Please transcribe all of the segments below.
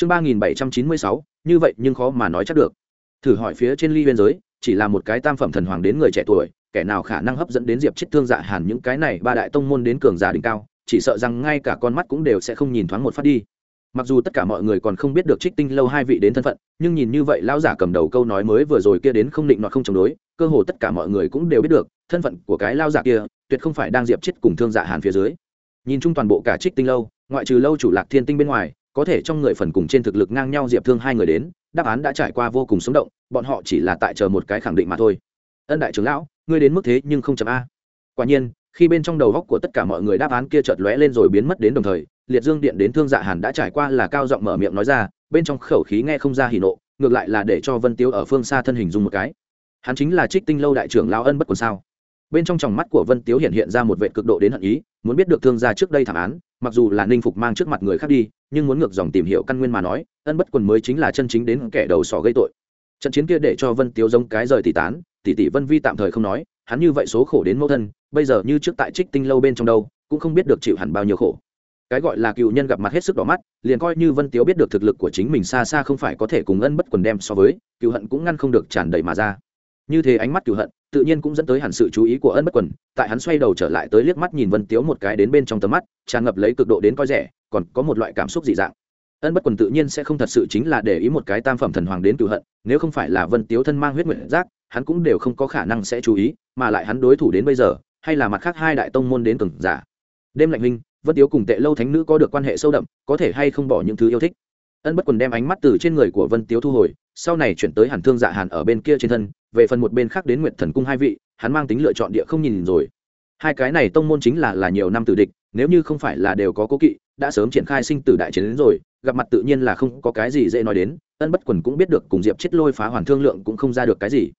chương ba nghìn bảy trăm chín mươi sáu, như vậy nhưng khó mà nói chắc được. Thử hỏi phía trên ly biên giới, chỉ là một cái tam phẩm thần hoàng đến người trẻ tuổi, kẻ nào khả năng hấp dẫn đến diệp chết thương dạ hàn những cái này ba đại tông môn đến cường giả đỉnh cao, chỉ sợ rằng ngay cả con mắt cũng đều sẽ không nhìn thoáng một phát đi. Mặc dù tất cả mọi người còn không biết được trích tinh lâu hai vị đến thân phận, nhưng nhìn như vậy lão giả cầm đầu câu nói mới vừa rồi kia đến không định nọ không chống đối, cơ hồ tất cả mọi người cũng đều biết được, thân phận của cái lao giả kia tuyệt không phải đang diệp chết cùng thương dạ hàn phía dưới. Nhìn chung toàn bộ cả trích tinh lâu, ngoại trừ lâu chủ lạc thiên tinh bên ngoài có thể trong người phần cùng trên thực lực ngang nhau diệp thương hai người đến, đáp án đã trải qua vô cùng sống động, bọn họ chỉ là tại chờ một cái khẳng định mà thôi. Ân đại trưởng lão, ngươi đến mức thế nhưng không chậm a. Quả nhiên, khi bên trong đầu góc của tất cả mọi người đáp án kia chợt lóe lên rồi biến mất đến đồng thời, liệt dương điện đến thương dạ hàn đã trải qua là cao giọng mở miệng nói ra, bên trong khẩu khí nghe không ra hỉ nộ, ngược lại là để cho vân tiếu ở phương xa thân hình dung một cái. Hắn chính là trích tinh lâu đại trưởng lao ân bất quần sao? Bên trong tròng mắt của vân tiếu hiện hiện ra một vệ cực độ đến hận ý, muốn biết được thương gia trước đây thảm án mặc dù là ninh phục mang trước mặt người khác đi, nhưng muốn ngược dòng tìm hiểu căn nguyên mà nói, ân bất quần mới chính là chân chính đến kẻ đầu sỏ gây tội. Trận chiến kia để cho vân tiếu giống cái rời tỷ tán, tỷ tỷ vân vi tạm thời không nói, hắn như vậy số khổ đến mẫu thân, bây giờ như trước tại trích tinh lâu bên trong đâu, cũng không biết được chịu hẳn bao nhiêu khổ. Cái gọi là cựu nhân gặp mặt hết sức đỏ mắt, liền coi như vân tiếu biết được thực lực của chính mình xa xa không phải có thể cùng ân bất quần đem so với, cựu hận cũng ngăn không được tràn đầy mà ra như thế ánh mắt cửu hận, tự nhiên cũng dẫn tới hẳn sự chú ý của ân bất quần. Tại hắn xoay đầu trở lại tới liếc mắt nhìn vân tiếu một cái đến bên trong tầm mắt, tràn ngập lấy cực độ đến coi rẻ, còn có một loại cảm xúc dị dạng. Ân bất quần tự nhiên sẽ không thật sự chính là để ý một cái tam phẩm thần hoàng đến cửu hận, nếu không phải là vân tiếu thân mang huyết nguyện giác, hắn cũng đều không có khả năng sẽ chú ý, mà lại hắn đối thủ đến bây giờ, hay là mặt khác hai đại tông môn đến từng giả. Đêm lạnh huynh, vân tiếu cùng tệ lâu thánh nữ có được quan hệ sâu đậm, có thể hay không bỏ những thứ yêu thích? Ân bất quần đem ánh mắt từ trên người của vân tiếu thu hồi, sau này chuyển tới hàn thương dạ hàn ở bên kia trên thân, về phần một bên khác đến nguyện thần cung hai vị, hắn mang tính lựa chọn địa không nhìn rồi. Hai cái này tông môn chính là là nhiều năm tử địch, nếu như không phải là đều có cố kỵ, đã sớm triển khai sinh tử đại chiến đến rồi, gặp mặt tự nhiên là không có cái gì dễ nói đến, ân bất quần cũng biết được cùng diệp chết lôi phá hoàn thương lượng cũng không ra được cái gì.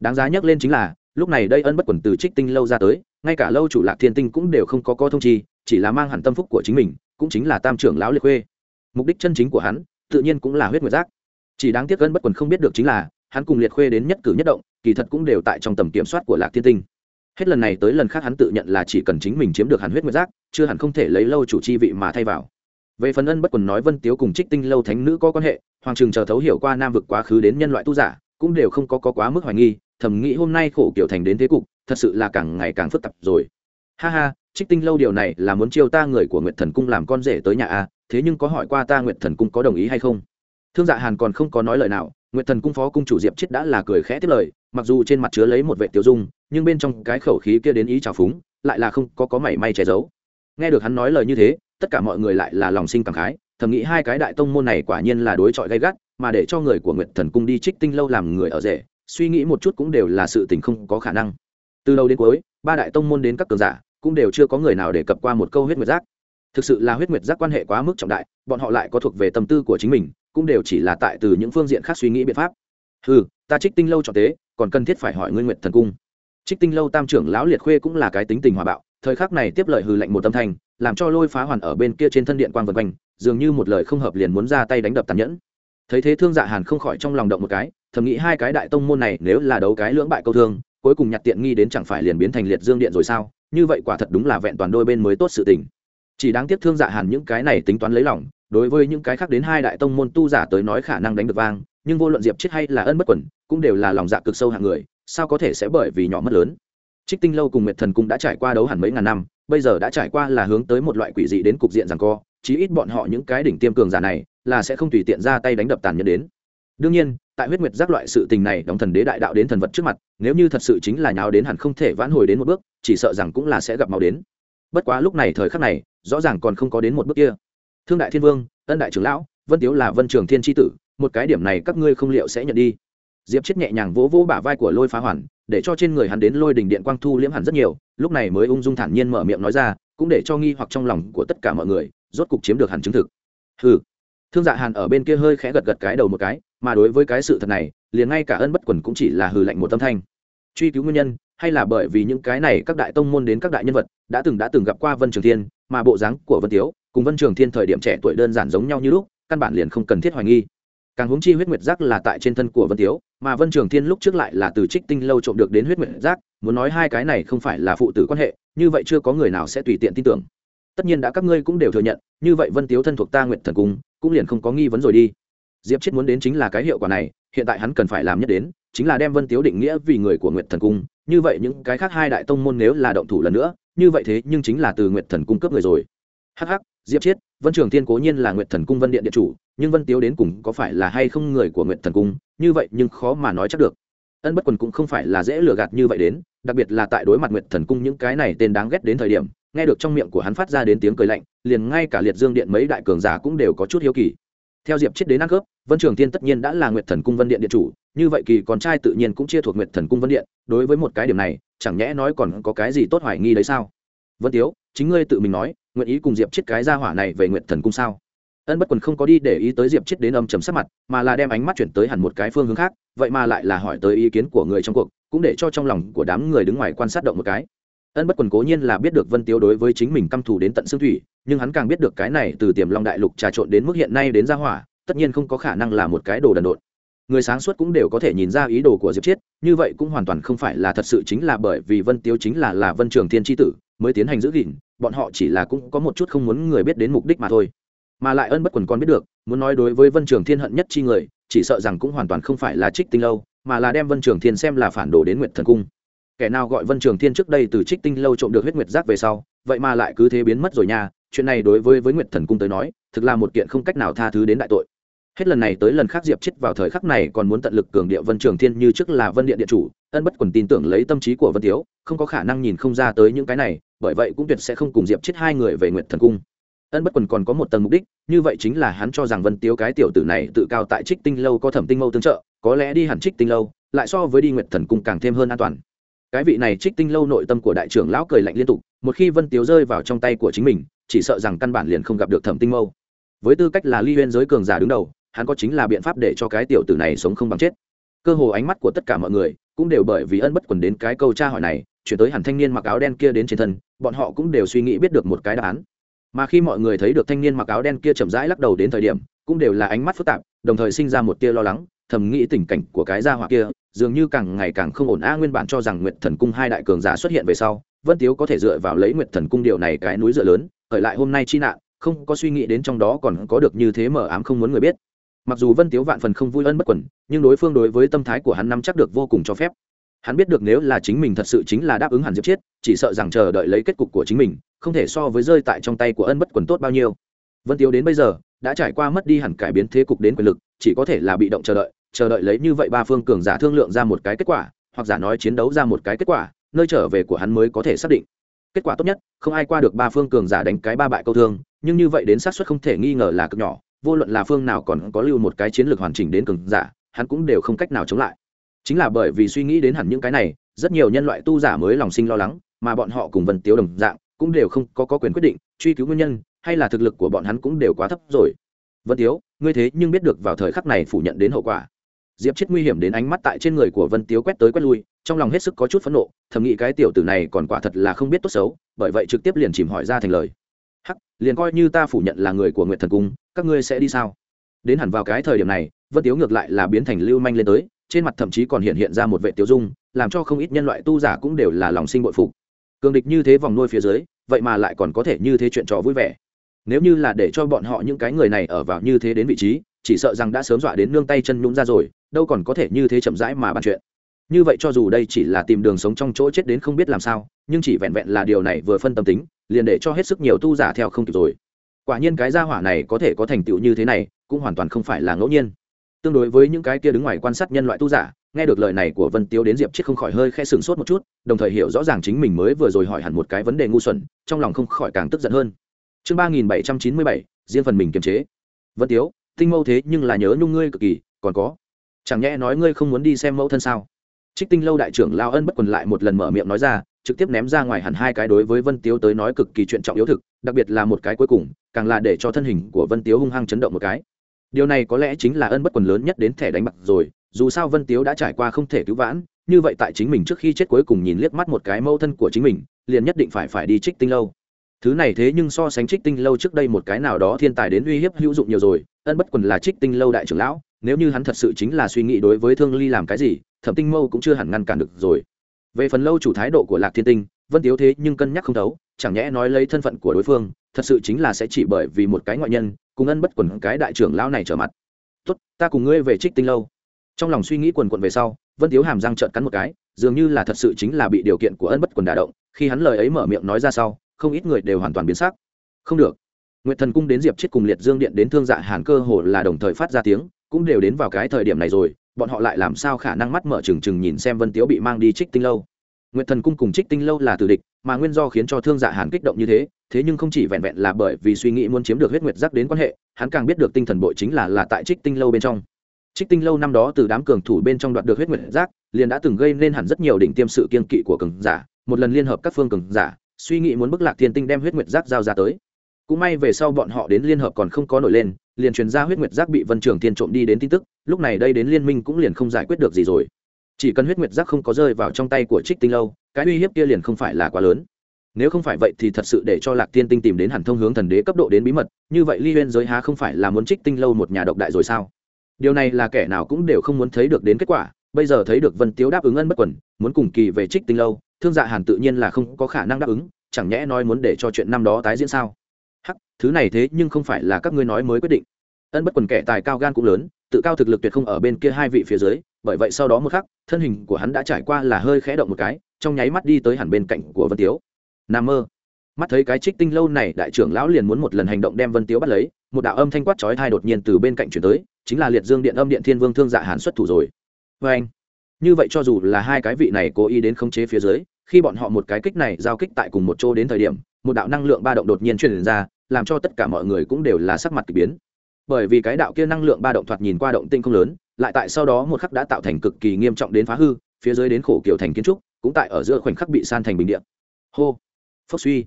Đáng giá nhắc lên chính là, lúc này đây ân bất quần từ trích tinh lâu ra tới, ngay cả lâu chủ lạc thiên tinh cũng đều không có có thông chi, chỉ là mang hẳn tâm phúc của chính mình, cũng chính là tam trưởng lão liệt khuê. Mục đích chân chính của hắn tự nhiên cũng là huyết nguyệt giác. Chỉ đáng tiếc ân bất quần không biết được chính là hắn cùng liệt khuê đến nhất cử nhất động kỳ thật cũng đều tại trong tầm kiểm soát của lạc thiên tinh. Hết lần này tới lần khác hắn tự nhận là chỉ cần chính mình chiếm được hàn huyết nguyệt giác chưa hẳn không thể lấy lâu chủ chi vị mà thay vào. Về phần ân bất quần nói vân tiếu cùng trích tinh lâu thánh nữ có quan hệ hoàng trường chờ thấu hiểu qua nam vực quá khứ đến nhân loại tu giả cũng đều không có, có quá mức hoài nghi thầm nghĩ hôm nay khổ kiểu thành đến thế cục thật sự là càng ngày càng phức tạp rồi. Ha ha trích tinh lâu điều này là muốn chiêu ta người của nguyệt thần cung làm con rể tới nhà a thế nhưng có hỏi qua ta nguyệt thần cung có đồng ý hay không? Thương dạ hàn còn không có nói lời nào, nguyệt thần cung phó cung chủ diệp chết đã là cười khẽ tiếp lời, mặc dù trên mặt chứa lấy một vệ tiêu dung, nhưng bên trong cái khẩu khí kia đến ý trào phúng, lại là không có có mảy may che giấu. Nghe được hắn nói lời như thế, tất cả mọi người lại là lòng sinh cảm khái, thầm nghĩ hai cái đại tông môn này quả nhiên là đối chọi gay gắt, mà để cho người của nguyệt thần cung đi trích tinh lâu làm người ở rể, suy nghĩ một chút cũng đều là sự tình không có khả năng. Từ đầu đến cuối, ba đại tông môn đến các cường giả, cũng đều chưa có người nào đề cập qua một câu huyết nguyệt giác thực sự là huyết nguyệt giác quan hệ quá mức trọng đại, bọn họ lại có thuộc về tâm tư của chính mình, cũng đều chỉ là tại từ những phương diện khác suy nghĩ biện pháp. Ừ ta trích tinh lâu cho tế còn cần thiết phải hỏi ngươi nguyện thần cung. Trích tinh lâu tam trưởng lão liệt khuê cũng là cái tính tình hòa bạo, thời khắc này tiếp lời hư lệnh một tâm thanh, làm cho lôi phá hoàn ở bên kia trên thân điện quang vân quanh, dường như một lời không hợp liền muốn ra tay đánh đập tàn nhẫn. Thấy thế thương dạ hàn không khỏi trong lòng động một cái, thầm nghĩ hai cái đại tông môn này nếu là đấu cái lưỡng bại câu thương, cuối cùng nhặt tiện nghi đến chẳng phải liền biến thành liệt dương điện rồi sao? Như vậy quả thật đúng là vẹn toàn đôi bên mới tốt sự tình chỉ đáng tiếc thương dạ hàn những cái này tính toán lấy lòng, đối với những cái khác đến hai đại tông môn tu giả tới nói khả năng đánh được vang, nhưng vô luận diệp chết hay là ân bất quẩn, cũng đều là lòng dạ cực sâu hạng người, sao có thể sẽ bởi vì nhỏ mất lớn? Trích tinh lâu cùng nguyệt thần cũng đã trải qua đấu hẳn mấy ngàn năm, bây giờ đã trải qua là hướng tới một loại quỷ dị đến cục diện rằng co, chí ít bọn họ những cái đỉnh tiêm cường giả này, là sẽ không tùy tiện ra tay đánh đập tàn nhẫn đến. Đương nhiên, tại huyết nguyệt giác loại sự tình này đóng thần đế đại đạo đến thần vật trước mặt, nếu như thật sự chính là nháo đến hẳn không thể vãn hồi đến một bước, chỉ sợ rằng cũng là sẽ gặp máu đến bất quá lúc này thời khắc này, rõ ràng còn không có đến một bước kia. Thương đại thiên vương, ân đại trưởng lão, vân tiếu là vân trường thiên tri tử, một cái điểm này các ngươi không liệu sẽ nhận đi. Diệp chết nhẹ nhàng vỗ vỗ bả vai của lôi phá hoàn, để cho trên người hắn đến lôi đỉnh điện quang thu liễm hẳn rất nhiều, lúc này mới ung dung thản nhiên mở miệng nói ra, cũng để cho nghi hoặc trong lòng của tất cả mọi người, rốt cục chiếm được hẳn chứng thực. Ừ thương dạ hàn ở bên kia hơi khẽ gật gật cái đầu một cái, mà đối với cái sự thật này, liền ngay cả ân bất quần cũng chỉ là hừ lạnh một tâm thanh truy cứu nguyên nhân, hay là bởi vì những cái này các đại tông môn đến các đại nhân vật đã từng đã từng gặp qua vân trường thiên, mà bộ dáng của vân tiếu cùng vân trường thiên thời điểm trẻ tuổi đơn giản giống nhau như lúc, căn bản liền không cần thiết hoài nghi. Càng huống chi huyết nguyệt giác là tại trên thân của vân tiếu, mà vân trường thiên lúc trước lại là từ trích tinh lâu trộm được đến huyết nguyệt giác, muốn nói hai cái này không phải là phụ tử quan hệ, như vậy chưa có người nào sẽ tùy tiện tin tưởng. Tất nhiên đã các ngươi cũng đều thừa nhận, như vậy vân tiếu thân thuộc ta nguyện thần cung, cũng liền không có nghi vấn rồi đi. Diệp chết muốn đến chính là cái hiệu quả này, hiện tại hắn cần phải làm nhất đến chính là đem vân tiếu định nghĩa vì người của Nguyệt thần cung, như vậy những cái khác hai đại tông môn nếu là động thủ lần nữa, như vậy thế nhưng chính là từ Nguyệt thần cung cấp người rồi. Hh diệp chiết, vân trường thiên cố nhiên là Nguyệt thần cung vân điện điện chủ, nhưng vân tiếu đến cùng có phải là hay không người của Nguyệt thần cung, như vậy nhưng khó mà nói chắc được. Ân bất quần cũng không phải là dễ lừa gạt như vậy đến, đặc biệt là tại đối mặt Nguyệt thần cung những cái này tên đáng ghét đến thời điểm, nghe được trong miệng của hắn phát ra đến tiếng cười lạnh, liền ngay cả liệt dương điện mấy đại cường giả cũng đều có chút hiếu kỳ. Theo diệp chết đến ăn cướp, vân trường tiên tất nhiên đã là nguyệt thần cung vân điện điện chủ như vậy kỳ con trai tự nhiên cũng chia thuộc nguyệt thần cung vân điện, đối với một cái điểm này, chẳng nhẽ nói còn có cái gì tốt hoài nghi đấy sao? Vân tiếu, chính ngươi tự mình nói, nguyện ý cùng diệp chết cái gia hỏa này về nguyệt thần cung sao? Ân bất quần không có đi để ý tới diệp chết đến âm chấm sắc mặt, mà là đem ánh mắt chuyển tới hẳn một cái phương hướng khác, vậy mà lại là hỏi tới ý kiến của người trong cuộc, cũng để cho trong lòng của đám người đứng ngoài quan sát động một cái. Ân bất quần cố nhiên là biết được vân tiếu đối với chính mình căm thù đến tận xương thủy, nhưng hắn càng biết được cái này từ tiềm long đại lục trà trộn đến mức hiện nay đến gia hỏa, tất nhiên không có khả năng là một cái đồ đần độn người sáng suốt cũng đều có thể nhìn ra ý đồ của diệp chiết, như vậy cũng hoàn toàn không phải là thật sự chính là bởi vì vân tiếu chính là là vân trường thiên tri tử mới tiến hành giữ gìn, bọn họ chỉ là cũng có một chút không muốn người biết đến mục đích mà thôi. Mà lại ân bất quần còn biết được, muốn nói đối với vân trường thiên hận nhất chi người, chỉ sợ rằng cũng hoàn toàn không phải là trích tinh lâu, mà là đem vân trường thiên xem là phản đồ đến nguyện thần cung. Kẻ nào gọi vân trường thiên trước đây từ trích tinh lâu trộm được huyết nguyệt giác về sau, vậy mà lại cứ thế biến mất rồi nha, chuyện này đối với với nguyệt thần cung tới nói, thực là một kiện không cách nào tha thứ đến đại tội hết lần này tới lần khác diệp chết vào thời khắc này còn muốn tận lực cường địa vân trường thiên như trước là vân điện điện chủ, ân bất quần tin tưởng lấy tâm trí của vân tiếu không có khả năng nhìn không ra tới những cái này, bởi vậy cũng tuyệt sẽ không cùng diệp chết hai người về nguyệt thần cung. Ân bất quần còn có một tầng mục đích, như vậy chính là hắn cho rằng vân tiếu cái tiểu tử này tự cao tại trích tinh lâu có thẩm tinh mâu tương trợ, có lẽ đi hẳn trích tinh lâu, lại so với đi nguyệt thần cung càng thêm hơn an toàn. Cái vị này trích tinh lâu nội tâm của đại trưởng lão cười lạnh liên tục, một khi vân tiếu rơi vào trong tay của chính mình, chỉ sợ rằng căn bản liền không gặp được thẩm tinh mâu. Với tư cách là ly huyên giới cường giả đứng đầu hắn có chính là biện pháp để cho cái tiểu tử này sống không bằng chết. Cơ hồ ánh mắt của tất cả mọi người cũng đều bởi vì ân bất quần đến cái câu tra hỏi này, chuyển tới hẳn thanh niên mặc áo đen kia đến trên thân, bọn họ cũng đều suy nghĩ biết được một cái đáp án. Mà khi mọi người thấy được thanh niên mặc áo đen kia chậm rãi lắc đầu đến thời điểm, cũng đều là ánh mắt phức tạp, đồng thời sinh ra một tia lo lắng, thầm nghĩ tình cảnh của cái gia hỏa kia, dường như càng ngày càng không ổn. A nguyên bản cho rằng nguyệt thần cung hai đại cường giả xuất hiện về sau, vân tiếu có thể dựa vào lấy nguyệt thần cung điều này cái núi dựa lớn, khởi lại hôm nay chi nạn, không có suy nghĩ đến trong đó còn có được như thế mở ám không muốn người biết mặc dù vân tiếu vạn phần không vui ân bất quẩn nhưng đối phương đối với tâm thái của hắn nắm chắc được vô cùng cho phép. Hắn biết được nếu là chính mình thật sự chính là đáp ứng hẳn diệp chết chỉ sợ rằng chờ đợi lấy kết cục của chính mình, không thể so với rơi tại trong tay của ân bất quần tốt bao nhiêu. Vân tiếu đến bây giờ, đã trải qua mất đi hẳn cải biến thế cục đến quyền lực, chỉ có thể là bị động chờ đợi chờ đợi lấy như vậy ba phương cường giả thương lượng ra một cái kết quả, hoặc giả nói chiến đấu ra một cái kết quả, nơi trở về của hắn mới có thể xác định. Kết quả tốt nhất, không ai qua được ba phương cường giả đánh cái ba bại câu thương, nhưng như vậy đến xác suất không thể nghi ngờ là cực nhỏ vô luận là phương nào còn có lưu một cái chiến lược hoàn chỉnh đến cường giả hắn cũng đều không cách nào chống lại. Chính là bởi vì suy nghĩ đến hẳn những cái này rất nhiều nhân loại tu giả mới lòng sinh lo lắng mà bọn họ cùng vân tiếu đồng dạng cũng đều không có, có quyền quyết định truy cứu nguyên nhân hay là thực lực của bọn hắn cũng đều quá thấp rồi. Vân tiếu ngươi thế nhưng biết được vào thời khắc này phủ nhận đến hậu quả. Diệp chết nguy hiểm đến ánh mắt tại trên người của vân tiếu quét tới quét lui trong lòng hết sức có chút phẫn nộ thầm nghĩ cái tiểu tử này còn quả thật là không biết tốt xấu bởi vậy trực tiếp liền chìm hỏi ra thành lời. Hắc liền coi như ta phủ nhận là người của nguyệt thần cung các ngươi sẽ đi sao? Đến hẳn vào cái thời điểm này, vân tiếu ngược lại là biến thành lưu manh lên tới, trên mặt thậm chí còn hiện hiện ra một vệ tiêu dung, làm cho không ít nhân loại tu giả cũng đều là lòng sinh bội phục. Cường địch như thế vòng nuôi phía dưới, vậy mà lại còn có thể như thế chuyện trò vui vẻ. Nếu như là để cho bọn họ những cái người này ở vào như thế đến vị trí, chỉ sợ rằng đã sớm dọa đến nương tay chân nhũng ra rồi, đâu còn có thể như thế chậm rãi mà bàn chuyện. Như vậy cho dù đây chỉ là tìm đường sống trong chỗ chết đến không biết làm sao, nhưng chỉ vẹn vẹn là điều này vừa phân tâm tính, liền để cho hết sức nhiều tu giả theo không kịp rồi quả nhiên cái gia hỏa này có thể có thành tựu như thế này, cũng hoàn toàn không phải là ngẫu nhiên. Tương đối với những cái kia đứng ngoài quan sát nhân loại tu giả, nghe được lời này của vân tiếu đến diệp chết không khỏi hơi khe sừng sốt một chút, đồng thời hiểu rõ ràng chính mình mới vừa rồi hỏi hẳn một cái vấn đề ngu xuẩn, trong lòng không khỏi càng tức giận hơn. Chương ba nghìn bảy trăm chín mươi bảy, riêng phần mình kiềm chế. Vân tiếu, tinh mâu thế nhưng là nhớ nhung ngươi cực kỳ, còn có. Chẳng nhẽ nói ngươi không muốn đi xem mẫu thân sao? Trích tinh lâu đại trưởng lao ân bất quần lại một lần mở miệng nói ra trực tiếp ném ra ngoài hẳn hai cái đối với vân tiếu tới nói cực kỳ chuyện trọng yếu thực, đặc biệt là một cái cuối cùng, càng là để cho thân hình của vân tiếu hung hăng chấn động một cái. Điều này có lẽ chính là ân bất quần lớn nhất đến thẻ đánh bạc rồi, dù sao vân tiếu đã trải qua không thể cứu vãn, như vậy tại chính mình trước khi chết cuối cùng nhìn liếc mắt một cái mâu thân của chính mình, liền nhất định phải phải đi trích tinh lâu. Thứ này thế nhưng so sánh trích tinh lâu trước đây một cái nào đó thiên tài đến uy hiếp hữu dụng nhiều rồi, ân bất quần là trích tinh lâu đại trưởng lão, nếu như hắn thật sự chính là suy nghĩ đối với thương ly làm cái gì, thẩm tinh mâu cũng chưa hẳn ngăn cản được rồi về phần lâu chủ thái độ của lạc thiên tinh, vân tiếu thế nhưng cân nhắc không thấu, chẳng nhẽ nói lấy thân phận của đối phương, thật sự chính là sẽ chỉ bởi vì một cái ngoại nhân, cùng ân bất quần cái đại trưởng lão này trở mặt. Tốt, ta cùng ngươi về trích tinh lâu. Trong lòng suy nghĩ quần quần về sau, vân tiếu hàm răng trợn cắn một cái, dường như là thật sự chính là bị điều kiện của ân bất quần đả động, khi hắn lời ấy mở miệng nói ra sau, không ít người đều hoàn toàn biến sắc. Không được. Nguyệt thần cung đến diệp chết cùng liệt dương điện đến thương dạ hàn cơ hồ là đồng thời phát ra tiếng, cũng đều đến vào cái thời điểm này rồi bọn họ lại làm sao khả năng mắt mở trừng trừng nhìn xem vân tiếu bị mang đi trích tinh lâu? Nguyện thần cung cùng trích tinh lâu là tử địch, mà nguyên do khiến cho thương dạ hàn kích động như thế thế nhưng không chỉ vẹn vẹn là bởi vì suy nghĩ muốn chiếm được huyết nguyệt giác đến quan hệ, hắn càng biết được tinh thần bội chính là là tại trích tinh lâu bên trong. Trích tinh lâu năm đó từ đám cường thủ bên trong đoạt được huyết nguyệt giác, liền đã từng gây nên hẳn rất nhiều đỉnh tiêm sự kiên kỵ của cường giả, một lần liên hợp các phương cường giả, suy nghĩ muốn bức lạc thiên tinh đem huyết nguyệt giác giao ra tới. Cũng may về sau bọn họ đến liên hợp còn không có nổi lên liền truyền ra huyết nguyệt giác bị vân trường thiên trộm đi đến tin tức, lúc này đây đến liên minh cũng liền không giải quyết được gì rồi. Chỉ cần huyết nguyệt giác không có rơi vào trong tay của trích tinh lâu, cái uy hiếp kia liền không phải là quá lớn. Nếu không phải vậy thì thật sự để cho lạc tiên tinh tìm đến hẳn thông hướng thần đế cấp độ đến bí mật, như vậy ly huyên giới há không phải là muốn trích tinh lâu một nhà độc đại rồi sao? Điều này là kẻ nào cũng đều không muốn thấy được đến kết quả, bây giờ thấy được vân tiếu đáp ứng ân bất quẩn muốn cùng kỳ về trích tinh lâu, thương dạ hàn tự nhiên là không có khả năng đáp ứng, chẳng nhẽ nói muốn để cho chuyện năm đó tái diễn sao? Thứ này thế nhưng không phải là các ngươi nói mới quyết định. Ân bất quần kẻ tài cao gan cũng lớn, tự cao thực lực tuyệt không ở bên kia hai vị phía dưới, bởi vậy sau đó một khắc, thân hình của hắn đã trải qua là hơi khẽ động một cái, trong nháy mắt đi tới hẳn bên cạnh của vân tiếu. Nam mơ. Mắt thấy cái trích tinh lâu này, đại trưởng lão liền muốn một lần hành động đem vân tiếu bắt lấy, một đạo âm thanh quát chói thai đột nhiên từ bên cạnh chuyển tới, chính là liệt dương điện âm điện thiên vương thương dạ hàn xuất thủ rồi. Vê anh. Như vậy cho dù là hai cái vị này cố ý đến khống chế phía dưới, khi bọn họ một cái kích này giao kích tại cùng một chỗ đến thời điểm, một đạo năng lượng ba động đột nhiên truyền ra làm cho tất cả mọi người cũng đều là sắc mặt kỳ biến. Bởi vì cái đạo kia năng lượng ba động thoạt nhìn qua động tinh không lớn, lại tại sau đó một khắc đã tạo thành cực kỳ nghiêm trọng đến phá hư, phía dưới đến khổ kiểu thành kiến trúc, cũng tại ở giữa khoảnh khắc bị san thành bình điện hô! Phốc suy!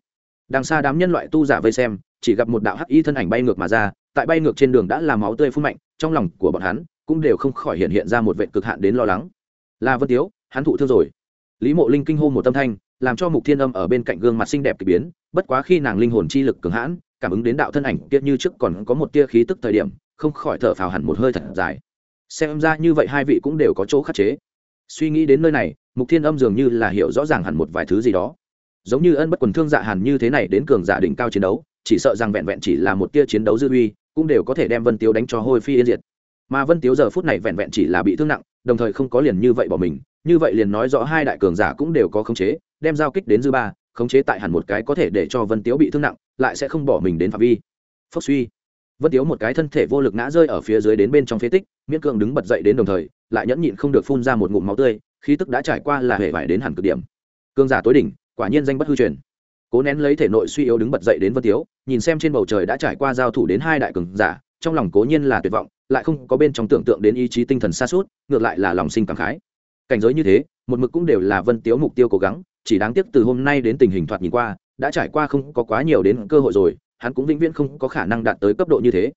Đằng xa đám nhân loại tu giả vây xem, chỉ gặp một đạo hắc y thân ảnh bay ngược mà ra, tại bay ngược trên đường đã làm máu tươi phun mạnh, trong lòng của bọn hắn cũng đều không khỏi hiện hiện ra một vệ cực hạn đến lo lắng. Là vân tiếu, hắn thụ thương rồi. Lý mộ linh kinh hô một tâm thanh làm cho mục thiên âm ở bên cạnh gương mặt xinh đẹp k ỳ biến, bất quá khi nàng linh hồn chi lực cường hãn, cảm ứng đến đạo thân ảnh tiết như trước còn có một tia khí tức thời điểm, không khỏi thở phào hẳn một hơi thật dài. Xem ra như vậy hai vị cũng đều có chỗ khắc chế. Suy nghĩ đến nơi này, mục thiên âm dường như là hiểu rõ ràng hẳn một vài thứ gì đó. Giống như ân bất quần thương dạ hàn như thế này đến cường giả đỉnh cao chiến đấu, chỉ sợ rằng vẹn vẹn chỉ là một tia chiến đấu dư uy, cũng đều có thể đem vân tiếu đánh cho hôi phi yên diệt. Mà vân tiếu giờ phút này vẹn vẹn chỉ là bị thương nặng, đồng thời không có liền như vậy bỏ mình, như vậy liền nói rõ hai đại cường giả cũng đều có khống chế đem giao kích đến dư ba, khống chế tại hẳn một cái có thể để cho vân tiếu bị thương nặng, lại sẽ không bỏ mình đến phạm vi. Phốc suy. Vân tiếu một cái thân thể vô lực ngã rơi ở phía dưới đến bên trong phế tích, miễn cưỡng đứng bật dậy đến đồng thời, lại nhẫn nhịn không được phun ra một ngụm máu tươi, khí tức đã trải qua là hệ vải đến hẳn cực điểm. Cương giả tối đỉnh, quả nhiên danh bất hư truyền. Cố nén lấy thể nội suy yếu đứng bật dậy đến vân tiếu, nhìn xem trên bầu trời đã trải qua giao thủ đến hai đại cường giả, trong lòng cố nhiên là tuyệt vọng, lại không có bên trong tưởng tượng đến ý chí tinh thần xa suốt, ngược lại là lòng sinh cảm khái. Cảnh giới như thế, một mực cũng đều là vân tiếu mục tiêu cố gắng chỉ đáng tiếc từ hôm nay đến tình hình thoạt nhìn qua, đã trải qua không có quá nhiều đến cơ hội rồi, hắn cũng vĩnh viễn không có khả năng đạt tới cấp độ như thế.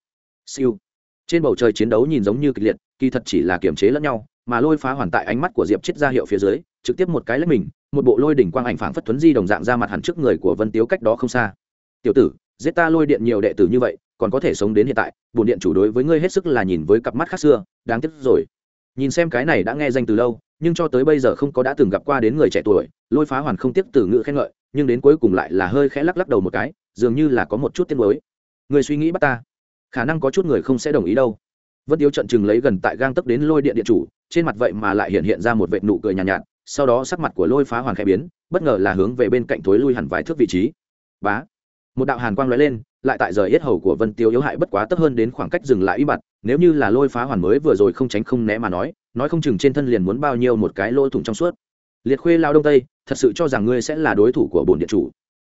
Siêu. Trên bầu trời chiến đấu nhìn giống như kịch liệt, kỳ thật chỉ là kiềm chế lẫn nhau, mà lôi phá hoàn tại ánh mắt của diệp chết ra hiệu phía dưới, trực tiếp một cái lấy mình, một bộ lôi đỉnh quang ảnh phảng phất thuấn di đồng dạng ra mặt hẳn trước người của vân tiếu cách đó không xa. Tiểu tử, giết ta lôi điện nhiều đệ tử như vậy, còn có thể sống đến hiện tại, bổn điện chủ đối với ngươi hết sức là nhìn với cặp mắt khác xưa, đáng tiếc rồi nhìn xem cái này đã nghe danh từ lâu nhưng cho tới bây giờ không có đã từng gặp qua đến người trẻ tuổi lôi phá hoàn không tiếc từ ngữ khen ngợi nhưng đến cuối cùng lại là hơi khẽ lắc lắc đầu một cái dường như là có một chút tiếc nuối. Người suy nghĩ bắt ta. Khả năng có chút người không sẽ đồng ý đâu. Vân tiếu trận chừng lấy gần tại gang tấp đến lôi điện điện chủ trên mặt vậy mà lại hiện hiện ra một vệt nụ cười nhàn nhạt, nhạt sau đó sắc mặt của lôi phá hoàn khẽ biến bất ngờ là hướng về bên cạnh thối lui hẳn vài thước vị trí. Bá. Một đạo hàn quang lóe lên lại tại rời yết hầu của vân tiêu yếu hại bất quá tấp hơn đến khoảng cách dừng lại y bặt nếu như là lôi phá hoàn mới vừa rồi không tránh không né mà nói nói không chừng trên thân liền muốn bao nhiêu một cái lỗ thủng trong suốt. Liệt khuê lao đông tây, thật sự cho rằng ngươi sẽ là đối thủ của bồn điện chủ.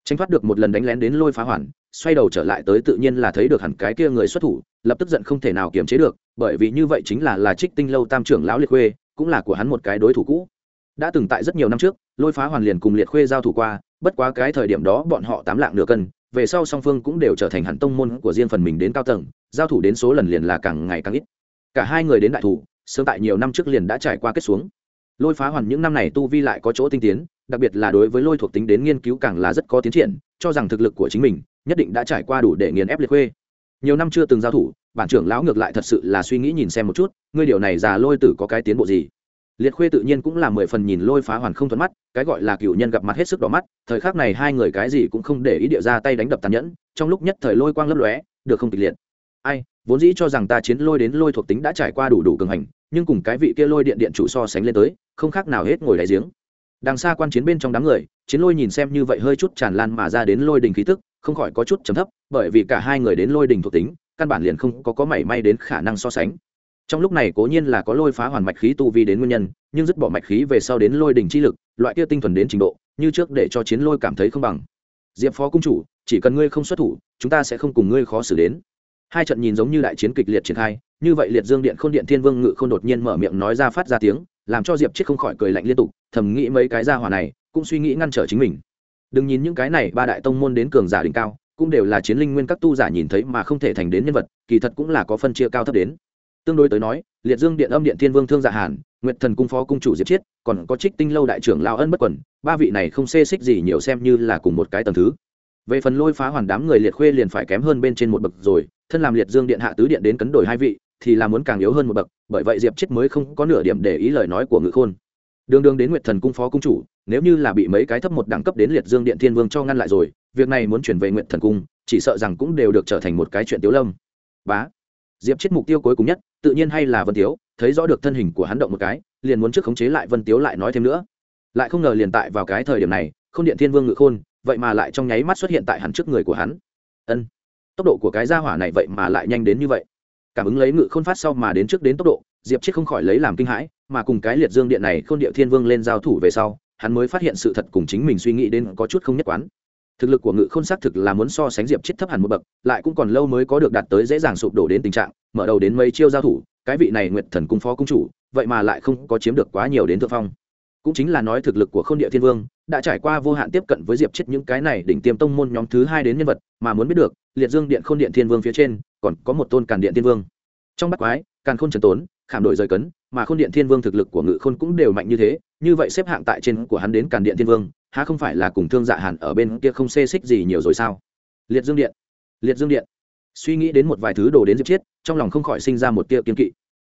Tránh thoát được một lần đánh lén đến lôi phá hoàn, xoay đầu trở lại tới tự nhiên là thấy được hẳn cái kia người xuất thủ, lập tức giận không thể nào kiềm chế được, bởi vì như vậy chính là là trích tinh lâu tam trưởng lão liệt khuê, cũng là của hắn một cái đối thủ cũ. Đã từng tại rất nhiều năm trước, lôi phá hoàn liền cùng liệt khuê giao thủ qua, bất quá cái thời điểm đó bọn họ tám lạng nửa cân về sau song phương cũng đều trở thành hẳn tông môn của riêng phần mình đến cao tầng, giao thủ đến số lần liền là càng ngày càng ít. Cả hai người đến đại thủ, sớm tại nhiều năm trước liền đã trải qua kết xuống. Lôi phá hoàn những năm này tu vi lại có chỗ tinh tiến, đặc biệt là đối với lôi thuộc tính đến nghiên cứu càng là rất có tiến triển, cho rằng thực lực của chính mình nhất định đã trải qua đủ để nghiền ép liệt khuê. Nhiều năm chưa từng giao thủ, bản trưởng lão ngược lại thật sự là suy nghĩ nhìn xem một chút, ngươi điều này già lôi tử có cái tiến bộ gì? Liệt khuê tự nhiên cũng là mười phần nhìn lôi phá hoàn không thuận mắt, cái gọi là cựu nhân gặp mặt hết sức đỏ mắt, thời khắc này hai người cái gì cũng không để ý địa ra tay đánh đập tàn nhẫn, trong lúc nhất thời lôi quang lấp lóe, được không kịch liệt. Ai, vốn dĩ cho rằng ta chiến lôi đến lôi thuộc tính đã trải qua đủ đủ cường hành, nhưng cùng cái vị kia lôi điện điện chủ so sánh lên tới, không khác nào hết ngồi đáy giếng. Đằng xa quan chiến bên trong đám người, chiến lôi nhìn xem như vậy hơi chút tràn lan mà ra đến lôi đình khí tức, không khỏi có chút chấm thấp, bởi vì cả hai người đến lôi đình thuộc tính, căn bản liền không có có mảy may đến khả năng so sánh trong lúc này cố nhiên là có lôi phá hoàn mạch khí tu vi đến nguyên nhân, nhưng dứt bỏ mạch khí về sau đến lôi đỉnh chi lực, loại kia tinh thuần đến trình độ, như trước để cho chiến lôi cảm thấy không bằng. Diệp phó cung chủ, chỉ cần ngươi không xuất thủ, chúng ta sẽ không cùng ngươi khó xử đến. Hai trận nhìn giống như đại chiến kịch liệt triển khai, như vậy liệt dương điện k h ô n điện thiên vương ngự không đột nhiên mở miệng nói ra phát ra tiếng, làm cho diệp chết không khỏi cười lạnh liên tục, thầm nghĩ mấy cái ra hỏa này, cũng suy nghĩ ngăn trở chính mình. Đừng nhìn những cái này, ba đại tông môn đến cường giả đỉnh cao, cũng đều là chiến linh nguyên các tu giả nhìn thấy mà không thể thành đến nhân vật, kỳ thật cũng là có phân chia cao thấp đến tương đối tới nói, liệt dương điện âm điện thiên vương thương dạ hàn, nguyệt thần cung phó cung chủ diệp chiết, còn có trích tinh lâu đại trưởng lao ân bất quần, ba vị này không xê xích gì nhiều xem như là cùng một cái tầng thứ. Về phần lôi phá hoàn đám người liệt khuê liền phải kém hơn bên trên một bậc rồi, thân làm liệt dương điện hạ tứ điện đến cấn đổi hai vị, thì là muốn càng yếu hơn một bậc, bởi vậy diệp chết mới không có nửa điểm để ý lời nói của ngự khôn. Đường đường đến nguyệt thần cung phó cung chủ, nếu như là bị mấy cái thấp một đẳng cấp đến liệt dương điện thiên vương cho ngăn lại rồi, việc này muốn chuyển về nguyệt thần cung, chỉ sợ rằng cũng đều được trở thành một cái chuyện tiếu lâm. Bá. Diệp chết mục tiêu cuối cùng nhất tự nhiên hay là vân tiếu, thấy rõ được thân hình của hắn động một cái, liền muốn trước khống chế lại vân tiếu lại nói thêm nữa. Lại không ngờ liền tại vào cái thời điểm này k h ô n điện thiên vương ngự khôn, vậy mà lại trong nháy mắt xuất hiện tại hắn trước người của hắn. Ân, tốc độ của cái gia hỏa này vậy mà lại nhanh đến như vậy. Cảm ứng lấy ngự khôn phát sau mà đến trước đến tốc độ, diệp chết không khỏi lấy làm kinh hãi, mà cùng cái liệt dương điện này khôn địa thiên vương lên giao thủ về sau, hắn mới phát hiện sự thật cùng chính mình suy nghĩ đến có chút không nhất quán thực lực của ngự khôn xác thực là muốn so sánh diệp chết thấp hẳn một bậc, lại cũng còn lâu mới có được đạt tới dễ dàng sụp đổ đến tình trạng, mở đầu đến mấy chiêu giao thủ, cái vị này nguyệt thần cung phó cung chủ, vậy mà lại không có chiếm được quá nhiều đến thượng phong. Cũng chính là nói thực lực của k h ô n địa thiên vương, đã trải qua vô hạn tiếp cận với diệp chết những cái này đỉnh tiêm tông môn nhóm thứ hai đến nhân vật, mà muốn biết được, liệt dương điện k h ô n điện thiên vương phía trên, còn có một tôn càn điện thiên vương. Trong bắt quái, càn khôn trần tốn, khảm đội rời cấn, mà khôn điện thiên vương thực lực của ngự khôn cũng đều mạnh như thế, như vậy xếp hạng tại trên của hắn đến càn điện thiên vương há không phải là cùng thương dạ hàn ở bên kia không xê xích gì nhiều rồi sao? Liệt dương điện liệt dương điện. Suy nghĩ đến một vài thứ đồ đến diệp chiết, trong lòng không khỏi sinh ra một tia kiên kỵ.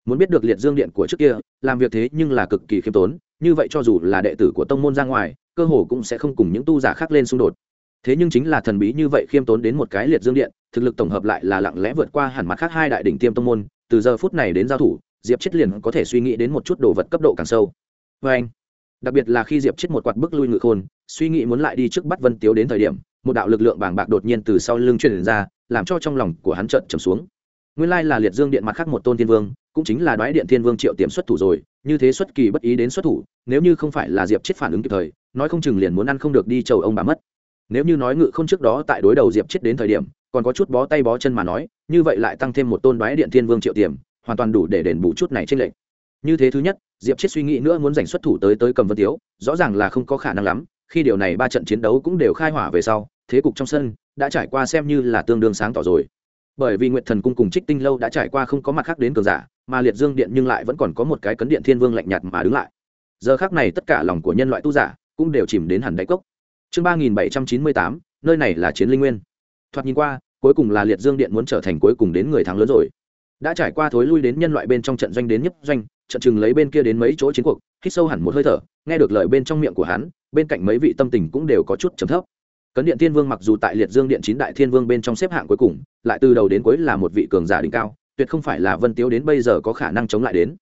Muốn biết được liệt dương điện của trước kia làm việc thế nhưng là cực kỳ khiêm tốn như vậy cho dù là đệ tử của tông môn ra ngoài cơ hồ cũng sẽ không cùng những tu giả khác lên xung đột. Thế nhưng chính là thần bí như vậy khiêm tốn đến một cái liệt dương điện thực lực tổng hợp lại là lặng lẽ vượt qua hẳn mặt khác hai đại đỉnh tiêm tông môn từ giờ phút này đến giao thủ diệp chết liền có thể suy nghĩ đến một chút đồ vật cấp độ càng sâu. Vê anh đặc biệt là khi diệp chết một quạt bức lui ngự khôn, suy nghĩ muốn lại đi trước bắt vân tiếu đến thời điểm, một đạo lực lượng bàng bạc đột nhiên từ sau lưng truyền ra, làm cho trong lòng của hắn trợn trầm xuống. Nguyên lai là liệt dương điện mặt khác một tôn thiên vương, cũng chính là đoái điện thiên vương triệu tiềm xuất thủ rồi, như thế xuất kỳ bất ý đến xuất thủ, nếu như không phải là diệp chết phản ứng kịp thời, nói không chừng liền muốn ăn không được đi chầu ông bà mất. Nếu như nói ngự không trước đó tại đối đầu diệp chết đến thời điểm, còn có chút bó tay bó chân mà nói, như vậy lại tăng thêm một tôn đoái điện thiên vương triệu tiềm hoàn toàn đủ để đền bù chút này trên lệnh như thế thứ nhất, diệp chết suy nghĩ nữa muốn giành xuất thủ tới tới cầm vân tiếu, rõ ràng là không có khả năng lắm, khi điều này ba trận chiến đấu cũng đều khai hỏa về sau, thế cục trong sân đã trải qua xem như là tương đương sáng tỏ rồi. Bởi vì nguyệt thần cung cùng trích tinh lâu đã trải qua không có mặt khác đến cường giả, mà liệt dương điện nhưng lại vẫn còn có một cái cấn điện thiên vương lạnh nhạt mà đứng lại. Giờ khác này tất cả lòng của nhân loại tu giả cũng đều chìm đến hẳn đáy cốc. Chương ba nghìn bảy trăm chín mươi tám, nơi này là chiến linh nguyên. Thoạt nhìn qua, cuối cùng là liệt dương điện muốn trở thành cuối cùng đến người thắng lớn rồi đã trải qua thối lui đến nhân loại bên trong trận doanh đến nhấp doanh, trận chừng lấy bên kia đến mấy chỗ chiến cuộc, hít sâu hẳn một hơi thở, nghe được lời bên trong miệng của hắn, bên cạnh mấy vị tâm tình cũng đều có chút trầm thấp. Cấn điện thiên vương mặc dù tại liệt dương điện chín đại thiên vương bên trong xếp hạng cuối cùng, lại từ đầu đến cuối là một vị cường giả đỉnh cao, tuyệt không phải là vân tiếu đến bây giờ có khả năng chống lại đến.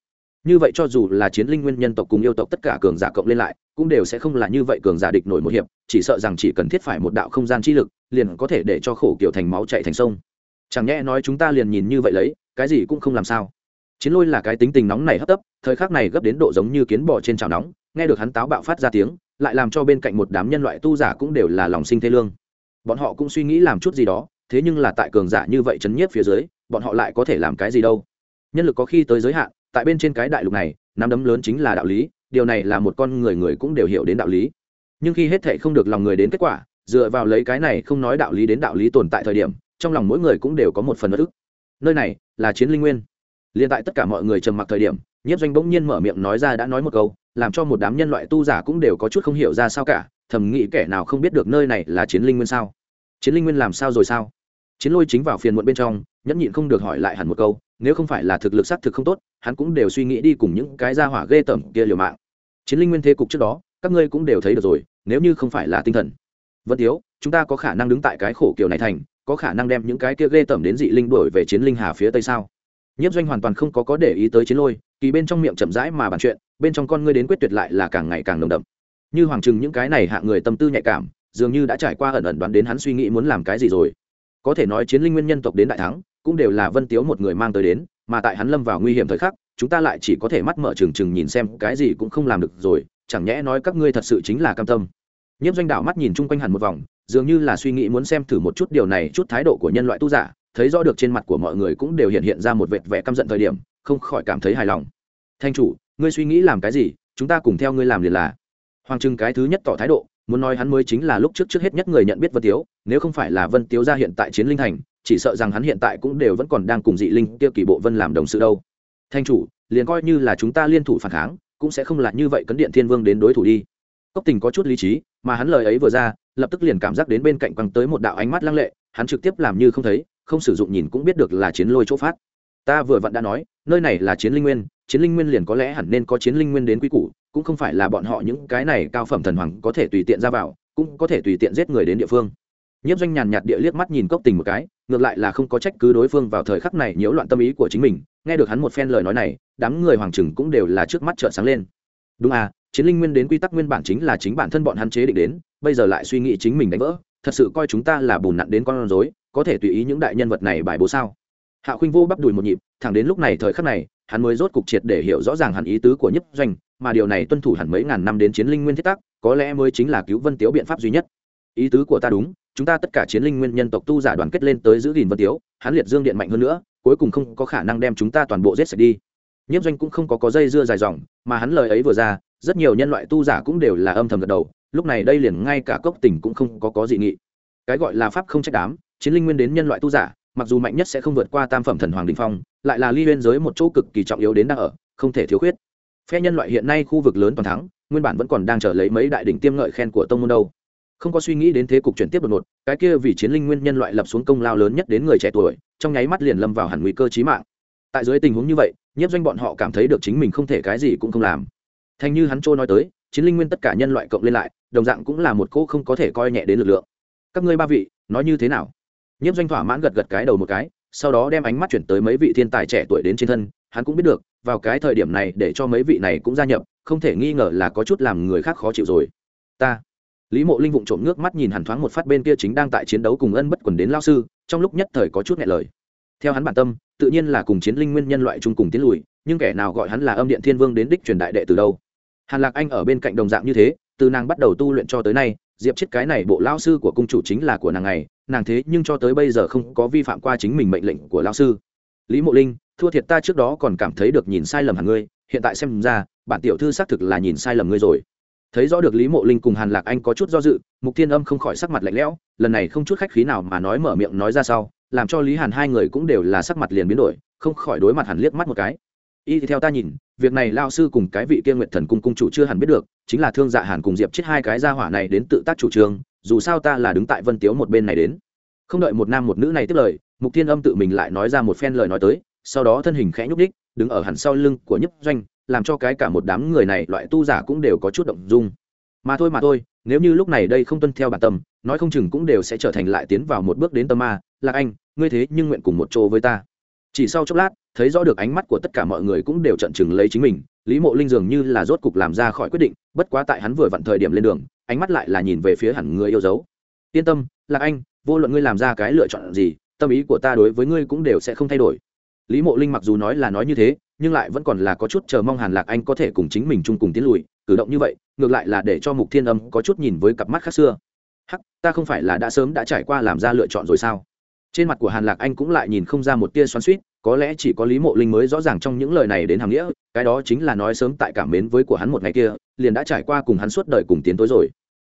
Như vậy cho dù là chiến linh nguyên nhân tộc cùng yêu tộc tất cả cường giả cộng lên lại, cũng đều sẽ không là như vậy cường giả địch nổi một hiệp, chỉ sợ rằng chỉ cần thiết phải một đạo không gian chi lực, liền có thể để cho khổ kiểu thành máu chạy thành sông. Chẳng nhẽ nói chúng ta liền nhìn như vậy lấy cái gì cũng không làm sao. Chiến lôi là cái tính tình nóng này hấp tấp, thời khắc này gấp đến độ giống như kiến bò trên chảo nóng, nghe được hắn táo bạo phát ra tiếng, lại làm cho bên cạnh một đám nhân loại tu giả cũng đều là lòng sinh thê lương. Bọn họ cũng suy nghĩ làm chút gì đó, thế nhưng là tại cường giả như vậy chấn nhiếp phía dưới, bọn họ lại có thể làm cái gì đâu. Nhân lực có khi tới giới hạn, tại bên trên cái đại lục này, nắm đấm lớn chính là đạo lý, điều này là một con người người cũng đều hiểu đến đạo lý. Nhưng khi hết thệ không được lòng người đến kết quả, dựa vào lấy cái này không nói đạo lý đến đạo lý tồn tại thời điểm, trong lòng mỗi người cũng đều có một phần ức nơi này là chiến linh nguyên. Liền tại tất cả mọi người trầm mặc thời điểm, nhiếp doanh bỗng nhiên mở miệng nói ra đã nói một câu, làm cho một đám nhân loại tu giả cũng đều có chút không hiểu ra sao cả, thầm nghĩ kẻ nào không biết được nơi này là chiến linh nguyên sao? Chiến linh nguyên làm sao rồi sao? Chiến lôi chính vào phiền muộn bên trong, nhẫn nhịn không được hỏi lại hẳn một câu, nếu không phải là thực lực xác thực không tốt, hắn cũng đều suy nghĩ đi cùng những cái gia hỏa ghê tởm kia liều mạng. Chiến linh nguyên thế cục trước đó, các ngươi cũng đều thấy được rồi, nếu như không phải là tinh thần. Vẫn thiếu chúng ta có khả năng đứng tại cái khổ kiểu này thành có khả năng đem những cái kia ghê tởm đến dị linh đổi về chiến linh hà phía tây sao? Nhiếp doanh hoàn toàn không có có để ý tới chiến lôi, kỳ bên trong miệng chậm rãi mà bàn chuyện, bên trong con ngươi đến quyết tuyệt lại là càng ngày càng nồng đậm. Như hoàng trừng những cái này hạ người tâm tư nhạy cảm, dường như đã trải qua ẩn ẩn đoán đến hắn suy nghĩ muốn làm cái gì rồi. Có thể nói chiến linh nguyên nhân tộc đến đại thắng, cũng đều là vân tiếu một người mang tới đến, mà tại hắn lâm vào nguy hiểm thời khắc, chúng ta lại chỉ có thể mắt mở trừng trừng nhìn xem cái gì cũng không làm được rồi, chẳng nhẽ nói các ngươi thật sự chính là cam tâm. Nhiếp doanh đảo mắt nhìn chung quanh hẳn một vòng dường như là suy nghĩ muốn xem thử một chút điều này, chút thái độ của nhân loại tu giả, thấy rõ được trên mặt của mọi người cũng đều hiện hiện ra một vệt vẻ căm giận thời điểm, không khỏi cảm thấy hài lòng. Thanh chủ, ngươi suy nghĩ làm cái gì? Chúng ta cùng theo ngươi làm liền là. Hoàng trừng cái thứ nhất tỏ thái độ, muốn nói hắn mới chính là lúc trước trước hết nhất người nhận biết vân tiếu, nếu không phải là vân tiếu ra hiện tại chiến linh thành chỉ sợ rằng hắn hiện tại cũng đều vẫn còn đang cùng dị linh tiêu kỳ bộ vân làm đồng sự đâu. Thanh chủ, liền coi như là chúng ta liên thủ phản kháng, cũng sẽ không là như vậy cấn điện thiên vương đến đối thủ đi. Cốc tình có chút lý trí mà hắn lời ấy vừa ra, lập tức liền cảm giác đến bên cạnh quăng tới một đạo ánh mắt lăng lệ, hắn trực tiếp làm như không thấy, không sử dụng nhìn cũng biết được là chiến lôi chỗ phát. Ta vừa vặn đã nói, nơi này là chiến linh nguyên, chiến linh nguyên liền có lẽ hẳn nên có chiến linh nguyên đến quy củ, cũng không phải là bọn họ những cái này cao phẩm thần hoàng có thể tùy tiện ra vào, cũng có thể tùy tiện giết người đến địa phương. Nhiếp doanh nhàn nhạt địa liếc mắt nhìn cốc tình một cái, ngược lại là không có trách cứ đối phương vào thời khắc này nhiễu loạn tâm ý của chính mình, nghe được hắn một phen lời nói này, đám người hoàng trừng cũng đều là trước mắt trợn sáng lên. Đúng à chiến linh nguyên đến quy tắc nguyên bản chính là chính bản thân bọn hắn chế định đến, bây giờ lại suy nghĩ chính mình đánh vỡ, thật sự coi chúng ta là bùn nặn đến con rối, có thể tùy ý những đại nhân vật này bài bố sao? Hạ khuynh vô bắp đùi một nhịp, thẳng đến lúc này thời khắc này, hắn mới rốt cục triệt để hiểu rõ ràng hẳn ý tứ của nhất doanh, mà điều này tuân thủ hẳn mấy ngàn năm đến chiến linh nguyên thiết tác có lẽ mới chính là cứu vân tiếu biện pháp duy nhất. Ý tứ của ta đúng, chúng ta tất cả chiến linh nguyên nhân tộc tu giả đoàn kết lên tới giữ gìn vân tiếu, hắn liệt dương điện mạnh hơn nữa, cuối cùng không có khả năng đem chúng ta toàn bộ giết sạch đi. Nhiếp doanh cũng không có có dây dưa dài dòng, mà hắn lời ấy vừa ra rất nhiều nhân loại tu giả cũng đều là âm thầm gật đầu, lúc này đây liền ngay cả cốc tỉnh cũng không có có dị nghị. Cái gọi là pháp không trách đám, chiến linh nguyên đến nhân loại tu giả, mặc dù mạnh nhất sẽ không vượt qua tam phẩm thần hoàng đình phong, lại là ly huyên giới một chỗ cực kỳ trọng yếu đến đang ở, không thể thiếu khuyết. Phe nhân loại hiện nay khu vực lớn toàn thắng, nguyên bản vẫn còn đang chờ lấy mấy đại đỉnh tiêm ngợi khen của tông môn đâu. Không có suy nghĩ đến thế cục chuyển tiếp đột ngột, cái kia vì chiến linh nguyên nhân loại lập xuống công lao lớn nhất đến người trẻ tuổi, trong nháy mắt liền lâm vào hẳn nguy cơ chí mạng. Tại dưới tình huống như vậy, nhiếp doanh bọn họ cảm thấy được chính mình không thể cái gì cũng không làm thành như hắn trôi nói tới, chiến linh nguyên tất cả nhân loại cộng lên lại, đồng dạng cũng là một cô không có thể coi nhẹ đến lực lượng. Các ngươi ba vị, nói như thế nào? Nhiếp doanh thỏa mãn gật gật cái đầu một cái, sau đó đem ánh mắt chuyển tới mấy vị thiên tài trẻ tuổi đến trên thân, hắn cũng biết được, vào cái thời điểm này để cho mấy vị này cũng gia nhập, không thể nghi ngờ là có chút làm người khác khó chịu rồi. Ta. Lý mộ linh vụng trộm nước mắt nhìn hàn thoáng một phát bên kia chính đang tại chiến đấu cùng ân bất quần đến lao sư, trong lúc nhất thời có chút nghẹn lời. Theo hắn bản tâm, tự nhiên là cùng chiến linh nguyên nhân loại chung cùng tiến lùi, nhưng kẻ nào gọi hắn là âm điện thiên vương đến đích truyền đại đệ từ đâu? Hàn lạc anh ở bên cạnh đồng dạng như thế từ nàng bắt đầu tu luyện cho tới nay diệp chết cái này bộ lao sư của cung chủ chính là của nàng này nàng thế nhưng cho tới bây giờ không có vi phạm qua chính mình mệnh lệnh của lao sư lý mộ linh thua thiệt ta trước đó còn cảm thấy được nhìn sai lầm hẳn ngươi hiện tại xem ra bản tiểu thư xác thực là nhìn sai lầm ngươi rồi thấy rõ được lý mộ linh cùng hàn lạc anh có chút do dự mục thiên âm không khỏi sắc mặt lạnh lẽo lần này không chút khách khí nào mà nói mở miệng nói ra sau làm cho lý hàn hai người cũng đều là sắc mặt liền biến đổi không khỏi đối mặt hẳn liếc mắt một cái y thì theo ta nhìn, việc này lao sư cùng cái vị kia nguyện thần cung cung chủ chưa hẳn biết được, chính là thương dạ hàn cùng diệp chết hai cái gia hỏa này đến tự tác chủ trương, dù sao ta là đứng tại vân tiếu một bên này đến. Không đợi một nam một nữ này tiếp lời, mục thiên âm tự mình lại nói ra một phen lời nói tới, sau đó thân hình khẽ nhúc đích đứng ở hẳn sau lưng của nhấp doanh, làm cho cái cả một đám người này loại tu giả cũng đều có chút động dung. Mà thôi mà thôi, nếu như lúc này đây không tuân theo bản tâm, nói không chừng cũng đều sẽ trở thành lại tiến vào một bước đến tâm ma. Lạc anh, ngươi thế nhưng nguyện cùng một chỗ với ta. Chỉ sau chốc lát thấy rõ được ánh mắt của tất cả mọi người cũng đều trận chừng lấy chính mình, lý mộ linh dường như là rốt cục làm ra khỏi quyết định, bất quá tại hắn vừa vặn thời điểm lên đường, ánh mắt lại là nhìn về phía hẳn người yêu dấu. Yên tâm, lạc anh, vô luận ngươi làm ra cái lựa chọn gì, tâm ý của ta đối với ngươi cũng đều sẽ không thay đổi. Lý mộ linh mặc dù nói là nói như thế, nhưng lại vẫn còn là có chút chờ mong hàn lạc anh có thể cùng chính mình chung cùng tiến lùi, cử động như vậy, ngược lại là để cho mục thiên âm có chút nhìn với cặp mắt khác xưa. Hắc, ta không phải là đã sớm đã trải qua làm ra lựa chọn rồi sao? Trên mặt của hàn lạc anh cũng lại nhìn không ra một tia xoắn suýt có lẽ chỉ có lý mộ linh mới rõ ràng trong những lời này đến hàm nghĩa, cái đó chính là nói sớm tại cảm mến với của hắn một ngày kia, liền đã trải qua cùng hắn suốt đời cùng tiến tối rồi.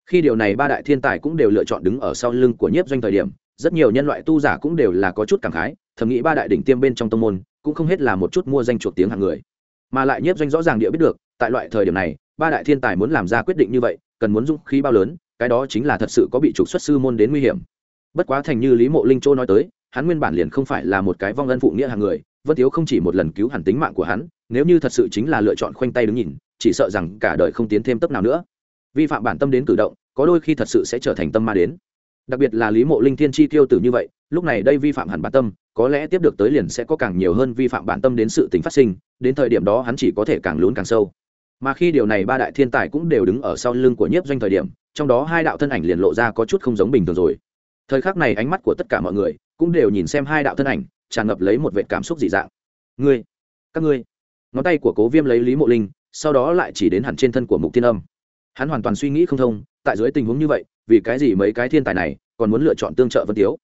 Khi điều này ba đại thiên tài cũng đều lựa chọn đứng ở sau lưng của nhiếp doanh thời điểm, rất nhiều nhân loại tu giả cũng đều là có chút cảm khái, thầm nghĩ ba đại đỉnh tiêm bên trong tông môn, cũng không hết là một chút mua danh chuộc tiếng hàng người. Mà lại nhiếp doanh rõ ràng địa biết được, tại loại thời điểm này, ba đại thiên tài muốn làm ra quyết định như vậy, cần muốn dũng khí bao lớn, cái đó chính là thật sự có bị trục xuất sư môn đến nguy hiểm. Bất quá thành như lý mộ linh châu nói tới hắn nguyên bản liền không phải là một cái vong ân phụ nghĩa hàng người, vân thiếu không chỉ một lần cứu hẳn tính mạng của hắn, nếu như thật sự chính là lựa chọn khoanh tay đứng nhìn, chỉ sợ rằng cả đời không tiến thêm tấp nào nữa. Vi phạm bản tâm đến cử động, có đôi khi thật sự sẽ trở thành tâm ma đến. Đặc biệt là lý mộ linh thiên chi tiêu tử như vậy, lúc này đây vi phạm hẳn bản tâm, có lẽ tiếp được tới liền sẽ có càng nhiều hơn vi phạm bản tâm đến sự tình phát sinh, đến thời điểm đó hắn chỉ có thể càng lún càng sâu. Mà khi điều này ba đại thiên tài cũng đều đứng ở sau lưng của nhiếp doanh thời điểm, trong đó hai đạo thân ảnh liền lộ ra có chút không giống bình thường rồi. Thời khắc này ánh mắt của tất cả mọi người cũng đều nhìn xem hai đạo thân ảnh, tràn ngập lấy một vệ cảm xúc dị dạng. Ngươi, các ngươi. Ngón tay của cố viêm lấy lý mộ linh, sau đó lại chỉ đến hẳn trên thân của mục tiên âm. Hắn hoàn toàn suy nghĩ không thông, tại dưới tình huống như vậy, vì cái gì mấy cái thiên tài này còn muốn lựa chọn tương trợ vân tiếu?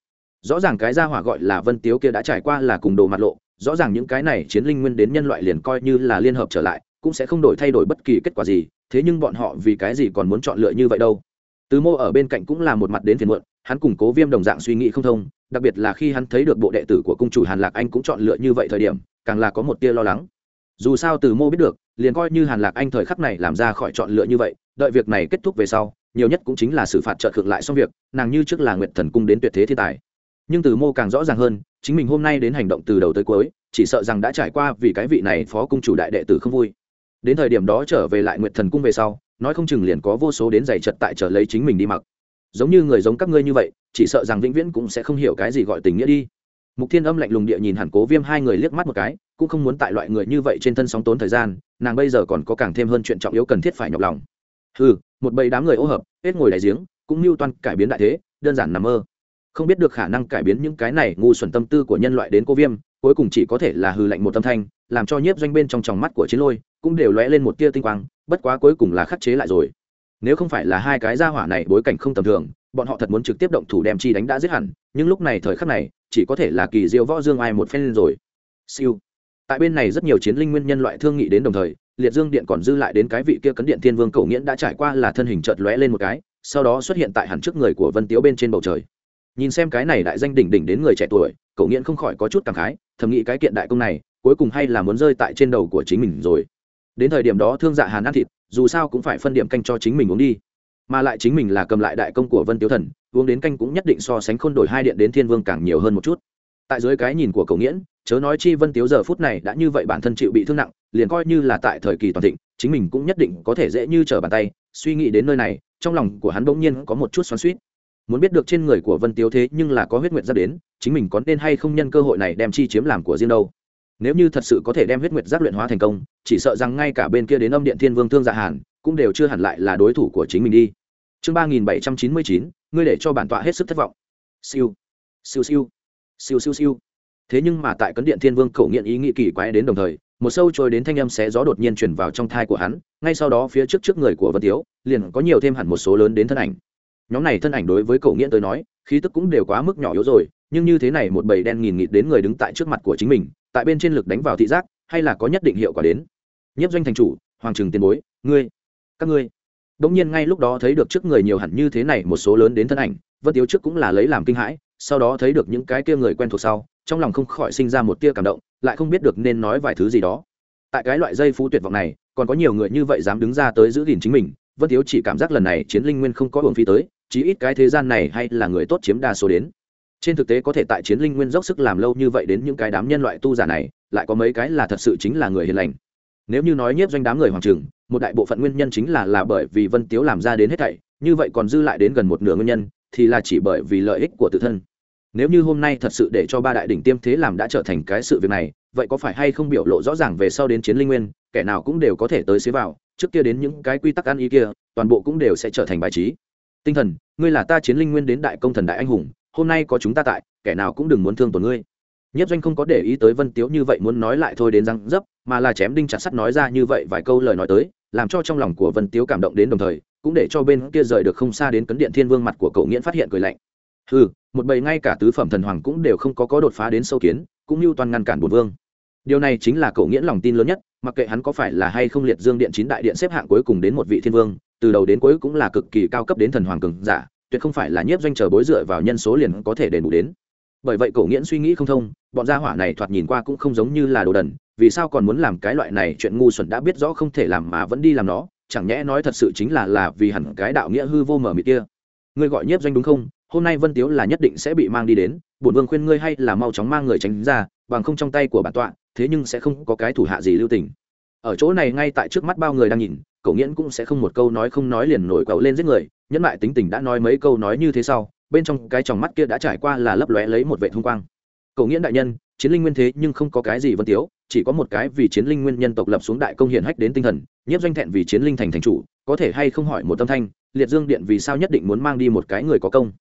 Rõ ràng cái gia hỏa gọi là vân tiếu kia đã trải qua là cùng đồ mặt lộ, rõ ràng những cái này chiến linh nguyên đến nhân loại liền coi như là liên hợp trở lại, cũng sẽ không đổi thay đổi bất kỳ kết quả gì, thế nhưng bọn họ vì cái gì còn muốn chọn lựa như vậy đâu? Từ mô ở bên cạnh cũng là một mặt đến phiền muộn, hắn cùng cố viêm đồng dạng suy nghĩ không thông, đặc biệt là khi hắn thấy được bộ đệ tử của cung chủ hàn lạc anh cũng chọn lựa như vậy thời điểm, càng là có một tia lo lắng. Dù sao từ mô biết được, liền coi như hàn lạc anh thời khắc này làm ra khỏi chọn lựa như vậy, đợi việc này kết thúc về sau, nhiều nhất cũng chính là xử phạt trợ thượng lại xong việc, nàng như trước là nguyệt thần cung đến tuyệt thế thiên tài. Nhưng từ mô càng rõ ràng hơn, chính mình hôm nay đến hành động từ đầu tới cuối, chỉ sợ rằng đã trải qua vì cái vị này phó cung chủ đại đệ tử không vui. Đến thời điểm đó trở về lại nguyệt thần cung về sau nói không chừng liền có vô số đến giày chật tại trở lấy chính mình đi mặc. Giống như người giống các ngươi như vậy, chỉ sợ rằng vĩnh viễn cũng sẽ không hiểu cái gì gọi tình nghĩa đi. Mục thiên âm lạnh lùng địa nhìn hẳn cố viêm hai người liếc mắt một cái, cũng không muốn tại loại người như vậy trên thân sóng tốn thời gian, nàng bây giờ còn có càng thêm hơn chuyện trọng yếu cần thiết phải nhọc lòng. Ừ một bầy đám người ô hợp, hết ngồi đại giếng, cũng mưu toan cải biến đại thế, đơn giản nằm mơ. Không biết được khả năng cải biến những cái này, ngu xuẩn tâm tư của nhân loại đến cô viêm, cuối cùng chỉ có thể là hư lạnh một tâm thanh, làm cho nhiếp doanh bên trong tròng mắt của chiến lôi cũng đều lóe lên một tia tinh quang, bất quá cuối cùng là khắc chế lại rồi. Nếu không phải là hai cái gia hỏa này bối cảnh không tầm thường, bọn họ thật muốn trực tiếp động thủ đem chi đánh đã giết hẳn, nhưng lúc này thời khắc này, chỉ có thể là kỳ diêu võ dương ai một phen lên rồi. Siêu. Tại bên này rất nhiều chiến linh nguyên nhân loại thương nghị đến đồng thời, liệt dương điện còn dư lại đến cái vị kia cấn điện thiên vương cầu nghiễn đã trải qua là thân hình chợt lóe lên một cái, sau đó xuất hiện tại hẳn trước người của vân tiếu bên trên bầu trời. Nhìn xem cái này đại danh đỉnh đỉnh đến người trẻ tuổi cậu nghiễn không khỏi có chút cảm khái, thầm nghĩ cái kiện đại công này, cuối cùng hay là muốn rơi tại trên đầu của chính mình rồi đến thời điểm đó thương dạ hàn ăn thịt, dù sao cũng phải phân điểm canh cho chính mình uống đi. Mà lại chính mình là cầm lại đại công của vân tiếu thần, uống đến canh cũng nhất định so sánh khôn đổi hai điện đến thiên vương càng nhiều hơn một chút. Tại dưới cái nhìn của Cầu nghiễn, chớ nói chi vân tiếu giờ phút này đã như vậy bản thân chịu bị thương nặng, liền coi như là tại thời kỳ toàn thịnh, chính mình cũng nhất định có thể dễ như trở bàn tay, suy nghĩ đến nơi này, trong lòng của hắn bỗng nhiên có một chút xoắn suýt muốn biết được trên người của vân tiếu thế nhưng là có huyết nguyện ra đến, chính mình có nên hay không nhân cơ hội này đem chi chiếm làm của riêng đâu nếu như thật sự có thể đem huyết nguyệt giác luyện hóa thành công, chỉ sợ rằng ngay cả bên kia đến âm điện thiên vương thương dạ hàn, cũng đều chưa hẳn lại là đối thủ của chính mình đi. Chương ba nghìn bảy trăm chín mươi chín, ngươi để cho bản tọa hết sức thất vọng. Siêu. Siêu siêu. Siêu siêu siêu. Thế nhưng mà tại cấn điện thiên vương cầu nghiện ý nghĩ kỳ quái đến đồng thời, một sâu trôi đến thanh âm xé gió đột nhiên chuyển vào trong thai của hắn, ngay sau đó phía trước trước người của vân tiếu, liền có nhiều thêm hẳn một số lớn đến thân ảnh. Nhóm này thân ảnh đối với cầu nghiện tới nói, khí tức cũng đều quá mức nhỏ yếu rồi nhưng như thế này một bầy đen nghìn nghịt đến người đứng tại trước mặt của chính mình, tại bên trên lực đánh vào thị giác, hay là có nhất định hiệu quả đến? Nhiếp doanh thành chủ, hoàng trừng tiền bối, ngươi, các ngươi. Đ nhiên ngay lúc đó thấy được trước người nhiều hẳn như thế này một số lớn đến thân ảnh, vân tiếu trước cũng là lấy làm kinh hãi, sau đó thấy được những cái kia người quen thuộc sau, trong lòng không khỏi sinh ra một tia cảm động, lại không biết được nên nói vài thứ gì đó. Tại cái loại dây phú tuyệt vọng này, còn có nhiều người như vậy dám đứng ra tới giữ gìn chính mình, vân thiếu chỉ cảm giác lần này chiến linh nguyên không có hưởng phí tới, chí ít cái thế gian này hay là người tốt chiếm đa số đến trên thực tế có thể tại chiến linh nguyên dốc sức làm lâu như vậy đến những cái đám nhân loại tu giả này, lại có mấy cái là thật sự chính là người hiền lành. Nếu như nói nhiếp doanh đám người hoàng trường một đại bộ phận nguyên nhân chính là là bởi vì vân tiếu làm ra đến hết thảy, như vậy còn dư lại đến gần một nửa nguyên nhân, thì là chỉ bởi vì lợi ích của tự thân. Nếu như hôm nay thật sự để cho ba đại đỉnh tiêm thế làm đã trở thành cái sự việc này, vậy có phải hay không biểu lộ rõ ràng về sau đến chiến linh nguyên, kẻ nào cũng đều có thể tới xế vào, trước kia đến những cái quy tắc ăn ý kia, toàn bộ cũng đều sẽ trở thành bài trí. Tinh thần, ngươi là ta chiến linh nguyên đến đại công thần đại anh hùng hôm nay có chúng ta tại, kẻ nào cũng đừng muốn thương tổn ngươi. Nhất doanh không có để ý tới vân tiếu như vậy muốn nói lại thôi đến răng dấp, mà là chém đinh chặt sắt nói ra như vậy vài câu lời nói tới, làm cho trong lòng của vân tiếu cảm động đến đồng thời, cũng để cho bên kia rời được không xa đến cấn điện thiên vương mặt của cậu nghiễn phát hiện cười lạnh. Ừ một bầy ngay cả tứ phẩm thần hoàng cũng đều không có có đột phá đến sâu kiến, cũng như toàn ngăn cản bùn vương. Điều này chính là cậu nghiễn lòng tin lớn nhất, mặc kệ hắn có phải là hay không liệt dương điện chín đại điện xếp hạng cuối cùng đến một vị thiên vương, từ đầu đến cuối cũng là cực kỳ cao cấp đến thần hoàng cường giả tuyệt không phải là nhiếp doanh chờ bối dựa vào nhân số liền có thể đền bù đến. Bởi vậy cậu nghiễn suy nghĩ không thông, bọn gia hỏa này thoạt nhìn qua cũng không giống như là đồ đần, vì sao còn muốn làm cái loại này chuyện ngu xuẩn đã biết rõ không thể làm mà vẫn đi làm nó, chẳng nhẽ nói thật sự chính là là vì hẳn cái đạo nghĩa hư vô mở mịt kia. Ngươi gọi nhiếp doanh đúng không? Hôm nay vân tiếu là nhất định sẽ bị mang đi đến, bổn vương khuyên ngươi hay là mau chóng mang người tránh ra, bằng không trong tay của bản tọa, thế nhưng sẽ không có cái thủ hạ gì lưu tình. Ở chỗ này ngay tại trước mắt bao người đang nhìn cậu nghiễn cũng sẽ không một câu nói không nói liền nổi cậu lên giết người nhẫn lại tính tình đã nói mấy câu nói như thế sau, bên trong cái tròng mắt kia đã trải qua là lấp lóe lấy một vệ thông quang. Cầu nghĩa đại nhân, chiến linh nguyên thế nhưng không có cái gì vân tiếu, chỉ có một cái vì chiến linh nguyên nhân tộc lập xuống đại công hiển hách đến tinh thần, nhiếp doanh thẹn vì chiến linh thành thành chủ, có thể hay không hỏi một tâm thanh, liệt dương điện vì sao nhất định muốn mang đi một cái người có công?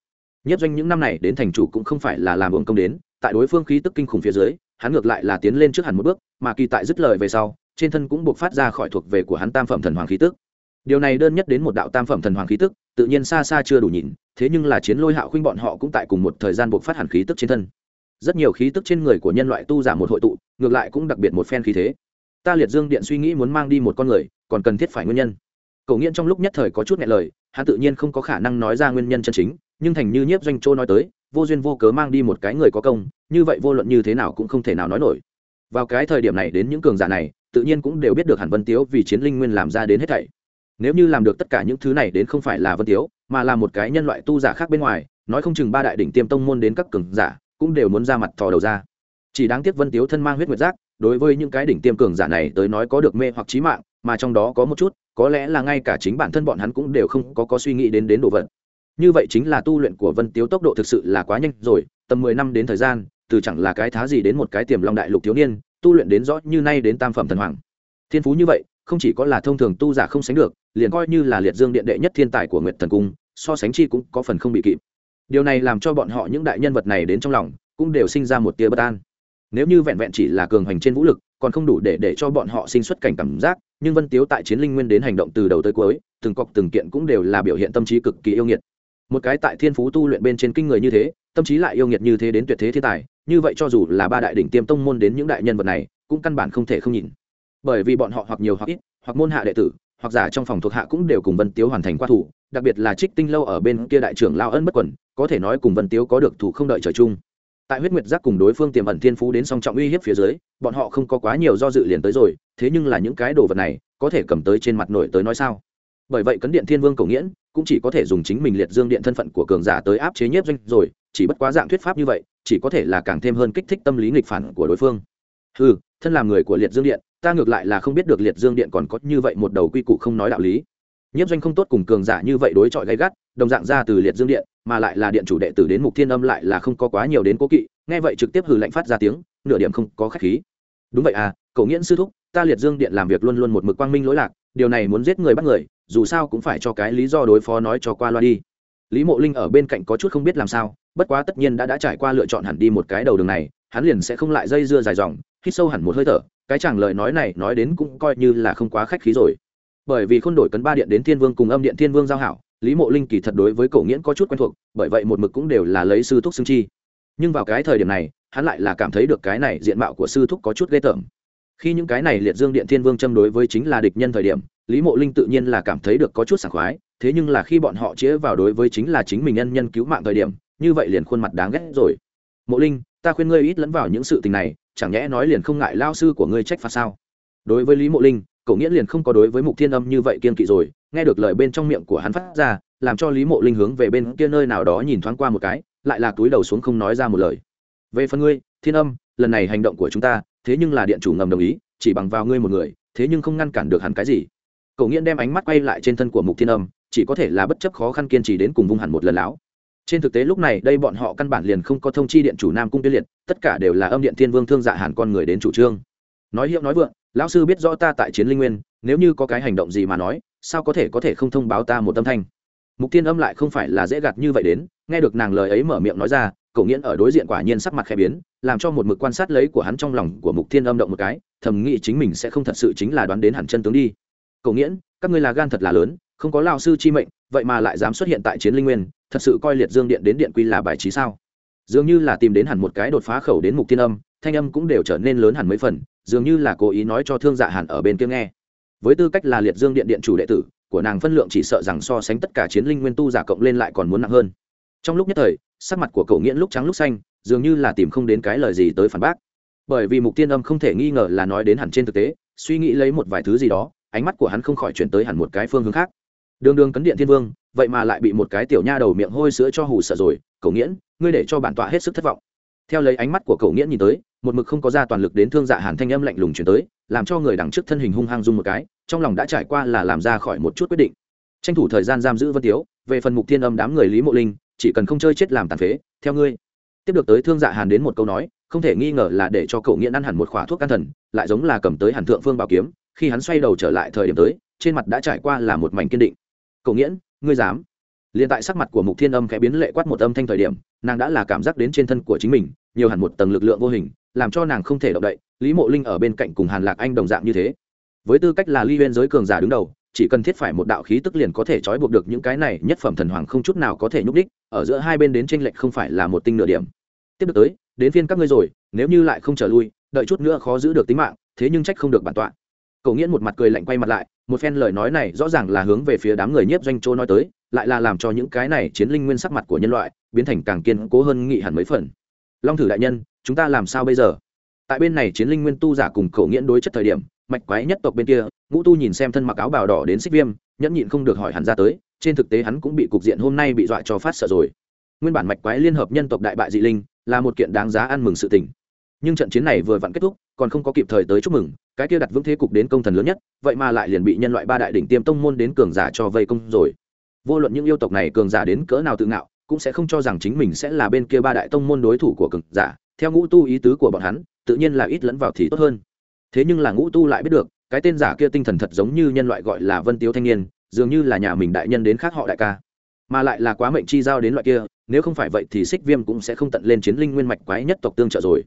Nhiếp doanh những năm này đến thành chủ cũng không phải là làm uổng công đến, tại đối phương khí tức kinh khủng phía dưới, hắn ngược lại là tiến lên trước hẳn một bước, mà kỳ tại dứt lời về sau, trên thân cũng buộc phát ra khỏi thuộc về của hắn tam phẩm thần hoàng khí tức. Điều này đơn nhất đến một đạo tam phẩm thần hoàng khí tức tự nhiên xa xa chưa đủ nhìn, thế nhưng là chiến lôi hạo khuynh bọn họ cũng tại cùng một thời gian buộc phát hẳn khí tức trên thân. Rất nhiều khí tức trên người của nhân loại tu giả một hội tụ, ngược lại cũng đặc biệt một phen khí thế. Ta liệt dương điện suy nghĩ muốn mang đi một con người, còn cần thiết phải nguyên nhân. Cậu nghiện trong lúc nhất thời có chút nghe lời, hắn tự nhiên không có khả năng nói ra nguyên nhân chân chính, nhưng thành như nhiếp doanh châu nói tới, vô duyên vô cớ mang đi một cái người có công, như vậy vô luận như thế nào cũng không thể nào nói nổi. Vào cái thời điểm này đến những cường giả này, tự nhiên cũng đều biết được hẳn vân tiếu vì chiến linh nguyên làm ra đến hết thảy nếu như làm được tất cả những thứ này đến không phải là vân tiếu, mà là một cái nhân loại tu giả khác bên ngoài, nói không chừng ba đại đỉnh tiêm tông môn đến các cường giả cũng đều muốn ra mặt thò đầu ra. Chỉ đáng tiếc vân tiếu thân mang huyết nguyệt giác, đối với những cái đỉnh tiêm cường giả này tới nói có được mê hoặc trí mạng, mà trong đó có một chút, có lẽ là ngay cả chính bản thân bọn hắn cũng đều không có có suy nghĩ đến đến đồ vật. Như vậy chính là tu luyện của vân tiếu tốc độ thực sự là quá nhanh rồi, tầm mười năm đến thời gian, từ chẳng là cái thá gì đến một cái tiềm long đại lục thiếu niên, tu luyện đến rõ như nay đến tam phẩm thần hoàng. Thiên phú như vậy không chỉ có là thông thường tu giả không sánh được, liền coi như là liệt dương điện đệ nhất thiên tài của nguyệt thần cung, so sánh chi cũng có phần không bị kịp. Điều này làm cho bọn họ những đại nhân vật này đến trong lòng, cũng đều sinh ra một tia bất an. Nếu như vẹn vẹn chỉ là cường hành trên vũ lực, còn không đủ để để cho bọn họ sinh xuất cảnh cảm giác, nhưng vân tiếu tại chiến linh nguyên đến hành động từ đầu tới cuối, từng cọc từng kiện cũng đều là biểu hiện tâm trí cực kỳ yêu nghiệt. Một cái tại thiên phú tu luyện bên trên kinh người như thế, tâm trí lại yêu nghiệt như thế đến tuyệt thế thiên tài, như vậy cho dù là ba đại đỉnh tiêm tông môn đến những đại nhân vật này, cũng căn bản không thể không nhìn bởi vì bọn họ hoặc nhiều hoặc ít, hoặc môn hạ đệ tử, hoặc giả trong phòng thuộc hạ cũng đều cùng vân tiếu hoàn thành qua thủ, đặc biệt là trích tinh lâu ở bên kia đại trưởng lao ân bất quẩn có thể nói cùng vân tiếu có được thủ không đợi trời chung. Tại huyết nguyệt giác cùng đối phương tiềm ẩn thiên phú đến song trọng uy hiếp phía dưới, bọn họ không có quá nhiều do dự liền tới rồi, thế nhưng là những cái đồ vật này, có thể cầm tới trên mặt nổi tới nói sao? Bởi vậy cấn điện thiên vương cầu nghiễn, cũng chỉ có thể dùng chính mình liệt dương điện thân phận của cường giả tới áp chế nhiếp doanh rồi, chỉ bất quá dạng thuyết pháp như vậy, chỉ có thể là càng thêm hơn kích thích tâm lý nghịch phản của đối phương. Ừ thân làm người của liệt dương điện ta ngược lại là không biết được liệt dương điện còn có như vậy một đầu quy củ không nói đạo lý. Nhiếp doanh không tốt cùng cường giả như vậy đối chọi gay gắt, đồng dạng ra từ liệt dương điện, mà lại là điện chủ đệ tử đến mục thiên âm lại là không có quá nhiều đến cố kỵ, nghe vậy trực tiếp hừ lạnh phát ra tiếng, nửa điểm không có khách khí. Đúng vậy à cậu nghiễn sư thúc, ta liệt dương điện làm việc luôn luôn một mực quang minh lỗi lạc, điều này muốn giết người bắt người, dù sao cũng phải cho cái lý do đối phó nói cho qua loa đi. Lý mộ linh ở bên cạnh có chút không biết làm sao, bất quá tất nhiên đã đã trải qua lựa chọn hẳn đi một cái đầu đường này, hắn liền sẽ không lại dây dưa dài dòng, hít sâu hẳn một hơi thở cái chàng lời nói này nói đến cũng coi như là không quá khách khí rồi. Bởi vì khôn đổi cấn ba điện đến thiên vương cùng âm điện thiên vương giao hảo, lý mộ linh kỳ thật đối với cổ nghiễn có chút quen thuộc, bởi vậy một mực cũng đều là lấy sư thúc xưng chi. Nhưng vào cái thời điểm này, hắn lại là cảm thấy được cái này diện mạo của sư thúc có chút ghê tởm. Khi những cái này liệt dương điện thiên vương châm đối với chính là địch nhân thời điểm, lý mộ linh tự nhiên là cảm thấy được có chút sảng khoái, thế nhưng là khi bọn họ chĩa vào đối với chính là chính mình nhân nhân cứu mạng thời điểm, như vậy liền khuôn mặt đáng ghét rồi mộ linh, ta khuyên ngươi ít lẫn vào những sự tình này, chẳng nhẽ nói liền không ngại lao sư của ngươi trách phạt sao? Đối với lý mộ linh, cậu nghĩa liền không có đối với mục thiên âm như vậy kiên kỵ rồi, nghe được lời bên trong miệng của hắn phát ra, làm cho lý mộ linh hướng về bên kia nơi nào đó nhìn thoáng qua một cái, lại là túi đầu xuống không nói ra một lời. Về phần ngươi, thiên âm, lần này hành động của chúng ta, thế nhưng là điện chủ ngầm đồng ý, chỉ bằng vào ngươi một người, thế nhưng không ngăn cản được hắn cái gì. Cậu nghĩa đem ánh mắt quay lại trên thân của mục thiên âm, chỉ có thể là bất chấp khó khăn kiên trì đến cùng vung hẳn một lần láo trên thực tế lúc này đây bọn họ căn bản liền không có thông chi điện chủ nam cung tuyết liệt, tất cả đều là âm điện thiên vương thương dạ hàn con người đến chủ trương. Nói hiệu nói vượng, lão sư biết rõ ta tại chiến linh nguyên, nếu như có cái hành động gì mà nói, sao có thể có thể không thông báo ta một tâm thanh? Mục tiên âm lại không phải là dễ gạt như vậy đến, nghe được nàng lời ấy mở miệng nói ra, cậu nghiễn ở đối diện quả nhiên sắc mặt khẽ biến, làm cho một mực quan sát lấy của hắn trong lòng của mục thiên âm động một cái, thầm nghĩ chính mình sẽ không thật sự chính là đoán đến hẳn chân tướng đi. Cậu nghiễn các ngươi là gan thật là lớn, không có lao sư chi mệnh, vậy mà lại dám xuất hiện tại chiến linh nguyên thật sự coi liệt dương điện đến điện quy là bài trí sao? Dường như là tìm đến hẳn một cái đột phá khẩu đến mục tiên âm, thanh âm cũng đều trở nên lớn hẳn mấy phần, dường như là cố ý nói cho thương dạ hẳn ở bên kia nghe. Với tư cách là liệt dương điện điện chủ đệ tử, của nàng phân lượng chỉ sợ rằng so sánh tất cả chiến linh nguyên tu giả cộng lên lại còn muốn nặng hơn. Trong lúc nhất thời, sắc mặt của cậu nghiễn lúc trắng lúc xanh, dường như là tìm không đến cái lời gì tới phản bác. Bởi vì mục tiên âm không thể nghi ngờ là nói đến hẳn trên thực tế, suy nghĩ lấy một vài thứ gì đó, ánh mắt của hắn không khỏi chuyển tới hẳn một cái phương hướng khác đường đường cấn điện thiên vương, vậy mà lại bị một cái tiểu nha đầu miệng hôi sữa cho hù sợ rồi, cậu nghiễn, ngươi để cho bản tọa hết sức thất vọng. Theo lấy ánh mắt của cậu nghiễn nhìn tới, một mực không có ra toàn lực đến thương dạ hàn thanh âm lạnh lùng chuyển tới, làm cho người đằng trước thân hình hung hăng dung một cái, trong lòng đã trải qua là làm ra khỏi một chút quyết định. Tranh thủ thời gian giam giữ vân tiếu, về phần mục thiên âm đám người lý mộ linh, chỉ cần không chơi chết làm tàn phế, theo ngươi. Tiếp được tới thương dạ hàn đến một câu nói, không thể nghi ngờ là để cho cậu nghiện ăn hẳn một khỏa thuốc can thần, lại giống là cầm tới hàn thượng phương bảo kiếm, khi hắn xoay đầu trở lại thời điểm tới, trên mặt đã trải qua là một mảnh kiên định cậu nghiễn, ngươi dám? Liền tại sắc mặt của mục thiên âm khẽ biến lệ quát một âm thanh thời điểm, nàng đã là cảm giác đến trên thân của chính mình, nhiều hẳn một tầng lực lượng vô hình, làm cho nàng không thể động đậy, lý mộ linh ở bên cạnh cùng hàn lạc anh đồng dạng như thế. Với tư cách là ly bên giới cường giả đứng đầu, chỉ cần thiết phải một đạo khí tức liền có thể trói buộc được những cái này nhất phẩm thần hoàng không chút nào có thể nhúc đích ở giữa hai bên đến tranh lệch không phải là một tinh nửa điểm. Tiếp được tới, đến phiên các ngươi rồi, nếu như lại không trở lui, đợi chút nữa khó giữ được tính mạng, thế nhưng trách không được bản tọa cậu nghiễn một mặt cười lạnh quay mặt lại, một phen lời nói này rõ ràng là hướng về phía đám người nhiếp doanh chỗ nói tới, lại là làm cho những cái này chiến linh nguyên sắc mặt của nhân loại biến thành càng kiên cố hơn nghị hẳn mấy phần. Long thử đại nhân, chúng ta làm sao bây giờ? Tại bên này chiến linh nguyên tu giả cùng cậu nghiễn đối chất thời điểm, mạch quái nhất tộc bên kia, ngũ tu nhìn xem thân mặc áo bào đỏ đến xích viêm, nhẫn nhịn không được hỏi hẳn ra tới, trên thực tế hắn cũng bị cục diện hôm nay bị dọa cho phát sợ rồi. Nguyên bản mạch quái liên hợp nhân tộc đại bại dị linh, là một kiện đáng giá ăn mừng sự tình nhưng trận chiến này vừa vặn kết thúc, còn không có kịp thời tới chúc mừng, cái kia đặt vững thế cục đến công thần lớn nhất, vậy mà lại liền bị nhân loại ba đại đỉnh tiêm tông môn đến cường giả cho vây công rồi. Vô luận những yêu tộc này cường giả đến cỡ nào tự ngạo, cũng sẽ không cho rằng chính mình sẽ là bên kia ba đại tông môn đối thủ của cường giả. Theo ngũ tu ý tứ của bọn hắn, tự nhiên là ít lẫn vào thì tốt hơn. Thế nhưng là ngũ tu lại biết được, cái tên giả kia tinh thần thật giống như nhân loại gọi là vân tiếu thanh niên, dường như là nhà mình đại nhân đến khác họ đại ca. Mà lại là quá mệnh chi giao đến loại kia, nếu không phải vậy thì xích viêm cũng sẽ không tận lên chiến linh nguyên mạch quái nhất tộc tương trợ rồi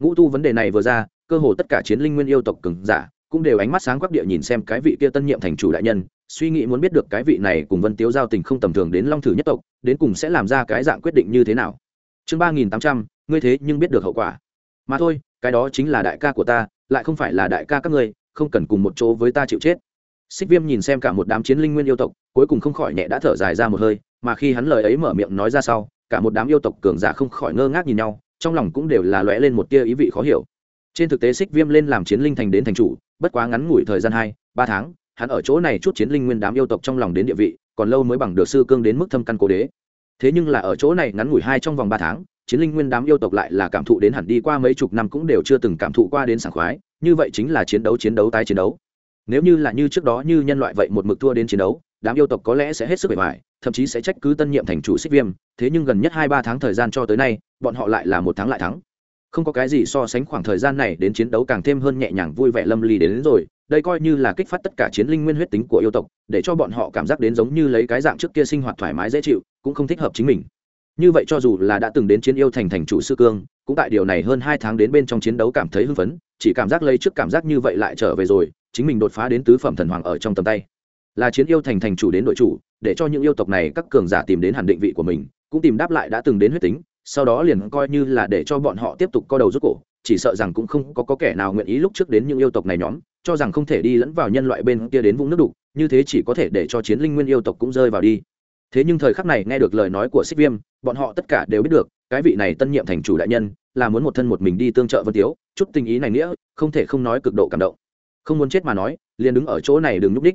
ngũ tu vấn đề này vừa ra, cơ hồ tất cả chiến linh nguyên yêu tộc cường giả cũng đều ánh mắt sáng quắc địa nhìn xem cái vị kia tân nhiệm thành chủ đại nhân, suy nghĩ muốn biết được cái vị này cùng vân tiếu giao tình không tầm thường đến long thử nhất tộc, đến cùng sẽ làm ra cái dạng quyết định như thế nào. Chương ba nghìn tám trăm, ngươi thế nhưng biết được hậu quả. Mà thôi, cái đó chính là đại ca của ta, lại không phải là đại ca các ngươi, không cần cùng một chỗ với ta chịu chết. Xích viêm nhìn xem cả một đám chiến linh nguyên yêu tộc, cuối cùng không khỏi nhẹ đã thở dài ra một hơi, mà khi hắn lời ấy mở miệng nói ra sau, cả một đám yêu tộc cường giả không khỏi ngơ ngác nhìn nhau trong lòng cũng đều là lóe lên một tia ý vị khó hiểu. Trên thực tế xích viêm lên làm chiến linh thành đến thành chủ, bất quá ngắn ngủi thời gian hai, ba tháng, hắn ở chỗ này chút chiến linh nguyên đám yêu tộc trong lòng đến địa vị, còn lâu mới bằng được sư cương đến mức thâm căn cố đế. Thế nhưng là ở chỗ này ngắn ngủi hai trong vòng ba tháng, chiến linh nguyên đám yêu tộc lại là cảm thụ đến hẳn đi qua mấy chục năm cũng đều chưa từng cảm thụ qua đến sảng khoái, như vậy chính là chiến đấu chiến đấu tái chiến đấu. Nếu như là như trước đó như nhân loại vậy một mực thua đến chiến đấu, đám yêu tộc có lẽ sẽ hết sức bề ngoài, thậm chí sẽ trách cứ tân nhiệm thành chủ xích viêm. Thế nhưng gần nhất hai ba tháng thời gian cho tới nay bọn họ lại là một tháng lại thắng. Không có cái gì so sánh khoảng thời gian này đến chiến đấu càng thêm hơn nhẹ nhàng vui vẻ lâm ly đến, đến rồi đây coi như là kích phát tất cả chiến linh nguyên huyết tính của yêu tộc để cho bọn họ cảm giác đến giống như lấy cái dạng trước kia sinh hoạt thoải mái dễ chịu cũng không thích hợp chính mình. Như vậy cho dù là đã từng đến chiến yêu thành thành chủ sư cương cũng tại điều này hơn hai tháng đến bên trong chiến đấu cảm thấy hưng phấn chỉ cảm giác lấy trước cảm giác như vậy lại trở về rồi chính mình đột phá đến tứ phẩm thần hoàng ở trong tầm tay. Là chiến yêu thành thành chủ đến đội chủ để cho những yêu tộc này các cường giả tìm đến hẳn định vị của mình cũng tìm đáp lại đã từng đến huyết tính sau đó liền coi như là để cho bọn họ tiếp tục co đầu rút cổ chỉ sợ rằng cũng không có, có kẻ nào nguyện ý lúc trước đến những yêu tộc này nhóm cho rằng không thể đi lẫn vào nhân loại bên kia đến vũng nước đục như thế chỉ có thể để cho chiến linh nguyên yêu tộc cũng rơi vào đi. Thế nhưng thời khắc này nghe được lời nói của xích viêm bọn họ tất cả đều biết được cái vị này tân nhiệm thành chủ đại nhân là muốn một thân một mình đi tương trợ vân tiếu chút tình ý này nghĩa không thể không nói cực độ cảm động. Không muốn chết mà nói liền đứng ở chỗ này đừng nhúc đích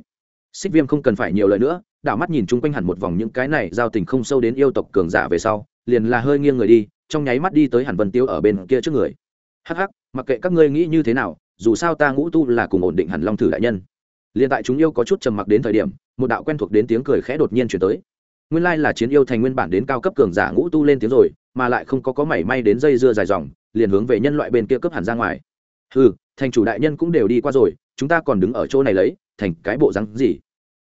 xích viêm không cần phải nhiều lời nữa đảo mắt nhìn chung quanh hẳn một vòng những cái này giao tình không sâu đến yêu tộc cường giả về sau, liền là hơi nghiêng người đi, trong nháy mắt đi tới hẳn vân tiêu ở bên kia trước người. Hắc hắc, mặc kệ các ngươi nghĩ như thế nào, dù sao ta ngũ tu là cùng ổn định hẳn long thử đại nhân. Liền tại chúng yêu có chút trầm mặc đến thời điểm, một đạo quen thuộc đến tiếng cười khẽ đột nhiên chuyển tới. Nguyên lai là chiến yêu thành nguyên bản đến cao cấp cường giả ngũ tu lên tiếng rồi, mà lại không có có mảy may đến dây dưa dài dòng, liền hướng về nhân loại bên kia cấp hẳn ra ngoài. Ừ thành chủ đại nhân cũng đều đi qua rồi, chúng ta còn đứng ở chỗ này lấy, thành cái bộ rắn gì?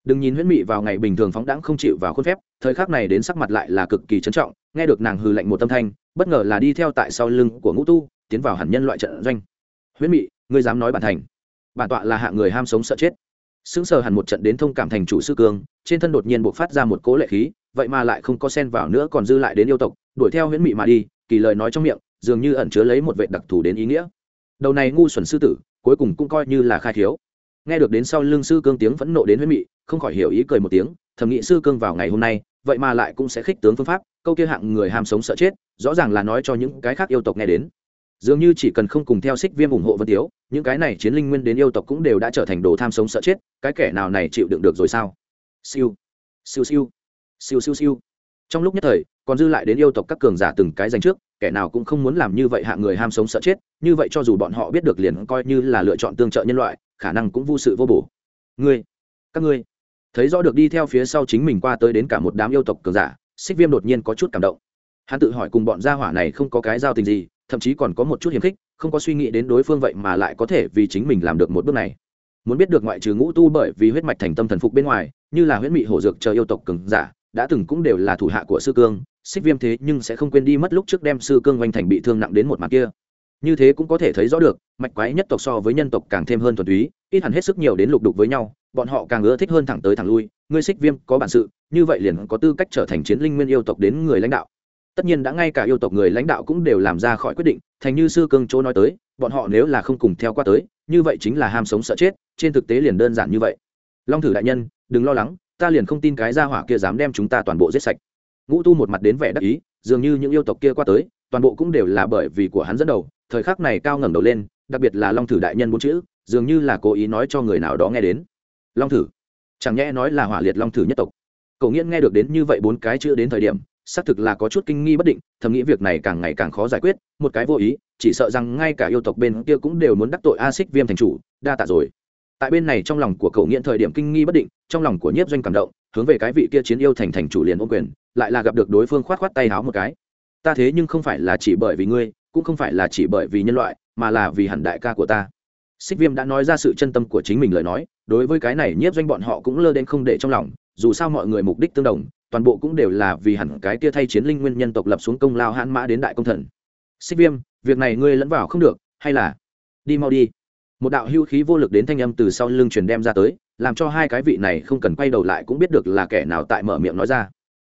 Đừng nhìn huyễn mị vào ngày bình thường phóng đãng không chịu vào khuôn phép, thời khắc này đến sắc mặt lại là cực kỳ trân trọng, nghe được nàng hừ lạnh một tâm thanh, bất ngờ là đi theo tại sau lưng của ngũ tu, tiến vào hẳn nhân loại trận doanh. Huyễn mị, ngươi dám nói bản thành. Bản tọa là hạng người ham sống sợ chết. Sững sờ hẳn một trận đến thông cảm thành chủ sư cương trên thân đột nhiên buộc phát ra một cố lệ khí, vậy mà lại không có sen vào nữa còn dư lại đến yêu tộc, đuổi theo huyễn mị mà đi, kỳ lời nói trong miệng, dường như ẩn chứa lấy một vệ đặc thù đến ý nghĩa. Đầu này ngu xuẩn sư tử, cuối cùng cũng coi như là khai thiếu nghe được đến sau lưng sư cương tiếng phẫn nộ đến huyết mị, không khỏi hiểu ý cười một tiếng, thầm nghĩ sư cương vào ngày hôm nay, vậy mà lại cũng sẽ khích tướng phương pháp, câu kia hạng người ham sống sợ chết, rõ ràng là nói cho những cái khác yêu tộc nghe đến. Dường như chỉ cần không cùng theo xích viêm ủng hộ vân tiếu, những cái này chiến linh nguyên đến yêu tộc cũng đều đã trở thành đồ tham sống sợ chết, cái kẻ nào này chịu đựng được rồi sao? Siêu siêu siêu siêu siêu siêu. Trong lúc nhất thời, còn dư lại đến yêu tộc các cường giả từng cái dành trước kẻ nào cũng không muốn làm như vậy hạ người ham sống sợ chết, như vậy cho dù bọn họ biết được liền coi như là lựa chọn tương trợ nhân loại, khả năng cũng vô sự vô bổ. Ngươi, các ngươi, thấy rõ được đi theo phía sau chính mình qua tới đến cả một đám yêu tộc cường giả, xích viêm đột nhiên có chút cảm động. Hắn tự hỏi cùng bọn gia hỏa này không có cái giao tình gì, thậm chí còn có một chút hiềm khích, không có suy nghĩ đến đối phương vậy mà lại có thể vì chính mình làm được một bước này. Muốn biết được ngoại trừ ngũ tu bởi vì huyết mạch thành tâm thần phục bên ngoài, như là huyết mị hổ dược chờ yêu tộc cường giả, đã từng cũng đều là thủ hạ của sư cương xích viêm thế nhưng sẽ không quên đi mất lúc trước đem sư cương oanh thành bị thương nặng đến một mặt kia. Như thế cũng có thể thấy rõ được, mạch quái nhất tộc so với nhân tộc càng thêm hơn thuần túy, ít hẳn hết sức nhiều đến lục đục với nhau, bọn họ càng ưa thích hơn thẳng tới thẳng lui, ngươi xích viêm có bản sự, như vậy liền có tư cách trở thành chiến linh nguyên yêu tộc đến người lãnh đạo. Tất nhiên đã ngay cả yêu tộc người lãnh đạo cũng đều làm ra khỏi quyết định, thành như sư cương chỗ nói tới, bọn họ nếu là không cùng theo qua tới, như vậy chính là ham sống sợ chết, trên thực tế liền đơn giản như vậy. Long thử đại nhân, đừng lo lắng, ta liền không tin cái gia hỏa kia dám đem chúng ta toàn bộ giết sạch ngũ tu một mặt đến vẻ đắc ý, dường như những yêu tộc kia qua tới, toàn bộ cũng đều là bởi vì của hắn dẫn đầu, thời khắc này cao ngẩng đầu lên, đặc biệt là long thử đại nhân bốn chữ, dường như là cố ý nói cho người nào đó nghe đến. Long thử? Chẳng nhẽ nói là hỏa liệt long thử nhất tộc? Cậu nghiễn nghe được đến như vậy bốn cái chữ đến thời điểm, xác thực là có chút kinh nghi bất định, thầm nghĩ việc này càng ngày càng khó giải quyết, một cái vô ý, chỉ sợ rằng ngay cả yêu tộc bên kia cũng đều muốn đắc tội a xích viêm thành chủ, đa tạ rồi tại bên này trong lòng của cậu nghiện thời điểm kinh nghi bất định, trong lòng của nhiếp doanh cảm động, hướng về cái vị kia chiến yêu thành thành chủ liền ô quyền, lại là gặp được đối phương khoát khoát tay háo một cái. Ta thế nhưng không phải là chỉ bởi vì ngươi, cũng không phải là chỉ bởi vì nhân loại, mà là vì hẳn đại ca của ta. Xích viêm đã nói ra sự chân tâm của chính mình lời nói, đối với cái này nhiếp doanh bọn họ cũng lơ đến không để trong lòng, dù sao mọi người mục đích tương đồng, toàn bộ cũng đều là vì hẳn cái kia thay chiến linh nguyên nhân tộc lập xuống công lao hãn mã đến đại công thần. Xích viêm, việc này ngươi lẫn vào không được, hay là đi mau đi một đạo hưu khí vô lực đến thanh âm từ sau lưng truyền đem ra tới, làm cho hai cái vị này không cần quay đầu lại cũng biết được là kẻ nào tại mở miệng nói ra.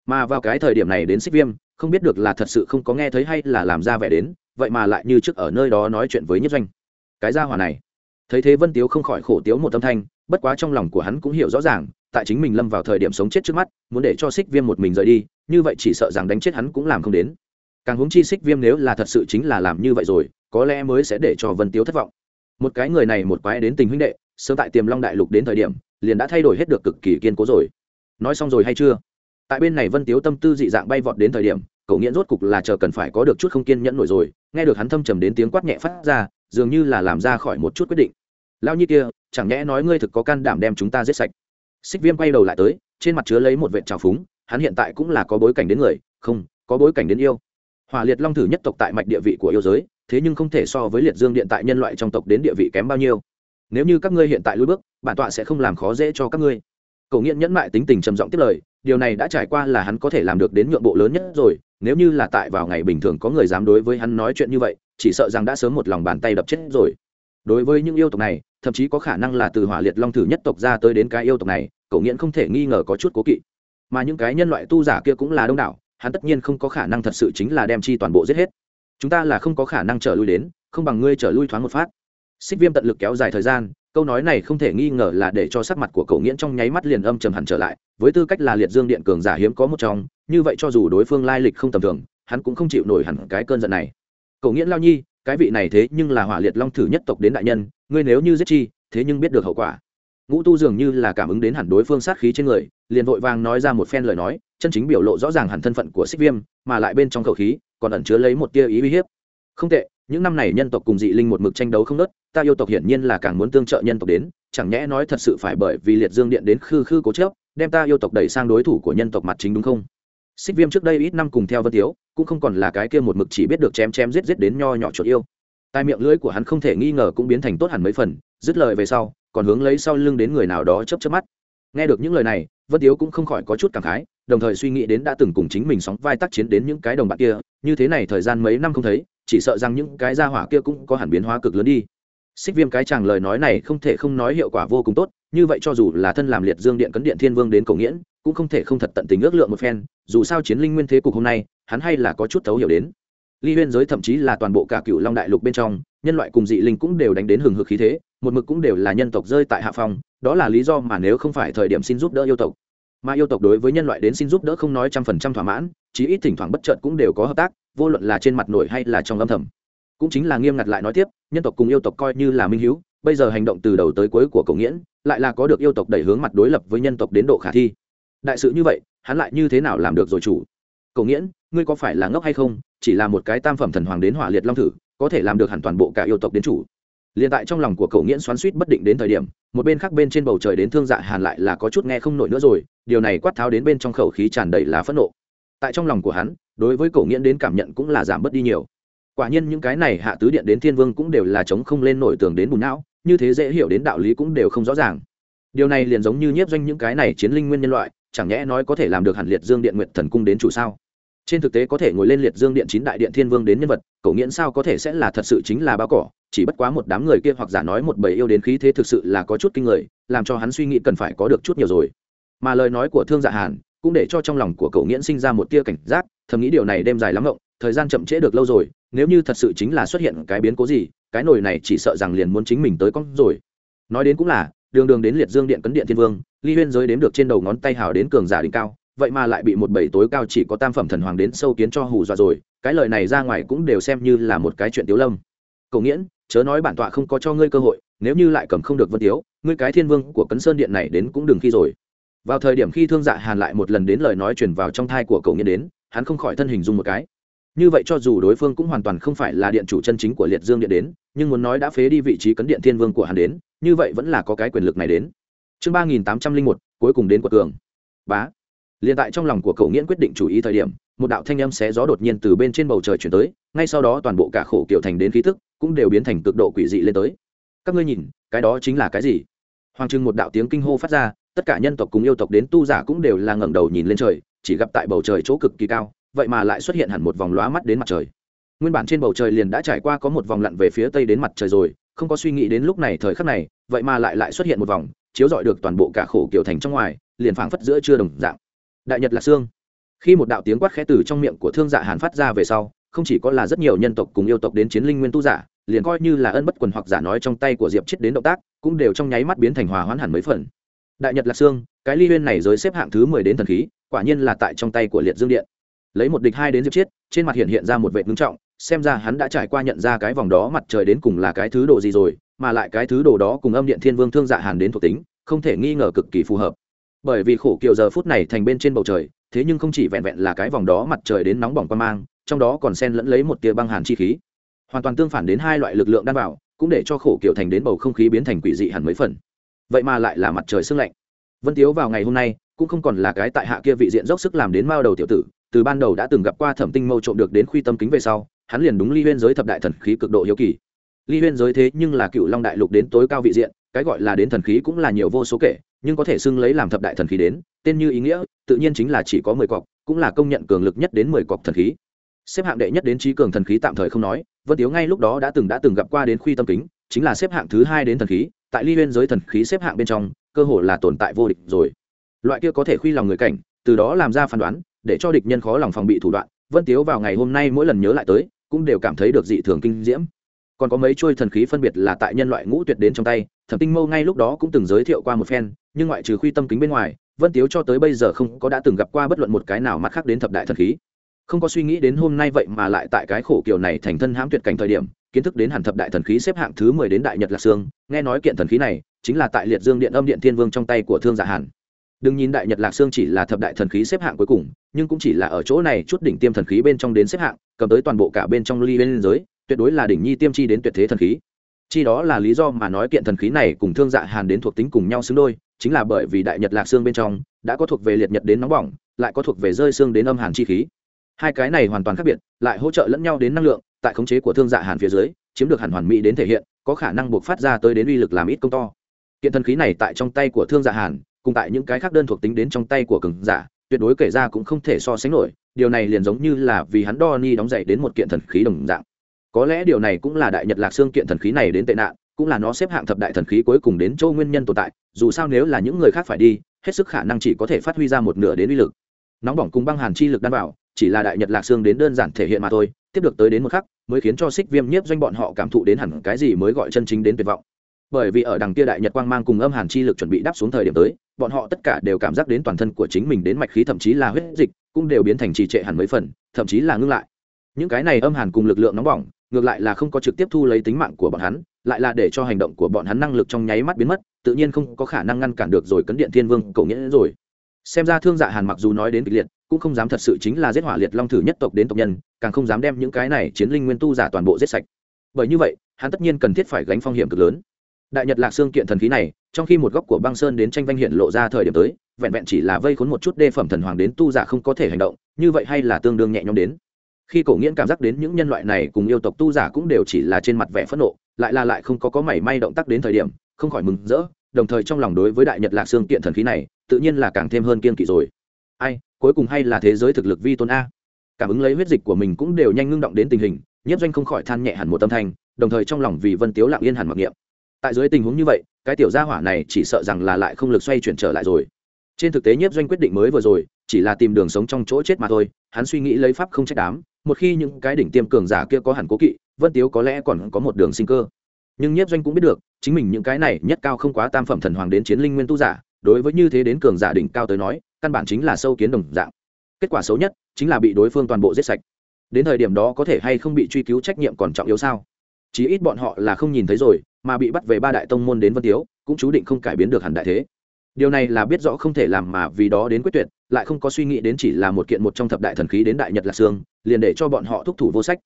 Mà vào cái thời điểm này đến xích viêm, không biết được là thật sự không có nghe thấy hay là làm ra vẻ đến, vậy mà lại như trước ở nơi đó nói chuyện với nhất doanh. Cái gia hỏa này. Thấy thế vân tiếu không khỏi khổ tiếu một tâm thanh, bất quá trong lòng của hắn cũng hiểu rõ ràng, tại chính mình lâm vào thời điểm sống chết trước mắt, muốn để cho xích viêm một mình rời đi, như vậy chỉ sợ rằng đánh chết hắn cũng làm không đến. Càng huống chi xích viêm nếu là thật sự chính là làm như vậy rồi, có lẽ mới sẽ để cho vân tiếu thất vọng một cái người này một quái đến tình huynh đệ, sớm tại tiềm long đại lục đến thời điểm, liền đã thay đổi hết được cực kỳ kiên cố rồi. Nói xong rồi hay chưa? Tại bên này vân tiếu tâm tư dị dạng bay vọt đến thời điểm, cậu nghĩa rốt cục là chờ cần phải có được chút không kiên nhẫn nổi rồi, nghe được hắn thâm trầm đến tiếng quát nhẹ phát ra, dường như là làm ra khỏi một chút quyết định. Lao nhi kia, chẳng nhẽ nói ngươi thực có can đảm đem chúng ta giết sạch? Xích viêm quay đầu lại tới, trên mặt chứa lấy một vệ trào phúng, hắn hiện tại cũng là có bối cảnh đến người, không, có bối cảnh đến yêu. Hỏa liệt long thử nhất tộc tại mạch địa vị của yêu giới thế nhưng không thể so với liệt dương điện tại nhân loại trong tộc đến địa vị kém bao nhiêu. Nếu như các ngươi hiện tại lùi bước, bản tọa sẽ không làm khó dễ cho các ngươi. Cầu nghiện nhẫn mại tính tình trầm giọng tiếp lời, điều này đã trải qua là hắn có thể làm được đến nhượng bộ lớn nhất rồi, nếu như là tại vào ngày bình thường có người dám đối với hắn nói chuyện như vậy, chỉ sợ rằng đã sớm một lòng bàn tay đập chết rồi. Đối với những yêu tộc này, thậm chí có khả năng là từ hỏa liệt long thử nhất tộc ra tới đến cái yêu tộc này cậu nghiện không thể nghi ngờ có chút cố kỵ. Mà những cái nhân loại tu giả kia cũng là đông đảo, hắn tất nhiên không có khả năng thật sự chính là đem chi toàn bộ giết hết chúng ta là không có khả năng trở lui đến, không bằng ngươi trở lui thoáng một phát. Xích viêm tận lực kéo dài thời gian, câu nói này không thể nghi ngờ là để cho sắc mặt của cậu nghiễn trong nháy mắt liền âm trầm hẳn trở lại, với tư cách là liệt dương điện cường giả hiếm có một trong, như vậy cho dù đối phương lai lịch không tầm thường, hắn cũng không chịu nổi hẳn cái cơn giận này. Cậu nghiễn lao nhi, cái vị này thế nhưng là hỏa liệt long thử nhất tộc đến đại nhân, ngươi nếu như giết chi, thế nhưng biết được hậu quả. Ngũ tu dường như là cảm ứng đến hẳn đối phương sát khí trên người, liền vội vàng nói ra một phen lời nói, chân chính biểu lộ rõ ràng hẳn thân phận của xích viêm, mà lại bên trong khẩu khí còn ẩn chứa lấy một tia ý uy hiếp. Không tệ, những năm này nhân tộc cùng dị linh một mực tranh đấu không nớt ta yêu tộc hiển nhiên là càng muốn tương trợ nhân tộc đến, chẳng nhẽ nói thật sự phải bởi vì liệt dương điện đến khư khư cố chớp đem ta yêu tộc đẩy sang đối thủ của nhân tộc mặt chính đúng không? Xích viêm trước đây ít năm cùng theo vân tiếu, cũng không còn là cái kia một mực chỉ biết được chém chém giết giết đến nho nhỏ chuột yêu. Tai miệng lưỡi của hắn không thể nghi ngờ cũng biến thành tốt hẳn mấy phần, dứt lời về sau, còn hướng lấy sau lưng đến người nào đó chấp chấp mắt. Nghe được những lời này, vân tiếu cũng không khỏi có chút cảm khái, đồng thời suy nghĩ đến đã từng cùng chính mình sóng vai tác chiến đến những cái đồng bạn kia như thế này thời gian mấy năm không thấy, chỉ sợ rằng những cái gia hỏa kia cũng có hẳn biến hóa cực lớn đi. Xích viêm cái chàng lời nói này không thể không nói hiệu quả vô cùng tốt, như vậy cho dù là thân làm liệt dương điện cấn điện thiên vương đến cầu nghiễn, cũng không thể không thật tận tình ước lượng một phen, dù sao chiến linh nguyên thế cục hôm nay, hắn hay là có chút thấu hiểu đến. Ly huyên giới thậm chí là toàn bộ cả cựu long đại lục bên trong, nhân loại cùng dị linh cũng đều đánh đến hừng hực khí thế, một mực cũng đều là nhân tộc rơi tại hạ phòng đó là lý do mà nếu không phải thời điểm xin giúp đỡ yêu tộc mà yêu tộc đối với nhân loại đến xin giúp đỡ không nói trăm phần trăm thỏa mãn, chí ít thỉnh thoảng bất chợt cũng đều có hợp tác, vô luận là trên mặt nổi hay là trong âm thầm. Cũng chính là nghiêm ngặt lại nói tiếp, nhân tộc cùng yêu tộc coi như là minh hữu bây giờ hành động từ đầu tới cuối của Cổ nghiễn, lại là có được yêu tộc đẩy hướng mặt đối lập với nhân tộc đến độ khả thi. Đại sự như vậy, hắn lại như thế nào làm được rồi chủ? Cổ nghiễn, ngươi có phải là ngốc hay không? Chỉ là một cái tam phẩm thần hoàng đến hỏa liệt long thử, có thể làm được hẳn toàn bộ cả yêu tộc đến chủ. Liền tại trong lòng của cậu nghiễn xoắn suýt bất định đến thời điểm, một bên khác bên trên bầu trời đến thương dạ hàn lại là có chút nghe không nổi nữa rồi điều này quát tháo đến bên trong khẩu khí tràn đầy là phẫn nộ. Tại trong lòng của hắn, đối với cổ nghiễn đến cảm nhận cũng là giảm bớt đi nhiều. Quả nhiên những cái này hạ tứ điện đến thiên vương cũng đều là chống không lên nổi tường đến bùn não, như thế dễ hiểu đến đạo lý cũng đều không rõ ràng. Điều này liền giống như nhiếp doanh những cái này chiến linh nguyên nhân loại, chẳng nhẽ nói có thể làm được hẳn liệt dương điện nguyện thần cung đến chủ sao? Trên thực tế có thể ngồi lên liệt dương điện chín đại điện thiên vương đến nhân vật cậu nghiễn sao có thể sẽ là thật sự chính là báo cỏ, chỉ bất quá một đám người kia hoặc giả nói một bầy yêu đến khí thế thực sự là có chút kinh người, làm cho hắn suy nghĩ cần phải có được chút nhiều rồi mà lời nói của thương dạ hàn cũng để cho trong lòng của cậu nghiễn sinh ra một tia cảnh giác, thầm nghĩ điều này đêm dài lắm ngộng, thời gian chậm trễ được lâu rồi, nếu như thật sự chính là xuất hiện cái biến cố gì, cái nồi này chỉ sợ rằng liền muốn chính mình tới con rồi. Nói đến cũng là, đường đường đến liệt dương điện cấn điện thiên vương, ly huyên giới đếm được trên đầu ngón tay hào đến cường giả đỉnh cao, vậy mà lại bị một bảy tối cao chỉ có tam phẩm thần hoàng đến sâu kiến cho hù dọa rồi, cái lời này ra ngoài cũng đều xem như là một cái chuyện tiếu lâm. Cậu nghiễn, chớ nói bản tọa không có cho ngươi cơ hội, nếu như lại cầm không được vân tiếu, ngươi cái thiên vương của cấn sơn điện này đến cũng đừng khi rồi vào thời điểm khi thương dạ hàn lại một lần đến lời nói truyền vào trong thai của cậu nghiên đến, hắn không khỏi thân hình dung một cái. Như vậy cho dù đối phương cũng hoàn toàn không phải là điện chủ chân chính của liệt dương điện đến, nhưng muốn nói đã phế đi vị trí cấn điện thiên vương của hắn đến, như vậy vẫn là có cái quyền lực này đến. Chương ba nghìn tám trăm linh một cuối cùng đến của cường. Bá. Liền tại trong lòng của cậu nghiễn quyết định chủ ý thời điểm, một đạo thanh âm xé gió đột nhiên từ bên trên bầu trời chuyển tới, ngay sau đó toàn bộ cả khổ kiểu thành đến khí thức cũng đều biến thành cực độ quỷ dị lên tới. Các ngươi nhìn, cái đó chính là cái gì? Hoàng trưng một đạo tiếng kinh hô phát ra tất cả nhân tộc cùng yêu tộc đến tu giả cũng đều là ngẩng đầu nhìn lên trời, chỉ gặp tại bầu trời chỗ cực kỳ cao, vậy mà lại xuất hiện hẳn một vòng lóa mắt đến mặt trời. Nguyên bản trên bầu trời liền đã trải qua có một vòng lặn về phía tây đến mặt trời rồi, không có suy nghĩ đến lúc này thời khắc này, vậy mà lại lại xuất hiện một vòng, chiếu rọi được toàn bộ cả khổ kiểu thành trong ngoài, liền phảng phất giữa chưa đồng dạng. Đại nhật là xương. Khi một đạo tiếng quát khẽ từ trong miệng của thương dạ hàn phát ra về sau, không chỉ có là rất nhiều nhân tộc cùng yêu tộc đến chiến linh nguyên tu giả, liền coi như là ân bất quần hoặc giả nói trong tay của diệp chết đến động tác, cũng đều trong nháy mắt biến thành hòa hoãn hẳn mấy phần đại nhật lạc xương cái ly huyên này giới xếp hạng thứ mười đến thần khí, quả nhiên là tại trong tay của liệt dương điện. Lấy một địch hai đến diệp chiết, trên mặt hiện hiện ra một vệ ngưng trọng, xem ra hắn đã trải qua nhận ra cái vòng đó mặt trời đến cùng là cái thứ đồ gì rồi, mà lại cái thứ đồ đó cùng âm điện thiên vương thương dạ hàn đến thuộc tính, không thể nghi ngờ cực kỳ phù hợp. Bởi vì khổ kiều giờ phút này thành bên trên bầu trời, thế nhưng không chỉ vẹn vẹn là cái vòng đó mặt trời đến nóng bỏng quan mang, trong đó còn xen lẫn lấy một tia băng hàn chi khí. Hoàn toàn tương phản đến hai loại lực lượng đan vào, cũng để cho khổ kiều thành đến bầu không khí biến thành quỷ dị hẳn mấy phần vậy mà lại là mặt trời sương lạnh. Vân tiếu vào ngày hôm nay, cũng không còn là cái tại hạ kia vị diện dốc sức làm đến mao đầu tiểu tử, từ ban đầu đã từng gặp qua thẩm tinh mâu trộm được đến khuy tâm kính về sau, hắn liền đúng ly huyên giới thập đại thần khí cực độ hiếu kỳ. Ly huyên giới thế nhưng là cựu long đại lục đến tối cao vị diện, cái gọi là đến thần khí cũng là nhiều vô số kể, nhưng có thể xưng lấy làm thập đại thần khí đến, tên như ý nghĩa, tự nhiên chính là chỉ có mười cọc, cũng là công nhận cường lực nhất đến mười cọc thần khí. Xếp hạng đệ nhất đến trí cường thần khí tạm thời không nói, vân tiếu ngay lúc đó đã từng đã từng gặp qua đến khuy tâm kính, chính là xếp hạng thứ hai đến thần khí tại ly huyên giới thần khí xếp hạng bên trong, cơ hội là tồn tại vô địch rồi. Loại kia có thể khuy lòng người cảnh, từ đó làm ra phán đoán, để cho địch nhân khó lòng phòng bị thủ đoạn, vân tiếu vào ngày hôm nay mỗi lần nhớ lại tới, cũng đều cảm thấy được dị thường kinh diễm. Còn có mấy trôi thần khí phân biệt là tại nhân loại ngũ tuyệt đến trong tay, thẩm tinh mâu ngay lúc đó cũng từng giới thiệu qua một phen, nhưng ngoại trừ khuy tâm kính bên ngoài, vân tiếu cho tới bây giờ không có đã từng gặp qua bất luận một cái nào mặt khác đến thập đại thần khí. Không có suy nghĩ đến hôm nay vậy mà lại tại cái khổ kiểu này thành thân hãm tuyệt cảnh thời điểm kiến thức đến hẳn thập đại thần khí xếp hạng thứ mười đến đại nhật lạc sương nghe nói kiện thần khí này chính là tại liệt dương điện âm điện thiên vương trong tay của thương giả dạ hàn. Đừng nhìn đại nhật lạc sương chỉ là thập đại thần khí xếp hạng cuối cùng, nhưng cũng chỉ là ở chỗ này chút đỉnh tiêm thần khí bên trong đến xếp hạng, cầm tới toàn bộ cả bên trong ly bên giới, tuyệt đối là đỉnh nhi tiêm chi đến tuyệt thế thần khí. Chi đó là lý do mà nói kiện thần khí này cùng thương dạ hàn đến thuộc tính cùng nhau xứng đôi, chính là bởi vì đại nhật lạc xương bên trong đã có thuộc về liệt nhật đến nóng bỏng, lại có thuộc về rơi xương đến âm hàn chi khí. Hai cái này hoàn toàn khác biệt, lại hỗ trợ lẫn nhau đến năng lượng tại khống chế của thương dạ hàn phía dưới, chiếm được hẳn hoàn mỹ đến thể hiện, có khả năng buộc phát ra tới đến uy lực làm ít công to. Kiện thần khí này tại trong tay của thương dạ hàn, cùng tại những cái khác đơn thuộc tính đến trong tay của cường giả, tuyệt đối kể ra cũng không thể so sánh nổi, điều này liền giống như là vì hắn đo ni đóng dậy đến một kiện thần khí đồng dạng. Có lẽ điều này cũng là đại nhật lạc xương kiện thần khí này đến tệ nạn, cũng là nó xếp hạng thập đại thần khí cuối cùng đến châu nguyên nhân tồn tại, dù sao nếu là những người khác phải đi, hết sức khả năng chỉ có thể phát huy ra một nửa đến uy lực. Nóng bỏng cùng băng hàn chi lực đan bảo chỉ là đại nhật lạc xương đến đơn giản thể hiện mà thôi tiếp được tới đến một khắc, mới khiến cho xích viêm nhiếp doanh bọn họ cảm thụ đến hẳn cái gì mới gọi chân chính đến tuyệt vọng. Bởi vì ở đằng kia đại nhật quang mang cùng âm hàn chi lực chuẩn bị đáp xuống thời điểm tới, bọn họ tất cả đều cảm giác đến toàn thân của chính mình đến mạch khí thậm chí là huyết dịch cũng đều biến thành trì trệ hẳn mấy phần, thậm chí là ngưng lại. Những cái này âm hàn cùng lực lượng nóng bỏng, ngược lại là không có trực tiếp thu lấy tính mạng của bọn hắn, lại là để cho hành động của bọn hắn năng lực trong nháy mắt biến mất, tự nhiên không có khả năng ngăn cản được rồi cấn điện thiên vương cầu nghĩa rồi xem ra thương dạ hàn mặc dù nói đến kịch liệt, cũng không dám thật sự chính là giết hỏa liệt long thử nhất tộc đến tộc nhân, càng không dám đem những cái này chiến linh nguyên tu giả toàn bộ giết sạch. Bởi như vậy, hắn tất nhiên cần thiết phải gánh phong hiểm cực lớn. Đại nhật lạc xương kiện thần khí này, trong khi một góc của băng sơn đến tranh vanh hiện lộ ra thời điểm tới, vẹn vẹn chỉ là vây khốn một chút đê phẩm thần hoàng đến tu giả không có thể hành động, như vậy hay là tương đương nhẹ nhõm đến. Khi cổ nghiễn cảm giác đến những nhân loại này cùng yêu tộc tu giả cũng đều chỉ là trên mặt vẻ phẫn nộ, lại là lại không có có mảy may động tác đến thời điểm, không khỏi mừng rỡ đồng thời trong lòng đối với đại nhật lạc xương kiện thần khí này, tự nhiên là càng thêm hơn kiên kỵ rồi. Ai, cuối cùng hay là thế giới thực lực vi tôn a. Cảm ứng lấy huyết dịch của mình cũng đều nhanh ngưng động đến tình hình nhất doanh không khỏi than nhẹ hẳn một tâm thanh, đồng thời trong lòng vì vân tiếu lặng yên hẳn mặc niệm. Tại dưới tình huống như vậy, cái tiểu gia hỏa này chỉ sợ rằng là lại không lực xoay chuyển trở lại rồi. Trên thực tế nhất doanh quyết định mới vừa rồi, chỉ là tìm đường sống trong chỗ chết mà thôi, hắn suy nghĩ lấy pháp không trách đám, một khi những cái đỉnh tiêm cường giả kia có hẳn cố kỵ, vân tiếu có lẽ còn có một đường sinh cơ nhưng nhiếp doanh cũng biết được, chính mình những cái này nhất cao không quá tam phẩm thần hoàng đến chiến linh nguyên tu giả, đối với như thế đến cường giả đỉnh cao tới nói, căn bản chính là sâu kiến đồng dạng. Kết quả xấu nhất, chính là bị đối phương toàn bộ giết sạch. Đến thời điểm đó có thể hay không bị truy cứu trách nhiệm còn trọng yếu sao? Chí ít bọn họ là không nhìn thấy rồi, mà bị bắt về ba đại tông môn đến vân tiếu, cũng chú định không cải biến được hẳn đại thế. Điều này là biết rõ không thể làm mà vì đó đến quyết tuyệt, lại không có suy nghĩ đến chỉ là một kiện một trong thập đại thần khí đến đại nhật lạc sương, liền để cho bọn họ thúc thủ vô sách.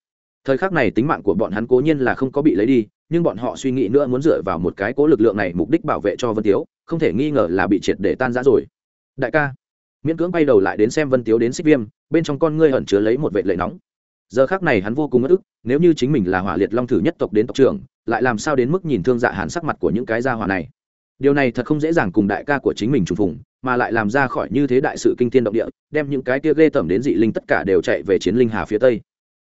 Thời khắc này tính mạng của bọn hắn cố nhiên là không có bị lấy đi nhưng bọn họ suy nghĩ nữa muốn dựa vào một cái cố lực lượng này mục đích bảo vệ cho vân tiếu, không thể nghi ngờ là bị triệt để tan rã rồi. Đại ca, miễn cưỡng bay đầu lại đến xem vân tiếu đến xích viêm, bên trong con ngươi ẩn chứa lấy một vệ lệ nóng. Giờ khác này hắn vô cùng ngất ức, nếu như chính mình là hỏa liệt long thử nhất tộc đến tộc trưởng, lại làm sao đến mức nhìn thương dạ hàn sắc mặt của những cái gia hỏa này? Điều này thật không dễ dàng cùng đại ca của chính mình trùng phùng, mà lại làm ra khỏi như thế đại sự kinh thiên động địa, đem những cái kia ghê tởm đến dị linh tất cả đều chạy về chiến linh hà phía tây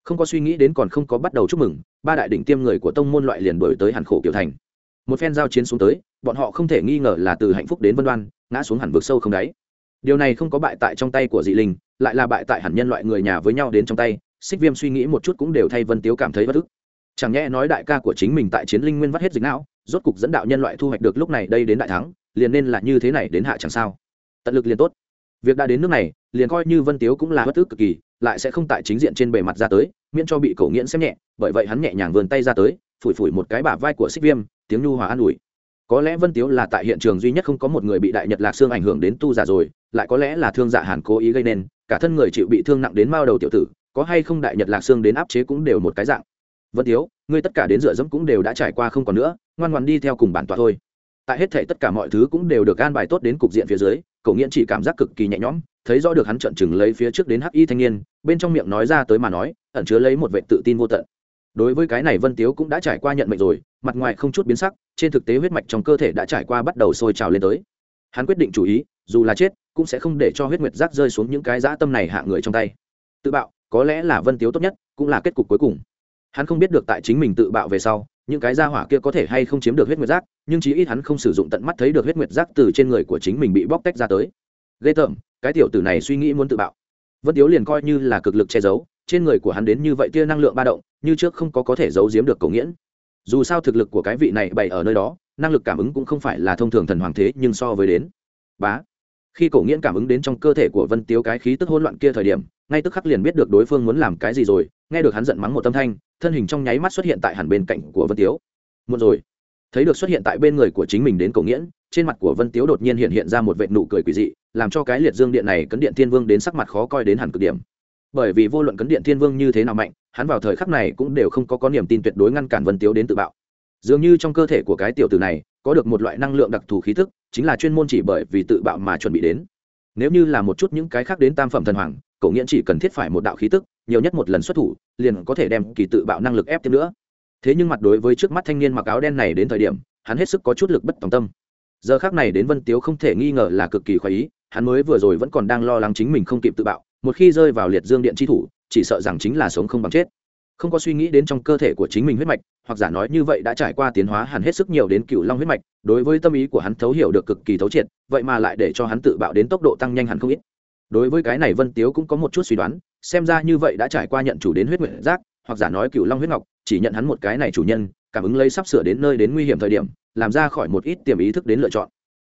không có suy nghĩ đến còn không có bắt đầu chúc mừng, ba đại đỉnh tiêm người của tông môn loại liền đổi tới hàn khổ kiểu thành. Một phen giao chiến xuống tới, bọn họ không thể nghi ngờ là từ hạnh phúc đến vân đoan, ngã xuống hẳn vực sâu không đáy. Điều này không có bại tại trong tay của dị linh, lại là bại tại hẳn nhân loại người nhà với nhau đến trong tay, xích viêm suy nghĩ một chút cũng đều thay vân tiếu cảm thấy bất ức. Chẳng nhẽ nói đại ca của chính mình tại chiến linh nguyên vắt hết dịch não, rốt cục dẫn đạo nhân loại thu hoạch được lúc này đây đến đại thắng, liền nên là như thế này đến hạ chẳng sao. Tận lực liền tốt. Việc đã đến nước này liền coi như vân tiếu cũng là bất tức cực kỳ, lại sẽ không tại chính diện trên bề mặt ra tới, miễn cho bị cổ nghiễn xem nhẹ, bởi vậy hắn nhẹ nhàng vươn tay ra tới, phủi phủi một cái bả vai của xích viêm, tiếng nhu hòa an ủi. Có lẽ vân tiếu là tại hiện trường duy nhất không có một người bị đại nhật lạc xương ảnh hưởng đến tu giả rồi, lại có lẽ là thương dạ hàn cố ý gây nên, cả thân người chịu bị thương nặng đến mao đầu tiểu tử, có hay không đại nhật lạc xương đến áp chế cũng đều một cái dạng. Vân tiếu, ngươi tất cả đến dựa dẫm cũng đều đã trải qua không còn nữa, ngoan ngoan đi theo cùng bản tọa thôi. Tại hết thể tất cả mọi thứ cũng đều được an bài tốt đến cục diện phía dưới cậu nghiện chỉ cảm giác cực kỳ nhẹ nhõm, thấy rõ được hắn trận chừng lấy phía trước đến hắc y thanh niên, bên trong miệng nói ra tới mà nói, ẩn chứa lấy một vệ tự tin vô tận. Đối với cái này vân tiếu cũng đã trải qua nhận mệnh rồi, mặt ngoài không chút biến sắc, trên thực tế huyết mạch trong cơ thể đã trải qua bắt đầu sôi trào lên tới. Hắn quyết định chủ ý, dù là chết, cũng sẽ không để cho huyết nguyệt giác rơi xuống những cái dã tâm này hạ người trong tay. Tự bạo, có lẽ là vân tiếu tốt nhất, cũng là kết cục cuối cùng. Hắn không biết được tại chính mình tự bạo về sau những cái gia hỏa kia có thể hay không chiếm được huyết nguyệt giác, nhưng chí ít hắn không sử dụng tận mắt thấy được huyết nguyệt giác từ trên người của chính mình bị bóc tách ra tới. Ghê tởm, cái tiểu tử này suy nghĩ muốn tự bạo. Vân tiếu liền coi như là cực lực che giấu, trên người của hắn đến như vậy tia năng lượng ba động, như trước không có có thể giấu giếm được cầu nghiễn. Dù sao thực lực của cái vị này bày ở nơi đó, năng lực cảm ứng cũng không phải là thông thường thần hoàng thế, nhưng so với đến, bá. Khi cổ nghiễn cảm ứng đến trong cơ thể của vân tiếu cái khí tức hỗn loạn kia thời điểm, ngay tức khắc liền biết được đối phương muốn làm cái gì rồi, nghe được hắn giận mắng một tâm thanh thân hình trong nháy mắt xuất hiện tại hẳn bên cạnh của vân tiếu. Một rồi. Thấy được xuất hiện tại bên người của chính mình đến cổ nghiễn, trên mặt của vân tiếu đột nhiên hiện hiện ra một vệ nụ cười quỷ dị, làm cho cái liệt dương điện này cấn điện thiên vương đến sắc mặt khó coi đến hẳn cực điểm. Bởi vì vô luận cấn điện thiên vương như thế nào mạnh, hắn vào thời khắc này cũng đều không có có niềm tin tuyệt đối ngăn cản vân tiếu đến tự bạo. Dường như trong cơ thể của cái tiểu tử này, có được một loại năng lượng đặc thù khí thức, chính là chuyên môn chỉ bởi vì tự bạo mà chuẩn bị đến. Nếu như là một chút những cái khác đến tam phẩm thần hoàng cậu nghiễn chỉ cần thiết phải một đạo khí tức, nhiều nhất một lần xuất thủ, liền có thể đem kỳ tự bạo năng lực ép thêm nữa. Thế nhưng mặt đối với trước mắt thanh niên mặc áo đen này đến thời điểm, hắn hết sức có chút lực bất tòng tâm. Giờ khác này đến vân tiếu không thể nghi ngờ là cực kỳ khoái ý, hắn mới vừa rồi vẫn còn đang lo lắng chính mình không kịp tự bạo, một khi rơi vào liệt dương điện chi thủ, chỉ sợ rằng chính là sống không bằng chết. Không có suy nghĩ đến trong cơ thể của chính mình huyết mạch, hoặc giả nói như vậy đã trải qua tiến hóa hẳn hết sức nhiều đến cựu long huyết mạch, đối với tâm ý của hắn thấu hiểu được cực kỳ thấu triệt, vậy mà lại để cho hắn tự bạo đến tốc độ tăng nhanh hẳn không ít đối với cái này vân tiếu cũng có một chút suy đoán, xem ra như vậy đã trải qua nhận chủ đến huyết nguyện giác, hoặc giả nói cựu long huyết ngọc, chỉ nhận hắn một cái này chủ nhân, cảm ứng lấy sắp sửa đến nơi đến nguy hiểm thời điểm, làm ra khỏi một ít tiềm ý thức đến lựa chọn.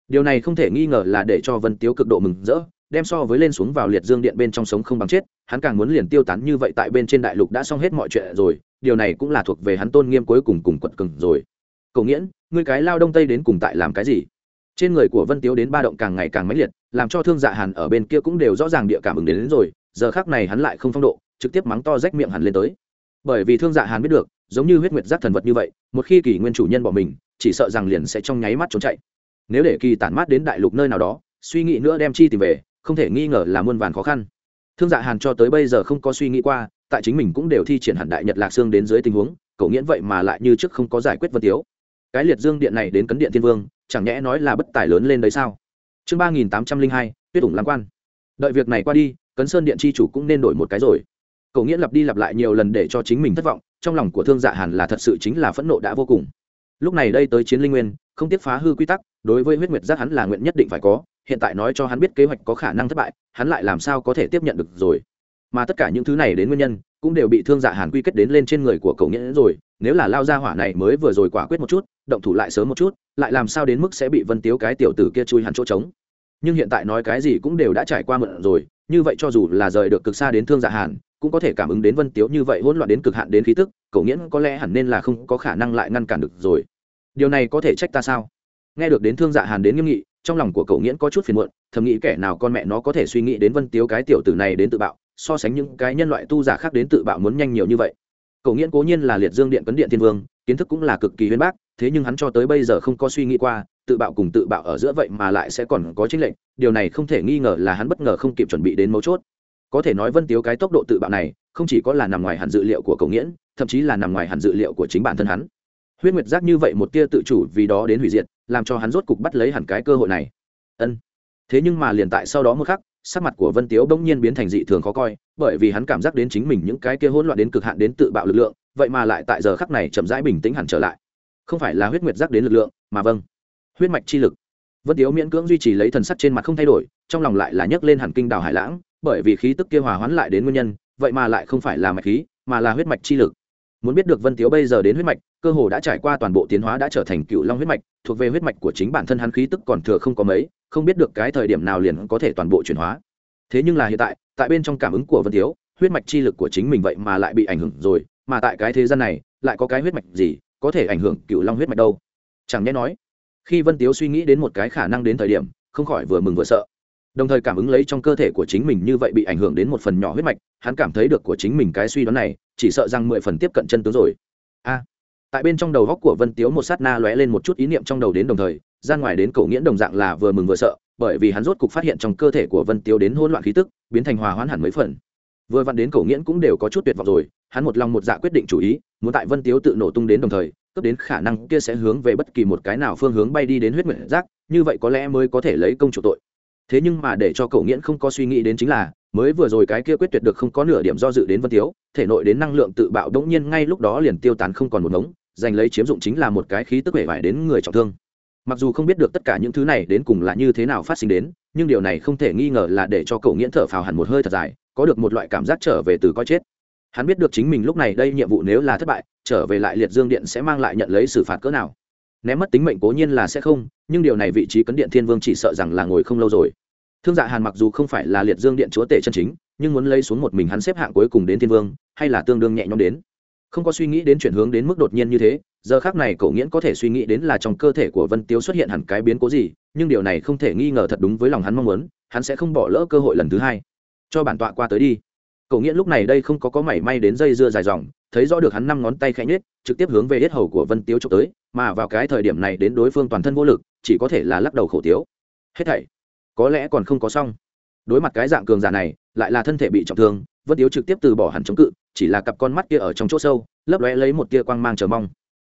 Điều này không thể nghi ngờ là để cho vân tiếu cực độ mừng rỡ, đem so với lên xuống vào liệt dương điện bên trong sống không bằng chết, hắn càng muốn liền tiêu tán như vậy tại bên trên đại lục đã xong hết mọi chuyện rồi, điều này cũng là thuộc về hắn tôn nghiêm cuối cùng cùng quật cừng rồi. Cầu nghiễn, ngươi cái lao đông tây đến cùng tại làm cái gì? Trên người của vân tiếu đến ba động càng ngày càng mãnh liệt làm cho thương dạ hàn ở bên kia cũng đều rõ ràng địa cảm ứng đến, đến rồi giờ khác này hắn lại không phong độ trực tiếp mắng to rách miệng hẳn lên tới. Bởi vì thương dạ hàn biết được giống như huyết nguyệt giác thần vật như vậy một khi kỳ nguyên chủ nhân bỏ mình chỉ sợ rằng liền sẽ trong nháy mắt trốn chạy. Nếu để kỳ tản mát đến đại lục nơi nào đó suy nghĩ nữa đem chi tìm về không thể nghi ngờ là muôn vàn khó khăn. Thương dạ hàn cho tới bây giờ không có suy nghĩ qua tại chính mình cũng đều thi triển hẳn đại nhật lạc xương đến dưới tình huống cậu nghiễn vậy mà lại như trước không có giải quyết vân tiếu. Cái liệt dương điện này đến cấn điện thiên vương chẳng nhẽ nói là bất tài lớn lên đấy sao? Chương ba nghìn tám trăm linh hai, tuyết ủng lăng quan. Đợi việc này qua đi, cấn sơn điện chi chủ cũng nên đổi một cái rồi. Cậu nghĩa lặp đi lặp lại nhiều lần để cho chính mình thất vọng, trong lòng của thương dạ hàn là thật sự chính là phẫn nộ đã vô cùng. Lúc này đây tới chiến linh nguyên, không tiếc phá hư quy tắc, đối với huyết nguyệt giác hắn là nguyện nhất định phải có, hiện tại nói cho hắn biết kế hoạch có khả năng thất bại, hắn lại làm sao có thể tiếp nhận được rồi. Mà tất cả những thứ này đến nguyên nhân, cũng đều bị thương dạ hàn quy kết đến lên trên người của cậu nghĩa rồi, nếu là lao ra hỏa này mới vừa rồi quả quyết một chút động thủ lại sớm một chút, lại làm sao đến mức sẽ bị vân tiếu cái tiểu tử kia chui hẳn chỗ trống. Nhưng hiện tại nói cái gì cũng đều đã trải qua mượn rồi, như vậy cho dù là rời được cực xa đến thương dạ hàn, cũng có thể cảm ứng đến vân tiếu như vậy hỗn loạn đến cực hạn đến khí tức cậu nghiễn có lẽ hẳn nên là không có khả năng lại ngăn cản được rồi. Điều này có thể trách ta sao? Nghe được đến thương dạ hàn đến nghiêm nghị, trong lòng của cậu nghiễn có chút phiền muộn, thầm nghĩ kẻ nào con mẹ nó có thể suy nghĩ đến vân tiếu cái tiểu tử này đến tự bạo, so sánh những cái nhân loại tu giả khác đến tự bạo muốn nhanh nhiều như vậy. Cậu nghiễn cố nhiên là liệt dương điện cấn điện thiên vương, kiến thức cũng là cực kỳ huyên bác thế nhưng hắn cho tới bây giờ không có suy nghĩ qua, tự bạo cùng tự bạo ở giữa vậy mà lại sẽ còn có chính lệnh điều này không thể nghi ngờ là hắn bất ngờ không kịp chuẩn bị đến mấu chốt. Có thể nói vân tiếu cái tốc độ tự bạo này, không chỉ có là nằm ngoài hẳn dự liệu của cầu nghiễn, thậm chí là nằm ngoài hẳn dự liệu của chính bản thân hắn. Huyết nguyệt giác như vậy một tia tự chủ vì đó đến hủy diệt, làm cho hắn rốt cục bắt lấy hẳn cái cơ hội này. Ân. Thế nhưng mà liền tại sau đó một khắc, sắc mặt của vân tiếu bỗng nhiên biến thành dị thường khó coi, bởi vì hắn cảm giác đến chính mình những cái kia hỗn loạn đến cực hạn đến tự bạo lực lượng, vậy mà lại tại giờ khắc này chậm rãi bình tĩnh hẳn trở lại không phải là huyết nguyệt giác đến lực lượng, mà vâng. Huyết mạch chi lực. Vân tiếu miễn cưỡng duy trì lấy thần sắc trên mặt không thay đổi, trong lòng lại là nhấc lên hẳn kinh đảo hải lãng, bởi vì khí tức kia hòa hoãn lại đến nguyên nhân, vậy mà lại không phải là mạch khí, mà là huyết mạch chi lực. Muốn biết được vân tiếu bây giờ đến huyết mạch, cơ hồ đã trải qua toàn bộ tiến hóa đã trở thành cựu long huyết mạch, thuộc về huyết mạch của chính bản thân hắn khí tức còn thừa không có mấy, không biết được cái thời điểm nào liền có thể toàn bộ chuyển hóa. Thế nhưng là hiện tại tại bên trong cảm ứng của vân tiếu, huyết mạch chi lực của chính mình vậy mà lại bị ảnh hưởng rồi, mà tại cái thế gian này, lại có cái huyết mạch gì có thể ảnh hưởng cựu long huyết mạch đâu. Chẳng nhẽ nói, khi vân tiếu suy nghĩ đến một cái khả năng đến thời điểm, không khỏi vừa mừng vừa sợ. Đồng thời cảm ứng lấy trong cơ thể của chính mình như vậy bị ảnh hưởng đến một phần nhỏ huyết mạch, hắn cảm thấy được của chính mình cái suy đoán này, chỉ sợ rằng mười phần tiếp cận chân tướng rồi. A, tại bên trong đầu góc của vân tiếu một sát na lóe lên một chút ý niệm trong đầu đến đồng thời, ra ngoài đến cổ nghiễn đồng dạng là vừa mừng vừa sợ, bởi vì hắn rốt cục phát hiện trong cơ thể của vân tiếu đến hỗn loạn khí tức, biến thành hòa hoãn hẳn mấy phần vừa vặn đến cổ nghiễn cũng đều có chút tuyệt vọng rồi, hắn một lòng một dạ quyết định chủ ý, muốn tại vân tiếu tự nổ tung đến đồng thời cấp đến khả năng kia sẽ hướng về bất kỳ một cái nào phương hướng bay đi đến huyết nguyện giác, như vậy có lẽ mới có thể lấy công chủ tội. Thế nhưng mà để cho cậu nghiễn không có suy nghĩ đến chính là, mới vừa rồi cái kia quyết tuyệt được không có nửa điểm do dự đến vân tiếu, thể nội đến năng lượng tự bạo đống nhiên ngay lúc đó liền tiêu tán không còn một ngống, giành lấy chiếm dụng chính là một cái khí tức vẻ vải đến người trọng thương. Mặc dù không biết được tất cả những thứ này đến cùng là như thế nào phát sinh đến, nhưng điều này không thể nghi ngờ là để cho cậu nghiễn thở phào hẳn một hơi thật dài có được một loại cảm giác trở về từ coi chết. Hắn biết được chính mình lúc này đây nhiệm vụ nếu là thất bại, trở về lại liệt dương điện sẽ mang lại nhận lấy xử phạt cỡ nào. Ném mất tính mệnh cố nhiên là sẽ không, nhưng điều này vị trí cấn điện thiên vương chỉ sợ rằng là ngồi không lâu rồi. Thương dạ hàn mặc dù không phải là liệt dương điện chúa tể chân chính, nhưng muốn lấy xuống một mình hắn xếp hạng cuối cùng đến thiên vương, hay là tương đương nhẹ nhõm đến. Không có suy nghĩ đến chuyển hướng đến mức đột nhiên như thế, giờ khác này cậu nghiễn có thể suy nghĩ đến là trong cơ thể của vân tiếu xuất hiện hẳn cái biến cố gì, nhưng điều này không thể nghi ngờ thật đúng với lòng hắn mong muốn, hắn sẽ không bỏ lỡ cơ hội lần thứ hai cho bản tọa qua tới đi. Cậu nghiễn lúc này đây không có có mảy may đến dây dưa dài dòng thấy rõ được hắn năm ngón tay khẽ nhếch, trực tiếp hướng về hết hầu của vân tiếu trộm tới mà vào cái thời điểm này đến đối phương toàn thân vô lực chỉ có thể là lắc đầu khổ tiếu. Hết thảy có lẽ còn không có xong. Đối mặt cái dạng cường giả này lại là thân thể bị trọng thương vân tiếu trực tiếp từ bỏ hẳn chống cự chỉ là cặp con mắt kia ở trong chỗ sâu lấp lóe lấy một tia quang mang chờ mong.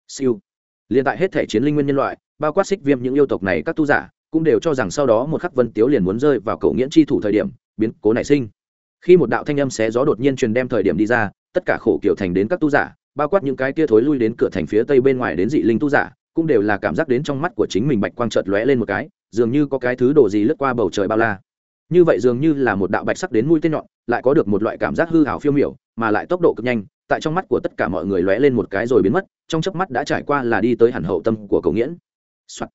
Siêu. Liền tại hết thể chiến linh nguyên nhân loại bao quát xích viêm những yêu tộc này các tu giả cũng đều cho rằng sau đó một khắc vân tiếu liền muốn rơi vào cậu nghiễn chi thủ thời điểm, biến cố nảy sinh. Khi một đạo thanh âm xé gió đột nhiên truyền đem thời điểm đi ra, tất cả khổ kiểu thành đến các tu giả, bao quát những cái kia thối lui đến cửa thành phía tây bên ngoài đến dị linh tu giả, cũng đều là cảm giác đến trong mắt của chính mình bạch quang chợt lóe lên một cái, dường như có cái thứ đồ gì lướt qua bầu trời bao la. Như vậy dường như là một đạo bạch sắc đến mũi tên nhọn, lại có được một loại cảm giác hư hảo phiêu miểu, mà lại tốc độ cực nhanh, tại trong mắt của tất cả mọi người lóe lên một cái rồi biến mất, trong chớp mắt đã trải qua là đi tới hẳn hậu tâm của cầu nghiễn、Soạn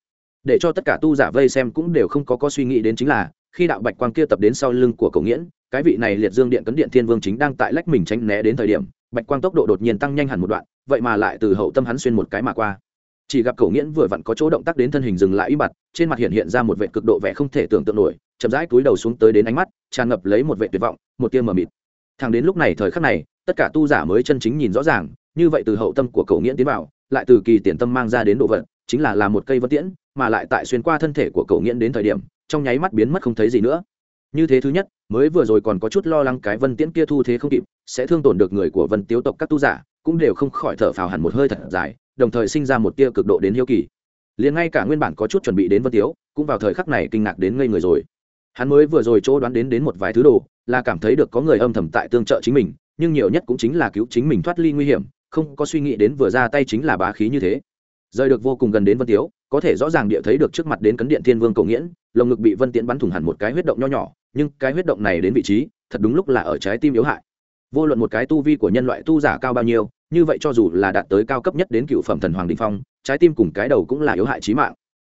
để cho tất cả tu giả vây xem cũng đều không có có suy nghĩ đến chính là, khi đạo bạch quang kia tập đến sau lưng của cậu nghiễn, cái vị này liệt dương điện cấn điện thiên vương chính đang tại lách mình tránh né đến thời điểm, bạch quang tốc độ đột nhiên tăng nhanh hẳn một đoạn, vậy mà lại từ hậu tâm hắn xuyên một cái mà qua. Chỉ gặp cậu nghiễn vừa vặn có chỗ động tác đến thân hình dừng lại im bặt, trên mặt hiện hiện ra một vệ cực độ vẻ không thể tưởng tượng nổi, chậm rãi túi đầu xuống tới đến ánh mắt, tràn ngập lấy một vệ tuyệt vọng, một tia mờ mịt. Thằng đến lúc này thời khắc này, tất cả tu giả mới chân chính nhìn rõ ràng, như vậy từ hậu tâm của cậu nghiễn tiến vào, lại từ kỳ tiền tâm mang ra đến độ vận chính là làm một cây vân tiễn, mà lại tại xuyên qua thân thể của cậu nghiễn đến thời điểm, trong nháy mắt biến mất không thấy gì nữa. Như thế thứ nhất, mới vừa rồi còn có chút lo lắng cái vân tiễn kia thu thế không kịp, sẽ thương tổn được người của vân tiếu tộc các tu giả, cũng đều không khỏi thở phào hẳn một hơi thật dài, đồng thời sinh ra một tia cực độ đến hiếu kỳ. Liền ngay cả nguyên bản có chút chuẩn bị đến vân tiếu, cũng vào thời khắc này kinh ngạc đến ngây người rồi. Hắn mới vừa rồi chỗ đoán đến đến một vài thứ đồ, là cảm thấy được có người âm thầm tại tương trợ chính mình, nhưng nhiều nhất cũng chính là cứu chính mình thoát ly nguy hiểm, không có suy nghĩ đến vừa ra tay chính là bá khí như thế rời được vô cùng gần đến vân tiếu, có thể rõ ràng địa thấy được trước mặt đến cấn điện thiên vương cầu nghiễn, lồng ngực bị vân tiễn bắn thủng hẳn một cái huyết động nho nhỏ, nhưng cái huyết động này đến vị trí, thật đúng lúc là ở trái tim yếu hại. Vô luận một cái tu vi của nhân loại tu giả cao bao nhiêu, như vậy cho dù là đạt tới cao cấp nhất đến cựu phẩm thần hoàng đình phong, trái tim cùng cái đầu cũng là yếu hại trí mạng.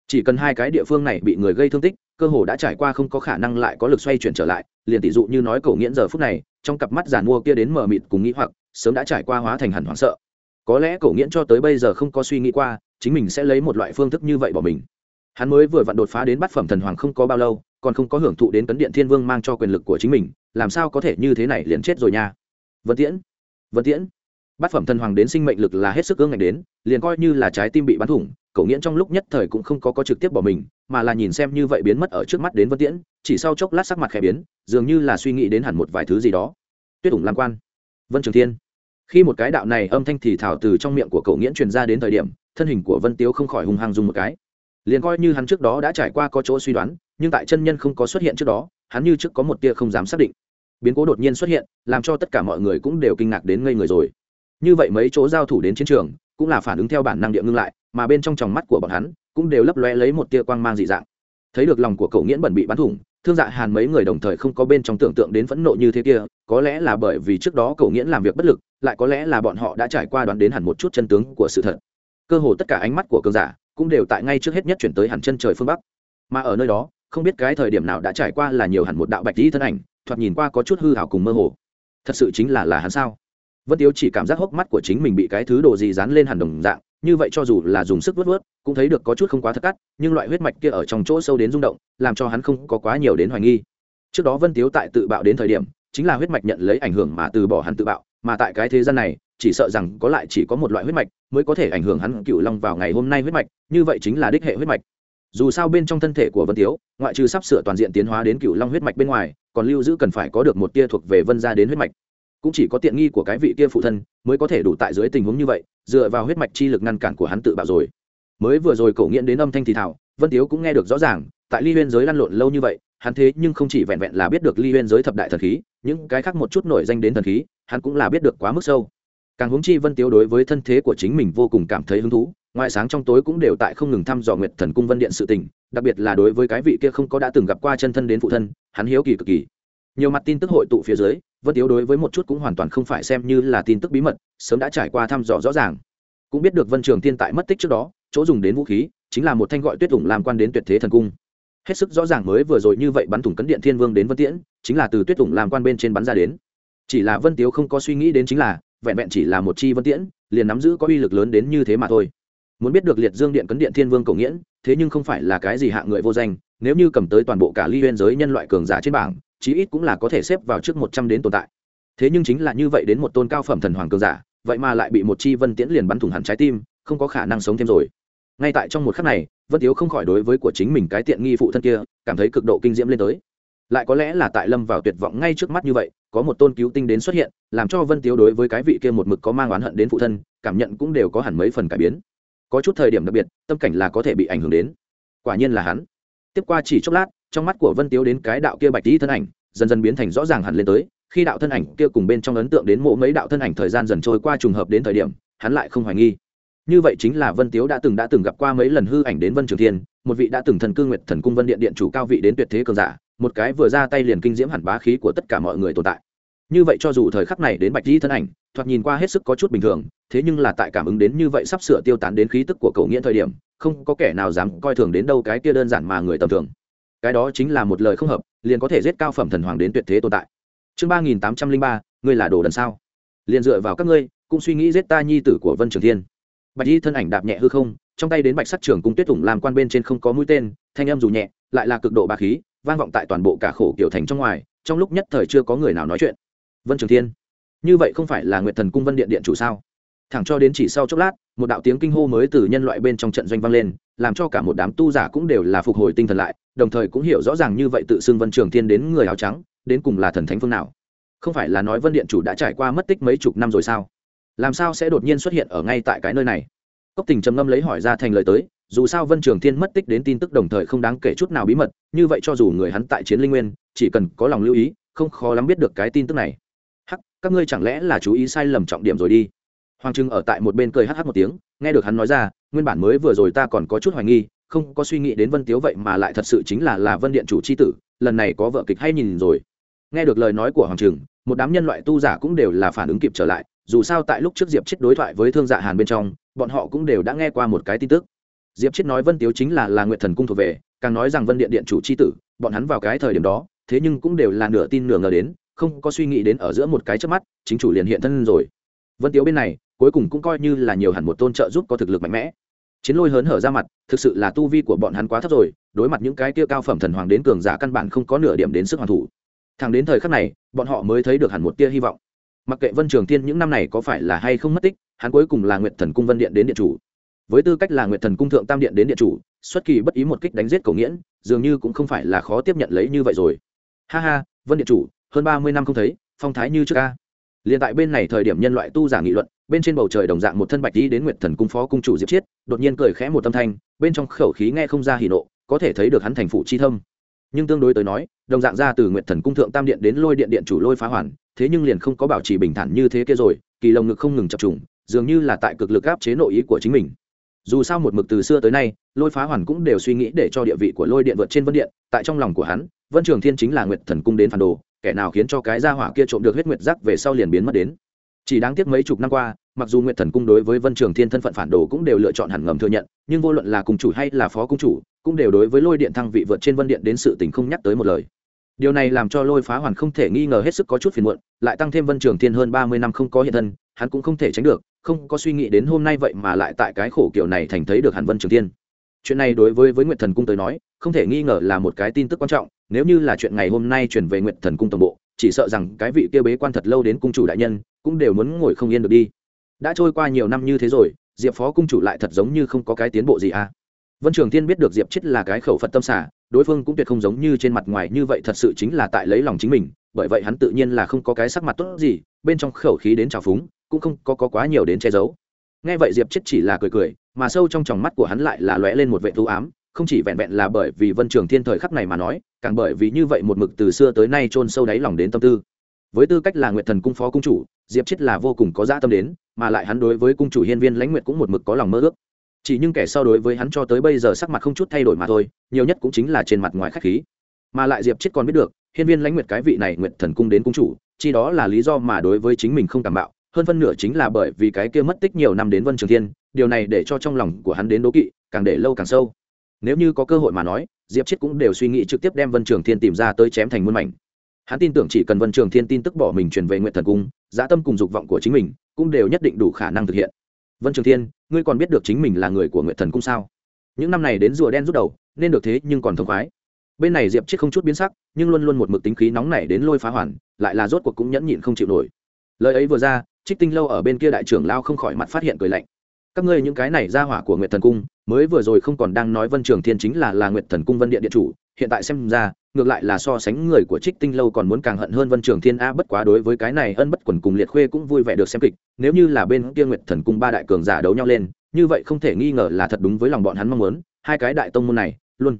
Chỉ cần hai cái địa phương này bị người gây thương tích, cơ hồ đã trải qua không có khả năng lại có lực xoay chuyển trở lại, liền tỷ dụ như nói cầu nghiễn giờ phút này, trong cặp mắt giàn mua kia đến mờ mịt cùng nghĩ hoặc, sớm đã trải qua hóa thành hẳn hoảng sợ có lẽ cổ nghiễn cho tới bây giờ không có suy nghĩ qua, chính mình sẽ lấy một loại phương thức như vậy bỏ mình. Hắn mới vừa vặn đột phá đến bát phẩm thần hoàng không có bao lâu, còn không có hưởng thụ đến cấn điện thiên vương mang cho quyền lực của chính mình, làm sao có thể như thế này liền chết rồi nha. Vân tiễn vân tiễn. Bát phẩm thần hoàng đến sinh mệnh lực là hết sức ương ngạnh đến, liền coi như là trái tim bị bắn thủng cậu nghiễn trong lúc nhất thời cũng không có có trực tiếp bỏ mình, mà là nhìn xem như vậy biến mất ở trước mắt đến vân tiễn, chỉ sau chốc lát sắc mặt khẽ biến, dường như là suy nghĩ đến hẳn một vài thứ gì đó. Tuyết ủng lam quan, vân trường thiên khi một cái đạo này âm thanh thì thảo từ trong miệng của cậu nghiễn truyền ra đến thời điểm, thân hình của vân tiếu không khỏi hung hăng dùng một cái. Liền coi như hắn trước đó đã trải qua có chỗ suy đoán, nhưng tại chân nhân không có xuất hiện trước đó, hắn như trước có một tia không dám xác định. Biến cố đột nhiên xuất hiện, làm cho tất cả mọi người cũng đều kinh ngạc đến ngây người rồi. Như vậy mấy chỗ giao thủ đến chiến trường, cũng là phản ứng theo bản năng địa ngưng lại, mà bên trong tròng mắt của bọn hắn cũng đều lấp lóe lấy một tia quang mang dị dạng. Thấy được lòng của cậu nghiễn bẩn bị bắn thủng thương dạ hàn mấy người đồng thời không có bên trong tưởng tượng đến phẫn nộ như thế kia, có lẽ là bởi vì trước đó cậu nghiễn làm việc bất lực, lại có lẽ là bọn họ đã trải qua đoán đến hẳn một chút chân tướng của sự thật. Cơ hồ tất cả ánh mắt của cường giả cũng đều tại ngay trước hết nhất chuyển tới hẳn chân trời phương bắc. Mà ở nơi đó, không biết cái thời điểm nào đã trải qua là nhiều hẳn một đạo bạch lý thân ảnh, thoạt nhìn qua có chút hư hảo cùng mơ hồ. Thật sự chính là là hắn sao? Vân tiếu chỉ cảm giác hốc mắt của chính mình bị cái thứ đồ gì dán lên hẳn đồng dạng như vậy cho dù là dùng sức vớt vớt, cũng thấy được có chút không quá thất cắt, nhưng loại huyết mạch kia ở trong chỗ sâu đến rung động, làm cho hắn không có quá nhiều đến hoài nghi. Trước đó vân tiếu tại tự bạo đến thời điểm, chính là huyết mạch nhận lấy ảnh hưởng mà từ bỏ hắn tự bạo, mà tại cái thế gian này, chỉ sợ rằng có lại chỉ có một loại huyết mạch mới có thể ảnh hưởng hắn cựu long vào ngày hôm nay huyết mạch, như vậy chính là đích hệ huyết mạch. Dù sao bên trong thân thể của vân tiếu, ngoại trừ sắp sửa toàn diện tiến hóa đến cựu long huyết mạch bên ngoài, còn lưu giữ cần phải có được một tia thuộc về vân gia đến huyết mạch cũng chỉ có tiện nghi của cái vị kia phụ thân mới có thể đủ tại dưới tình huống như vậy, dựa vào huyết mạch chi lực ngăn cản của hắn tự bạo rồi. Mới vừa rồi cổ nghiện đến âm thanh thì thảo vân tiếu cũng nghe được rõ ràng, tại ly huyên giới lăn lộn lâu như vậy, hắn thế nhưng không chỉ vẹn vẹn là biết được ly huyên giới thập đại thần khí, những cái khác một chút nổi danh đến thần khí, hắn cũng là biết được quá mức sâu. Càng hướng chi vân tiếu đối với thân thế của chính mình vô cùng cảm thấy hứng thú, ngoại sáng trong tối cũng đều tại không ngừng thăm dò nguyệt thần cung vân điện sự tình, đặc biệt là đối với cái vị kia không có đã từng gặp qua chân thân đến phụ thân, hắn hiếu kỳ cực kỳ nhiều mặt tin tức hội tụ phía dưới, vân tiếu đối với một chút cũng hoàn toàn không phải xem như là tin tức bí mật, sớm đã trải qua thăm dò rõ ràng. Cũng biết được vân trường tiên tại mất tích trước đó, chỗ dùng đến vũ khí, chính là một thanh gọi tuyết ủng làm quan đến tuyệt thế thần cung. Hết sức rõ ràng mới vừa rồi như vậy bắn thủng cấn điện thiên vương đến vân tiễn, chính là từ tuyết ủng làm quan bên trên bắn ra đến. Chỉ là vân tiếu không có suy nghĩ đến chính là, vẹn vẹn chỉ là một chi vân tiễn, liền nắm giữ có uy lực lớn đến như thế mà thôi. Muốn biết được liệt dương điện cấn điện thiên vương cầu nghiễn, thế nhưng không phải là cái gì hạ người vô danh, nếu như cầm tới toàn bộ cả ly huyên giới nhân loại cường giả trên bảng chí ít cũng là có thể xếp vào trước một trăm đến tồn tại. Thế nhưng chính là như vậy đến một tôn cao phẩm thần hoàng cường giả, vậy mà lại bị một chi vân tiễn liền bắn thủng hẳn trái tim, không có khả năng sống thêm rồi. Ngay tại trong một khắc này, vân tiếu không khỏi đối với của chính mình cái tiện nghi phụ thân kia, cảm thấy cực độ kinh diễm lên tới. Lại có lẽ là tại lâm vào tuyệt vọng ngay trước mắt như vậy, có một tôn cứu tinh đến xuất hiện, làm cho vân tiếu đối với cái vị kia một mực có mang oán hận đến phụ thân, cảm nhận cũng đều có hẳn mấy phần cải biến. Có chút thời điểm đặc biệt, tâm cảnh là có thể bị ảnh hưởng đến. Quả nhiên là hắn. Tiếp qua chỉ chốc lát trong mắt của vân tiếu đến cái đạo kia bạch tí thân ảnh, dần dần biến thành rõ ràng hẳn lên tới, khi đạo thân ảnh kia cùng bên trong ấn tượng đến mộ mấy đạo thân ảnh thời gian dần trôi qua trùng hợp đến thời điểm, hắn lại không hoài nghi. Như vậy chính là vân tiếu đã từng đã từng gặp qua mấy lần hư ảnh đến vân trường thiên, một vị đã từng thần cư nguyệt thần cung vân điện điện chủ cao vị đến tuyệt thế cường giả, một cái vừa ra tay liền kinh diễm hẳn bá khí của tất cả mọi người tồn tại. Như vậy cho dù thời khắc này đến bạch di thân ảnh, thoạt nhìn qua hết sức có chút bình thường, thế nhưng là tại cảm ứng đến như vậy sắp sửa tiêu tán đến khí tức của cậu nghiễn thời điểm, không có kẻ nào dám coi thường đến đâu cái kia đơn giản mà người tầm thường cái đó chính là một lời không hợp, liền có thể giết cao phẩm thần hoàng đến tuyệt thế tồn tại. Chương ba nghìn tám trăm linh ba, ngươi là đồ đần sao? Liền dựa vào các ngươi, cũng suy nghĩ giết ta nhi tử của vân trường thiên. Bạch y thân ảnh đạp nhẹ hư không, trong tay đến bạch sắc trường cung tuyết tùng làm quan bên trên không có mũi tên, thanh âm dù nhẹ, lại là cực độ ba khí, vang vọng tại toàn bộ cả khổ kiểu thành trong ngoài, trong lúc nhất thời chưa có người nào nói chuyện. Vân trường thiên, như vậy không phải là nguyệt thần cung vân điện điện chủ sao? Thẳng cho đến chỉ sau chốc lát, một đạo tiếng kinh hô mới từ nhân loại bên trong trận doanh vang lên làm cho cả một đám tu giả cũng đều là phục hồi tinh thần lại, đồng thời cũng hiểu rõ ràng như vậy tự xưng vân trường thiên đến người áo trắng, đến cùng là thần thánh phương nào. Không phải là nói vân điện chủ đã trải qua mất tích mấy chục năm rồi sao? Làm sao sẽ đột nhiên xuất hiện ở ngay tại cái nơi này? Cốc tình trầm ngâm lấy hỏi ra thành lời tới, dù sao vân trường thiên mất tích đến tin tức đồng thời không đáng kể chút nào bí mật, như vậy cho dù người hắn tại chiến linh nguyên, chỉ cần có lòng lưu ý, không khó lắm biết được cái tin tức này. Hắc, các ngươi chẳng lẽ là chú ý sai lầm trọng điểm rồi đi? Hoàng trưng ở tại một bên cười hh một tiếng, nghe được hắn nói ra, nguyên bản mới vừa rồi ta còn có chút hoài nghi, không có suy nghĩ đến vân tiếu vậy mà lại thật sự chính là là vân điện chủ c h i tử, lần này có vợ kịch hay nhìn rồi. Nghe được lời nói của hoàng trừng, một đám nhân loại tu giả cũng đều là phản ứng kịp trở lại, dù sao tại lúc trước diệp chết đối thoại với thương dạ hàn bên trong, bọn họ cũng đều đã nghe qua một cái tin tức. Diệp chết nói vân tiếu chính là là nguyện thần cung thuộc về, càng nói rằng vân điện điện chủ c h i tử, bọn hắn vào cái thời điểm đó, thế nhưng cũng đều là nửa tin nửa ngờ đến, không có suy nghĩ đến ở giữa một cái trước mắt, chính chủ liền hiện thân rồi. Vân tiếu bên này cuối cùng cũng coi như là nhiều hẳn một tôn trợ giúp có thực lực mạnh mẽ. Chiến lôi hớn hở ra mặt, thực sự là tu vi của bọn hắn quá thấp rồi, đối mặt những cái kia cao phẩm thần hoàng đến cường giả căn bản không có nửa điểm đến sức hoàn thủ. Thẳng đến thời khắc này, bọn họ mới thấy được hẳn một tia hy vọng. Mặc kệ vân trường tiên những năm này có phải là hay không mất tích, hắn cuối cùng là nguyệt thần cung vân điện đến điện chủ. Với tư cách là nguyệt thần cung thượng tam điện đến điện chủ, xuất kỳ bất ý một kích đánh giết cầu nghiễn, dường như cũng không phải là khó tiếp nhận lấy như vậy rồi. Ha ha, vân điện chủ, hơn ba mươi năm không thấy, phong thái như trước ca liền tại bên này thời điểm nhân loại tu giả nghị luận bên trên bầu trời đồng dạng một thân bạch đi đến nguyệt thần cung phó cung chủ diệp chiết, đột nhiên cười khẽ một tâm thanh, bên trong khẩu khí nghe không ra hỉ nộ, có thể thấy được hắn thành phụ chi thâm. Nhưng tương đối tới nói, đồng dạng ra từ nguyệt thần cung thượng tam điện đến lôi điện điện chủ lôi phá hoàn, thế nhưng liền không có bảo trì bình thản như thế kia rồi, kỳ lồng ngực không ngừng chập trùng, dường như là tại cực lực áp chế nội ý của chính mình. Dù sao một mực từ xưa tới nay, lôi phá hoàn cũng đều suy nghĩ để cho địa vị của lôi điện vượt trên vân điện, tại trong lòng của hắn, vân trường thiên chính là nguyệt thần cung đến phản đồ, kẻ nào khiến cho cái gia hỏa kia trộm được huyết nguyệt giác về sau liền biến mất đến chỉ đáng tiếc mấy chục năm qua, mặc dù nguyệt thần cung đối với vân trường thiên thân phận phản đồ cũng đều lựa chọn hẳn ngầm thừa nhận, nhưng vô luận là cùng chủ hay là phó cung chủ, cũng đều đối với lôi điện thăng vị vượt trên vân điện đến sự tình không nhắc tới một lời. Điều này làm cho lôi phá hoàn không thể nghi ngờ hết sức có chút phiền muộn, lại tăng thêm vân trường thiên hơn ba mươi năm không có hiện thân, hắn cũng không thể tránh được, không có suy nghĩ đến hôm nay vậy mà lại tại cái khổ kiểu này thành thấy được hẳn vân trường thiên. Chuyện này đối với với nguyệt thần cung tới nói, không thể nghi ngờ là một cái tin tức quan trọng, nếu như là chuyện ngày hôm nay chuyển về nguyệt thần cung toàn bộ chỉ sợ rằng cái vị kia bế quan thật lâu đến cung chủ đại nhân cũng đều muốn ngồi không yên được đi. Đã trôi qua nhiều năm như thế rồi diệp phó cung chủ lại thật giống như không có cái tiến bộ gì à. Vân trường tiên biết được diệp chết là cái khẩu phật tâm xả đối phương cũng tuyệt không giống như trên mặt ngoài như vậy thật sự chính là tại lấy lòng chính mình bởi vậy hắn tự nhiên là không có cái sắc mặt tốt gì bên trong khẩu khí đến trào phúng cũng không có, có quá nhiều đến che giấu. Nghe vậy diệp chết chỉ là cười cười mà sâu trong tròng mắt của hắn lại là lóe lên một vệ thú ám không chỉ vẹn vẹn là bởi vì vân trường thiên thời khắc này mà nói, càng bởi vì như vậy một mực từ xưa tới nay chôn sâu đáy lòng đến tâm tư. Với tư cách là nguyệt thần cung phó cung chủ, diệp chết là vô cùng có dã tâm đến, mà lại hắn đối với cung chủ hiên viên lãnh nguyệt cũng một mực có lòng mơ ước. Chỉ nhưng kẻ so đối với hắn cho tới bây giờ sắc mặt không chút thay đổi mà thôi, nhiều nhất cũng chính là trên mặt ngoài khách khí. Mà lại diệp chết còn biết được, hiên viên lãnh nguyệt cái vị này nguyệt thần cung đến cung chủ, chi đó là lý do mà đối với chính mình không cảm bạo, hơn phân nửa chính là bởi vì cái kia mất tích nhiều năm đến vân trường thiên, điều này để cho trong lòng của hắn đến đố kỵ, càng để lâu càng sâu nếu như có cơ hội mà nói, diệp chết cũng đều suy nghĩ trực tiếp đem vân trường thiên tìm ra tới chém thành muôn mảnh. Hắn tin tưởng chỉ cần vân trường thiên tin tức bỏ mình truyền về nguyện thần cung, giá tâm cùng dục vọng của chính mình cũng đều nhất định đủ khả năng thực hiện. Vân trường thiên, ngươi còn biết được chính mình là người của nguyện thần cung sao? Những năm này đến rùa đen rút đầu, nên được thế nhưng còn thông khoái. Bên này diệp chết không chút biến sắc, nhưng luôn luôn một mực tính khí nóng nảy đến lôi phá hoàn, lại là rốt cuộc cũng nhẫn nhịn không chịu nổi. Lời ấy vừa ra, trích tinh lâu ở bên kia đại trưởng lao không khỏi mặt phát hiện cười lạnh các ngươi những cái này ra hỏa của nguyệt thần cung, mới vừa rồi không còn đang nói vân trường thiên chính là là nguyệt thần cung vân điện điện chủ, hiện tại xem ra, ngược lại là so sánh người của trích tinh lâu còn muốn càng hận hơn vân trường thiên a, bất quá đối với cái này ân bất quần cùng liệt khuê cũng vui vẻ được xem kịch, nếu như là bên kia nguyệt thần cung ba đại cường giả đấu nhau lên, như vậy không thể nghi ngờ là thật đúng với lòng bọn hắn mong muốn, hai cái đại tông môn này, luôn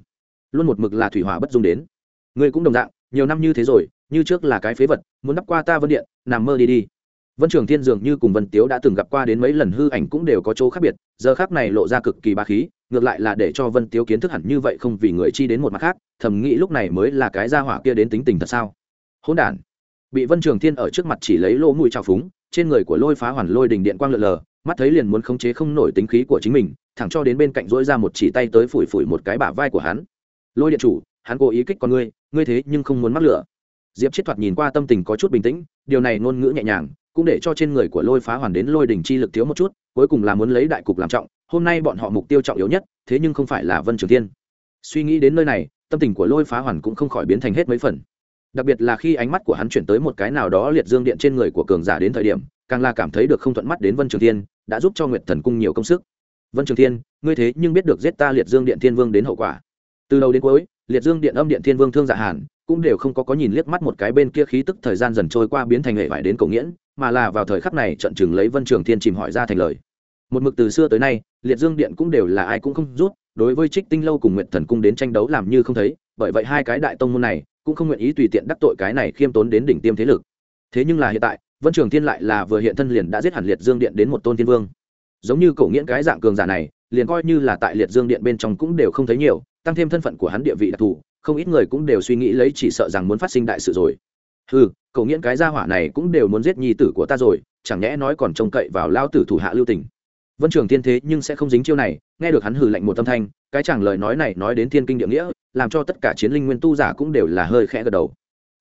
luôn một mực là thủy hỏa bất dung đến. Ngươi cũng đồng dạng, nhiều năm như thế rồi, như trước là cái phế vật, muốn đắp qua ta vân điện, nằm mơ đi đi vân trường thiên dường như cùng vân tiếu đã từng gặp qua đến mấy lần hư ảnh cũng đều có chỗ khác biệt, giờ khác này lộ ra cực kỳ ba khí, ngược lại là để cho vân tiếu kiến thức hẳn như vậy không vì người chi đến một mặt khác, thầm nghĩ lúc này mới là cái gia hỏa kia đến tính tình thật sao? Hỗn đản. Bị vân trường thiên ở trước mặt chỉ lấy lỗ mũi trào phúng, trên người của lôi phá hoàn lôi đình điện quang lượn lờ, mắt thấy liền muốn khống chế không nổi tính khí của chính mình, thẳng cho đến bên cạnh dỗi ra một chỉ tay tới phủi phủi một cái bả vai của hắn. Lôi điện chủ, hắn cố ý kích con ngươi ngươi thế nhưng không muốn mắc lửa. Diệp chết thoạt nhìn qua tâm tình có chút bình tĩnh, điều này ngôn ngữ nhẹ nhàng cũng để cho trên người của lôi phá hoàn đến lôi đỉnh chi lực thiếu một chút, cuối cùng là muốn lấy đại cục làm trọng, hôm nay bọn họ mục tiêu trọng yếu nhất, thế nhưng không phải là vân trường thiên. Suy nghĩ đến nơi này, tâm tình của lôi phá hoàn cũng không khỏi biến thành hết mấy phần. Đặc biệt là khi ánh mắt của hắn chuyển tới một cái nào đó liệt dương điện trên người của cường giả đến thời điểm, càng là cảm thấy được không thuận mắt đến vân trường thiên, đã giúp cho nguyệt thần cung nhiều công sức. Vân trường thiên, ngươi thế nhưng biết được giết ta liệt dương điện thiên vương đến hậu quả. Từ đầu đến cuối, liệt dương điện âm điện thiên vương thương dạ hàn, cũng đều không có có nhìn liếc mắt một cái bên kia khí tức thời gian dần trôi qua biến thành hệ vải đến cổ nghiễn mà là vào thời khắc này trận chừng lấy vân trường thiên chìm hỏi ra thành lời. Một mực từ xưa tới nay, liệt dương điện cũng đều là ai cũng không rút, đối với trích tinh lâu cùng nguyện thần cung đến tranh đấu làm như không thấy, bởi vậy hai cái đại tông môn này cũng không nguyện ý tùy tiện đắc tội cái này khiêm tốn đến đỉnh tiêm thế lực. Thế nhưng là hiện tại, vân trường thiên lại là vừa hiện thân liền đã giết hẳn liệt dương điện đến một tôn thiên vương. Giống như cổ nghiễn cái dạng cường giả này, liền coi như là tại liệt dương điện bên trong cũng đều không thấy nhiều, tăng thêm thân phận của hắn địa vị đặc thù, không ít người cũng đều suy nghĩ lấy chỉ sợ rằng muốn phát sinh đại sự rồi. Ừ cậu nghiễn cái gia hỏa này cũng đều muốn giết nhi tử của ta rồi, chẳng nhẽ nói còn trông cậy vào lao tử thủ hạ lưu tình. Vân trường thiên thế nhưng sẽ không dính chiêu này, nghe được hắn hừ lạnh một tâm thanh, cái chẳng lời nói này nói đến thiên kinh địa nghĩa, làm cho tất cả chiến linh nguyên tu giả cũng đều là hơi khẽ gật đầu.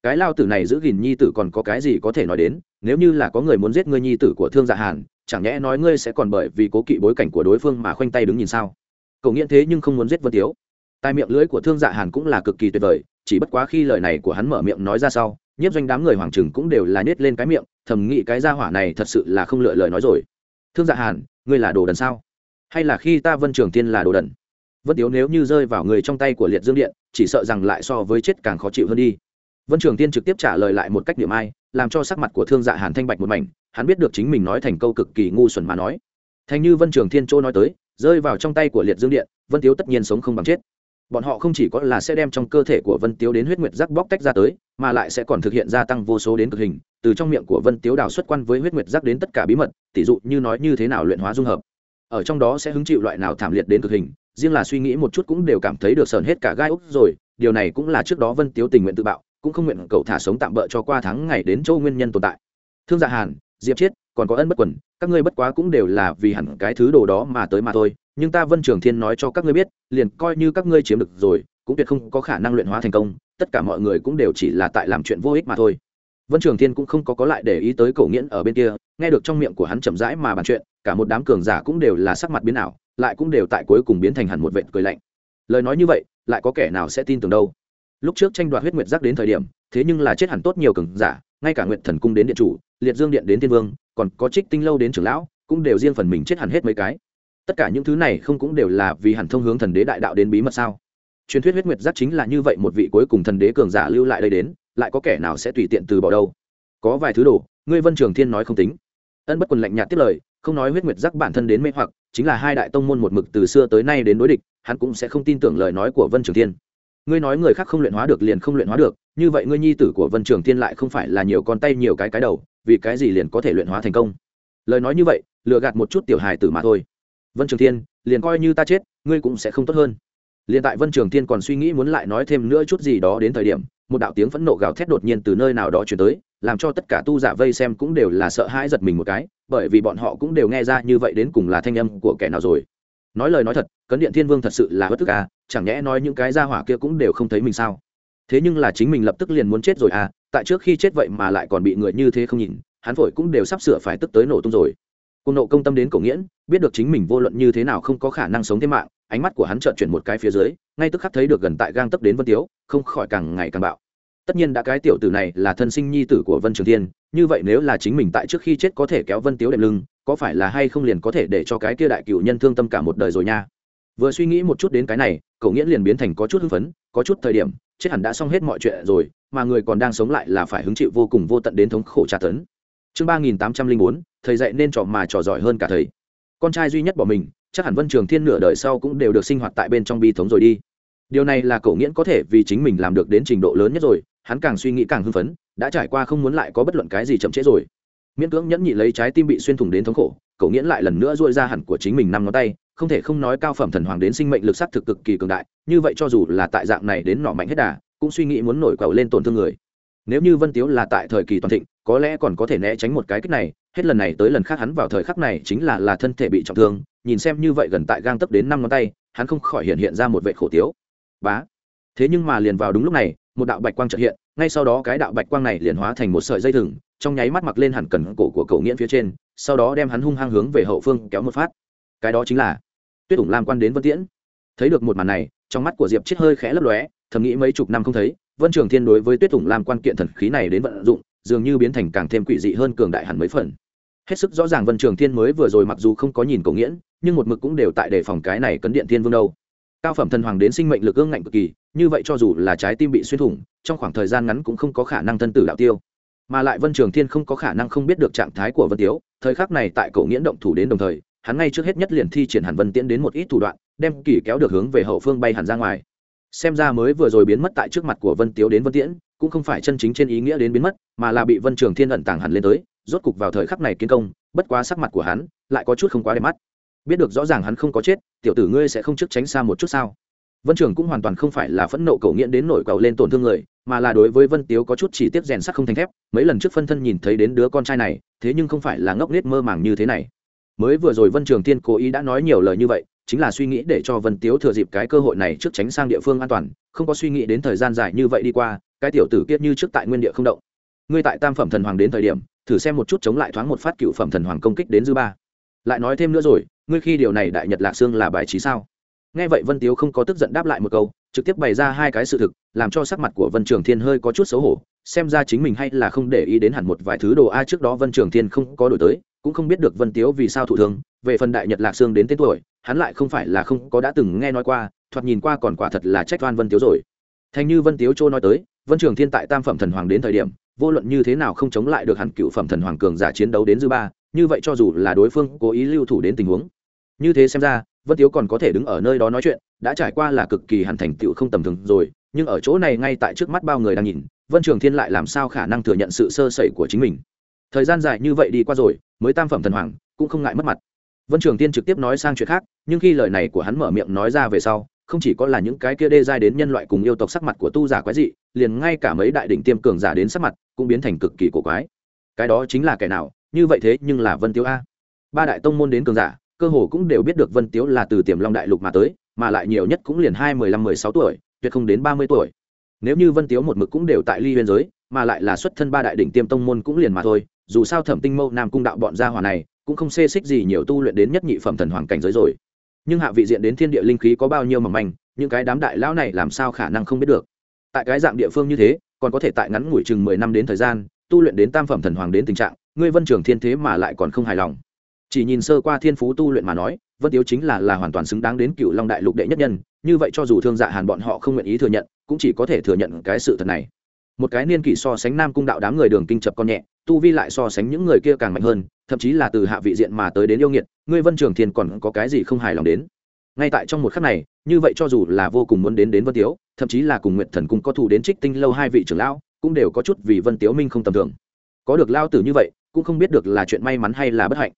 Cái lao tử này giữ gìn nhi tử còn có cái gì có thể nói đến, nếu như là có người muốn giết ngươi nhi tử của thương dạ hàn, chẳng nhẽ nói ngươi sẽ còn bởi vì cố kỵ bối cảnh của đối phương mà khoanh tay đứng nhìn sao? Cậu nghiện thế nhưng không muốn giết vân tiếu. Tai miệng lưỡi của thương dạ hàn cũng là cực kỳ tuyệt vời, chỉ bất quá khi lời này của hắn mở miệng nói ra sau nhiếp doanh đám người hoàng trừng cũng đều là nhét lên cái miệng, thầm nghĩ cái gia hỏa này thật sự là không lựa lời nói rồi. Thương dạ hàn, ngươi là đồ đần sao? Hay là khi ta vân trường tiên là đồ đần? Vân tiếu nếu như rơi vào người trong tay của liệt dương điện, chỉ sợ rằng lại so với chết càng khó chịu hơn đi. Vân trường tiên trực tiếp trả lời lại một cách niệm ai, làm cho sắc mặt của thương dạ hàn thanh bạch một mảnh, hắn biết được chính mình nói thành câu cực kỳ ngu xuẩn mà nói. Thành như vân trường thiên châu nói tới, rơi vào trong tay của liệt dương điện, vân tiếu tất nhiên sống không bằng chết bọn họ không chỉ có là sẽ đem trong cơ thể của vân tiếu đến huyết nguyệt giác bóc tách ra tới, mà lại sẽ còn thực hiện gia tăng vô số đến cực hình, từ trong miệng của vân tiếu đào xuất quan với huyết nguyệt giác đến tất cả bí mật tỷ dụ như nói như thế nào luyện hóa dung hợp. Ở trong đó sẽ hứng chịu loại nào thảm liệt đến cực hình, riêng là suy nghĩ một chút cũng đều cảm thấy được sờn hết cả gai úc rồi, điều này cũng là trước đó vân tiếu tình nguyện tự bạo, cũng không nguyện cậu thả sống tạm bỡ cho qua tháng ngày đến châu nguyên nhân tồn tại. Thương dạ hàn, diệp chiết, còn có ân bất quần, các ngươi bất quá cũng đều là vì hẳn cái thứ đồ đó mà tới mà thôi nhưng ta vân trường thiên nói cho các ngươi biết, liền coi như các ngươi chiếm được rồi, cũng tuyệt không có khả năng luyện hóa thành công, tất cả mọi người cũng đều chỉ là tại làm chuyện vô ích mà thôi. Vân trường thiên cũng không có có lại để ý tới cổ nghiễn ở bên kia, nghe được trong miệng của hắn chậm rãi mà bàn chuyện, cả một đám cường giả cũng đều là sắc mặt biến ảo, lại cũng đều tại cuối cùng biến thành hẳn một vệt cười lạnh. Lời nói như vậy, lại có kẻ nào sẽ tin tưởng đâu? Lúc trước tranh đoạt huyết nguyệt giác đến thời điểm, thế nhưng là chết hẳn tốt nhiều cường giả, ngay cả nguyện thần cung đến điện chủ, liệt dương điện đến thiên vương, còn có trích tinh lâu đến trưởng lão, cũng đều riêng phần mình chết hẳn hết mấy cái tất cả những thứ này không cũng đều là vì hẳn thông hướng thần đế đại đạo đến bí mật sao? Truyền thuyết huyết nguyệt giác chính là như vậy một vị cuối cùng thần đế cường giả lưu lại đây đến, lại có kẻ nào sẽ tùy tiện từ bỏ đâu? Có vài thứ đồ, ngươi vân trường thiên nói không tính. Ân bất quần lạnh nhạt tiếp lời, không nói huyết nguyệt giác bản thân đến mê hoặc, chính là hai đại tông môn một mực từ xưa tới nay đến đối địch, hắn cũng sẽ không tin tưởng lời nói của vân trường thiên. Ngươi nói người khác không luyện hóa được liền không luyện hóa được, như vậy ngươi nhi tử của vân trường thiên lại không phải là nhiều con tay nhiều cái cái đầu, vì cái gì liền có thể luyện hóa thành công? Lời nói như vậy, lừa gạt một chút tiểu hài tử mà thôi vân trường thiên, liền coi như ta chết, ngươi cũng sẽ không tốt hơn. Liền tại vân trường thiên còn suy nghĩ muốn lại nói thêm nữa chút gì đó đến thời điểm, một đạo tiếng phẫn nộ gào thét đột nhiên từ nơi nào đó chuyển tới, làm cho tất cả tu giả vây xem cũng đều là sợ hãi giật mình một cái, bởi vì bọn họ cũng đều nghe ra như vậy đến cùng là thanh âm của kẻ nào rồi. Nói lời nói thật, cấn điện thiên vương thật sự là bất tức à chẳng nhẽ nói những cái gia hỏa kia cũng đều không thấy mình sao? Thế nhưng là chính mình lập tức liền muốn chết rồi à tại trước khi chết vậy mà lại còn bị người như thế không nhìn, hắn phổi cũng đều sắp sửa phải tức tới nổ tung rồi cùng nộ công tâm đến cổ nghiễn, biết được chính mình vô luận như thế nào không có khả năng sống thêm mạng, ánh mắt của hắn trợn chuyển một cái phía dưới, ngay tức khắc thấy được gần tại gang tấp đến vân tiếu, không khỏi càng ngày càng bạo. Tất nhiên đã cái tiểu tử này là thân sinh nhi tử của vân trường thiên, như vậy nếu là chính mình tại trước khi chết có thể kéo vân tiếu đệm lưng, có phải là hay không liền có thể để cho cái kia đại cựu nhân thương tâm cả một đời rồi nha? Vừa suy nghĩ một chút đến cái này cậu nghĩa liền biến thành có chút hưng phấn, có chút thời điểm, chết hẳn đã xong hết mọi chuyện rồi, mà người còn đang sống lại là phải hứng chịu vô cùng vô tận đến thống khổ tra tấn chương ba nghìn tám trăm linh bốn, thầy dạy nên trò mà trò giỏi hơn cả thầy. Con trai duy nhất bỏ mình, chắc hẳn vân trường thiên nửa đời sau cũng đều được sinh hoạt tại bên trong bi thống rồi đi. Điều này là cậu nghiễn có thể vì chính mình làm được đến trình độ lớn nhất rồi, hắn càng suy nghĩ càng hưng phấn, đã trải qua không muốn lại có bất luận cái gì chậm trễ rồi. Miễn cưỡng nhẫn nhị lấy trái tim bị xuyên thủng đến thống khổ, cậu nghiễn lại lần nữa dội ra hẳn của chính mình năm ngón tay, không thể không nói cao phẩm thần hoàng đến sinh mệnh lực sắc thực cực kỳ cường đại, như vậy cho dù là tại dạng này đến nọ mạnh hết đà, cũng suy nghĩ muốn nổi quẩu lên tổn thương người nếu như vân tiếu là tại thời kỳ toàn thịnh, có lẽ còn có thể né tránh một cái kích này, hết lần này tới lần khác hắn vào thời khắc này chính là là thân thể bị trọng thương, nhìn xem như vậy gần tại gang tấp đến năm ngón tay, hắn không khỏi hiện hiện ra một vệ khổ tiếu. Bá. Thế nhưng mà liền vào đúng lúc này, một đạo bạch quang trợ hiện, ngay sau đó cái đạo bạch quang này liền hóa thành một sợi dây thừng, trong nháy mắt mặc lên hẳn cần cổ của cậu nghiễn phía trên, sau đó đem hắn hung hăng hướng về hậu phương kéo một phát. Cái đó chính là tuyết ủng lam quan đến vân tiễn. Thấy được một màn này, trong mắt của diệp chết hơi khẽ lấp lóe, thầm nghĩ mấy chục năm không thấy vân trường thiên đối với tuyết Tùng lam quan kiện thần khí này đến vận dụng, dường như biến thành càng thêm quỷ dị hơn cường đại hẳn mấy phần. Hết sức rõ ràng vân trường thiên mới vừa rồi mặc dù không có nhìn cổ nghiễn, nhưng một mực cũng đều tại đề phòng cái này cấn điện thiên vương đâu. Cao phẩm thần hoàng đến sinh mệnh lực ương ngạnh cực kỳ, như vậy cho dù là trái tim bị xuyên thủng, trong khoảng thời gian ngắn cũng không có khả năng thân tử đạo tiêu. Mà lại vân trường thiên không có khả năng không biết được trạng thái của vân tiếu, thời khắc này tại cổ nghiễn động thủ đến đồng thời, hắn ngay trước hết nhất liền thi triển Hàn vân tiễn đến một ít thủ đoạn, đem kỳ kéo được hướng về hậu phương bay hẳn ra ngoài xem ra mới vừa rồi biến mất tại trước mặt của vân tiếu đến vân tiễn, cũng không phải chân chính trên ý nghĩa đến biến mất, mà là bị vân trường thiên ẩn tàng hẳn lên tới, rốt cục vào thời khắc này kiến công, bất quá sắc mặt của hắn lại có chút không quá đẹp mắt. Biết được rõ ràng hắn không có chết, tiểu tử ngươi sẽ không trước tránh xa một chút sao? Vân trường cũng hoàn toàn không phải là phẫn nộ cầu nghiện đến nổi cầu lên tổn thương người, mà là đối với vân tiếu có chút chỉ tiết rèn sắc không thành thép, mấy lần trước phân thân nhìn thấy đến đứa con trai này, thế nhưng không phải là ngốc nết mơ màng như thế này. Mới vừa rồi vân trường Thiên cố ý đã nói nhiều lời như vậy chính là suy nghĩ để cho vân tiếu thừa dịp cái cơ hội này trước tránh sang địa phương an toàn, không có suy nghĩ đến thời gian dài như vậy đi qua, cái tiểu tử kiết như trước tại nguyên địa không động. Ngươi tại tam phẩm thần hoàng đến thời điểm, thử xem một chút chống lại thoáng một phát cựu phẩm thần hoàng công kích đến dư ba. Lại nói thêm nữa rồi, ngươi khi điều này đại nhật lạc xương là bài trí sao? Nghe vậy vân tiếu không có tức giận đáp lại một câu, trực tiếp bày ra hai cái sự thực, làm cho sắc mặt của vân trường thiên hơi có chút xấu hổ, xem ra chính mình hay là không để ý đến hẳn một vài thứ đồ a, trước đó vân trường thiên không có đổi tới, cũng không biết được vân tiếu vì sao thụ thương về phần đại nhật lạc xương đến tên tuổi, hắn lại không phải là không có đã từng nghe nói qua, thoạt nhìn qua còn quả thật là trách toan vân tiếu rồi. Thành như vân tiếu châu nói tới, vân trường thiên tại tam phẩm thần hoàng đến thời điểm, vô luận như thế nào không chống lại được hẳn cựu phẩm thần hoàng cường giả chiến đấu đến dư ba, như vậy cho dù là đối phương cố ý lưu thủ đến tình huống. Như thế xem ra, vân tiếu còn có thể đứng ở nơi đó nói chuyện, đã trải qua là cực kỳ hẳn thành tựu không tầm thường rồi, nhưng ở chỗ này ngay tại trước mắt bao người đang nhìn, vân trường thiên lại làm sao khả năng thừa nhận sự sơ sẩy của chính mình. Thời gian dài như vậy đi qua rồi, mới tam phẩm thần hoàng cũng không ngại mất mặt vân trường tiên trực tiếp nói sang chuyện khác, nhưng khi lời này của hắn mở miệng nói ra về sau, không chỉ có là những cái kia đê giai đến nhân loại cùng yêu tộc sắc mặt của tu giả quái dị, liền ngay cả mấy đại đỉnh tiêm cường giả đến sắc mặt cũng biến thành cực kỳ cổ quái. Cái đó chính là kẻ nào, như vậy thế nhưng là vân tiếu a. Ba đại tông môn đến cường giả, cơ hồ cũng đều biết được vân tiếu là từ tiềm long đại lục mà tới, mà lại nhiều nhất cũng liền hai mười lăm, mười sáu tuổi, tuyệt không đến ba mươi tuổi. Nếu như vân tiếu một mực cũng đều tại ly biên giới, mà lại là xuất thân ba đại đỉnh tiêm tông môn cũng liền mà thôi, dù sao thẩm tinh mâu nam cung đạo bọn gia hỏa này cũng không xê xích gì nhiều tu luyện đến nhất nhị phẩm thần hoàng cảnh giới rồi. Nhưng hạ vị diện đến thiên địa linh khí có bao nhiêu mỏng manh, những cái đám đại lão này làm sao khả năng không biết được? Tại cái dạng địa phương như thế, còn có thể tại ngắn ngủi chừng mười năm đến thời gian, tu luyện đến tam phẩm thần hoàng đến tình trạng, ngươi vân trường thiên thế mà lại còn không hài lòng. Chỉ nhìn sơ qua thiên phú tu luyện mà nói, vân tiếu chính là là hoàn toàn xứng đáng đến cựu long đại lục đệ nhất nhân, như vậy cho dù thương dạ hàn bọn họ không nguyện ý thừa nhận, cũng chỉ có thể thừa nhận cái sự thật này một cái niên kỷ so sánh nam cung đạo đám người đường kinh chập con nhẹ, tu vi lại so sánh những người kia càng mạnh hơn, thậm chí là từ hạ vị diện mà tới đến yêu nghiệt, ngươi vân trường thiên còn có cái gì không hài lòng đến? Ngay tại trong một khắc này, như vậy cho dù là vô cùng muốn đến đến vân tiếu, thậm chí là cùng nguyện thần cung có thủ đến trích tinh lâu hai vị trưởng lão, cũng đều có chút vì vân tiếu minh không tầm thường. Có được lao tử như vậy, cũng không biết được là chuyện may mắn hay là bất hạnh.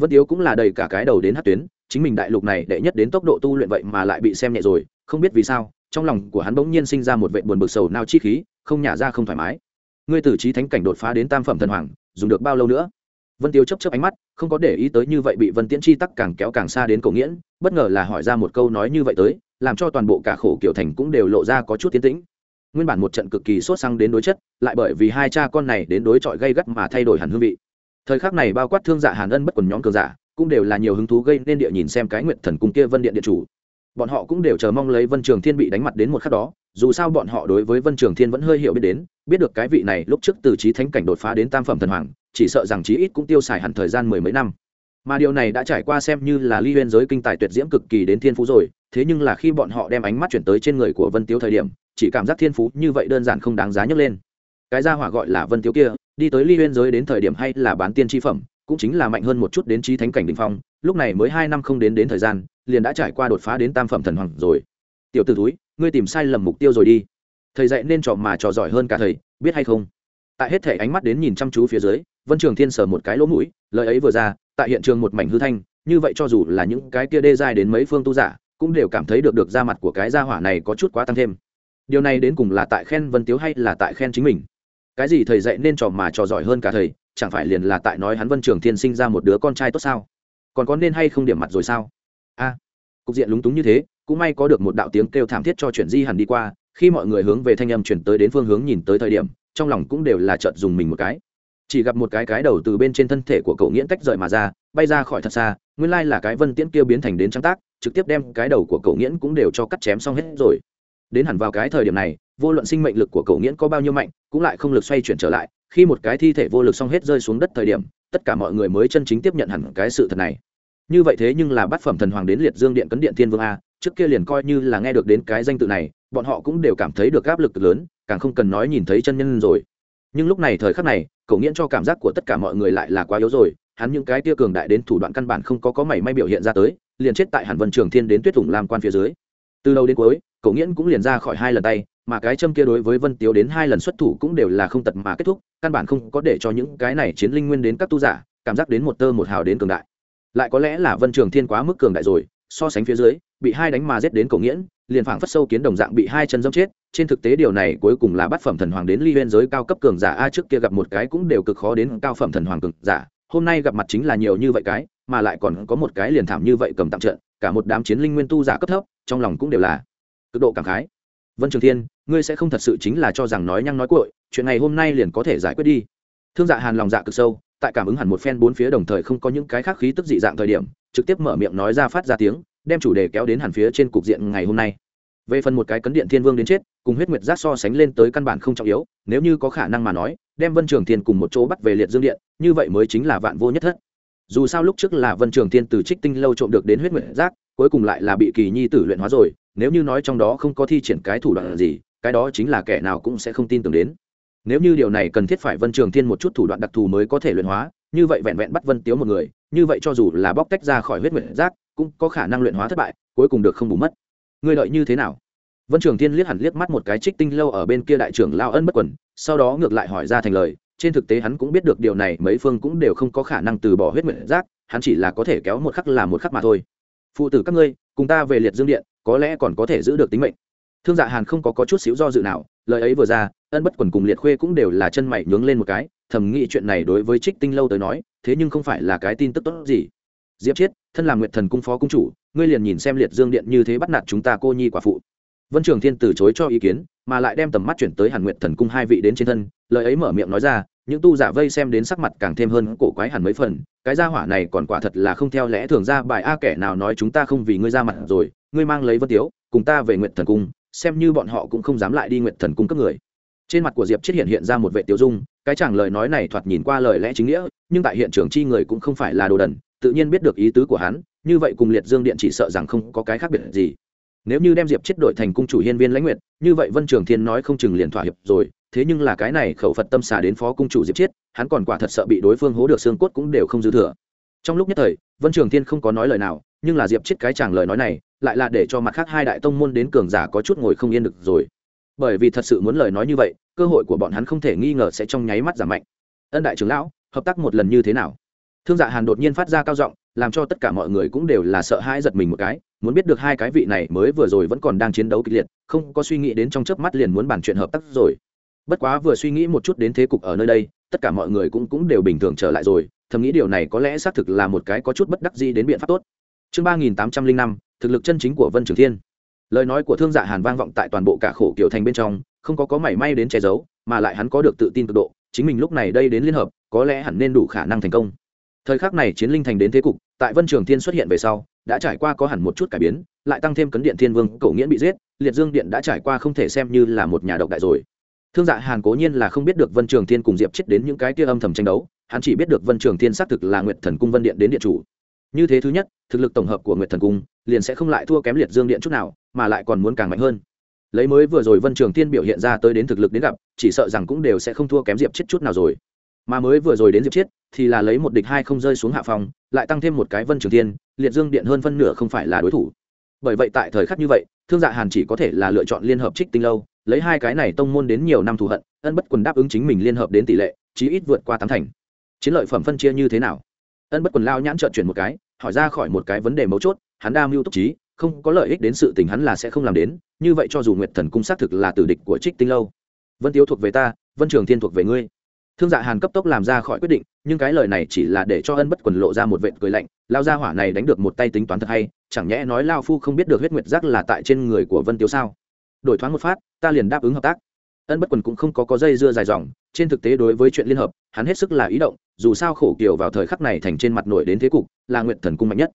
Vân tiếu cũng là đầy cả cái đầu đến hát tuyến, chính mình đại lục này đệ nhất đến tốc độ tu luyện vậy mà lại bị xem nhẹ rồi, không biết vì sao, trong lòng của hắn bỗng nhiên sinh ra một vệ buồn bực sầu nao chi khí không nhả ra không thoải mái. Ngươi từ trí thánh cảnh đột phá đến tam phẩm thần hoàng, dùng được bao lâu nữa? Vân tiêu chấp chấp ánh mắt, không có để ý tới như vậy bị vân tiễn chi tắc càng kéo càng xa đến cổ nghiễn, bất ngờ là hỏi ra một câu nói như vậy tới, làm cho toàn bộ cả khổ kiểu thành cũng đều lộ ra có chút tiến tĩnh. Nguyên bản một trận cực kỳ sốt sang đến đối chất, lại bởi vì hai cha con này đến đối chọi gây gắt mà thay đổi hẳn hương vị. Thời khắc này bao quát thương giả hàn ân bất quần nhóm cường giả, cũng đều là nhiều hứng thú gây nên địa nhìn xem cái nguyện thần cung kia vân điện điện chủ bọn họ cũng đều chờ mong lấy vân trường thiên bị đánh mặt đến một khắc đó, dù sao bọn họ đối với vân trường thiên vẫn hơi hiểu biết đến, biết được cái vị này lúc trước từ trí thánh cảnh đột phá đến tam phẩm thần hoàng, chỉ sợ rằng chí ít cũng tiêu xài hẳn thời gian mười mấy năm. Mà điều này đã trải qua xem như là ly huyên giới kinh tài tuyệt diễm cực kỳ đến thiên phú rồi, thế nhưng là khi bọn họ đem ánh mắt chuyển tới trên người của vân tiếu thời điểm, chỉ cảm giác thiên phú như vậy đơn giản không đáng giá nhấc lên. Cái gia hỏa gọi là vân tiếu kia, đi tới ly huyên giới đến thời điểm hay là bán tiên tri phẩm cũng chính là mạnh hơn một chút đến trí thánh cảnh đỉnh phong, lúc này mới hai năm không đến đến thời gian, liền đã trải qua đột phá đến tam phẩm thần hoàng rồi. Tiểu t ử túi ngươi tìm sai lầm mục tiêu rồi đi. Thầy dạy nên trò mà trò giỏi hơn cả thầy, biết hay không? Tại hết thể ánh mắt đến nhìn chăm chú phía dưới, vân trường thiên sờ một cái lỗ mũi, lời ấy vừa ra, tại hiện trường một mảnh hư thanh, như vậy cho dù là những cái kia đê dài đến mấy phương tu giả, cũng đều cảm thấy được được ra mặt của cái gia hỏa này có chút quá tăng thêm. Điều này đến cùng là tại khen vân tiếu hay là tại khen chính mình? Cái gì thầy dạy nên trò mà trò giỏi hơn cả thầy? Chẳng phải liền là tại nói hắn vân trường thiên sinh ra một đứa con trai tốt sao? Còn có nên hay không điểm mặt rồi sao? A, cục diện lúng túng như thế, cũng may có được một đạo tiếng kêu thảm thiết cho chuyện di hẳn đi qua, khi mọi người hướng về thanh âm chuyển tới đến phương hướng nhìn tới thời điểm, trong lòng cũng đều là chợt dùng mình một cái. Chỉ gặp một cái cái đầu từ bên trên thân thể của cậu nghiễn tách rời mà ra, bay ra khỏi thật xa, nguyên lai là cái vân tiễn kia biến thành đến trắng tác, trực tiếp đem cái đầu của cậu nghiễn cũng đều cho cắt chém xong hết rồi. Đến hẳn vào cái thời điểm này vô luận sinh mệnh lực của cậu nghiễn có bao nhiêu mạnh, cũng lại không lực xoay chuyển trở lại, khi một cái thi thể vô lực xong hết rơi xuống đất thời điểm, tất cả mọi người mới chân chính tiếp nhận hẳn cái sự thật này. Như vậy thế nhưng là bát phẩm thần hoàng đến liệt dương điện cấn điện thiên vương a, trước kia liền coi như là nghe được đến cái danh tự này, bọn họ cũng đều cảm thấy được áp lực lớn, càng không cần nói nhìn thấy chân nhân rồi. Nhưng lúc này thời khắc này, cậu nghiễn cho cảm giác của tất cả mọi người lại là quá yếu rồi, hắn những cái tia cường đại đến thủ đoạn căn bản không có có mảy may biểu hiện ra tới, liền chết tại hàn vân trường thiên đến tuyết thủng làm quan phía dưới. Từ đầu đến cuối, cậu nghiễn cũng liền ra khỏi hai lần tay mà cái châm kia đối với vân tiếu đến hai lần xuất thủ cũng đều là không tật mà kết thúc, căn bản không có để cho những cái này chiến linh nguyên đến các tu giả cảm giác đến một tơ một hào đến cường đại. Lại có lẽ là vân trường thiên quá mức cường đại rồi, so sánh phía dưới, bị hai đánh mà giết đến cổ nghiễn, liền phảng phất sâu kiến đồng dạng bị hai chân dâm chết, trên thực tế điều này cuối cùng là bát phẩm thần hoàng đến ly huyên giới cao cấp cường giả a trước kia gặp một cái cũng đều cực khó đến cao phẩm thần hoàng cường giả, hôm nay gặp mặt chính là nhiều như vậy cái, mà lại còn có một cái liền thảm như vậy cầm tạm trận, cả một đám chiến linh nguyên tu giả cấp thấp, trong lòng cũng đều là cực độ cảm khái. Vân trường thiên ngươi sẽ không thật sự chính là cho rằng nói nhăng nói cội chuyện này hôm nay liền có thể giải quyết đi. Thương dạ hàn lòng dạ cực sâu, tại cảm ứng hẳn một phen bốn phía đồng thời không có những cái khác khí tức dị dạng thời điểm, trực tiếp mở miệng nói ra phát ra tiếng, đem chủ đề kéo đến hẳn phía trên cục diện ngày hôm nay. Về phần một cái cấn điện thiên vương đến chết, cùng huyết nguyệt giác so sánh lên tới căn bản không trọng yếu, nếu như có khả năng mà nói, đem vân trường thiên cùng một chỗ bắt về liệt dương điện, như vậy mới chính là vạn vô nhất thất. Dù sao lúc trước là vân trường thiên từ trích tinh lâu trộm được đến huyết nguyệt giác, cuối cùng lại là bị kỳ nhi tử luyện hóa rồi, nếu như nói trong đó không có thi triển cái thủ đoạn gì cái đó chính là kẻ nào cũng sẽ không tin tưởng đến. Nếu như điều này cần thiết phải vân trường thiên một chút thủ đoạn đặc thù mới có thể luyện hóa, như vậy vẹn vẹn bắt vân tiếu một người, như vậy cho dù là bóc tách ra khỏi huyết nguyện giác, cũng có khả năng luyện hóa thất bại, cuối cùng được không bù mất. Ngươi lợi như thế nào? Vân trường thiên liếc hẳn liếc mắt một cái trích tinh lâu ở bên kia đại trưởng lao ân bất quần, sau đó ngược lại hỏi ra thành lời, trên thực tế hắn cũng biết được điều này, mấy phương cũng đều không có khả năng từ bỏ huyết nguyện giác, hắn chỉ là có thể kéo một khắc là một khắc mà thôi. Phụ tử các ngươi, cùng ta về liệt dương điện, có lẽ còn có thể giữ được tính mệnh thương dạ hàn không có, có chút xíu do dự nào lời ấy vừa ra ân bất quần cùng liệt khuê cũng đều là chân mày nhướng lên một cái thầm nghĩ chuyện này đối với trích tinh lâu tới nói thế nhưng không phải là cái tin tức tốt gì. Diệp chiết thân là nguyệt thần cung phó cung chủ ngươi liền nhìn xem liệt dương điện như thế bắt nạt chúng ta cô nhi quả phụ. Vân trường thiên từ chối cho ý kiến mà lại đem tầm mắt chuyển tới hàn nguyệt thần cung hai vị đến trên thân lời ấy mở miệng nói ra những tu giả vây xem đến sắc mặt càng thêm hơn cổ quái hẳn mấy phần cái gia hỏa này còn quả thật là không theo lẽ thường ra bài a kẻ nào nói chúng ta không vì ngươi ra mặt rồi ngươi mang lấy vân tiếu cùng ta về Nguyện thần cung xem như bọn họ cũng không dám lại đi nguyệt thần cung cấp người. Trên mặt của diệp chết hiện hiện ra một vệ tiêu dung, cái chàng lời nói này thoạt nhìn qua lời lẽ chính nghĩa, nhưng tại hiện trường chi người cũng không phải là đồ đần, tự nhiên biết được ý tứ của hắn, như vậy cùng liệt dương điện chỉ sợ rằng không có cái khác biệt gì. Nếu như đem diệp chết đổi thành cung chủ hiên viên lãnh nguyệt, như vậy vân trường thiên nói không chừng liền thỏa hiệp rồi, thế nhưng là cái này khẩu phật tâm xà đến phó cung chủ diệp chết hắn còn quả thật sợ bị đối phương hố được xương cốt cũng đều không dư thừa. Trong lúc nhất thời, vân trường thiên không có nói lời nào, nhưng là diệp chết cái chàng lời nói này lại là để cho mặt khác hai đại tông môn đến cường giả có chút ngồi không yên được rồi. Bởi vì thật sự muốn lời nói như vậy, cơ hội của bọn hắn không thể nghi ngờ sẽ trong nháy mắt giảm mạnh. Ân đại trưởng lão, hợp tác một lần như thế nào? Thương dạ hàn đột nhiên phát ra cao giọng, làm cho tất cả mọi người cũng đều là sợ hãi giật mình một cái, muốn biết được hai cái vị này mới vừa rồi vẫn còn đang chiến đấu kịch liệt, không có suy nghĩ đến trong chớp mắt liền muốn bàn chuyện hợp tác rồi. Bất quá vừa suy nghĩ một chút đến thế cục ở nơi đây, tất cả mọi người cũng cũng đều bình thường trở lại rồi, thầm nghĩ điều này có lẽ xác thực là một cái có chút bất đắc gì đến biện pháp tốt. Chương ba nghìn tám trăm linh năm thực lực chân chính của vân trường thiên. Lời nói của thương dạ hàn vang vọng tại toàn bộ cả khổ kiểu thành bên trong, không có có mảy may đến che giấu, mà lại hắn có được tự tin cực độ, chính mình lúc này đây đến liên hợp, có lẽ hẳn nên đủ khả năng thành công. Thời khắc này chiến linh thành đến thế cục, tại vân trường thiên xuất hiện về sau, đã trải qua có hẳn một chút cải biến, lại tăng thêm cấn điện thiên vương, cổ nghĩa bị giết, liệt dương điện đã trải qua không thể xem như là một nhà độc đại rồi. Thương dạ hàn cố nhiên là không biết được vân trường thiên cùng diệp chết đến những cái kia âm thầm tranh đấu, hắn chỉ biết được vân trường thiên xác thực là nguyệt thần cung vân điện đến điện chủ. Như thế thứ nhất, thực lực tổng hợp của nguyệt thần cung liền sẽ không lại thua kém liệt dương điện chút nào, mà lại còn muốn càng mạnh hơn. Lấy mới vừa rồi vân trường thiên biểu hiện ra tới đến thực lực đến gặp, chỉ sợ rằng cũng đều sẽ không thua kém diệp chết chút nào rồi. Mà mới vừa rồi đến diệp chết, thì là lấy một địch hai không rơi xuống hạ phòng, lại tăng thêm một cái vân trường thiên, liệt dương điện hơn phân nửa không phải là đối thủ. Bởi vậy tại thời khắc như vậy, thương dạ hàn chỉ có thể là lựa chọn liên hợp trích tinh lâu, lấy hai cái này tông môn đến nhiều năm thù hận, ân bất quần đáp ứng chính mình liên hợp đến tỷ lệ, chí ít vượt qua tám thành. Chiến lợi phẩm phân chia như thế nào? Ân bất quần lao nhãn trợn chuyển một cái, hỏi ra khỏi một cái vấn đề mấu chốt hắn đa mưu túc trí, không có lợi ích đến sự tình hắn là sẽ không làm đến, như vậy cho dù nguyệt thần cung xác thực là tử địch của trích tinh lâu. Vân tiếu thuộc về ta, vân trường thiên thuộc về ngươi. Thương dạ hàn cấp tốc làm ra khỏi quyết định, nhưng cái lời này chỉ là để cho ân bất quần lộ ra một vệ cười lạnh, lao gia hỏa này đánh được một tay tính toán thật hay, chẳng nhẽ nói lao phu không biết được huyết nguyệt giác là tại trên người của vân tiếu sao? Đổi thoáng một phát, ta liền đáp ứng hợp tác. Ân bất quần cũng không có có dây dưa dài dòng, trên thực tế đối với chuyện liên hợp, hắn hết sức là ý động, dù sao khổ kiều vào thời khắc này thành trên mặt nổi đến thế cục, là nguyện thần cung mạnh nhất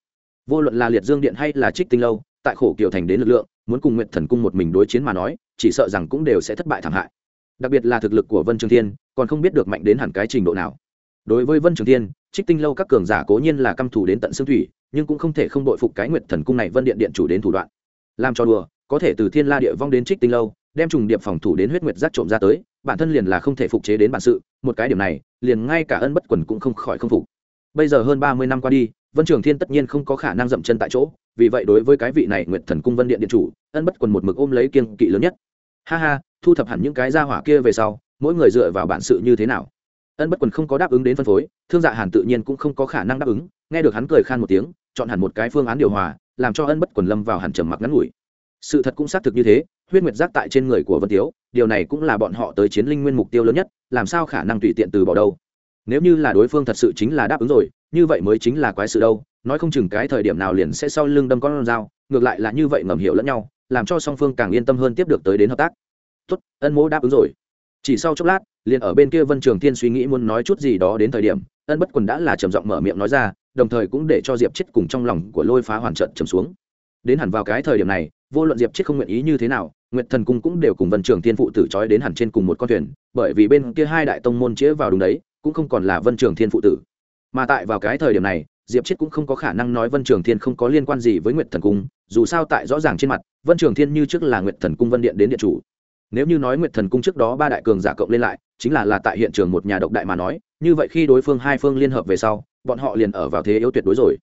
vô luận là liệt dương điện hay là trích tinh lâu, tại khổ kiều thành đến lực lượng, muốn cùng nguyện thần cung một mình đối chiến mà nói, chỉ sợ rằng cũng đều sẽ thất bại thảm hại. Đặc biệt là thực lực của vân trường thiên, còn không biết được mạnh đến hẳn cái trình độ nào. Đối với vân trường thiên, trích tinh lâu các cường giả cố nhiên là căm thù đến tận xương thủy, nhưng cũng không thể không đội phục cái nguyện thần cung này vân điện điện chủ đến thủ đoạn. Làm cho đùa, có thể từ thiên la địa vong đến trích tinh lâu, đem trùng điệp phòng thủ đến huyết nguyệt giác trộm ra tới, bản thân liền là không thể phục chế đến bản sự, một cái điểm này, liền ngay cả ân bất quần cũng không khỏi không phục. Bây giờ hơn ba mươi năm qua đi vân trường thiên tất nhiên không có khả năng dậm chân tại chỗ, vì vậy đối với cái vị này nguyệt thần cung vân điện điện chủ, ân bất quần một mực ôm lấy kiên kỵ lớn nhất. Ha ha, thu thập hẳn những cái gia hỏa kia về sau, mỗi người dựa vào bản sự như thế nào? Ân bất quần không có đáp ứng đến phân phối, thương dạ hàn tự nhiên cũng không có khả năng đáp ứng, nghe được hắn cười khan một tiếng, chọn hẳn một cái phương án điều hòa, làm cho ân bất quần lâm vào hẳn trầm mặc ngắn ngủi. Sự thật cũng xác thực như thế, huyết nguyệt giác tại trên người của vân tiếu, điều này cũng là bọn họ tới chiến linh nguyên mục tiêu lớn nhất, làm sao khả năng tùy tiện từ bỏ đâu? Nếu như là đối phương thật sự chính là đáp ứng rồi, như vậy mới chính là quái sự đâu, nói không chừng cái thời điểm nào liền sẽ sau lưng đâm con dao, ngược lại là như vậy ngầm hiểu lẫn nhau, làm cho song phương càng yên tâm hơn tiếp được tới đến hợp tác. Tốt, ân mỗ đáp ứng rồi. Chỉ sau chốc lát, liền ở bên kia vân trường thiên suy nghĩ muốn nói chút gì đó đến thời điểm, ân bất quần đã là trầm giọng mở miệng nói ra, đồng thời cũng để cho diệp chết cùng trong lòng của lôi phá hoàn trận trầm xuống. Đến hẳn vào cái thời điểm này, vô luận diệp chết không nguyện ý như thế nào, nguyệt thần cung cũng đều cùng vân trường thiên phụ tử trói đến hẳn trên cùng một con thuyền, bởi vì bên kia hai đại tông môn chĩa vào đúng đấy cũng không còn là vân trường thiên phụ tử. Mà tại vào cái thời điểm này, diệp chết cũng không có khả năng nói vân trường thiên không có liên quan gì với nguyệt thần cung, dù sao tại rõ ràng trên mặt, vân trường thiên như trước là nguyệt thần cung vân điện đến điện chủ. Nếu như nói nguyệt thần cung trước đó ba đại cường giả cộng lên lại, chính là là tại hiện trường một nhà độc đại mà nói, như vậy khi đối phương hai phương liên hợp về sau, bọn họ liền ở vào thế yếu tuyệt đối rồi.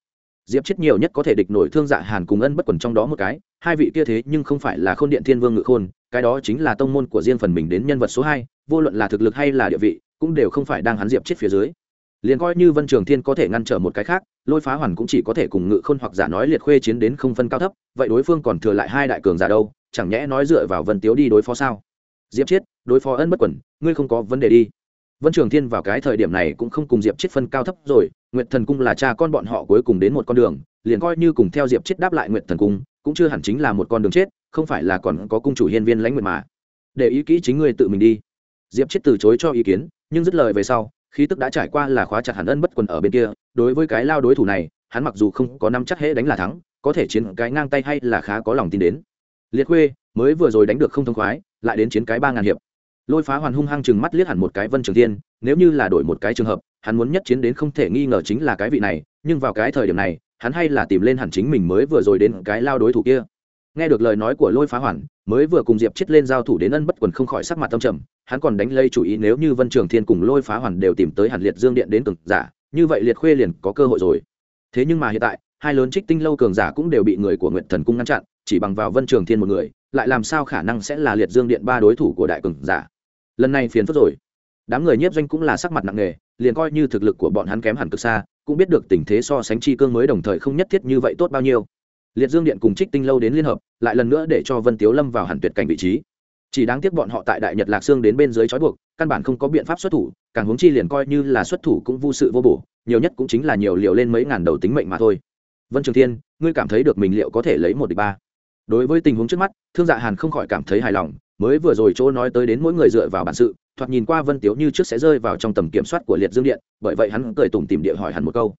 Diệp chết nhiều nhất có thể địch nổi thương dạ hàn cùng ân bất quần trong đó một cái, hai vị kia thế nhưng không phải là khôn điện thiên vương ngự khôn, cái đó chính là tông môn của riêng phần mình đến nhân vật số hai, vô luận là thực lực hay là địa vị cũng đều không phải đang hắn diệp chết phía dưới. Liền coi như vân trường thiên có thể ngăn trở một cái khác, lôi phá hoàn cũng chỉ có thể cùng ngự khôn hoặc giả nói liệt khuê chiến đến không phân cao thấp, vậy đối phương còn thừa lại hai đại cường giả đâu, chẳng nhẽ nói dựa vào vân tiếu đi đối phó sao? Diệp chết, đối phó ân bất quẩn, ngươi không có vấn đề đi. Vân trường thiên vào cái thời điểm này cũng không cùng diệp chết phân cao thấp rồi, nguyệt thần cung là cha con bọn họ cuối cùng đến một con đường, liền coi như cùng theo diệp chết đáp lại nguyệt thần cung, cũng chưa hẳn chính là một con đường chết, không phải là còn có cung chủ hiên viên lãnh nguyệt mà. Để ý kỹ chính ngươi tự mình đi. Diệp chết từ chối cho ý kiến nhưng dứt lời về sau, khí tức đã trải qua là khóa chặt hẳn ân bất quần ở bên kia, đối với cái lao đối thủ này, hắn mặc dù không có năm chắc hễ đánh là thắng, có thể chiến cái ngang tay hay là khá có lòng tin đến. Liệt khuê, mới vừa rồi đánh được không thông khoái, lại đến chiến cái ba ngàn hiệp. Lôi phá hoàn hung hăng chừng mắt liếc hẳn một cái vân trường tiên nếu như là đổi một cái trường hợp, hắn muốn nhất chiến đến không thể nghi ngờ chính là cái vị này, nhưng vào cái thời điểm này, hắn hay là tìm lên hẳn chính mình mới vừa rồi đến cái lao đối thủ kia nghe được lời nói của lôi phá hoàn, mới vừa cùng diệp chết lên giao thủ đến ân bất quần không khỏi sắc mặt tâm trầm, hắn còn đánh lây chủ ý nếu như vân trường thiên cùng lôi phá hoàn đều tìm tới hẳn liệt dương điện đến cường giả, như vậy liệt khuê liền có cơ hội rồi. Thế nhưng mà hiện tại, hai lớn trích tinh lâu cường giả cũng đều bị người của nguyện thần cung ngăn chặn, chỉ bằng vào vân trường thiên một người, lại làm sao khả năng sẽ là liệt dương điện ba đối thủ của đại cường giả? Lần này phiền phức rồi. Đám người nhiếp doanh cũng là sắc mặt nặng nề, liền coi như thực lực của bọn hắn kém hẳn cực xa, cũng biết được tình thế so sánh chi cương mới đồng thời không nhất thiết như vậy tốt bao nhiêu liệt dương điện cùng trích tinh lâu đến liên hợp, lại lần nữa để cho vân tiếu lâm vào hẳn tuyệt cảnh vị trí. Chỉ đáng tiếc bọn họ tại đại nhật lạc sương đến bên dưới trói buộc, căn bản không có biện pháp xuất thủ, càng huống chi liền coi như là xuất thủ cũng vô sự vô bổ, nhiều nhất cũng chính là nhiều liệu lên mấy ngàn đầu tính mệnh mà thôi. Vân trường thiên, ngươi cảm thấy được mình liệu có thể lấy một địch ba? Đối với tình huống trước mắt, thương dạ hàn không khỏi cảm thấy hài lòng, mới vừa rồi chỗ nói tới đến mỗi người dựa vào bản sự, thoạt nhìn qua vân tiếu như trước sẽ rơi vào trong tầm kiểm soát của liệt dương điện, bởi vậy hắn cười tủm tìm địa hỏi hẳn một câu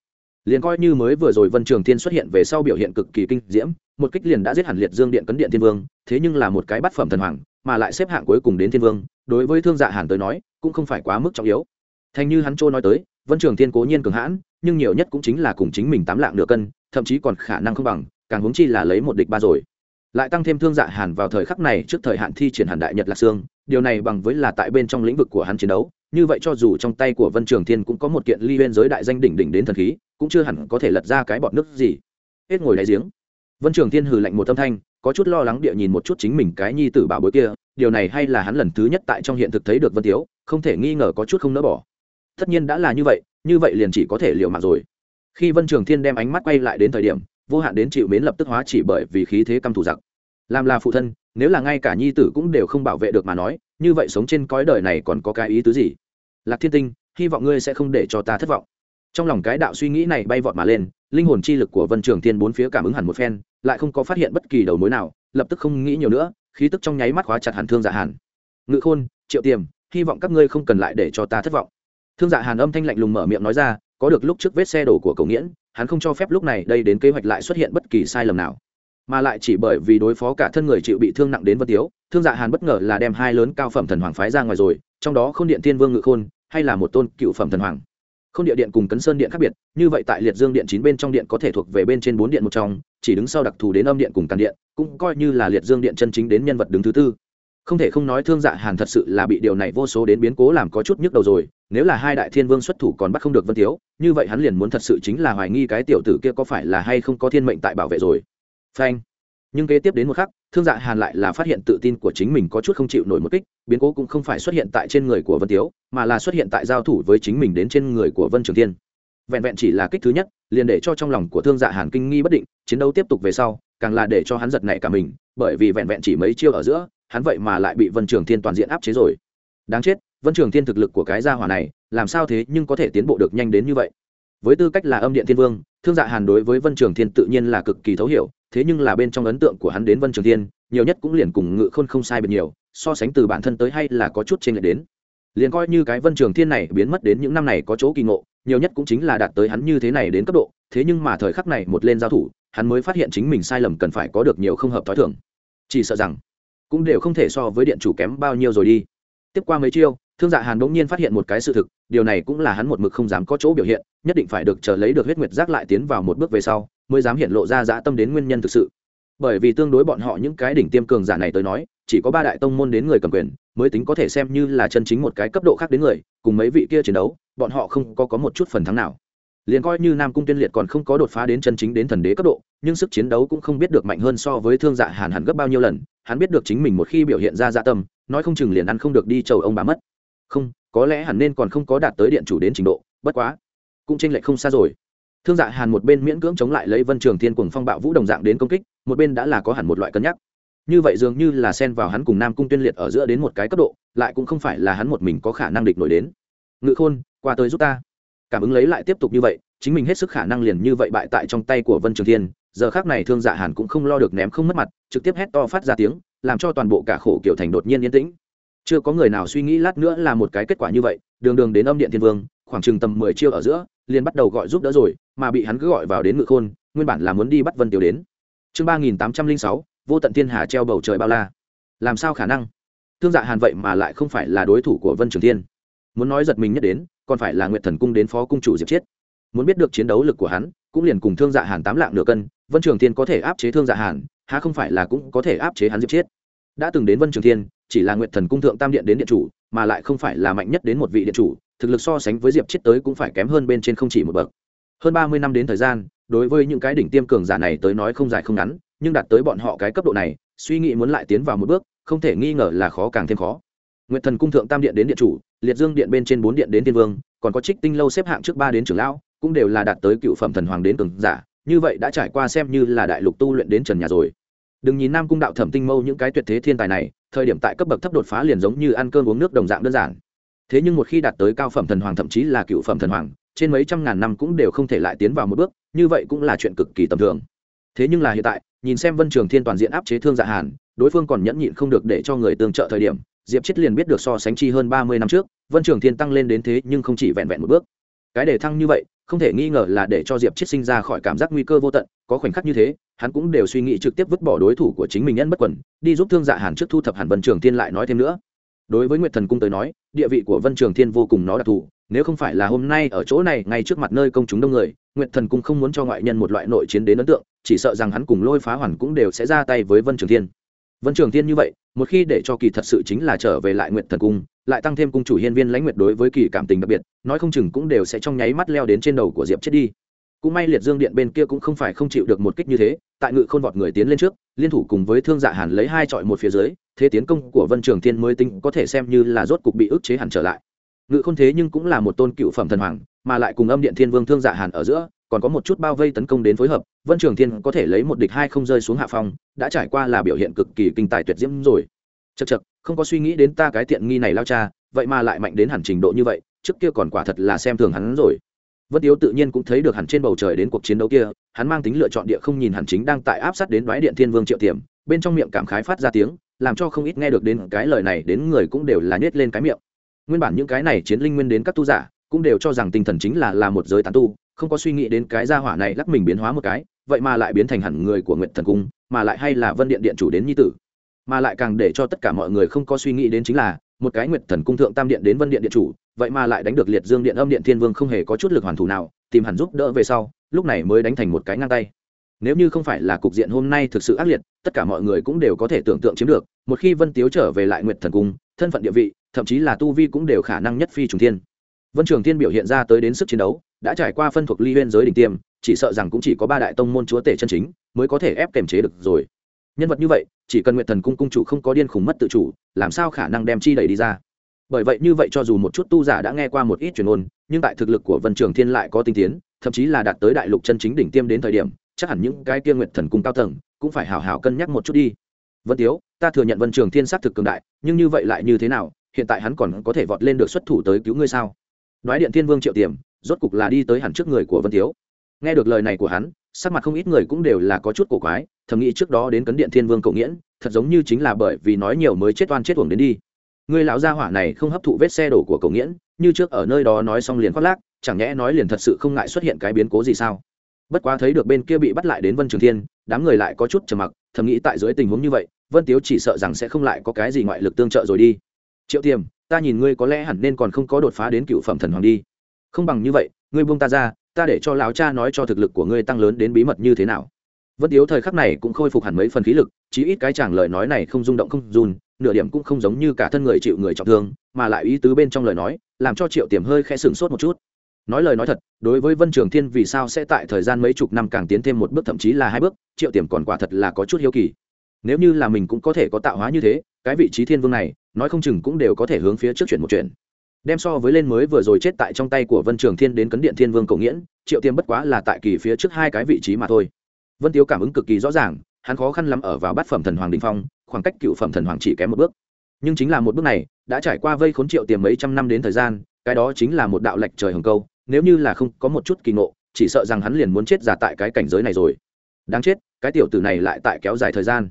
liền coi như mới vừa rồi vân trường thiên xuất hiện về sau biểu hiện cực kỳ kinh diễm, một kích liền đã giết hẳn liệt dương điện cấn điện thiên vương, thế nhưng là một cái bát phẩm thần hoàng, mà lại xếp hạng cuối cùng đến thiên vương, đối với thương dạ hàn tới nói, cũng không phải quá mức trọng yếu. Thành như hắn trô nói tới, vân trường thiên cố nhiên cường hãn, nhưng nhiều nhất cũng chính là cùng chính mình tám lạng nửa cân, thậm chí còn khả năng không bằng, càng huống chi là lấy một địch ba rồi. Lại tăng thêm thương dạ hàn vào thời khắc này trước thời hạn thi triển hàn đại nhật lạc sương điều này bằng với là tại bên trong lĩnh vực của hắn chiến đấu, như vậy cho dù trong tay của vân trường thiên cũng có một kiện ly bên giới đại danh đỉnh đỉnh đến thần khí cũng chưa hẳn có thể lật ra cái bọt nước gì. Hết ngồi đáy giếng. Vân trường thiên hừ lạnh một tâm thanh, có chút lo lắng địa nhìn một chút chính mình cái nhi tử bảo bối kia, điều này hay là hắn lần thứ nhất tại trong hiện thực thấy được vân tiếu, không thể nghi ngờ có chút không nỡ bỏ. Tất nhiên đã là như vậy như vậy liền chỉ có thể liệu mạng rồi. Khi vân trường thiên đem ánh mắt quay lại đến thời điểm, vô hạn đến chịu mến lập tức hóa chỉ bởi vì khí thế căm thù giặc. Làm là phụ thân, nếu là ngay cả nhi tử cũng đều không bảo vệ được mà nói, như vậy sống trên cõi đời này còn có cái ý tứ gì? Lạc thiên tinh, hy vọng ngươi sẽ không để cho ta thất vọng trong lòng cái đạo suy nghĩ này bay vọt mà lên, linh hồn chi lực của vân trường thiên bốn phía cảm ứng hẳn một phen, lại không có phát hiện bất kỳ đầu mối nào, lập tức không nghĩ nhiều nữa, khí tức trong nháy mắt khóa chặt hẳn thương dạ hàn. Ngự khôn, triệu tiềm, hy vọng các ngươi không cần lại để cho ta thất vọng. Thương dạ hàn âm thanh lạnh lùng mở miệng nói ra, có được lúc trước vết xe đổ của cầu nghiễn, hắn không cho phép lúc này đây đến kế hoạch lại xuất hiện bất kỳ sai lầm nào. Mà lại chỉ bởi vì đối phó cả thân người chịu bị thương nặng đến vân tiếu, thương dạ hàn bất ngờ là đem hai lớn cao phẩm thần hoàng phái ra ngoài rồi, trong đó k h ô n điện thiên vương ngự khôn, hay là một tôn cựu phẩm thần hoàng không địa điện cùng cấn sơn điện khác biệt, như vậy tại liệt dương điện chín bên trong điện có thể thuộc về bên trên bốn điện một trong, chỉ đứng sau đặc thù đến âm điện cùng càn điện, cũng coi như là liệt dương điện chân chính đến nhân vật đứng thứ tư. Không thể không nói thương dạ hàn thật sự là bị điều này vô số đến biến cố làm có chút nhức đầu rồi, nếu là hai đại thiên vương xuất thủ còn bắt không được vân tiếu, như vậy hắn liền muốn thật sự chính là hoài nghi cái tiểu tử kia có phải là hay không có thiên mệnh tại bảo vệ rồi. Phanh nhưng kế tiếp đến một khắc, thương dạ hàn lại là phát hiện tự tin của chính mình có chút không chịu nổi một kích, biến cố cũng không phải xuất hiện tại trên người của vân tiếu, mà là xuất hiện tại giao thủ với chính mình đến trên người của vân trường thiên. Vẹn vẹn chỉ là kích thứ nhất, liền để cho trong lòng của thương dạ hàn kinh nghi bất định, chiến đấu tiếp tục về sau, càng là để cho hắn giật nảy cả mình, bởi vì vẹn vẹn chỉ mấy chiêu ở giữa, hắn vậy mà lại bị vân trường thiên toàn diện áp chế rồi. Đáng chết, vân trường thiên thực lực của cái gia hỏa này, làm sao thế nhưng có thể tiến bộ được nhanh đến như vậy? Với tư cách là âm điện thiên vương, thương dạ hàn đối với vân trường thiên tự nhiên là cực kỳ thấu hiểu thế nhưng là bên trong ấn tượng của hắn đến vân trường thiên, nhiều nhất cũng liền cùng ngự khôn không sai biệt nhiều, so sánh từ bản thân tới hay là có chút trên lệch đến. Liền coi như cái vân trường thiên này biến mất đến những năm này có chỗ kỳ ngộ, nhiều nhất cũng chính là đạt tới hắn như thế này đến cấp độ, thế nhưng mà thời khắc này một lên giao thủ, hắn mới phát hiện chính mình sai lầm cần phải có được nhiều không hợp t h i thưởng chỉ sợ rằng, cũng đều không thể so với điện chủ kém bao nhiêu rồi đi. Tiếp qua mấy chiêu, thương dạ hàn bỗng nhiên phát hiện một cái sự thực, điều này cũng là hắn một mực không dám có chỗ biểu hiện, nhất định phải được chờ lấy được huyết nguyệt giác lại tiến vào một bước về sau mới dám hiện lộ ra dã tâm đến nguyên nhân thực sự. Bởi vì tương đối bọn họ những cái đỉnh tiêm cường giả này tới nói, chỉ có ba đại tông môn đến người cầm quyền, mới tính có thể xem như là chân chính một cái cấp độ khác đến người, cùng mấy vị kia chiến đấu, bọn họ không có có một chút phần thắng nào. Liền coi như nam cung tuyên liệt còn không có đột phá đến chân chính đến thần đế cấp độ, nhưng sức chiến đấu cũng không biết được mạnh hơn so với thương dạ hàn hẳn gấp bao nhiêu lần, hắn biết được chính mình một khi biểu hiện ra dạ tâm, nói không chừng liền ăn không được đi chầu ông bà mất. Không, có lẽ hẳn nên còn không có đạt tới điện chủ đến trình độ, bất quá, cũng tranh lệch không xa rồi thương dạ hàn một bên miễn cưỡng chống lại lấy vân trường thiên cùng phong bạo vũ đồng dạng đến công kích, một bên đã là có hẳn một loại cân nhắc. Như vậy dường như là xen vào hắn cùng nam cung tuyên liệt ở giữa đến một cái cấp độ, lại cũng không phải là hắn một mình có khả năng địch nổi đến. Ngự khôn, qua tới giúp ta. Cảm ứng lấy lại tiếp tục như vậy, chính mình hết sức khả năng liền như vậy bại tại trong tay của vân trường thiên, giờ khác này thương dạ hàn cũng không lo được ném không mất mặt, trực tiếp hét to phát ra tiếng, làm cho toàn bộ cả khổ kiểu thành đột nhiên yên tĩnh. Chưa có người nào suy nghĩ lát nữa là một cái kết quả như vậy, đường đường đến âm điện thiên vương khoảng chừng tầm mười chiêu ở giữa, liền bắt đầu gọi giúp đỡ rồi, mà bị hắn cứ gọi vào đến ngự khôn, nguyên bản là muốn đi bắt vân tiểu đến. Chương ba nghìn tám trăm linh sáu, vô tận thiên hà treo bầu trời bao la. Làm sao khả năng? Thương dạ hàn vậy mà lại không phải là đối thủ của vân trường thiên. Muốn nói giật mình nhất đến, còn phải là nguyệt thần cung đến phó cung chủ diệp chiết. Muốn biết được chiến đấu lực của hắn, cũng liền cùng thương dạ hàn tám lạng nửa cân, vân trường thiên có thể áp chế thương dạ hàn, há không phải là cũng có thể áp chế hắn diệp chiết? Đã từng đến vân trường thiên, chỉ là nguyệt thần cung thượng tam điện đến điện chủ, mà lại không phải là mạnh nhất đến một vị điện chủ thực lực so sánh với diệp chết tới cũng phải kém hơn bên trên không chỉ một bậc. Hơn ba mươi năm đến thời gian, đối với những cái đỉnh tiêm cường giả này tới nói không dài không ngắn, nhưng đạt tới bọn họ cái cấp độ này, suy nghĩ muốn lại tiến vào một bước, không thể nghi ngờ là khó càng thêm khó. Nguyệt thần cung thượng tam điện đến điện chủ, liệt dương điện bên trên bốn điện đến tiên vương, còn có trích tinh lâu xếp hạng trước ba đến trưởng lão, cũng đều là đạt tới cựu phẩm thần hoàng đến cường giả, như vậy đã trải qua xem như là đại lục tu luyện đến trần nhà rồi. Đừng nhìn nam cung đạo thẩm tinh mâu những cái tuyệt thế thiên tài này, thời điểm tại cấp bậc thấp đột phá liền giống như ăn cơm uống nước đồng dạng đơn giản thế nhưng một khi đạt tới cao phẩm thần hoàng thậm chí là cựu phẩm thần hoàng, trên mấy trăm ngàn năm cũng đều không thể lại tiến vào một bước, như vậy cũng là chuyện cực kỳ tầm thường. Thế nhưng là hiện tại, nhìn xem vân trường thiên toàn diện áp chế thương dạ hàn, đối phương còn nhẫn nhịn không được để cho người tương trợ thời điểm, diệp chết liền biết được so sánh chi hơn ba mươi năm trước, vân trường thiên tăng lên đến thế nhưng không chỉ vẹn vẹn một bước. Cái đề thăng như vậy, không thể nghi ngờ là để cho diệp chết sinh ra khỏi cảm giác nguy cơ vô tận, có khoảnh khắc như thế, hắn cũng đều suy nghĩ trực tiếp vứt bỏ đối thủ của chính mình nhân bất quẩn đi giúp thương dạ hàn trước thu thập hàn vân trường thiên lại nói thêm nữa đối với nguyệt thần cung tới nói, địa vị của vân trường thiên vô cùng nó đặc thù, nếu không phải là hôm nay ở chỗ này, ngay trước mặt nơi công chúng đông người, nguyệt thần cung không muốn cho ngoại nhân một loại nội chiến đến ấn tượng, chỉ sợ rằng hắn cùng lôi phá hoàn cũng đều sẽ ra tay với vân trường thiên. Vân trường thiên như vậy, một khi để cho kỳ thật sự chính là trở về lại nguyệt thần cung, lại tăng thêm cung chủ hiên viên lãnh nguyệt đối với kỳ cảm tình đặc biệt, nói không chừng cũng đều sẽ trong nháy mắt leo đến trên đầu của diệp chết đi cũng may liệt dương điện bên kia cũng không phải không chịu được một kích như thế, tại ngự khôn vọt người tiến lên trước, liên thủ cùng với thương dạ hàn lấy hai trọi một phía dưới, thế tiến công của vân trường thiên mới tính có thể xem như là rốt cục bị ức chế hẳn trở lại. Ngự khôn thế nhưng cũng là một tôn cựu phẩm thần hoàng, mà lại cùng âm điện thiên vương thương dạ hàn ở giữa, còn có một chút bao vây tấn công đến phối hợp, vân trường thiên có thể lấy một địch hai không rơi xuống hạ phong, đã trải qua là biểu hiện cực kỳ kinh tài tuyệt diễm rồi. Chật chật không có suy nghĩ đến ta cái tiện nghi này lao cha, vậy mà lại mạnh đến hẳn trình độ như vậy, trước kia còn quả thật là xem thường hắn rồi vân tiếu tự nhiên cũng thấy được hẳn trên bầu trời đến cuộc chiến đấu kia, hắn mang tính lựa chọn địa không nhìn hẳn chính đang tại áp sát đến đoái điện thiên vương triệu tiềm, bên trong miệng cảm khái phát ra tiếng, làm cho không ít nghe được đến cái lời này đến người cũng đều là nhét lên cái miệng. Nguyên bản những cái này chiến linh nguyên đến các tu giả, cũng đều cho rằng tinh thần chính là là một giới tán tu, không có suy nghĩ đến cái gia hỏa này lắc mình biến hóa một cái, vậy mà lại biến thành hẳn người của nguyệt thần cung, mà lại hay là vân điện điện chủ đến nhi tử. Mà lại càng để cho tất cả mọi người không có suy nghĩ đến chính là, một cái nguyệt thần cung thượng tam điện đến vân điện điện chủ vậy mà lại đánh được liệt dương điện âm điện thiên vương không hề có chút lực hoàn thủ nào, tìm hẳn giúp đỡ về sau, lúc này mới đánh thành một cái ngang tay. Nếu như không phải là cục diện hôm nay thực sự ác liệt, tất cả mọi người cũng đều có thể tưởng tượng chiếm được, một khi vân tiếu trở về lại nguyệt thần cung, thân phận địa vị, thậm chí là tu vi cũng đều khả năng nhất phi trùng thiên. Vân trường thiên biểu hiện ra tới đến sức chiến đấu, đã trải qua phân thuộc ly huyên giới đỉnh tiêm, chỉ sợ rằng cũng chỉ có ba đại tông môn chúa tể chân chính mới có thể ép kềm chế được rồi. Nhân vật như vậy, chỉ cần nguyện thần cung cung chủ không có điên khùng mất tự chủ, làm sao khả năng đem chi đẩy đi ra? Bởi vậy như vậy cho dù một chút tu giả đã nghe qua một ít truyền ôn, nhưng tại thực lực của vân trường thiên lại có tinh tiến, thậm chí là đạt tới đại lục chân chính đỉnh tiêm đến thời điểm, chắc hẳn những cái kia nguyện thần cung cao tầng cũng phải hào hào cân nhắc một chút đi. Vân tiếu, ta thừa nhận vân trường thiên xác thực cường đại, nhưng như vậy lại như thế nào? Hiện tại hắn còn có thể vọt lên được xuất thủ tới cứu ngươi sao? Nói điện thiên vương triệu tiềm, rốt cục là đi tới hẳn trước người của vân tiếu. Nghe được lời này của hắn, sắc mặt không ít người cũng đều là có chút cổ quái, thầm nghĩ trước đó đến cấn điện thiên vương cầu nghiễn, thật giống như chính là bởi vì nói nhiều mới chết oan chết uổng đến đi người lão gia hỏa này không hấp thụ vết xe đổ của cậu nghiễn, như trước ở nơi đó nói xong liền khoác lác, chẳng nhẽ nói liền thật sự không ngại xuất hiện cái biến cố gì sao? Bất quá thấy được bên kia bị bắt lại đến vân trường thiên, đám người lại có chút trầm mặc, thầm nghĩ tại dưới tình huống như vậy, vân tiếu chỉ sợ rằng sẽ không lại có cái gì ngoại lực tương trợ rồi đi. Triệu tiềm, ta nhìn ngươi có lẽ hẳn nên còn không có đột phá đến cựu phẩm thần hoàng đi. Không bằng như vậy, ngươi buông ta ra, ta để cho lão cha nói cho thực lực của ngươi tăng lớn đến bí mật như thế nào. Vân tiếu thời khắc này cũng khôi phục hẳn mấy phần khí lực, chí ít cái chàng lời nói này không rung động không run nửa điểm cũng không giống như cả thân người chịu người trọng thương, mà lại ý tứ bên trong lời nói, làm cho triệu tiềm hơi khẽ sừng sốt một chút. Nói lời nói thật, đối với vân trường thiên vì sao sẽ tại thời gian mấy chục năm càng tiến thêm một bước, thậm chí là hai bước, triệu tiềm còn quả thật là có chút hiếu kỳ. Nếu như là mình cũng có thể có tạo hóa như thế, cái vị trí thiên vương này, nói không chừng cũng đều có thể hướng phía trước chuyển một chuyện. Đem so với lên mới vừa rồi chết tại trong tay của vân trường thiên đến cấn điện thiên vương cầu nghiễn, triệu tiêm bất quá là tại kỳ phía trước hai cái vị trí mà thôi. Vân tiếu cảm ứng cực kỳ rõ ràng, hắn khó khăn lắm ở vào bát phẩm thần hoàng đình phong khoảng cách cựu phẩm thần hoàng chỉ kém một bước. Nhưng chính là một bước này, đã trải qua vây khốn triệu tiềm mấy trăm năm đến thời gian, cái đó chính là một đạo lệch trời hồng câu, nếu như là không có một chút kỳ ngộ, chỉ sợ rằng hắn liền muốn chết giả tại cái cảnh giới này rồi. Đáng chết, cái tiểu tử này lại tại kéo dài thời gian.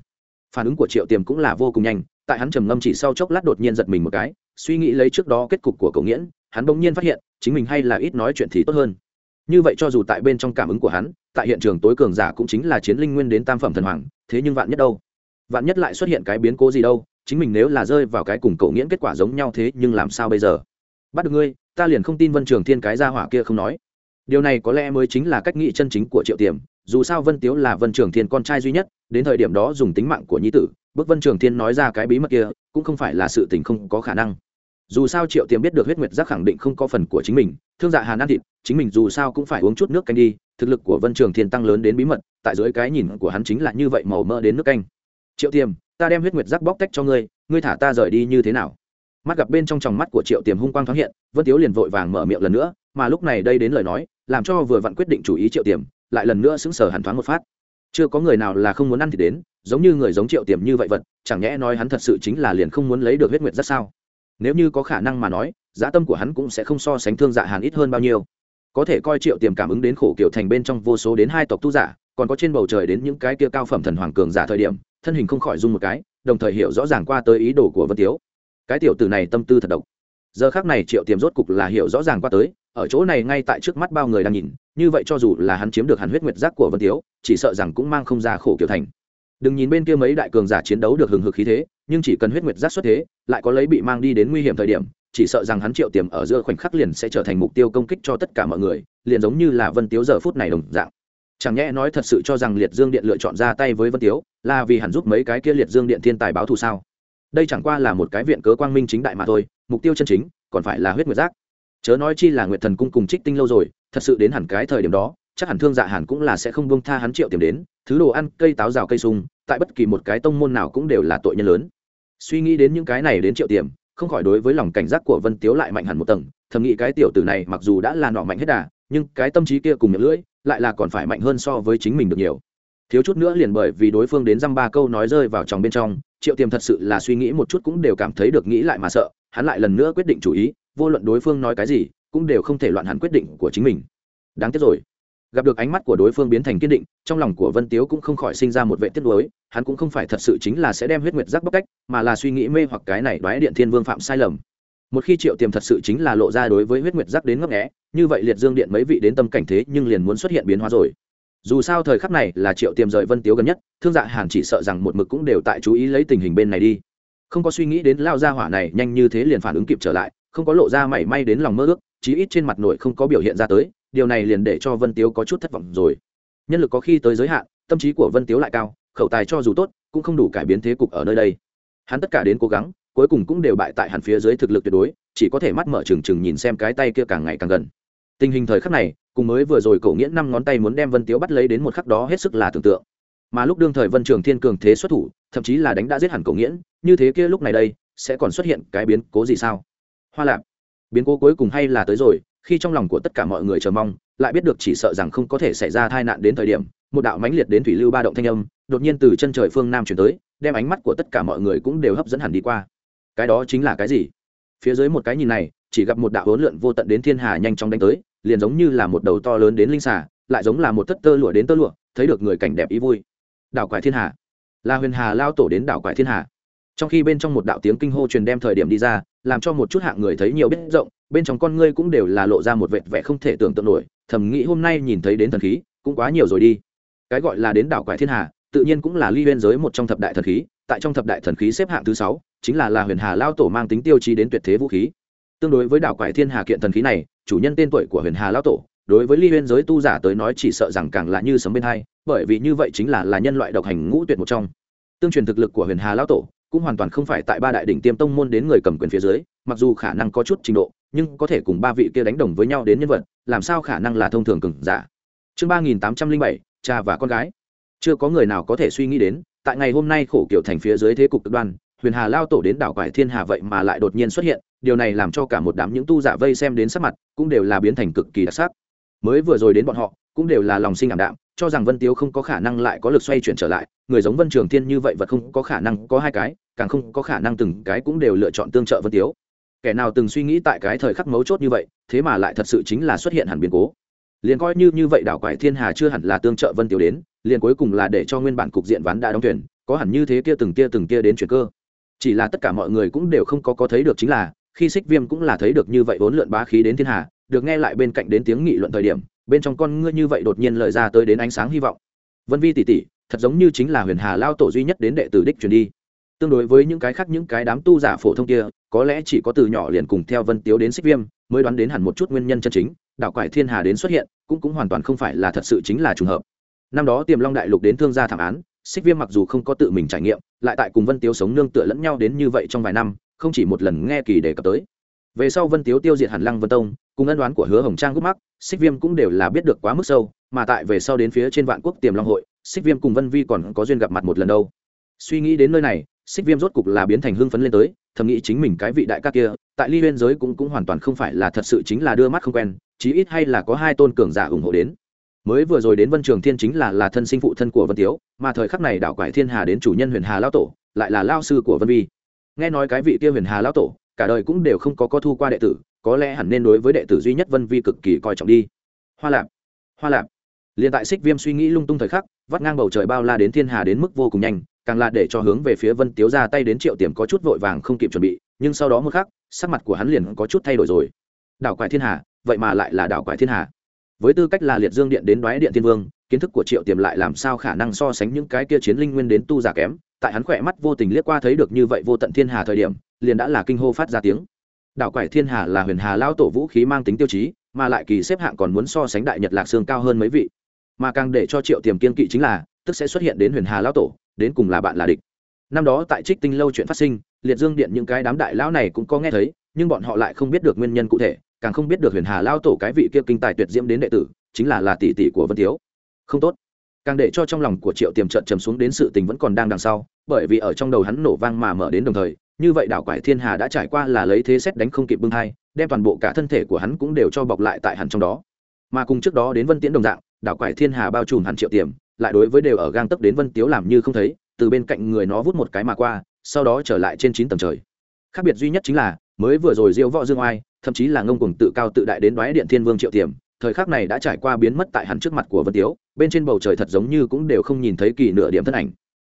Phản ứng của triệu tiềm cũng là vô cùng nhanh, tại hắn trầm ngâm chỉ sau chốc lát đột nhiên giật mình một cái, suy nghĩ lấy trước đó kết cục của cậu nghiễn, hắn bỗng nhiên phát hiện, chính mình hay là ít nói chuyện thì tốt hơn. Như vậy cho dù tại bên trong cảm ứng của hắn, tại hiện trường tối cường giả cũng chính là chiến linh nguyên đến tam phẩm thần hoàng, thế nhưng vạn nhất đâu? Vạn nhất lại xuất hiện cái biến cố gì đâu, chính mình nếu là rơi vào cái cùng cậu nghiễn kết quả giống nhau thế nhưng làm sao bây giờ? Bắt được ngươi, ta liền không tin vân trường thiên cái gia hỏa kia không nói. Điều này có lẽ mới chính là cách nghĩ chân chính của triệu tiềm, dù sao vân tiếu là vân trường thiên con trai duy nhất, đến thời điểm đó dùng tính mạng của nhi tử, bước vân trường thiên nói ra cái bí mật kia, cũng không phải là sự tình không có khả năng. Dù sao triệu tiềm biết được huyết nguyệt giác khẳng định không có phần của chính mình, thương dạ hàn ăn thịt, chính mình dù sao cũng phải uống chút nước canh đi, thực lực của vân trường thiên tăng lớn đến bí mật, tại dưới cái nhìn của hắn chính là như vậy màu mỡ đến nước canh triệu tiềm, ta đem huyết nguyệt giác bóc tách cho ngươi ngươi thả ta rời đi như thế nào? Mắt gặp bên trong tròng mắt của triệu tiềm hung quang thoáng hiện, vân tiếu liền vội vàng mở miệng lần nữa, mà lúc này đây đến lời nói, làm cho vừa vặn quyết định chủ ý triệu tiềm, lại lần nữa sững sờ hẳn thoáng một phát. Chưa có người nào là không muốn ăn thì đến, giống như người giống triệu tiềm như vậy vật, chẳng nhẽ nói hắn thật sự chính là liền không muốn lấy được huyết nguyệt rất sao? Nếu như có khả năng mà nói, giá tâm của hắn cũng sẽ không so sánh thương dạ hàn ít hơn bao nhiêu. Có thể coi triệu tiềm cảm ứng đến khổ kiểu thành bên trong vô số đến hai tộc tu giả, còn có trên bầu trời đến những cái kia cao phẩm thần hoàng cường giả thời điểm thân hình không khỏi rung một cái, đồng thời hiểu rõ ràng qua tới ý đồ của vân tiếu. Cái tiểu tử này tâm tư thật độc. Giờ khác này triệu tiềm rốt cục là hiểu rõ ràng qua tới, ở chỗ này ngay tại trước mắt bao người đang nhìn, như vậy cho dù là hắn chiếm được hàn huyết nguyệt giác của vân tiếu, chỉ sợ rằng cũng mang không ra khổ kiểu thành. Đừng nhìn bên kia mấy đại cường giả chiến đấu được hừng hực khí thế, nhưng chỉ cần huyết nguyệt giác xuất thế, lại có lấy bị mang đi đến nguy hiểm thời điểm, chỉ sợ rằng hắn triệu tiềm ở giữa khoảnh khắc liền sẽ trở thành mục tiêu công kích cho tất cả mọi người, liền giống như là vân tiếu giờ phút này đồng dạng chẳng nhẽ nói thật sự cho rằng liệt dương điện lựa chọn ra tay với vân tiếu, là vì hẳn giúp mấy cái kia liệt dương điện thiên tài báo thù sao? Đây chẳng qua là một cái viện cớ quang minh chính đại mà thôi, mục tiêu chân chính, còn phải là huyết nguyệt giác. Chớ nói chi là nguyệt thần cung cùng trích tinh lâu rồi, thật sự đến hẳn cái thời điểm đó, chắc hẳn thương dạ hẳn cũng là sẽ không bông tha hắn triệu tiềm đến, thứ đồ ăn, cây táo rào cây sung, tại bất kỳ một cái tông môn nào cũng đều là tội nhân lớn. Suy nghĩ đến những cái này đến triệu tiềm, không khỏi đối với lòng cảnh giác của vân tiếu lại mạnh hẳn một tầng, thầm nghĩ cái tiểu tử này mặc dù đã là nọ mạnh hết đà, nhưng cái tâm trí kia cùng miệng lưỡi lại là còn phải mạnh hơn so với chính mình được nhiều. Thiếu chút nữa liền bởi vì đối phương đến dăm ba câu nói rơi vào trong bên trong, triệu tiềm thật sự là suy nghĩ một chút cũng đều cảm thấy được nghĩ lại mà sợ, hắn lại lần nữa quyết định chủ ý, vô luận đối phương nói cái gì, cũng đều không thể loạn hẳn quyết định của chính mình. Đáng tiếc rồi. Gặp được ánh mắt của đối phương biến thành kiên định, trong lòng của vân tiếu cũng không khỏi sinh ra một vệ tiết đối hắn cũng không phải thật sự chính là sẽ đem huyết nguyệt giác bóc cách, mà là suy nghĩ mê hoặc cái này đoái điện thiên vương phạm sai lầm một khi triệu tiềm thật sự chính là lộ ra đối với huyết nguyệt giác đến ngấp nghẽ như vậy liệt dương điện mấy vị đến tâm cảnh thế nhưng liền muốn xuất hiện biến hóa rồi. Dù sao thời khắc này là triệu tiềm rời vân tiếu gần nhất, thương dạ hàn chỉ sợ rằng một mực cũng đều tại chú ý lấy tình hình bên này đi. Không có suy nghĩ đến lao ra hỏa này nhanh như thế liền phản ứng kịp trở lại, không có lộ ra mảy may đến lòng mơ ước, chí ít trên mặt nội không có biểu hiện ra tới, điều này liền để cho vân tiếu có chút thất vọng rồi. Nhân lực có khi tới giới hạn, tâm trí của vân tiếu lại cao, khẩu tài cho dù tốt, cũng không đủ cải biến thế cục ở nơi đây. Hắn tất cả đến cố gắng cuối cùng cũng đều bại tại hẳn phía dưới thực lực tuyệt đối, chỉ có thể mắt mở trừng trừng nhìn xem cái tay kia càng ngày càng gần. Tình hình thời khắc này, cùng mới vừa rồi cậu nghĩa năm ngón tay muốn đem vân tiếu bắt lấy đến một khắc đó hết sức là tưởng tượng. Mà lúc đương thời vân trường thiên cường thế xuất thủ, thậm chí là đánh đã giết hẳn cậu nghĩa như thế kia lúc này đây, sẽ còn xuất hiện cái biến cố gì sao? Hoa lạp, biến cố cuối cùng hay là tới rồi, khi trong lòng của tất cả mọi người chờ mong, lại biết được chỉ sợ rằng không có thể xảy ra tai nạn đến thời điểm, một đạo mãnh liệt đến thủy lưu ba động thanh âm, đột nhiên từ chân trời phương nam chuyển tới, đem ánh mắt của tất cả mọi người cũng đều hấp dẫn hẳn đi qua cái đó chính là cái gì? Phía dưới một cái nhìn này, chỉ gặp một đạo hỗn lượn vô tận đến thiên hà nhanh chóng đánh tới, liền giống như là một đầu to lớn đến linh xà, lại giống là một thất tơ lụa đến tơ lụa, thấy được người cảnh đẹp ý vui. Đảo quải thiên hà. Là huyền hà lao tổ đến đảo quải thiên hà. Trong khi bên trong một đạo tiếng kinh hô truyền đem thời điểm đi ra, làm cho một chút hạng người thấy nhiều biết rộng, bên trong con ngươi cũng đều là lộ ra một vệt vẻ không thể tưởng tượng nổi, thầm nghĩ hôm nay nhìn thấy đến thần khí, cũng quá nhiều rồi đi. Cái gọi là đến đảo quải thiên hà, tự nhiên cũng là ly biên giới một trong thập đại thần khí tại trong thập đại thần khí xếp hạng thứ sáu, chính là là huyền hà lao tổ mang tính tiêu chí đến tuyệt thế vũ khí. Tương đối với đảo quải thiên hà kiện thần khí này, chủ nhân tên tuổi của huyền hà lao tổ, đối với ly huyên giới tu giả tới nói chỉ sợ rằng càng là như sấm bên hai, bởi vì như vậy chính là là nhân loại độc hành ngũ tuyệt một trong. Tương truyền thực lực của huyền hà lao tổ cũng hoàn toàn không phải tại ba đại đỉnh tiêm tông môn đến người cầm quyền phía dưới, mặc dù khả năng có chút trình độ, nhưng có thể cùng ba vị kia đánh đồng với nhau đến nhân vật, làm sao khả năng là thông thường cừng giả. Chương ba nghìn tám trăm linh bảy, cha và con gái. Chưa có người nào có thể suy nghĩ đến tại ngày hôm nay khổ kiểu thành phía dưới thế cục cực đoan, huyền hà lao tổ đến đảo quải thiên hà vậy mà lại đột nhiên xuất hiện, điều này làm cho cả một đám những tu giả vây xem đến sắc mặt cũng đều là biến thành cực kỳ đặc sắc. Mới vừa rồi đến bọn họ, cũng đều là lòng sinh ảm đạm, cho rằng vân tiếu không có khả năng lại có lực xoay chuyển trở lại, người giống vân trường thiên như vậy vật không có khả năng có hai cái, càng không có khả năng từng cái cũng đều lựa chọn tương trợ vân tiếu. Kẻ nào từng suy nghĩ tại cái thời khắc mấu chốt như vậy, thế mà lại thật sự chính là xuất hiện hẳn biến cố. Liền coi như như vậy đảo quải thiên hà chưa hẳn là tương trợ vân tiếu đến liền cuối cùng là để cho nguyên bản cục diện ván đã đóng thuyền, có hẳn như thế kia từng kia từng kia đến chuyển cơ. Chỉ là tất cả mọi người cũng đều không có có thấy được chính là, khi xích viêm cũng là thấy được như vậy vốn lượn bá khí đến thiên hà được nghe lại bên cạnh đến tiếng nghị luận thời điểm, bên trong con ngươi như vậy đột nhiên lời ra tới đến ánh sáng hy vọng. Vân vi tỷ tỷ, thật giống như chính là huyền hà lao tổ duy nhất đến đệ tử đích truyền đi. Tương đối với những cái khác những cái đám tu giả phổ thông kia, có lẽ chỉ có từ nhỏ liền cùng theo vân tiếu đến xích viêm, mới đoán đến hẳn một chút nguyên nhân chân chính, đạo quải thiên hà đến xuất hiện, cũng cũng hoàn toàn không phải là thật sự chính là trùng hợp năm đó tiềm long đại lục đến thương gia thảm án, xích viêm mặc dù không có tự mình trải nghiệm, lại tại cùng vân tiếu sống nương tựa lẫn nhau đến như vậy trong vài năm, không chỉ một lần nghe kỳ đề cập tới. Về sau vân tiếu tiêu diệt hẳn lăng vân tông, cùng ân đoán của hứa hồng trang gút mắc xích viêm cũng đều là biết được quá mức sâu, mà tại về sau đến phía trên vạn quốc tiềm long hội, xích viêm cùng vân vi còn có duyên gặp mặt một lần đâu. Suy nghĩ đến nơi này, xích viêm rốt cục là biến thành hưng phấn lên tới, thầm nghĩ chính mình cái vị đại ca kia, tại ly biên giới cũng cũng hoàn toàn không phải là thật sự chính là đưa mắt không quen, chí ít hay là có hai tôn cường giả ủng hộ đến mới vừa rồi đến vân trường thiên chính là là thân sinh phụ thân của vân tiếu, mà thời khắc này đảo quải thiên hà đến chủ nhân huyền hà lao tổ, lại là lao sư của vân vi. Nghe nói cái vị kia huyền hà lao tổ, cả đời cũng đều không có có thu qua đệ tử, có lẽ hẳn nên đối với đệ tử duy nhất vân vi cực kỳ coi trọng đi. Hoa lạp hoa lạp. Liền tại xích viêm suy nghĩ lung tung thời khắc, vắt ngang bầu trời bao la đến thiên hà đến mức vô cùng nhanh, càng là để cho hướng về phía vân tiếu ra tay đến triệu tiềm có chút vội vàng không kịp chuẩn bị, nhưng sau đó một khắc, sắc mặt của hắn liền có chút thay đổi rồi. Đảo quải thiên hà, vậy mà lại là đảo quải thiên hà với tư cách là liệt dương điện đến đoái điện thiên vương, kiến thức của triệu tiềm lại làm sao khả năng so sánh những cái kia chiến linh nguyên đến tu giả kém? Tại hắn khỏe mắt vô tình liếc qua thấy được như vậy vô tận thiên hà thời điểm, liền đã là kinh hô phát ra tiếng. Đảo quải thiên hà là huyền hà lao tổ vũ khí mang tính tiêu chí, mà lại kỳ xếp hạng còn muốn so sánh đại nhật lạc xương cao hơn mấy vị. Mà càng để cho triệu tiềm kiên kỵ chính là, tức sẽ xuất hiện đến huyền hà lao tổ, đến cùng là bạn là địch. Năm đó tại trích tinh lâu chuyện phát sinh, liệt dương điện những cái đám đại lão này cũng có nghe thấy, nhưng bọn họ lại không biết được nguyên nhân cụ thể càng không biết được huyền hà lao tổ cái vị kia kinh tài tuyệt diễm đến đệ tử, chính là là tỷ tỷ của vân thiếu. Không tốt. Càng để cho trong lòng của triệu tiềm trận trầm xuống đến sự tình vẫn còn đang đằng sau, bởi vì ở trong đầu hắn nổ vang mà mở đến đồng thời, như vậy đảo quải thiên hà đã trải qua là lấy thế xét đánh không kịp bưng hai đem toàn bộ cả thân thể của hắn cũng đều cho bọc lại tại hẳn trong đó. Mà cùng trước đó đến vân tiễn đồng dạng, đảo quải thiên hà bao trùm hẳn triệu tiềm, lại đối với đều ở gang tấp đến vân tiếu làm như không thấy, từ bên cạnh người nó vút một cái mà qua, sau đó trở lại trên chín tầng trời. Khác biệt duy nhất chính là mới vừa rồi diêu võ dương oai, thậm chí là ngông cuồng tự cao tự đại đến đoái điện thiên vương triệu tiềm, thời khắc này đã trải qua biến mất tại hẳn trước mặt của vân tiếu, bên trên bầu trời thật giống như cũng đều không nhìn thấy kỳ nửa điểm thân ảnh.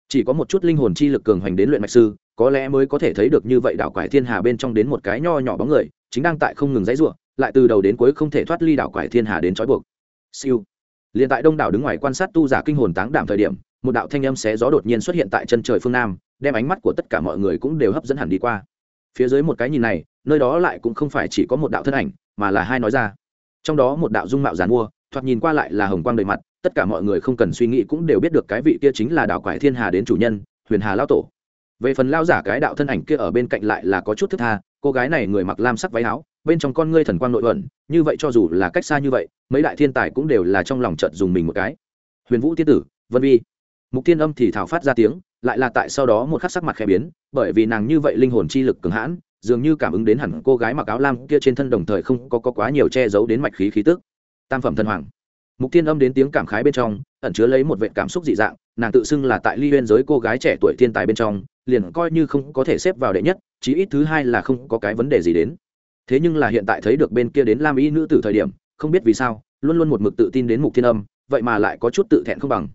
Chỉ có một chút linh hồn chi lực cường hoành đến luyện mạch sư, có lẽ mới có thể thấy được như vậy đảo quải thiên hà bên trong đến một cái nho nhỏ bóng người, chính đang tại không ngừng dãy ruộng lại từ đầu đến cuối không thể thoát ly đảo quải thiên hà đến trói buộc. Siêu. Liền tại đông đảo đứng ngoài quan sát tu giả kinh hồn táng đảm thời điểm, một đạo thanh âm xé gió đột nhiên xuất hiện tại chân trời phương nam, đem ánh mắt của tất cả mọi người cũng đều hấp dẫn hẳn đi qua phía dưới một cái nhìn này, nơi đó lại cũng không phải chỉ có một đạo thân ảnh, mà là hai nói ra. Trong đó một đạo dung mạo giàn mua, thoạt nhìn qua lại là hồng quang đầy mặt, tất cả mọi người không cần suy nghĩ cũng đều biết được cái vị kia chính là đảo quải thiên hà đến chủ nhân, huyền hà lao tổ. Về phần lao giả cái đạo thân ảnh kia ở bên cạnh lại là có chút thức tha, cô gái này người mặc lam sắc váy áo, bên trong con ngươi thần quang nội ẩn, như vậy cho dù là cách xa như vậy, mấy đại thiên tài cũng đều là trong lòng trận dùng mình một cái. Huyền vũ tiên tử, vân vi. Mục tiên âm thì thảo phát ra tiếng lại là tại sau đó một khắc sắc mặt khẽ biến bởi vì nàng như vậy linh hồn chi lực cường hãn dường như cảm ứng đến hẳn cô gái mặc áo lam kia trên thân đồng thời không có, có quá nhiều che giấu đến mạch khí khí tức. Tam phẩm thần hoàng. Mục tiên âm đến tiếng cảm khái bên trong ẩn chứa lấy một vệ cảm xúc dị dạng nàng tự xưng là tại ly huyên giới cô gái trẻ tuổi thiên tài bên trong liền coi như không có thể xếp vào đệ nhất chí ít thứ hai là không có cái vấn đề gì đến. Thế nhưng là hiện tại thấy được bên kia đến lam y nữ tử thời điểm không biết vì sao luôn luôn một mực tự tin đến mục thiên âm vậy mà lại có chút tự thẹn không bằng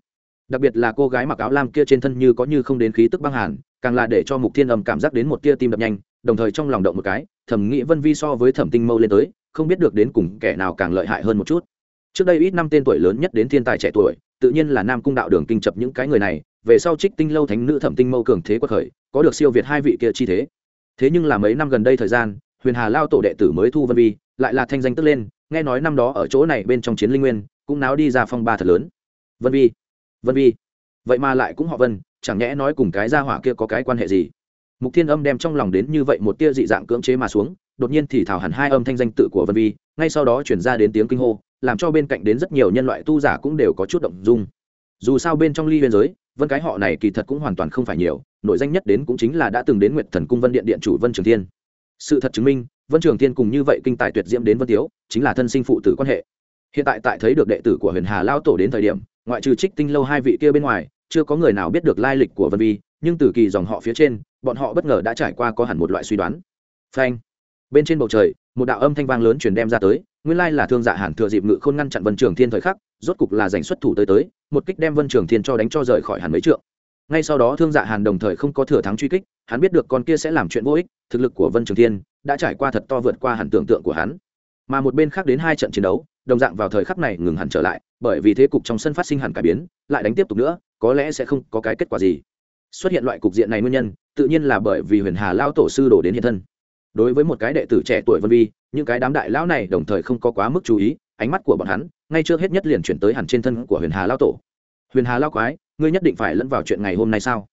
đặc biệt là cô gái mặc áo lam kia trên thân như có như không đến khí tức băng hàn, càng là để cho mục thiên âm cảm giác đến một tia tim đập nhanh, đồng thời trong lòng động một cái thẩm nghĩ vân vi so với thẩm tinh mâu lên tới, không biết được đến cùng kẻ nào càng lợi hại hơn một chút. Trước đây ít năm tên tuổi lớn nhất đến thiên tài trẻ tuổi, tự nhiên là nam cung đạo đường kinh chập những cái người này, về sau trích tinh lâu thánh nữ thẩm tinh mâu cường thế quật khởi, có được siêu việt hai vị kia chi thế. Thế nhưng là mấy năm gần đây thời gian, huyền hà lao tổ đệ tử mới thu vân vi, lại là thanh danh tức lên, nghe nói năm đó ở chỗ này bên trong chiến linh nguyên, cũng náo đi ra phong ba thật lớn. Vân vi vân vi. Vậy mà lại cũng họ vân, chẳng nhẽ nói cùng cái gia hỏa kia có cái quan hệ gì? Mục thiên âm đem trong lòng đến như vậy một tia dị dạng cưỡng chế mà xuống, đột nhiên thì thảo hẳn hai âm thanh danh tự của vân vi, ngay sau đó chuyển ra đến tiếng kinh hô, làm cho bên cạnh đến rất nhiều nhân loại tu giả cũng đều có chút động dung. Dù sao bên trong ly biên giới, vân cái họ này kỳ thật cũng hoàn toàn không phải nhiều nội danh nhất đến cũng chính là đã từng đến nguyện thần cung vân điện điện chủ vân trường thiên. Sự thật chứng minh, vân trường thiên cùng như vậy kinh tài tuyệt diễm đến vân tiếu, chính là thân sinh phụ tử quan hệ. Hiện tại tại thấy được đệ tử của huyền hà lao tổ đến thời điểm ngoại trừ trích tinh lâu hai vị kia bên ngoài, chưa có người nào biết được lai lịch của vân vi, nhưng từ kỳ dòng họ phía trên, bọn họ bất ngờ đã trải qua có hẳn một loại suy đoán. Phanh! Bên trên bầu trời, một đạo âm thanh vang lớn truyền đem ra tới, nguyên lai là thương dạ hàn thừa dịp ngự khôn ngăn chặn vân trường thiên thời khắc, rốt cục là giành xuất thủ tới tới, một kích đem vân trường thiên cho đánh cho rời khỏi hẳn mấy trượng. Ngay sau đó thương dạ hàn đồng thời không có thừa thắng truy kích, hắn biết được con kia sẽ làm chuyện vô ích, thực lực của vân trường thiên đã trải qua thật to vượt qua hẳn tưởng tượng của hắn. Mà một bên khác đến hai trận chiến đấu đồng dạng vào thời khắc này ngừng hẳn trở lại, bởi vì thế cục trong sân phát sinh hẳn cải biến, lại đánh tiếp tục nữa, có lẽ sẽ không có cái kết quả gì. Xuất hiện loại cục diện này nguyên nhân, tự nhiên là bởi vì huyền hà lao tổ sư đổ đến hiện thân. Đối với một cái đệ tử trẻ tuổi vân vi, những cái đám đại lão này đồng thời không có quá mức chú ý, ánh mắt của bọn hắn, ngay trước hết nhất liền chuyển tới hẳn trên thân của huyền hà lao tổ. Huyền hà lao quái, ngươi nhất định phải lẫn vào chuyện ngày hôm nay sao?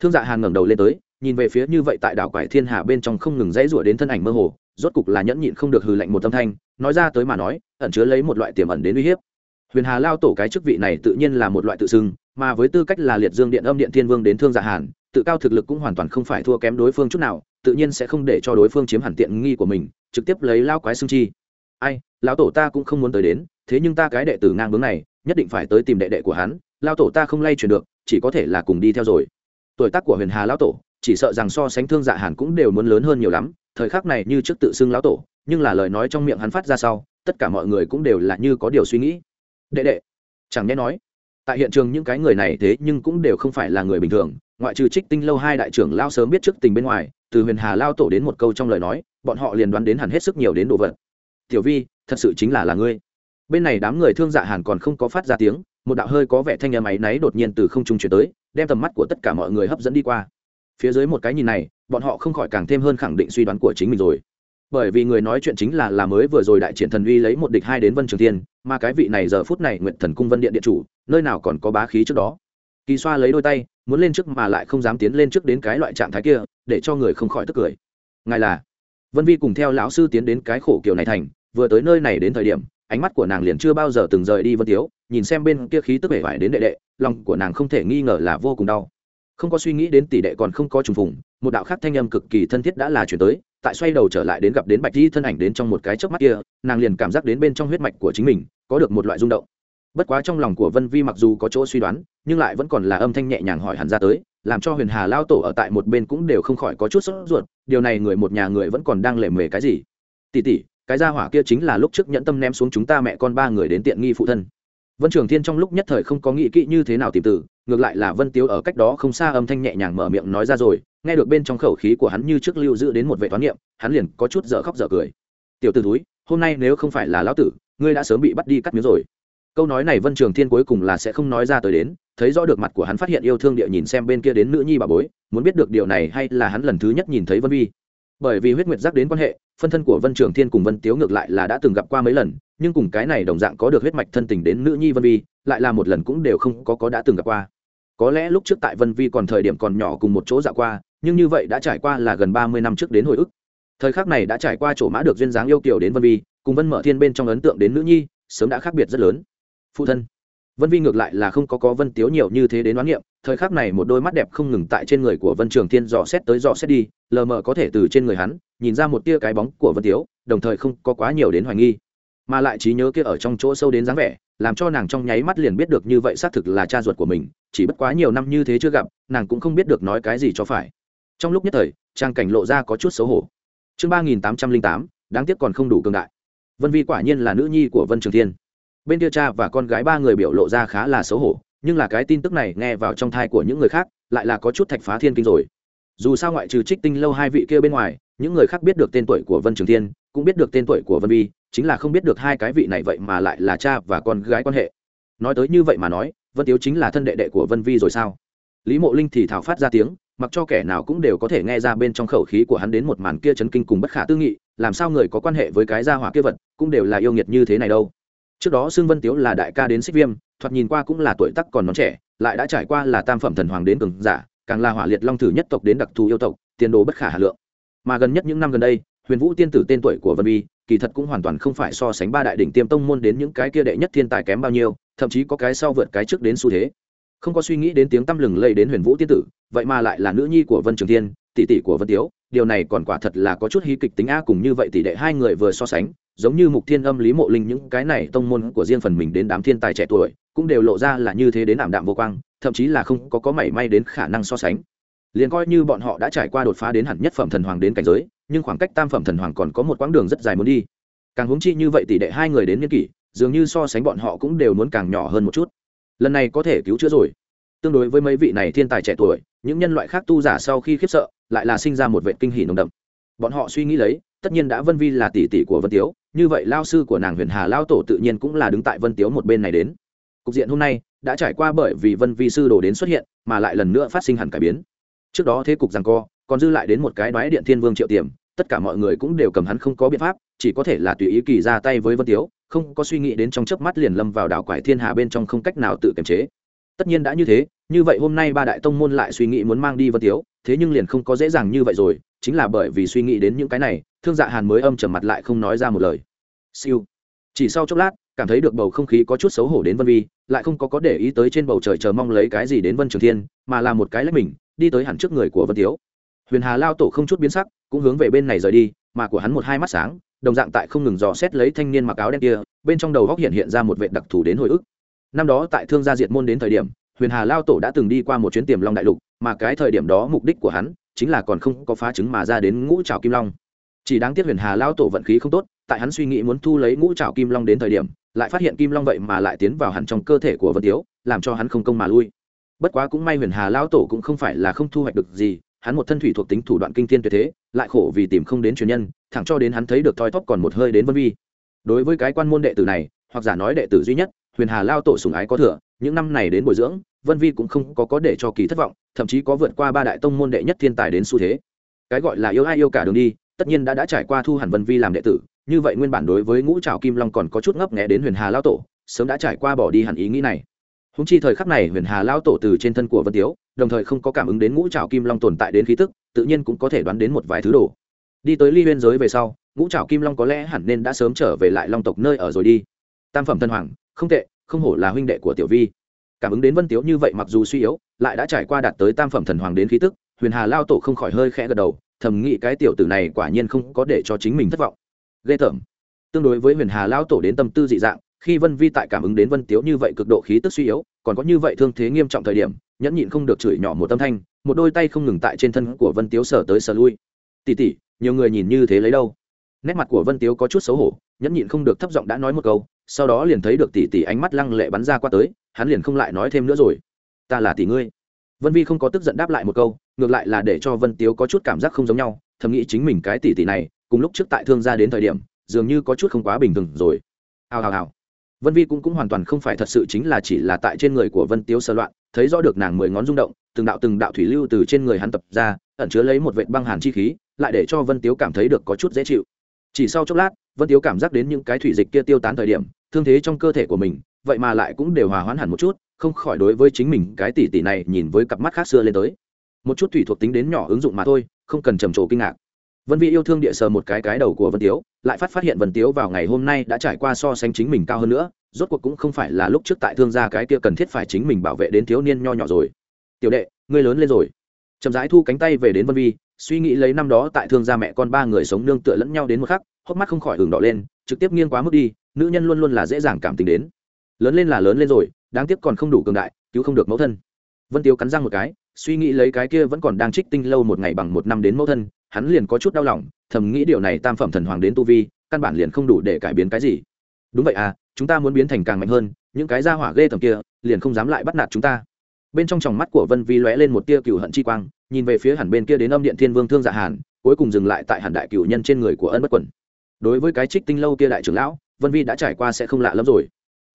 Thương dạ hàn ngẩng đầu lên tới, nhìn về phía như vậy tại đảo quải thiên hà bên trong không ngừng dãy rủa đến thân ảnh mơ hồ rốt cục là nhẫn nhịn không được hừ lạnh một âm thanh, nói ra tới mà nói, ẩn chứa lấy một loại tiềm ẩn đến uy hiếp. Huyền hà lao tổ cái chức vị này tự nhiên là một loại tự xưng, mà với tư cách là liệt dương điện âm điện thiên vương đến thương dạ hàn, tự cao thực lực cũng hoàn toàn không phải thua kém đối phương chút nào, tự nhiên sẽ không để cho đối phương chiếm hẳn tiện nghi của mình, trực tiếp lấy lao quái xương chi. Ai lão tổ ta cũng không muốn tới đến, thế nhưng ta cái đệ tử ngang bướng này, nhất định phải tới tìm đệ đệ của hắn, lao tổ ta không lay chuyển được, chỉ có thể là cùng đi theo rồi. Tuổi tác của huyền hà lão tổ, chỉ sợ rằng so sánh thương dạ hàn cũng đều muốn lớn hơn nhiều lắm thời khắc này như trước tự xưng lão tổ, nhưng là lời nói trong miệng hắn phát ra sau, tất cả mọi người cũng đều là như có điều suy nghĩ. Đệ đệ, chẳng nhẽ nói, tại hiện trường những cái người này thế nhưng cũng đều không phải là người bình thường, ngoại trừ trích tinh lâu hai đại trưởng lao sớm biết trước tình bên ngoài, từ huyền hà lao tổ đến một câu trong lời nói, bọn họ liền đoán đến hẳn hết sức nhiều đến đồ vật. Tiểu vi, thật sự chính là là ngươi. Bên này đám người thương dạ hàn còn không có phát ra tiếng, một đạo hơi có vẻ thanh âm áy náy đột nhiên từ không trung chuyển tới, đem tầm mắt của tất cả mọi người hấp dẫn đi qua phía dưới một cái nhìn này, bọn họ không khỏi càng thêm hơn khẳng định suy đoán của chính mình rồi. Bởi vì người nói chuyện chính là là mới vừa rồi đại triển thần uy lấy một địch hai đến vân trường thiên, mà cái vị này giờ phút này nguyện thần cung vân điện điện chủ, nơi nào còn có bá khí trước đó. Kỳ xoa lấy đôi tay, muốn lên trước mà lại không dám tiến lên trước đến cái loại trạng thái kia, để cho người không khỏi tức cười. Ngài là? Vân vi cùng theo lão sư tiến đến cái khổ kiểu này thành, vừa tới nơi này đến thời điểm, ánh mắt của nàng liền chưa bao giờ từng rời đi vân tiếu, nhìn xem bên kia khí tức vẻ vải đến đệ đệ, lòng của nàng không thể nghi ngờ là vô cùng đau không có suy nghĩ đến tỷ đệ còn không có trùng phùng, một đạo khác thanh âm cực kỳ thân thiết đã là chuyển tới, tại xoay đầu trở lại đến gặp đến bạch di thân ảnh đến trong một cái chớp mắt kia, nàng liền cảm giác đến bên trong huyết mạch của chính mình, có được một loại rung động. Bất quá trong lòng của vân vi mặc dù có chỗ suy đoán, nhưng lại vẫn còn là âm thanh nhẹ nhàng hỏi hẳn ra tới, làm cho huyền hà lao tổ ở tại một bên cũng đều không khỏi có chút sốt ruột, điều này người một nhà người vẫn còn đang lề mề cái gì? Tỉ tỉ cái gia hỏa kia chính là lúc trước nhẫn tâm ném xuống chúng ta mẹ con ba người đến tiện nghi phụ thân vân trường thiên trong lúc nhất thời không có nghĩ kỹ như thế nào tìm từ, ngược lại là vân tiếu ở cách đó không xa âm thanh nhẹ nhàng mở miệng nói ra rồi, nghe được bên trong khẩu khí của hắn như trước lưu giữ đến một vệ toán niệm, hắn liền có chút dở khóc dở cười. Tiểu t ử túi hôm nay nếu không phải là lão tử, ngươi đã sớm bị bắt đi cắt miếng rồi. Câu nói này vân trường thiên cuối cùng là sẽ không nói ra tới đến, thấy rõ được mặt của hắn phát hiện yêu thương địa nhìn xem bên kia đến nữ nhi bà bối, muốn biết được điều này hay là hắn lần thứ nhất nhìn thấy vân vi. Bởi vì huyết nguyệt giác đến quan hệ phân thân của vân trường thiên cùng vân tiếu ngược lại là đã từng gặp qua mấy lần, nhưng cùng cái này đồng dạng có được huyết mạch thân tình đến nữ nhi vân vi, lại là một lần cũng đều không có có đã từng gặp qua. Có lẽ lúc trước tại vân vi còn thời điểm còn nhỏ cùng một chỗ dạo qua, nhưng như vậy đã trải qua là gần ba mươi năm trước đến hồi ức. Thời khắc này đã trải qua chỗ mã được duyên dáng yêu kiểu đến vân vi, cùng vân mở thiên bên trong ấn tượng đến nữ nhi, sớm đã khác biệt rất lớn. Phụ thân. Vân vi ngược lại là không có có vân tiếu nhiều như thế đến đoán nghiệm thời khắc này một đôi mắt đẹp không ngừng tại trên người của vân trường thiên dò xét tới dò xét đi, lờ mờ có thể từ trên người hắn nhìn ra một tia cái bóng của vân tiếu, đồng thời không có quá nhiều đến hoài nghi. Mà lại trí nhớ kia ở trong chỗ sâu đến dáng vẻ, làm cho nàng trong nháy mắt liền biết được như vậy xác thực là cha ruột của mình, chỉ bất quá nhiều năm như thế chưa gặp, nàng cũng không biết được nói cái gì cho phải. Trong lúc nhất thời, trang cảnh lộ ra có chút xấu hổ. Chương ba nghìn tám trăm linh tám, đáng tiếc còn không đủ cường đại. Vân vi quả nhiên là nữ nhi của vân trường thiên. Bên kia cha và con gái ba người biểu lộ ra khá là xấu hổ, nhưng là cái tin tức này nghe vào trong thai của những người khác, lại là có chút thạch phá thiên kinh rồi dù sao ngoại trừ trích tinh lâu hai vị kia bên ngoài, những người khác biết được tên tuổi của vân trường thiên, cũng biết được tên tuổi của vân vi, chính là không biết được hai cái vị này vậy mà lại là cha và con gái quan hệ. Nói tới như vậy mà nói, vân tiếu chính là thân đệ đệ của vân vi rồi sao? Lý mộ linh thì thảo phát ra tiếng, mặc cho kẻ nào cũng đều có thể nghe ra bên trong khẩu khí của hắn đến một màn kia chấn kinh cùng bất khả tư nghị, làm sao người có quan hệ với cái gia hỏa kia vật, cũng đều là yêu nghiệt như thế này đâu. Trước đó xương vân tiếu là đại ca đến xích viêm, thoạt nhìn qua cũng là tuổi tắc còn non trẻ, lại đã trải qua là tam phẩm thần hoàng đến cường giả càng là hỏa liệt long thử nhất tộc đến đặc thù yêu tộc tiền đồ bất khả hà lượng. Mà gần nhất những năm gần đây, huyền vũ tiên tử tên tuổi của vân vi kỳ thật cũng hoàn toàn không phải so sánh ba đại đỉnh tiêm tông môn đến những cái kia đệ nhất thiên tài kém bao nhiêu, thậm chí có cái sau vượt cái trước đến xu thế. Không có suy nghĩ đến tiếng tăm lừng lây đến huyền vũ tiên tử, vậy mà lại là nữ nhi của vân trường thiên, tỷ tỷ của vân tiếu, điều này còn quả thật là có chút hí kịch tính a, cùng như vậy tỷ đệ hai người vừa so sánh, giống như mục thiên âm, lý mộ linh những cái này tông môn của riêng phần mình đến đám thiên tài trẻ tuổi, cũng đều lộ ra là như thế đến ảm đạm vô quang thậm chí là không có có mảy may đến khả năng so sánh. Liền coi như bọn họ đã trải qua đột phá đến hẳn nhất phẩm thần hoàng đến cảnh giới, nhưng khoảng cách tam phẩm thần hoàng còn có một quãng đường rất dài muốn đi. Càng hướng chi như vậy tỷ đệ hai người đến niên kỷ, dường như so sánh bọn họ cũng đều muốn càng nhỏ hơn một chút. Lần này có thể cứu chữa rồi. Tương đối với mấy vị này thiên tài trẻ tuổi, những nhân loại khác tu giả sau khi khiếp sợ, lại là sinh ra một vệ kinh hỉ nồng đậm. Bọn họ suy nghĩ lấy, tất nhiên đã vân vi là tỷ tỷ của vân tiếu, như vậy lao sư của nàng huyền hà lao tổ tự nhiên cũng là đứng tại vân tiếu một bên này đến. Cục diện hôm nay đã trải qua bởi vì vân vi sư đồ đến xuất hiện, mà lại lần nữa phát sinh hẳn cải biến. Trước đó thế cục rằng co, còn dư lại đến một cái đoái điện thiên vương triệu tiềm, tất cả mọi người cũng đều cầm hắn không có biện pháp, chỉ có thể là tùy ý kỳ ra tay với vân tiếu, không có suy nghĩ đến trong chớp mắt liền lâm vào đảo quải thiên hà bên trong không cách nào tự kiềm chế. Tất nhiên đã như thế, như vậy hôm nay ba đại tông môn lại suy nghĩ muốn mang đi vân tiếu, thế nhưng liền không có dễ dàng như vậy rồi, chính là bởi vì suy nghĩ đến những cái này, thương dạ hàn mới âm trầm mặt lại không nói ra một lời. Siêu. Chỉ sau chốc lát cảm thấy được bầu không khí có chút xấu hổ đến vân vi, lại không có có để ý tới trên bầu trời chờ mong lấy cái gì đến vân trường thiên, mà là một cái lách mình, đi tới hẳn trước người của vân tiếu. Huyền hà lao tổ không chút biến sắc, cũng hướng về bên này rời đi, mà của hắn một hai mắt sáng, đồng dạng tại không ngừng dò xét lấy thanh niên mặc áo đen kia, bên trong đầu góc hiện hiện ra một vệ đặc thù đến hồi ức. Năm đó tại thương gia diệt môn đến thời điểm, huyền hà lao tổ đã từng đi qua một chuyến tiềm long đại lục, mà cái thời điểm đó mục đích của hắn chính là còn không có phá chứng mà ra đến ngũ trào kim long. Chỉ đáng tiếc huyền hà lao tổ vận khí không tốt, tại hắn suy nghĩ muốn thu lấy ngũ trào kim long đến thời điểm lại phát hiện kim long vậy mà lại tiến vào hẳn trong cơ thể của vân tiếu, làm cho hắn không công mà lui. Bất quá cũng may huyền hà lao tổ cũng không phải là không thu hoạch được gì, hắn một thân thủy thuộc tính thủ đoạn kinh thiên tuyệt thế, lại khổ vì tìm không đến truyền nhân, thẳng cho đến hắn thấy được thoi thóp còn một hơi đến vân vi. Đối với cái quan môn đệ tử này, hoặc giả nói đệ tử duy nhất, huyền hà lao tổ sùng ái có thừa, những năm này đến bồi dưỡng, vân vi cũng không có có để cho kỳ thất vọng, thậm chí có vượt qua ba đại tông môn đệ nhất thiên tài đến xu thế. Cái gọi là yêu ai yêu cả đường đi, tất nhiên đã đã trải qua thu hẳn vân vi làm đệ tử như vậy nguyên bản đối với ngũ trào kim long còn có chút ngấp nghẽ đến huyền hà lao tổ, sớm đã trải qua bỏ đi hẳn ý nghĩ này. Húng chi thời khắc này huyền hà lao tổ từ trên thân của vân tiếu, đồng thời không có cảm ứng đến ngũ trào kim long tồn tại đến khí tức, tự nhiên cũng có thể đoán đến một vài thứ đồ. Đi tới ly huyên giới về sau, ngũ trào kim long có lẽ hẳn nên đã sớm trở về lại long tộc nơi ở rồi đi. Tam phẩm thân hoàng, không tệ, không hổ là huynh đệ của tiểu vi. Cảm ứng đến vân tiếu như vậy mặc dù suy yếu, lại đã trải qua đạt tới tam phẩm thần hoàng đến khí tức, huyền hà lao tổ không khỏi hơi khẽ gật đầu, thầm nghĩ cái tiểu tử này quả nhiên không có để cho chính mình thất vọng ghê tởm. Tương đối với huyền hà lao tổ đến tâm tư dị dạng, khi vân vi tại cảm ứng đến vân tiếu như vậy cực độ khí tức suy yếu, còn có như vậy thương thế nghiêm trọng thời điểm, nhẫn nhịn không được chửi nhỏ một tâm thanh, một đôi tay không ngừng tại trên thân của vân tiếu sờ tới sờ lui. Tỉ tỉ nhiều người nhìn như thế lấy đâu? Nét mặt của vân tiếu có chút xấu hổ, nhẫn nhịn không được thấp giọng đã nói một câu, sau đó liền thấy được tỷ tỷ ánh mắt lăng lệ bắn ra qua tới, hắn liền không lại nói thêm nữa rồi. Ta là tỷ ngươi. Vân vi không có tức giận đáp lại một câu, ngược lại là để cho vân tiếu có chút cảm giác không giống nhau, thầm nghĩ chính mình cái tỷ tỷ này cùng lúc trước tại thương gia đến thời điểm, dường như có chút không quá bình thường rồi. Hào hào hào. Vân vi cũng cũng hoàn toàn không phải thật sự chính là chỉ là tại trên người của vân tiếu sơ loạn, thấy rõ được nàng mười ngón rung động, từng đạo từng đạo thủy lưu từ trên người hắn tập ra, ẩn chứa lấy một vệt băng hàn chi khí, lại để cho vân tiếu cảm thấy được có chút dễ chịu. Chỉ sau chốc lát, vân tiếu cảm giác đến những cái thủy dịch kia tiêu tán thời điểm, thương thế trong cơ thể của mình, vậy mà lại cũng đều hòa hoãn hẳn một chút, không khỏi đối với chính mình cái tỷ tỷ này nhìn với cặp mắt khác xưa lên tới. Một chút thủy thuộc tính đến nhỏ ứng dụng mà thôi, không cần trầm trồ kinh ngạc vân vi yêu thương địa sờ một cái cái đầu của vân tiếu, lại phát phát hiện vân tiếu vào ngày hôm nay đã trải qua so sánh chính mình cao hơn nữa, rốt cuộc cũng không phải là lúc trước tại thương gia cái kia cần thiết phải chính mình bảo vệ đến thiếu niên nho nhỏ rồi. Tiểu đệ, ngươi lớn lên rồi. Chậm rãi thu cánh tay về đến vân vi suy nghĩ lấy năm đó tại thương gia mẹ con ba người sống nương tựa lẫn nhau đến một khắc, hốc mắt không khỏi hưởng đỏ lên, trực tiếp nghiêng quá mức đi, nữ nhân luôn luôn là dễ dàng cảm tình đến. Lớn lên là lớn lên rồi, đáng tiếc còn không đủ cường đại, cứu không được mẫu thân. Vân Tiếu cắn răng một cái, suy nghĩ lấy cái kia vẫn còn đang trích tinh lâu một ngày bằng một năm đến mẫu thân hắn liền có chút đau lòng, thầm nghĩ điều này tam phẩm thần hoàng đến tu vi, căn bản liền không đủ để cải biến cái gì. Đúng vậy à chúng ta muốn biến thành càng mạnh hơn, những cái gia hỏa ghê tầm kia, liền không dám lại bắt nạt chúng ta. Bên trong tròng mắt của vân vi lóe lên một tia cựu hận chi quang, nhìn về phía hẳn bên kia đến âm điện thiên vương thương dạ hàn, cuối cùng dừng lại tại hẳn đại cựu nhân trên người của ân bất quẩn đối với cái trích tinh lâu kia đại trưởng lão, vân vi đã trải qua sẽ không lạ lắm rồi.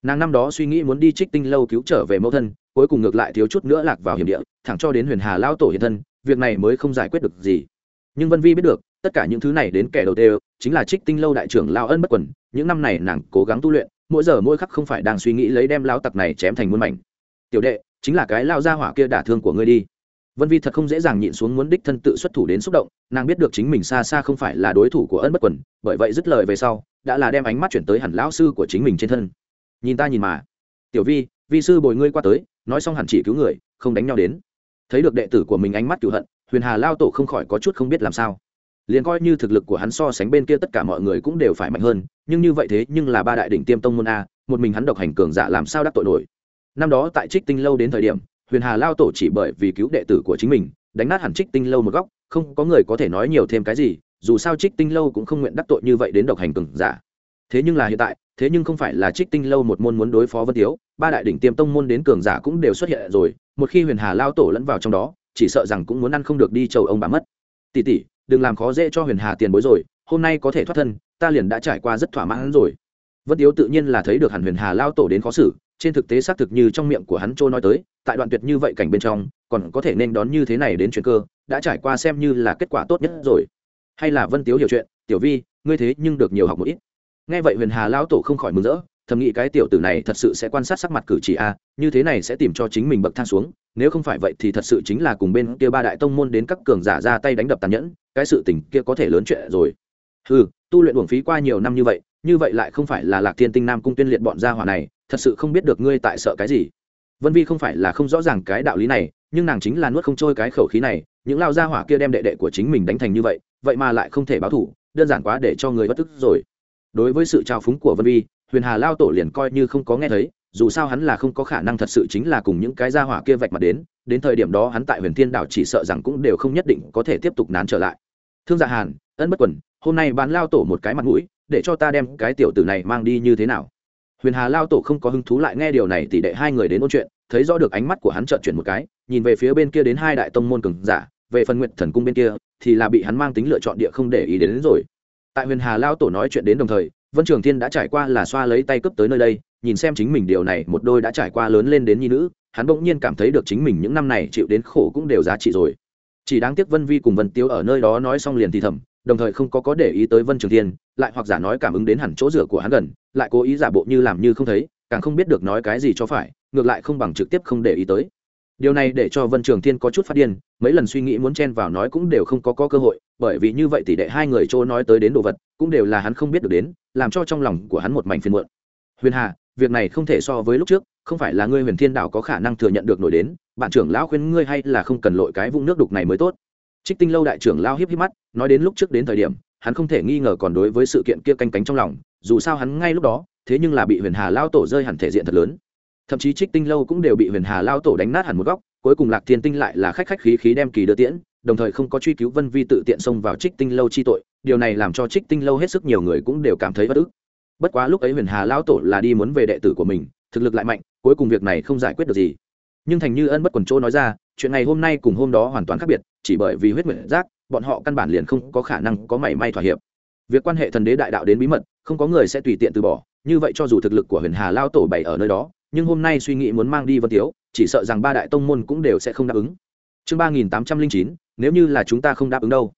Nàng năm đó suy nghĩ muốn đi trích tinh lâu cứu trở về mẫu thân, cuối cùng ngược lại thiếu chút nữa lạc vào hiểm địa, thẳng cho đến huyền hà lao tổ hiện thân, việc này mới không giải quyết được gì nhưng vân vi biết được, tất cả những thứ này đến kẻ đầu tiên chính là trích tinh lâu đại trưởng lao ân bất quần. Những năm này nàng cố gắng tu luyện, mỗi giờ mỗi khắc không phải đang suy nghĩ lấy đem lao tặc này chém thành muôn mảnh. Tiểu đệ, chính là cái lao ra hỏa kia đả thương của ngươi đi. Vân vi thật không dễ dàng nhịn xuống muốn đích thân tự xuất thủ đến xúc động, nàng biết được chính mình xa xa không phải là đối thủ của ân bất quần, bởi vậy dứt lời về sau, đã là đem ánh mắt chuyển tới hẳn lão sư của chính mình trên thân. Nhìn ta nhìn mà. Tiểu vi vi sư bồi ngươi qua tới, nói xong hẳn chỉ cứu người, không đánh nhau đến. Thấy được đệ tử của mình ánh mắt cựu hận huyền hà lao tổ không khỏi có chút không biết làm sao. Liền coi như thực lực của hắn so sánh bên kia tất cả mọi người cũng đều phải mạnh hơn, nhưng như vậy thế nhưng là ba đại đỉnh tiêm tông môn a, một mình hắn độc hành cường giả làm sao đắc tội nổi. Năm đó tại trích tinh lâu đến thời điểm, huyền hà lao tổ chỉ bởi vì cứu đệ tử của chính mình, đánh nát hẳn trích tinh lâu một góc, không có người có thể nói nhiều thêm cái gì, dù sao trích tinh lâu cũng không nguyện đắc tội như vậy đến độc hành cường giả. Thế nhưng là hiện tại, thế nhưng không phải là trích tinh lâu một môn muốn đối phó vân tiếu, ba đại đỉnh tiêm tông môn đến cường giả cũng đều xuất hiện rồi, một khi huyền hà lao tổ lẫn vào trong đó chỉ sợ rằng cũng muốn ăn không được đi chầu ông bà mất. Tỷ tỷ, đừng làm khó dễ cho huyền hà tiền bối rồi, hôm nay có thể thoát thân, ta liền đã trải qua rất thỏa mãn rồi. Vân tiếu tự nhiên là thấy được hẳn huyền hà lao tổ đến khó xử, trên thực tế xác thực như trong miệng của hắn trôi nói tới, tại đoạn tuyệt như vậy cảnh bên trong, còn có thể nên đón như thế này đến chuyện cơ, đã trải qua xem như là kết quả tốt nhất rồi. Hay là vân tiếu hiểu chuyện, tiểu vi, ngươi thế nhưng được nhiều học một ít. Nghe vậy huyền hà lão tổ không khỏi mừng rỡ thầm nghĩ cái tiểu tử này thật sự sẽ quan sát sắc mặt cử chỉ a, như thế này sẽ tìm cho chính mình bậc thang xuống, nếu không phải vậy thì thật sự chính là cùng bên kia ba đại tông môn đến các cường giả ra tay đánh đập tàn nhẫn, cái sự tình kia có thể lớn chuyện rồi. Ừ tu luyện uổng phí qua nhiều năm như vậy như vậy lại không phải là lạc thiên tinh nam cung tuyên liệt bọn gia hỏa này, thật sự không biết được ngươi tại sợ cái gì. Vân vi không phải là không rõ ràng cái đạo lý này, nhưng nàng chính là nuốt không trôi cái khẩu khí này, những lao gia hỏa kia đem đệ đệ của chính mình đánh thành như vậy vậy mà lại không thể báo thủ, đơn giản quá để cho người bất tức rồi. Đối với sự trao phúng của vân vi huyền hà lao tổ liền coi như không có nghe thấy dù sao hắn là không có khả năng thật sự chính là cùng những cái gia hỏa kia vạch mặt đến đến thời điểm đó hắn tại huyền thiên đảo chỉ sợ rằng cũng đều không nhất định có thể tiếp tục nán trở lại. Thương dạ hàn ân bất quần hôm nay bán lao tổ một cái mặt mũi để cho ta đem cái tiểu tử này mang đi như thế nào? Huyền hà lao tổ không có hứng thú lại nghe điều này thì đệ hai người đến ôn chuyện thấy rõ được ánh mắt của hắn trợn chuyển một cái nhìn về phía bên kia đến hai đại tông môn cường giả về phần nguyện thần cung bên kia thì là bị hắn mang tính lựa chọn địa không để ý đến, đến rồi. Tại huyền hà lao tổ nói chuyện đến đồng thời vân trường thiên đã trải qua là xoa lấy tay cướp tới nơi đây nhìn xem chính mình điều này một đôi đã trải qua lớn lên đến nhi nữ hắn bỗng nhiên cảm thấy được chính mình những năm này chịu đến khổ cũng đều giá trị rồi. Chỉ đáng tiếc vân vi cùng vân tiêu ở nơi đó nói xong liền thì thầm đồng thời không có có để ý tới vân trường thiên lại hoặc giả nói cảm ứng đến hẳn chỗ rửa của hắn gần lại cố ý giả bộ như làm như không thấy càng không biết được nói cái gì cho phải ngược lại không bằng trực tiếp không để ý tới. Điều này để cho vân trường thiên có chút phát điên mấy lần suy nghĩ muốn chen vào nói cũng đều không có, có cơ hội bởi vì như vậy tỷ đệ hai người chỗ nói tới đến đồ vật cũng đều là hắn không biết được đến làm cho trong lòng của hắn một mảnh phiền muộn. Huyền hà, việc này không thể so với lúc trước, không phải là ngươi huyền thiên đạo có khả năng thừa nhận được nổi đến, bạn trưởng lão khuyên ngươi hay là không cần lội cái vũng nước đục này mới tốt. Trích tinh lâu đại trưởng lao hiếp hiếp mắt, nói đến lúc trước đến thời điểm, hắn không thể nghi ngờ còn đối với sự kiện kia canh cánh trong lòng, dù sao hắn ngay lúc đó, thế nhưng là bị huyền hà lao tổ rơi hẳn thể diện thật lớn. Thậm chí trích tinh lâu cũng đều bị huyền hà lao tổ đánh nát hẳn một góc, cuối cùng lạc thiên tinh lại là khách khách khí khí đem kỳ đưa tiễn, đồng thời không có truy cứu vân vi tự tiện xông vào trích tinh lâu chi tội điều này làm cho trích tinh lâu hết sức nhiều người cũng đều cảm thấy bất ức. Bất quá lúc ấy huyền hà lão tổ là đi muốn về đệ tử của mình, thực lực lại mạnh, cuối cùng việc này không giải quyết được gì. Nhưng thành như ân bất quần chỗ nói ra, chuyện này hôm nay cùng hôm đó hoàn toàn khác biệt, chỉ bởi vì huyết nguyện giác, bọn họ căn bản liền không có khả năng có mảy may thỏa hiệp. Việc quan hệ thần đế đại đạo đến bí mật, không có người sẽ tùy tiện từ bỏ, như vậy cho dù thực lực của huyền hà lao tổ bày ở nơi đó, nhưng hôm nay suy nghĩ muốn mang đi vân tiếu, chỉ sợ rằng ba đại tông môn cũng đều sẽ không đáp ứng. Chương ba nghìn tám trăm linh chín, nếu như là chúng ta không đáp ứng đâu.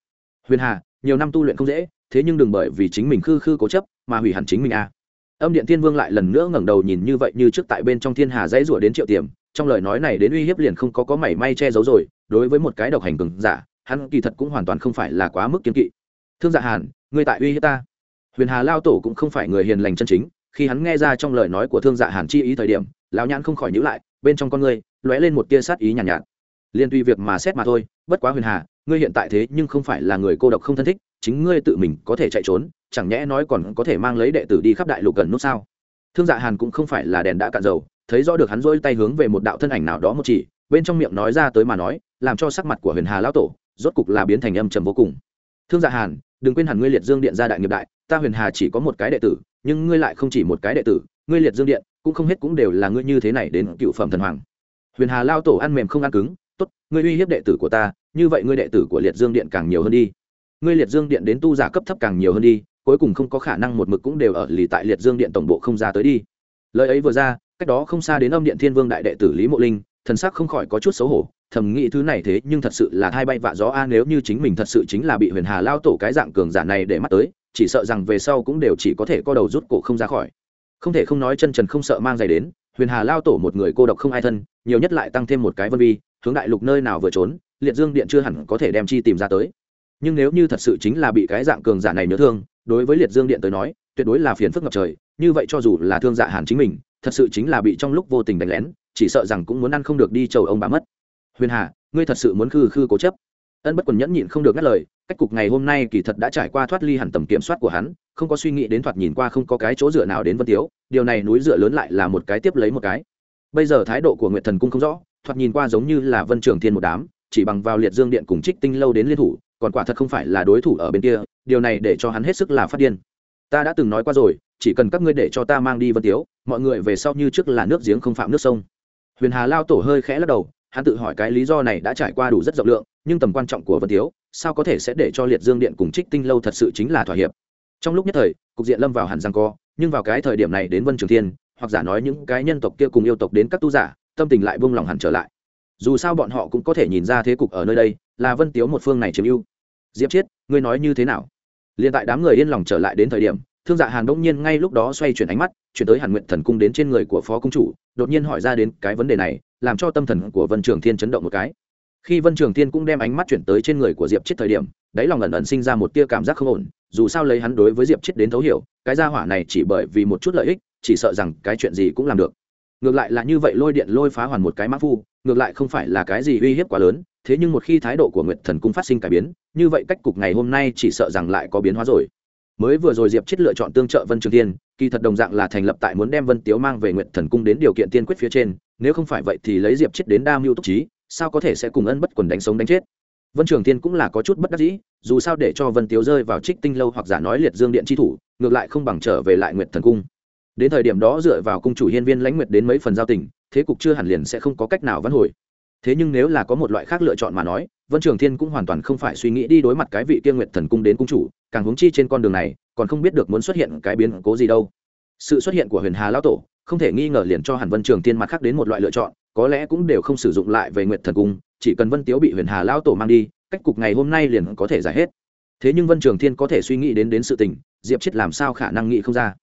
Huyền hà nhiều năm tu luyện không dễ thế nhưng đừng bởi vì chính mình khư khư cố chấp mà hủy hẳn chính mình a âm điện thiên vương lại lần nữa ngẩng đầu nhìn như vậy như trước tại bên trong thiên hà dãy rủa đến triệu tiềm trong lời nói này đến uy hiếp liền không có có mảy may che giấu rồi đối với một cái độc hành cường giả hắn kỳ thật cũng hoàn toàn không phải là quá mức kiên kỵ. Thương dạ hàn ngươi tại uy hiếp ta? Huyền hà lao tổ cũng không phải người hiền lành chân chính khi hắn nghe ra trong lời nói của thương dạ hàn chi ý thời điểm lão nhãn không khỏi nhữ lại bên trong con ngươi lóe lên một tia sát ý nhàn nhạt, nhạt. Liên tuy việc mà xét mà thôi bất quá huyền hà, ngươi hiện tại thế nhưng không phải là người cô độc không thân thích, chính ngươi tự mình có thể chạy trốn, chẳng nhẽ nói còn có thể mang lấy đệ tử đi khắp đại lục gần nút sao? Thương dạ hàn cũng không phải là đèn đã cạn dầu, thấy rõ được hắn rỗi tay hướng về một đạo thân ảnh nào đó một chỉ, bên trong miệng nói ra tới mà nói, làm cho sắc mặt của huyền hà lão tổ, rốt cục là biến thành âm trầm vô cùng. Thương dạ hàn, đừng quên hẳn ngươi liệt dương điện gia đại nghiệp đại, ta huyền hà chỉ có một cái đệ tử, nhưng ngươi lại không chỉ một cái đệ tử, ngươi liệt dương điện, cũng không hết cũng đều là ngươi như thế này đến cựu phẩm thần hoàng. Huyền hà lao tổ ăn mềm không ăn cứng tốt, ngươi uy hiếp đệ tử của ta, như vậy ngươi đệ tử của liệt dương điện càng nhiều hơn đi. Ngươi liệt dương điện đến tu giả cấp thấp càng nhiều hơn đi, cuối cùng không có khả năng một mực cũng đều ở lì tại liệt dương điện tổng bộ không ra tới đi. Lời ấy vừa ra, cách đó không xa đến âm điện thiên vương đại đệ tử lý mộ linh, thần sắc không khỏi có chút xấu hổ, thầm nghĩ thứ này thế nhưng thật sự là thai bay vạ gió a, nếu như chính mình thật sự chính là bị huyền hà lao tổ cái dạng cường giả này để mắt tới, chỉ sợ rằng về sau cũng đều chỉ có thể co đầu rút cổ không ra khỏi. Không thể không nói chân trần không sợ mang giày đến, huyền hà lao tổ một người cô độc không ai thân, nhiều nhất lại tăng thêm một cái vân vi hướng đại lục nơi nào vừa trốn, liệt dương điện chưa hẳn có thể đem chi tìm ra tới. Nhưng nếu như thật sự chính là bị cái dạng cường giả này nhớ thương, đối với liệt dương điện tới nói, tuyệt đối là phiền phức ngập trời, như vậy cho dù là thương dạ hàn chính mình, thật sự chính là bị trong lúc vô tình đánh lén, chỉ sợ rằng cũng muốn ăn không được đi chầu ông bà mất. Huyền hà, ngươi thật sự muốn khư khư cố chấp. Ân bất quần nhẫn nhịn không được ngắt lời, cách cục ngày hôm nay kỳ thật đã trải qua thoát ly hẳn tầm kiểm soát của hắn, không có suy nghĩ đến thoạt nhìn qua không có cái chỗ dựa nào đến vân tiếu, điều này núi dựa lớn lại là một cái tiếp lấy một cái. Bây giờ thái độ của nguyệt thần cung không rõ thoạt nhìn qua giống như là vân trường thiên một đám, chỉ bằng vào liệt dương điện cùng trích tinh lâu đến liên thủ, còn quả thật không phải là đối thủ ở bên kia, điều này để cho hắn hết sức là phát điên. Ta đã từng nói qua rồi, chỉ cần các ngươi để cho ta mang đi vân tiếu, mọi người về sau như trước là nước giếng không phạm nước sông. Huyền hà lao tổ hơi khẽ lắc đầu, hắn tự hỏi cái lý do này đã trải qua đủ rất rộng lượng, nhưng tầm quan trọng của vân tiếu, sao có thể sẽ để cho liệt dương điện cùng trích tinh lâu thật sự chính là thỏa hiệp? Trong lúc nhất thời, cục diện lâm vào hẳn rằng co, nhưng vào cái thời điểm này đến vân trường thiên, hoặc giả nói những cái nhân tộc kia cùng yêu tộc đến các tu giả tâm tình lại buông lòng hẳn trở lại. Dù sao bọn họ cũng có thể nhìn ra thế cục ở nơi đây, là vân tiếu một phương này chiếm ưu. Diệp chiết, ngươi nói như thế nào? Liền tại đám người yên lòng trở lại đến thời điểm, thương dạ hàn đông nhiên ngay lúc đó xoay chuyển ánh mắt, chuyển tới hàn nguyện thần cung đến trên người của phó công chủ, đột nhiên hỏi ra đến cái vấn đề này, làm cho tâm thần của vân trường thiên chấn động một cái. Khi vân trường thiên cũng đem ánh mắt chuyển tới trên người của diệp chết thời điểm, đáy lòng ẩn ẩn sinh ra một tia cảm giác không ổn, dù sao lấy hắn đối với diệp chết đến thấu hiểu, cái gia hỏa này chỉ bởi vì một chút lợi ích, chỉ sợ rằng cái chuyện gì cũng làm được ngược lại là như vậy lôi điện lôi phá hoàn một cái mã phu, ngược lại không phải là cái gì uy hiếp quá lớn, thế nhưng một khi thái độ của nguyệt thần cung phát sinh cải biến, như vậy cách cục ngày hôm nay chỉ sợ rằng lại có biến hóa rồi. Mới vừa rồi diệp chết lựa chọn tương trợ vân trường tiên kỳ thật đồng dạng là thành lập tại muốn đem vân tiếu mang về Nguyệt thần cung đến điều kiện tiên quyết phía trên, nếu không phải vậy thì lấy diệp chết đến đa mưu túc trí, sao có thể sẽ cùng ân bất quần đánh sống đánh chết? Vân trường tiên cũng là có chút bất đắc dĩ, dù sao để cho vân tiếu rơi vào trích tinh lâu hoặc giả nói liệt dương điện tri thủ, ngược lại không bằng trở về lại Nguyệt thần cung đến thời điểm đó dựa vào cung chủ hiên viên lãnh nguyệt đến mấy phần giao tình, thế cục chưa hẳn liền sẽ không có cách nào vãn hồi. Thế nhưng nếu là có một loại khác lựa chọn mà nói, vân trường thiên cũng hoàn toàn không phải suy nghĩ đi đối mặt cái vị tiên nguyệt thần cung đến cung chủ, càng hướng chi trên con đường này, còn không biết được muốn xuất hiện cái biến cố gì đâu. Sự xuất hiện của huyền hà lão tổ, không thể nghi ngờ liền cho hẳn vân trường thiên mặt khác đến một loại lựa chọn, có lẽ cũng đều không sử dụng lại về nguyệt thần cung, chỉ cần vân tiếu bị huyền hà lão tổ mang đi, cách cục ngày hôm nay liền có thể giải hết. Thế nhưng vân trường thiên có thể suy nghĩ đến đến sự tình, diệp chết làm sao khả năng nghĩ không ra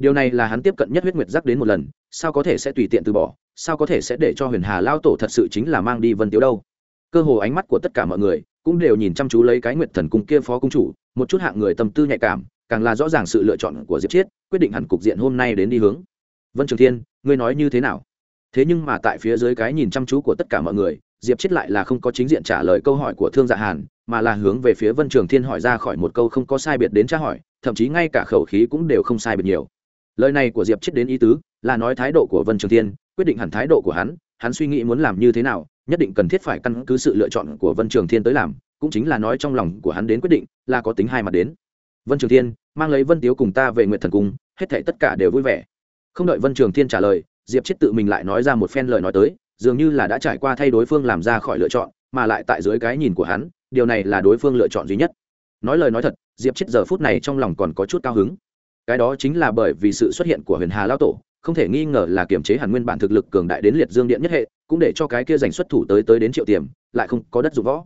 điều này là hắn tiếp cận nhất huyết nguyệt giác đến một lần, sao có thể sẽ tùy tiện từ bỏ, sao có thể sẽ để cho huyền hà lao tổ thật sự chính là mang đi vân tiếu đâu? Cơ hồ ánh mắt của tất cả mọi người cũng đều nhìn chăm chú lấy cái nguyệt thần cung kia phó cung chủ, một chút hạng người tâm tư nhạy cảm, càng là rõ ràng sự lựa chọn của diệp chiết, quyết định hẳn cục diện hôm nay đến đi hướng. Vân trường thiên, ngươi nói như thế nào? Thế nhưng mà tại phía dưới cái nhìn chăm chú của tất cả mọi người, diệp chiết lại là không có chính diện trả lời câu hỏi của thương dạ hàn, mà là hướng về phía vân trường thiên hỏi ra khỏi một câu không có sai biệt đến tra hỏi, thậm chí ngay cả khẩu khí cũng đều không sai biệt nhiều lời này của diệp chiết đến ý tứ là nói thái độ của vân trường thiên, quyết định hẳn thái độ của hắn hắn suy nghĩ muốn làm như thế nào, nhất định cần thiết phải căn cứ sự lựa chọn của vân trường thiên tới làm, cũng chính là nói trong lòng của hắn đến quyết định là có tính hai mặt đến. Vân trường thiên, mang lấy vân tiếu cùng ta về nguyện thần cung, hết thể tất cả đều vui vẻ. Không đợi vân trường thiên trả lời, diệp chết tự mình lại nói ra một phen lời nói tới, dường như là đã trải qua thay đối phương làm ra khỏi lựa chọn, mà lại tại dưới cái nhìn của hắn, điều này là đối phương lựa chọn duy nhất. Nói lời nói thật, diệp chết giờ phút này trong lòng còn có chút cao hứng cái đó chính là bởi vì sự xuất hiện của huyền hà lao tổ, không thể nghi ngờ là kiềm chế hẳn nguyên bản thực lực cường đại đến liệt dương điện nhất hệ, cũng để cho cái kia giành xuất thủ tới tới đến triệu tiềm, lại không có đất dụng võ.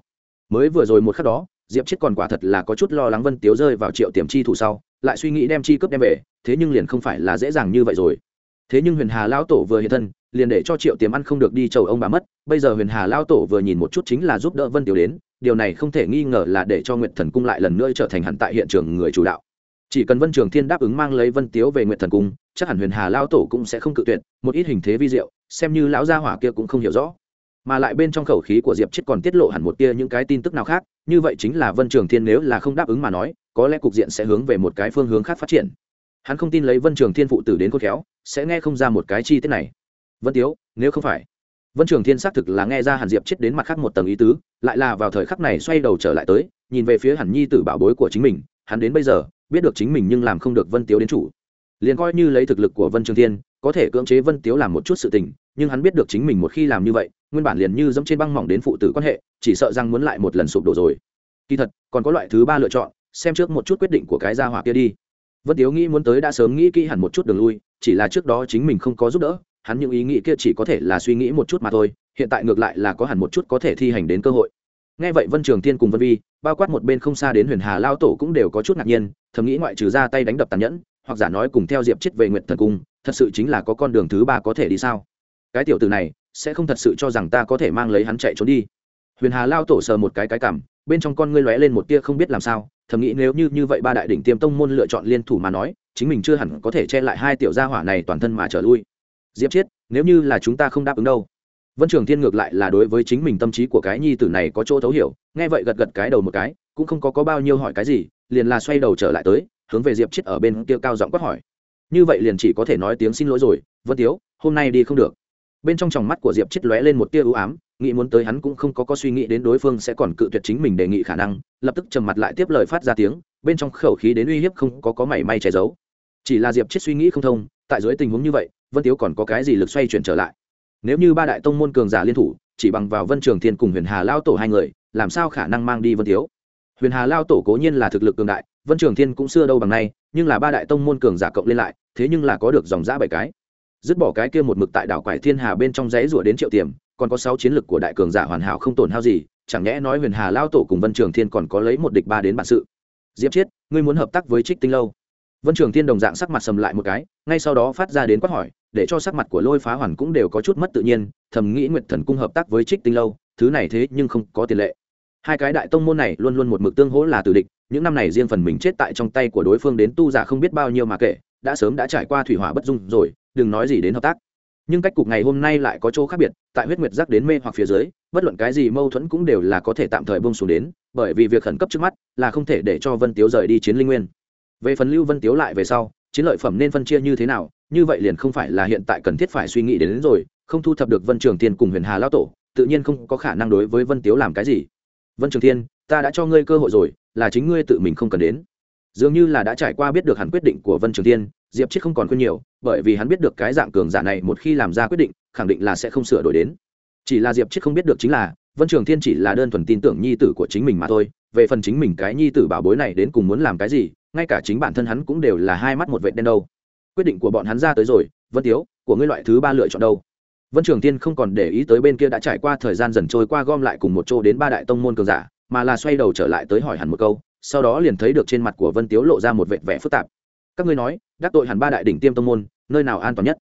Mới vừa rồi một khắc đó, diệp chết còn quả thật là có chút lo lắng vân tiếu rơi vào triệu tiềm chi thủ sau, lại suy nghĩ đem chi cướp đem về, thế nhưng liền không phải là dễ dàng như vậy rồi. Thế nhưng huyền hà lao tổ vừa hiện thân, liền để cho triệu tiềm ăn không được đi chầu ông bà mất, bây giờ huyền hà lao tổ vừa nhìn một chút chính là giúp đỡ vân tiếu đến, điều này không thể nghi ngờ là để cho nguyệt thần cung lại lần nữa trở thành hẳn tại hiện trường người chủ đạo chỉ cần vân trường thiên đáp ứng mang lấy vân tiếu về nguyệt thần cung, chắc hẳn huyền hà lao tổ cũng sẽ không cự tuyệt, một ít hình thế vi diệu, xem như lão gia hỏa kia cũng không hiểu rõ. Mà lại bên trong khẩu khí của diệp chết còn tiết lộ hẳn một tia những cái tin tức nào khác, như vậy chính là vân trường thiên nếu là không đáp ứng mà nói, có lẽ cục diện sẽ hướng về một cái phương hướng khác phát triển. Hắn không tin lấy vân trường thiên phụ tử đến khôn khéo, sẽ nghe không ra một cái chi tiết này. Vân tiếu, nếu không phải, vân trường thiên xác thực là nghe ra hàn diệp chết đến mặt khác một tầng ý tứ, lại là vào thời khắc này xoay đầu trở lại tới, nhìn về phía hàn nhi tử bảo bối của chính mình, hắn đến bây giờ biết được chính mình nhưng làm không được vân tiếu đến chủ. Liền coi như lấy thực lực của vân trường thiên, có thể cưỡng chế vân tiếu làm một chút sự tình, nhưng hắn biết được chính mình một khi làm như vậy, nguyên bản liền như dẫm trên băng mỏng đến phụ tử quan hệ, chỉ sợ rằng muốn lại một lần sụp đổ rồi. Kỳ thật, còn có loại thứ ba lựa chọn, xem trước một chút quyết định của cái gia hỏa kia đi. Vân tiếu nghĩ muốn tới đã sớm nghĩ kỹ hẳn một chút đường lui, chỉ là trước đó chính mình không có giúp đỡ, hắn những ý nghĩ kia chỉ có thể là suy nghĩ một chút mà thôi, hiện tại ngược lại là có hẳn một chút có thể thi hành đến cơ hội. Nghe vậy vân trường thiên cùng vân vi, bao quát một bên không xa đến huyền hà lao tổ cũng đều có chút ngạc nhiên thầm nghĩ ngoại trừ ra tay đánh đập tàn nhẫn hoặc giả nói cùng theo diệp chết về nguyện thần cung thật sự chính là có con đường thứ ba có thể đi sao? Cái tiểu từ này sẽ không thật sự cho rằng ta có thể mang lấy hắn chạy trốn đi. Huyền hà lao tổ sờ một cái cái cảm bên trong con ngươi lóe lên một tia không biết làm sao thầm nghĩ nếu như như vậy ba đại đỉnh tiêm tông môn lựa chọn liên thủ mà nói chính mình chưa hẳn có thể che lại hai tiểu gia hỏa này toàn thân mà trở lui. Diệp chiết nếu như là chúng ta không đáp ứng đâu? Vân trường thiên ngược lại là đối với chính mình tâm trí của cái nhi tử này có chỗ thấu hiểu nghe vậy gật gật cái đầu một cái cũng không có, có bao nhiêu hỏi cái gì liền là xoay đầu trở lại tới, hướng về diệp chết ở bên kia cao giọng quát hỏi. Như vậy liền chỉ có thể nói tiếng xin lỗi rồi, vân tiếu, hôm nay đi không được. Bên trong tròng mắt của diệp chết lóe lên một tia ưu ám, nghĩ muốn tới hắn cũng không có có suy nghĩ đến đối phương sẽ còn cự tuyệt chính mình đề nghị khả năng, lập tức trầm mặt lại tiếp lời phát ra tiếng, bên trong khẩu khí đến uy hiếp không có có mảy may che giấu. Chỉ là diệp chết suy nghĩ không thông, tại dưới tình huống như vậy, vân tiếu còn có cái gì lực xoay chuyển trở lại? Nếu như ba đại tông môn cường giả liên thủ, chỉ bằng vào vân trường thiên cùng huyền hà lao tổ hai người, làm sao khả năng mang đi vân tiếu? Huyền hà lao tổ cố nhiên là thực lực cường đại, vân trường thiên cũng xưa đâu bằng nay, nhưng là ba đại tông môn cường giả cộng lên lại, thế nhưng là có được dòng giã bảy cái. Dứt bỏ cái kia một mực tại đảo quải thiên hà bên trong dãy rủa đến triệu tiềm, còn có sáu chiến lực của đại cường giả hoàn hảo không tổn hao gì, chẳng nhẽ nói huyền hà lao tổ cùng vân trường thiên còn có lấy một địch ba đến bản sự. Diệp chiết, ngươi muốn hợp tác với trích tinh lâu? Vân trường thiên đồng dạng sắc mặt sầm lại một cái, ngay sau đó phát ra đến quát hỏi, để cho sắc mặt của lôi phá hoàn cũng đều có chút mất tự nhiên, thầm nghĩ nguyện thần cung hợp tác với trích tinh lâu, thứ này thế nhưng không có tiền lệ hai cái đại tông môn này luôn luôn một mực tương hỗ là tử địch những năm này riêng phần mình chết tại trong tay của đối phương đến tu giả không biết bao nhiêu mà kể đã sớm đã trải qua thủy hỏa bất dung rồi đừng nói gì đến hợp tác. Nhưng cách cục ngày hôm nay lại có chỗ khác biệt tại huyết nguyệt giác đến mê hoặc phía dưới bất luận cái gì mâu thuẫn cũng đều là có thể tạm thời bông xuống đến bởi vì việc khẩn cấp trước mắt là không thể để cho vân tiếu rời đi chiến linh nguyên. Về phần lưu vân tiếu lại về sau chiến lợi phẩm nên phân chia như thế nào như vậy liền không phải là hiện tại cần thiết phải suy nghĩ đến, đến rồi không thu thập được vân trường tiền cùng huyền hà lao tổ tự nhiên không có khả năng đối với vân tiếu làm cái gì vân trường thiên, ta đã cho ngươi cơ hội rồi, là chính ngươi tự mình không cần đến. Dường như là đã trải qua biết được hẳn quyết định của vân trường thiên, diệp chết không còn khuyên nhiều, bởi vì hắn biết được cái dạng cường giả này một khi làm ra quyết định, khẳng định là sẽ không sửa đổi đến. Chỉ là diệp chết không biết được chính là, vân trường thiên chỉ là đơn thuần tin tưởng nhi tử của chính mình mà thôi, về phần chính mình cái nhi tử bảo bối này đến cùng muốn làm cái gì, ngay cả chính bản thân hắn cũng đều là hai mắt một vệ đen đâu. Quyết định của bọn hắn ra tới rồi, vân tiếu, của ngươi loại thứ ba lựa chọn đâu? Vân trường tiên không còn để ý tới bên kia đã trải qua thời gian dần trôi qua gom lại cùng một chỗ đến ba đại tông môn cường giả, mà là xoay đầu trở lại tới hỏi hẳn một câu, sau đó liền thấy được trên mặt của vân tiếu lộ ra một vệt vẻ phức tạp. Các ngươi nói, đắc tội hẳn ba đại đỉnh tiêm tông môn, nơi nào an toàn nhất?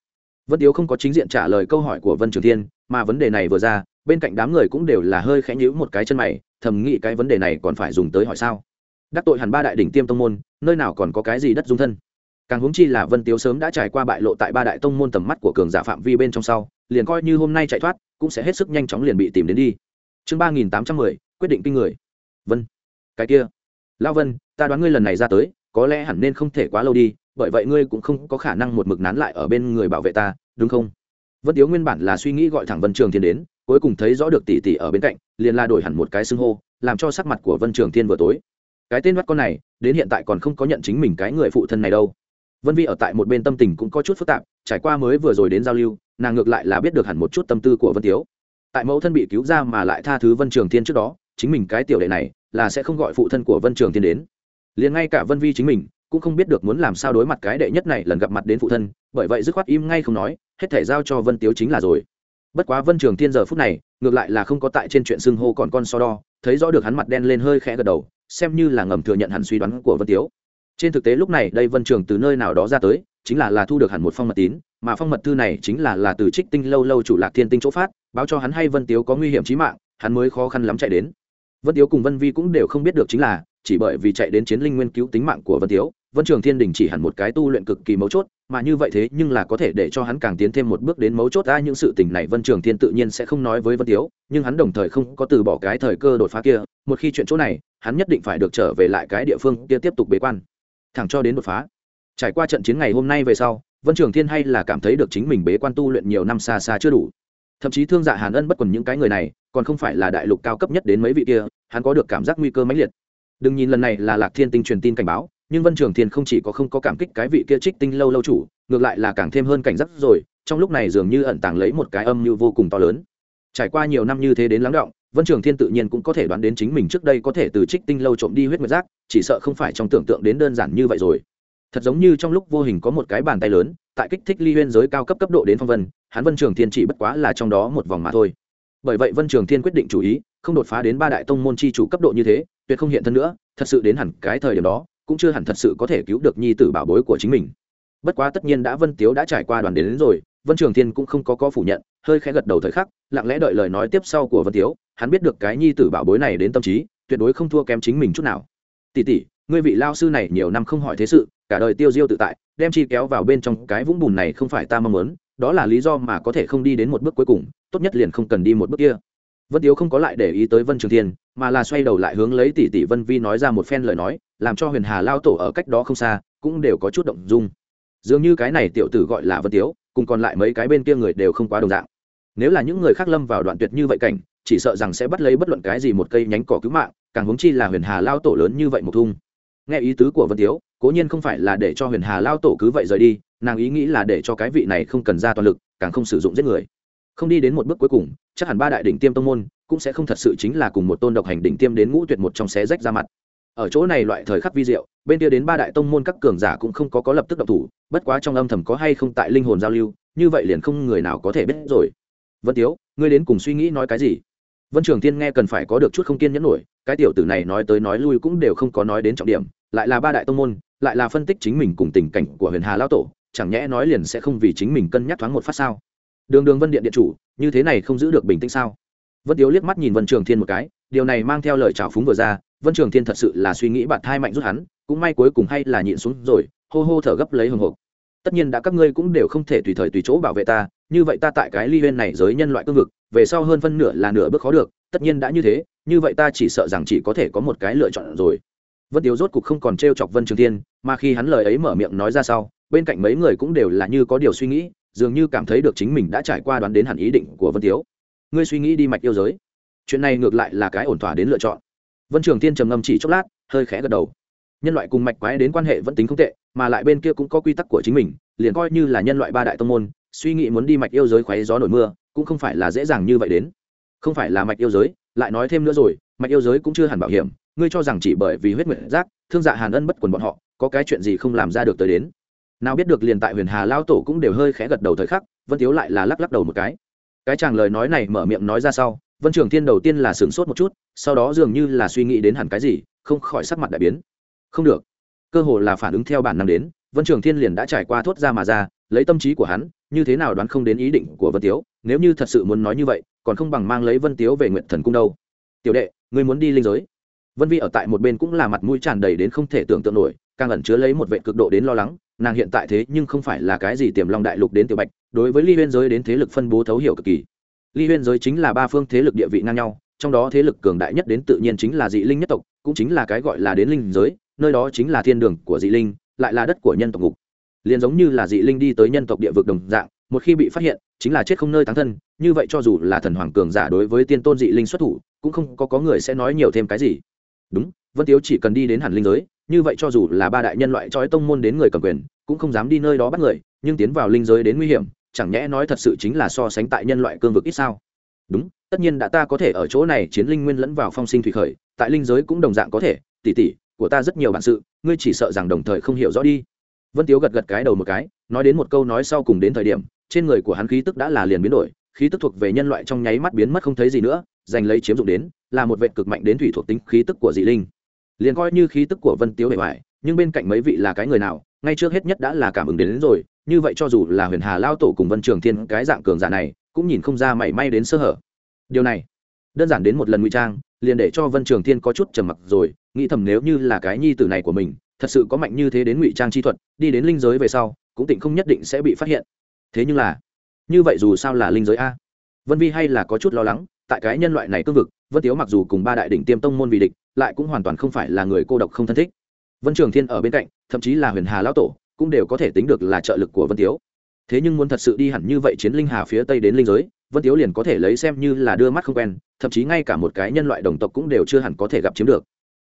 Vân tiếu không có chính diện trả lời câu hỏi của vân trường thiên, mà vấn đề này vừa ra, bên cạnh đám người cũng đều là hơi khẽ nhíu một cái chân mày, thầm nghĩ cái vấn đề này còn phải dùng tới hỏi sao? Đắc tội hẳn ba đại đỉnh tiêm tông môn, nơi nào còn có cái gì đất dung thân? Càng huống chi là vân tiếu sớm đã trải qua bại lộ tại ba đại tông môn tầm mắt của cường giả phạm vi bên trong sau liền coi như hôm nay chạy thoát, cũng sẽ hết sức nhanh chóng liền bị tìm đến đi. Chương ba nghìn tám trăm mười, quyết định kinh người. Vân. Cái kia. Lao vân, ta đoán ngươi lần này ra tới, có lẽ hẳn nên không thể quá lâu đi, bởi vậy ngươi cũng không có khả năng một mực nán lại ở bên người bảo vệ ta, đúng không? Vân tiếu nguyên bản là suy nghĩ gọi thẳng vân trường thiên đến, cuối cùng thấy rõ được tỷ tỷ ở bên cạnh, liền la đổi hẳn một cái xưng hô, làm cho sắc mặt của vân trường thiên vừa tối. Cái tên mắt con này, đến hiện tại còn không có nhận chính mình cái người phụ thân này đâu. Vân vi ở tại một bên tâm tình cũng có chút phức tạp, trải qua mới vừa rồi đến giao lưu nàng ngược lại là biết được hẳn một chút tâm tư của vân tiếu. Tại mẫu thân bị cứu ra mà lại tha thứ vân trường thiên trước đó, chính mình cái tiểu đệ này là sẽ không gọi phụ thân của vân trường thiên đến. Liền ngay cả vân vi chính mình cũng không biết được muốn làm sao đối mặt cái đệ nhất này lần gặp mặt đến phụ thân, bởi vậy dứt khoát im ngay không nói, hết thể giao cho vân tiếu chính là rồi. Bất quá vân trường thiên giờ phút này, ngược lại là không có tại trên chuyện xưng hô còn con so đo, thấy rõ được hắn mặt đen lên hơi khẽ gật đầu, xem như là ngầm thừa nhận hẳn suy đoán của vân tiếu. Trên thực tế lúc này đây vân trường từ nơi nào đó ra tới, chính là là thu được hẳn một phong mật tín mà phong mật thư này chính là là từ trích tinh lâu lâu chủ lạc thiên tinh chỗ phát, báo cho hắn hay vân tiếu có nguy hiểm trí mạng, hắn mới khó khăn lắm chạy đến. Vân tiếu cùng vân vi cũng đều không biết được chính là, chỉ bởi vì chạy đến chiến linh nguyên cứu tính mạng của vân tiếu, vân trường thiên đình chỉ hẳn một cái tu luyện cực kỳ mấu chốt, mà như vậy thế nhưng là có thể để cho hắn càng tiến thêm một bước đến mấu chốt ra những sự tình này vân trường thiên tự nhiên sẽ không nói với vân tiếu, nhưng hắn đồng thời không có từ bỏ cái thời cơ đột phá kia, một khi chuyện chỗ này, hắn nhất định phải được trở về lại cái địa phương kia tiếp tục bế quan, thẳng cho đến đột phá. Trải qua trận chiến ngày hôm nay về sau vân trường thiên hay là cảm thấy được chính mình bế quan tu luyện nhiều năm xa xa chưa đủ? Thậm chí thương dạ hàn ân bất quần những cái người này, còn không phải là đại lục cao cấp nhất đến mấy vị kia, hắn có được cảm giác nguy cơ mãnh liệt. Đừng nhìn lần này là lạc thiên tinh truyền tin cảnh báo, nhưng vân trường thiên không chỉ có không có cảm kích cái vị kia trích tinh lâu lâu chủ, ngược lại là càng thêm hơn cảnh giác rồi, trong lúc này dường như ẩn tàng lấy một cái âm như vô cùng to lớn. Trải qua nhiều năm như thế đến lắng động, vân trường thiên tự nhiên cũng có thể đoán đến chính mình trước đây có thể từ trích tinh lâu trộm đi huyết nguyệt giác, chỉ sợ không phải trong tưởng tượng đến đơn giản như vậy rồi thật giống như trong lúc vô hình có một cái bàn tay lớn tại kích thích ly huyên giới cao cấp cấp độ đến phong vân hắn vân trường thiên chỉ bất quá là trong đó một vòng mà thôi. Bởi vậy vân trường thiên quyết định chủ ý không đột phá đến ba đại tông môn chi chủ cấp độ như thế tuyệt không hiện thân nữa thật sự đến hẳn cái thời điểm đó cũng chưa hẳn thật sự có thể cứu được nhi tử bảo bối của chính mình. Bất quá tất nhiên đã vân tiếu đã trải qua đoàn đến, đến rồi vân trường thiên cũng không có có phủ nhận hơi khẽ gật đầu thời khắc lặng lẽ đợi lời nói tiếp sau của vân tiếu hắn biết được cái nhi tử bảo bối này đến tâm trí tuyệt đối không thua kém chính mình chút nào. Tỷ tỷ ngươi vị lao sư này nhiều năm không hỏi thế sự, cả đời tiêu diêu tự tại, đem chi kéo vào bên trong cái vũng bùn này không phải ta mong muốn, đó là lý do mà có thể không đi đến một bước cuối cùng, tốt nhất liền không cần đi một bước kia. Vân tiếu không có lại để ý tới vân trường thiên, mà là xoay đầu lại hướng lấy tỷ tỷ vân vi nói ra một phen lời nói, làm cho huyền hà lao tổ ở cách đó không xa, cũng đều có chút động dung. Dường như cái này tiểu tử gọi là vân tiếu, cùng còn lại mấy cái bên kia người đều không quá đồng dạng. Nếu là những người khác lâm vào đoạn tuyệt như vậy cảnh, chỉ sợ rằng sẽ bắt lấy bất luận cái gì một cây nhánh cỏ cứu mạng, càng huống chi là huyền hà lao tổ lớn như vậy một thung nghe ý tứ của vân tiếu, cố nhiên không phải là để cho huyền hà lao tổ cứ vậy rời đi, nàng ý nghĩ là để cho cái vị này không cần ra toàn lực, càng không sử dụng giết người. Không đi đến một bước cuối cùng, chắc hẳn ba đại đỉnh tiêm tông môn cũng sẽ không thật sự chính là cùng một tôn độc hành đỉnh tiêm đến ngũ tuyệt một trong xé rách ra mặt. Ở chỗ này loại thời khắc vi diệu, bên kia đến ba đại tông môn các cường giả cũng không có có lập tức độc thủ, bất quá trong âm thầm có hay không tại linh hồn giao lưu, như vậy liền không người nào có thể biết rồi. Vân tiếu, ngươi đến cùng suy nghĩ nói cái gì? Vân trường tiên nghe cần phải có được chút không kiên nhẫn nổi, cái tiểu tử này nói tới nói lui cũng đều không có nói đến trọng điểm, lại là ba đại tông môn, lại là phân tích chính mình cùng tình cảnh của huyền hà lao tổ, chẳng nhẽ nói liền sẽ không vì chính mình cân nhắc thoáng một phát sao? Đường đường vân điện điện chủ, như thế này không giữ được bình tĩnh sao? Vân tiếu liếc mắt nhìn vân trường thiên một cái, điều này mang theo lời trào phúng vừa ra, vân trường thiên thật sự là suy nghĩ bạn thai mạnh rút hắn, cũng may cuối cùng hay là nhịn xuống rồi, hô hô thở gấp lấy hồng hộc tất nhiên đã các ngươi cũng đều không thể tùy thời tùy chỗ bảo vệ ta, như vậy ta tại cái ly huyên này giới nhân loại cương vực về sau hơn phân nửa là nửa bước khó được, tất nhiên đã như thế, như vậy ta chỉ sợ rằng chỉ có thể có một cái lựa chọn rồi. Vân tiếu rốt cục không còn t r e o chọc vân trường thiên, mà khi hắn lời ấy mở miệng nói ra sau, bên cạnh mấy người cũng đều là như có điều suy nghĩ, dường như cảm thấy được chính mình đã trải qua đoán đến hẳn ý định của vân tiếu. Ngươi suy nghĩ đi mạch yêu giới. Chuyện này ngược lại là cái ổn thỏa đến lựa chọn. Vân trường thiên trầm ngâm chỉ chốc lát, hơi khẽ gật đầu nhân loại cùng mạch quái đến quan hệ vẫn tính không tệ, mà lại bên kia cũng có quy tắc của chính mình, liền coi như là nhân loại ba đại tông môn, suy nghĩ muốn đi mạch yêu giới khoáy gió nổi mưa, cũng không phải là dễ dàng như vậy đến. Không phải là mạch yêu giới, lại nói thêm nữa rồi, mạch yêu giới cũng chưa hẳn bảo hiểm, ngươi cho rằng chỉ bởi vì huyết nguyện giác, thương dạ hàn ân bất quần bọn họ, có cái chuyện gì không làm ra được tới đến. Nào biết được liền tại huyền hà lao tổ cũng đều hơi khẽ gật đầu thời khắc, vân tiếu lại là lắc lắc đầu một cái. Cái chàng lời nói này mở miệng nói ra sau, vân trường thiên đầu tiên là sửng sốt một chút, sau đó dường như là suy nghĩ đến hẳn cái gì, không khỏi sắc mặt đại biến không được. Cơ hồ là phản ứng theo bản năng đến, vân trường thiên liền đã trải qua thốt ra mà ra, lấy tâm trí của hắn, như thế nào đoán không đến ý định của vân tiếu, nếu như thật sự muốn nói như vậy, còn không bằng mang lấy vân tiếu về nguyện thần cung đâu. Tiểu đệ người muốn đi linh giới? Vân vi ở tại một bên cũng là mặt mũi tràn đầy đến không thể tưởng tượng nổi, càng ẩn chứa lấy một vệ cực độ đến lo lắng, nàng hiện tại thế nhưng không phải là cái gì tiềm long đại lục đến tiểu bạch, đối với ly huyên giới đến thế lực phân bố thấu hiểu cực kỳ. Ly huyên giới chính là ba phương thế lực địa vị ngang nhau, trong đó thế lực cường đại nhất đến tự nhiên chính là dị linh nhất tộc, cũng chính là cái gọi là đến linh giới nơi đó chính là thiên đường của dị linh lại là đất của nhân tộc ngục. Liền giống như là dị linh đi tới nhân tộc địa vực đồng dạng một khi bị phát hiện chính là chết không nơi thắng thân như vậy cho dù là thần hoàng cường giả đối với tiên tôn dị linh xuất thủ cũng không có, có người sẽ nói nhiều thêm cái gì. Đúng vân tiếu chỉ cần đi đến hẳn linh giới như vậy cho dù là ba đại nhân loại trói tông môn đến người cầm quyền cũng không dám đi nơi đó bắt người nhưng tiến vào linh giới đến nguy hiểm chẳng nhẽ nói thật sự chính là so sánh tại nhân loại cương vực ít sao? Đúng tất nhiên đã ta có thể ở chỗ này chiến linh nguyên lẫn vào phong sinh thủy khởi tại linh giới cũng đồng dạng có thể tỉ tỉ của ta rất nhiều bản sự ngươi chỉ sợ rằng đồng thời không hiểu rõ đi. Vân tiếu gật gật cái đầu một cái nói đến một câu nói sau cùng đến thời điểm trên người của hắn khí tức đã là liền biến đổi khí tức thuộc về nhân loại trong nháy mắt biến mất không thấy gì nữa giành lấy chiếm dụng đến là một vệ cực mạnh đến thủy thuộc tính khí tức của dị linh. Liền coi như khí tức của vân tiếu bề ngoài nhưng bên cạnh mấy vị là cái người nào ngay trước hết nhất đã là cảm ứng đến, đến rồi như vậy cho dù là huyền hà lao tổ cùng vân trường thiên cái dạng cường giả này cũng nhìn không ra mảy may đến sơ hở. Điều này đơn giản đến một lần ngụy trang liền để cho vân trường thiên có chút trầm mặc rồi nghĩ thầm nếu như là cái nhi tử này của mình, thật sự có mạnh như thế đến ngụy trang chi thuật, đi đến linh giới về sau, cũng tỉnh không nhất định sẽ bị phát hiện. Thế nhưng là, như vậy dù sao là linh giới a. Vân vi hay là có chút lo lắng, tại cái nhân loại này cương vực, vân tiếu mặc dù cùng ba đại đỉnh tiêm tông môn vì địch, lại cũng hoàn toàn không phải là người cô độc không thân thích. Vân trường thiên ở bên cạnh, thậm chí là huyền hà lão tổ, cũng đều có thể tính được là trợ lực của vân tiếu. Thế nhưng muốn thật sự đi hẳn như vậy chiến linh hà phía tây đến linh giới, vân tiếu liền có thể lấy xem như là đưa mắt không quen, thậm chí ngay cả một cái nhân loại đồng tộc cũng đều chưa hẳn có thể gặp chiếm được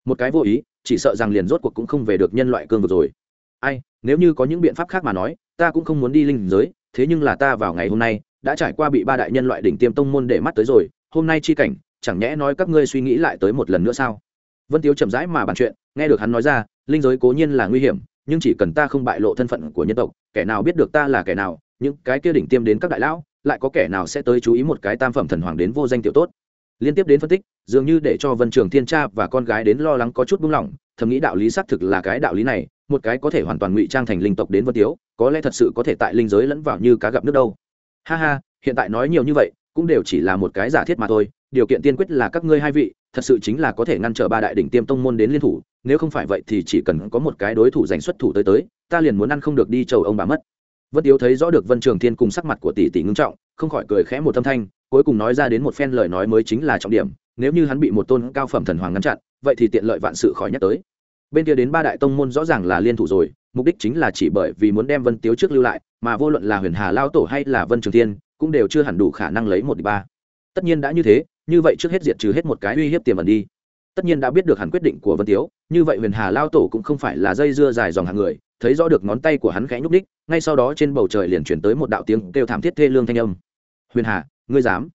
một cái vô ý, chỉ sợ rằng liền rốt cuộc cũng không về được nhân loại cương vực rồi. Ai, nếu như có những biện pháp khác mà nói, ta cũng không muốn đi linh giới, thế nhưng là ta vào ngày hôm nay, đã trải qua bị ba đại nhân loại đỉnh tiêm tông môn để mắt tới rồi, hôm nay chi cảnh, chẳng nhẽ nói các ngươi suy nghĩ lại tới một lần nữa sao? Vân tiếu chậm rãi mà bàn chuyện, nghe được hắn nói ra, linh giới cố nhiên là nguy hiểm, nhưng chỉ cần ta không bại lộ thân phận của nhân tộc, kẻ nào biết được ta là kẻ nào, những cái kia đỉnh tiêm đến các đại lão, lại có kẻ nào sẽ tới chú ý một cái tam phẩm thần hoàng đến vô danh tiểu tốt? Liên tiếp đến phân tích dường như để cho vân trường thiên cha và con gái đến lo lắng có chút buông lỏng, thầm nghĩ đạo lý xác thực là cái đạo lý này, một cái có thể hoàn toàn ngụy trang thành linh tộc đến vân tiếu, có lẽ thật sự có thể tại linh giới lẫn vào như cá gặp nước đâu. Ha ha, hiện tại nói nhiều như vậy, cũng đều chỉ là một cái giả thiết mà thôi, điều kiện tiên quyết là các ngươi hai vị, thật sự chính là có thể ngăn trở ba đại đỉnh tiêm tông môn đến liên thủ, nếu không phải vậy thì chỉ cần có một cái đối thủ giành xuất thủ tới tới, ta liền muốn ăn không được đi chầu ông bà mất. Vân tiếu thấy rõ được vân trường thiên cùng sắc mặt của tỷ tỷ ngưng trọng, không khỏi cười khẽ một âm thanh, cuối cùng nói ra đến một phen lời nói mới chính là trọng điểm nếu như hắn bị một tôn cao phẩm thần hoàng ngăn chặn, vậy thì tiện lợi vạn sự khỏi nhắc tới. Bên kia đến ba đại tông môn rõ ràng là liên thủ rồi, mục đích chính là chỉ bởi vì muốn đem vân tiếu trước lưu lại, mà vô luận là huyền hà lao tổ hay là vân trường thiên, cũng đều chưa hẳn đủ khả năng lấy một ba. Tất nhiên đã như thế, như vậy trước hết diệt trừ hết một cái uy hiếp tiềm ẩn đi. Tất nhiên đã biết được hẳn quyết định của vân tiếu, như vậy huyền hà lao tổ cũng không phải là dây dưa dài dòng hàng người, thấy rõ được ngón tay của hắn khẽ nhúc đích ngay sau đó trên bầu trời liền chuyển tới một đạo tiếng kêu thảm thiết thê lương thanh âm. Huyền hà, ngươi dám?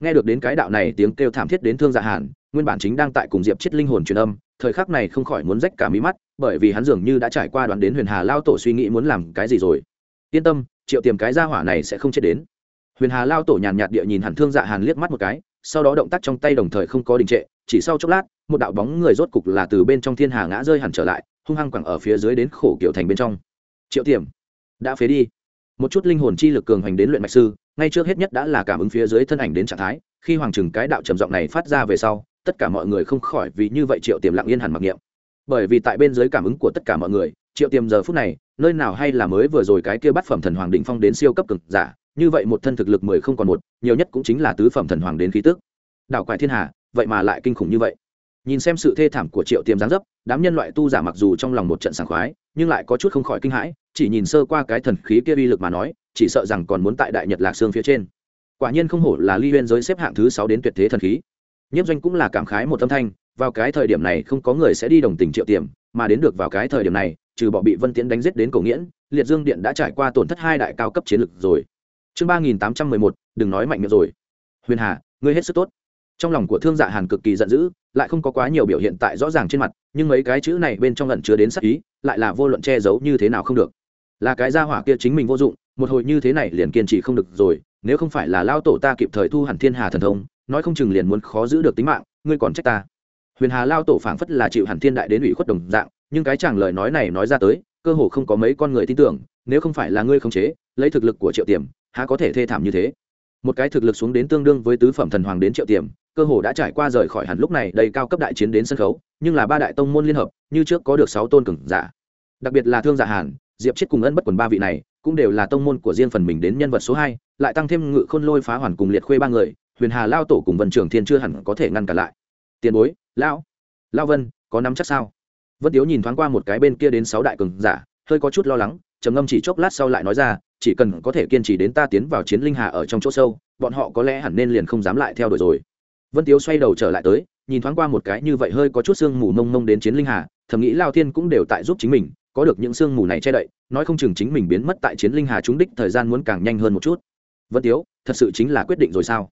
Nghe được đến cái đạo này tiếng kêu thảm thiết đến thương dạ hàn, nguyên bản chính đang tại cùng diệp chết linh hồn truyền âm, thời khắc này không khỏi muốn rách cả mí mắt, bởi vì hắn dường như đã trải qua đoán đến huyền hà lao tổ suy nghĩ muốn làm cái gì rồi. Yên tâm, triệu tiềm cái gia hỏa này sẽ không chết đến. Huyền hà lao tổ nhàn nhạt địa nhìn hẳn thương dạ hàn liếc mắt một cái, sau đó động tác trong tay đồng thời không có đình trệ, chỉ sau chốc lát, một đạo bóng người rốt cục là từ bên trong thiên hà ngã rơi hẳn trở lại, hung hăng quẳng ở phía dưới đến khổ kiểu thành bên trong. Triệu tiềm, đã phế đi một chút linh hồn chi lực cường hành đến luyện mạch sư, ngay trước hết nhất đã là cảm ứng phía dưới thân ảnh đến trạng thái, khi hoàng trừng cái đạo trầm giọng này phát ra về sau, tất cả mọi người không khỏi vì như vậy triệu tiềm lặng yên hẳn mặc niệm. Bởi vì tại bên dưới cảm ứng của tất cả mọi người, triệu tiềm giờ phút này, nơi nào hay là mới vừa rồi cái kia bắt phẩm thần hoàng định phong đến siêu cấp cực giả, như vậy một thân thực lực mười không còn một, nhiều nhất cũng chính là tứ phẩm thần hoàng đến khí tức. Đảo quại thiên hà, vậy mà lại kinh khủng như vậy. Nhìn xem sự thê thảm của triệu tiềm giáng dấp, đám nhân loại tu giả mặc dù trong lòng một trận sảng khoái nhưng lại có chút không khỏi kinh hãi, chỉ nhìn sơ qua cái thần khí kia uy lực mà nói, chỉ sợ rằng còn muốn tại đại nhật lạc xương phía trên. Quả nhiên không hổ là ly huyên giới xếp hạng thứ sáu đến tuyệt thế thần khí. Nhiếp doanh cũng là cảm khái một âm thanh, vào cái thời điểm này không có người sẽ đi đồng tình triệu tiềm, mà đến được vào cái thời điểm này, trừ bỏ bị vân tiễn đánh giết đến cổ nghiễn, liệt dương điện đã trải qua tổn thất hai đại cao cấp chiến lực rồi. Chương ba nghìn tám trăm mười một, đừng nói mạnh miệng rồi. Huyền hà, ngươi hết sức tốt. Trong lòng của thương dạ hàn cực kỳ giận dữ, lại không có quá nhiều biểu hiện tại rõ ràng trên mặt, nhưng mấy cái chữ này bên trong lần chứa đến sắc ý lại là vô luận che giấu như thế nào không được. Là cái gia hỏa kia chính mình vô dụng, một hồi như thế này liền kiên trì không được rồi, nếu không phải là lao tổ ta kịp thời thu hẳn thiên hà thần thông, nói không chừng liền muốn khó giữ được tính mạng, ngươi còn trách ta. Huyền hà lao tổ phảng phất là chịu hẳn thiên đại đến ủy khuất đồng dạng, nhưng cái chàng lời nói này nói ra tới, cơ hồ không có mấy con người tin tưởng, nếu không phải là ngươi không chế, lấy thực lực của triệu tiềm, há có thể thê thảm như thế? Một cái thực lực xuống đến tương đương với tứ phẩm thần hoàng đến triệu tiềm, cơ hồ đã trải qua rời khỏi hẳn lúc này đầy cao cấp đại chiến đến sân khấu, nhưng là ba đại tông môn liên hợp, như trước có được sáu tôn cường giả đặc biệt là thương giả hàn, diệp chết cùng ân bất quần ba vị này, cũng đều là tông môn của riêng phần mình đến nhân vật số hai, lại tăng thêm ngự khôn lôi phá hoàn cùng liệt khuê ba người, huyền hà lao tổ cùng vân trường thiên chưa hẳn có thể ngăn cản lại. Tiền bối, lão lao vân, có nắm chắc sao? Vân tiếu nhìn thoáng qua một cái bên kia đến sáu đại cường giả, hơi có chút lo lắng, trầm ngâm chỉ chốc lát sau lại nói ra, chỉ cần có thể kiên trì đến ta tiến vào chiến linh hà ở trong chỗ sâu, bọn họ có lẽ hẳn nên liền không dám lại theo đuổi rồi. Vân tiếu xoay đầu trở lại tới, nhìn thoáng qua một cái như vậy hơi có chút sương mù mông mông đến chiến linh hà, thầm nghĩ lao thiên cũng đều tại giúp chính mình có được những sương mù này che đậy, nói không chừng chính mình biến mất tại chiến linh hà trúng đích thời gian muốn càng nhanh hơn một chút. Vân tiếu, thật sự chính là quyết định rồi sao?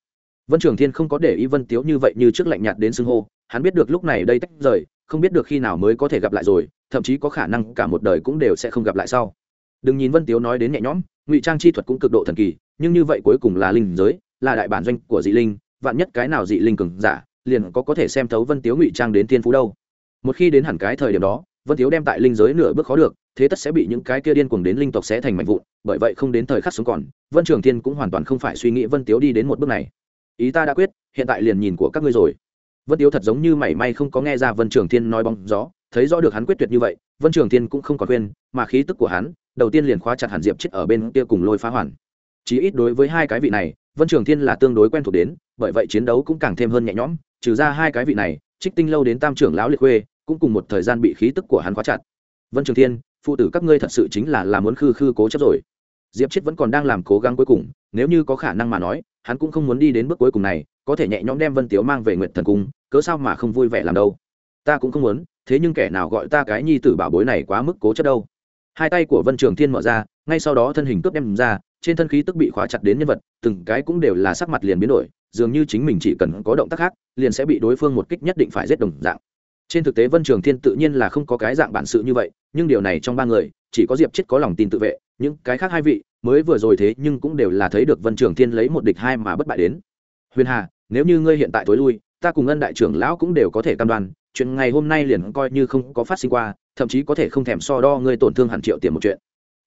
Vân trường thiên không có để ý vân tiếu như vậy như trước lạnh nhạt đến xưng hô, hắn biết được lúc này đây tách rời, không biết được khi nào mới có thể gặp lại rồi, thậm chí có khả năng cả một đời cũng đều sẽ không gặp lại sau. Đừng nhìn vân tiếu nói đến nhẹ nhõm, ngụy trang chi thuật cũng cực độ thần kỳ, nhưng như vậy cuối cùng là linh giới, là đại bản doanh của dị linh, vạn nhất cái nào dị linh cường giả, liền có có thể xem thấu vân tiếu ngụy trang đến thiên phú đâu. Một khi đến hẳn cái thời điểm đó vân tiếu đem tại linh giới nửa bước khó được, thế tất sẽ bị những cái kia điên cuồng đến linh tộc sẽ thành mạnh vụn, bởi vậy không đến thời khắc sống còn, vân trường thiên cũng hoàn toàn không phải suy nghĩ vân tiếu đi đến một bước này. Ý ta đã quyết, hiện tại liền nhìn của các ngươi rồi. Vân tiếu thật giống như mảy may không có nghe ra vân trường thiên nói bóng gió, thấy rõ được hắn quyết tuyệt như vậy, vân trường thiên cũng không còn khuyên mà khí tức của hắn, đầu tiên liền khóa chặt hẳn diệp chết ở bên kia cùng lôi phá hoàn. Chí ít đối với hai cái vị này, vân trường thiên là tương đối quen thuộc đến, bởi vậy chiến đấu cũng càng thêm hơn nhẹ nhõm, trừ ra hai cái vị này, trích tinh lâu đến tam trưởng lão liệt khuê cũng cùng một thời gian bị khí tức của hắn khóa chặt. Vân trường thiên, phụ tử các ngươi thật sự chính là là muốn khư khư cố chấp rồi. Diệp chết vẫn còn đang làm cố gắng cuối cùng, nếu như có khả năng mà nói, hắn cũng không muốn đi đến bước cuối cùng này, có thể nhẹ nhõm đem vân tiếu mang về nguyện thần cung, cớ sao mà không vui vẻ làm đâu? Ta cũng không muốn, thế nhưng kẻ nào gọi ta cái nhi tử bảo bối này quá mức cố chấp đâu. Hai tay của vân trường thiên mở ra, ngay sau đó thân hình cướp đem ra, trên thân khí tức bị khóa chặt đến nhân vật, từng cái cũng đều là sắc mặt liền biến đổi, dường như chính mình chỉ cần có động tác khác, liền sẽ bị đối phương một kích nhất định phải giết đồng dạng trên thực tế vân trường thiên tự nhiên là không có cái dạng bản sự như vậy, nhưng điều này trong ba người, chỉ có diệp chết có lòng tin tự vệ, những cái khác hai vị, mới vừa rồi thế nhưng cũng đều là thấy được vân trường thiên lấy một địch hai mà bất bại đến. Huyền hà, nếu như ngươi hiện tại tối lui, ta cùng ân đại trưởng lão cũng đều có thể cam đoan, chuyện ngày hôm nay liền coi như không có phát sinh qua, thậm chí có thể không thèm so đo ngươi tổn thương hẳn triệu tiền một chuyện.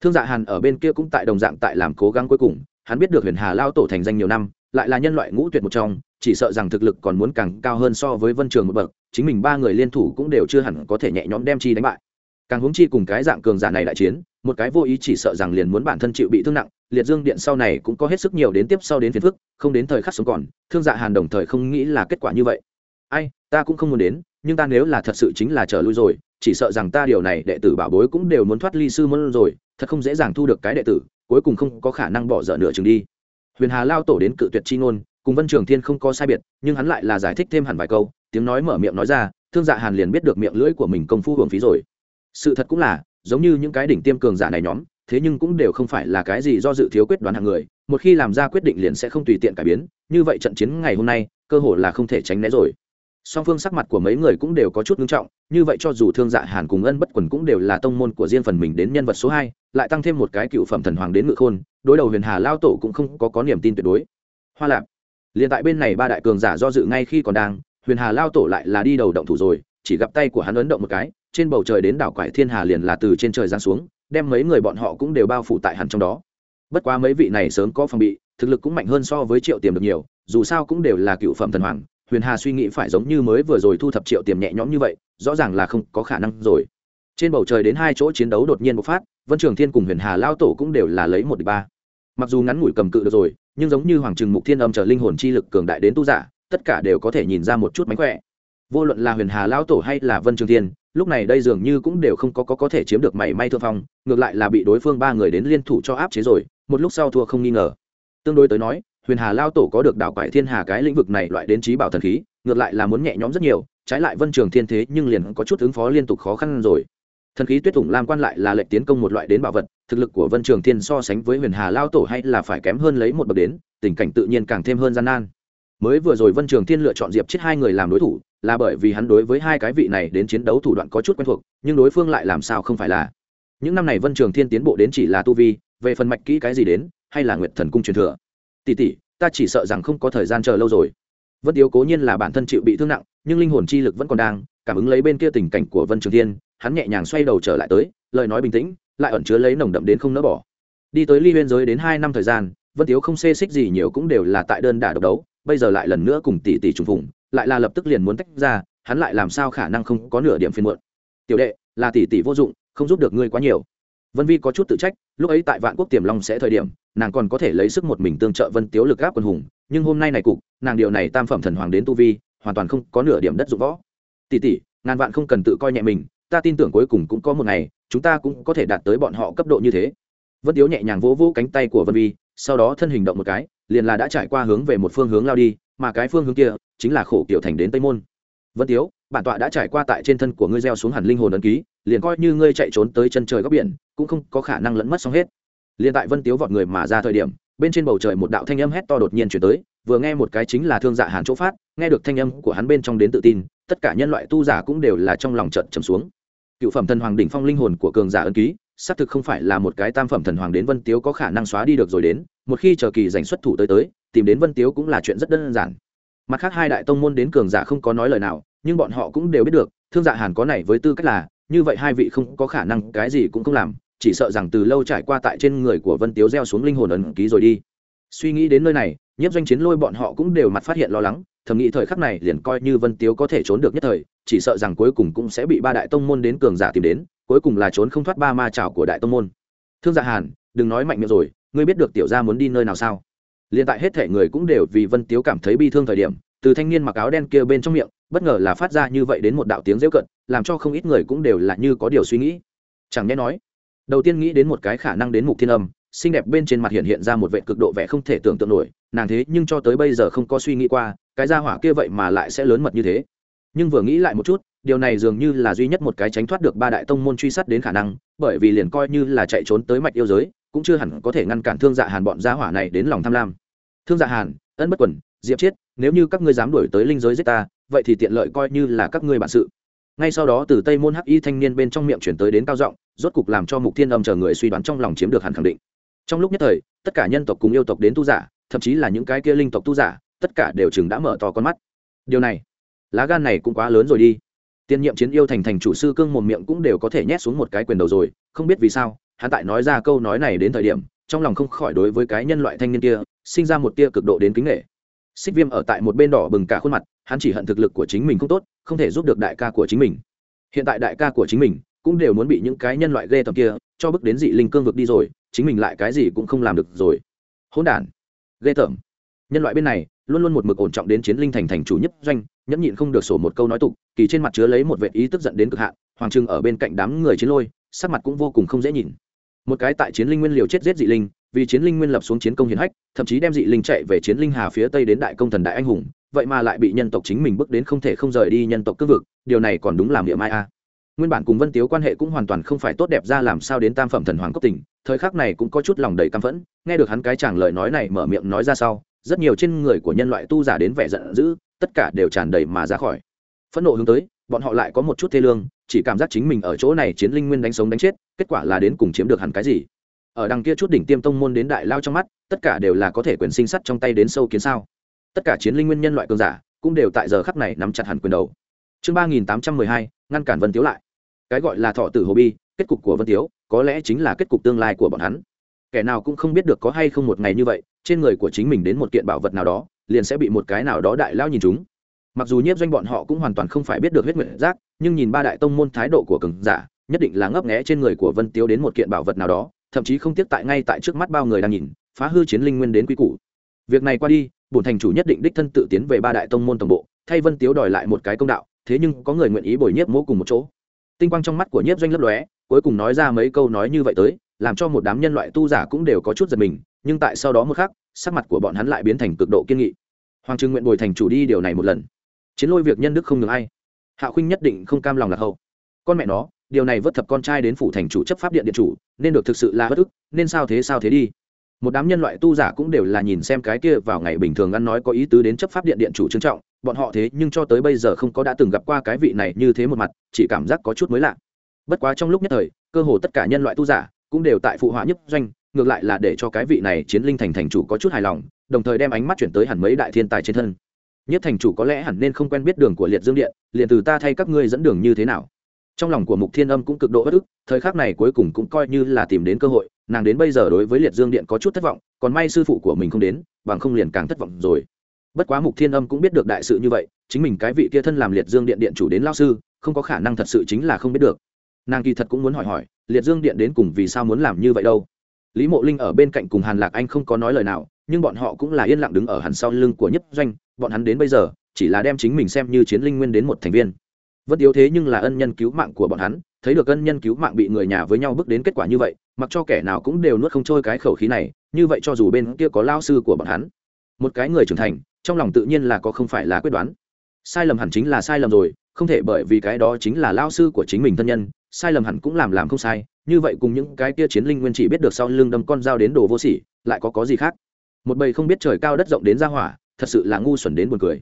Thương dạ hàn ở bên kia cũng tại đồng dạng tại làm cố gắng cuối cùng, hắn biết được huyền hà lao tổ thành danh nhiều năm lại là nhân loại ngũ tuyệt một trong, chỉ sợ rằng thực lực còn muốn càng cao hơn so với vân trường một bậc, chính mình ba người liên thủ cũng đều chưa hẳn có thể nhẹ nhõm đem chi đánh bại. Càng huống chi cùng cái dạng cường giả này đại chiến, một cái vô ý chỉ sợ rằng liền muốn bản thân chịu bị thương nặng, liệt dương điện sau này cũng có hết sức nhiều đến tiếp sau đến phiền phức, không đến thời khắc sống còn, thương dạ hàn đồng thời không nghĩ là kết quả như vậy. Ai, ta cũng không muốn đến, nhưng ta nếu là thật sự chính là trở lui rồi, chỉ sợ rằng ta điều này đệ tử bảo bối cũng đều muốn thoát ly sư môn rồi, thật không dễ dàng thu được cái đệ tử, cuối cùng không có khả năng bỏ dở nửa chừng đi huyền hà lao tổ đến cự tuyệt chi ngôn, cùng vân trường thiên không có sai biệt, nhưng hắn lại là giải thích thêm hẳn vài câu, tiếng nói mở miệng nói ra, thương dạ hàn liền biết được miệng lưỡi của mình công phu hưởng phí rồi. Sự thật cũng là, giống như những cái đỉnh tiêm cường giả này nhóm, thế nhưng cũng đều không phải là cái gì do dự thiếu quyết đoán hàng người, một khi làm ra quyết định liền sẽ không tùy tiện cải biến, như vậy trận chiến ngày hôm nay, cơ hội là không thể tránh né rồi song phương sắc mặt của mấy người cũng đều có chút nghiêm trọng như vậy cho dù thương dạ hàn cùng ân bất quần cũng đều là tông môn của riêng phần mình đến nhân vật số hai lại tăng thêm một cái cựu phẩm thần hoàng đến ngự khôn đối đầu huyền hà lao tổ cũng không có, có niềm tin tuyệt đối. Hoa lạp liền tại bên này ba đại cường giả do dự ngay khi còn đang huyền hà lao tổ lại là đi đầu động thủ rồi chỉ gặp tay của hắn ấn động một cái trên bầu trời đến đảo quải thiên hà liền là từ trên trời giáng xuống đem mấy người bọn họ cũng đều bao phủ tại hắn trong đó. Bất quá mấy vị này sớm có phòng bị thực lực cũng mạnh hơn so với triệu tiềm được nhiều dù sao cũng đều là cựu phẩm thần hoàng huyền hà suy nghĩ phải giống như mới vừa rồi thu thập triệu tiềm nhẹ nhõm như vậy rõ ràng là không có khả năng rồi. Trên bầu trời đến hai chỗ chiến đấu đột nhiên bộc phát vân trường thiên cùng huyền hà lao tổ cũng đều là lấy một đ ba. Mặc dù ngắn ngủi cầm cự được rồi nhưng giống như hoàng trừng mục thiên âm chờ linh hồn chi lực cường đại đến tu giả tất cả đều có thể nhìn ra một chút mánh khỏe. Vô luận là huyền hà lao tổ hay là vân trường thiên lúc này đây dường như cũng đều không có, có có thể chiếm được mảy may thương phong ngược lại là bị đối phương ba người đến liên thủ cho áp chế rồi một lúc sau thua không nghi ngờ. Tương đối tới nói huyền hà lao tổ có được đảo quải thiên hà cái lĩnh vực này loại đến trí bảo thần khí, ngược lại là muốn nhẹ nhõm rất nhiều, trái lại vân trường thiên thế nhưng liền có chút ứng phó liên tục khó khăn rồi. Thần khí tuyết tùng lam quan lại là lệnh tiến công một loại đến bảo vật, thực lực của vân trường thiên so sánh với huyền hà lao tổ hay là phải kém hơn lấy một bậc đến, tình cảnh tự nhiên càng thêm hơn gian nan. Mới vừa rồi vân trường thiên lựa chọn diệp chết hai người làm đối thủ, là bởi vì hắn đối với hai cái vị này đến chiến đấu thủ đoạn có chút quen thuộc, nhưng đối phương lại làm sao không phải là. Những năm này vân trường thiên tiến bộ đến chỉ là tu vi, về phần mạch kỹ cái gì đến, hay là nguyệt thần cung truyền thừa tỷ tỷ ta chỉ sợ rằng không có thời gian chờ lâu rồi. Vân tiếu cố nhiên là bản thân chịu bị thương nặng, nhưng linh hồn chi lực vẫn còn đang, cảm ứng lấy bên kia tình cảnh của vân trường thiên, hắn nhẹ nhàng xoay đầu trở lại tới, lời nói bình tĩnh, lại ẩn chứa lấy nồng đậm đến không nỡ bỏ. Đi tới ly biên giới đến hai năm thời gian, vân tiếu không xê xích gì nhiều cũng đều là tại đơn đả độc đấu, bây giờ lại lần nữa cùng tỷ tỷ trùng phùng, lại là lập tức liền muốn tách ra, hắn lại làm sao khả năng không có nửa điểm phiên muộn. Tiểu đệ, là tỷ tỷ vô dụng, không giúp được ngươi quá nhiều vân vi có chút tự trách, lúc ấy tại vạn quốc tiềm long sẽ thời điểm, nàng còn có thể lấy sức một mình tương trợ vân tiếu lực gáp quân hùng, nhưng hôm nay này cục, nàng điều này tam phẩm thần hoàng đến tu vi, hoàn toàn không có nửa điểm đất dụng võ. Tỷ tỷ, ngàn vạn không cần tự coi nhẹ mình, ta tin tưởng cuối cùng cũng có một ngày, chúng ta cũng có thể đạt tới bọn họ cấp độ như thế. Vân tiếu nhẹ nhàng vỗ vỗ cánh tay của vân vi, sau đó thân hình động một cái, liền là đã trải qua hướng về một phương hướng lao đi, mà cái phương hướng kia chính là khổ kiểu thành đến tây môn. Vân tiếu, bản tọa đã trải qua tại trên thân của ngươi gieo xuống hẳn linh hồn ấn ký liền coi như ngươi chạy trốn tới chân trời góc biển, cũng không có khả năng lẫn mất xong hết. Liền tại vân tiếu vọt người mà ra thời điểm, bên trên bầu trời một đạo thanh âm hét to đột nhiên chuyển tới, vừa nghe một cái chính là thương dạ hàn chỗ phát, nghe được thanh âm của hắn bên trong đến tự tin, tất cả nhân loại tu giả cũng đều là trong lòng trận trầm xuống. Cựu phẩm thần hoàng đỉnh phong linh hồn của cường giả ân ký, xác thực không phải là một cái tam phẩm thần hoàng đến vân tiếu có khả năng xóa đi được rồi đến, một khi chờ kỳ giành xuất thủ tới tới, tìm đến vân tiếu cũng là chuyện rất đơn giản. Mặt khác hai đại tông môn đến cường giả không có nói lời nào, nhưng bọn họ cũng đều biết được, thương dạ hàn có này với tư cách là như vậy hai vị không có khả năng, cái gì cũng không làm, chỉ sợ rằng từ lâu trải qua tại trên người của vân tiếu gieo xuống linh hồn ẩn ký rồi đi. Suy nghĩ đến nơi này, nhiếp doanh chiến lôi bọn họ cũng đều mặt phát hiện lo lắng, thầm nghĩ thời khắc này liền coi như vân tiếu có thể trốn được nhất thời, chỉ sợ rằng cuối cùng cũng sẽ bị ba đại tông môn đến cường giả tìm đến, cuối cùng là trốn không thoát ba ma trào của đại tông môn. Thương gia hàn, đừng nói mạnh miệng rồi, ngươi biết được tiểu gia muốn đi nơi nào sao? Liền tại hết thể người cũng đều vì vân tiếu cảm thấy bi thương thời điểm, từ thanh niên mặc áo đen kia bên trong miệng bất ngờ là phát ra như vậy đến một đạo tiếng rêu cận làm cho không ít người cũng đều là như có điều suy nghĩ. Chẳng nhẽ nói, đầu tiên nghĩ đến một cái khả năng đến mục thiên âm, xinh đẹp bên trên mặt hiện hiện ra một vệ cực độ vẻ không thể tưởng tượng nổi, nàng thế nhưng cho tới bây giờ không có suy nghĩ qua, cái gia hỏa kia vậy mà lại sẽ lớn mật như thế. Nhưng vừa nghĩ lại một chút, điều này dường như là duy nhất một cái tránh thoát được ba đại tông môn truy sát đến khả năng, bởi vì liền coi như là chạy trốn tới mạch yêu giới, cũng chưa hẳn có thể ngăn cản thương dạ hàn bọn gia hỏa này đến lòng tham lam. Thương dạ hàn, ân bất quẩn diệp chiết, nếu như các ngươi dám đuổi tới linh giới giết ta, vậy thì tiện lợi coi như là các ngươi bản sự. Ngay sau đó từ tây môn hắc y thanh niên bên trong miệng chuyển tới đến cao giọng, rốt cục làm cho mục thiên âm chờ người suy đoán trong lòng chiếm được hẳn khẳng định. Trong lúc nhất thời, tất cả nhân tộc cùng yêu tộc đến tu giả, thậm chí là những cái kia linh tộc tu giả, tất cả đều chừng đã mở to con mắt. Điều này, lá gan này cũng quá lớn rồi đi. Tiên nhiệm chiến yêu thành thành chủ sư cương một miệng cũng đều có thể nhét xuống một cái quyền đầu rồi, không biết vì sao, hắn tại nói ra câu nói này đến thời điểm, trong lòng không khỏi đối với cái nhân loại thanh niên kia, sinh ra một tia cực độ đến kính nghệ xích viêm ở tại một bên đỏ bừng cả khuôn mặt, hắn chỉ hận thực lực của chính mình không tốt, không thể giúp được đại ca của chính mình. Hiện tại đại ca của chính mình cũng đều muốn bị những cái nhân loại ghê tầm kia cho bước đến dị linh cương vực đi rồi, chính mình lại cái gì cũng không làm được rồi. Hỗn đản, ghê tởm. Nhân loại bên này luôn luôn một mực ổn trọng đến chiến linh thành thành chủ nhất doanh, nhẫn nhịn không được sổ một câu nói tục, kỳ trên mặt chứa lấy một vệ ý tức giận đến cực hạn, hoàng trưng ở bên cạnh đám người chiến lôi, sắc mặt cũng vô cùng không dễ nhìn. Một cái tại chiến linh nguyên liều chết giết dị linh vì chiến linh nguyên lập xuống chiến công hiển hách, thậm chí đem dị linh chạy về chiến linh hà phía tây đến đại công thần đại anh hùng, vậy mà lại bị nhân tộc chính mình bước đến không thể không rời đi nhân tộc cương vực, điều này còn đúng làm địa mai a. Nguyên bản cùng vân tiếu quan hệ cũng hoàn toàn không phải tốt đẹp ra làm sao đến tam phẩm thần hoàng cốc tỉnh, thời khắc này cũng có chút lòng đầy căm phẫn, nghe được hắn cái chàng lời nói này mở miệng nói ra sau, rất nhiều trên người của nhân loại tu giả đến vẻ giận dữ, tất cả đều tràn đầy mà ra khỏi. Phẫn nộ hướng tới, bọn họ lại có một chút thê lương, chỉ cảm giác chính mình ở chỗ này chiến linh nguyên đánh sống đánh chết, kết quả là đến cùng chiếm được hẳn cái gì? Ở đằng kia chút đỉnh tiêm tông môn đến đại lao trong mắt, tất cả đều là có thể quyền sinh sắt trong tay đến sâu kiến sao. Tất cả chiến linh nguyên nhân loại cường giả cũng đều tại giờ khắc này nắm chặt hẳn quyền đầu. Chương ba nghìn tám trăm mười hai, ngăn cản vân tiếu lại. Cái gọi là thọ tử hồ bi, kết cục của vân tiếu có lẽ chính là kết cục tương lai của bọn hắn. Kẻ nào cũng không biết được có hay không một ngày như vậy, trên người của chính mình đến một kiện bảo vật nào đó, liền sẽ bị một cái nào đó đại lao nhìn chúng. Mặc dù nhiếp doanh bọn họ cũng hoàn toàn không phải biết được huyết nguyện giác, nhưng nhìn ba đại tông môn thái độ của cường giả, nhất định là ngấp nghẽ trên người của vân tiếu đến một kiện bảo vật nào đó thậm chí không tiếc tại ngay tại trước mắt bao người đang nhìn, phá hư chiến linh nguyên đến quy củ. Việc này qua đi, bổn thành chủ nhất định đích thân tự tiến về ba đại tông môn tổng bộ, thay vân tiếu đòi lại một cái công đạo, thế nhưng có người nguyện ý bồi nhiếp mỗ cùng một chỗ. Tinh quang trong mắt của nhiếp doanh lấp lóe, cuối cùng nói ra mấy câu nói như vậy tới, làm cho một đám nhân loại tu giả cũng đều có chút giật mình, nhưng tại sau đó một khắc, sắc mặt của bọn hắn lại biến thành cực độ kiên nghị. Hoàng trưng nguyện bồi thành chủ đi điều này một lần. Chiến lôi việc nhân đức không ngừng ai. Hạ khuynh nhất định không cam lòng lạc hậu. Con mẹ nó điều này vất thập con trai đến phủ thành chủ chấp pháp điện điện chủ, nên được thực sự là bất ức, nên sao thế sao thế đi. Một đám nhân loại tu giả cũng đều là nhìn xem cái kia vào ngày bình thường ăn nói có ý tứ đến chấp pháp điện điện chủ trưng trọng, bọn họ thế nhưng cho tới bây giờ không có đã từng gặp qua cái vị này như thế một mặt, chỉ cảm giác có chút mới lạ. Bất quá trong lúc nhất thời, cơ hồ tất cả nhân loại tu giả cũng đều tại phụ họa nhất doanh, ngược lại là để cho cái vị này chiến linh thành thành chủ có chút hài lòng, đồng thời đem ánh mắt chuyển tới hẳn mấy đại thiên tài trên thân. Nhất thành chủ có lẽ hẳn nên không quen biết đường của liệt dương điện, liền từ ta thay các ngươi dẫn đường như thế nào trong lòng của mục thiên âm cũng cực độ bất ức, thời khắc này cuối cùng cũng coi như là tìm đến cơ hội, nàng đến bây giờ đối với liệt dương điện có chút thất vọng, còn may sư phụ của mình không đến, bằng không liền càng thất vọng rồi. Bất quá mục thiên âm cũng biết được đại sự như vậy, chính mình cái vị kia thân làm liệt dương điện điện chủ đến lao sư, không có khả năng thật sự chính là không biết được. Nàng kỳ thật cũng muốn hỏi hỏi, liệt dương điện đến cùng vì sao muốn làm như vậy đâu? Lý mộ linh ở bên cạnh cùng hàn lạc anh không có nói lời nào, nhưng bọn họ cũng là yên lặng đứng ở hẳn sau lưng của nhất doanh, bọn hắn đến bây giờ, chỉ là đem chính mình xem như chiến linh nguyên đến một thành viên vẫn yếu thế nhưng là ân nhân cứu mạng của bọn hắn, thấy được ân nhân cứu mạng bị người nhà với nhau bước đến kết quả như vậy, mặc cho kẻ nào cũng đều nuốt không trôi cái khẩu khí này, như vậy cho dù bên kia có lao sư của bọn hắn, một cái người trưởng thành, trong lòng tự nhiên là có không phải là quyết đoán. Sai lầm hẳn chính là sai lầm rồi, không thể bởi vì cái đó chính là lao sư của chính mình thân nhân, sai lầm hẳn cũng làm làm không sai, như vậy cùng những cái kia chiến linh nguyên chỉ biết được sau lưng đâm con dao đến đồ vô sỉ, lại có có gì khác? Một bầy không biết trời cao đất rộng đến ra hỏa, thật sự là ngu xuẩn đến buồn cười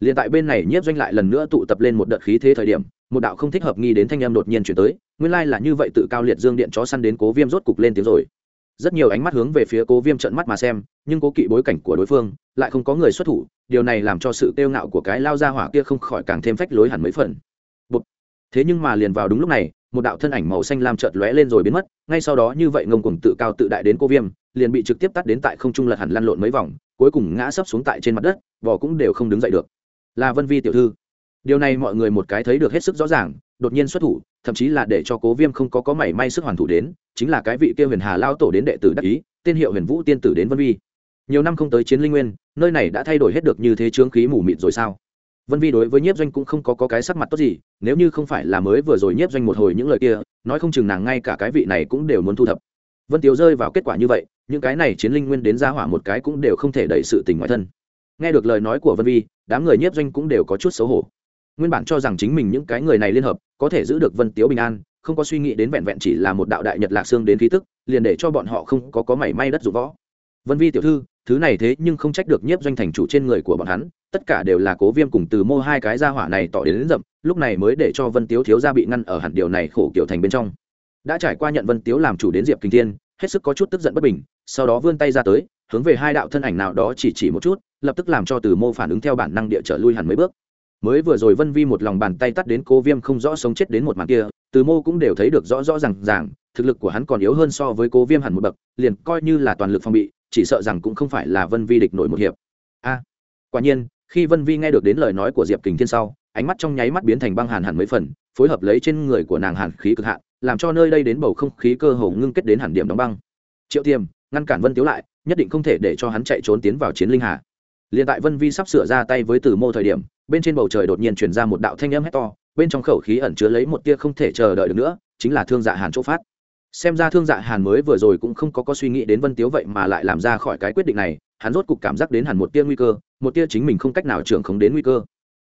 liền tại bên này nhiếp doanh lại lần nữa tụ tập lên một đợt khí thế thời điểm, một đạo không thích hợp nghi đến thanh em đột nhiên chuyển tới, nguyên lai là như vậy tự cao liệt dương điện chó săn đến cố viêm rốt cục lên tiếng rồi. Rất nhiều ánh mắt hướng về phía cố viêm trận mắt mà xem, nhưng cố kỵ bối cảnh của đối phương, lại không có người xuất thủ, điều này làm cho sự tiêu ngạo của cái lao ra hỏa kia không khỏi càng thêm phách lối hẳn mấy phần. Bụt. thế nhưng mà liền vào đúng lúc này, một đạo thân ảnh màu xanh lam chợt lóe lên rồi biến mất, ngay sau đó như vậy ngông cùng tự cao tự đại đến cô viêm, liền bị trực tiếp tắt đến tại không trung lật hẳn lăn lộn mấy vòng, cuối cùng ngã sấp xuống tại trên mặt đất vỏ cũng đều không đứng dậy được là vân vi tiểu thư. Điều này mọi người một cái thấy được hết sức rõ ràng đột nhiên xuất thủ thậm chí là để cho cố viêm không có có mảy may sức hoàn thủ đến chính là cái vị kia huyền hà lao tổ đến đệ tử đắc ý tên hiệu huyền vũ tiên tử đến vân vi. Nhiều năm không tới chiến linh nguyên nơi này đã thay đổi hết được như thế chướng khí mù mịt rồi sao? Vân vi đối với nhiếp doanh cũng không có, có cái sắc mặt tốt gì nếu như không phải là mới vừa rồi nhiếp doanh một hồi những lời kia nói không chừng nàng ngay cả cái vị này cũng đều muốn thu thập. Vân tiếu rơi vào kết quả như vậy những cái này chiến linh nguyên đến ra hỏa một cái cũng đều không thể đẩy sự tình ngoại thân nghe được lời nói của vân vi đám người nhiếp doanh cũng đều có chút xấu hổ. Nguyên bản cho rằng chính mình những cái người này liên hợp có thể giữ được vân tiếu bình an không có suy nghĩ đến vẹn vẹn chỉ là một đạo đại nhật lạc xương đến khí tức liền để cho bọn họ không có có mảy may đất dụng võ. Vân vi tiểu thư thứ này thế nhưng không trách được nhiếp doanh thành chủ trên người của bọn hắn tất cả đều là cố viêm cùng từ mô hai cái gia hỏa này tỏ đến, đến rậm lúc này mới để cho vân tiếu thiếu gia bị ngăn ở hẳn điều này khổ kiểu thành bên trong. Đã trải qua nhận vân tiếu làm chủ đến diệp kinh thiên hết sức có chút tức giận bất bình sau đó vươn tay ra tới hướng về hai đạo thân ảnh nào đó chỉ chỉ một chút lập tức làm cho từ mô phản ứng theo bản năng địa trở lui hẳn mấy bước. Mới vừa rồi vân vi một lòng bàn tay tắt đến cô viêm không rõ sống chết đến một màn kia, từ mô cũng đều thấy được rõ rõ r à n g ràng, thực lực của hắn còn yếu hơn so với cô viêm hẳn một bậc, liền coi như là toàn lực phòng bị, chỉ sợ rằng cũng không phải là vân vi địch nổi một hiệp. A! Quả nhiên, khi vân vi nghe được đến lời nói của diệp kình thiên sau, ánh mắt trong nháy mắt biến thành băng hàn hẳn mấy phần, phối hợp lấy trên người của nàng hàn khí cực hạn, làm cho nơi đây đến bầu không khí cơ hồ ngưng kết đến hẳn điểm đóng băng. Triệu tiềm, ngăn cản vân tiếu lại, nhất định không thể để cho hắn chạy trốn tiến vào chiến linh hà liền tại vân vi sắp sửa ra tay với từ mô thời điểm, bên trên bầu trời đột nhiên truyền ra một đạo thanh âm hét to, bên trong khẩu khí ẩn chứa lấy một tia không thể chờ đợi được nữa, chính là thương dạ hàn chỗ phát. Xem ra thương dạ hàn mới vừa rồi cũng không có có suy nghĩ đến vân tiếu vậy mà lại làm ra khỏi cái quyết định này, hắn rốt cục cảm giác đến hẳn một tia nguy cơ, một tia chính mình không cách nào trưởng không đến nguy cơ.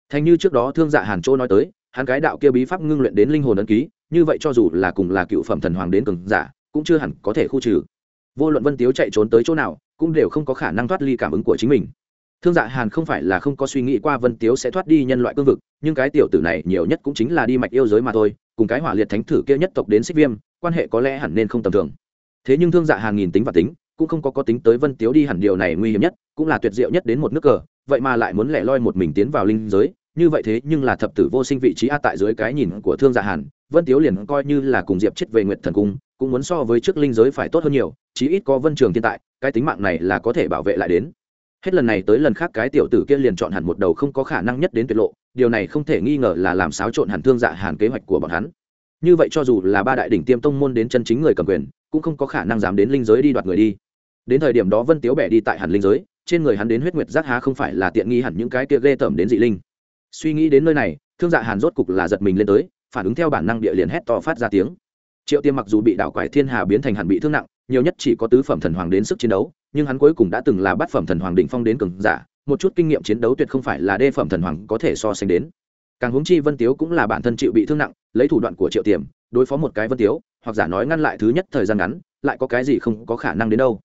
Thành như trước đó thương dạ hàn chỗ nói tới, hắn cái đạo kia bí pháp ngưng luyện đến linh hồn ấn ký, như vậy cho dù là cùng là cựu phẩm thần hoàng đến cường giả, cũng chưa hẳn có thể khu trừ. Vô luận vân tiếu chạy trốn tới chỗ nào, cũng đều không có khả năng thoát ly cảm ứng của chính mình thương dạ hàn không phải là không có suy nghĩ qua vân tiếu sẽ thoát đi nhân loại cương vực, nhưng cái tiểu tử này nhiều nhất cũng chính là đi mạch yêu giới mà thôi, cùng cái hỏa liệt thánh thử kia nhất tộc đến xích viêm, quan hệ có lẽ hẳn nên không tầm thường. Thế nhưng thương dạ hàn nghìn tính và tính, cũng không có có tính tới vân tiếu đi hẳn điều này nguy hiểm nhất, cũng là tuyệt diệu nhất đến một nước cờ, vậy mà lại muốn lẻ loi một mình tiến vào linh giới, như vậy thế nhưng là thập tử vô sinh vị trí a tại dưới cái nhìn của thương dạ hàn, vân tiếu liền coi như là cùng diệp chết về nguyện thần cung, cũng muốn so với trước linh giới phải tốt hơn nhiều, chí ít có vân trường thiên tại, cái tính mạng này là có thể bảo vệ lại đến hết lần này tới lần khác cái tiểu tử kia liền chọn hẳn một đầu không có khả năng nhất đến tuyệt lộ, điều này không thể nghi ngờ là làm xáo trộn hẳn thương dạ hàn kế hoạch của bọn hắn. Như vậy cho dù là ba đại đỉnh tiêm tông môn đến chân chính người cầm quyền, cũng không có khả năng dám đến linh giới đi đoạt người đi. Đến thời điểm đó vân tiếu bẻ đi tại hẳn linh giới, trên người hắn đến huyết nguyệt giác há không phải là tiện nghi hẳn những cái kia ghê tởm đến dị linh. Suy nghĩ đến nơi này, thương dạ hàn rốt cục là giật mình lên tới, phản ứng theo bản năng địa liền hét to phát ra tiếng. Triệu tiêm mặc dù bị đảo quải thiên hà biến thành hẳn bị thương nặng nhiều nhất chỉ có tứ phẩm thần hoàng đến sức chiến đấu, nhưng hắn cuối cùng đã từng là bát phẩm thần hoàng định phong đến cường giả, một chút kinh nghiệm chiến đấu tuyệt không phải là đê phẩm thần hoàng có thể so sánh đến. Càng huống chi vân tiếu cũng là bản thân chịu bị thương nặng, lấy thủ đoạn của triệu tiềm, đối phó một cái vân tiếu, hoặc giả nói ngăn lại thứ nhất thời gian ngắn, lại có cái gì không có khả năng đến đâu.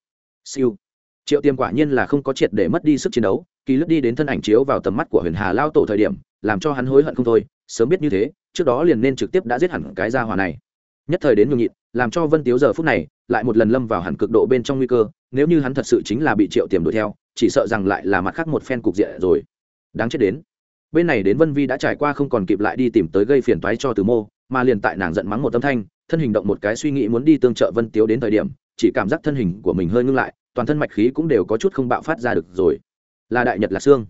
Siêu. Triệu tiềm quả nhiên là không có triệt để mất đi sức chiến đấu, kỳ lướt đi đến thân ảnh chiếu vào tầm mắt của huyền hà lao tổ thời điểm, làm cho hắn hối hận không thôi, sớm biết như thế, trước đó liền nên trực tiếp đã giết hẳn cái gia hỏa này. Nhất thời đến nhường nhịn, làm cho vân tiếu giờ phút này lại một lần lâm vào hẳn cực độ bên trong nguy cơ, nếu như hắn thật sự chính là bị triệu tiềm đuổi theo, chỉ sợ rằng lại là mặt khác một phen cục diện rồi. Đáng chết đến. Bên này đến vân vi đã trải qua không còn kịp lại đi tìm tới gây phiền toái cho từ mô, mà liền tại nàng giận mắng một âm thanh, thân hình động một cái suy nghĩ muốn đi tương trợ vân tiếu đến thời điểm, chỉ cảm giác thân hình của mình hơi ngưng lại, toàn thân mạch khí cũng đều có chút không bạo phát ra được rồi. Là đại nhật là xương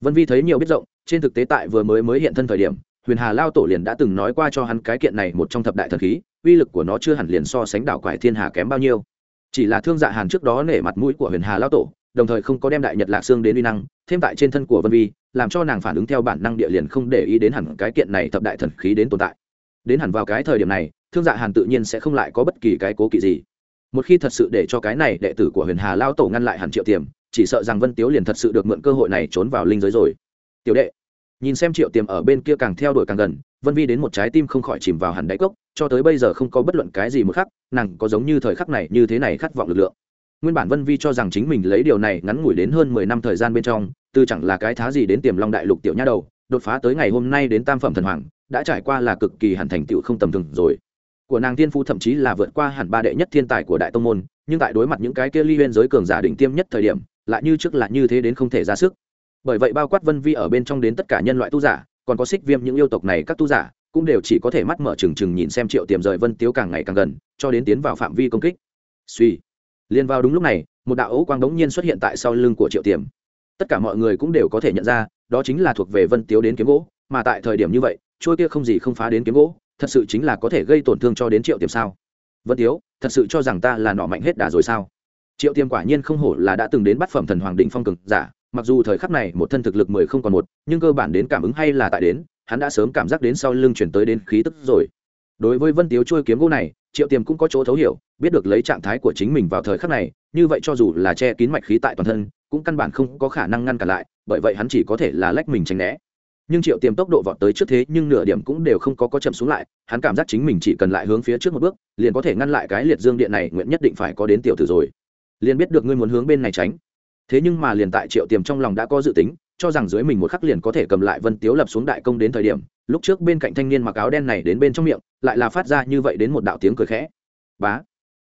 vân vi thấy nhiều biết rộng, trên thực tế tại vừa mới mới hiện thân thời điểm huyền hà lao tổ liền đã từng nói qua cho hắn cái kiện này một trong thập đại thần khí, uy lực của nó chưa hẳn liền so sánh đảo quải thiên hà kém bao nhiêu. Chỉ là thương dạ hàn trước đó nể mặt mũi của huyền hà lao tổ, đồng thời không có đem đại nhật lạc xương đến uy năng, thêm tại trên thân của vân vi, làm cho nàng phản ứng theo bản năng địa liền không để ý đến hẳn cái kiện này thập đại thần khí đến tồn tại. Đến hẳn vào cái thời điểm này, thương dạ hàn tự nhiên sẽ không lại có bất kỳ cái cố kỵ gì. Một khi thật sự để cho cái này đệ tử của huyền hà lao tổ ngăn lại hẳn triệu tiềm, chỉ sợ rằng vân tiếu liền thật sự được mượn cơ hội này trốn vào linh giới rồi. Tiểu đệ nhìn xem triệu tiềm ở bên kia càng theo đuổi càng gần, vân vi đến một trái tim không khỏi chìm vào hẳn đáy cốc, cho tới bây giờ không có bất luận cái gì một khắc, nàng có giống như thời khắc này, như thế này khát vọng lực lượng. Nguyên bản vân vi cho rằng chính mình lấy điều này ngắn ngủi đến hơn mười năm thời gian bên trong, từ chẳng là cái thá gì đến tiềm long đại lục tiểu nha đầu, đột phá tới ngày hôm nay đến tam phẩm thần hoàng, đã trải qua là cực kỳ hẳn thành tựu không tầm thường rồi. Của nàng tiên phu thậm chí là vượt qua hẳn ba đệ nhất thiên tài của đại tông môn, nhưng tại đối mặt những cái kia ly huyên giới cường giả đỉnh tiêm nhất thời điểm, lại như trước là như thế đến không thể ra sức bởi vậy bao quát vân vi ở bên trong đến tất cả nhân loại tu giả, còn có xích viêm những yêu tộc này các tu giả, cũng đều chỉ có thể mắt mở trừng trừng nhìn xem triệu tiềm rời vân tiếu càng ngày càng gần, cho đến tiến vào phạm vi công kích. Suy. Liền vào đúng lúc này, một đạo ấu quang đống nhiên xuất hiện tại sau lưng của triệu tiềm. Tất cả mọi người cũng đều có thể nhận ra, đó chính là thuộc về vân tiếu đến kiếm gỗ, mà tại thời điểm như vậy trôi kia không gì không phá đến kiếm gỗ, thật sự chính là có thể gây tổn thương cho đến triệu tiềm sao? Vân tiếu, thật sự cho rằng ta là nọ mạnh hết đà rồi sao? Triệu tiềm quả nhiên không hổ là đã từng đến bắt phẩm thần hoàng định phong cường giả mặc dù thời khắc này một thân thực lực mười không còn một, nhưng cơ bản đến cảm ứng hay là tại đến, hắn đã sớm cảm giác đến sau lưng chuyển tới đến khí tức rồi. Đối với vân tiếu trôi kiếm gỗ này, triệu tiềm cũng có chỗ thấu hiểu, biết được lấy trạng thái của chính mình vào thời khắc này, như vậy cho dù là che kín mạch khí tại toàn thân, cũng căn bản không có khả năng ngăn cản lại, bởi vậy hắn chỉ có thể là lách mình tránh né. Nhưng triệu tiềm tốc độ vọt tới trước thế nhưng nửa điểm cũng đều không có có chậm xuống lại, hắn cảm giác chính mình chỉ cần lại hướng phía trước một bước, liền có thể ngăn lại cái liệt dương điện này, nguyện nhất định phải có đến tiểu tử rồi. Liền biết được ngươi muốn hướng bên này tránh thế nhưng mà liền tại triệu tiềm trong lòng đã có dự tính cho rằng dưới mình một khắc liền có thể cầm lại vân tiếu lập xuống đại công đến thời điểm lúc trước bên cạnh thanh niên mặc áo đen này đến bên trong miệng lại là phát ra như vậy đến một đạo tiếng cười khẽ. Bá!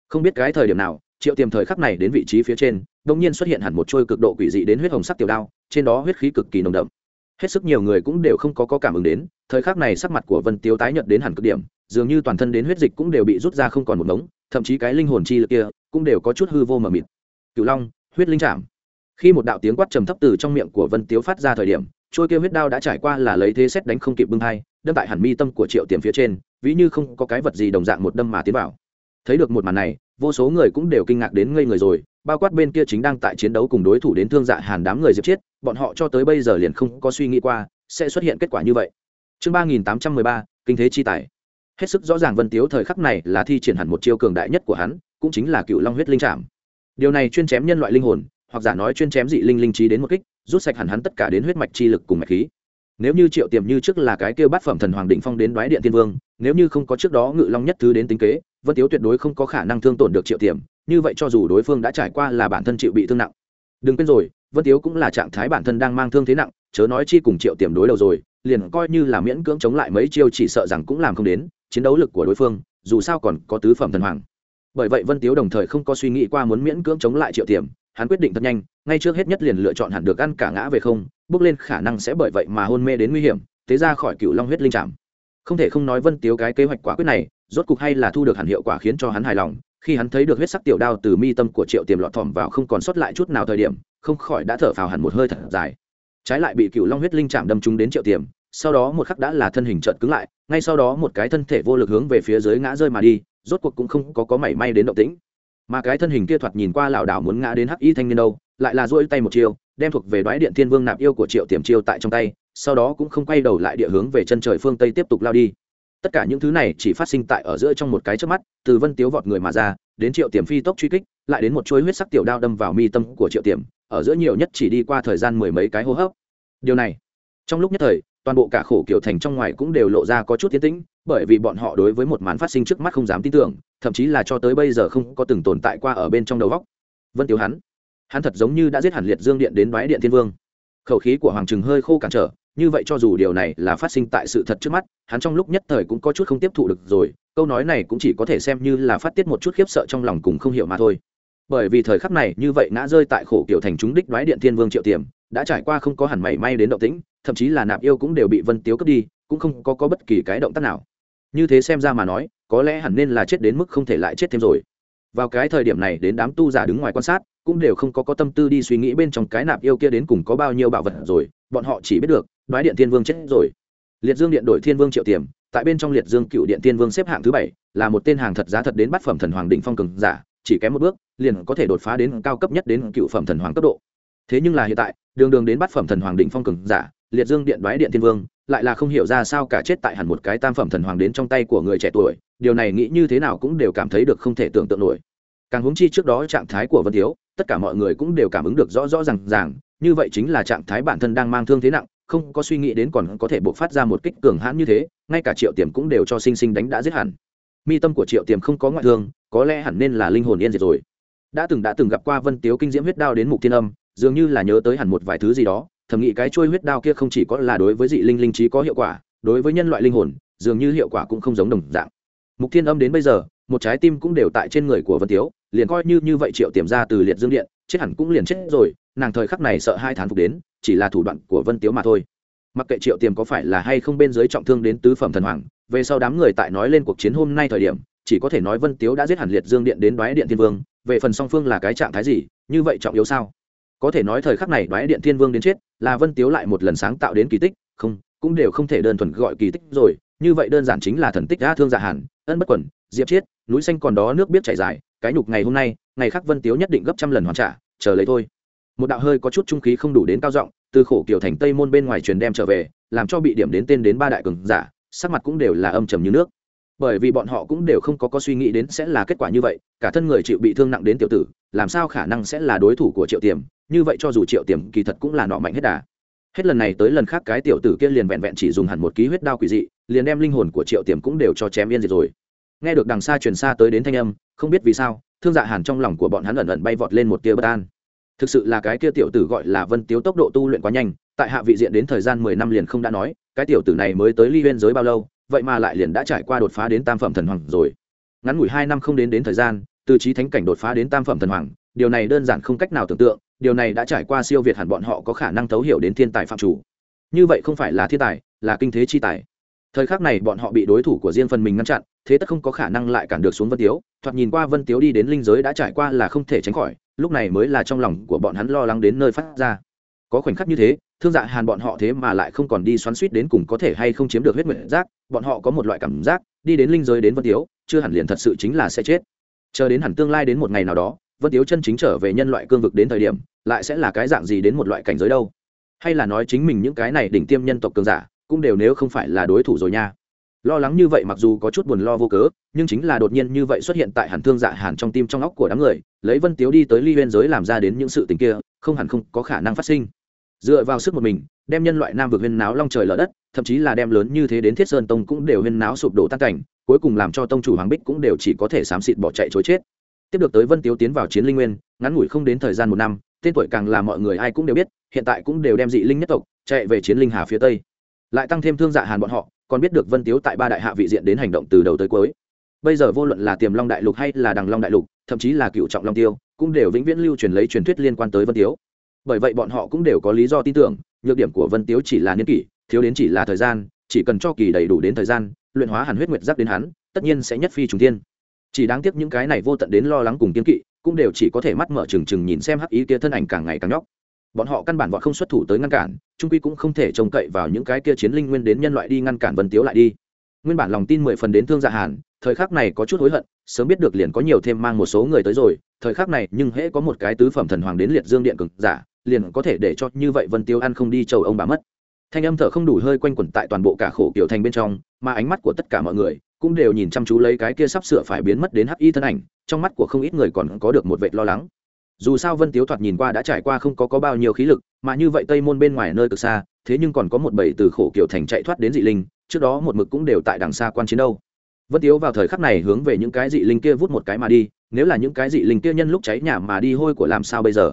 Không biết cái thời điểm nào triệu tiềm thời khắc này đến vị trí phía trên đông nhiên xuất hiện hẳn một trôi cực độ quỷ dị đến huyết hồng sắc tiểu đao trên đó huyết khí cực kỳ nồng đậm. Hết sức nhiều người cũng đều không có, có cảm ứng đến thời khắc này sắc mặt của vân tiếu tái nhợt đến hẳn cực điểm dường như toàn thân đến huyết dịch cũng đều bị rút ra không còn một mống thậm chí cái linh hồn chi lực kia cũng đều có chút hư vô mờ mịt. Cựu long huyết linh chạm khi một đạo tiếng quát trầm thấp từ trong miệng của vân tiếu phát ra thời điểm trôi kia huyết đao đã trải qua là lấy thế xét đánh không kịp bưng hai đâm tại hẳn mi tâm của triệu tiềm phía trên, ví như không có cái vật gì đồng dạng một đâm mà tiến vào. Thấy được một màn này, vô số người cũng đều kinh ngạc đến ngây người rồi, bao quát bên kia chính đang tại chiến đấu cùng đối thủ đến thương dạ hàn đám người diệp chết bọn họ cho tới bây giờ liền không có suy nghĩ qua sẽ xuất hiện kết quả như vậy. Chương ba nghìn tám trăm mười ba, kinh thế chi tài. Hết sức rõ ràng vân tiếu thời khắc này là thi triển hẳn một chiêu cường đại nhất của hắn, cũng chính là cựu long huyết linh trạm điều này chuyên chém nhân loại linh hồn hoặc giả nói chuyên chém dị linh linh trí đến một kích, rút sạch hẳn hắn tất cả đến huyết mạch chi lực cùng mạch khí. Nếu như triệu tiềm như trước là cái kêu bát phẩm thần hoàng định phong đến đoái điện tiên vương, nếu như không có trước đó ngự long nhất thứ đến tính kế, vân tiếu tuyệt đối không có khả năng thương tổn được triệu tiềm, như vậy cho dù đối phương đã trải qua là bản thân chịu bị thương nặng. Đừng quên rồi, vân tiếu cũng là trạng thái bản thân đang mang thương thế nặng, chớ nói chi cùng triệu tiềm đối đầu rồi, liền coi như là miễn cưỡng chống lại mấy chiêu chỉ sợ rằng cũng làm không đến, chiến đấu lực của đối phương, dù sao còn có tứ phẩm thần hoàng. Bởi vậy vân tiếu đồng thời không có suy nghĩ qua muốn miễn cưỡng chống lại triệu tiềm hắn quyết định thật nhanh, ngay trước hết nhất liền lựa chọn hẳn được ăn cả ngã về không, bước lên khả năng sẽ bởi vậy mà hôn mê đến nguy hiểm tế ra khỏi cựu long huyết linh trạm không thể không nói vân tiếu cái kế hoạch quả quyết này, rốt cục hay là thu được hẳn hiệu quả khiến cho hắn hài lòng, khi hắn thấy được huyết sắc tiểu đao từ mi tâm của triệu tiềm lọt thỏm vào không còn sót lại chút nào thời điểm, không khỏi đã thở phào hẳn một hơi thật dài. Trái lại bị cựu long huyết linh chạm đâm trúng đến triệu tiềm, sau đó một khắc đã là thân hình trợn cứng lại, ngay sau đó một cái thân thể vô lực hướng về phía dưới ngã rơi mà đi, rốt cuộc cũng không có có mảy may đến động tĩnh mà cái thân hình kia thoạt nhìn qua lảo đảo muốn ngã đến hắc y thanh niên đâu, lại là duỗi tay một chiêu, đem thuộc về đoái điện thiên vương nạp yêu của triệu tiềm chiêu tại trong tay, sau đó cũng không quay đầu lại địa hướng về chân trời phương tây tiếp tục lao đi. Tất cả những thứ này chỉ phát sinh tại ở giữa trong một cái trước mắt, từ vân tiếu vọt người mà ra, đến triệu tiềm phi tốc truy kích, lại đến một chuỗi huyết sắc tiểu đao đâm vào mi tâm của triệu tiềm, ở giữa nhiều nhất chỉ đi qua thời gian mười mấy cái hô hấp. Điều này, trong lúc nhất thời toàn bộ cả khổ kiểu thành trong ngoài cũng đều lộ ra có chút tiến tĩnh, bởi vì bọn họ đối với một màn phát sinh trước mắt không dám tin tưởng, thậm chí là cho tới bây giờ không có từng tồn tại qua ở bên trong đầu góc vân tiếu hắn hắn thật giống như đã giết hẳn liệt dương điện đến đoái điện thiên vương. Khẩu khí của hoàng trừng hơi khô cản trở, như vậy cho dù điều này là phát sinh tại sự thật trước mắt, hắn trong lúc nhất thời cũng có chút không tiếp thụ được rồi, câu nói này cũng chỉ có thể xem như là phát tiết một chút khiếp sợ trong lòng cùng không hiểu mà thôi bởi vì thời khắc này như vậy ngã rơi tại khổ kiểu thành chúng đích đoái điện thiên vương triệu tiềm đã trải qua không có hẳn mảy may đến động tĩnh thậm chí là nạp yêu cũng đều bị vân tiếu cướp đi cũng không có, có bất kỳ cái động tác nào. Như thế xem ra mà nói có lẽ hẳn nên là chết đến mức không thể lại chết thêm rồi. Vào cái thời điểm này đến đám tu giả đứng ngoài quan sát cũng đều không có có tâm tư đi suy nghĩ bên trong cái nạp yêu kia đến cùng có bao nhiêu bảo vật rồi bọn họ chỉ biết được nói điện thiên vương chết rồi. Liệt dương điện đổi thiên vương triệu tiềm tại bên trong liệt dương cựu điện thiên vương xếp hạng thứ bảy là một tên hàng thật giá thật đến bát phẩm thần hoàng định phong cường giả chỉ kém một bước, liền có thể đột phá đến cao cấp nhất đến cựu phẩm thần hoàng cấp độ. Thế nhưng là hiện tại, đường đường đến bát phẩm thần hoàng đỉnh phong cường giả, liệt dương điện đoái điện thiên vương, lại là không hiểu ra sao cả chết tại hẳn một cái tam phẩm thần hoàng đến trong tay của người trẻ tuổi, điều này nghĩ như thế nào cũng đều cảm thấy được không thể tưởng tượng nổi. Càng huống chi trước đó trạng thái của vân thiếu, tất cả mọi người cũng đều cảm ứng được rõ rõ r à n g ràng, như vậy chính là trạng thái bản thân đang mang thương thế nặng, không có suy nghĩ đến còn có thể buộc phát ra một kích cường hãn như thế, ngay cả triệu tiềm cũng đều cho sinh sinh đánh đã giết hẳn mi tâm của triệu tiềm không có ngoại thương, có lẽ hẳn nên là linh hồn yên diệt rồi. Đã từng đã từng gặp qua vân tiếu kinh diễm huyết đao đến mục thiên âm, dường như là nhớ tới hẳn một vài thứ gì đó, thầm nghĩ cái trôi huyết đao kia không chỉ có là đối với dị linh linh trí có hiệu quả, đối với nhân loại linh hồn, dường như hiệu quả cũng không giống đồng dạng. Mục thiên âm đến bây giờ, một trái tim cũng đều tại trên người của vân tiếu, liền coi như như vậy triệu tiềm ra từ liệt dương điện, chết hẳn cũng liền chết rồi, nàng thời khắc này sợ hai thán phục đến, chỉ là thủ đoạn của vân tiếu mà thôi. Mặc kệ triệu tiềm có phải là hay không bên dưới trọng thương đến tứ phẩm thần hoàng về sau đám người tại nói lên cuộc chiến hôm nay thời điểm, chỉ có thể nói vân tiếu đã giết hẳn liệt dương điện đến đoái điện thiên vương, về phần song phương là cái trạng thái gì, như vậy trọng yếu sao? Có thể nói thời khắc này đoái điện thiên vương đến chết, là vân tiếu lại một lần sáng tạo đến kỳ tích, không, cũng đều không thể đơn thuần gọi kỳ tích rồi, như vậy đơn giản chính là thần tích đã thương dạ hàn, ân bất quẩn, diệp chiết, núi xanh còn đó nước biết chảy dài, cái nhục ngày hôm nay, ngày khác vân tiếu nhất định gấp trăm lần hoàn trả, chờ lấy thôi. Một đạo hơi có chút trung khí không đủ đến cao giọng, từ khổ kiểu thành tây môn bên ngoài truyền đem trở về, làm cho bị điểm đến tên đến ba đại cường giả sắc mặt cũng đều là âm trầm như nước. Bởi vì bọn họ cũng đều không có có suy nghĩ đến sẽ là kết quả như vậy, cả thân người chịu bị thương nặng đến tiểu tử, làm sao khả năng sẽ là đối thủ của triệu tiềm? Như vậy cho dù triệu tiềm kỳ thật cũng là nọ mạnh hết đà. Hết lần này tới lần khác cái tiểu tử kia liền vẹn vẹn chỉ dùng hẳn một ký huyết đao quỷ dị, liền đem linh hồn của triệu tiềm cũng đều cho chém yên diệt rồi. Nghe được đằng xa truyền xa tới đến thanh âm, không biết vì sao, thương dạ hàn trong lòng của bọn hắn ẩn ẩn bay vọt lên một tia bất an. Thực sự là cái kia tiểu tử gọi là vân tiếu tốc độ tu luyện quá nhanh, tại hạ vị diện đến thời gian mười năm liền không đã nói cái tiểu tử này mới tới ly huyên giới bao lâu, vậy mà lại liền đã trải qua đột phá đến tam phẩm thần hoàng rồi. Ngắn ngủi hai năm không đến đến thời gian, từ trí thánh cảnh đột phá đến tam phẩm thần hoàng, điều này đơn giản không cách nào tưởng tượng, điều này đã trải qua siêu việt hẳn bọn họ có khả năng thấu hiểu đến thiên tài phạm chủ. Như vậy không phải là thiên tài, là kinh thế chi tài. Thời khắc này bọn họ bị đối thủ của riêng phần mình ngăn chặn, thế tất không có khả năng lại cản được xuống vân tiếu, thoạt nhìn qua vân tiếu đi đến linh giới đã trải qua là không thể tránh khỏi, lúc này mới là trong lòng của bọn hắn lo lắng đến nơi phát ra. Có khoảnh khắc như thế thương dạ hàn bọn họ thế mà lại không còn đi xoắn suýt đến cùng có thể hay không chiếm được huyết nguyện giác, bọn họ có một loại cảm giác, đi đến linh giới đến vân tiếu, chưa hẳn liền thật sự chính là sẽ chết. Chờ đến hẳn tương lai đến một ngày nào đó, vân tiếu chân chính trở về nhân loại cương vực đến thời điểm, lại sẽ là cái dạng gì đến một loại cảnh giới đâu? Hay là nói chính mình những cái này đỉnh tiêm nhân tộc cường giả, cũng đều nếu không phải là đối thủ rồi nha. Lo lắng như vậy mặc dù có chút buồn lo vô cớ, nhưng chính là đột nhiên như vậy xuất hiện tại hàn thương dạ hàn trong tim trong óc của đám người, lấy vân tiếu đi tới ly biên giới làm ra đến những sự tình kia, không hẳn không có khả năng phát sinh dựa vào sức một mình, đem nhân loại nam vực huyên náo long trời lở đất, thậm chí là đem lớn như thế đến thiết sơn tông cũng đều huyên náo sụp đổ tan cảnh, cuối cùng làm cho tông chủ hoàng bích cũng đều chỉ có thể xám xịt bỏ chạy chối chết. Tiếp được tới vân tiếu tiến vào chiến linh nguyên, ngắn ngủi không đến thời gian một năm, tên tuổi càng là mọi người ai cũng đều biết, hiện tại cũng đều đem dị linh nhất tộc chạy về chiến linh hà phía tây. Lại tăng thêm thương dạ hàn bọn họ, còn biết được vân tiếu tại ba đại hạ vị diện đến hành động từ đầu tới cuối. Bây giờ vô luận là tiềm long đại lục hay là đằng long đại lục, thậm chí là cựu trọng long tiêu, cũng đều vĩnh viễn lưu truyền lấy truyền thuyết liên quan tới vân tiếu bởi vậy bọn họ cũng đều có lý do tin tưởng, nhược điểm của vân tiếu chỉ là niên kỷ, thiếu đến chỉ là thời gian, chỉ cần cho kỳ đầy đủ đến thời gian, luyện hóa hàn huyết nguyệt giác đến hắn, tất nhiên sẽ nhất phi trùng thiên. Chỉ đáng tiếc những cái này vô tận đến lo lắng cùng kiên kỵ, cũng đều chỉ có thể mắt mở trừng trừng nhìn xem hắc ý kia thân ảnh càng ngày càng nhóc. Bọn họ căn bản vọt không xuất thủ tới ngăn cản trung quy cũng không thể trông cậy vào những cái kia chiến linh nguyên đến nhân loại đi ngăn cản vân tiếu lại đi. Nguyên bản lòng tin mười phần đến thương dạ hàn, thời khắc này có chút hối hận, sớm biết được liền có nhiều thêm mang một số người tới rồi, thời khắc này nhưng hễ có một cái tứ phẩm thần hoàng đến liệt dương điện cực giả liền có thể để cho như vậy vân tiêu ăn không đi chầu ông bà mất. Thanh âm thở không đủ hơi quanh quẩn tại toàn bộ cả khổ kiểu thành bên trong, mà ánh mắt của tất cả mọi người cũng đều nhìn chăm chú lấy cái kia sắp sửa phải biến mất đến hắc y thân ảnh, trong mắt của không ít người còn có được một vệt lo lắng. Dù sao vân tiếu thoạt nhìn qua đã trải qua không có có bao nhiêu khí lực, mà như vậy tây môn bên ngoài nơi cực xa, thế nhưng còn có một bầy từ khổ kiểu thành chạy thoát đến dị linh, trước đó một mực cũng đều tại đằng xa quan chiến đâu. Vân tiếu vào thời khắc này hướng về những cái dị linh kia vút một cái mà đi, nếu là những cái dị linh kia nhân lúc cháy nhà mà đi hôi của làm sao bây giờ?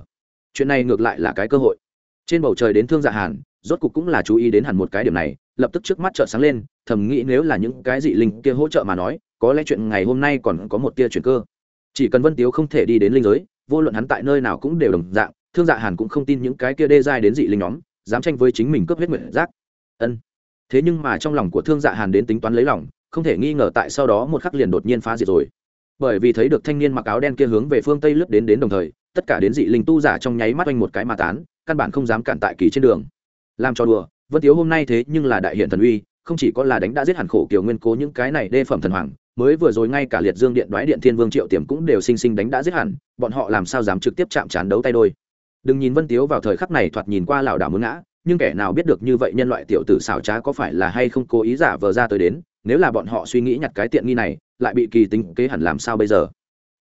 Chuyện này ngược lại là cái cơ hội. Trên bầu trời đến thương dạ hàn, rốt cục cũng là chú ý đến hẳn một cái điểm này, lập tức trước mắt trợ sáng lên, thầm nghĩ nếu là những cái dị linh kia hỗ trợ mà nói, có lẽ chuyện ngày hôm nay còn có một tia chuyển cơ. Chỉ cần vân tiếu không thể đi đến linh giới, vô luận hắn tại nơi nào cũng đều đồng dạng, thương dạ hàn cũng không tin những cái kia đê giai đến dị linh nhóm, dám tranh với chính mình cướp huyết nguyện giác. Ân. Thế nhưng mà trong lòng của thương dạ hàn đến tính toán lấy lòng, không thể nghi ngờ tại sau đó một khắc liền đột nhiên phá diệt rồi. Bởi vì thấy được thanh niên mặc áo đen kia hướng về phương tây lướt đến đến đồng thời tất cả đến dị linh tu giả trong nháy mắt oanh một cái mà tán, căn bản không dám cản tại kỳ trên đường. Làm cho đùa, vân tiếu hôm nay thế nhưng là đại hiện thần uy, không chỉ có là đánh đã giết hẳn khổ kiều nguyên cố những cái này đê phẩm thần hoàng, mới vừa rồi ngay cả liệt dương điện đoái điện thiên vương triệu tiềm cũng đều sinh sinh đánh đã giết hẳn, bọn họ làm sao dám trực tiếp chạm trán đấu tay đôi. Đừng nhìn vân tiếu vào thời khắc này thoạt nhìn qua lảo đảo muốn ngã, nhưng kẻ nào biết được như vậy nhân loại tiểu tử xảo trá có phải là hay không cố ý giả vờ ra tới đến, nếu là bọn họ suy nghĩ nhặt cái tiện nghi này, lại bị kỳ tính kế hẳn làm sao bây giờ?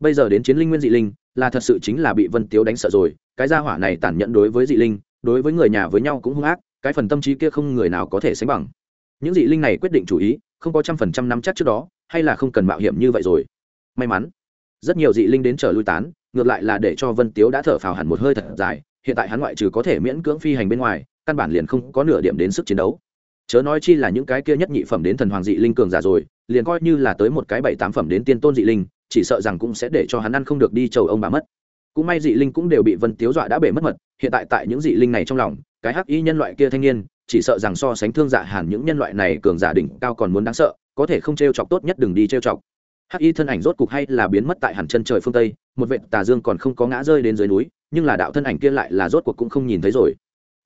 Bây giờ đến chiến linh nguyên dị linh, là thật sự chính là bị vân tiếu đánh sợ rồi, cái gia hỏa này tàn nhẫn đối với dị linh, đối với người nhà với nhau cũng hung ác, cái phần tâm trí kia không người nào có thể sánh bằng. Những dị linh này quyết định chủ ý, không có trăm phần trăm nắm chắc trước đó, hay là không cần mạo hiểm như vậy rồi. May mắn, rất nhiều dị linh đến chờ lui tán, ngược lại là để cho vân tiếu đã thở phào hẳn một hơi thật dài, hiện tại hắn ngoại trừ có thể miễn cưỡng phi hành bên ngoài, căn bản liền không có nửa điểm đến sức chiến đấu. Chớ nói chi là những cái kia nhất nhị phẩm đến thần hoàng dị linh cường giả rồi, liền coi như là tới một cái bảy tám phẩm đến tiên tôn dị linh chỉ sợ rằng cũng sẽ để cho hắn ăn không được đi chầu ông bà mất. Cũng may dị linh cũng đều bị vân tiếu dọa đã bể mất mật, hiện tại tại những dị linh này trong lòng, cái hắc y nhân loại kia thanh niên, chỉ sợ rằng so sánh thương dạ hàn những nhân loại này cường giả đỉnh cao còn muốn đáng sợ, có thể không t r e o chọc tốt nhất đừng đi t r e o chọc. Hắc y thân ảnh rốt cục hay là biến mất tại hẳn chân trời phương tây, một vệ tà dương còn không có ngã rơi đến dưới núi, nhưng là đạo thân ảnh kia lại là rốt cuộc cũng không nhìn thấy rồi.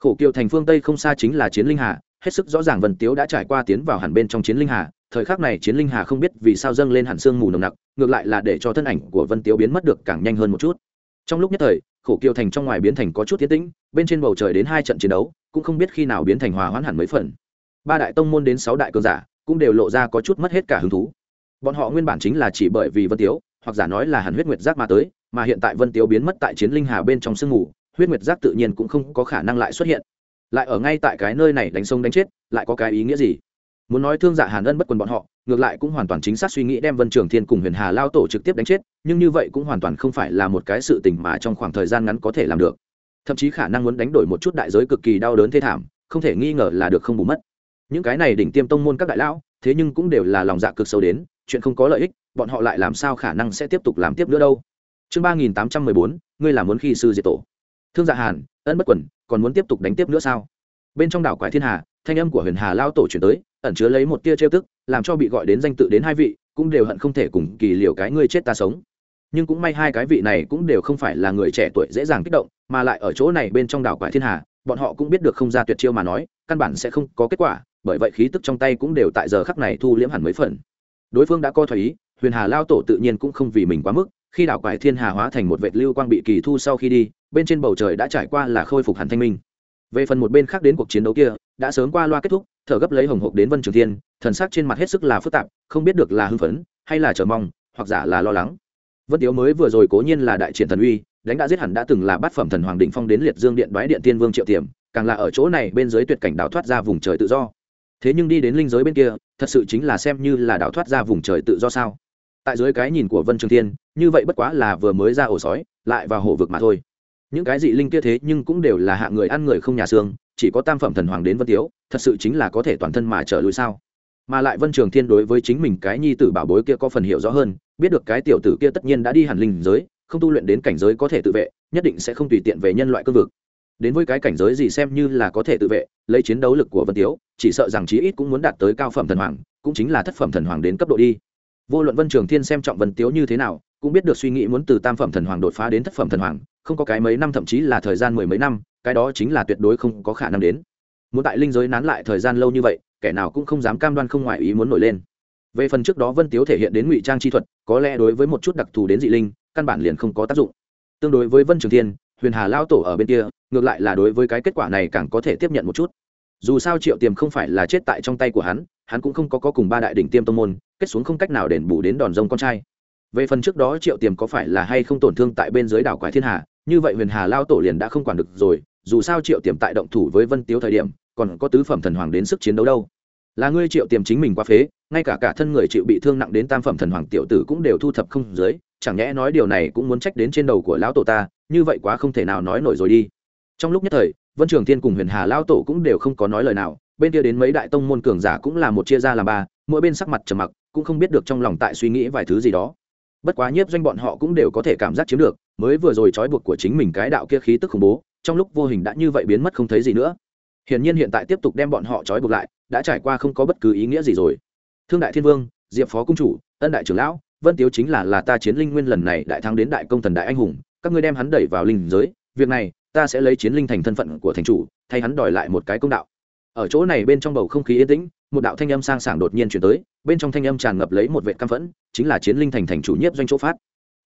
Khổ kiều thành phương tây không xa chính là chiến linh hà, hết sức rõ ràng vân tiếu đã trải qua tiến vào hẳn bên trong chiến linh hà thời khắc này chiến linh hà không biết vì sao dâng lên hẳn sương mù nồng nặc, ngược lại là để cho thân ảnh của vân tiếu biến mất được càng nhanh hơn một chút. Trong lúc nhất thời, khổ kiều thành trong ngoài biến thành có chút tiến tĩnh, bên trên bầu trời đến hai trận chiến đấu, cũng không biết khi nào biến thành hòa hoãn hẳn mấy phần. Ba đại tông môn đến sáu đại cường giả, cũng đều lộ ra có chút mất hết cả hứng thú. Bọn họ nguyên bản chính là chỉ bởi vì vân tiếu, hoặc giả nói là hẳn huyết nguyệt giác mà tới, mà hiện tại vân tiếu biến mất tại chiến linh hà bên trong sương mù, huyết nguyệt giác tự nhiên cũng không có khả năng lại xuất hiện. Lại ở ngay tại cái nơi này đánh sông đánh chết, lại có cái ý nghĩa gì? Muốn nói thương dạ hàn ân bất quần bọn họ, ngược lại cũng hoàn toàn chính xác suy nghĩ đem vân trường thiên cùng huyền hà lao tổ trực tiếp đánh chết, nhưng như vậy cũng hoàn toàn không phải là một cái sự tình mà trong khoảng thời gian ngắn có thể làm được. Thậm chí khả năng muốn đánh đổi một chút đại giới cực kỳ đau đớn thê thảm, không thể nghi ngờ là được không bù mất. Những cái này đỉnh tiêm tông môn các đại lão, thế nhưng cũng đều là lòng dạ cực sâu đến, chuyện không có lợi ích, bọn họ lại làm sao khả năng sẽ tiếp tục làm tiếp nữa đâu? Chương ba nghìn tám trăm mười bốn, ngươi là muốn khi sư diệt tổ. Thương dạ hàn, ân bất quần, còn muốn tiếp tục đánh tiếp nữa sao? Bên trong đảo quái thiên hà, thanh âm của huyền hà lao tổ chuyển tới ẩn chứa lấy một tia trêu tức, làm cho bị gọi đến danh tự đến hai vị, cũng đều hận không thể cùng kỳ liều cái ngươi chết ta sống. Nhưng cũng may hai cái vị này cũng đều không phải là người trẻ tuổi dễ dàng kích động, mà lại ở chỗ này bên trong đảo quải thiên hà, bọn họ cũng biết được không ra tuyệt chiêu mà nói, căn bản sẽ không có kết quả, bởi vậy khí tức trong tay cũng đều tại giờ khắc này thu liễm hẳn mấy phần. Đối phương đã coi thoải ý, huyền hà lao tổ tự nhiên cũng không vì mình quá mức, khi đảo quải thiên hà hóa thành một vệt lưu quang bị kỳ thu sau khi đi, bên trên bầu trời đã trải qua là khôi phục hẳn thanh minh về phần một bên khác đến cuộc chiến đấu kia, đã sớm qua loa kết thúc, thở gấp lấy hồng hộp đến vân trường thiên, thần sắc trên mặt hết sức là phức tạp, không biết được là hưng phấn, hay là chờ mong, hoặc giả là lo lắng. Vân tiếu mới vừa rồi cố nhiên là đại triển thần uy, đánh đã giết hẳn đã từng là bát phẩm thần hoàng định phong đến liệt dương điện đoái điện tiên vương triệu tiềm, càng là ở chỗ này bên dưới tuyệt cảnh đào thoát ra vùng trời tự do. Thế nhưng đi đến linh giới bên kia, thật sự chính là xem như là đào thoát ra vùng trời tự do sao? Tại dưới cái nhìn của vân trường thiên, như vậy bất quá là vừa mới ra ổ sói, lại vào hồ vực mà thôi những cái dị linh kia thế nhưng cũng đều là hạ người ăn người không nhà xương, chỉ có tam phẩm thần hoàng đến vân tiếu, thật sự chính là có thể toàn thân mà trở lui sao? Mà lại vân trường thiên đối với chính mình cái nhi tử bảo bối kia có phần hiểu rõ hơn, biết được cái tiểu tử kia tất nhiên đã đi hẳn linh giới, không tu luyện đến cảnh giới có thể tự vệ, nhất định sẽ không tùy tiện về nhân loại cương vực. Đến với cái cảnh giới gì xem như là có thể tự vệ, lấy chiến đấu lực của vân tiếu, chỉ sợ rằng chí ít cũng muốn đạt tới cao phẩm thần hoàng, cũng chính là thất phẩm thần hoàng đến cấp độ đi. Vô luận vân trường thiên xem trọng vân tiếu như thế nào cũng biết được suy nghĩ muốn từ tam phẩm thần hoàng đột phá đến thất phẩm thần hoàng không có cái mấy năm thậm chí là thời gian mười mấy năm cái đó chính là tuyệt đối không có khả năng đến. Muốn tại linh giới nán lại thời gian lâu như vậy kẻ nào cũng không dám cam đoan không ngoại ý muốn nổi lên. Về phần trước đó vân tiếu thể hiện đến ngụy trang chi thuật có lẽ đối với một chút đặc thù đến dị linh căn bản liền không có tác dụng. Tương đối với vân trường thiên huyền hà lao tổ ở bên kia ngược lại là đối với cái kết quả này càng có thể tiếp nhận một chút. Dù sao triệu tiềm không phải là chết tại trong tay của hắn hắn cũng không có, có cùng ba đại đỉnh tiêm tông môn kết xuống không cách nào đền bù đến đòn rông con trai về phần trước đó triệu tiềm có phải là hay không tổn thương tại bên dưới đảo quái thiên hà, như vậy huyền hà lao tổ liền đã không quản được rồi, dù sao triệu tiềm tại động thủ với vân tiếu thời điểm, còn có tứ phẩm thần hoàng đến sức chiến đấu đâu. Là ngươi triệu tiềm chính mình quá phế, ngay cả cả thân người chịu bị thương nặng đến tam phẩm thần hoàng tiểu tử cũng đều thu thập không dưới, chẳng nhẽ nói điều này cũng muốn trách đến trên đầu của lão tổ ta, như vậy quá không thể nào nói nổi rồi đi. Trong lúc nhất thời, vân trường thiên cùng huyền hà lao tổ cũng đều không có nói lời nào, bên kia đến mấy đại tông môn cường giả cũng là một chia ra làm ba, mỗi bên sắc mặt trầm mặc, cũng không biết được trong lòng tại suy nghĩ vài thứ gì đó bất quá nhiếp doanh bọn họ cũng đều có thể cảm giác chiếm được, mới vừa rồi trói buộc của chính mình cái đạo kia khí tức khủng bố, trong lúc vô hình đã như vậy biến mất không thấy gì nữa. Hiển nhiên hiện tại tiếp tục đem bọn họ trói buộc lại, đã trải qua không có bất cứ ý nghĩa gì rồi. Thương đại thiên vương, diệp phó cung chủ, ân đại trưởng lão, vân tiếu chính là là ta chiến linh nguyên lần này đại thắng đến đại công thần đại anh hùng, các ngươi đem hắn đẩy vào linh giới, việc này, ta sẽ lấy chiến linh thành thân phận của thành chủ, thay hắn đòi lại một cái công đạo. Ở chỗ này bên trong bầu không khí yên tĩnh một đạo thanh âm sang sảng đột nhiên chuyển tới, bên trong thanh âm tràn ngập lấy một vệ căm phẫn, chính là chiến linh thành thành chủ nhiếp doanh chỗ phát.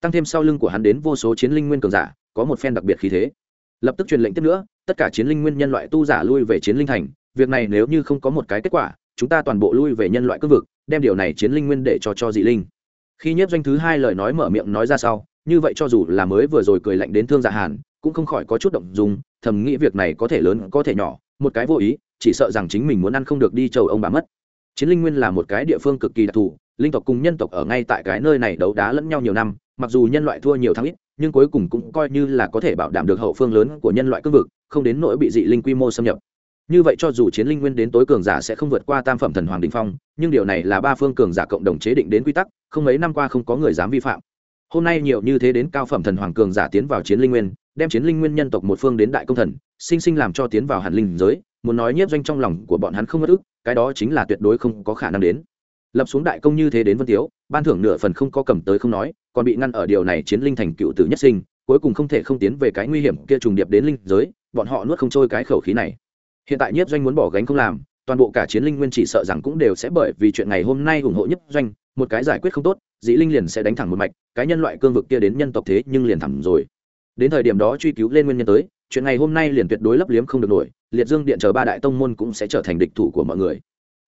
Tăng thêm sau lưng của hắn đến vô số chiến linh nguyên cường giả, có một phen đặc biệt khí thế. Lập tức truyền lệnh tiếp nữa, tất cả chiến linh nguyên nhân loại tu giả lui về chiến linh thành, việc này nếu như không có một cái kết quả, chúng ta toàn bộ lui về nhân loại cương vực, đem điều này chiến linh nguyên để cho cho dị linh. Khi nhiếp doanh thứ hai lời nói mở miệng nói ra sau, như vậy cho dù là mới vừa rồi cười lạnh đến thương dạ hàn, cũng không khỏi có chút động dùng thầm nghĩ việc này có thể lớn, có thể nhỏ, một cái vô ý chỉ sợ rằng chính mình muốn ăn không được đi chầu ông bà mất. Chiến linh nguyên là một cái địa phương cực kỳ đặc thù, linh tộc cùng nhân tộc ở ngay tại cái nơi này đấu đá lẫn nhau nhiều năm, mặc dù nhân loại thua nhiều thắng ít, nhưng cuối cùng cũng coi như là có thể bảo đảm được hậu phương lớn của nhân loại cương vực, không đến nỗi bị dị linh quy mô xâm nhập. Như vậy cho dù chiến linh nguyên đến tối cường giả sẽ không vượt qua tam phẩm thần hoàng đình phong, nhưng điều này là ba phương cường giả cộng đồng chế định đến quy tắc, không mấy năm qua không có người dám vi phạm. Hôm nay nhiều như thế đến cao phẩm thần hoàng cường giả tiến vào chiến linh nguyên, đem chiến linh nguyên nhân tộc một phương đến đại công thần, sinh sinh làm cho tiến vào hàn linh giới muốn nói nhiếp doanh trong lòng của bọn hắn không mất ức, cái đó chính là tuyệt đối không có khả năng đến. Lập xuống đại công như thế đến vân tiếu, ban thưởng nửa phần không có cầm tới không nói, còn bị ngăn ở điều này chiến linh thành cựu tử nhất sinh, cuối cùng không thể không tiến về cái nguy hiểm kia trùng điệp đến linh giới, bọn họ nuốt không trôi cái khẩu khí này. Hiện tại nhiếp doanh muốn bỏ gánh không làm, toàn bộ cả chiến linh nguyên chỉ sợ rằng cũng đều sẽ bởi vì chuyện ngày hôm nay ủng hộ nhiếp doanh, một cái giải quyết không tốt, dĩ linh liền sẽ đánh thẳng một mạch, cái nhân loại cương vực kia đến nhân tộc thế nhưng liền thẳng rồi. Đến thời điểm đó truy cứu lên nguyên nhân tới chuyện ngày hôm nay liền tuyệt đối lấp liếm không được nổi, liệt dương điện chờ ba đại tông môn cũng sẽ trở thành địch thủ của mọi người.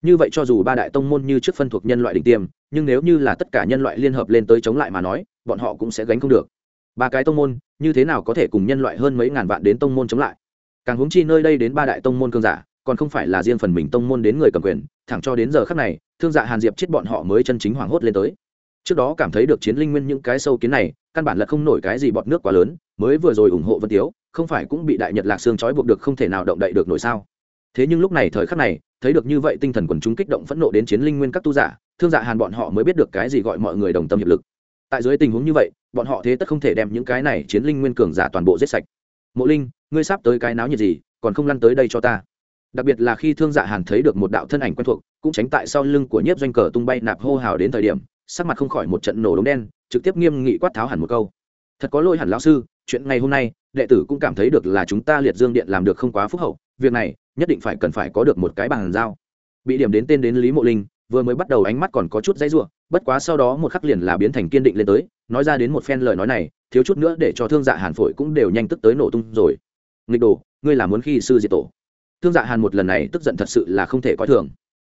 Như vậy cho dù ba đại tông môn như trước phân thuộc nhân loại đỉnh tiêm, nhưng nếu như là tất cả nhân loại liên hợp lên tới chống lại mà nói, bọn họ cũng sẽ gánh không được. Ba cái tông môn, như thế nào có thể cùng nhân loại hơn mấy ngàn vạn đến tông môn chống lại? Càng hướng chi nơi đây đến ba đại tông môn cương giả, còn không phải là riêng phần mình tông môn đến người cầm quyền, thẳng cho đến giờ khắc này, thương dạ hàn diệp chết bọn họ mới chân chính hoảng hốt lên tới. Trước đó cảm thấy được chiến linh nguyên những cái sâu kiến này, căn bản là không nổi cái gì bọt nước quá lớn, mới vừa rồi ủng hộ vân tiếu không phải cũng bị đại nhật lạc xương trói buộc được không thể nào động đậy được nổi sao? Thế nhưng lúc này thời khắc này, thấy được như vậy tinh thần quần chúng kích động phẫn nộ đến chiến linh nguyên các tu giả, thương dạ hàn bọn họ mới biết được cái gì gọi mọi người đồng tâm hiệp lực. Tại dưới tình huống như vậy, bọn họ thế tất không thể đem những cái này chiến linh nguyên cường giả toàn bộ giết sạch. Mộ linh, ngươi sắp tới cái náo nhiệt gì, còn không lăn tới đây cho ta. Đặc biệt là khi thương dạ hàn thấy được một đạo thân ảnh quen thuộc, cũng tránh tại sau lưng của nhiếp doanh cờ tung bay nạp hô hào đến thời điểm, sắc mặt không khỏi một trận nổ đống đen, trực tiếp nghiêm nghị quát tháo hẳn một câu. Thật có lỗi hẳn lão sư chuyện ngày hôm nay, đệ tử cũng cảm thấy được là chúng ta liệt dương điện làm được không quá phúc hậu, việc này, nhất định phải cần phải có được một cái bàn giao. Bị điểm đến tên đến lý mộ linh, vừa mới bắt đầu ánh mắt còn có chút dãy ruộng bất quá sau đó một khắc liền là biến thành kiên định lên tới, nói ra đến một phen lời nói này, thiếu chút nữa để cho thương dạ hàn phổi cũng đều nhanh tức tới nổ tung rồi. Nghịch đồ, ngươi là muốn khi sư diệt tổ. Thương dạ hàn một lần này tức giận thật sự là không thể coi thường.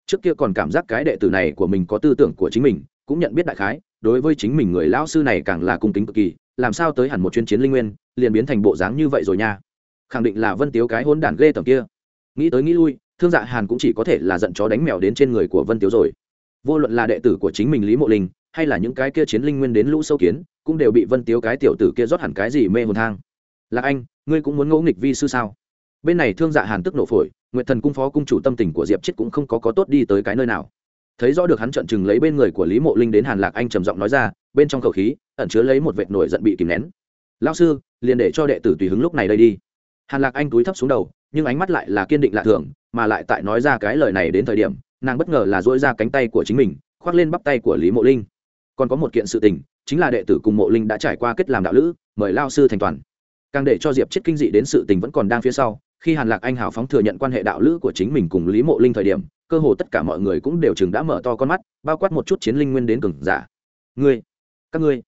Trước kia còn cảm giác cái đệ tử này của mình có tư tưởng của chính mình, cũng nhận biết đại khái, đối với chính mình người lão sư này càng là cung kính cực kỳ làm sao tới hẳn một chuyên chiến linh nguyên, liền biến thành bộ dáng như vậy rồi nha. Khẳng định là vân tiếu cái hôn đản ghê tầm kia. Nghĩ tới nghĩ lui, thương dạ hàn cũng chỉ có thể là giận chó đánh mèo đến trên người của vân tiếu rồi. Vô luận là đệ tử của chính mình lý mộ linh, hay là những cái kia chiến linh nguyên đến lũ sâu kiến, cũng đều bị vân tiếu cái tiểu tử kia rót hẳn cái gì mê hồn thang. Là anh, ngươi cũng muốn ngẫu nghịch vi sư sao? Bên này thương dạ hàn tức nổ phổi nguyện thần cung phó cung chủ tâm tình của diệp chết cũng không có có tốt đi tới cái nơi nào. Thấy rõ được hắn trận chừng lấy bên người của lý mộ linh đến hàn lạc anh trầm giọng nói ra bên trong khẩu khí, ẩn chứa lấy một vệt nổi giận bị kìm nén. Lao sư, liền để cho đệ tử tùy hứng lúc này đây đi. Hàn lạc anh túi thấp xuống đầu, nhưng ánh mắt lại là kiên định lạ thường, mà lại tại nói ra cái lời này đến thời điểm, nàng bất ngờ là dỗi ra cánh tay của chính mình, khoác lên bắp tay của lý mộ linh. Còn có một kiện sự tình, chính là đệ tử cùng mộ linh đã trải qua kết làm đạo lữ, mời lao sư thành toàn. Càng để cho diệp chết kinh dị đến sự tình vẫn còn đang phía sau, khi hàn lạc anh hào phóng thừa nhận quan hệ đạo lữ của chính mình cùng lý mộ linh thời điểm, cơ hồ tất cả mọi người cũng đều chừng đã mở to con mắt, bao quát một chút chiến linh nguyên đến cừng giả. Ngươi các ngươi.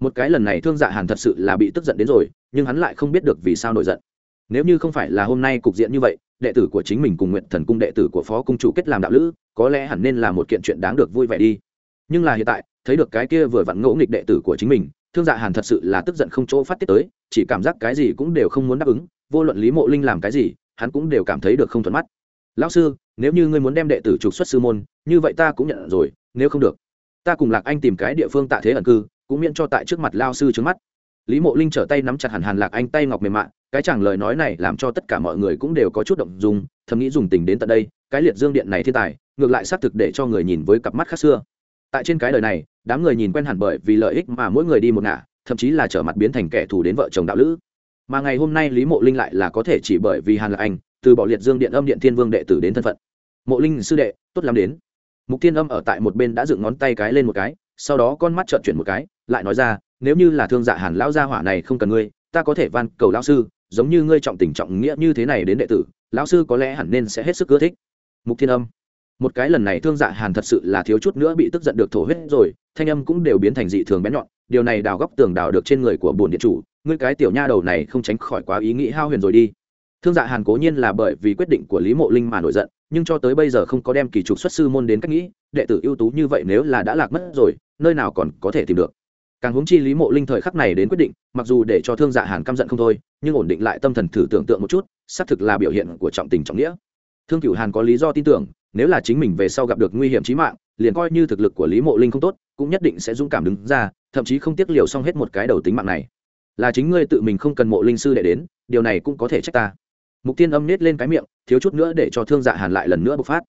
Một cái lần này thương dạ hàn thật sự là bị tức giận đến rồi, nhưng hắn lại không biết được vì sao nổi giận. Nếu như không phải là hôm nay cục diện như vậy, đệ tử của chính mình cùng nguyện thần cung đệ tử của phó cung chủ kết làm đạo lữ, có lẽ hẳn nên là một kiện chuyện đáng được vui vẻ đi. Nhưng là hiện tại, thấy được cái kia vừa vặn ngỗ nghịch đệ tử của chính mình, thương dạ hàn thật sự là tức giận không chỗ phát tiết tới, chỉ cảm giác cái gì cũng đều không muốn đáp ứng, vô luận lý mộ linh làm cái gì, hắn cũng đều cảm thấy được không thuận mắt. Lão sư, nếu như ngươi muốn đem đệ tử trục xuất sư môn, như vậy ta cũng nhận rồi, nếu không được, ta cùng lạc anh tìm cái địa phương tạ thế ẩn cư cũng miễn cho tại trước mặt lao sư trước mắt. Lý mộ linh trở tay nắm chặt hẳn hàn lạc anh tay ngọc mềm mại, cái chẳng lời nói này làm cho tất cả mọi người cũng đều có chút động dùng thầm nghĩ dùng tình đến tận đây, cái liệt dương điện này thiên tài, ngược lại xác thực để cho người nhìn với cặp mắt khác xưa. Tại trên cái đời này, đám người nhìn quen hẳn bởi vì lợi ích mà mỗi người đi một ngả, thậm chí là trở mặt biến thành kẻ thù đến vợ chồng đạo lữ. Mà ngày hôm nay lý mộ linh lại là có thể chỉ bởi vì hàn lạc anh, từ bỏ liệt dương điện âm điện thiên vương đệ tử đến thân phận. Mộ linh sư đệ, tốt lắm đến. Mục thiên âm ở tại một bên đã dựng ngón tay cái lên một cái sau đó con mắt trợn chuyển một cái, lại nói ra, nếu như là thương dạ hàn lão gia hỏa này không cần ngươi, ta có thể van cầu lão sư, giống như ngươi trọng tình trọng nghĩa như thế này đến đệ tử, lão sư có lẽ hẳn nên sẽ hết sức ưa thích. Mục thiên âm. Một cái lần này thương dạ hàn thật sự là thiếu chút nữa bị tức giận được thổ huyết rồi, thanh âm cũng đều biến thành dị thường bén nhọn, điều này đào góc tường đào được trên người của bồn điện chủ, ngươi cái tiểu nha đầu này không tránh khỏi quá ý nghĩ hao huyền rồi đi. Thương dạ hàn cố nhiên là bởi vì quyết định của lý mộ linh mà nổi giận nhưng cho tới bây giờ không có đem kỳ trục xuất sư môn đến cách nghĩ, đệ tử ưu tú như vậy nếu là đã lạc mất rồi, nơi nào còn có thể tìm được. Càng hướng chi lý mộ linh thời khắc này đến quyết định, mặc dù để cho thương dạ hàn căm giận không thôi, nhưng ổn định lại tâm thần thử tưởng tượng một chút, xác thực là biểu hiện của trọng tình trọng nghĩa. Thương cửu hàn có lý do tin tưởng, nếu là chính mình về sau gặp được nguy hiểm chí mạng, liền coi như thực lực của lý mộ linh không tốt, cũng nhất định sẽ dũng cảm đứng ra, thậm chí không tiếc liều xong hết một cái đầu tính mạng này. Là chính ngươi tự mình không cần mộ linh sư để đến, điều này cũng có thể trách ta mục tiên âm nết lên cái miệng, thiếu chút nữa để cho thương dạ hàn lại lần nữa bộc phát.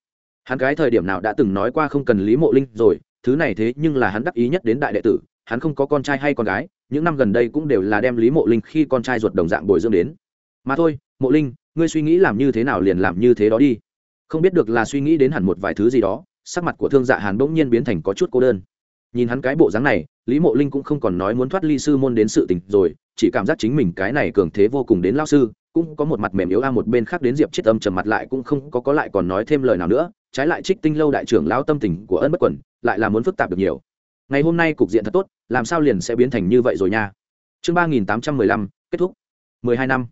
Hắn cái thời điểm nào đã từng nói qua không cần lý mộ linh rồi, thứ này thế nhưng là hắn đắc ý nhất đến đại đệ tử, hắn không có con trai hay con gái, những năm gần đây cũng đều là đem lý mộ linh khi con trai ruột đồng dạng bồi dưỡng đến. Mà thôi, mộ linh, ngươi suy nghĩ làm như thế nào liền làm như thế đó đi. Không biết được là suy nghĩ đến hẳn một vài thứ gì đó, sắc mặt của thương dạ hàn bỗng nhiên biến thành có chút cô đơn. Nhìn hắn cái bộ dáng này, lý mộ linh cũng không còn nói muốn thoát ly sư môn đến sự tình rồi, chỉ cảm giác chính mình cái này cường thế vô cùng đến lao sư cũng có một mặt mềm yếu a, một bên khác đến diệp chết âm trầm mặt lại cũng không có có lại còn nói thêm lời nào nữa, trái lại trích tinh lâu đại trưởng lao tâm tình của ân bất quẩn lại là muốn phức tạp được nhiều. Ngày hôm nay cục diện thật tốt, làm sao liền sẽ biến thành như vậy rồi nha? Chương ba nghìn tám trăm mười lăm, kết thúc. mười hai năm.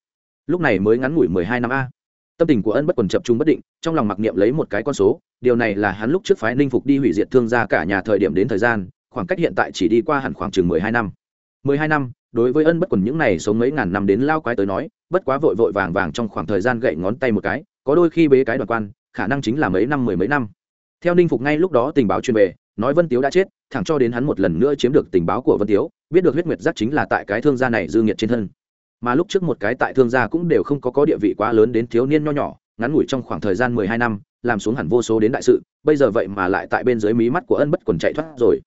Lúc này mới ngắn ngủi mười hai năm a. Tâm tình của ân bất quần chập trung bất định, trong lòng mặc niệm lấy một cái con số, điều này là hắn lúc trước phái ninh phục đi hủy diệt thương gia cả nhà thời điểm đến thời gian, khoảng cách hiện tại chỉ đi qua hẳn khoảng chừng mười hai năm. mười hai năm đối với ân bất quần những này sống mấy ngàn năm đến lao quái tới nói, bất quá vội vội vàng vàng trong khoảng thời gian gậy ngón tay một cái, có đôi khi bế cái đoàn quan, khả năng chính là mấy năm mười mấy năm. Theo ninh phục ngay lúc đó tình báo truyền về, nói vân tiếu đã chết, thẳng cho đến hắn một lần nữa chiếm được tình báo của vân tiếu, biết được huyết nguyệt giác chính là tại cái thương gia này dư nghiệt trên thân. Mà lúc trước một cái tại thương gia cũng đều không có có địa vị quá lớn đến thiếu niên nho nhỏ, ngắn ngủi trong khoảng thời gian mười hai năm, làm xuống hẳn vô số đến đại sự, bây giờ vậy mà lại tại bên dưới mí mắt của ân bất quần chạy thoát rồi.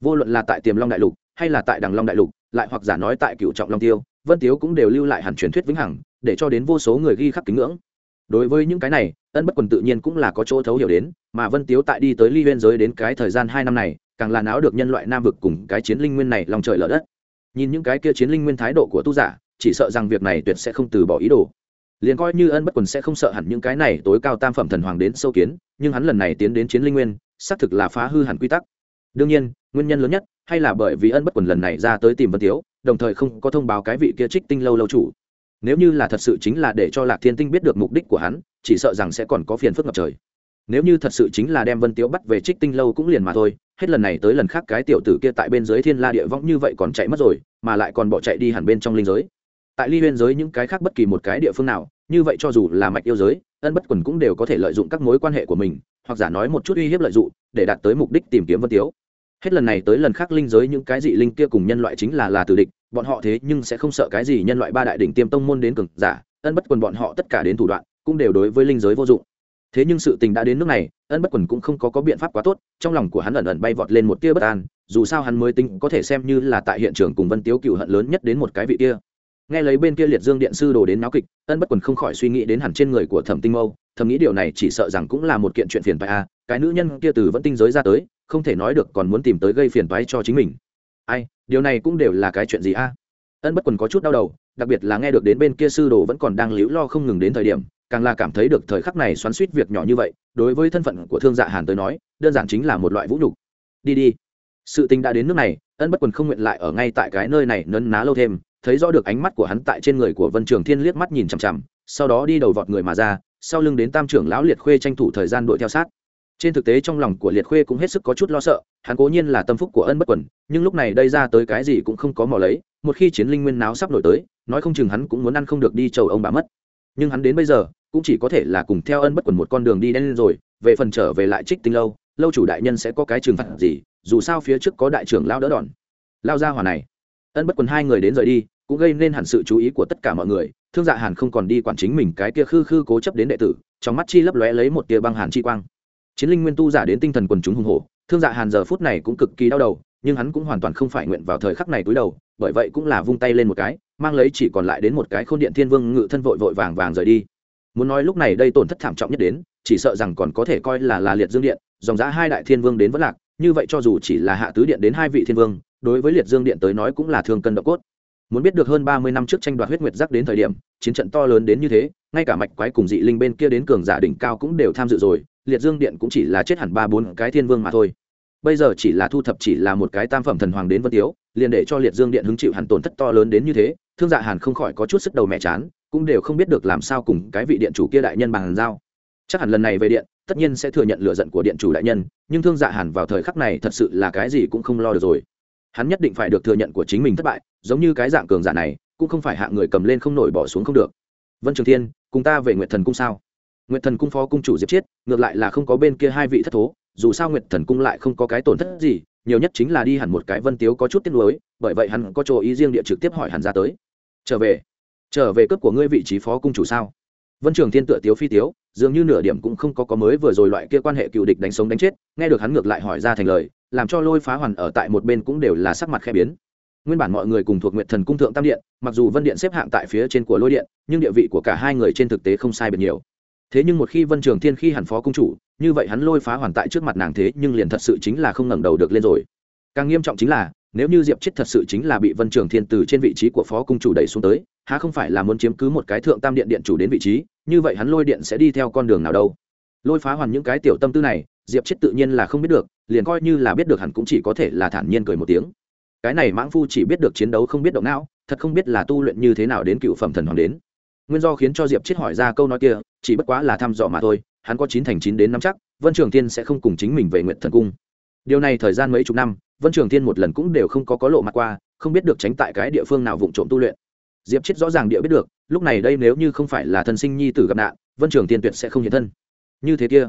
Vô luận là tại tiềm long đại lục, hay là tại đằng long đại lục lại hoặc giả nói tại cựu trọng long tiêu, vân tiếu cũng đều lưu lại hẳn truyền thuyết vĩnh hằng, để cho đến vô số người ghi khắc kính ngưỡng. Đối với những cái này, ân bất quần tự nhiên cũng là có chỗ thấu hiểu đến, mà vân tiếu tại đi tới ly biên giới đến cái thời gian hai năm này, càng là náo được nhân loại nam vực cùng cái chiến linh nguyên này lòng trời lở đất. Nhìn những cái kia chiến linh nguyên thái độ của tu giả, chỉ sợ rằng việc này tuyệt sẽ không từ bỏ ý đồ. Liền coi như ân bất quần sẽ không sợ hẳn những cái này tối cao tam phẩm thần hoàng đến sâu kiến, nhưng hắn lần này tiến đến chiến linh nguyên, xác thực là phá hư hẳn quy tắc. Đương nhiên, nguyên nhân lớn nhất hay là bởi vì ân bất quần lần này ra tới tìm vân tiếu, đồng thời không có thông báo cái vị kia trích tinh lâu lâu chủ. Nếu như là thật sự chính là để cho lạc thiên tinh biết được mục đích của hắn, chỉ sợ rằng sẽ còn có phiền phức ngập trời. Nếu như thật sự chính là đem vân tiếu bắt về trích tinh lâu cũng liền mà thôi, hết lần này tới lần khác cái tiểu tử kia tại bên dưới thiên la địa võng như vậy còn chạy mất rồi, mà lại còn bỏ chạy đi hẳn bên trong linh giới. Tại ly huyên giới những cái khác bất kỳ một cái địa phương nào, như vậy cho dù là mạch yêu giới, ân bất quần cũng đều có thể lợi dụng các mối quan hệ của mình, hoặc giả nói một chút uy hiếp lợi dụng, để đạt tới mục đích tìm kiếm vân tiếu hết lần này tới lần khác linh giới những cái dị linh kia cùng nhân loại chính là là tử địch, bọn họ thế nhưng sẽ không sợ cái gì nhân loại ba đại đỉnh tiêm tông môn đến cường giả, ân bất quần bọn họ tất cả đến thủ đoạn, cũng đều đối với linh giới vô dụng. Thế nhưng sự tình đã đến nước này, ân bất quần cũng không có có biện pháp quá tốt, trong lòng của hắn ẩn ẩn bay vọt lên một tia bất an, dù sao hắn mới tính có thể xem như là tại hiện trường cùng vân tiếu cựu hận lớn nhất đến một cái vị kia. Nghe lấy bên kia liệt dương điện sư đồ đến náo kịch, ân bất quần không khỏi suy nghĩ đến hẳn trên người của thẩm tinh mâu, thầm nghĩ điều này chỉ sợ rằng cũng là một kiện chuyện phiền toái a cái nữ nhân kia từ vẫn tinh giới ra tới không thể nói được còn muốn tìm tới gây phiền toái cho chính mình. Ai, điều này cũng đều là cái chuyện gì a? Ân bất quần có chút đau đầu, đặc biệt là nghe được đến bên kia sư đồ vẫn còn đang liễu lo không ngừng đến thời điểm, càng là cảm thấy được thời khắc này xoắn suýt việc nhỏ như vậy, đối với thân phận của thương dạ hàn tới nói, đơn giản chính là một loại vũ nhục. Đi đi. Sự tình đã đến nước này, ân bất quần không nguyện lại ở ngay tại cái nơi này nấn ná lâu thêm, thấy rõ được ánh mắt của hắn tại trên người của vân trường thiên liếc mắt nhìn chằm chằm, sau đó đi đầu vọt người mà ra, sau lưng đến tam trưởng lão liệt khuê tranh thủ thời gian đuổi theo sát trên thực tế trong lòng của liệt khuê cũng hết sức có chút lo sợ, hắn cố nhiên là tâm phúc của ân bất quần, nhưng lúc này đây ra tới cái gì cũng không có mò lấy, một khi chiến linh nguyên náo sắp nổi tới, nói không chừng hắn cũng muốn ăn không được đi chầu ông bà mất. Nhưng hắn đến bây giờ, cũng chỉ có thể là cùng theo ân bất quần một con đường đi đen lên rồi, về phần trở về lại trích tinh lâu lâu chủ đại nhân sẽ có cái trừng phạt gì, dù sao phía trước có đại trưởng lao đỡ đòn. Lao ra hòa này. Ân bất quần hai người đến rời đi, cũng gây nên hẳn sự chú ý của tất cả mọi người, thương dạ hàn không còn đi quản chính mình cái kia khư khư cố chấp đến đệ tử, trong mắt chi lấp lóe lấy một tia băng hàn chi quang chiến linh nguyên tu giả đến tinh thần quần chúng hùng hổ, thương dạ hàn giờ phút này cũng cực kỳ đau đầu, nhưng hắn cũng hoàn toàn không phải nguyện vào thời khắc này túi đầu, bởi vậy cũng là vung tay lên một cái, mang lấy chỉ còn lại đến một cái khôn điện thiên vương ngự thân vội vội vàng vàng rời đi. Muốn nói lúc này đây tổn thất thảm trọng nhất đến, chỉ sợ rằng còn có thể coi là là liệt dương điện, dòng giã hai đại thiên vương đến vẫn lạc, như vậy cho dù chỉ là hạ tứ điện đến hai vị thiên vương, đối với liệt dương điện tới nói cũng là thương cân độ cốt. Muốn biết được hơn ba mươi năm trước tranh đoạt huyết nguyệt giác đến thời điểm, chiến trận to lớn đến như thế, ngay cả mạch quái cùng dị linh bên kia đến cường giả đỉnh cao cũng đều tham dự rồi liệt dương điện cũng chỉ là chết hẳn ba bốn cái thiên vương mà thôi. Bây giờ chỉ là thu thập chỉ là một cái tam phẩm thần hoàng đến vân tiếu, liền để cho liệt dương điện hứng chịu hẳn tổn thất to lớn đến như thế, thương dạ hàn không khỏi có chút sức đầu mẹ chán, cũng đều không biết được làm sao cùng cái vị điện chủ kia đại nhân bằng giao. Chắc hẳn lần này về điện, tất nhiên sẽ thừa nhận lựa giận của điện chủ đại nhân, nhưng thương dạ hàn vào thời khắc này thật sự là cái gì cũng không lo được rồi. Hắn nhất định phải được thừa nhận của chính mình thất bại, giống như cái dạng cường giả này, cũng không phải hạng người cầm lên không nổi bỏ xuống không được. Vân trường thiên, cùng ta về nguyện thần cung sao? Nguyệt thần cung phó cung chủ diệp chiết, ngược lại là không có bên kia hai vị thất thố, dù sao Nguyệt thần cung lại không có cái tổn thất gì, nhiều nhất chính là đi hẳn một cái vân tiếu có chút tiếc nuối, bởi vậy hắn có chỗ ý riêng địa trực tiếp hỏi hẳn ra tới. Trở về? Trở về cướp của ngươi vị trí phó cung chủ sao? Vân trường thiên tựa tiếu phi tiếu, dường như nửa điểm cũng không có có mới vừa rồi loại kia quan hệ cựu địch đánh sống đánh chết, nghe được hắn ngược lại hỏi ra thành lời, làm cho lôi phá hoàn ở tại một bên cũng đều là sắc mặt khẽ biến. Nguyên bản mọi người cùng thuộc nguyện thần cung thượng tam điện, mặc dù vân điện xếp hạng tại phía trên của lôi điện, nhưng địa vị của cả hai người trên thực tế không sai biệt nhiều thế nhưng một khi vân trường thiên khi hẳn phó cung chủ, như vậy hắn lôi phá hoàn tại trước mặt nàng thế nhưng liền thật sự chính là không ngẩng đầu được lên rồi. Càng nghiêm trọng chính là, nếu như diệp chết thật sự chính là bị vân trường thiên từ trên vị trí của phó cung chủ đẩy xuống tới, há không phải là muốn chiếm cứ một cái thượng tam điện điện chủ đến vị trí, như vậy hắn lôi điện sẽ đi theo con đường nào đâu? Lôi phá hoàn những cái tiểu tâm tư này, diệp chết tự nhiên là không biết được, liền coi như là biết được hẳn cũng chỉ có thể là thản nhiên cười một tiếng. Cái này mãng phu chỉ biết được chiến đấu không biết động não, thật không biết là tu luyện như thế nào đến cựu phẩm thần hoàng đến nguyên do khiến cho diệp chết hỏi ra câu nói kia, chỉ bất quá là thăm dò mà thôi, hắn có chín thành chín đến năm chắc, vân trường Thiên sẽ không cùng chính mình về nguyện thần cung. Điều này thời gian mấy chục năm, vân trường Thiên một lần cũng đều không có có lộ mặt qua, không biết được tránh tại cái địa phương nào vụng trộm tu luyện. Diệp chết rõ ràng địa biết được, lúc này đây nếu như không phải là thân sinh nhi tử gặp nạn, vân trường tiên tuyệt sẽ không hiện thân. Như thế kia,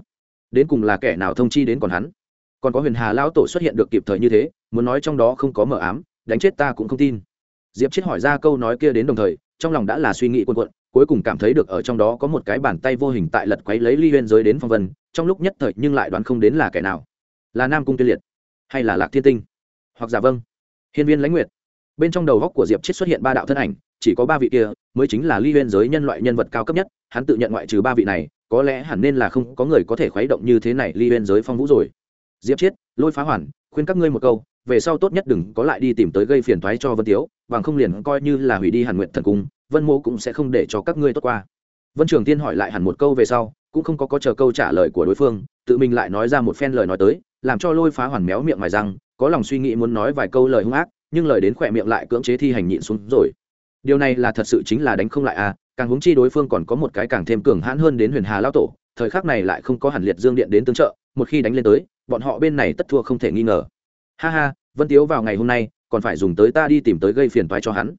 đến cùng là kẻ nào thông chi đến còn hắn? Còn có huyền hà lão tổ xuất hiện được kịp thời như thế, muốn nói trong đó không có mờ ám, đánh chết ta cũng không tin. Diệp chết hỏi ra câu nói kia đến đồng thời, trong lòng đã là suy nghĩ quần quận cuối cùng cảm thấy được ở trong đó có một cái bàn tay vô hình tại lật quấy lấy ly huyên giới đến phong vân, trong lúc nhất thời nhưng lại đoán không đến là kẻ nào. Là nam cung tuyên liệt, hay là lạc thiên tinh, hoặc giả vâng. Hiên viên lãnh nguyệt. Bên trong đầu góc của diệp chết xuất hiện ba đạo thân ảnh, chỉ có ba vị kia, mới chính là ly huyên giới nhân loại nhân vật cao cấp nhất, hắn tự nhận ngoại trừ ba vị này, có lẽ hẳn nên là không có người có thể khuấy động như thế này ly huyên giới phong vũ rồi. Diệp chiết lôi phá hoàn, khuyên các ngươi một câu, về sau tốt nhất đừng có lại đi tìm tới gây phiền thoái cho vân tiếu, bằng không liền coi như là hủy đi hàn nguyện thần cung vân mô cũng sẽ không để cho các ngươi tốt qua. Vân trường tiên hỏi lại hẳn một câu về sau, cũng không có có chờ câu trả lời của đối phương, tự mình lại nói ra một phen lời nói tới, làm cho lôi phá hoàn méo miệng mài răng, có lòng suy nghĩ muốn nói vài câu lời hung ác, nhưng lời đến khỏe miệng lại cưỡng chế thi hành nhịn xuống rồi. Điều này là thật sự chính là đánh không lại à càng huống chi đối phương còn có một cái càng thêm cường hãn hơn đến huyền hà lao tổ, thời khắc này lại không có hẳn liệt dương điện đến tương trợ, một khi đánh lên tới, bọn họ bên này tất thua không thể nghi ngờ. Ha ha, vân tiếu vào ngày hôm nay, còn phải dùng tới ta đi tìm tới gây phiền toái cho hắn.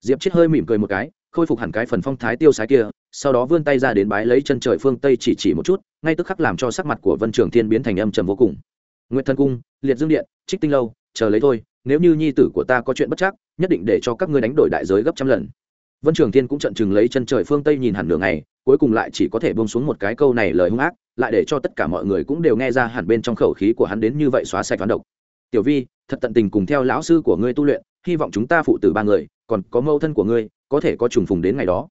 Diệp chết hơi mỉm cười một cái khôi phục hẳn cái phần phong thái tiêu sái kia, sau đó vươn tay ra đến bái lấy chân trời phương tây chỉ chỉ một chút, ngay tức khắc làm cho sắc mặt của vân trường thiên biến thành âm trầm vô cùng. Nguyện thân cung, liệt dương điện, trích tinh lâu, chờ lấy thôi, nếu như nhi tử của ta có chuyện bất chắc, nhất định để cho các ngươi đánh đổi đại giới gấp trăm lần. Vân trường thiên cũng trận chừng lấy chân trời phương tây nhìn hẳn nửa ngày, cuối cùng lại chỉ có thể bông xuống một cái câu này lời hung ác, lại để cho tất cả mọi người cũng đều nghe ra hẳn bên trong khẩu khí của hắn đến như vậy xóa sạch toán độc. Tiểu vi, thật tận tình cùng theo lão sư của ngươi tu luyện, hy vọng chúng ta phụ tử ba người, còn có mâu thân của ngươi có thể có trùng phùng đến ngày đó.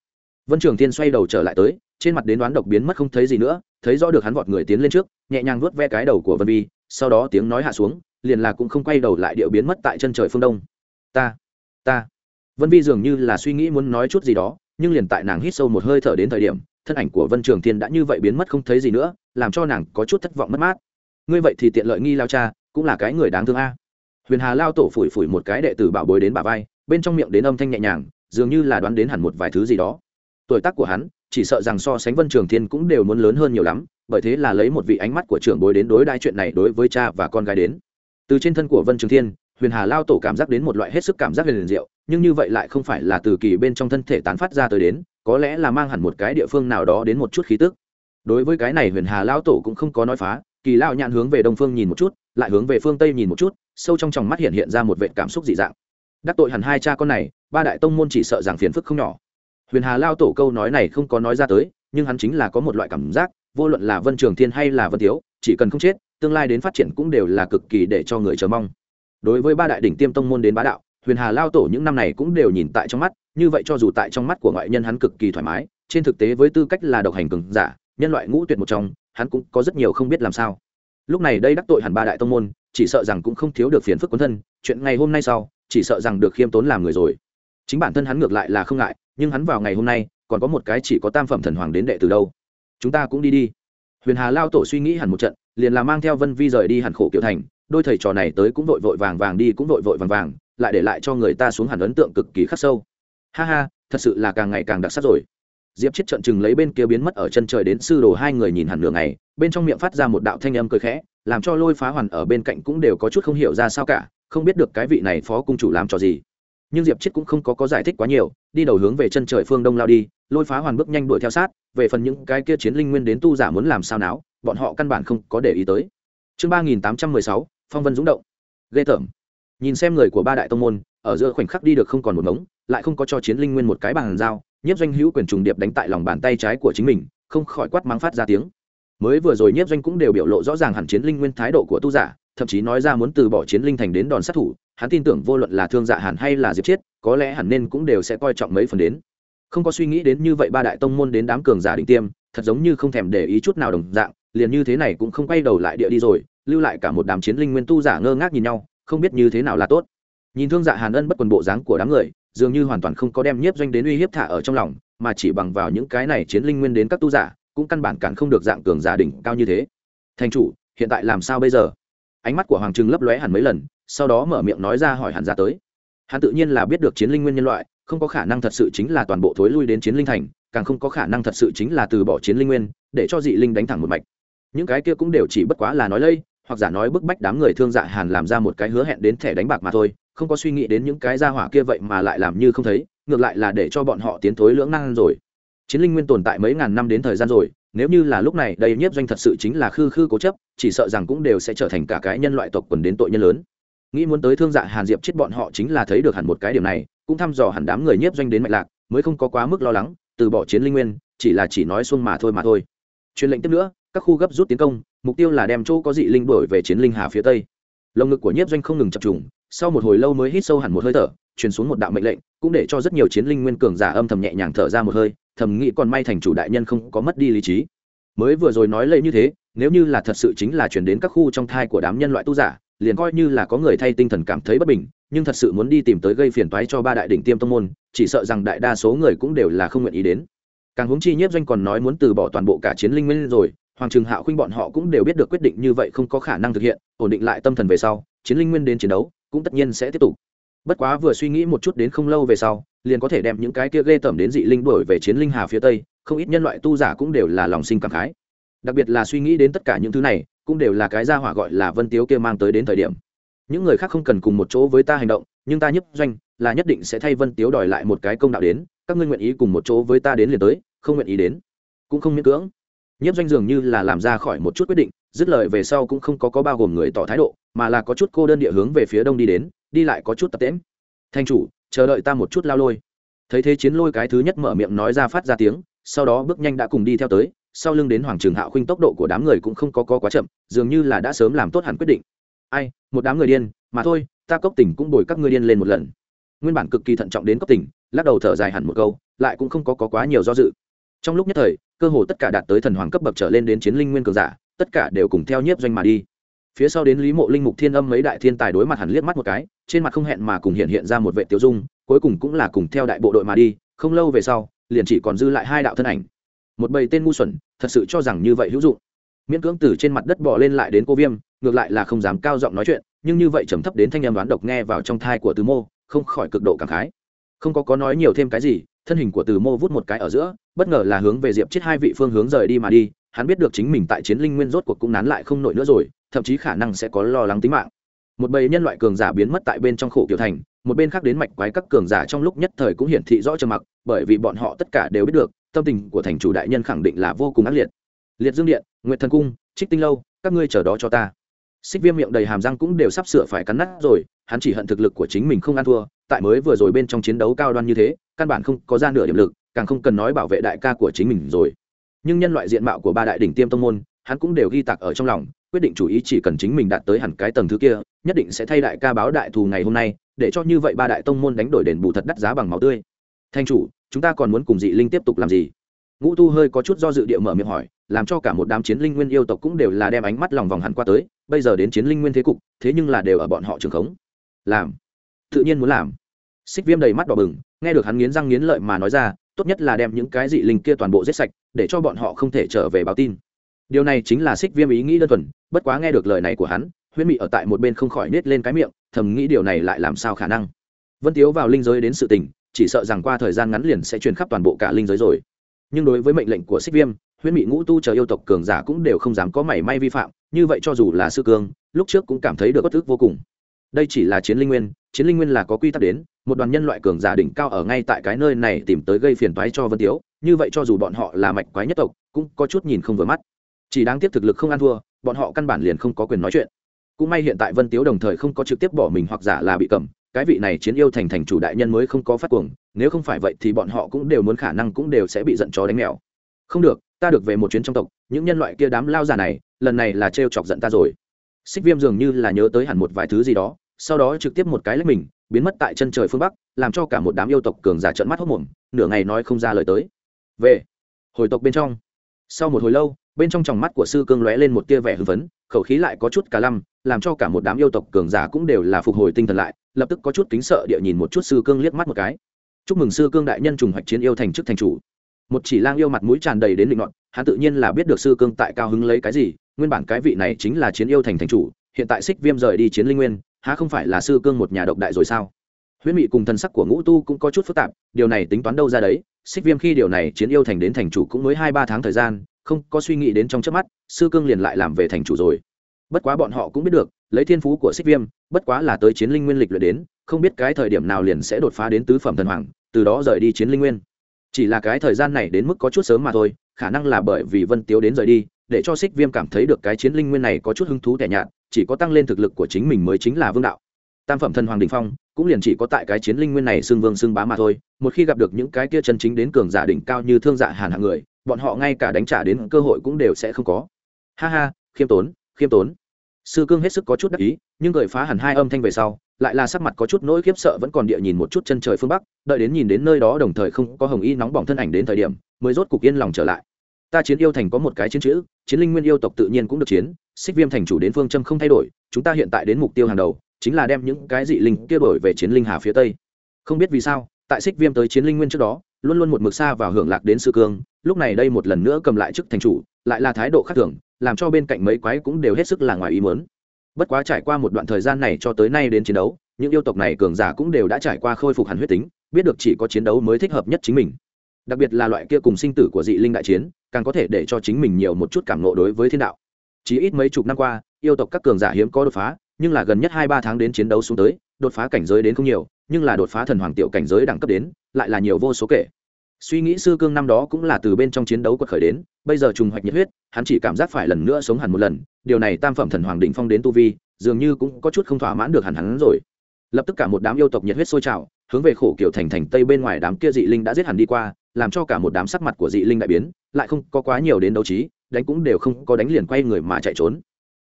Vân trường thiên xoay đầu trở lại tới, trên mặt đến đoán độc biến mất không thấy gì nữa, thấy rõ được hắn vọt người tiến lên trước, nhẹ nhàng vuốt ve cái đầu của vân vi, sau đó tiếng nói hạ xuống, liền là cũng không quay đầu lại điệu biến mất tại chân trời phương đông. Ta ta. Vân vi dường như là suy nghĩ muốn nói chút gì đó, nhưng liền tại nàng hít sâu một hơi thở đến thời điểm, thân ảnh của vân trường thiên đã như vậy biến mất không thấy gì nữa, làm cho nàng có chút thất vọng mất mát. Ngươi vậy thì tiện lợi nghi lao cha, cũng là cái người đáng thương a. Huyền hà lao tổ phủi phủi một cái đệ tử bảo bối đến bà vai, bên trong miệng đến âm thanh nhẹ nhàng dường như là đoán đến hẳn một vài thứ gì đó. Tuổi tác của hắn, chỉ sợ rằng so sánh vân trường thiên cũng đều muốn lớn hơn nhiều lắm, bởi thế là lấy một vị ánh mắt của trưởng bối đến đối đãi chuyện này đối với cha và con gái đến. Từ trên thân của vân trường thiên, huyền hà lao tổ cảm giác đến một loại hết sức cảm giác huyền diệu, nhưng như vậy lại không phải là từ kỳ bên trong thân thể tán phát ra tới đến, có lẽ là mang hẳn một cái địa phương nào đó đến một chút khí tức. Đối với cái này huyền hà lao tổ cũng không có nói phá, kỳ lao nhạn hướng về đông phương nhìn một chút, lại hướng về phương tây nhìn một chút, sâu trong tròng mắt hiện hiện ra một vệ cảm xúc dị dạng. Đắc tội hẳn hai cha con này ba đại tông môn chỉ sợ rằng phiền phức không nhỏ. Huyền hà lao tổ câu nói này không có nói ra tới nhưng hắn chính là có một loại cảm giác vô luận là vân trường thiên hay là vân Thiếu, chỉ cần không chết tương lai đến phát triển cũng đều là cực kỳ để cho người chờ mong. Đối với ba đại đỉnh tiêm tông môn đến bá đạo huyền hà lao tổ những năm này cũng đều nhìn tại trong mắt như vậy cho dù tại trong mắt của ngoại nhân hắn cực kỳ thoải mái trên thực tế với tư cách là độc hành cường giả nhân loại ngũ tuyệt một trong hắn cũng có rất nhiều không biết làm sao. Lúc này đây đắc tội hẳn ba đại tông môn chỉ sợ rằng cũng không thiếu được phiền phức quân thân chuyện ngày hôm nay sau chỉ sợ rằng được khiêm tốn làm người rồi chính bản thân hắn ngược lại là không ngại, nhưng hắn vào ngày hôm nay, còn có một cái chỉ có tam phẩm thần hoàng đến đệ từ đâu. Chúng ta cũng đi đi. Huyền hà lao tổ suy nghĩ hẳn một trận, liền là mang theo vân vi rời đi hẳn khổ kiểu thành, đôi thầy trò này tới cũng vội vội vàng vàng đi cũng vội vội vàng vàng, lại để lại cho người ta xuống hẳn ấn tượng cực kỳ khắc sâu. Ha ha, thật sự là càng ngày càng đặc sắc rồi. Diệp chết trận chừng lấy bên kia biến mất ở chân trời đến sư đồ hai người nhìn hẳn nửa ngày, bên trong miệng phát ra một đạo thanh âm cười khẽ, làm cho lôi phá hoàn ở bên cạnh cũng đều có chút không hiểu ra sao cả, không biết được cái vị này phó cung chủ làm trò gì nhưng diệp chết cũng không có có giải thích quá nhiều, đi đầu hướng về chân trời phương đông lao đi, lôi phá hoàn bước nhanh đuổi theo sát, về phần những cái kia chiến linh nguyên đến tu giả muốn làm sao náo, bọn họ căn bản không có để ý tới. Chương ba nghìn tám trăm mười sáu, phong vân dũng động. Ghê tởm. Nhìn xem người của ba đại tông môn, ở giữa khoảnh khắc đi được không còn một mống lại không có cho chiến linh nguyên một cái bàn giao, nhiếp doanh hữu quyền trùng điệp đánh tại lòng bàn tay trái của chính mình, không khỏi quát mắng phát ra tiếng. Mới vừa rồi nhiếp doanh cũng đều biểu lộ rõ ràng hẳn chiến linh nguyên thái độ của tu giả thậm chí nói ra muốn từ bỏ chiến linh thành đến đòn sát thủ, hắn tin tưởng vô luận là thương dạ hàn hay là diệp chiết, có lẽ hẳn nên cũng đều sẽ coi trọng mấy phần đến. Không có suy nghĩ đến như vậy ba đại tông môn đến đám cường giả định tiêm, thật giống như không thèm để ý chút nào đồng dạng, liền như thế này cũng không quay đầu lại địa đi rồi, lưu lại cả một đám chiến linh nguyên tu giả ngơ ngác nhìn nhau, không biết như thế nào là tốt. Nhìn thương dạ hàn ân bất quần bộ dáng của đám người, dường như hoàn toàn không có đem nhiếp doanh đến uy hiếp thả ở trong lòng, mà chỉ bằng vào những cái này chiến linh nguyên đến các tu giả, cũng căn bản cản không được dạng cường giả đỉnh cao như thế. Thành chủ, hiện tại làm sao bây giờ? Ánh mắt của hoàng trừng lấp lóe hẳn mấy lần, sau đó mở miệng nói ra hỏi hẳn ra tới. Hắn tự nhiên là biết được chiến linh nguyên nhân loại, không có khả năng thật sự chính là toàn bộ thối lui đến chiến linh thành, càng không có khả năng thật sự chính là từ bỏ chiến linh nguyên, để cho dị linh đánh thẳng một mạch. Những cái kia cũng đều chỉ bất quá là nói lây, hoặc giả nói bức bách đám người thương dạ hàn làm ra một cái hứa hẹn đến thẻ đánh bạc mà thôi, không có suy nghĩ đến những cái gia hỏa kia vậy mà lại làm như không thấy, ngược lại là để cho bọn họ tiến thối lưỡng năng rồi. Chiến linh nguyên tồn tại mấy ngàn năm đến thời gian rồi nếu như là lúc này, đây nhiếp doanh thật sự chính là khư khư cố chấp, chỉ sợ rằng cũng đều sẽ trở thành cả cái nhân loại tộc quần đến tội nhân lớn. Nghĩ muốn tới thương dạ hàn diệp chết bọn họ chính là thấy được hẳn một cái điểm này, cũng thăm dò hẳn đám người nhiếp doanh đến mạch lạc, mới không có quá mức lo lắng, từ bỏ chiến linh nguyên, chỉ là chỉ nói xuông mà thôi mà thôi. Truyền lệnh tiếp nữa, các khu gấp rút tiến công, mục tiêu là đem chỗ có dị linh đổi về chiến linh hà phía tây. Lồng ngực của nhiếp doanh không ngừng chập trùng, sau một hồi lâu mới hít sâu hẳn một hơi thở, truyền xuống một đạo mệnh lệnh, cũng để cho rất nhiều chiến linh nguyên cường giả âm thầm nhẹ nhàng thở ra một hơi thầm nghĩ còn may thành chủ đại nhân không có mất đi lý trí. Mới vừa rồi nói lệ như thế, nếu như là thật sự chính là chuyển đến các khu trong thai của đám nhân loại tu giả, liền coi như là có người thay tinh thần cảm thấy bất bình, nhưng thật sự muốn đi tìm tới gây phiền toái cho ba đại đỉnh tiêm tông môn, chỉ sợ rằng đại đa số người cũng đều là không nguyện ý đến. Càng huống chi nhiếp doanh còn nói muốn từ bỏ toàn bộ cả chiến linh nguyên rồi, hoàng trường hạo khuynh bọn họ cũng đều biết được quyết định như vậy không có khả năng thực hiện, ổn định lại tâm thần về sau, chiến linh nguyên đến chiến đấu, cũng tất nhiên sẽ tiếp tục. Bất quá vừa suy nghĩ một chút đến không lâu về sau liền có thể đem những cái kia ghê tởm đến dị linh đổi về chiến linh hà phía tây, không ít nhân loại tu giả cũng đều là lòng sinh cảm khái. Đặc biệt là suy nghĩ đến tất cả những thứ này, cũng đều là cái gia hỏa gọi là vân tiếu kia mang tới đến thời điểm. Những người khác không cần cùng một chỗ với ta hành động, nhưng ta nhấp doanh là nhất định sẽ thay vân tiếu đòi lại một cái công đạo đến, các ngươi nguyện ý cùng một chỗ với ta đến liền tới, không nguyện ý đến, cũng không miễn cưỡng. Nhiếp doanh dường như là làm ra khỏi một chút quyết định, dứt lời về sau cũng không có có bao gồm người tỏ thái độ, mà là có chút cô đơn địa hướng về phía đông đi đến, đi lại có chút tập tễm thanh chủ chờ đợi ta một chút lao lôi. Thấy thế chiến lôi cái thứ nhất mở miệng nói ra phát ra tiếng sau đó bước nhanh đã cùng đi theo tới sau lưng đến hoàng trường hạo khuynh tốc độ của đám người cũng không có, có quá chậm dường như là đã sớm làm tốt hẳn quyết định. Ai một đám người điên mà thôi ta cốc tỉnh cũng bồi các ngươi điên lên một lần. Nguyên bản cực kỳ thận trọng đến cốc tỉnh lắc đầu thở dài hẳn một câu lại cũng không có, có quá nhiều do dự. Trong lúc nhất thời cơ hồ tất cả đạt tới thần hoàng cấp bậc trở lên đến chiến linh nguyên cường giả tất cả đều cùng theo nhiếp doanh mà đi phía sau đến lý mộ linh mục thiên âm mấy đại thiên tài đối mặt hẳn liếc mắt một cái, trên mặt không hẹn mà cùng hiện hiện ra một vệ tiêu dung, cuối cùng cũng là cùng theo đại bộ đội mà đi, không lâu về sau, liền chỉ còn dư lại hai đạo thân ảnh. Một bầy tên ngu xuẩn, thật sự cho rằng như vậy hữu dụng. Miễn cưỡng từ trên mặt đất bỏ lên lại đến cô viêm, ngược lại là không dám cao giọng nói chuyện, nhưng như vậy trầm thấp đến thanh em đoán độc nghe vào trong thai của từ mô, không khỏi cực độ cảm khái. Không có có nói nhiều thêm cái gì, thân hình của từ mô vút một cái ở giữa, bất ngờ là hướng về diệp chết hai vị phương hướng rời đi mà đi hắn biết được chính mình tại chiến linh nguyên rốt cuộc cũng nán lại không nổi nữa rồi, thậm chí khả năng sẽ có lo lắng tính mạng. Một bầy nhân loại cường giả biến mất tại bên trong khổ kiểu thành, một bên khác đến mạch quái các cường giả trong lúc nhất thời cũng hiển thị rõ trầm mặc, bởi vì bọn họ tất cả đều biết được, tâm tình của thành chủ đại nhân khẳng định là vô cùng ác liệt. Liệt dương điện, nguyệt thần cung, trích tinh lâu, các ngươi chờ đó cho ta. Xích viêm miệng đầy hàm răng cũng đều sắp sửa phải cắn nát rồi, hắn chỉ hận thực lực của chính mình không ăn thua, tại mới vừa rồi bên trong chiến đấu cao đoan như thế, căn bản không có ra nửa điểm lực, càng không cần nói bảo vệ đại ca của chính mình rồi nhưng nhân loại diện mạo của ba đại đỉnh tiêm tông môn, hắn cũng đều ghi tạc ở trong lòng, quyết định chủ ý chỉ cần chính mình đạt tới hẳn cái tầng thứ kia, nhất định sẽ thay đại ca báo đại thù ngày hôm nay, để cho như vậy ba đại tông môn đánh đổi đền bù thật đắt giá bằng máu tươi. Thanh chủ, chúng ta còn muốn cùng dị linh tiếp tục làm gì? Ngũ tu hơi có chút do dự địa mở miệng hỏi, làm cho cả một đám chiến linh nguyên yêu tộc cũng đều là đem ánh mắt lòng vòng hẳn qua tới, bây giờ đến chiến linh nguyên thế cục, thế nhưng là đều ở bọn họ trường khống. Làm. Tự nhiên muốn làm. Xích viêm đầy mắt đỏ bừng, nghe được hắn nghiến răng nghiến lợi mà nói ra tốt nhất là đem những cái dị linh kia toàn bộ giết sạch, để cho bọn họ không thể trở về báo tin. Điều này chính là xích viêm ý nghĩ đơn thuần, bất quá nghe được lời này của hắn, huyễn mị ở tại một bên không khỏi nết lên cái miệng, thầm nghĩ điều này lại làm sao khả năng. Vân tiếu vào linh giới đến sự tình, chỉ sợ rằng qua thời gian ngắn liền sẽ truyền khắp toàn bộ cả linh giới rồi. Nhưng đối với mệnh lệnh của xích viêm, huyễn mị ngũ tu chờ yêu tộc cường giả cũng đều không dám có mảy may vi phạm, như vậy cho dù là sư cương, lúc trước cũng cảm thấy được bất thức vô cùng. Đây chỉ là chiến linh nguyên, chiến linh nguyên là có quy tắc đến một đoàn nhân loại cường giả đỉnh cao ở ngay tại cái nơi này tìm tới gây phiền toái cho vân tiếu, như vậy cho dù bọn họ là mạch quái nhất tộc, cũng có chút nhìn không vừa mắt. Chỉ đáng tiếc thực lực không ăn thua, bọn họ căn bản liền không có quyền nói chuyện. Cũng may hiện tại vân tiếu đồng thời không có trực tiếp bỏ mình hoặc giả là bị cầm, cái vị này chiến yêu thành thành chủ đại nhân mới không có phát cuồng, nếu không phải vậy thì bọn họ cũng đều muốn khả năng cũng đều sẽ bị giận chó đánh mèo. Không được, ta được về một chuyến trong tộc, những nhân loại kia đám lao già này, lần này là trêu chọc giận ta rồi. Xích viêm dường như là nhớ tới hẳn một vài thứ gì đó, sau đó trực tiếp một cái lấy mình biến mất tại chân trời phương bắc, làm cho cả một đám yêu tộc cường giả trợn mắt hốc mồm, nửa ngày nói không ra lời tới. Về, hồi tộc bên trong. Sau một hồi lâu, bên trong tròng mắt của sư cương lóe lên một tia vẻ hưng phấn, khẩu khí lại có chút cả lăm, làm cho cả một đám yêu tộc cường giả cũng đều là phục hồi tinh thần lại, lập tức có chút kính sợ địa nhìn một chút sư cương liếc mắt một cái. Chúc mừng sư cương đại nhân trùng hoạch chiến yêu thành chức thành chủ. Một chỉ lang yêu mặt mũi tràn đầy đến định luận hắn tự nhiên là biết được sư cương tại cao hứng lấy cái gì, nguyên bản cái vị này chính là chiến yêu thành thành chủ hiện tại xích viêm rời đi chiến linh nguyên, há không phải là sư cương một nhà độc đại rồi sao? Huyễn mị cùng thần sắc của ngũ tu cũng có chút phức tạp, điều này tính toán đâu ra đấy, xích viêm khi điều này chiến yêu thành đến thành chủ cũng mới hai ba tháng thời gian, không có suy nghĩ đến trong trước mắt, sư cương liền lại làm về thành chủ rồi. Bất quá bọn họ cũng biết được, lấy thiên phú của xích viêm, bất quá là tới chiến linh nguyên lịch luyện đến, không biết cái thời điểm nào liền sẽ đột phá đến tứ phẩm thần hoàng, từ đó rời đi chiến linh nguyên. Chỉ là cái thời gian này đến mức có chút sớm mà thôi, khả năng là bởi vì vân tiếu đến rời đi, để cho xích viêm cảm thấy được cái chiến linh nguyên này có chút hứng thú tẻ nhạt chỉ có tăng lên thực lực của chính mình mới chính là vương đạo. Tam phẩm thần hoàng đình phong, cũng liền chỉ có tại cái chiến linh nguyên này xưng vương xưng bá mà thôi, một khi gặp được những cái kia chân chính đến cường giả đỉnh cao như thương dạ hàn hạng người, bọn họ ngay cả đánh trả đến cơ hội cũng đều sẽ không có. Ha ha, khiêm tốn khiêm tốn. Sư cương hết sức có chút đắc ý, nhưng gợi phá hẳn hai âm thanh về sau, lại là sắc mặt có chút nỗi khiếp sợ vẫn còn địa nhìn một chút chân trời phương bắc, đợi đến nhìn đến nơi đó đồng thời không có hồng y nóng bỏng thân ảnh đến thời điểm, mới rốt cục yên lòng trở lại ta chiến yêu thành có một cái chiến chữ, chiến linh nguyên yêu tộc tự nhiên cũng được chiến, xích viêm thành chủ đến phương châm không thay đổi, chúng ta hiện tại đến mục tiêu hàng đầu, chính là đem những cái dị linh kia đổi về chiến linh hà phía tây. Không biết vì sao, tại xích viêm tới chiến linh nguyên trước đó, luôn luôn một mực xa và hưởng lạc đến sư cương, lúc này đây một lần nữa cầm lại chức thành chủ, lại là thái độ khác thường, làm cho bên cạnh mấy quái cũng đều hết sức là ngoài ý mớn bất quá trải qua một đoạn thời gian này cho tới nay đến chiến đấu, những yêu tộc này cường giả cũng đều đã trải qua khôi phục hẳn huyết tính, biết được chỉ có chiến đấu mới thích hợp nhất chính mình đặc biệt là loại kia cùng sinh tử của dị linh đại chiến, càng có thể để cho chính mình nhiều một chút cảm nộ đối với thiên đạo. Chỉ ít mấy chục năm qua, yêu tộc các cường giả hiếm có đột phá, nhưng là gần nhất hai ba tháng đến chiến đấu xuống tới, đột phá cảnh giới đến không nhiều, nhưng là đột phá thần hoàng tiểu cảnh giới đẳng cấp đến, lại là nhiều vô số kể. Suy nghĩ sư cương năm đó cũng là từ bên trong chiến đấu quật khởi đến, bây giờ trùng hoạch nhiệt huyết, hắn chỉ cảm giác phải lần nữa sống hẳn một lần, điều này tam phẩm thần hoàng định phong đến tu vi, dường như cũng có chút không thỏa mãn được hẳn hắn rồi. Lập tức cả một đám yêu tộc nhiệt huyết sôi trào, hướng về khổ kiểu thành thành tây bên ngoài đám kia dị linh đã giết hẳn đi qua làm cho cả một đám sắc mặt của dị linh đại biến, lại không có quá nhiều đến đấu trí, đánh cũng đều không có đánh liền quay người mà chạy trốn.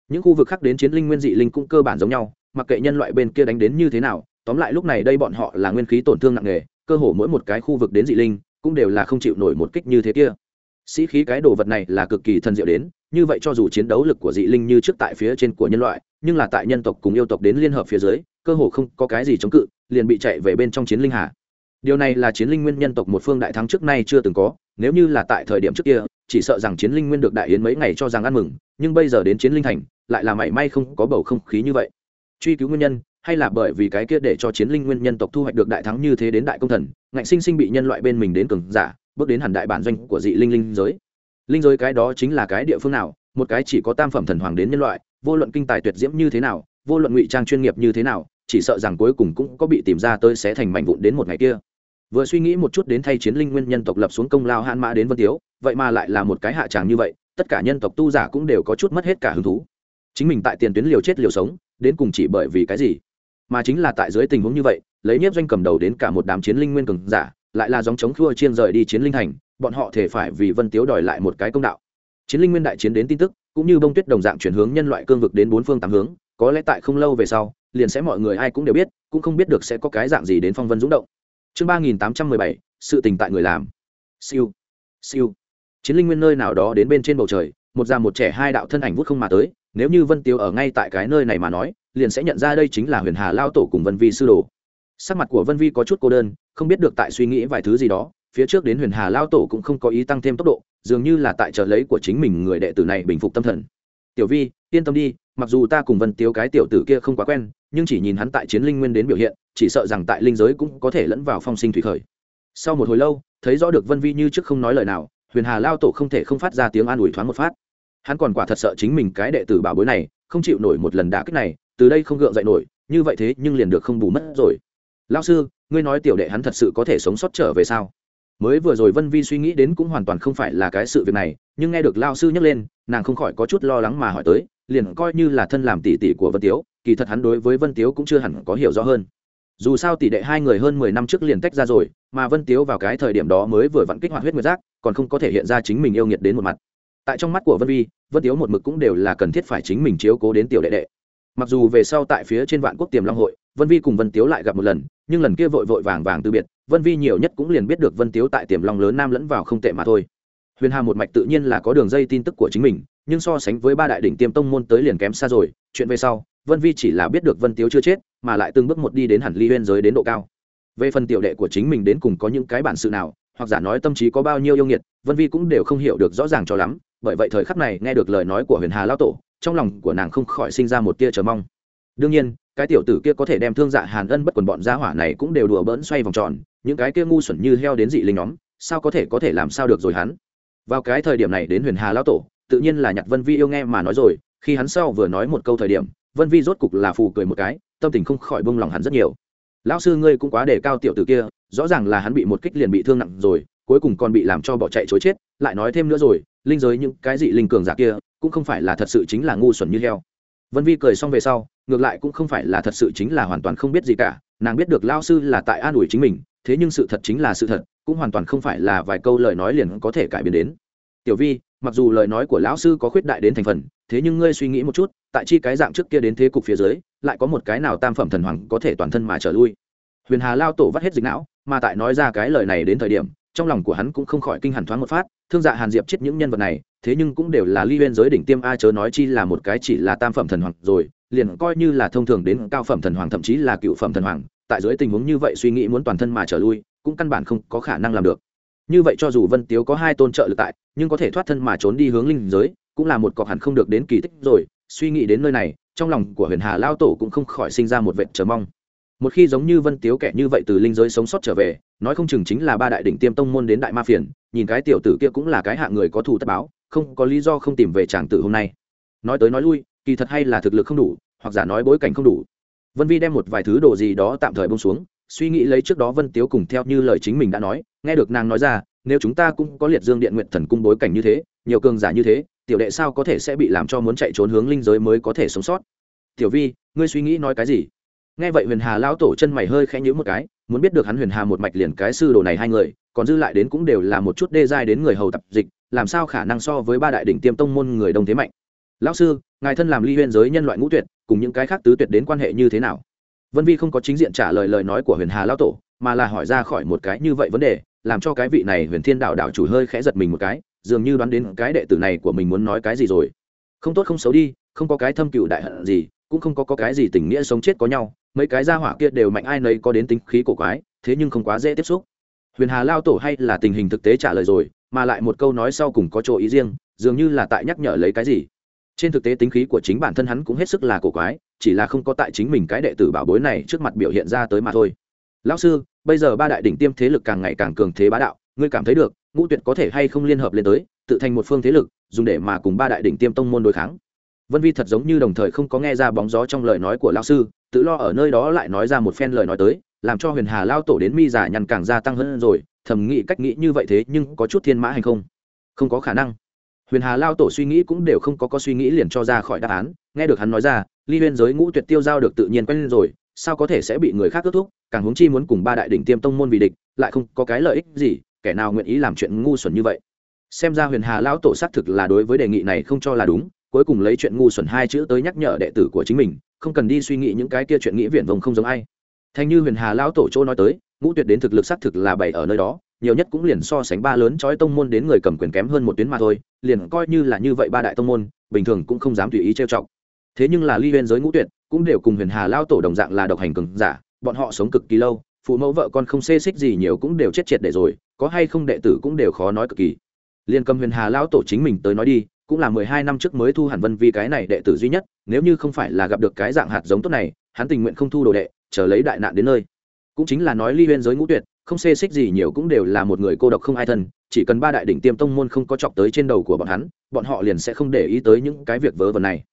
Những khu vực khác đến chiến linh nguyên dị linh cũng cơ bản giống nhau, mặc kệ nhân loại bên kia đánh đến như thế nào, tóm lại lúc này đây bọn họ là nguyên khí tổn thương nặng nề, cơ hồ mỗi một cái khu vực đến dị linh cũng đều là không chịu nổi một kích như thế kia. Sĩ khí cái đồ vật này là cực kỳ thân diệu đến, như vậy cho dù chiến đấu lực của dị linh như trước tại phía trên của nhân loại, nhưng là tại nhân tộc cùng yêu tộc đến liên hợp phía dưới, cơ hồ không có cái gì chống cự, liền bị chạy về bên trong chiến linh hà điều này là chiến linh nguyên nhân tộc một phương đại thắng trước nay chưa từng có, nếu như là tại thời điểm trước kia, chỉ sợ rằng chiến linh nguyên được đại yến mấy ngày cho rằng ăn mừng, nhưng bây giờ đến chiến linh thành, lại là mảy may không có bầu không khí như vậy. Truy cứu nguyên nhân, hay là bởi vì cái kia để cho chiến linh nguyên nhân tộc thu hoạch được đại thắng như thế đến đại công thần, ngạnh sinh sinh bị nhân loại bên mình đến cường giả, bước đến hẳn đại bản doanh của dị linh linh giới. Linh giới cái đó chính là cái địa phương nào, một cái chỉ có tam phẩm thần hoàng đến nhân loại, vô luận kinh tài tuyệt diễm như thế nào, vô luận ngụy trang chuyên nghiệp như thế nào, chỉ sợ rằng cuối cùng cũng có bị tìm ra tới sẽ thành mảnh vụn đến một ngày kia vừa suy nghĩ một chút đến thay chiến linh nguyên nhân tộc lập xuống công lao hãn mã đến vân tiếu, vậy mà lại là một cái hạ tràng như vậy, tất cả nhân tộc tu giả cũng đều có chút mất hết cả hứng thú. Chính mình tại tiền tuyến liều chết liều sống, đến cùng chỉ bởi vì cái gì? Mà chính là tại dưới tình huống như vậy, lấy nhiếp doanh cầm đầu đến cả một đám chiến linh nguyên cường giả, lại là dòng chống khua chiên rời đi chiến linh thành, bọn họ thể phải vì vân tiếu đòi lại một cái công đạo. Chiến linh nguyên đại chiến đến tin tức, cũng như bông tuyết đồng dạng chuyển hướng nhân loại cương vực đến bốn phương tám hướng, có lẽ tại không lâu về sau, liền sẽ mọi người ai cũng đều biết, cũng không biết được sẽ có cái dạng gì đến phong vân dũng động chương ba nghìn tám trăm mười bảy, sự tình tại người làm. Siêu siêu. Chiến linh nguyên nơi nào đó đến bên trên bầu trời, một già một trẻ hai đạo thân ảnh vút không mà tới, nếu như vân tiêu ở ngay tại cái nơi này mà nói, liền sẽ nhận ra đây chính là huyền hà lao tổ cùng vân vi sư đồ. Sắc mặt của vân vi có chút cô đơn, không biết được tại suy nghĩ vài thứ gì đó, phía trước đến huyền hà lao tổ cũng không có ý tăng thêm tốc độ, dường như là tại trợ lấy của chính mình người đệ tử này bình phục tâm thần. Tiểu vi, yên tâm đi, mặc dù ta cùng vân tiêu cái tiểu tử kia không quá quen nhưng chỉ nhìn hắn tại chiến linh nguyên đến biểu hiện, chỉ sợ rằng tại linh giới cũng có thể lẫn vào phong sinh thủy khởi. Sau một hồi lâu, thấy rõ được vân vi như trước không nói lời nào, huyền hà lao tổ không thể không phát ra tiếng an ủi thoáng một phát. Hắn còn quả thật sợ chính mình cái đệ tử bảo bối này, không chịu nổi một lần đả kích này, từ đây không gượng dậy nổi, như vậy thế nhưng liền được không bù mất rồi. Lao sư, ngươi nói tiểu đệ hắn thật sự có thể sống sót trở về sao? Mới vừa rồi vân vi suy nghĩ đến cũng hoàn toàn không phải là cái sự việc này, nhưng nghe được lao sư nhắc lên, nàng không khỏi có chút lo lắng mà hỏi tới liền coi như là thân làm tỷ tỷ của vân tiếu, kỳ thật hắn đối với vân tiếu cũng chưa hẳn có hiểu rõ hơn. Dù sao tỷ đệ hai người hơn mười năm trước liền tách ra rồi, mà vân tiếu vào cái thời điểm đó mới vừa vặn kích hoạt huyết nguyệt giác, còn không có thể hiện ra chính mình yêu nghiệt đến một mặt. Tại trong mắt của vân vi, vân tiếu một mực cũng đều là cần thiết phải chính mình chiếu cố đến tiểu đệ đệ. Mặc dù về sau tại phía trên vạn quốc tiềm long hội, vân vi cùng vân tiếu lại gặp một lần, nhưng lần kia vội vội vàng vàng từ biệt, vân vi nhiều nhất cũng liền biết được vân tiếu tại tiềm long lớn nam lẫn vào không tệ mà thôi. Huyền hà một mạch tự nhiên là có đường dây tin tức của chính mình nhưng so sánh với ba đại đỉnh tiêm tông môn tới liền kém xa rồi, chuyện về sau, vân vi chỉ là biết được vân tiếu chưa chết, mà lại từng bước một đi đến hẳn ly huyên giới đến độ cao. Về phần tiểu đệ của chính mình đến cùng có những cái bản sự nào, hoặc giả nói tâm trí có bao nhiêu yêu nghiệt, vân vi cũng đều không hiểu được rõ ràng cho lắm, bởi vậy thời khắc này nghe được lời nói của huyền hà lao tổ, trong lòng của nàng không khỏi sinh ra một tia chờ mong. Đương nhiên, cái tiểu tử kia có thể đem thương dạ hàn ân bất quần bọn gia hỏa này cũng đều đùa bỡn xoay vòng tròn, những cái kia ngu xuẩn như heo đến dị linh nhóm, sao có thể có thể làm sao được rồi hắn? Vào cái thời điểm này đến huyền hà lao tổ tự nhiên là nhặt vân vi yêu nghe mà nói rồi, khi hắn sau vừa nói một câu thời điểm, vân vi rốt cục là phù cười một cái, tâm tình không khỏi bông lòng hắn rất nhiều. Lão sư ngươi cũng quá đề cao tiểu tử kia, rõ ràng là hắn bị một kích liền bị thương nặng rồi, cuối cùng còn bị làm cho bỏ chạy chối chết, lại nói thêm nữa rồi, linh giới những cái dị linh cường giả kia, cũng không phải là thật sự chính là ngu xuẩn như heo. Vân vi cười xong về sau, ngược lại cũng không phải là thật sự chính là hoàn toàn không biết gì cả, nàng biết được lao sư là tại an ủi chính mình, thế nhưng sự thật chính là sự thật, cũng hoàn toàn không phải là vài câu lời nói liền có thể cải biến đến. Tiểu vi mặc dù lời nói của lão sư có khuyết đại đến thành phần, thế nhưng ngươi suy nghĩ một chút, tại chi cái dạng trước kia đến thế cục phía dưới, lại có một cái nào tam phẩm thần hoàng có thể toàn thân mà trở lui? Huyền hà lao tổ vắt hết dịch não, mà tại nói ra cái lời này đến thời điểm, trong lòng của hắn cũng không khỏi kinh hẳn thoáng một phát, thương dạ hàn diệp chết những nhân vật này, thế nhưng cũng đều là ly bên giới đỉnh tiêm a chớ nói chi là một cái chỉ là tam phẩm thần hoàng rồi, liền coi như là thông thường đến cao phẩm thần hoàng thậm chí là cựu phẩm thần hoàng, tại dưới tình huống như vậy suy nghĩ muốn toàn thân mà trở lui, cũng căn bản không có khả năng làm được như vậy cho dù vân tiếu có hai tôn trợ lực tại, nhưng có thể thoát thân mà trốn đi hướng linh giới, cũng là một cọc hẳn không được đến kỳ tích rồi. Suy nghĩ đến nơi này, trong lòng của huyền hà lao tổ cũng không khỏi sinh ra một vệ chờ mong. Một khi giống như vân tiếu kẻ như vậy từ linh giới sống sót trở về, nói không chừng chính là ba đại đỉnh tiêm tông môn đến đại ma phiền, nhìn cái tiểu tử kia cũng là cái hạng người có thù tất báo, không có lý do không tìm về tràng tử hôm nay. Nói tới nói lui, kỳ thật hay là thực lực không đủ, hoặc giả nói bối cảnh không đủ. Vân vi đem một vài thứ đồ gì đó tạm thời bông xuống, suy nghĩ lấy trước đó vân tiếu cùng theo như lời chính mình đã nói nghe được nàng nói ra, nếu chúng ta cũng có liệt dương điện nguyện thần cung bối cảnh như thế, nhiều cường giả như thế, tiểu đệ sao có thể sẽ bị làm cho muốn chạy trốn hướng linh giới mới có thể sống sót? Tiểu vi, ngươi suy nghĩ nói cái gì? Nghe vậy huyền hà lão tổ chân mày hơi khẽ nhíu một cái, muốn biết được hắn huyền hà một mạch liền cái sư đồ này hai người, còn dư lại đến cũng đều là một chút đê giai đến người hầu tập dịch, làm sao khả năng so với ba đại đỉnh tiêm tông môn người đông thế mạnh? Lão sư, ngài thân làm ly huyền giới nhân loại ngũ tuyệt, cùng những cái khác tứ tuyệt đến quan hệ như thế nào? Vân vi không có chính diện trả lời lời nói của huyền hà lão tổ, mà là hỏi ra khỏi một cái như vậy vấn đề làm cho cái vị này huyền thiên đạo đạo chủ hơi khẽ giật mình một cái dường như đoán đến cái đệ tử này của mình muốn nói cái gì rồi. Không tốt không xấu đi không có cái thâm cựu đại hận gì cũng không có, có cái gì tình nghĩa sống chết có nhau mấy cái gia hỏa kia đều mạnh ai nấy có đến tính khí cổ quái thế nhưng không quá dễ tiếp xúc. Huyền hà lao tổ hay là tình hình thực tế trả lời rồi mà lại một câu nói sau cùng có chỗ ý riêng dường như là tại nhắc nhở lấy cái gì. Trên thực tế tính khí của chính bản thân hắn cũng hết sức là cổ quái chỉ là không có tại chính mình cái đệ tử bảo bối này trước mặt biểu hiện ra tới mà thôi. Lão sư bây giờ ba đại đỉnh tiêm thế lực càng ngày càng cường thế bá đạo, ngươi cảm thấy được, ngũ tuyệt có thể hay không liên hợp lên tới, tự thành một phương thế lực, dùng để mà cùng ba đại đỉnh tiêm tông môn đối kháng. Vân vi thật giống như đồng thời không có nghe ra bóng gió trong lời nói của lao sư, tự lo ở nơi đó lại nói ra một phen lời nói tới, làm cho huyền hà lao tổ đến mi giả nhằn càng gia tăng hơn rồi, thầm nghĩ cách nghĩ như vậy thế nhưng có chút thiên mã hay không? Không có khả năng. Huyền hà lao tổ suy nghĩ cũng đều không có có suy nghĩ liền cho ra khỏi đáp án, nghe được hắn nói ra, ly huyên giới ngũ tuyệt tiêu giao được tự nhiên quen lên rồi sao có thể sẽ bị người khác ước thúc, càng huống chi muốn cùng ba đại đỉnh tiêm tông môn vì địch, lại không có cái lợi ích gì, kẻ nào nguyện ý làm chuyện ngu xuẩn như vậy. Xem ra huyền hà lão tổ xác thực là đối với đề nghị này không cho là đúng, cuối cùng lấy chuyện ngu xuẩn hai chữ tới nhắc nhở đệ tử của chính mình, không cần đi suy nghĩ những cái kia chuyện nghĩ viển vông không giống ai. Thành như huyền hà lão tổ châu nói tới, ngũ tuyệt đến thực lực xác thực là bảy ở nơi đó, nhiều nhất cũng liền so sánh ba lớn chói tông môn đến người cầm quyền kém hơn một tuyến mà thôi, liền coi như là như vậy ba đại tông môn, bình thường cũng không dám tùy ý trêu chọc. Thế nhưng là ly huyên giới ngũ tuyệt cũng đều cùng huyền hà lao tổ đồng dạng là độc hành cường giả, bọn họ sống cực kỳ lâu, phụ mẫu vợ con không xê xích gì nhiều cũng đều chết triệt để rồi, có hay không đệ tử cũng đều khó nói cực kỳ. Liên cầm huyền hà lao tổ chính mình tới nói đi, cũng là mười hai năm trước mới thu hẳn vân vi cái này đệ tử duy nhất, nếu như không phải là gặp được cái dạng hạt giống tốt này, hắn tình nguyện không thu đồ đệ, chờ lấy đại nạn đến nơi. Cũng chính là nói ly huyên giới ngũ tuyệt, không xê xích gì nhiều cũng đều là một người cô độc không ai thân, chỉ cần ba đại đỉnh tiêm tông môn không có chọc tới trên đầu của bọn hắn, bọn họ liền sẽ không để ý tới những cái việc vớ vẩn này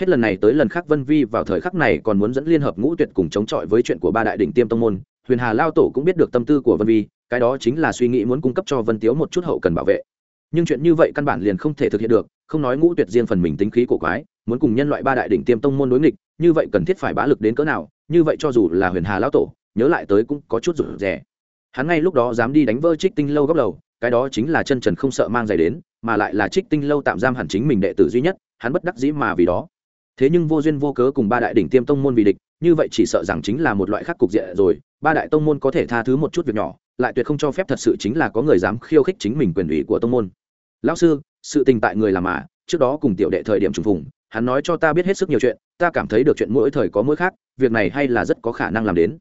hết lần này tới lần khác vân vi vào thời khắc này còn muốn dẫn liên hợp ngũ tuyệt cùng chống chọi với chuyện của ba đại đỉnh tiêm tông môn. Huyền hà lao tổ cũng biết được tâm tư của vân vi, cái đó chính là suy nghĩ muốn cung cấp cho vân tiếu một chút hậu cần bảo vệ. Nhưng chuyện như vậy căn bản liền không thể thực hiện được, không nói ngũ tuyệt riêng phần mình tính khí cổ quái, muốn cùng nhân loại ba đại đỉnh tiêm tông môn đối nghịch, như vậy cần thiết phải bá lực đến cỡ nào, như vậy cho dù là huyền hà lao tổ, nhớ lại tới cũng có chút rủi rẻ hắn ngay lúc đó dám đi đánh vỡ trích tinh lâu góc đầu, cái đó chính là chân trần không sợ mang giày đến, mà lại là trích tinh lâu tạm giam hẳn chính mình đệ tử duy nhất, hắn bất đắc dĩ mà vì đó thế nhưng vô duyên vô cớ cùng ba đại đỉnh tiêm tông môn vì địch, như vậy chỉ sợ rằng chính là một loại khắc cục diện rồi, ba đại tông môn có thể tha thứ một chút việc nhỏ, lại tuyệt không cho phép thật sự chính là có người dám khiêu khích chính mình quyền ủy của tông môn. Lão sư, sự tình tại người làm mà, trước đó cùng tiểu đệ thời điểm trùng phùng, hắn nói cho ta biết hết sức nhiều chuyện, ta cảm thấy được chuyện mỗi thời có mỗi khác, việc này hay là rất có khả năng làm đến.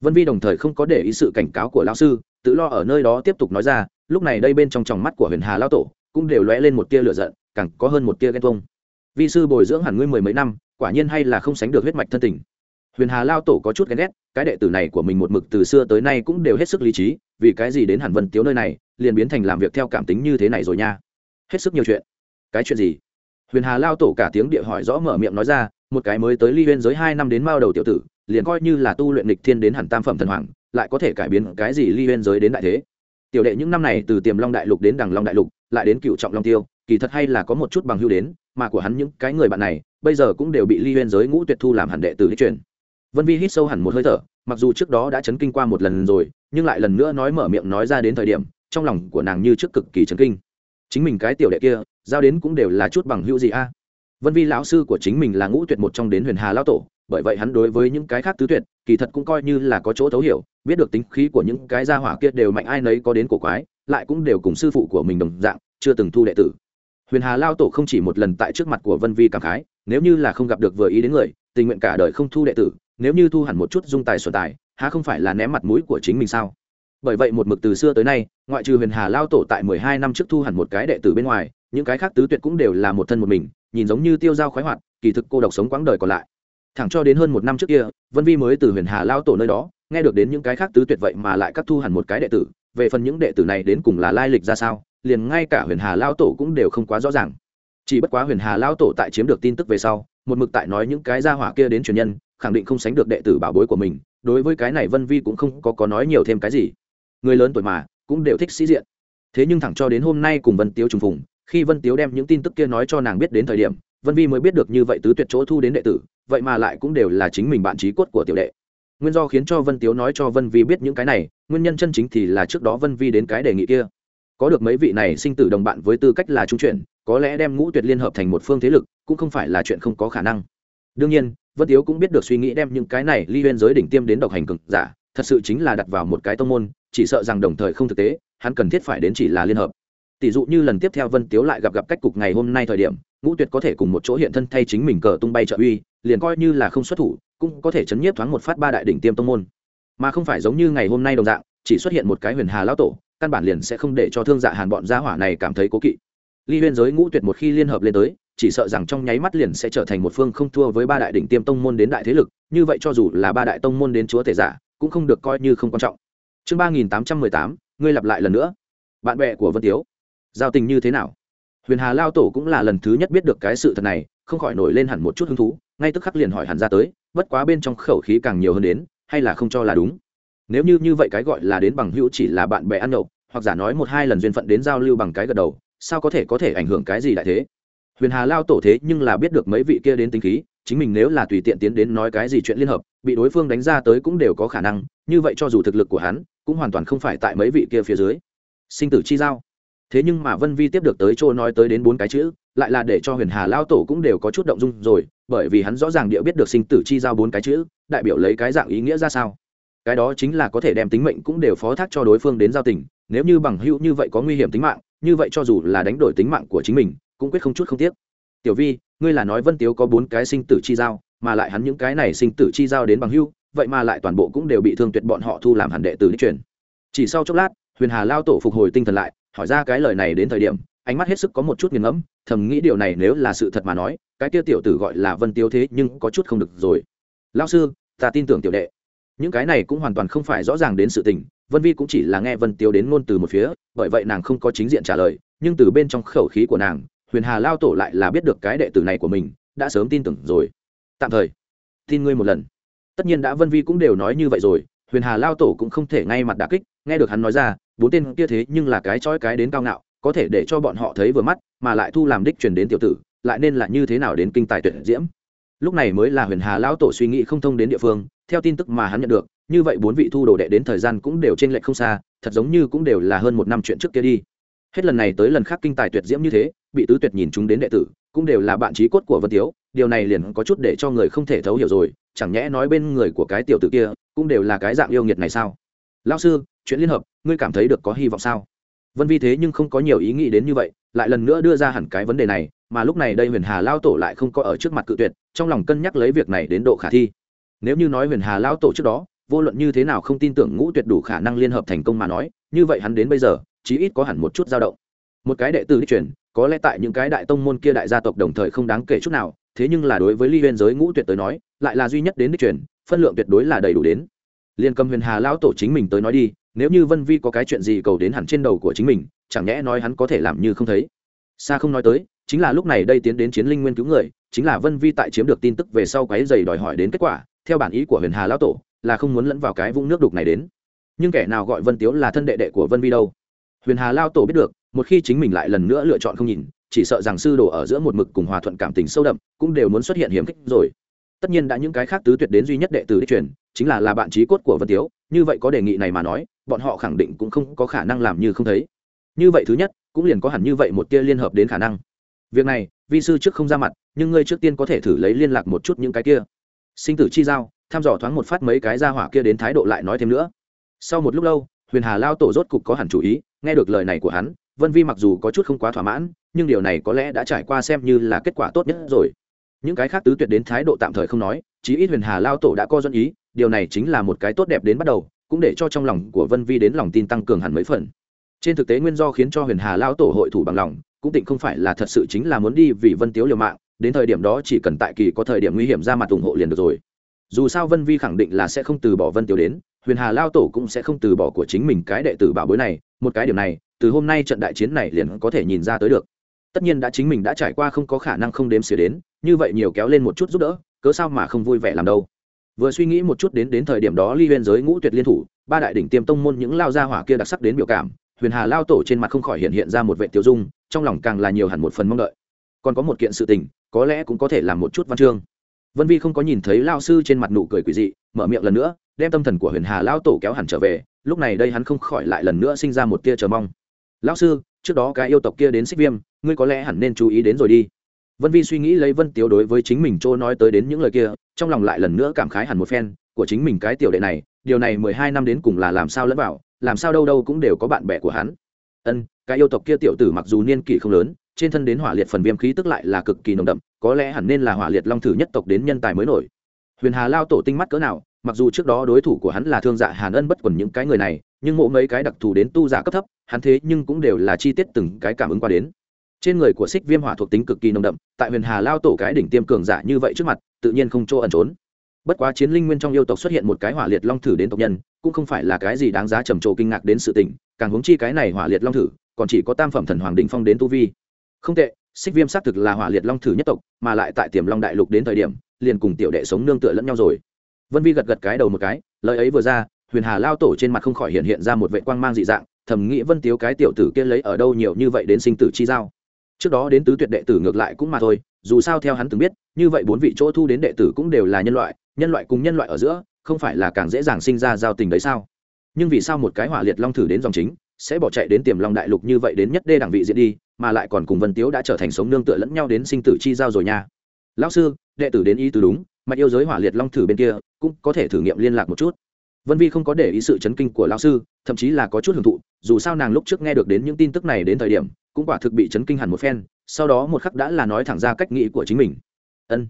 Vân vi đồng thời không có để ý sự cảnh cáo của lão sư, tự lo ở nơi đó tiếp tục nói ra, lúc này đây bên trong tròng mắt của huyền hà lao tổ cũng đều lóe lên một tia lửa giận, càng có hơn một tia ghen tuông vi sư bồi dưỡng hẳn ngươi mười mấy năm, quả nhiên hay là không sánh được huyết mạch thân tình. Huyền hà lao tổ có chút ghen ghét, cái đệ tử này của mình một mực từ xưa tới nay cũng đều hết sức lý trí, vì cái gì đến hẳn vân tiếu nơi này, liền biến thành làm việc theo cảm tính như thế này rồi nha. Hết sức nhiều chuyện. Cái chuyện gì? Huyền hà lao tổ cả tiếng địa hỏi rõ mở miệng nói ra, một cái mới tới ly huyên giới hai năm đến mao đầu tiểu tử, liền coi như là tu luyện lịch thiên đến hẳn tam phẩm thần hoàng, lại có thể cải biến cái gì ly huyên giới đến đại thế? Tiểu đệ, những năm này từ tiềm long đại lục đến đằng long đại lục, lại đến cựu trọng long tiêu, kỳ thật hay là có một chút bằng hưu đến mà của hắn những cái người bạn này, bây giờ cũng đều bị ly huyên giới ngũ tuyệt thu làm hẳn đệ tử đi truyền. Vân vi hít sâu hẳn một hơi thở, mặc dù trước đó đã chấn kinh qua một lần rồi, nhưng lại lần nữa nói mở miệng nói ra đến thời điểm, trong lòng của nàng như trước cực kỳ chấn kinh. Chính mình cái tiểu đệ kia, giao đến cũng đều là chút bằng hữu gì a? Vân vi lão sư của chính mình là ngũ tuyệt một trong đến huyền hà lão tổ, bởi vậy hắn đối với những cái khác tứ tuyệt, kỳ thật cũng coi như là có chỗ thấu hiểu, biết được tính khí của những cái gia hỏa kia đều mạnh ai nấy có đến cổ quái, lại cũng đều cùng sư phụ của mình đồng dạng, chưa từng thu đệ tử huyền hà lao tổ không chỉ một lần tại trước mặt của vân vi cảm khái, nếu như là không gặp được vừa ý đến người, tình nguyện cả đời không thu đệ tử, nếu như thu hẳn một chút dung tài sổ tài, há không phải là ném mặt mũi của chính mình sao? Bởi vậy một mực từ xưa tới nay, ngoại trừ huyền hà lao tổ tại mười hai năm trước thu hẳn một cái đệ tử bên ngoài, những cái khác tứ tuyệt cũng đều là một thân một mình, nhìn giống như tiêu dao khoái hoạt, kỳ thực cô độc sống quãng đời còn lại. Thẳng cho đến hơn một năm trước kia, vân vi mới từ huyền hà lao tổ nơi đó, nghe được đến những cái khác tứ tuyệt vậy mà lại cắt thu hẳn một cái đệ tử về phần những đệ tử này đến cùng là lai lịch ra sao liền ngay cả huyền hà lao tổ cũng đều không quá rõ ràng. Chỉ bất quá huyền hà lao tổ tại chiếm được tin tức về sau một mực tại nói những cái gia hỏa kia đến truyền nhân khẳng định không sánh được đệ tử bảo bối của mình đối với cái này vân vi cũng không có, có nói nhiều thêm cái gì. Người lớn tuổi mà cũng đều thích sĩ diện. Thế nhưng thẳng cho đến hôm nay cùng vân tiếu trùng phùng khi vân tiếu đem những tin tức kia nói cho nàng biết đến thời điểm vân vi mới biết được như vậy tứ tuyệt chỗ thu đến đệ tử vậy mà lại cũng đều là chính mình bạn trí cốt của tiểu đệ nguyên do khiến cho vân tiếu nói cho vân vi biết những cái này, nguyên nhân chân chính thì là trước đó vân vi đến cái đề nghị kia. Có được mấy vị này sinh tử đồng bạn với tư cách là trung chuyển, có lẽ đem ngũ tuyệt liên hợp thành một phương thế lực, cũng không phải là chuyện không có khả năng. Đương nhiên, vân tiếu cũng biết được suy nghĩ đem những cái này ly huyên giới đỉnh tiêm đến độc hành cực giả, thật sự chính là đặt vào một cái tông môn, chỉ sợ rằng đồng thời không thực tế, hắn cần thiết phải đến chỉ là liên hợp. Tỷ dụ như lần tiếp theo vân tiếu lại gặp gặp cách cục ngày hôm nay thời điểm, ngũ tuyệt có thể cùng một chỗ hiện thân thay chính mình cờ tung bay trợ uy, liền coi như là không xuất thủ cũng có thể chấn nhiếp thoáng một phát ba đại đỉnh tiêm tông môn. Mà không phải giống như ngày hôm nay đồng dạng, chỉ xuất hiện một cái huyền hà lão tổ, căn bản liền sẽ không để cho thương dạ hàn bọn gia hỏa này cảm thấy cố kỵ. Ly huyên giới ngũ tuyệt một khi liên hợp lên tới, chỉ sợ rằng trong nháy mắt liền sẽ trở thành một phương không thua với ba đại đỉnh tiêm tông môn đến đại thế lực, như vậy cho dù là ba đại tông môn đến chúa thể giả, cũng không được coi như không quan trọng. Chương ba nghìn tám trăm mười tám, ngươi lặp lại lần nữa. Bạn bè của vân tiếu, giao tình như thế nào? Huyền hà lao tổ cũng là lần thứ nhất biết được cái sự thật này, không khỏi nổi lên hẳn một chút hứng thú ngay tức khắc liền hỏi hẳn ra tới, bất quá bên trong khẩu khí càng nhiều hơn đến, hay là không cho là đúng. Nếu như như vậy cái gọi là đến bằng hữu chỉ là bạn bè ăn nhậu, hoặc giả nói một hai lần duyên phận đến giao lưu bằng cái gật đầu, sao có thể có thể ảnh hưởng cái gì đại thế? Huyền hà lao tổ thế nhưng là biết được mấy vị kia đến tính khí, chính mình nếu là tùy tiện tiến đến nói cái gì chuyện liên hợp, bị đối phương đánh ra tới cũng đều có khả năng, như vậy cho dù thực lực của hắn, cũng hoàn toàn không phải tại mấy vị kia phía dưới. Sinh tử chi giao. Thế nhưng mà vân vi tiếp được tới chỗ nói tới đến bốn cái chữ, lại là để cho huyền hà lao tổ cũng đều có chút động dung rồi bởi vì hắn rõ ràng địa biết được sinh tử chi giao bốn cái chữ, đại biểu lấy cái dạng ý nghĩa ra sao. Cái đó chính là có thể đem tính mệnh cũng đều phó thác cho đối phương đến giao tình, nếu như bằng hữu như vậy có nguy hiểm tính mạng, như vậy cho dù là đánh đổi tính mạng của chính mình, cũng quyết không chút không tiếc. Tiểu vi, ngươi là nói vân tiếu có bốn cái sinh tử chi giao, mà lại hắn những cái này sinh tử chi giao đến bằng hữu, vậy mà lại toàn bộ cũng đều bị thương tuyệt bọn họ thu làm hẳn đệ tử đi truyền. Chỉ sau chốc lát, huyền hà lao tổ phục hồi tinh thần lại, hỏi ra cái lời này đến thời điểm, ánh mắt hết sức có một chút nghiền ngẫm thầm nghĩ điều này nếu là sự thật mà nói, cái kia tiểu tử gọi là vân tiêu thế nhưng có chút không được rồi. Lao sư, ta tin tưởng tiểu đệ. Những cái này cũng hoàn toàn không phải rõ ràng đến sự tình, vân vi cũng chỉ là nghe vân tiêu đến ngôn từ một phía, bởi vậy nàng không có chính diện trả lời, nhưng từ bên trong khẩu khí của nàng, huyền hà lao tổ lại là biết được cái đệ tử này của mình, đã sớm tin tưởng rồi. Tạm thời, tin ngươi một lần. Tất nhiên đã vân vi cũng đều nói như vậy rồi, huyền hà lao tổ cũng không thể ngay mặt đà kích, nghe được hắn nói ra, bốn tên kia thế nhưng là cái chói cái đến cao ngạo có thể để cho bọn họ thấy vừa mắt, mà lại thu làm đích truyền đến tiểu tử, lại nên là như thế nào đến kinh tài tuyệt diễm. Lúc này mới là huyền hà lão tổ suy nghĩ không thông đến địa phương, theo tin tức mà hắn nhận được, như vậy bốn vị thu đồ đệ đến thời gian cũng đều trên lệch không xa, thật giống như cũng đều là hơn một năm chuyện trước kia đi. Hết lần này tới lần khác kinh tài tuyệt diễm như thế, bị tứ tuyệt nhìn chúng đến đệ tử, cũng đều là bạn trí cốt của vân tiếu, điều này liền có chút để cho người không thể thấu hiểu rồi, chẳng nhẽ nói bên người của cái tiểu tử kia cũng đều là cái dạng yêu nghiệt này sao? Lão sư, chuyện liên hợp, ngươi cảm thấy được có hy vọng sao? Vân vi thế nhưng không có nhiều ý nghĩ đến như vậy, lại lần nữa đưa ra hẳn cái vấn đề này, mà lúc này đây huyền hà lao tổ lại không có ở trước mặt cự tuyệt, trong lòng cân nhắc lấy việc này đến độ khả thi. Nếu như nói huyền hà lao tổ trước đó, vô luận như thế nào không tin tưởng ngũ tuyệt đủ khả năng liên hợp thành công mà nói, như vậy hắn đến bây giờ, chí ít có hẳn một chút dao động. Một cái đệ tử đi truyền, có lẽ tại những cái đại tông môn kia đại gia tộc đồng thời không đáng kể chút nào, thế nhưng là đối với ly huyền giới ngũ tuyệt tới nói, lại là duy nhất đến đích truyền, phân lượng tuyệt đối là đầy đủ đến. Liên cầm huyền hà lão tổ chính mình tới nói đi nếu như vân vi có cái chuyện gì cầu đến hẳn trên đầu của chính mình, chẳng nhẽ nói hắn có thể làm như không thấy? Xa không nói tới, chính là lúc này đây tiến đến chiến linh nguyên cứu người, chính là vân vi tại chiếm được tin tức về sau quái dày đòi hỏi đến kết quả, theo bản ý của huyền hà lão tổ, là không muốn lẫn vào cái vũng nước đục này đến. Nhưng kẻ nào gọi vân tiếu là thân đệ đệ của vân vi đâu? Huyền hà lao tổ biết được, một khi chính mình lại lần nữa lựa chọn không nhìn, chỉ sợ rằng sư đồ ở giữa một mực cùng hòa thuận cảm tình sâu đậm, cũng đều muốn xuất hiện hiểm khích rồi. Tất nhiên đã những cái khác tứ tuyệt đến duy nhất đệ tử đi truyền, chính là là bạn trí cốt của vân tiếu, như vậy có đề nghị này mà nói bọn họ khẳng định cũng không có khả năng làm như không thấy. Như vậy thứ nhất, cũng liền có hẳn như vậy một tia liên hợp đến khả năng. Việc này, vi sư trước không ra mặt, nhưng ngươi trước tiên có thể thử lấy liên lạc một chút những cái kia. Sinh tử chi giao thăm dò thoáng một phát mấy cái ra hỏa kia đến thái độ lại nói thêm nữa. Sau một lúc lâu, huyền hà lao tổ rốt cục có hẳn chủ ý, nghe được lời này của hắn, vân vi mặc dù có chút không quá thỏa mãn, nhưng điều này có lẽ đã trải qua xem như là kết quả tốt nhất rồi. Những cái khác tứ tuyệt đến thái độ tạm thời không nói, chí ít huyền hà lao tổ đã co dẫn ý, điều này chính là một cái tốt đẹp đến bắt đầu cũng để cho trong lòng của vân vi đến lòng tin tăng cường hẳn mấy phần. Trên thực tế nguyên do khiến cho huyền hà lao tổ hội thủ bằng lòng, cũng tịnh không phải là thật sự chính là muốn đi vì vân tiếu liều mạng, đến thời điểm đó chỉ cần tại kỳ có thời điểm nguy hiểm ra mặt ủng hộ liền được rồi. Dù sao vân vi khẳng định là sẽ không từ bỏ vân tiếu đến, huyền hà lao tổ cũng sẽ không từ bỏ của chính mình cái đệ tử bảo bối này, một cái điểm này, từ hôm nay trận đại chiến này liền có thể nhìn ra tới được. Tất nhiên đã chính mình đã trải qua không có khả năng không đếm xỉa đến, như vậy nhiều kéo lên một chút giúp đỡ, cớ sao mà không vui vẻ làm đâu? Vừa suy nghĩ một chút đến đến thời điểm đó ly huyên giới ngũ tuyệt liên thủ, ba đại đỉnh tiêm tông môn những lao gia hỏa kia đặc sắc đến biểu cảm, huyền hà lao tổ trên mặt không khỏi hiện hiện ra một vệ tiêu dung, trong lòng càng là nhiều hẳn một phần mong đợi. Còn có một kiện sự tình, có lẽ cũng có thể làm một chút văn chương. Vân vi không có nhìn thấy lao sư trên mặt nụ cười quỷ dị, mở miệng lần nữa, đem tâm thần của huyền hà lao tổ kéo hẳn trở về, lúc này đây hắn không khỏi lại lần nữa sinh ra một tia chờ mong. Lão sư, trước đó cái yêu tộc kia đến xích viêm, ngươi có lẽ hẳn nên chú ý đến rồi đi vân vi suy nghĩ lấy vân tiếu đối với chính mình chỗ nói tới đến những lời kia, trong lòng lại lần nữa cảm khái hẳn một phen, của chính mình cái tiểu đệ này, điều này mười hai năm đến cùng là làm sao lẫn vào, làm sao đâu đâu cũng đều có bạn bè của hắn. Ân, cái yêu tộc kia tiểu tử mặc dù niên kỷ không lớn, trên thân đến hỏa liệt phần viêm khí tức lại là cực kỳ nồng đậm, có lẽ hẳn nên là hỏa liệt long thử nhất tộc đến nhân tài mới nổi. Huyền hà lao tổ tinh mắt cỡ nào, mặc dù trước đó đối thủ của hắn là thương dạ hàn ân bất quần những cái người này, nhưng mộ mấy cái đặc thù đến tu giả cấp thấp, hắn thế nhưng cũng đều là chi tiết từng cái cảm ứng qua đến trên người của xích viêm hỏa thuộc tính cực kỳ nồng đậm, tại huyền hà lao tổ cái đỉnh tiêm cường giả như vậy trước mặt, tự nhiên không chỗ ẩn trốn. Bất quá chiến linh nguyên trong yêu tộc xuất hiện một cái hỏa liệt long thử đến tộc nhân, cũng không phải là cái gì đáng giá trầm trồ kinh ngạc đến sự tình, càng hướng chi cái này hỏa liệt long thử, còn chỉ có tam phẩm thần hoàng đình phong đến tu vi. Không tệ xích viêm xác thực là hỏa liệt long thử nhất tộc, mà lại tại tiềm long đại lục đến thời điểm, liền cùng tiểu đệ sống nương tựa lẫn nhau rồi. Vân vi gật gật cái đầu một cái, lời ấy vừa ra, huyền hà lao tổ trên mặt không khỏi hiện hiện ra một vệ quang mang dị dạng, thầm nghĩ vân tiếu cái tiểu tử kia lấy ở đâu nhiều như vậy đến sinh tử chi giao trước đó đến tứ tuyệt đệ tử ngược lại cũng mà thôi, dù sao theo hắn từng biết, như vậy bốn vị chỗ thu đến đệ tử cũng đều là nhân loại nhân loại cùng nhân loại ở giữa, không phải là càng dễ dàng sinh ra giao tình đấy sao? Nhưng vì sao một cái hỏa liệt long thử đến dòng chính, sẽ bỏ chạy đến tiềm long đại lục như vậy đến nhất đê đẳng vị diễn đi, mà lại còn cùng vân tiếu đã trở thành sống nương tựa lẫn nhau đến sinh tử chi giao rồi nha? Lão sư, đệ tử đến ý từ đúng mạch yêu giới hỏa liệt long thử bên kia, cũng có thể thử nghiệm liên lạc một chút. Vân vi không có để ý sự chấn kinh của lão sư, thậm chí là có chút hưởng thụ, dù sao nàng lúc trước nghe được đến những tin tức này đến thời điểm cũng quả thực bị chấn kinh hẳn một phen, sau đó một khắc đã là nói thẳng ra cách nghĩ của chính mình. Ân.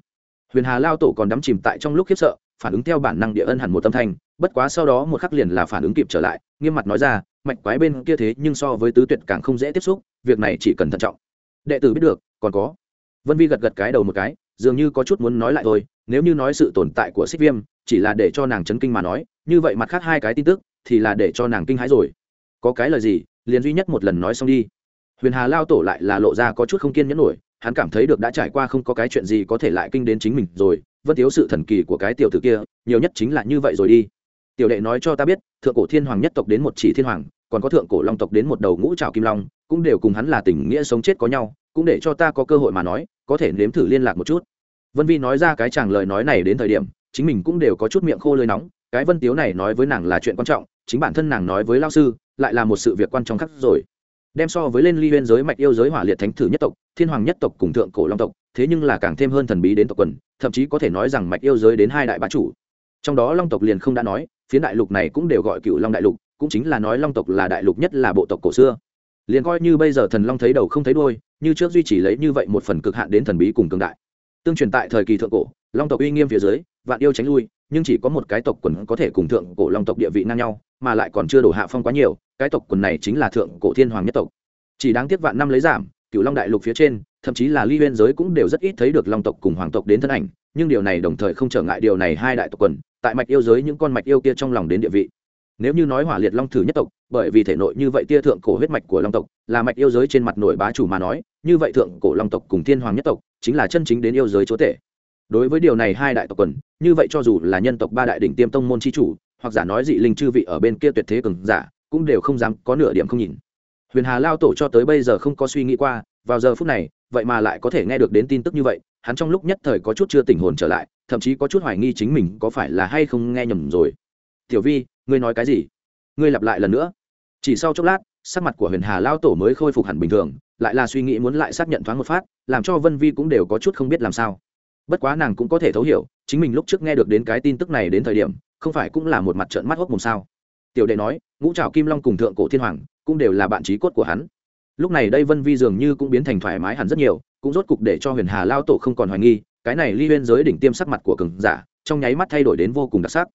Huyền hà lao tổ còn đắm chìm tại trong lúc khiếp sợ, phản ứng theo bản năng địa ân hẳn một tâm thanh, bất quá sau đó một khắc liền là phản ứng kịp trở lại, nghiêm mặt nói ra, mạch quái bên kia thế nhưng so với tứ tuyệt càng không dễ tiếp xúc, việc này chỉ cần thận trọng. Đệ tử biết được, còn có. Vân vi gật gật cái đầu một cái, dường như có chút muốn nói lại thôi, nếu như nói sự tồn tại của xích viêm, chỉ là để cho nàng chấn kinh mà nói, như vậy mặt khác hai cái tin tức, thì là để cho nàng kinh hãi rồi. Có cái lời gì, liền duy nhất một lần nói xong đi huyền hà lao tổ lại là lộ ra có chút không kiên nhẫn nổi, hắn cảm thấy được đã trải qua không có cái chuyện gì có thể lại kinh đến chính mình rồi, vân tiếu sự thần kỳ của cái tiểu tử kia, nhiều nhất chính là như vậy rồi đi. Tiểu đệ nói cho ta biết, thượng cổ thiên hoàng nhất tộc đến một chỉ thiên hoàng, còn có thượng cổ long tộc đến một đầu ngũ trào kim long, cũng đều cùng hắn là tình nghĩa sống chết có nhau, cũng để cho ta có cơ hội mà nói, có thể nếm thử liên lạc một chút. Vân vi nói ra cái chàng lời nói này đến thời điểm, chính mình cũng đều có chút miệng khô lơi nóng, cái vân tiếu này nói với nàng là chuyện quan trọng, chính bản thân nàng nói với lao sư, lại là một sự việc quan trọng khác rồi đem so với lên ly huyên giới mạch yêu giới hỏa liệt thánh thử nhất tộc, thiên hoàng nhất tộc cùng thượng cổ long tộc, thế nhưng là càng thêm hơn thần bí đến tộc quần, thậm chí có thể nói rằng mạch yêu giới đến hai đại bá chủ. Trong đó long tộc liền không đã nói phía đại lục này cũng đều gọi cựu long đại lục, cũng chính là nói long tộc là đại lục nhất là bộ tộc cổ xưa. Liền coi như bây giờ thần long thấy đầu không thấy đôi như trước duy trì lấy như vậy một phần cực hạn đến thần bí cùng cường đại. Tương truyền tại thời kỳ thượng cổ, long tộc uy nghiêm phía dưới, vạn yêu tránh lui nhưng chỉ có một cái tộc quần có thể cùng thượng cổ long tộc địa vị ngang nhau, mà lại còn chưa đổ hạ phong quá nhiều, cái tộc quần này chính là thượng cổ thiên hoàng nhất tộc. Chỉ đáng tiếc vạn năm lấy giảm cựu long đại lục phía trên, thậm chí là ly huyên giới cũng đều rất ít thấy được long tộc cùng hoàng tộc đến thân ảnh, nhưng điều này đồng thời không trở ngại điều này hai đại tộc quần, tại mạch yêu giới những con mạch yêu kia trong lòng đến địa vị. Nếu như nói hỏa liệt long thử nhất tộc, bởi vì thể nội như vậy tia thượng cổ huyết mạch của long tộc, là mạch yêu giới trên mặt nổi bá chủ mà nói, như vậy thượng cổ long tộc cùng thiên hoàng nhất tộc, chính là chân chính đến yêu giới chúa tể đối với điều này hai đại tộc quần, như vậy cho dù là nhân tộc ba đại đỉnh tiêm tông môn c h i chủ, hoặc giả nói dị linh chư vị ở bên kia tuyệt thế cường giả, cũng đều không dám có nửa điểm không nhìn. Huyền hà lao tổ cho tới bây giờ không có suy nghĩ qua, vào giờ phút này, vậy mà lại có thể nghe được đến tin tức như vậy, hắn trong lúc nhất thời có chút chưa tỉnh hồn trở lại, thậm chí có chút hoài nghi chính mình có phải là hay không nghe nhầm rồi. Tiểu vi, ngươi nói cái gì? Ngươi lặp lại lần nữa. Chỉ sau chốc lát, sắc mặt của huyền hà lao tổ mới khôi phục hẳn bình thường, lại là suy nghĩ muốn lại xác nhận thoáng một phát, làm cho vân vi cũng đều có chút không biết làm sao bất quá nàng cũng có thể thấu hiểu, chính mình lúc trước nghe được đến cái tin tức này đến thời điểm, không phải cũng là một mặt trận mắt hốc mồm sao? Tiểu đệ nói, ngũ trào kim long cùng thượng cổ thiên hoàng cũng đều là bạn trí cốt của hắn. Lúc này đây vân vi dường như cũng biến thành thoải mái hẳn rất nhiều, cũng rốt cục để cho huyền hà lao tổ không còn hoài nghi, cái này ly huyên giới đỉnh tiêm sắc mặt của cường giả, trong nháy mắt thay đổi đến vô cùng đặc sắc.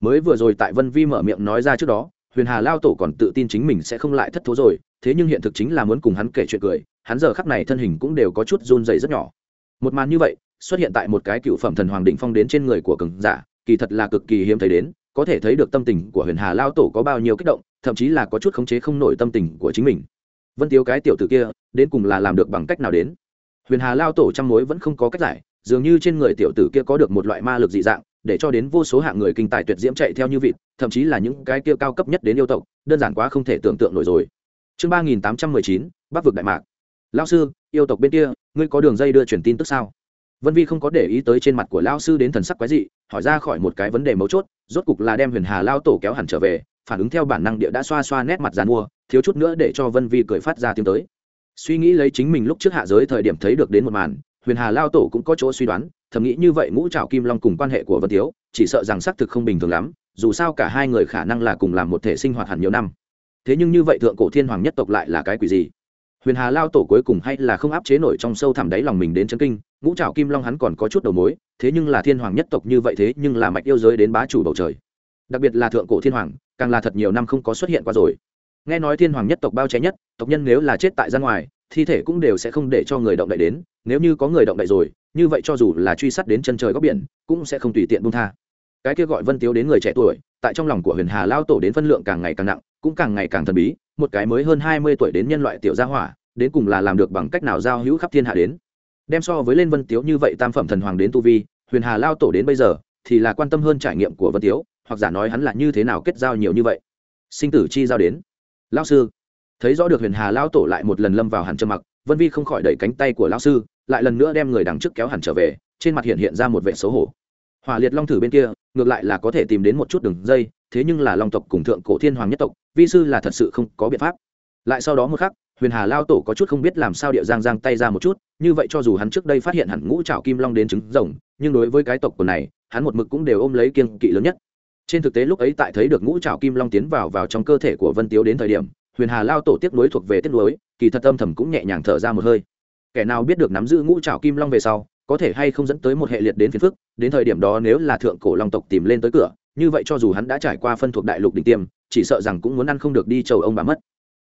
Mới vừa rồi tại vân vi mở miệng nói ra trước đó, huyền hà lao tổ còn tự tin chính mình sẽ không lại thất thố rồi, thế nhưng hiện thực chính là muốn cùng hắn kể chuyện cười, hắn giờ khắc này thân hình cũng đều có chút run dày rất nhỏ. Một màn như vậy xuất hiện tại một cái cựu phẩm thần hoàng định phong đến trên người của cường giả, kỳ thật là cực kỳ hiếm thấy đến, có thể thấy được tâm tình của huyền hà lao tổ có bao nhiêu kích động, thậm chí là có chút khống chế không nổi tâm tình của chính mình. Vân tiếu cái tiểu t ử kia, đến cùng là làm được bằng cách nào đến? Huyền hà lao tổ trăm mối vẫn không có cách giải, dường như trên người tiểu tử kia có được một loại ma lực dị dạng, để cho đến vô số hạng người kinh tài tuyệt diễm chạy theo như vịt, thậm chí là những cái kia cao cấp nhất đến yêu tộc, đơn giản quá không thể tưởng tượng nổi rồi. Chương ba nghìn tám trăm mười chín, bắc vực đại mạc. Lao sư, yêu tộc bên kia, ngươi có đường dây đưa truyền tin tức sao? Vân vi không có để ý tới trên mặt của lao sư đến thần sắc quái dị, hỏi ra khỏi một cái vấn đề mấu chốt, rốt cục là đem huyền hà lao tổ kéo hẳn trở về, phản ứng theo bản năng địa đã xoa xoa nét mặt dàn mua, thiếu chút nữa để cho vân vi cười phát ra tiếng tới. Suy nghĩ lấy chính mình lúc trước hạ giới thời điểm thấy được đến một màn, huyền hà lao tổ cũng có chỗ suy đoán, thầm nghĩ như vậy ngũ trào kim long cùng quan hệ của vân tiếu, chỉ sợ rằng xác thực không bình thường lắm, dù sao cả hai người khả năng là cùng làm một thể sinh hoạt hẳn nhiều năm. Thế nhưng như vậy thượng cổ thiên hoàng nhất tộc lại là cái quỷ gì? Huyền hà lao tổ cuối cùng hay là không áp chế nổi trong sâu thẳm đáy lòng mình đến chân kinh ngũ trảo kim long hắn còn có chút đầu mối, thế nhưng là thiên hoàng nhất tộc như vậy thế nhưng là mạch yêu giới đến bá chủ bầu trời. Đặc biệt là thượng cổ thiên hoàng, càng là thật nhiều năm không có xuất hiện qua rồi. Nghe nói thiên hoàng nhất tộc bao cháy nhất, tộc nhân nếu là chết tại ra ngoài, thi thể cũng đều sẽ không để cho người động đậy đến, nếu như có người động đậy rồi, như vậy cho dù là truy sát đến chân trời góc biển, cũng sẽ không tùy tiện buông tha. Cái kia gọi vân tiếu đến người trẻ tuổi, tại trong lòng của huyền hà lao tổ đến phân lượng càng ngày càng nặng, cũng càng ngày càng thần bí, một cái mới hơn hai mươi tuổi đến nhân loại tiểu gia hỏa, đến cùng là làm được bằng cách nào giao hữu khắp thiên hạ đến đem so với lên vân tiếu như vậy tam phẩm thần hoàng đến tu vi, huyền hà lao tổ đến bây giờ, thì là quan tâm hơn trải nghiệm của vân tiếu, hoặc giả nói hắn là như thế nào kết giao nhiều như vậy. Sinh tử chi giao đến. Lao sư. Thấy rõ được huyền hà lao tổ lại một lần lâm vào hẳn trầm mặc, vân vi không khỏi đẩy cánh tay của lao sư, lại lần nữa đem người đằng trước kéo hẳn trở về, trên mặt hiện hiện ra một vệ xấu hổ. Hỏa liệt long thử bên kia, ngược lại là có thể tìm đến một chút đường dây, thế nhưng là long tộc cùng thượng cổ thiên hoàng nhất tộc, vi sư là thật sự không có biện pháp. Lại sau đó một khắc huyền hà lao tổ có chút không biết làm sao địa giang giang tay ra một chút, như vậy cho dù hắn trước đây phát hiện hẳn ngũ trào kim long đến trứng rồng, nhưng đối với cái tộc của này, hắn một mực cũng đều ôm lấy kiên kỵ lớn nhất. Trên thực tế lúc ấy tại thấy được ngũ trào kim long tiến vào vào trong cơ thể của vân tiếu đến thời điểm, huyền hà lao tổ tiếp nối thuộc về tiếp nối, kỳ thật âm thầm cũng nhẹ nhàng thở ra một hơi. Kẻ nào biết được nắm giữ ngũ trào kim long về sau, có thể hay không dẫn tới một hệ liệt đến phiền phức, đến thời điểm đó nếu là thượng cổ long tộc tìm lên tới cửa, như vậy cho dù hắn đã trải qua phân thuộc đại lục đỉnh tiêm, chỉ sợ rằng cũng muốn ăn không được đi chầu ông bà mất.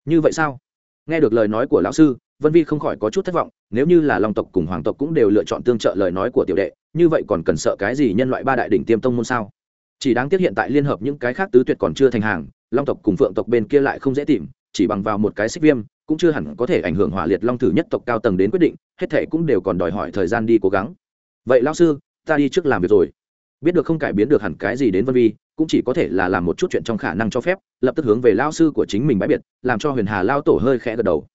Như vậy sao? Nghe được lời nói của lão sư, vân vi không khỏi có chút thất vọng, nếu như là long tộc cùng hoàng tộc cũng đều lựa chọn tương trợ lời nói của tiểu đệ, như vậy còn cần sợ cái gì nhân loại ba đại đỉnh tiêm tông môn sao? Chỉ đáng tiếc hiện tại liên hợp những cái khác tứ tuyệt còn chưa thành hàng, long tộc cùng phượng tộc bên kia lại không dễ tìm, chỉ bằng vào một cái xích viêm, cũng chưa hẳn có thể ảnh hưởng hỏa liệt long thử nhất tộc cao tầng đến quyết định, hết thể cũng đều còn đòi hỏi thời gian đi cố gắng. Vậy lao sư, ta đi trước làm việc rồi. Biết được không cải biến được hẳn cái gì đến vân vi cũng chỉ có thể là làm một chút chuyện trong khả năng cho phép, lập tức hướng về lao sư của chính mình bãi biệt, làm cho huyền hà lao tổ hơi khẽ gật đầu.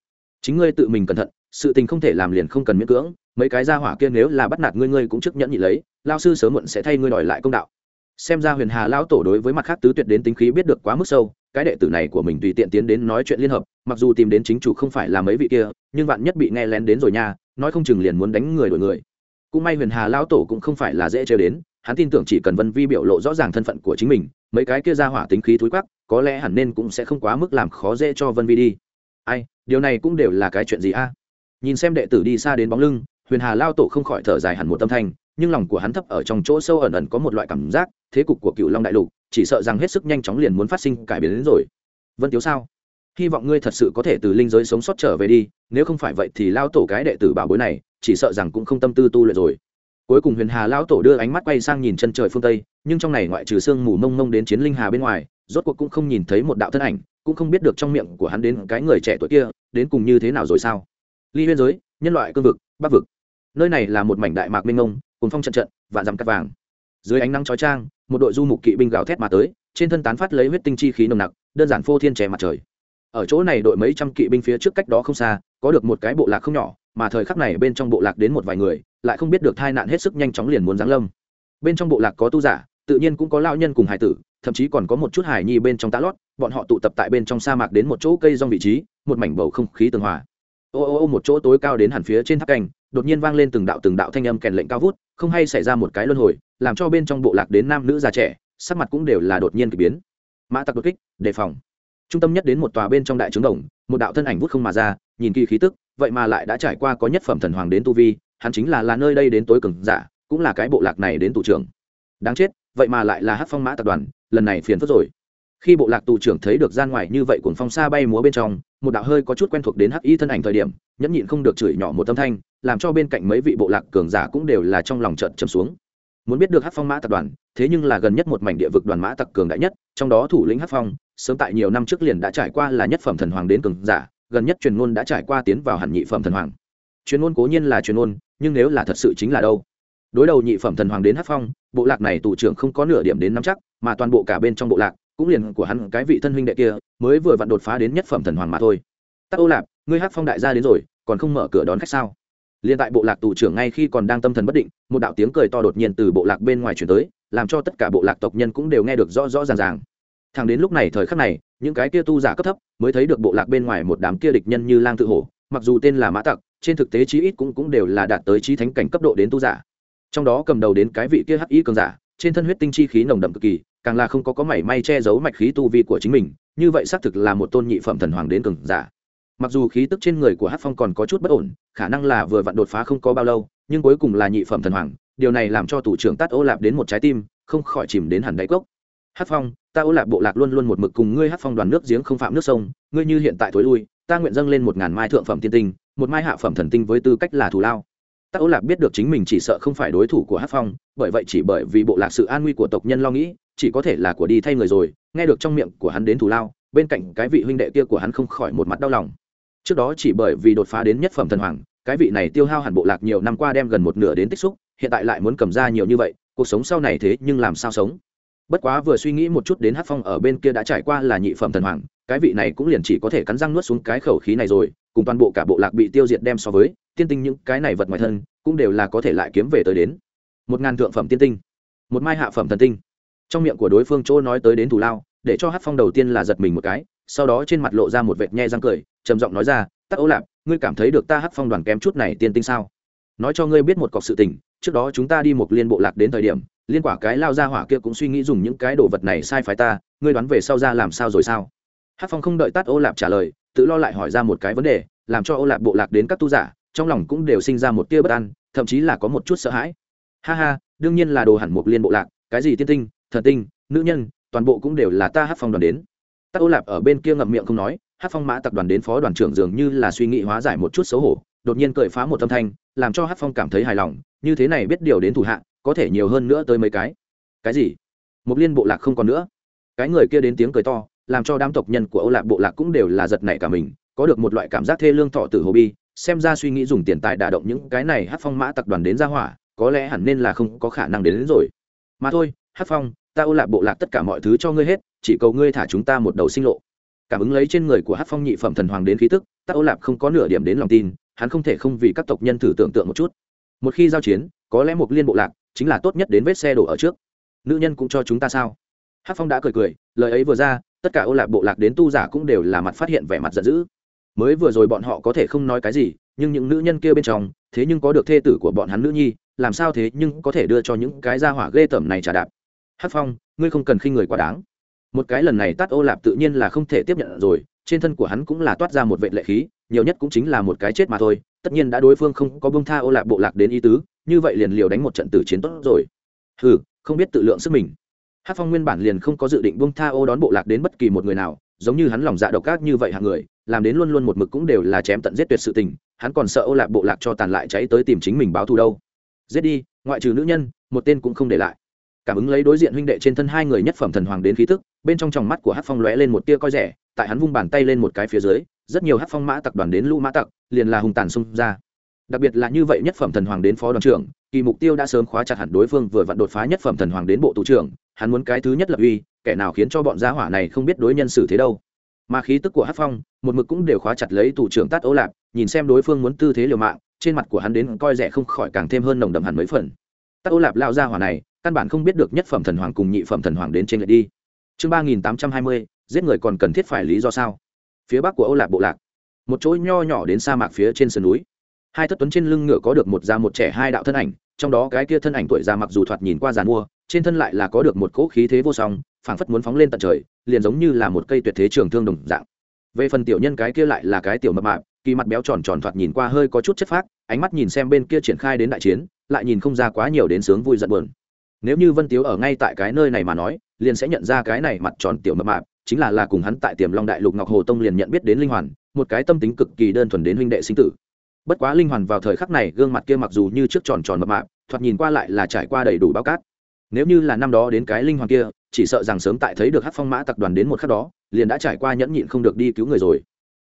Chính ngươi tự mình cẩn thận, sự tình không thể làm liền không cần miễn cưỡng, mấy cái gia hỏa kia nếu là bắt nạt ngươi ngươi cũng chức nhẫn nhị lấy lao sư sớm muộn sẽ thay ngươi đòi lại công đạo. Xem ra huyền hà lao tổ đối với mặt khác tứ tuyệt đến tính khí biết được quá mức sâu, cái đệ tử này của mình tùy tiện tiến đến nói chuyện liên hợp, mặc dù tìm đến chính chủ không phải là mấy vị kia, nhưng vạn nhất bị nghe lén đến rồi nha, nói không chừng liền muốn đánh người đổi người. Cũng may huyền hà lao tổ cũng không phải là dễ chơi đến hắn tin tưởng chỉ cần vân vi biểu lộ rõ ràng thân phận của chính mình, mấy cái kia ra hỏa tính khí thúi quắc, có lẽ hẳn nên cũng sẽ không quá mức làm khó dễ cho vân vi đi. Ai, điều này cũng đều là cái chuyện gì a? À? Nhìn xem đệ tử đi xa đến bóng lưng, huyền hà lao tổ không khỏi thở dài hẳn một tâm thanh, nhưng lòng của hắn thấp ở trong chỗ sâu ẩn ẩn có một loại cảm giác, thế cục của cựu long đại lục, chỉ sợ rằng hết sức nhanh chóng liền muốn phát sinh cải biến đến rồi. Vân tiếu sao? Hy vọng ngươi thật sự có thể từ linh giới sống sót trở về đi, nếu không phải vậy thì lao tổ cái đệ tử bảo bối này, chỉ sợ rằng cũng không tâm tư tu luyện rồi cuối cùng huyền hà Lão tổ đưa ánh mắt quay sang nhìn chân trời phương tây, nhưng trong này ngoại trừ sương mù mông mông đến chiến linh hà bên ngoài, rốt cuộc cũng không nhìn thấy một đạo thân ảnh, cũng không biết được trong miệng của hắn đến cái người trẻ tuổi kia, đến cùng như thế nào rồi sao. Ly huyên giới, nhân loại cương vực, bắc vực. Nơi này là một mảnh đại mạc minh ngông cùng phong trận trận, vạn dằm cắt vàng. Dưới ánh nắng chói trang một đội du mục kỵ binh gào thét mà tới, trên thân tán phát lấy huyết tinh chi khí nồng nặc, đơn giản phô thiên trẻ mặt trời. Ở chỗ này đội mấy trăm kỵ binh phía trước cách đó không xa, có được một cái bộ lạc không nhỏ, mà thời khắc này bên trong bộ lạc đến một vài người lại không biết được tai nạn hết sức nhanh chóng liền muốn giáng lâm. Bên trong bộ lạc có tu giả, tự nhiên cũng có lao nhân cùng hải tử, thậm chí còn có một chút hải nhi bên trong tá lót, bọn họ tụ tập tại bên trong sa mạc đến một chỗ cây rong vị trí, một mảnh bầu không khí tường hòa. Ô ô ô, một chỗ tối cao đến hẳn phía trên tháp canh đột nhiên vang lên từng đạo từng đạo thanh âm kèn lệnh cao vút, không hay xảy ra một cái luân hồi, làm cho bên trong bộ lạc đến nam nữ già trẻ, sắc mặt cũng đều là đột nhiên k ỳ biến. Mã tặc đột kích, đề phòng. Trung tâm nhất đến một tòa bên trong đại trướng đồng, một đạo thân ảnh vút không mà ra, nhìn kỳ khí tức, vậy mà lại đã trải qua có nhất phẩm thần hoàng đến tu vi hắn chính là là nơi đây đến tối cường giả, cũng là cái bộ lạc này đến tù trưởng. Đáng chết, vậy mà lại là hát phong mã tập đoàn, lần này phiền phức rồi. Khi bộ lạc tù trưởng thấy được gian ngoài như vậy cuồng phong xa bay múa bên trong, một đạo hơi có chút quen thuộc đến hắc y thân ảnh thời điểm, nhẫn nhịn không được chửi nhỏ một tâm thanh, làm cho bên cạnh mấy vị bộ lạc cường giả cũng đều là trong lòng trận trầm xuống. Muốn biết được hắc phong mã tập đoàn, thế nhưng là gần nhất một mảnh địa vực đoàn mã tặc cường đại nhất, trong đó thủ lĩnh hắc phong, sớm tại nhiều năm trước liền đã trải qua là nhất phẩm thần hoàng đến cường giả, gần nhất truyền ngôn đã trải qua tiến vào hẳn nhị phẩm thần hoàng chuyên môn cố nhiên là chuyên môn, nhưng nếu là thật sự chính là đâu? Đối đầu nhị phẩm thần hoàng đến hắc phong, bộ lạc này tù trưởng không có nửa điểm đến nắm chắc, mà toàn bộ cả bên trong bộ lạc, cũng liền của hắn cái vị thân huynh đệ kia, mới vừa vặn đột phá đến nhất phẩm thần hoàng mà thôi. Tắc ô lạp, ngươi hắc phong đại gia đến rồi, còn không mở cửa đón khách sao? Liền tại bộ lạc tù trưởng ngay khi còn đang tâm thần bất định, một đạo tiếng cười to đột nhiên từ bộ lạc bên ngoài chuyển tới, làm cho tất cả bộ lạc tộc nhân cũng đều nghe được rõ rõ ràng ràng. Thẳng đến lúc này thời khắc này, những cái kia tu giả cấp thấp, mới thấy được bộ lạc bên ngoài một đám kia địch nhân như lang tự hổ, mặc dù tên là mã tặc trên thực tế chí ít cũng cũng đều là đạt tới trí thánh cảnh cấp độ đến tu giả. Trong đó cầm đầu đến cái vị kia hắc y cường giả, trên thân huyết tinh chi khí nồng đậm cực kỳ, càng là không có có mảy may che giấu mạch khí tu vi của chính mình, như vậy xác thực là một tôn nhị phẩm thần hoàng đến cường giả. Mặc dù khí tức trên người của Hắc phong còn có chút bất ổn, khả năng là vừa vặn đột phá không có bao lâu, nhưng cuối cùng là nhị phẩm thần hoàng, điều này làm cho thủ trưởng tát ô lạp đến một trái tim, không khỏi chìm đến hẳn đáy cốc. Hắc phong ta ô lạp bộ lạc luôn luôn một mực cùng ngươi Hắc phong đoàn nước giếng không phạm nước sông, ngươi như hiện tại tối lui, ta nguyện dâng lên một ngàn mai thượng phẩm tiên tinh một mai hạ phẩm thần tinh với tư cách là thù lao. Tắc ô lạc biết được chính mình chỉ sợ không phải đối thủ của hát phong, bởi vậy chỉ bởi vì bộ lạc sự an nguy của tộc nhân lo nghĩ, chỉ có thể là của đi thay người rồi, nghe được trong miệng của hắn đến thù lao, bên cạnh cái vị huynh đệ kia của hắn không khỏi một mặt đau lòng. Trước đó chỉ bởi vì đột phá đến nhất phẩm thần hoàng, cái vị này tiêu hao hẳn bộ lạc nhiều năm qua đem gần một nửa đến tích xúc, hiện tại lại muốn cầm ra nhiều như vậy, cuộc sống sau này thế nhưng làm sao sống? Bất quá vừa suy nghĩ một chút đến hát phong ở bên kia đã trải qua là nhị phẩm thần hoàng, cái vị này cũng liền chỉ có thể cắn răng nuốt xuống cái khẩu khí này rồi cùng toàn bộ cả bộ lạc bị tiêu diệt đem so với, tiên tinh những cái này vật ngoài thân, cũng đều là có thể lại kiếm về tới đến. Một ngàn thượng phẩm tiên tinh, một mai hạ phẩm thần tinh. Trong miệng của đối phương chỗ nói tới đến thù lao, để cho hát phong đầu tiên là giật mình một cái, sau đó trên mặt lộ ra một vệt nhe răng cười, trầm giọng nói ra, tắc ấu lạp, ngươi cảm thấy được ta hát phong đoàn kém chút này tiên tinh sao? Nói cho ngươi biết một cọc sự tình, trước đó chúng ta đi một liên bộ lạc đến thời điểm, liên quả cái lao ra hỏa kia cũng suy nghĩ dùng những cái đồ vật này sai phái ta, ngươi đoán về sau ra làm sao rồi sao? Hát phong không đợi tát ô lạp trả lời tự lo lại hỏi ra một cái vấn đề, làm cho ô lạp bộ lạc đến các tu giả, trong lòng cũng đều sinh ra một tia bất an, thậm chí là có một chút sợ hãi. Ha ha, đương nhiên là đồ hẳn một liên bộ lạc, cái gì tiên tinh, thần tinh, nữ nhân, toàn bộ cũng đều là ta hát phong đoàn đến. Ta ô lạp ở bên kia ngậm miệng không nói hát phong mã tập đoàn đến phó đoàn trưởng dường như là suy nghĩ hóa giải một chút xấu hổ, đột nhiên cởi phá một âm thanh, làm cho hát phong cảm thấy hài lòng, như thế này biết điều đến thủ hạ, có thể nhiều hơn nữa tới mấy cái. Cái gì? Một liên bộ lạc không còn nữa. Cái người kia đến tiếng cười to làm cho đám tộc nhân của âu lạc bộ lạc cũng đều là giật nảy cả mình có được một loại cảm giác thê lương thọ tử hồ bi xem ra suy nghĩ dùng tiền tài đả động những cái này hát phong mã tập đoàn đến ra hỏa có lẽ hẳn nên là không có khả năng đến, đến rồi. Mà thôi hát phong ta âu lạc bộ lạc tất cả mọi thứ cho ngươi hết chỉ cầu ngươi thả chúng ta một đầu sinh lộ. Cảm ứng lấy trên người của hát phong nhị phẩm thần hoàng đến khí tức ta âu lạc không có nửa điểm đến lòng tin hắn không thể không vì các tộc nhân thử tưởng tượng một chút. Một khi giao chiến có lẽ một liên bộ lạc chính là tốt nhất đến vết xe đổ ở trước. Nữ nhân cũng cho chúng ta sao? Hát phong đã cười cười lời ấy vừa ra tất cả ô lạc bộ lạc đến tu giả cũng đều là mặt phát hiện vẻ mặt giận dữ. Mới vừa rồi bọn họ có thể không nói cái gì, nhưng những nữ nhân kia bên trong, thế nhưng có được thê tử của bọn hắn nữ nhi, làm sao thế nhưng có thể đưa cho những cái gia hỏa ghê tởm này trả đạp? Hát phong, ngươi không cần khi người quá đáng. Một cái lần này tát ô lạp tự nhiên là không thể tiếp nhận rồi, trên thân của hắn cũng là toát ra một vệ lệ khí, nhiều nhất cũng chính là một cái chết mà thôi, tất nhiên đã đối phương không có bông tha ô lạp bộ lạc đến ý tứ, như vậy liền liều đánh một trận tử chiến tốt rồi. Ừ không biết tự lượng sức mình hát phong nguyên bản liền không có dự định buông tha ô đón bộ lạc đến bất kỳ một người nào, giống như hắn lòng dạ độc ác như vậy hạng người, làm đến luôn luôn một mực cũng đều là chém tận giết tuyệt sự tình, hắn còn sợ ô lạc bộ lạc cho tàn lại cháy tới tìm chính mình báo thù đâu. Giết đi, ngoại trừ nữ nhân, một tên cũng không để lại. Cảm ứng lấy đối diện huynh đệ trên thân hai người nhất phẩm thần hoàng đến khí tức, bên trong tròng mắt của hát phong lóe lên một tia coi rẻ, tại hắn vung bàn tay lên một cái phía dưới, rất nhiều hát phong mã tặc đoàn đến lũ mã tặc, liền là hùng tàn xung ra. Đặc biệt là như vậy nhất phẩm thần hoàng đến phó đoàn trưởng, kỳ mục tiêu đã sớm khóa chặt hẳn đối phương vừa vặn đột phá nhất phẩm thần hoàng đến bộ tù trưởng hắn muốn cái thứ nhất lập uy, kẻ nào khiến cho bọn gia hỏa này không biết đối nhân xử thế đâu. Mà khí tức của hát phong, một mực cũng đều khóa chặt lấy tù trưởng tát ấu lạp, nhìn xem đối phương muốn tư thế liều mạng, trên mặt của hắn đến coi rẻ không khỏi càng thêm hơn nồng đậm hẳn mấy phần. Tát ấu lạp lao gia hỏa này, căn bản không biết được nhất phẩm thần hoàng cùng nhị phẩm thần hoàng đến trên lệ đi. Chương ba nghìn tám trăm hai mươi, giết người còn cần thiết phải lý do sao? Phía bắc của âu lạc bộ lạc, một chỗ nho nhỏ đến sa mạc phía trên sườn núi. Hai thất tuấn trên lưng ngựa có được một da một trẻ hai đạo thân ảnh, trong đó cái kia thân ảnh tuổi già mặc dù thoạt nhìn qua giàn mua trên thân lại là có được một cỗ khí thế vô song, phảng phất muốn phóng lên tận trời, liền giống như là một cây tuyệt thế trường thương đồng dạng. Về phần tiểu nhân cái kia lại là cái tiểu mập mạp, kỳ mặt béo tròn tròn thoạt nhìn qua hơi có chút chất phác, ánh mắt nhìn xem bên kia triển khai đến đại chiến, lại nhìn không ra quá nhiều đến sướng vui giận buồn. Nếu như vân tiếu ở ngay tại cái nơi này mà nói, liền sẽ nhận ra cái này mặt tròn tiểu mập mạp, chính là là cùng hắn tại tiềm long đại lục ngọc hồ tông liền nhận biết đến linh hoàn, một cái tâm tính cực kỳ đơn thuần đến huynh đệ sinh tử. Bất quá linh hoàn vào thời khắc này gương mặt kia mặc dù như trước tròn tròn mập mạp, thoạt nhìn qua lại là trải qua đầy đủ bao cát nếu như là năm đó đến cái linh hoàn kia chỉ sợ rằng sớm tại thấy được hát phong mã tập đoàn đến một khắc đó liền đã trải qua nhẫn nhịn không được đi cứu người rồi.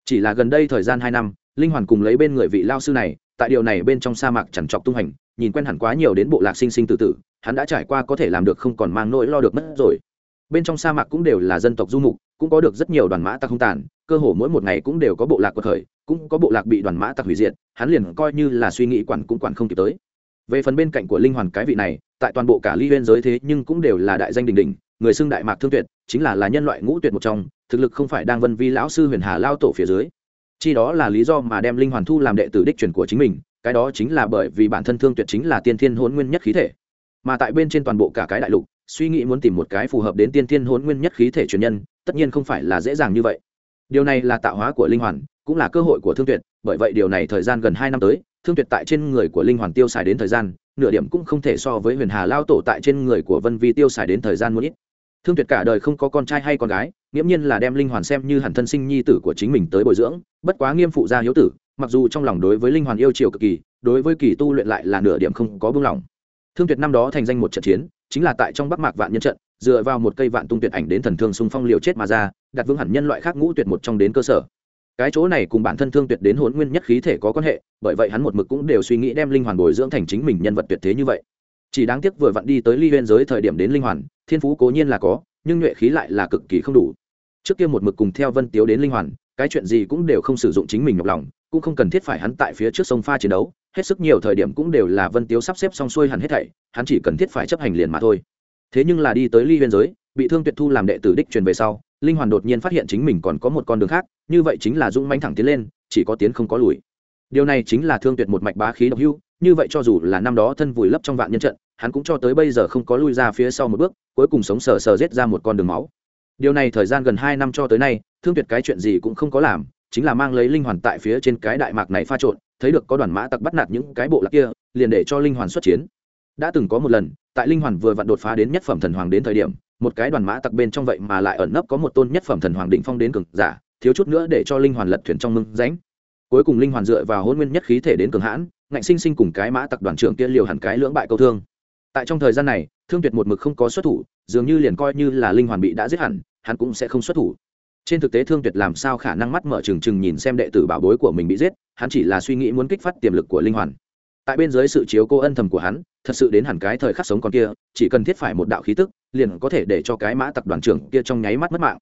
Chỉ là gần đây thời gian hai năm linh hoàn cùng lấy bên người vị lao sư này tại điều này bên trong sa mạc chẳng chọc tung hành nhìn quen hẳn quá nhiều đến bộ lạc sinh sinh tự tử hắn đã trải qua có thể làm được không còn mang nỗi lo được mất rồi. Bên trong sa mạc cũng đều là dân tộc du mục cũng có được rất nhiều đoàn mã tặc không tàn cơ hồ mỗi một ngày cũng đều có bộ lạc của khởi, cũng có bộ lạc bị đoàn mã tặc hủy diệt hắn liền coi như là suy nghĩ quản cũng quản không kịp tới. Về phần bên cạnh của linh hoàn cái vị này tại toàn bộ cả ly huyên giới thế nhưng cũng đều là đại danh đình đình người xưng đại mạc thương tuyệt, chính là là nhân loại ngũ tuyệt một trong, thực lực không phải đang vân vi lão sư huyền hà lao tổ phía dưới. Chi đó là lý do mà đem linh hoàn thu làm đệ tử đích truyền của chính mình, cái đó chính là bởi vì bản thân thương tuyệt chính là tiên thiên hôn nguyên nhất khí thể. Mà tại bên trên toàn bộ cả cái đại lục, suy nghĩ muốn tìm một cái phù hợp đến tiên thiên hôn nguyên nhất khí thể truyền nhân, tất nhiên không phải là dễ dàng như vậy. Điều này là tạo hóa của linh hoàn, cũng là cơ hội của thương tuyệt, bởi vậy điều này thời gian gần hai năm tới, thương tuyệt tại trên người của linh hoàn tiêu xài đến thời gian nửa điểm cũng không thể so với huyền hà lao tổ tại trên người của vân vi tiêu xài đến thời gian muốn ít. Thương tuyệt cả đời không có con trai hay con gái, nghiễm nhiên là đem linh hoàn xem như hẳn thân sinh nhi tử của chính mình tới bồi dưỡng, bất quá nghiêm phụ gia hiếu tử, mặc dù trong lòng đối với linh hoàn yêu chiều cực kỳ, đối với kỳ tu luyện lại là nửa điểm không có buông lỏng thương tuyệt năm đó thành danh một trận chiến, chính là tại trong bắc mạc vạn nhân trận, dựa vào một cây vạn tung tuyệt ảnh đến thần thương xung phong liều chết mà ra, đặt vững hẳn nhân loại khác ngũ tuyệt một trong đến cơ sở cái chỗ này cùng bản thân thương tuyệt đến hồn nguyên nhất khí thể có quan hệ, bởi vậy hắn một mực cũng đều suy nghĩ đem linh hoàn bồi dưỡng thành chính mình nhân vật tuyệt thế như vậy. Chỉ đáng tiếc vừa vặn đi tới ly huyên giới thời điểm đến linh hoàn, thiên phú cố nhiên là có, nhưng nhuệ khí lại là cực kỳ không đủ. Trước kia một mực cùng theo vân tiếu đến linh hoàn, cái chuyện gì cũng đều không sử dụng chính mình nhọc lòng, cũng không cần thiết phải hắn tại phía trước sông pha chiến đấu, hết sức nhiều thời điểm cũng đều là vân tiếu sắp xếp xong xuôi hẳn hết thảy, hắn chỉ cần thiết phải chấp hành liền mà thôi. Thế nhưng là đi tới ly biên giới, bị thương tuyệt thu làm đệ tử đích truyền về sau linh hoàn đột nhiên phát hiện chính mình còn có một con đường khác, như vậy chính là dũng mánh thẳng tiến lên, chỉ có tiến không có lùi. Điều này chính là thương tuyệt một mạch bá khí độc hưu, như vậy cho dù là năm đó thân vùi lấp trong vạn nhân trận, hắn cũng cho tới bây giờ không có lui ra phía sau một bước, cuối cùng sống sờ sờ rết ra một con đường máu. Điều này thời gian gần hai năm cho tới nay, thương tuyệt cái chuyện gì cũng không có làm, chính là mang lấy linh hoàn tại phía trên cái đại mạc này pha trộn, thấy được có đoàn mã tặc bắt nạt những cái bộ lạc kia, liền để cho linh hoàn xuất chiến. Đã từng có một lần tại linh hoàn vừa vặn đột phá đến nhất phẩm thần hoàng đến thời điểm, một cái đoàn mã tặc bên trong vậy mà lại ẩn nấp có một tôn nhất phẩm thần hoàng định phong đến cường giả, thiếu chút nữa để cho linh hoàn lật thuyền trong mưng ránh cuối cùng linh hoàn dựa vào hôn nguyên nhất khí thể đến cường hãn, ngạnh sinh sinh cùng cái mã tặc đoàn trưởng kia liều hẳn cái lưỡng bại câu thương. Tại trong thời gian này, thương tuyệt một mực không có xuất thủ, dường như liền coi như là linh hoàn bị đã giết hẳn, hắn cũng sẽ không xuất thủ. Trên thực tế thương tuyệt làm sao khả năng mắt mở trừng trừng nhìn xem đệ tử bảo bối của mình bị giết, hắn chỉ là suy nghĩ muốn kích phát tiềm lực của linh hoàn tại bên dưới sự chiếu cô ân thầm của hắn, thật sự đến hẳn cái thời khắc sống còn kia, chỉ cần thiết phải một đạo khí tức, liền có thể để cho cái mã tặc đoàn trưởng kia trong nháy mắt mất mạng.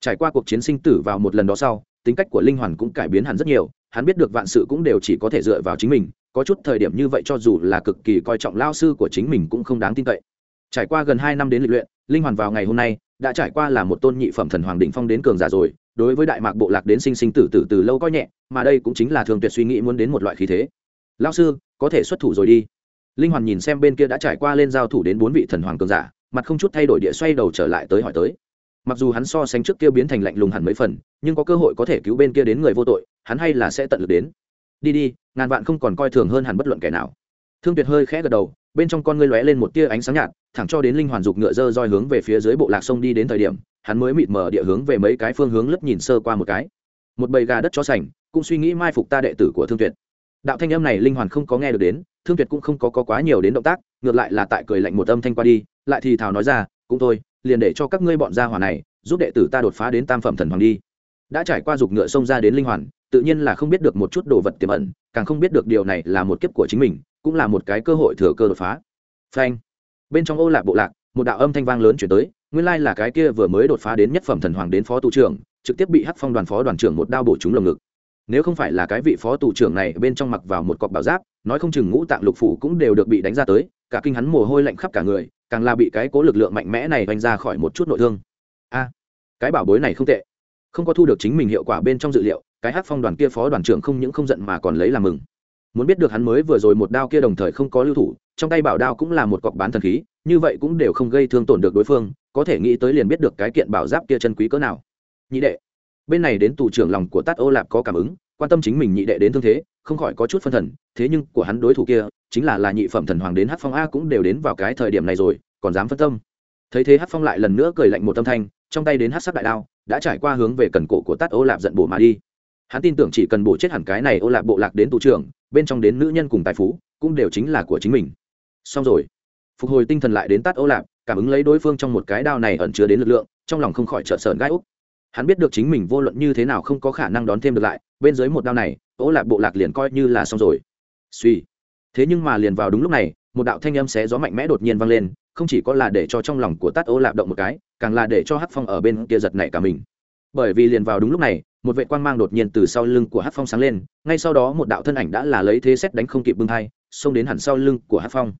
Trải qua cuộc chiến sinh tử vào một lần đó sau, tính cách của linh hoàn cũng cải biến hẳn rất nhiều, hắn biết được vạn sự cũng đều chỉ có thể dựa vào chính mình, có chút thời điểm như vậy cho dù là cực kỳ coi trọng lao sư của chính mình cũng không đáng tin cậy. Trải qua gần hai năm đến lịch luyện, linh hoàn vào ngày hôm nay, đã trải qua là một tôn nhị phẩm thần hoàng đỉnh phong đến cường giả rồi, đối với đại mạc bộ lạc đến sinh sinh tử tử từ lâu coi nhẹ, mà đây cũng chính là thường tuyệt suy nghĩ muốn đến một loại khí thế lao sư, có thể xuất thủ rồi đi. Linh hoàn nhìn xem bên kia đã trải qua lên giao thủ đến bốn vị thần hoàng cường giả, mặt không chút thay đổi địa xoay đầu trở lại tới hỏi tới. Mặc dù hắn so sánh trước kia biến thành lạnh lùng hẳn mấy phần, nhưng có cơ hội có thể cứu bên kia đến người vô tội, hắn hay là sẽ tận lực đến. Đi đi, ngàn vạn không còn coi thường hơn hẳn bất luận kẻ nào. Thương tuyệt hơi khẽ gật đầu, bên trong con ngươi lóe lên một tia ánh sáng nhạt, thẳng cho đến linh hoàn dục ngựa dơ roi hướng về phía dưới bộ lạc sông đi đến thời điểm, hắn mới mịt mờ địa hướng về mấy cái phương hướng lướt nhìn sơ qua một cái. Một bầy gà đất cho sành, cũng suy nghĩ mai phục ta đệ tử của thương tuyệt đạo thanh âm này linh hoàn không có nghe được đến thương tuyệt cũng không có, có quá nhiều đến động tác ngược lại là tại cười lạnh một âm thanh qua đi lại thì thào nói ra cũng thôi liền để cho các ngươi bọn gia hỏa này giúp đệ tử ta đột phá đến tam phẩm thần hoàng đi. Đã trải qua dục ngựa xông ra đến linh hoàn tự nhiên là không biết được một chút đồ vật tiềm ẩn càng không biết được điều này là một kiếp của chính mình cũng là một cái cơ hội thừa cơ đột phá. Phanh! Bên trong ô lạc bộ lạc một đạo âm thanh vang lớn chuyển tới nguyên lai là cái kia vừa mới đột phá đến nhất phẩm thần hoàng đến phó tù trưởng trực tiếp bị hắc phong đoàn phó đoàn trưởng một đao bổ trúng lồng ngực nếu không phải là cái vị phó tù trưởng này bên trong mặc vào một cọc bảo giáp, nói không chừng ngũ tạng lục phủ cũng đều được bị đánh ra tới, cả kinh hắn mồ hôi lạnh khắp cả người, càng là bị cái cố lực lượng mạnh mẽ này đánh ra khỏi một chút nội thương. A, cái bảo bối này không tệ. Không có thu được chính mình hiệu quả bên trong dự liệu, cái hát phong đoàn kia phó đoàn trưởng không những không giận mà còn lấy làm mừng. Muốn biết được hắn mới vừa rồi một đao kia đồng thời không có lưu thủ, trong tay bảo đao cũng là một cọc bán thần khí, như vậy cũng đều không gây thương tổn được đối phương, có thể nghĩ tới liền biết được cái kiện bảo giáp kia chân quý cỡ nào. Nhị đệ bên này đến tù trưởng lòng của tát ô lạp có cảm ứng, quan tâm chính mình nhị đệ đến thương thế, không khỏi có chút phân thần, thế nhưng của hắn đối thủ kia, chính là là nhị phẩm thần hoàng đến hát phong a cũng đều đến vào cái thời điểm này rồi, còn dám phân tâm. Thấy thế hát phong lại lần nữa cười lạnh một tâm thanh, trong tay đến hát sắc đại đao, đã trải qua hướng về cần cổ của tát ô lạp giận bổ mà đi. Hắn tin tưởng chỉ cần bổ chết hẳn cái này ô lạp bộ lạc đến tù trưởng, bên trong đến nữ nhân cùng tài phú, cũng đều chính là của chính mình. Xong rồi. Phục hồi tinh thần lại đến tát ô lạp, cảm ứng lấy đối phương trong một cái đao này ẩn chứa đến lực lượng, trong lòng không khỏi trợ sợn gai úc hắn biết được chính mình vô luận như thế nào không có khả năng đón thêm được lại, bên dưới một đao này, ô lạc bộ lạc liền coi như là xong rồi. Suy. Thế nhưng mà liền vào đúng lúc này, một đạo thanh âm xé gió mạnh mẽ đột nhiên vang lên, không chỉ có là để cho trong lòng của tát ô lạp động một cái, càng là để cho hắc phong ở bên kia giật nảy cả mình. Bởi vì liền vào đúng lúc này, một vệ quang mang đột nhiên từ sau lưng của hắc phong sáng lên, ngay sau đó một đạo thân ảnh đã là lấy thế xét đánh không kịp bưng thai, xông đến hẳn sau lưng của hắc phong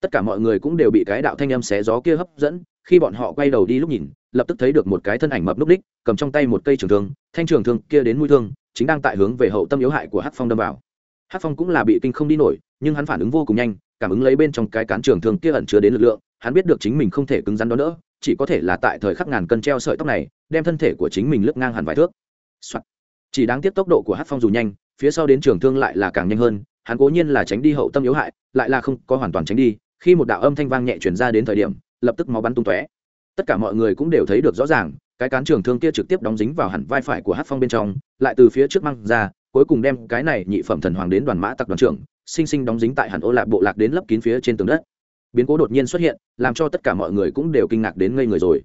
tất cả mọi người cũng đều bị cái đạo thanh âm xé gió kia hấp dẫn, khi bọn họ quay đầu đi lúc nhìn, lập tức thấy được một cái thân ảnh mập núc ních cầm trong tay một cây trường thương, thanh trường thương kia đến mũi thương, chính đang tại hướng về hậu tâm yếu hại của Hát phong đâm vào Hát phong cũng là bị kinh không đi nổi, nhưng hắn phản ứng vô cùng nhanh, cảm ứng lấy bên trong cái cán trường thương kia ẩn chứa đến lực lượng, hắn biết được chính mình không thể cứng rắn đó nữa chỉ có thể là tại thời khắc ngàn cân treo sợi tóc này, đem thân thể của chính mình lướt ngang hẳn vài thước、Soạn. chỉ đáng tiếc tốc độ của hát phong dù nhanh, phía sau đến trường thương lại là càng nhanh hơn, hắn cố nhiên là tránh đi hậu tâm yếu hại, lại là không có hoàn toàn tránh đi khi một đạo âm thanh vang nhẹ chuyển ra đến thời điểm, lập tức máu bắn tung tóe. Tất cả mọi người cũng đều thấy được rõ ràng, cái cán trường thương kia trực tiếp đóng dính vào hẳn vai phải của hát phong bên trong, lại từ phía trước mang ra, cuối cùng đem cái này nhị phẩm thần hoàng đến đoàn mã tặc đoàn trưởng, sinh sinh đóng dính tại hẳn ô lạc bộ lạc đến lấp kín phía trên tường đất. Biến cố đột nhiên xuất hiện, làm cho tất cả mọi người cũng đều kinh ngạc đến ngây người rồi.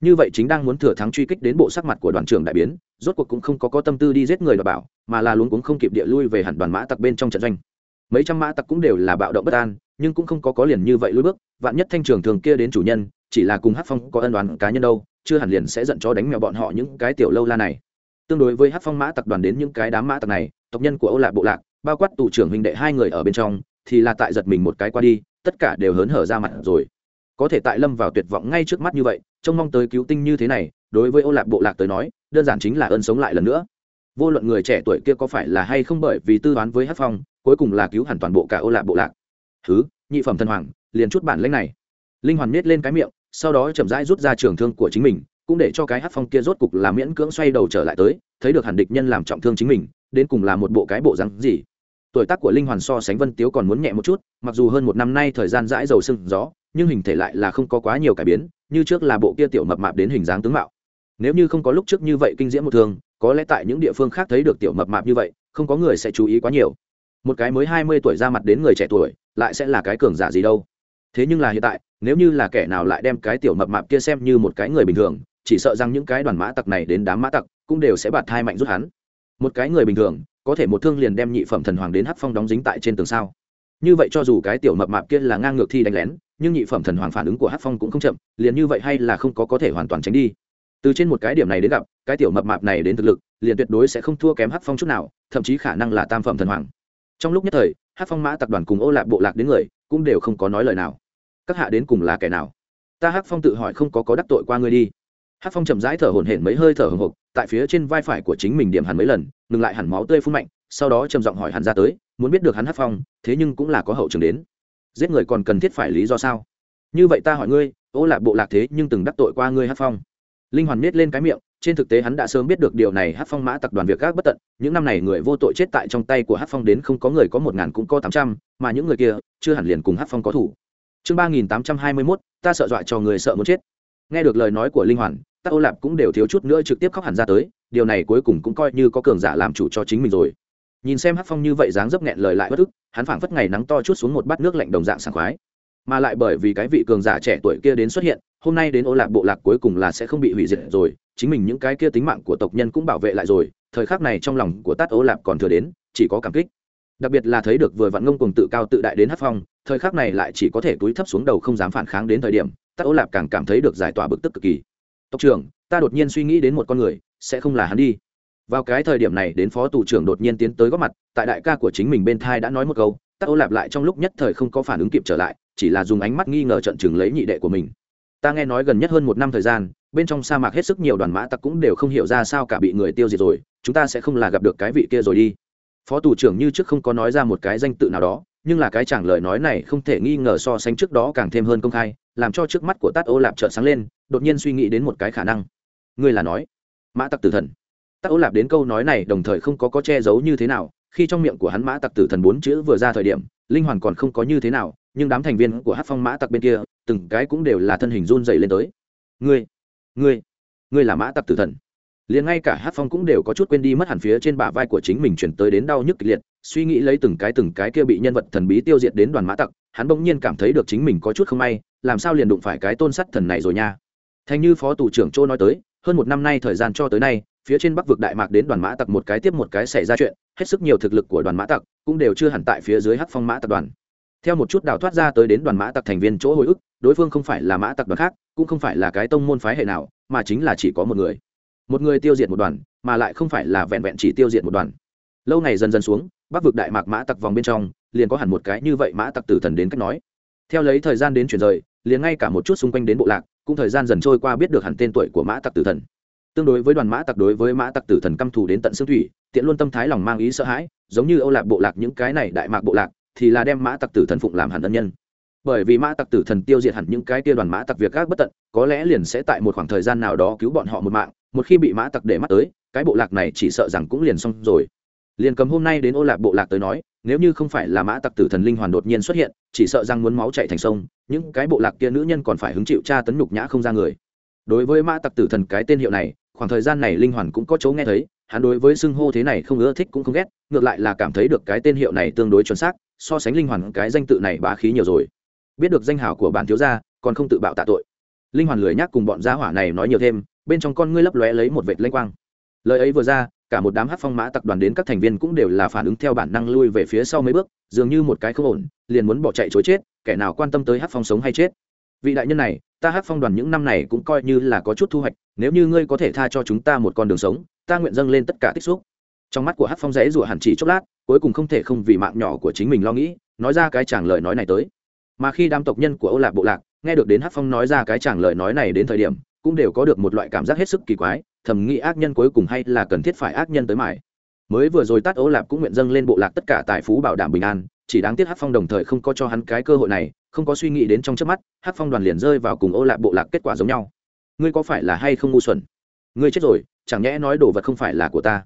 Như vậy chính đang muốn thừa thắng truy kích đến bộ sắc mặt của đoàn trưởng đại biến, rốt cuộc cũng không có có tâm tư đi giết người đ bảo, mà là luôn cũng không kịp địa lui về hẳn đoàn mã tặc bên trong trận doanh. Mấy trăm mã tặc cũng đều là bạo động bất an nhưng cũng không có có liền như vậy lối bước, vạn nhất thanh trường thường kia đến chủ nhân, chỉ là cùng hát phong có ân đoàn cá nhân đâu, chưa hẳn liền sẽ giận cho đánh mèo bọn họ những cái tiểu lâu la này. Tương đối với hát phong mã tặc đoàn đến những cái đám mã tặc này, tộc nhân của âu lạc bộ lạc, bao quát tù trưởng huynh đệ hai người ở bên trong, thì là tại giật mình một cái qua đi, tất cả đều hớn hở ra mặt rồi. Có thể tại lâm vào tuyệt vọng ngay trước mắt như vậy, trông mong tới cứu tinh như thế này, đối với Âu lạc bộ lạc tới nói, đơn giản chính là ơn sống lại lần nữa. Vô luận người trẻ tuổi kia có phải là hay không bởi vì tư toán với hát phong, cuối cùng là cứu hẳn toàn bộ cả Âu lạc bộ lạc thứ nhị phẩm thần hoàng, liền chút bản lãnh này. Linh hoàn miết lên cái miệng, sau đó chậm rãi rút ra trường thương của chính mình, cũng để cho cái hát phong kia rốt cục là miễn cưỡng xoay đầu trở lại tới, thấy được hẳn địch nhân làm trọng thương chính mình, đến cùng là một bộ cái bộ rắn gì. Tuổi tác của linh hoàn so sánh vân tiếu còn muốn nhẹ một chút, mặc dù hơn một năm nay thời gian dãi dầu sưng gió, nhưng hình thể lại là không có quá nhiều cải biến, như trước là bộ kia tiểu mập mạp đến hình dáng tướng mạo. Nếu như không có lúc trước như vậy kinh diễm một thường có lẽ tại những địa phương khác thấy được tiểu mập mạp như vậy, không có người sẽ chú ý quá nhiều một cái mới hai mươi tuổi ra mặt đến người trẻ tuổi, lại sẽ là cái cường giả gì đâu? Thế nhưng là hiện tại, nếu như là kẻ nào lại đem cái tiểu mập mạp kia xem như một cái người bình thường, chỉ sợ rằng những cái đoàn mã tặc này đến đám mã tặc cũng đều sẽ bạt thai mạnh rút hắn. Một cái người bình thường, có thể một thương liền đem nhị phẩm thần hoàng đến hắc phong đóng dính tại trên tường sao? Như vậy cho dù cái tiểu mập mạp kia là ngang ngược thi đánh lén, nhưng nhị phẩm thần hoàng phản ứng của hắc phong cũng không chậm, liền như vậy hay là không có có thể hoàn toàn tránh đi. Từ trên một cái điểm này đến gặp, cái tiểu mập mạp này đến thực lực, liền tuyệt đối sẽ không thua kém hắc phong chút nào, thậm chí khả năng là tam phẩm thần hoàng trong lúc nhất thời, hắc phong mã tập đoàn cùng ô lạc bộ lạc đến người, cũng đều không có nói lời nào. Các hạ đến cùng là kẻ nào? Ta hắc phong tự hỏi không có có đắc tội qua ngươi đi. Hắc phong chậm rãi thở hổn hển mấy hơi thở hồng hộc, tại phía trên vai phải của chính mình điểm hẳn mấy lần, ngừng lại hẳn máu tươi phun mạnh, sau đó trầm giọng hỏi hẳn ra tới, muốn biết được hắn hắc phong, thế nhưng cũng là có hậu trường đến. Giết người còn cần thiết phải lý do sao? Như vậy ta hỏi ngươi, ô lạc bộ lạc thế nhưng từng đắc tội qua ngươi hắc phong? Linh hoàn miết lên cái miệng trên thực tế hắn đã sớm biết được điều này hát phong mã tập đoàn việc gác bất tận, những năm này người vô tội chết tại trong tay của hát phong đến không có người có một ngàn cũng có tám trăm, mà những người kia chưa hẳn liền cùng hát phong có thủ. Chương ba nghìn tám trăm hai mươi mốt, ta sợ dọa cho người sợ muốn chết. Nghe được lời nói của linh hoàn các ô lạp cũng đều thiếu chút nữa trực tiếp khóc hẳn ra tới, điều này cuối cùng cũng coi như có cường giả làm chủ cho chính mình rồi. Nhìn xem hát phong như vậy dáng dấp nghẹn lời lại bất ức, hắn phảng phất ngày nắng to chút xuống một bát nước lạnh đồng dạng sảng khoái mà lại bởi vì cái vị cường giả trẻ tuổi kia đến xuất hiện, hôm nay đến ô lạc bộ lạc cuối cùng là sẽ không bị hủy diệt rồi, chính mình những cái kia tính mạng của tộc nhân cũng bảo vệ lại rồi, thời khắc này trong lòng của tát ô lạc còn thừa đến, chỉ có cảm kích. Đặc biệt là thấy được vừa vặn ngông cùng tự cao tự đại đến hát phong, thời khắc này lại chỉ có thể túi thấp xuống đầu không dám phản kháng đến thời điểm, tát ô lạc càng cảm thấy được giải tỏa bực tức cực kỳ. Tộc trưởng, ta đột nhiên suy nghĩ đến một con người, sẽ không là hắn đi. Vào cái thời điểm này đến phó tù trưởng đột nhiên tiến tới góp mặt, tại đại ca của chính mình bên thai đã nói một câu tát ô lạp lại trong lúc nhất thời không có phản ứng kịp trở lại, chỉ là dùng ánh mắt nghi ngờ trận chừng lấy nhị đệ của mình. Ta nghe nói gần nhất hơn một năm thời gian, bên trong sa mạc hết sức nhiều đoàn mã tặc cũng đều không hiểu ra sao cả bị người tiêu diệt rồi, chúng ta sẽ không là gặp được cái vị kia rồi đi. Phó thủ trưởng như trước không có nói ra một cái danh tự nào đó, nhưng là cái chẳng lời nói này không thể nghi ngờ so sánh trước đó càng thêm hơn công khai, làm cho trước mắt của tát ô lạp trợn sáng lên, đột nhiên suy nghĩ đến một cái khả năng. Ngươi là nói, mã tặc tử thần. Tát ô lạp đến câu nói này đồng thời không có có che giấu như thế nào khi trong miệng của hắn mã tặc tử thần bốn chữ vừa ra thời điểm, linh hoàn còn không có như thế nào, nhưng đám thành viên của hát phong mã tặc bên kia, từng cái cũng đều là thân hình run dày lên tới. Ngươi ngươi ngươi là mã tặc tử thần? Liền ngay cả hát phong cũng đều có chút quên đi mất hẳn phía trên bả vai của chính mình chuyển tới đến đau nhức kịch liệt, suy nghĩ lấy từng cái từng cái kia bị nhân vật thần bí tiêu diệt đến đoàn mã tặc, hắn bỗng nhiên cảm thấy được chính mình có chút không may, làm sao liền đụng phải cái tôn sắt thần này rồi nha. Thành như phó tù trưởng châu nói tới, hơn một năm nay thời gian cho tới nay phía trên bắc vực đại mạc đến đoàn mã tặc một cái tiếp một cái xảy ra chuyện, hết sức nhiều thực lực của đoàn mã tặc cũng đều chưa hẳn tại phía dưới hắc phong mã tập đoàn. Theo một chút đào thoát ra tới đến đoàn mã tặc thành viên chỗ hồi ức, đối phương không phải là mã tặc đoàn khác, cũng không phải là cái tông môn phái hệ nào, mà chính là chỉ có một người. Một người tiêu diệt một đoàn, mà lại không phải là vẹn vẹn chỉ tiêu diệt một đoàn. Lâu ngày dần dần xuống, bắc vực đại mạc mã tặc vòng bên trong, liền có hẳn một cái như vậy mã tặc tử thần đến cách nói. Theo lấy thời gian đến chuyển rời, liền ngay cả một chút xung quanh đến bộ lạc, cũng thời gian dần trôi qua biết được hẳn tên tuổi của mã tặc tử thần tương đối với đoàn mã tặc đối với mã tặc tử thần căm thù đến tận xương thủy, tiện luôn tâm thái lòng mang ý sợ hãi, giống như âu lạc bộ lạc những cái này đại mạc bộ lạc, thì là đem mã tặc tử thần phụng làm hẳn ân nhân. Bởi vì mã tặc tử thần tiêu diệt hẳn những cái kia đoàn mã tặc việc gác bất tận, có lẽ liền sẽ tại một khoảng thời gian nào đó cứu bọn họ một mạng, một khi bị mã tặc để mắt tới, cái bộ lạc này chỉ sợ rằng cũng liền xong rồi. Liền cầm hôm nay đến ô lạc bộ lạc tới nói, nếu như không phải là mã tặc tử thần linh hoàn đột nhiên xuất hiện, chỉ sợ rằng muốn máu chạy thành sông, những cái bộ lạc kia nữ nhân còn phải hứng chịu tra tấn nhục nhã không ra người. Đối với mã tặc tử thần cái tên hiệu này khoảng thời gian này linh hoàn cũng có chỗ nghe thấy, hắn đối với xưng hô thế này không ưa thích cũng không ghét, ngược lại là cảm thấy được cái tên hiệu này tương đối chuẩn xác, so sánh linh hoàn cái danh tự này bá khí nhiều rồi. Biết được danh hào của bản thiếu gia, còn không tự bạo tạ tội. Linh hoàn lười nhắc cùng bọn gia hỏa này nói nhiều thêm, bên trong con ngươi lấp lóe lấy một vệt lanh quang. Lời ấy vừa ra, cả một đám hát phong mã tập đoàn đến các thành viên cũng đều là phản ứng theo bản năng lui về phía sau mấy bước, dường như một cái không ổn, liền muốn bỏ chạy chối chết, kẻ nào quan tâm tới hát phong sống hay chết. Vị đại nhân này ta hát phong đoàn những năm này cũng coi như là có chút thu hoạch, nếu như ngươi có thể tha cho chúng ta một con đường sống, ta nguyện dâng lên tất cả tích xúc. Trong mắt của hát phong rẽ rủa hẳn chỉ chốc lát, cuối cùng không thể không vì mạng nhỏ của chính mình lo nghĩ, nói ra cái chàng lời nói này tới. Mà khi đám tộc nhân của âu lạc bộ lạc nghe được đến hát phong nói ra cái chàng lời nói này đến thời điểm, cũng đều có được một loại cảm giác hết sức kỳ quái, thầm nghĩ ác nhân cuối cùng hay là cần thiết phải ác nhân tới mãi mới vừa rồi tát ấu lạp cũng nguyện dâng lên bộ lạc tất cả tài phú bảo đảm bình an chỉ đáng tiếc hát phong đồng thời không có cho hắn cái cơ hội này, không có suy nghĩ đến trong trước mắt hát phong đoàn liền rơi vào cùng ô lạc bộ lạc kết quả giống nhau. Ngươi có phải là hay không ngu xuẩn? Ngươi chết rồi, chẳng nhẽ nói đồ vật không phải là của ta?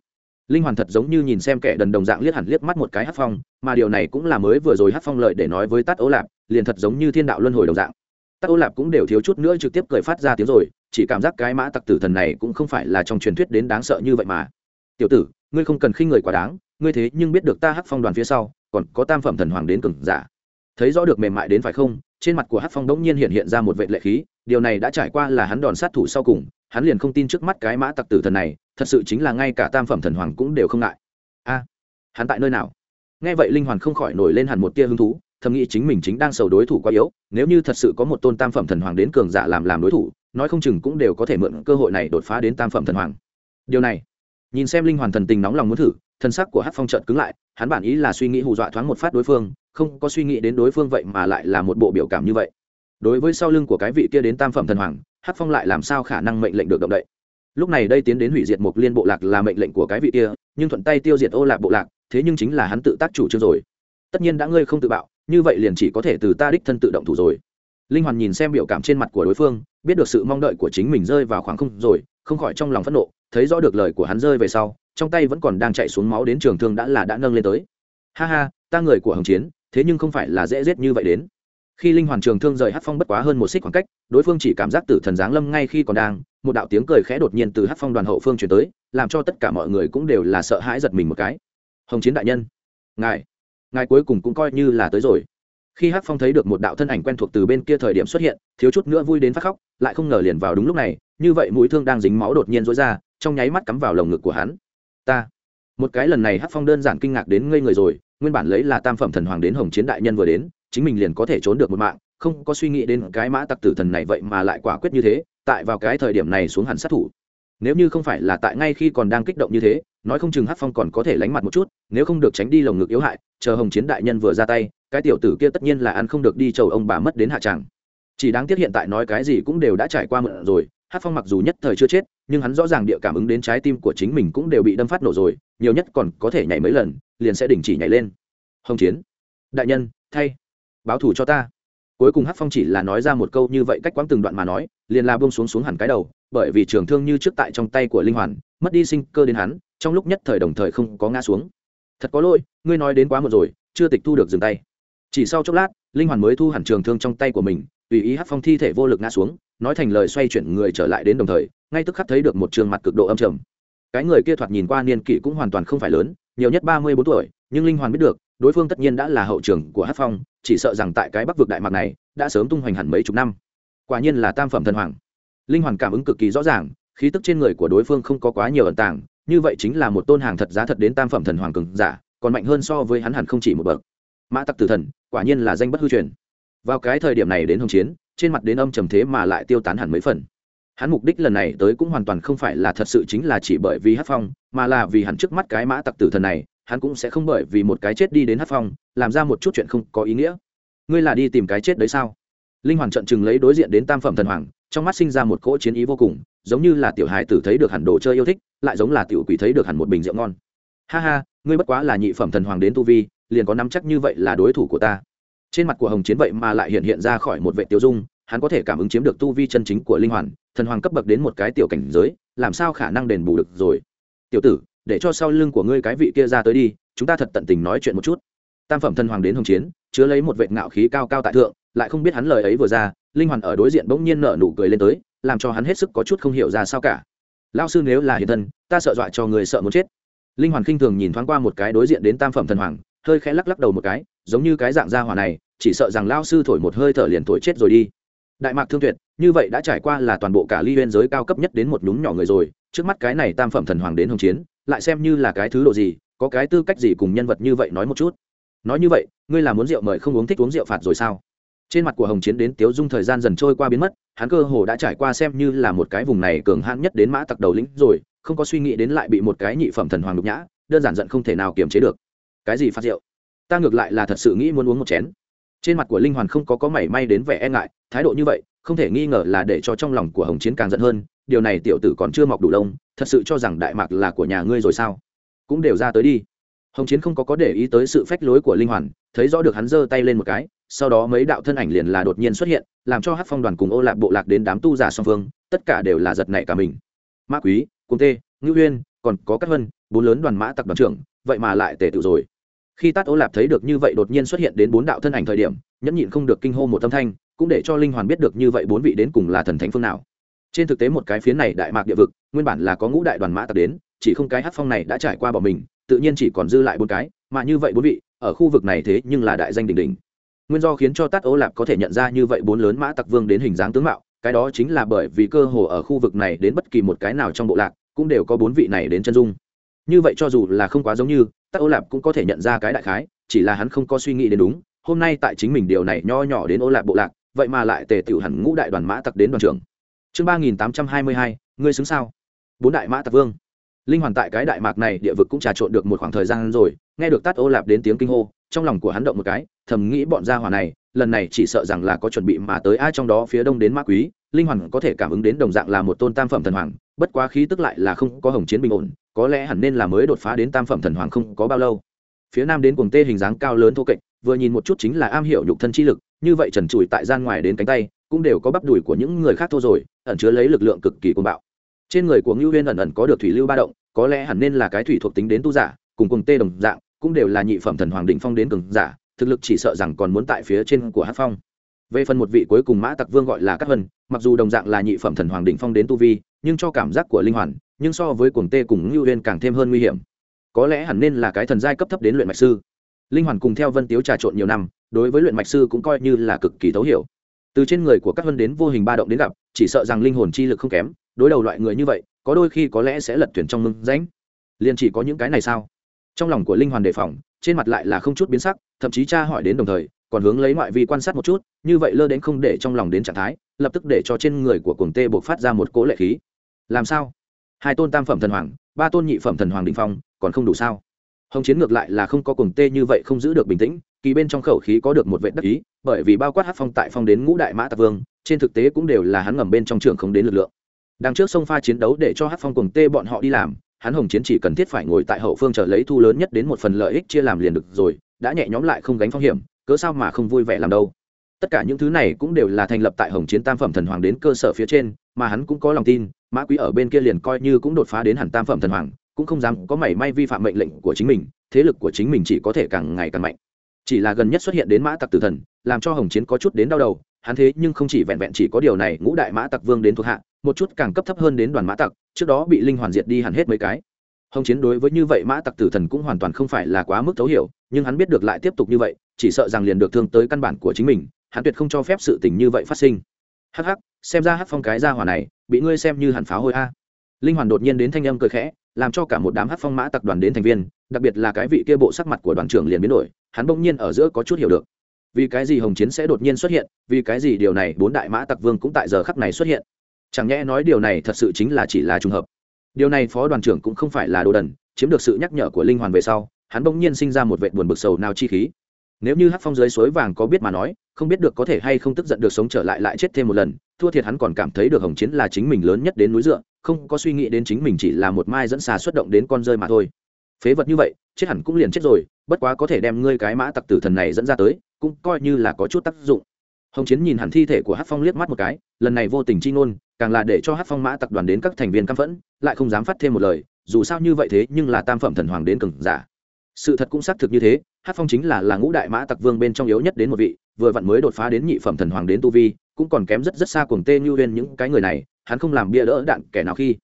Linh hoàn thật giống như nhìn xem kẻ đần đồng dạng liếc hẳn liếc mắt một cái hát phong, mà điều này cũng là mới vừa rồi hát phong lợi để nói với tát ô lạp liền thật giống như thiên đạo luân hồi đồng dạng. Tát ô lạp cũng đều thiếu chút nữa trực tiếp cười phát ra tiếng rồi, chỉ cảm giác cái mã tặc tử thần này cũng không phải là trong truyền thuyết đến đáng sợ như vậy mà. Tiểu tử, ngươi không cần khinh người quá đáng ngươi thế nhưng biết được ta Hắc phong đoàn phía sau, còn có tam phẩm thần hoàng đến cừng giả. Thấy rõ được mềm mại đến phải không, trên mặt của Hắc phong đống nhiên hiện hiện ra một vệ lệ khí, điều này đã trải qua là hắn đòn sát thủ sau cùng, hắn liền không tin trước mắt cái mã tặc tử thần này, thật sự chính là ngay cả tam phẩm thần hoàng cũng đều không ngại. A, hắn tại nơi nào? Nghe vậy linh hoàn không khỏi nổi lên hẳn một tia hứng thú, thầm nghĩ chính mình chính đang sầu đối thủ quá yếu, nếu như thật sự có một tôn tam phẩm thần hoàng đến cường giả làm làm đối thủ, nói không chừng cũng đều có thể mượn cơ hội này đột phá đến tam phẩm thần hoàng. Điều này, nhìn xem linh hoàn thần tình nóng lòng muốn thử thần sắc của hát phong trợt cứng lại, hắn bản ý là suy nghĩ hù dọa thoáng một phát đối phương, không có suy nghĩ đến đối phương vậy mà lại là một bộ biểu cảm như vậy. Đối với sau lưng của cái vị kia đến tam phẩm thần hoàng hát phong lại làm sao khả năng mệnh lệnh được động đậy? Lúc này đây tiến đến hủy diệt một liên bộ lạc là mệnh lệnh của cái vị kia, nhưng thuận tay tiêu diệt ô lạc bộ lạc, thế nhưng chính là hắn tự tác chủ trương rồi. Tất nhiên đã ngươi không tự bạo, như vậy liền chỉ có thể từ ta đích thân tự động thủ rồi. Linh hoàn nhìn xem biểu cảm trên mặt của đối phương, biết được sự mong đợi của chính mình rơi vào khoảng không rồi, không khỏi trong lòng phẫn nộ, thấy rõ được lời của hắn rơi về sau trong tay vẫn còn đang chạy xuống máu đến trường thương đã là đã nâng lên tới. Ha ha, ta người của hồng chiến, thế nhưng không phải là dễ giết như vậy đến. Khi linh hoàn trường thương rời hát phong bất quá hơn một xích khoảng cách, đối phương chỉ cảm giác tử thần giáng lâm ngay khi còn đang, một đạo tiếng cười khẽ đột nhiên từ hát phong đoàn hậu phương chuyển tới, làm cho tất cả mọi người cũng đều là sợ hãi giật mình một cái. Hồng chiến đại nhân, ngài ngài cuối cùng cũng coi như là tới rồi. Khi hát phong thấy được một đạo thân ảnh quen thuộc từ bên kia thời điểm xuất hiện, thiếu chút nữa vui đến phát khóc, lại không ngờ liền vào đúng lúc này, như vậy mũi thương đang dính máu đột nhiên rối ra, trong nháy mắt cắm vào lồng ngực của hắn ta. Một cái lần này hát phong đơn giản kinh ngạc đến ngây người rồi, nguyên bản lấy là tam phẩm thần hoàng đến hồng chiến đại nhân vừa đến, chính mình liền có thể trốn được một mạng, không có suy nghĩ đến cái mã tặc tử thần này vậy mà lại quả quyết như thế, tại vào cái thời điểm này xuống hẳn sát thủ. Nếu như không phải là tại ngay khi còn đang kích động như thế, nói không chừng hát phong còn có thể lánh mặt một chút, nếu không được tránh đi lồng ngực yếu hại, chờ hồng chiến đại nhân vừa ra tay, cái tiểu tử kia tất nhiên là ăn không được đi, chầu ông bà mất đến hạ tràng. Chỉ đáng tiếc hiện tại nói cái gì cũng đều đã trải qua mượn rồi hát phong mặc dù nhất thời chưa chết, nhưng hắn rõ ràng địa cảm ứng đến trái tim của chính mình cũng đều bị đâm phát nổ rồi, nhiều nhất còn có thể nhảy mấy lần, liền sẽ đình chỉ nhảy lên. Hồng chiến, đại nhân, thay, báo thủ cho ta. Cuối cùng hát phong chỉ là nói ra một câu như vậy cách quãng từng đoạn mà nói, liền la bông xuống xuống hẳn cái đầu, bởi vì trường thương như trước tại trong tay của linh hoàn, mất đi sinh cơ đến hắn, trong lúc nhất thời đồng thời không có ngã xuống. Thật có lỗi, ngươi nói đến quá một rồi, chưa tịch thu được dừng tay. Chỉ sau chốc lát, linh hoàn mới thu hẳn trường thương trong tay của mình, tùy ý hát phong thi thể vô lực ngã xuống nói thành lời xoay chuyển người trở lại đến đồng thời, ngay tức khắc thấy được một trường mặt cực độ âm trầm. Cái người kia thoạt nhìn qua niên kỷ cũng hoàn toàn không phải lớn, nhiều nhất ba mươi bốn tuổi, nhưng linh hoàn biết được, đối phương tất nhiên đã là hậu trường của hát phong, chỉ sợ rằng tại cái bắc vực đại mạc này, đã sớm tung hoành hẳn mấy chục năm. Quả nhiên là tam phẩm thần hoàng. Linh hoàn cảm ứng cực kỳ rõ ràng, khí tức trên người của đối phương không có quá nhiều ẩn tàng, như vậy chính là một tôn hàng thật giá thật đến tam phẩm thần hoàng cường giả, còn mạnh hơn so với hắn hẳn không chỉ một bậc. Mã tặc tử thần, quả nhiên là danh bất hư truyền. Vào cái thời điểm này đến hồng chiến trên mặt đến âm trầm thế mà lại tiêu tán hẳn mấy phần. Hắn mục đích lần này tới cũng hoàn toàn không phải là thật sự chính là chỉ bởi vì hát phong, mà là vì hắn trước mắt cái mã tặc tử thần này, hắn cũng sẽ không bởi vì một cái chết đi đến hát phong, làm ra một chút chuyện không có ý nghĩa. Ngươi là đi tìm cái chết đấy sao? Linh hoàn trận chừng lấy đối diện đến tam phẩm thần hoàng, trong mắt sinh ra một cỗ chiến ý vô cùng, giống như là tiểu hài tử thấy được hẳn đồ chơi yêu thích, lại giống là tiểu quỷ thấy được hẳn một bình rượu ngon. Ha ha, ngươi bất quá là nhị phẩm thần hoàng đến tu vi, liền có nắm chắc như vậy là đối thủ của ta trên mặt của hồng chiến vậy mà lại hiện hiện ra khỏi một vệ tiêu dung, hắn có thể cảm ứng chiếm được tu vi chân chính của linh hoàn, thần hoàng cấp bậc đến một cái tiểu cảnh giới, làm sao khả năng đền bù được rồi? Tiểu tử, để cho sau lưng của ngươi cái vị kia ra tới đi, chúng ta thật tận tình nói chuyện một chút. Tam phẩm thần hoàng đến hồng chiến, chứa lấy một vệ ngạo khí cao cao tại thượng, lại không biết hắn lời ấy vừa ra, linh hoàn ở đối diện bỗng nhiên nở nụ cười lên tới, làm cho hắn hết sức có chút không hiểu ra sao cả. Lao sư nếu là hiện thân, ta sợ dọa cho người sợ muốn chết. Linh hoàn khinh thường nhìn thoáng qua một cái đối diện đến tam phẩm thần hoàng, hơi khẽ lắc lắc đầu một cái, giống như cái dạng gia hỏa này chỉ sợ rằng lao sư thổi một hơi thở liền thổi chết rồi đi. Đại mạc thương tuyệt, như vậy đã trải qua là toàn bộ cả ly huyên giới cao cấp nhất đến một nhúm nhỏ người rồi, trước mắt cái này tam phẩm thần hoàng đến hồng chiến, lại xem như là cái thứ độ gì, có cái tư cách gì cùng nhân vật như vậy nói một chút. Nói như vậy, ngươi là muốn rượu mời không uống thích uống rượu phạt rồi sao? Trên mặt của hồng chiến đến tiếu dung thời gian dần trôi qua biến mất, hắn cơ hồ đã trải qua xem như là một cái vùng này cường hãn nhất đến mã tặc đầu lĩnh rồi, không có suy nghĩ đến lại bị một cái nhị phẩm thần hoàng nhục nhã, đơn giản giận không thể nào kiềm chế được. Cái gì phạt rượu? Ta ngược lại là thật sự nghĩ muốn uống một chén trên mặt của linh hoàn không có có mảy may đến vẻ e ngại, thái độ như vậy, không thể nghi ngờ là để cho trong lòng của hồng chiến càng giận hơn, điều này tiểu tử còn chưa mọc đủ lông, thật sự cho rằng đại mạc là của nhà ngươi rồi sao? Cũng đều ra tới đi. Hồng chiến không có có để ý tới sự phách lối của linh hoàn, thấy rõ được hắn giơ tay lên một cái, sau đó mấy đạo thân ảnh liền là đột nhiên xuất hiện, làm cho hát phong đoàn cùng ô lạc bộ lạc đến đám tu giả song phương, tất cả đều là giật nảy cả mình. Mã quý cung tê ngữ huyên, còn có các vân, bốn lớn đoàn mã tặc đoàn trưởng, vậy mà lại tề tự rồi khi tát ô lạp thấy được như vậy đột nhiên xuất hiện đến bốn đạo thân ảnh thời điểm, nhẫn nhịn không được kinh hô một âm thanh, cũng để cho linh hoàn biết được như vậy bốn vị đến cùng là thần thánh phương nào. Trên thực tế một cái phiến này đại mạc địa vực, nguyên bản là có ngũ đại đoàn mã tập đến, chỉ không cái hát phong này đã trải qua bỏ mình, tự nhiên chỉ còn dư lại bốn cái, mà như vậy bốn vị, ở khu vực này thế nhưng là đại danh đỉnh đỉnh. Nguyên do khiến cho tát ô lạp có thể nhận ra như vậy bốn lớn mã tặc vương đến hình dáng tướng mạo, cái đó chính là bởi vì cơ hồ ở khu vực này đến bất kỳ một cái nào trong bộ lạc, cũng đều có bốn vị này đến chân dung như vậy cho dù là không quá giống như, tắc ô lạp cũng có thể nhận ra cái đại khái, chỉ là hắn không có suy nghĩ đến đúng, hôm nay tại chính mình điều này nho nhỏ đến ô lạp bộ lạc, vậy mà lại tề tiểu hẳn ngũ đại đoàn mã tặc đến đoàn trưởng. Chương ba nghìn tám trăm hai mươi hai, ngươi xứng sao? Bốn đại mã tặc vương. Linh hoàn tại cái đại mạc này địa vực cũng trà trộn được một khoảng thời gian rồi, nghe được tát ô lạp đến tiếng kinh hô, trong lòng của hắn động một cái, thầm nghĩ bọn gia hỏa này, lần này chỉ sợ rằng là có chuẩn bị mà tới, ai trong đó phía đông đến mã quý, linh hoàn có thể cảm ứng đến đồng dạng là một tôn tam phẩm thần hoàng bất quá khí tức lại là không có hồng chiến bình ổn, có lẽ hẳn nên là mới đột phá đến tam phẩm thần hoàng không có bao lâu. Phía nam đến cuồng tê hình dáng cao lớn thô kệch, vừa nhìn một chút chính là am hiểu nhục thân chi lực, như vậy trần trụi tại gian ngoài đến cánh tay, cũng đều có bắp đùi của những người khác thô rồi, ẩn chứa lấy lực lượng cực kỳ cuồng bạo. Trên người của ngưu huyên ẩn ẩn có được thủy lưu ba động, có lẽ hẳn nên là cái thủy thuộc tính đến tu giả, cùng cùng tê đồng dạng, cũng đều là nhị phẩm thần hoàng định phong đến cường giả, thực lực chỉ sợ rằng còn muốn tại phía trên của hát phong. Về phần một vị cuối cùng mã tặc vương gọi là cát vân, mặc dù đồng dạng là nhị phẩm thần hoàng định phong đến tu vi nhưng cho cảm giác của linh hoàn, nhưng so với cuồng tê cùng ngưu huyên càng thêm hơn nguy hiểm. Có lẽ hẳn nên là cái thần giai cấp thấp đến luyện mạch sư. Linh hoàn cùng theo vân tiếu trà trộn nhiều năm, đối với luyện mạch sư cũng coi như là cực kỳ thấu hiểu. Từ trên người của các vân đến vô hình ba động đến gặp, chỉ sợ rằng linh hồn chi lực không kém, đối đầu loại người như vậy, có đôi khi có lẽ sẽ lật thuyền trong mưng ránh liền chỉ có những cái này sao? Trong lòng của linh hoàn đề phòng, trên mặt lại là không chút biến sắc, thậm chí cha hỏi đến đồng thời, còn hướng lấy ngoại vi quan sát một chút, như vậy lơ đến không để trong lòng đến trạng thái lập tức để cho trên người của cuồng tê buộc phát ra một cỗ lệ khí. Làm sao? Hai tôn tam phẩm thần hoàng, ba tôn nhị phẩm thần hoàng đình phong, còn không đủ sao? Hồng chiến ngược lại là không có cuồng tê như vậy không giữ được bình tĩnh, kỳ bên trong khẩu khí có được một vệ đắc ý, bởi vì bao quát hát phong tại phong đến ngũ đại mã tạc vương, trên thực tế cũng đều là hắn ngầm bên trong trường không đến lực lượng. Đằng trước sông pha chiến đấu để cho hát phong cuồng tê bọn họ đi làm, hắn hồng chiến chỉ cần thiết phải ngồi tại hậu phương chờ lấy thu lớn nhất đến một phần lợi ích chia làm liền được rồi, đã nhẹ nhóm lại không gánh phong hiểm, cớ sao mà không vui vẻ làm đâu? Tất cả những thứ này cũng đều là thành lập tại hồng chiến tam phẩm thần hoàng đến cơ sở phía trên, mà hắn cũng có lòng tin, mã quý ở bên kia liền coi như cũng đột phá đến hẳn tam phẩm thần hoàng, cũng không dám có mảy may vi phạm mệnh lệnh của chính mình, thế lực của chính mình chỉ có thể càng ngày càng mạnh. Chỉ là gần nhất xuất hiện đến mã tặc tử thần, làm cho hồng chiến có chút đến đau đầu, hắn thế nhưng không chỉ vẹn vẹn chỉ có điều này, ngũ đại mã tặc vương đến thuộc hạ, một chút càng cấp thấp hơn đến đoàn mã tặc, trước đó bị linh hoàn diệt đi hẳn hết mấy cái. Hồng chiến đối với như vậy mã tặc tử thần cũng hoàn toàn không phải là quá mức thấu hiểu, nhưng hắn biết được lại tiếp tục như vậy, chỉ sợ rằng liền được thương tới căn bản của chính mình hắn tuyệt không cho phép sự tình như vậy phát sinh. Hắc hắc, xem ra hắc phong cái gia hỏa này, bị ngươi xem như hẳn pháo hôi a. Linh hoàn đột nhiên đến thanh âm cười khẽ, làm cho cả một đám hắc phong mã tặc đoàn đến thành viên, đặc biệt là cái vị kia bộ sắc mặt của đoàn trưởng liền biến đổi, hắn bỗng nhiên ở giữa có chút hiểu được. Vì cái gì hồng chiến sẽ đột nhiên xuất hiện, vì cái gì điều này bốn đại mã tặc vương cũng tại giờ khắc này xuất hiện. Chẳng nhẽ nói điều này thật sự chính là chỉ là trùng hợp. Điều này phó đoàn trưởng cũng không phải là đồ đần, chiếm được sự nhắc nhở của linh hoàn về sau, hắn bỗng nhiên sinh ra một vệ buồn bực sầu nào chi khí nếu như hắc phong dưới suối vàng có biết mà nói, không biết được có thể hay không tức giận được sống trở lại lại chết thêm một lần, thua thiệt hắn còn cảm thấy được hồng chiến là chính mình lớn nhất đến núi dựa, không có suy nghĩ đến chính mình chỉ là một mai dẫn xà xuất động đến con rơi mà thôi. Phế vật như vậy, chết hẳn cũng liền chết rồi, bất quá có thể đem ngươi cái mã tặc tử thần này dẫn ra tới, cũng coi như là có chút tác dụng. Hồng chiến nhìn hẳn thi thể của hát phong liếc mắt một cái, lần này vô tình chi ngôn, càng là để cho hát phong mã tặc đoàn đến các thành viên căm phẫn, lại không dám phát thêm một lời, dù sao như vậy thế nhưng là tam phẩm thần hoàng đến cừng giả sự thật cũng xác thực như thế, hát phong chính là là ngũ đại mã tặc vương bên trong yếu nhất đến một vị, vừa vặn mới đột phá đến nhị phẩm thần hoàng đến tu vi, cũng còn kém rất rất xa cuồng tê như huyên những cái người này, hắn không làm bia đỡ đạn kẻ nào khi.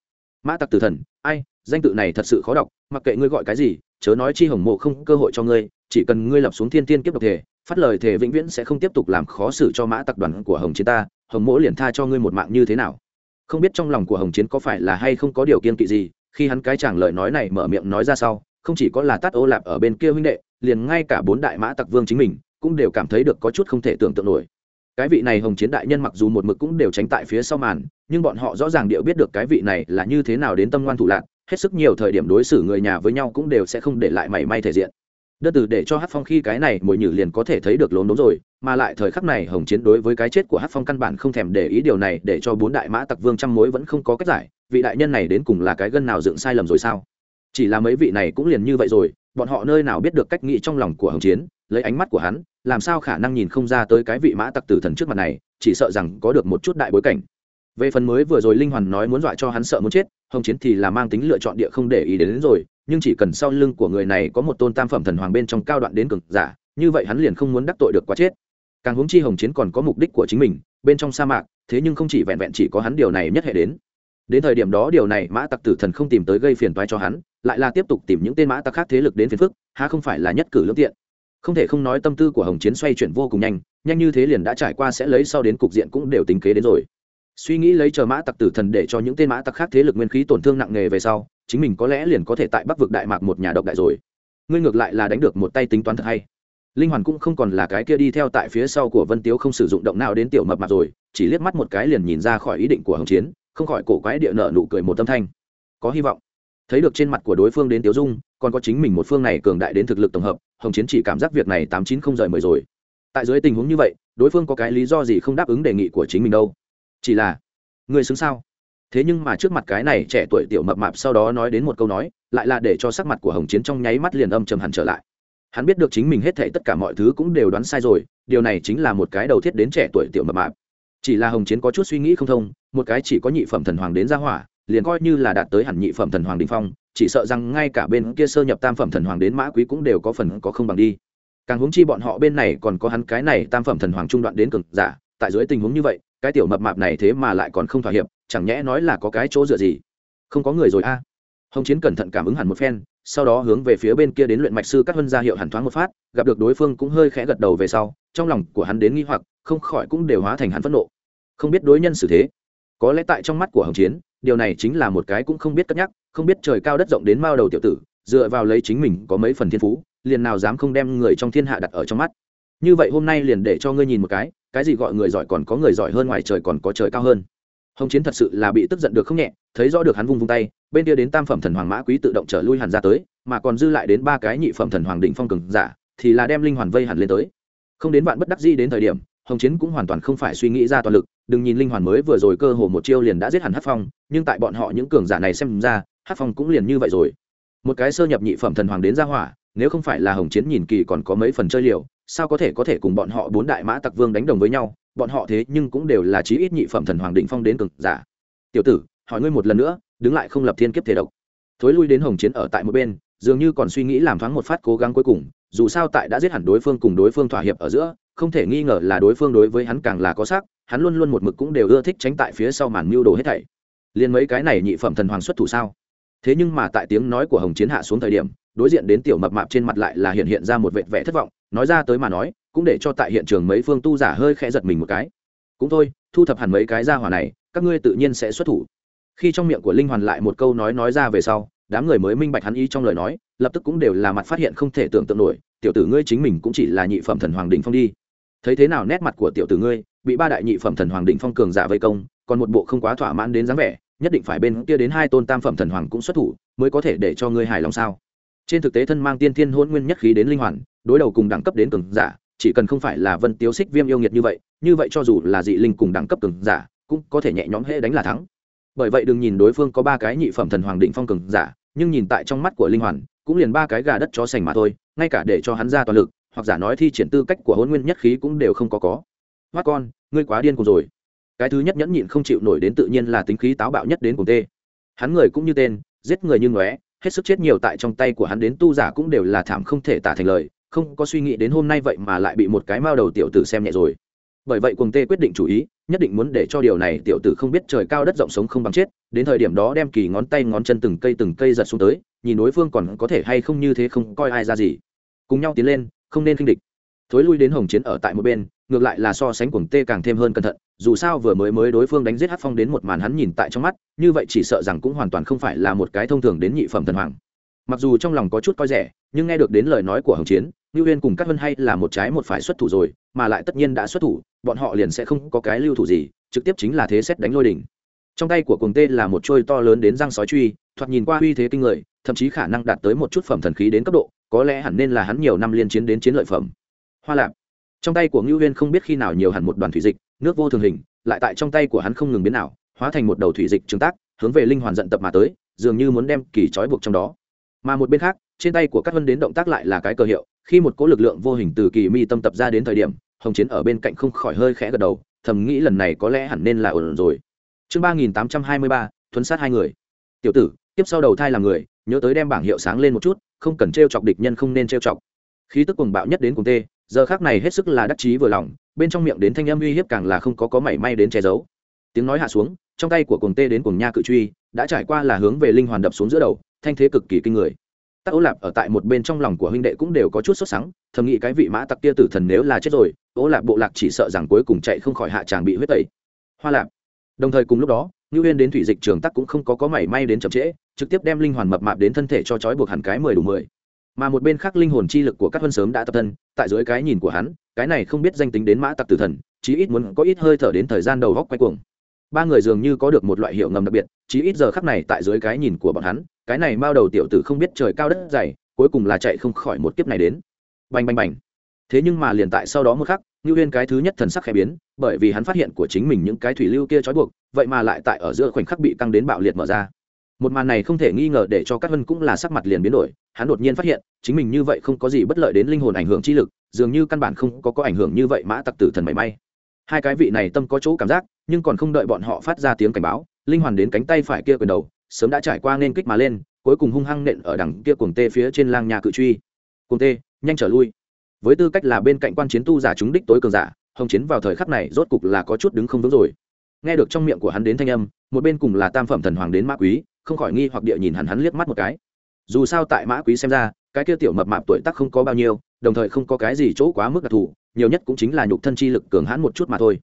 Mã tặc tử thần, ai, danh tự này thật sự khó đọc, mặc kệ ngươi gọi cái gì, chớ nói chi hồng mộ không cơ hội cho ngươi, chỉ cần ngươi lập xuống thiên tiên kiếp độc thể, phát lời thể vĩnh viễn sẽ không tiếp tục làm khó xử cho mã tặc đoàn của hồng chiến ta, hồng mỗ liền tha cho ngươi một mạng như thế nào? Không biết trong lòng của hồng chiến có phải là hay không có điều kiên kỵ gì, khi hắn cái chàng lời nói này mở miệng nói ra sau không chỉ có là tát ô lạp ở bên kia huynh đệ, liền ngay cả bốn đại mã tặc vương chính mình cũng đều cảm thấy được có chút không thể tưởng tượng nổi. Cái vị này hồng chiến đại nhân mặc dù một mực cũng đều tránh tại phía sau màn, nhưng bọn họ rõ ràng điệu biết được cái vị này là như thế nào đến tâm ngoan thủ lạc hết sức nhiều thời điểm đối xử người nhà với nhau cũng đều sẽ không để lại mảy may thể diện. Đơn từ để cho hát phong khi cái này mồi nhử liền có thể thấy được lốm đốm rồi, mà lại thời khắc này hồng chiến đối với cái chết của hát phong căn bản không thèm để ý điều này để cho bốn đại mã tặc vương trăm mối vẫn không có cách giải, vị đại nhân này đến cùng là cái gân nào dựng sai lầm rồi sao? Chỉ là mấy vị này cũng liền như vậy rồi bọn họ nơi nào biết được cách nghĩ trong lòng của hồng chiến lấy ánh mắt của hắn làm sao khả năng nhìn không ra tới cái vị mã tặc tử thần trước mặt này chỉ sợ rằng có được một chút đại bối cảnh. Về phần mới vừa rồi linh hoàn nói muốn dọa cho hắn sợ muốn chết hồng chiến thì là mang tính lựa chọn địa không để ý đến, đến rồi nhưng chỉ cần sau lưng của người này có một tôn tam phẩm thần hoàng bên trong cao đoạn đến cực giả như vậy hắn liền không muốn đắc tội được quá chết. Càng huống chi hồng chiến còn có mục đích của chính mình bên trong sa mạc thế nhưng không chỉ vẹn vẹn chỉ có hắn điều này nhất hệ đến đến thời điểm đó điều này mã tặc tử thần không tìm tới gây phiền toái cho hắn, lại là tiếp tục tìm những tên mã tặc khác thế lực đến phiền phức, há không phải là nhất cử lương tiện. Không thể không nói tâm tư của hồng chiến xoay chuyển vô cùng nhanh nhanh như thế liền đã trải qua sẽ lấy sau đến cục diện cũng đều tính kế đến rồi. Suy nghĩ lấy chờ mã tặc tử thần để cho những tên mã tặc khác thế lực nguyên khí tổn thương nặng nề về sau, chính mình có lẽ liền có thể tại bắc vực đại mạc một nhà độc đại rồi. Ngươi ngược lại là đánh được một tay tính toán thật hay. Linh hoàn cũng không còn là cái kia đi theo tại phía sau của vân tiếu không sử dụng động nào đến tiểu mập mặt rồi, chỉ liếc mắt một cái liền nhìn ra khỏi ý định của hồng chiến không khỏi cổ quái địa nợ nụ cười một tâm thanh. Có hy vọng. Thấy được trên mặt của đối phương đến tiếu dung, còn có chính mình một phương này cường đại đến thực lực tổng hợp, hồng chiến chỉ cảm giác việc này tám chín không rời mười rồi. Tại dưới tình huống như vậy, đối phương có cái lý do gì không đáp ứng đề nghị của chính mình đâu? Chỉ là, người xứng sao? Thế nhưng mà trước mặt cái này trẻ tuổi tiểu mập mạp sau đó nói đến một câu nói, lại là để cho sắc mặt của hồng chiến trong nháy mắt liền âm trầm hẳn trở lại. Hắn biết được chính mình hết thảy tất cả mọi thứ cũng đều đoán sai rồi, điều này chính là một cái đầu thiết đến trẻ tuổi tiểu mập mạp chỉ là hồng chiến có chút suy nghĩ không thông, một cái chỉ có nhị phẩm thần hoàng đến ra hỏa, liền coi như là đạt tới hẳn nhị phẩm thần hoàng đình phong, chỉ sợ rằng ngay cả bên kia sơ nhập tam phẩm thần hoàng đến mã quý cũng đều có phần có không bằng đi. Càng huống chi bọn họ bên này còn có hắn cái này tam phẩm thần hoàng trung đoạn đến cực giả, tại dưới tình huống như vậy, cái tiểu mập mạp này thế mà lại còn không thỏa hiệp, chẳng nhẽ nói là có cái chỗ dựa gì? Không có người rồi a hồng chiến cẩn thận cảm ứng hẳn một phen, sau đó hướng về phía bên kia đến luyện mạch sư các vân gia hiệu hẳn thoáng một phát, gặp được đối phương cũng hơi khẽ gật đầu về sau, trong lòng của hắn đến nghi hoặc, không khỏi cũng đều hóa thành hắn phẫn nộ. Không biết đối nhân xử thế. Có lẽ tại trong mắt của hồng chiến, điều này chính là một cái cũng không biết cất nhắc, không biết trời cao đất rộng đến mao đầu tiểu tử, dựa vào lấy chính mình có mấy phần thiên phú, liền nào dám không đem người trong thiên hạ đặt ở trong mắt. Như vậy hôm nay liền để cho ngươi nhìn một cái cái gì gọi người giỏi còn có người giỏi hơn ngoài trời còn có trời cao hơn hồng chiến thật sự là bị tức giận được không nhẹ, thấy rõ được hắn vung vung tay, bên kia đến tam phẩm thần hoàng mã quý tự động trở lui hẳn ra tới, mà còn dư lại đến ba cái nhị phẩm thần hoàng định phong cường giả, thì là đem linh hoàn vây hẳn lên tới. Không đến bạn bất đắc di đến thời điểm, hồng chiến cũng hoàn toàn không phải suy nghĩ ra toàn lực, đừng nhìn linh hoàn mới vừa rồi cơ hồ một chiêu liền đã giết hẳn hát phong, nhưng tại bọn họ những cường giả này xem ra hát phong cũng liền như vậy rồi. Một cái sơ nhập nhị phẩm thần hoàng đến ra hỏa, nếu không phải là hồng chiến nhìn kỳ còn có mấy phần chơi liều, sao có thể có thể cùng bọn họ bốn đại mã tặc vương đánh đồng với nhau bọn họ thế nhưng cũng đều là chí ít nhị phẩm thần hoàng định phong đến cường giả. Tiểu tử, hỏi ngươi một lần nữa, đứng lại không lập thiên kiếp thể độc. Thối lui đến hồng chiến ở tại một bên, dường như còn suy nghĩ làm thoáng một phát cố gắng cuối cùng, dù sao tại đã giết hẳn đối phương cùng đối phương thỏa hiệp ở giữa, không thể nghi ngờ là đối phương đối với hắn càng là có sắc, hắn luôn luôn một mực cũng đều ưa thích tránh tại phía sau màn mưu đồ hết thảy. Liên mấy cái này nhị phẩm thần hoàng xuất thủ sao? Thế nhưng mà tại tiếng nói của hồng chiến hạ xuống thời điểm, đối diện đến tiểu mập mạp trên mặt lại là hiện hiện ra một vệt vẻ thất vọng, nói ra tới mà nói cũng để cho tại hiện trường mấy phương tu giả hơi khẽ giật mình một cái. Cũng thôi, thu thập hẳn mấy cái ra hỏa này, các ngươi tự nhiên sẽ xuất thủ. Khi trong miệng của linh hoàn lại một câu nói nói ra về sau, đám người mới minh bạch hắn ý trong lời nói, lập tức cũng đều là mặt phát hiện không thể tưởng tượng nổi, tiểu tử ngươi chính mình cũng chỉ là nhị phẩm thần hoàng đình phong đi. Thấy thế nào nét mặt của tiểu tử ngươi, bị ba đại nhị phẩm thần hoàng đình phong cường giả vây công, còn một bộ không quá thỏa mãn đến dáng vẻ, nhất định phải bên kia đến hai tôn tam phẩm thần hoàng cũng xuất thủ, mới có thể để cho ngươi hài lòng sao? Trên thực tế thân mang tiên thiên hôn nguyên nhất khí đến linh hoàn, đối đầu cùng đẳng cấp đến cường giả chỉ cần không phải là vân tiếu xích viêm yêu nghiệt như vậy như vậy cho dù là dị linh cùng đẳng cấp cường giả, cũng có thể nhẹ nhõm hễ đánh là thắng. Bởi vậy đừng nhìn đối phương có ba cái nhị phẩm thần hoàng định phong cường giả, nhưng nhìn tại trong mắt của linh hoàn, cũng liền ba cái gà đất chó sành mà thôi, ngay cả để cho hắn ra toàn lực, hoặc giả nói thi triển tư cách của hôn nguyên nhất khí cũng đều không có có. Mắt con, ngươi quá điên cùng rồi. Cái thứ nhất nhẫn nhịn không chịu nổi đến tự nhiên là tính khí táo bạo nhất đến cùng tê. Hắn người cũng như tên, giết người như ngóe, hết sức chết nhiều tại trong tay của hắn đến tu giả cũng đều là thảm không thể tả thành lời không có suy nghĩ đến hôm nay vậy mà lại bị một cái mao đầu tiểu tử xem nhẹ rồi. Bởi vậy cuồng tê quyết định chủ ý, nhất định muốn để cho điều này tiểu tử không biết trời cao đất rộng sống không bằng chết, đến thời điểm đó đem kỳ ngón tay ngón chân từng cây từng cây giật xuống tới, nhìn đối phương còn có thể hay không như thế không coi ai ra gì. Cùng nhau tiến lên, không nên khinh địch. Thối lui đến hồng chiến ở tại một bên, ngược lại là so sánh cuồng tê càng thêm hơn cẩn thận, dù sao vừa mới mới đối phương đánh giết hát phong đến một màn hắn nhìn tại trong mắt, như vậy chỉ sợ rằng cũng hoàn toàn không phải là một cái thông thường đến nhị phẩm thần hoàng mặc dù trong lòng có chút coi rẻ nhưng nghe được đến lời nói của hồng chiến Lưu Uyên cùng các vân hay là một trái một phải xuất thủ rồi, mà lại tất nhiên đã xuất thủ, bọn họ liền sẽ không có cái lưu thủ gì, trực tiếp chính là thế xét đánh lôi đỉnh. Trong tay của Cuồng Tê là một trôi to lớn đến răng sói truy, thoạt nhìn qua uy thế kinh người, thậm chí khả năng đạt tới một chút phẩm thần khí đến cấp độ, có lẽ hẳn nên là hắn nhiều năm liên chiến đến chiến lợi phẩm. Hoa Lạp. Trong tay của ngưu Uyên không biết khi nào nhiều hẳn một đoàn thủy dịch, nước vô thường hình, lại tại trong tay của hắn không ngừng biến ảo, hóa thành một đầu thủy dịch trường tác, hướng về linh hoàn giận tập mà tới, dường như muốn đem kỳ trói buộc trong đó. Mà một bên khác, trên tay của các vân đến động tác lại là cái cơ hiệu, khi một cỗ lực lượng vô hình từ kỳ mi tâm tập ra đến thời điểm hồng chiến ở bên cạnh không khỏi hơi khẽ gật đầu thầm nghĩ lần này có lẽ hẳn nên là ổn rồi. Chương ba nghìn tám trăm hai mươi ba thuấn sát hai người. Tiểu tử tiếp sau đầu thai là người nhớ tới đem bảng hiệu sáng lên một chút không cần t r e o chọc địch nhân không nên t r e o chọc. Khí tức cuồng bạo nhất đến cùng tê giờ khác này hết sức là đắc chí vừa lòng bên trong miệng đến thanh âm uy hiếp càng là không có có mảy may đến che giấu. Tiếng nói hạ xuống trong tay của cuồng tê đến cuồng nha cự truy đã trải qua là hướng về linh hoàn đập xuống giữa đầu thanh thế cực kỳ kinh người. Tắc ố lạp ở tại một bên trong lòng của huynh đệ cũng đều có chút sốt sắng, thầm nghĩ cái vị mã tặc kia tử thần nếu là chết rồi ố lạp bộ lạc chỉ sợ rằng cuối cùng chạy không khỏi hạ tràng bị huyết tẩy. Hoa lạp. Đồng thời cùng lúc đó ngưu huyên đến thủy dịch trường tắc cũng không có có mảy may đến chậm trễ, trực tiếp đem linh hoàn mập mạp đến thân thể cho trói buộc hẳn cái mười đủ mười. Mà một bên khác linh hồn chi lực của các vân sớm đã tập thân, tại dưới cái nhìn của hắn, cái này không biết danh tính đến mã tặc tử thần, chí ít muốn có ít hơi thở đến thời gian đầu góc quay cuồng ba người dường như có được một loại hiệu ngầm đặc biệt, chí ít giờ khắc này tại dưới cái nhìn của bọn hắn, cái này mao đầu tiểu tử không biết trời cao đất dày, cuối cùng là chạy không khỏi một kiếp này đến. Bành bành bành. Thế nhưng mà liền tại sau đó một khắc như huyên cái thứ nhất thần sắc khẽ biến, bởi vì hắn phát hiện của chính mình những cái thủy lưu kia trói buộc, vậy mà lại tại ở giữa khoảnh khắc bị căng đến bạo liệt mở ra. Một màn này không thể nghi ngờ để cho các vân cũng là sắc mặt liền biến đổi, hắn đột nhiên phát hiện, chính mình như vậy không có gì bất lợi đến linh hồn ảnh hưởng chi lực, dường như căn bản không có có ảnh hưởng như vậy mã tặc tử thần mảy may. Hai cái vị này tâm có chỗ cảm giác nhưng còn không đợi bọn họ phát ra tiếng cảnh báo, linh hoàn đến cánh tay phải kia quyền đầu, sớm đã trải qua nên kích mà lên, cuối cùng hung hăng nện ở đằng kia cuồng tê phía trên lang nhà cự truy. Cuồng tê, nhanh trở lui. Với tư cách là bên cạnh quan chiến tu giả chúng đích tối cường giả, hồng chiến vào thời khắc này rốt cục là có chút đứng không vững rồi. Nghe được trong miệng của hắn đến thanh âm, một bên cùng là tam phẩm thần hoàng đến mã quý, không khỏi nghi hoặc địa nhìn hắn hắn liếc mắt một cái. Dù sao tại mã quý xem ra, cái kia tiểu mập mạp tuổi tác không có bao nhiêu, đồng thời không có cái gì chỗ quá mức đặc thù, nhiều nhất cũng chính là nhục thân chi lực cường hãn một chút mà thôi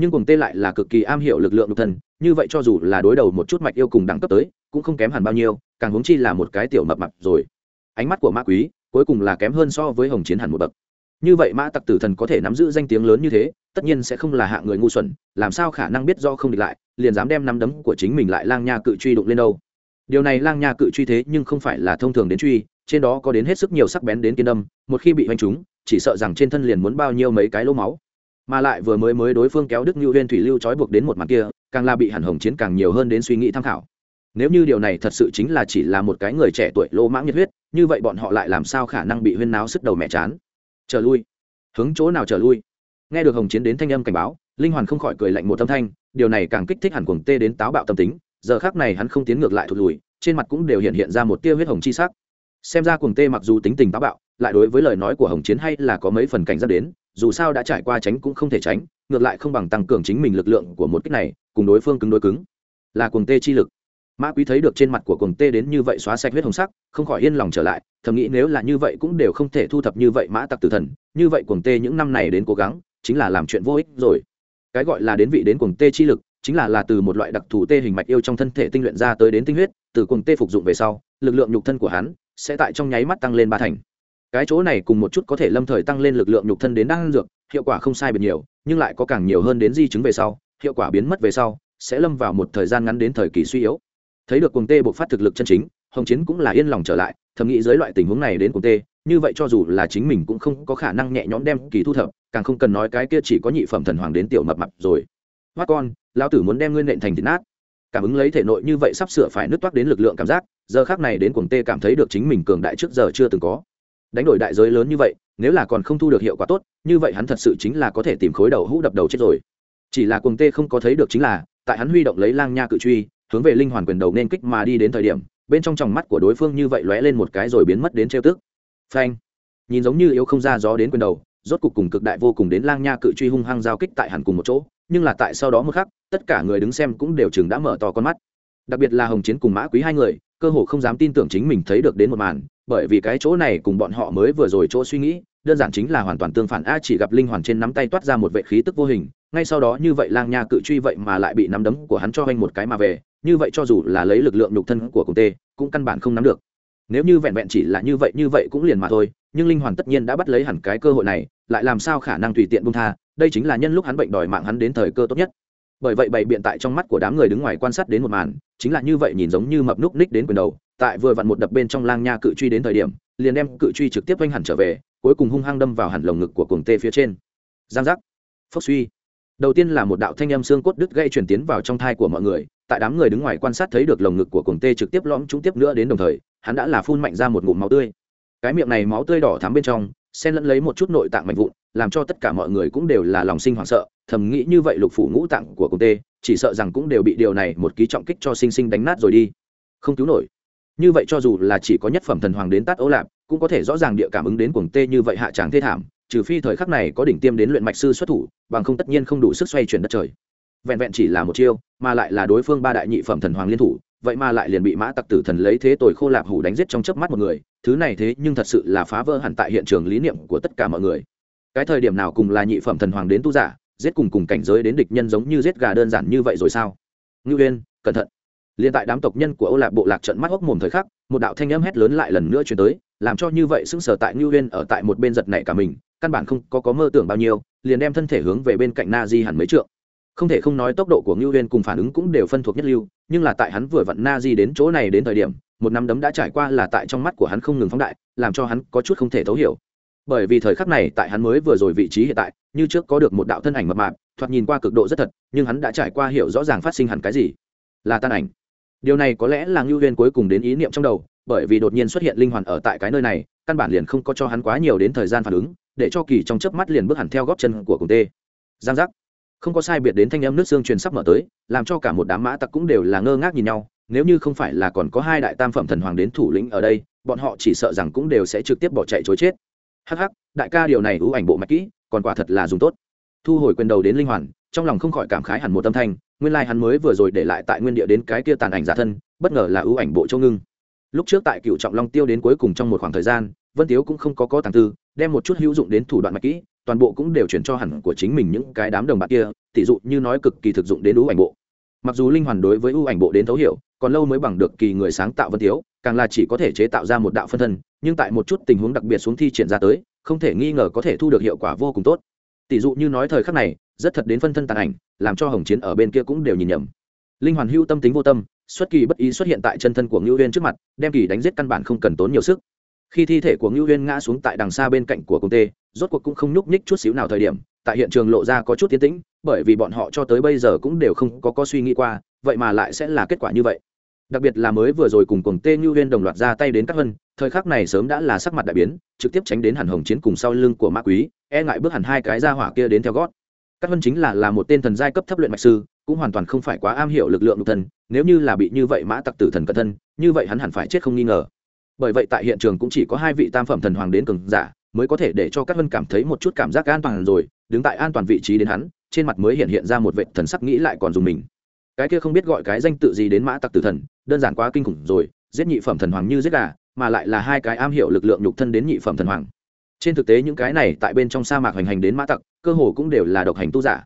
nhưng cùng tê lại là cực kỳ am hiểu lực lượng nhục thân, như vậy cho dù là đối đầu một chút mạch yêu cùng đẳng cấp tới, cũng không kém hẳn bao nhiêu, càng huống chi là một cái tiểu mập mập rồi. Ánh mắt của ma quý, cuối cùng là kém hơn so với hồng chiến hẳn một bậc. Như vậy mã tặc tử thần có thể nắm giữ danh tiếng lớn như thế, tất nhiên sẽ không là hạ người ngu xuẩn, làm sao khả năng biết do không địch lại, liền dám đem nắm đấm của chính mình lại lang nha cự truy đụng lên đâu. Điều này lang nha cự truy thế nhưng không phải là thông thường đến truy, trên đó có đến hết sức nhiều sắc bén đến kiên đâm, một khi bị hoành trúng, chỉ sợ rằng trên thân liền muốn bao nhiêu mấy cái lỗ máu mà lại vừa mới mới đối phương kéo đức như Viên thủy lưu trói buộc đến một mặt kia, càng là bị hẳn hồng chiến càng nhiều hơn đến suy nghĩ tham khảo. Nếu như điều này thật sự chính là chỉ là một cái người trẻ tuổi lô mãng nhiệt huyết, như vậy bọn họ lại làm sao khả năng bị huyên náo sức đầu mẹ chán? Trở lui. Hướng chỗ nào trở lui? Nghe được hồng chiến đến thanh âm cảnh báo, linh hoàn không khỏi cười lạnh một âm thanh, điều này càng kích thích hẳn cuồng tê đến táo bạo tâm tính, giờ khác này hắn không tiến ngược lại thụt lùi, trên mặt cũng đều hiện hiện ra một tia huyết hồng chi sắc. Xem ra cuồng tê mặc dù tính tình táo bạo, lại đối với lời nói của hồng chiến hay là có mấy phần cảnh giác đến dù sao đã trải qua tránh cũng không thể tránh, ngược lại không bằng tăng cường chính mình lực lượng của một cách này, cùng đối phương cứng đối cứng. Là cuồng tê chi lực. Mã quý thấy được trên mặt của cuồng tê đến như vậy xóa sạch huyết hồng sắc, không khỏi yên lòng trở lại, thầm nghĩ nếu là như vậy cũng đều không thể thu thập như vậy mã tặc tử thần, như vậy cuồng tê những năm này đến cố gắng, chính là làm chuyện vô ích rồi. Cái gọi là đến vị đến cuồng tê chi lực, chính là là từ một loại đặc thù tê hình mạch yêu trong thân thể tinh luyện ra tới đến tinh huyết, từ cuồng tê phục dụng về sau, lực lượng nhục thân của hắn sẽ tại trong nháy mắt tăng lên ba thành cái chỗ này cùng một chút có thể lâm thời tăng lên lực lượng nhục thân đến đan dược, hiệu quả không sai biệt nhiều, nhưng lại có càng nhiều hơn đến di chứng về sau, hiệu quả biến mất về sau, sẽ lâm vào một thời gian ngắn đến thời kỳ suy yếu. Thấy được cuồng tê buộc phát thực lực chân chính, hồng chiến cũng là yên lòng trở lại, thầm nghĩ dưới loại tình huống này đến cuồng tê, như vậy cho dù là chính mình cũng không có khả năng nhẹ nhõm đem kỳ thu thập, càng không cần nói cái kia chỉ có nhị phẩm thần hoàng đến tiểu mập mập rồi. Hoa con, Lão tử muốn đem ngươi nện thành thịt nát. Cảm ứng lấy thể nội như vậy sắp sửa phải nứt toát đến lực lượng cảm giác, giờ khác này đến cuồng tê cảm thấy được chính mình cường đại trước giờ chưa từng có đánh đổi đại giới lớn như vậy, nếu là còn không thu được hiệu quả tốt, như vậy hắn thật sự chính là có thể tìm khối đầu hũ đập đầu chết rồi. Chỉ là cuồng tê không có thấy được chính là, tại hắn huy động lấy lang nha cự truy, hướng về linh hoàn quyền đầu nên kích mà đi đến thời điểm, bên trong tròng mắt của đối phương như vậy lóe lên một cái rồi biến mất đến trêu tức. Phanh! Nhìn giống như yếu không ra gió đến quyền đầu, rốt cục cùng cực đại vô cùng đến lang nha cự truy hung hăng giao kích tại hẳn cùng một chỗ, nhưng là tại sau đó một khắc, tất cả người đứng xem cũng đều chừng đã mở to con mắt. Đặc biệt là hồng chiến cùng mã quý hai người, cơ hồ không dám tin tưởng chính mình thấy được đến một màn bởi vì cái chỗ này cùng bọn họ mới vừa rồi chỗ suy nghĩ, đơn giản chính là hoàn toàn tương phản. A chỉ gặp linh hoàn trên nắm tay toát ra một vệ khí tức vô hình, ngay sau đó như vậy lang nha cự truy vậy mà lại bị nắm đấm của hắn cho anh một cái mà về, như vậy cho dù là lấy lực lượng nhục thân của công tê, cũng căn bản không nắm được. Nếu như vẹn vẹn chỉ là như vậy như vậy cũng liền mà thôi, nhưng linh hoàn tất nhiên đã bắt lấy hẳn cái cơ hội này, lại làm sao khả năng tùy tiện bung tha, đây chính là nhân lúc hắn bệnh đòi mạng hắn đến thời cơ tốt nhất. Bởi vậy bày biện tại trong mắt của đám người đứng ngoài quan sát đến một màn, chính là như vậy nhìn giống như mập núc ních đến quyền đầu tại vừa vặn một đập bên trong lang nha cự truy đến thời điểm, liền đem cự truy trực tiếp oanh hẳn trở về, cuối cùng hung hăng đâm vào hẳn lồng ngực của cuồng tê phía trên. Giang giác. Phốc suy. Đầu tiên là một đạo thanh âm xương cốt đứt gây chuyển tiến vào trong thai của mọi người, tại đám người đứng ngoài quan sát thấy được lồng ngực của cuồng tê trực tiếp lõm trúng tiếp nữa đến đồng thời, hắn đã là phun mạnh ra một ngụm máu tươi. Cái miệng này máu tươi đỏ thắm bên trong, xen lẫn lấy một chút nội tạng mạnh vụn, làm cho tất cả mọi người cũng đều là lòng sinh hoảng sợ, thầm nghĩ như vậy lục phủ ngũ tạng của cuồng tê, chỉ sợ rằng cũng đều bị điều này một ký trọng kích cho sinh sinh đánh nát rồi đi. Không cứu nổi như vậy cho dù là chỉ có nhất phẩm thần hoàng đến tát ấu lạp, cũng có thể rõ ràng địa cảm ứng đến cuồng tê như vậy hạ tràng thê thảm, trừ phi thời khắc này có đỉnh tiêm đến luyện mạch sư xuất thủ, bằng không tất nhiên không đủ sức xoay chuyển đất trời. Vẹn vẹn chỉ là một chiêu, mà lại là đối phương ba đại nhị phẩm thần hoàng liên thủ, vậy mà lại liền bị mã tặc tử thần lấy thế tội khô lạp hủ đánh giết trong chớp mắt một người, thứ này thế nhưng thật sự là phá vỡ hẳn tại hiện trường lý niệm của tất cả mọi người. Cái thời điểm nào cùng là nhị phẩm thần hoàng đến tu giả, giết cùng cùng cảnh giới đến địch nhân giống như giết gà đơn giản như vậy rồi sao? Ngưu huyên cẩn thận liên tại đám tộc nhân của Âu lạc bộ lạc trận mắt hốc mồm thời khắc, một đạo thanh âm hét lớn lại lần nữa truyền tới, làm cho như vậy sững sờ tại ngưu huyên ở tại một bên giật nảy cả mình, căn bản không có có mơ tưởng bao nhiêu, liền đem thân thể hướng về bên cạnh na di hẳn mấy trượng. Không thể không nói tốc độ của ngưu huyên cùng phản ứng cũng đều phân thuộc nhất lưu, nhưng là tại hắn vừa vặn na di đến chỗ này đến thời điểm, một năm đấm đã trải qua là tại trong mắt của hắn không ngừng phóng đại, làm cho hắn có chút không thể thấu hiểu. Bởi vì thời khắc này tại hắn mới vừa rồi vị trí hiện tại, như trước có được một đạo thân ảnh mập mạp, thoạt nhìn qua cực độ rất thật, nhưng hắn đã trải qua hiểu rõ ràng phát sinh hẳn cái gì. Là tan ảnh điều này có lẽ là ngưu huyên cuối cùng đến ý niệm trong đầu, bởi vì đột nhiên xuất hiện linh hoàn ở tại cái nơi này, căn bản liền không có cho hắn quá nhiều đến thời gian phản ứng, để cho kỳ trong chớp mắt liền bước hẳn theo góp chân của cùng tê. Giang giác. Không có sai biệt đến thanh âm nước xương truyền sắp mở tới, làm cho cả một đám mã tặc cũng đều là ngơ ngác nhìn nhau, nếu như không phải là còn có hai đại tam phẩm thần hoàng đến thủ lĩnh ở đây, bọn họ chỉ sợ rằng cũng đều sẽ trực tiếp bỏ chạy chối chết. Hắc hắc, đại ca điều này ưu ảnh bộ mạch kỹ, còn quả thật là dùng tốt. Thu hồi quyền đầu đến linh hoàn trong lòng không khỏi cảm khái hẳn một tâm thanh, nguyên lai hắn mới vừa rồi để lại tại nguyên địa đến cái kia tàn ảnh giả thân, bất ngờ là ưu ảnh bộ châu ngưng. Lúc trước tại cựu trọng long tiêu đến cuối cùng trong một khoảng thời gian, vân tiếu cũng không có có tàng tư, đem một chút hữu dụng đến thủ đoạn mạch kỹ, toàn bộ cũng đều chuyển cho hẳn của chính mình những cái đám đồng bạn kia tỷ dụ như nói cực kỳ thực dụng đến ưu ảnh bộ. Mặc dù linh hoàn đối với ưu ảnh bộ đến thấu hiểu, còn lâu mới bằng được kỳ người sáng tạo vân tiếu, càng là chỉ có thể chế tạo ra một đạo phân thân, nhưng tại một chút tình huống đặc biệt xuống thi triển ra tới, không thể nghi ngờ có thể thu được hiệu quả vô cùng tốt. Tỷ dụ như nói thời khắc này rất thật đến phân thân tàn ảnh, làm cho hồng chiến ở bên kia cũng đều nhìn nhầm. Linh hoàn hưu tâm tính vô tâm, xuất kỳ bất ý xuất hiện tại chân thân của ngưu huyên trước mặt, đem kỳ đánh giết căn bản không cần tốn nhiều sức. Khi thi thể của ngưu huyên ngã xuống tại đằng xa bên cạnh của công tê, rốt cuộc cũng không nhúc nhích chút xíu nào thời điểm, tại hiện trường lộ ra có chút tiến tĩnh, bởi vì bọn họ cho tới bây giờ cũng đều không có có suy nghĩ qua, vậy mà lại sẽ là kết quả như vậy. Đặc biệt là mới vừa rồi cùng cuồng tê như huyên đồng loạt ra tay đến các vân, thời khắc này sớm đã là sắc mặt đại biến, trực tiếp tránh đến hẳn hồng chiến cùng sau lưng của mã quý e ngại bước hẳn hai cái ra hỏa kia đến theo gót các vân chính là là một tên thần giai cấp thấp luyện mạch sư, cũng hoàn toàn không phải quá am hiểu lực lượng nhục thân, nếu như là bị như vậy mã tặc tử thần cận thân, như vậy hắn hẳn phải chết không nghi ngờ. Bởi vậy tại hiện trường cũng chỉ có hai vị tam phẩm thần hoàng đến cường giả, mới có thể để cho các vân cảm thấy một chút cảm giác an toàn rồi, đứng tại an toàn vị trí đến hắn, trên mặt mới hiện hiện ra một vệ thần sắc nghĩ lại còn dùng mình. Cái kia không biết gọi cái danh tự gì đến mã tặc tử thần, đơn giản quá kinh khủng rồi, giết nhị phẩm thần hoàng như giết gà, mà lại là hai cái am hiểu lực lượng nhục thân đến nhị phẩm thần hoàng. Trên thực tế những cái này tại bên trong sa mạc hành hành đến mã tặc cơ hồ cũng đều là độc hành tu giả.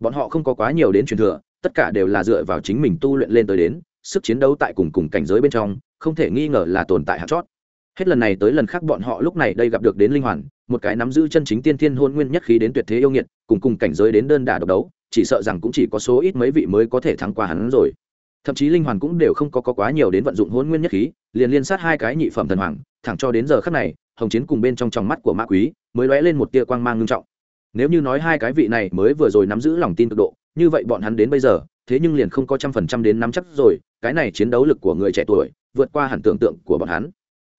Bọn họ không có quá nhiều đến truyền thừa tất cả đều là dựa vào chính mình tu luyện lên tới đến sức chiến đấu tại cùng cùng cảnh giới bên trong không thể nghi ngờ là tồn tại hạt chót. Hết lần này tới lần khác bọn họ lúc này đây gặp được đến linh hoàn một cái nắm giữ chân chính tiên thiên hôn nguyên nhất khí đến tuyệt thế yêu nghiệt cùng cùng cảnh giới đến đơn đả độc đấu chỉ sợ rằng cũng chỉ có số ít mấy vị mới có thể thắng qua hắn rồi. Thậm chí linh hoàn cũng đều không có, có quá nhiều đến vận dụng hôn nguyên nhất khí liền liên sát hai cái nhị phẩm thần hoàng thẳng cho đến giờ khắc này hồng chiến cùng bên trong trong mắt của mã quý mới lóe lên một tia quang mang ngưng trọng nếu như nói hai cái vị này mới vừa rồi nắm giữ lòng tin cực độ, như vậy bọn hắn đến bây giờ, thế nhưng liền không có trăm phần trăm đến nắm chắc rồi, cái này chiến đấu lực của người trẻ tuổi, vượt qua hẳn tưởng tượng của bọn hắn.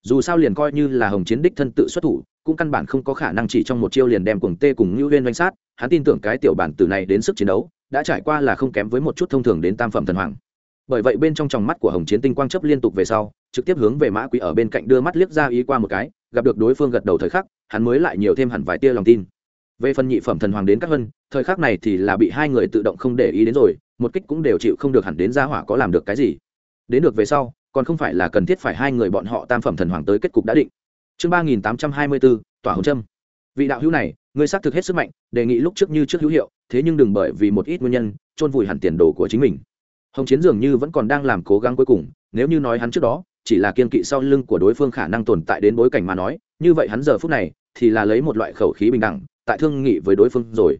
Dù sao liền coi như là hồng chiến đích thân tự xuất thủ, cũng căn bản không có khả năng chỉ trong một chiêu liền đem cuồng tê cùng ngưu viên doanh sát, hắn tin tưởng cái tiểu bản tử này đến sức chiến đấu, đã trải qua là không kém với một chút thông thường đến tam phẩm thần hoàng. Bởi vậy bên trong tròng mắt của hồng chiến tinh quang chấp liên tục về sau, trực tiếp hướng về mã quý ở bên cạnh đưa mắt liếc ra ý qua một cái, gặp được đối phương gật đầu thời khắc, hắn mới lại nhiều thêm hẳn vài tia lòng tin về phần nhị phẩm thần hoàng đến các vân, thời khắc này thì là bị hai người tự động không để ý đến rồi, một kích cũng đều chịu không được hẳn đến gia hỏa có làm được cái gì. Đến được về sau, còn không phải là cần thiết phải hai người bọn họ tam phẩm thần hoàng tới kết cục đã định. Chương ba nghìn tám trăm hai mươi bốn tỏa hồng trâm. Vị đạo hữu này, ngươi xác thực hết sức mạnh, đề nghị lúc trước như trước hữu hiệu, thế nhưng đừng bởi vì một ít nguyên nhân, chôn vùi hẳn tiền đồ của chính mình. Hồng chiến dường như vẫn còn đang làm cố gắng cuối cùng, nếu như nói hắn trước đó, chỉ là kiên kỵ sau lưng của đối phương khả năng tồn tại đến bối cảnh mà nói, như vậy hắn giờ phút này thì là lấy một loại khẩu khí bình đẳng tại thương nghị với đối phương rồi.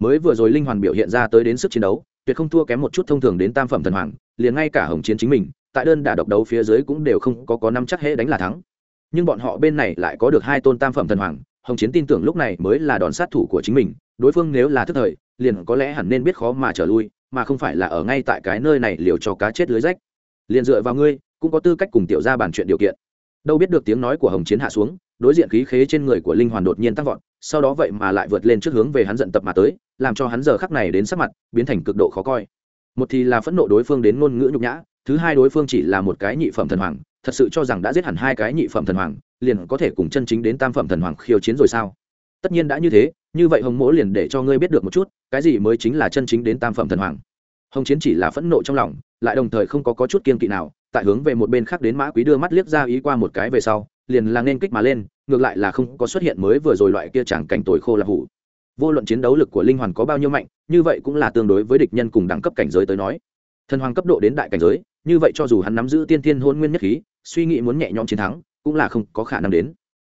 Mới vừa rồi linh hoàn biểu hiện ra tới đến sức chiến đấu, tuyệt không thua kém một chút thông thường đến tam phẩm thần hoàng, liền ngay cả hồng chiến chính mình, tại đơn đả độc đấu phía dưới cũng đều không có có năm chắc hễ đánh là thắng. Nhưng bọn họ bên này lại có được hai tôn tam phẩm thần hoàng, hồng chiến tin tưởng lúc này mới là đòn sát thủ của chính mình, đối phương nếu là thức thời, liền có lẽ hẳn nên biết khó mà trở lui, mà không phải là ở ngay tại cái nơi này liều cho cá chết lưới rách. Liền dựa vào ngươi, cũng có tư cách cùng tiểu ra bàn chuyện điều kiện. Đâu biết được tiếng nói của hồng chiến hạ xuống, đối diện khí khế trên người của linh hoàn đột nhiên tăng vọt sau đó vậy mà lại vượt lên trước hướng về hắn giận tập mà tới làm cho hắn giờ khắc này đến sắc mặt biến thành cực độ khó coi. Một thì là phẫn nộ đối phương đến ngôn ngữ nhục nhã thứ hai đối phương chỉ là một cái nhị phẩm thần hoàng thật sự cho rằng đã giết hẳn hai cái nhị phẩm thần hoàng liền có thể cùng chân chính đến tam phẩm thần hoàng khiêu chiến rồi sao? Tất nhiên đã như thế như vậy hồng mỗ liền để cho ngươi biết được một chút cái gì mới chính là chân chính đến tam phẩm thần hoàng. Hồng chiến chỉ là phẫn nộ trong lòng lại đồng thời không có, có chút kiên kỵ nào tại hướng về một bên khác đến mã quý đưa mắt liếc ra ý qua một cái về sau liền là nên kích mà lên ngược lại là không có xuất hiện mới vừa rồi loại kia chẳng cảnh tuổi khô là hủ. Vô luận chiến đấu lực của linh hoàn có bao nhiêu mạnh, như vậy cũng là tương đối với địch nhân cùng đẳng cấp cảnh giới tới nói. Thần hoàng cấp độ đến đại cảnh giới, như vậy cho dù hắn nắm giữ tiên thiên hôn nguyên nhất khí, suy nghĩ muốn nhẹ nhõm chiến thắng, cũng là không có khả năng đến.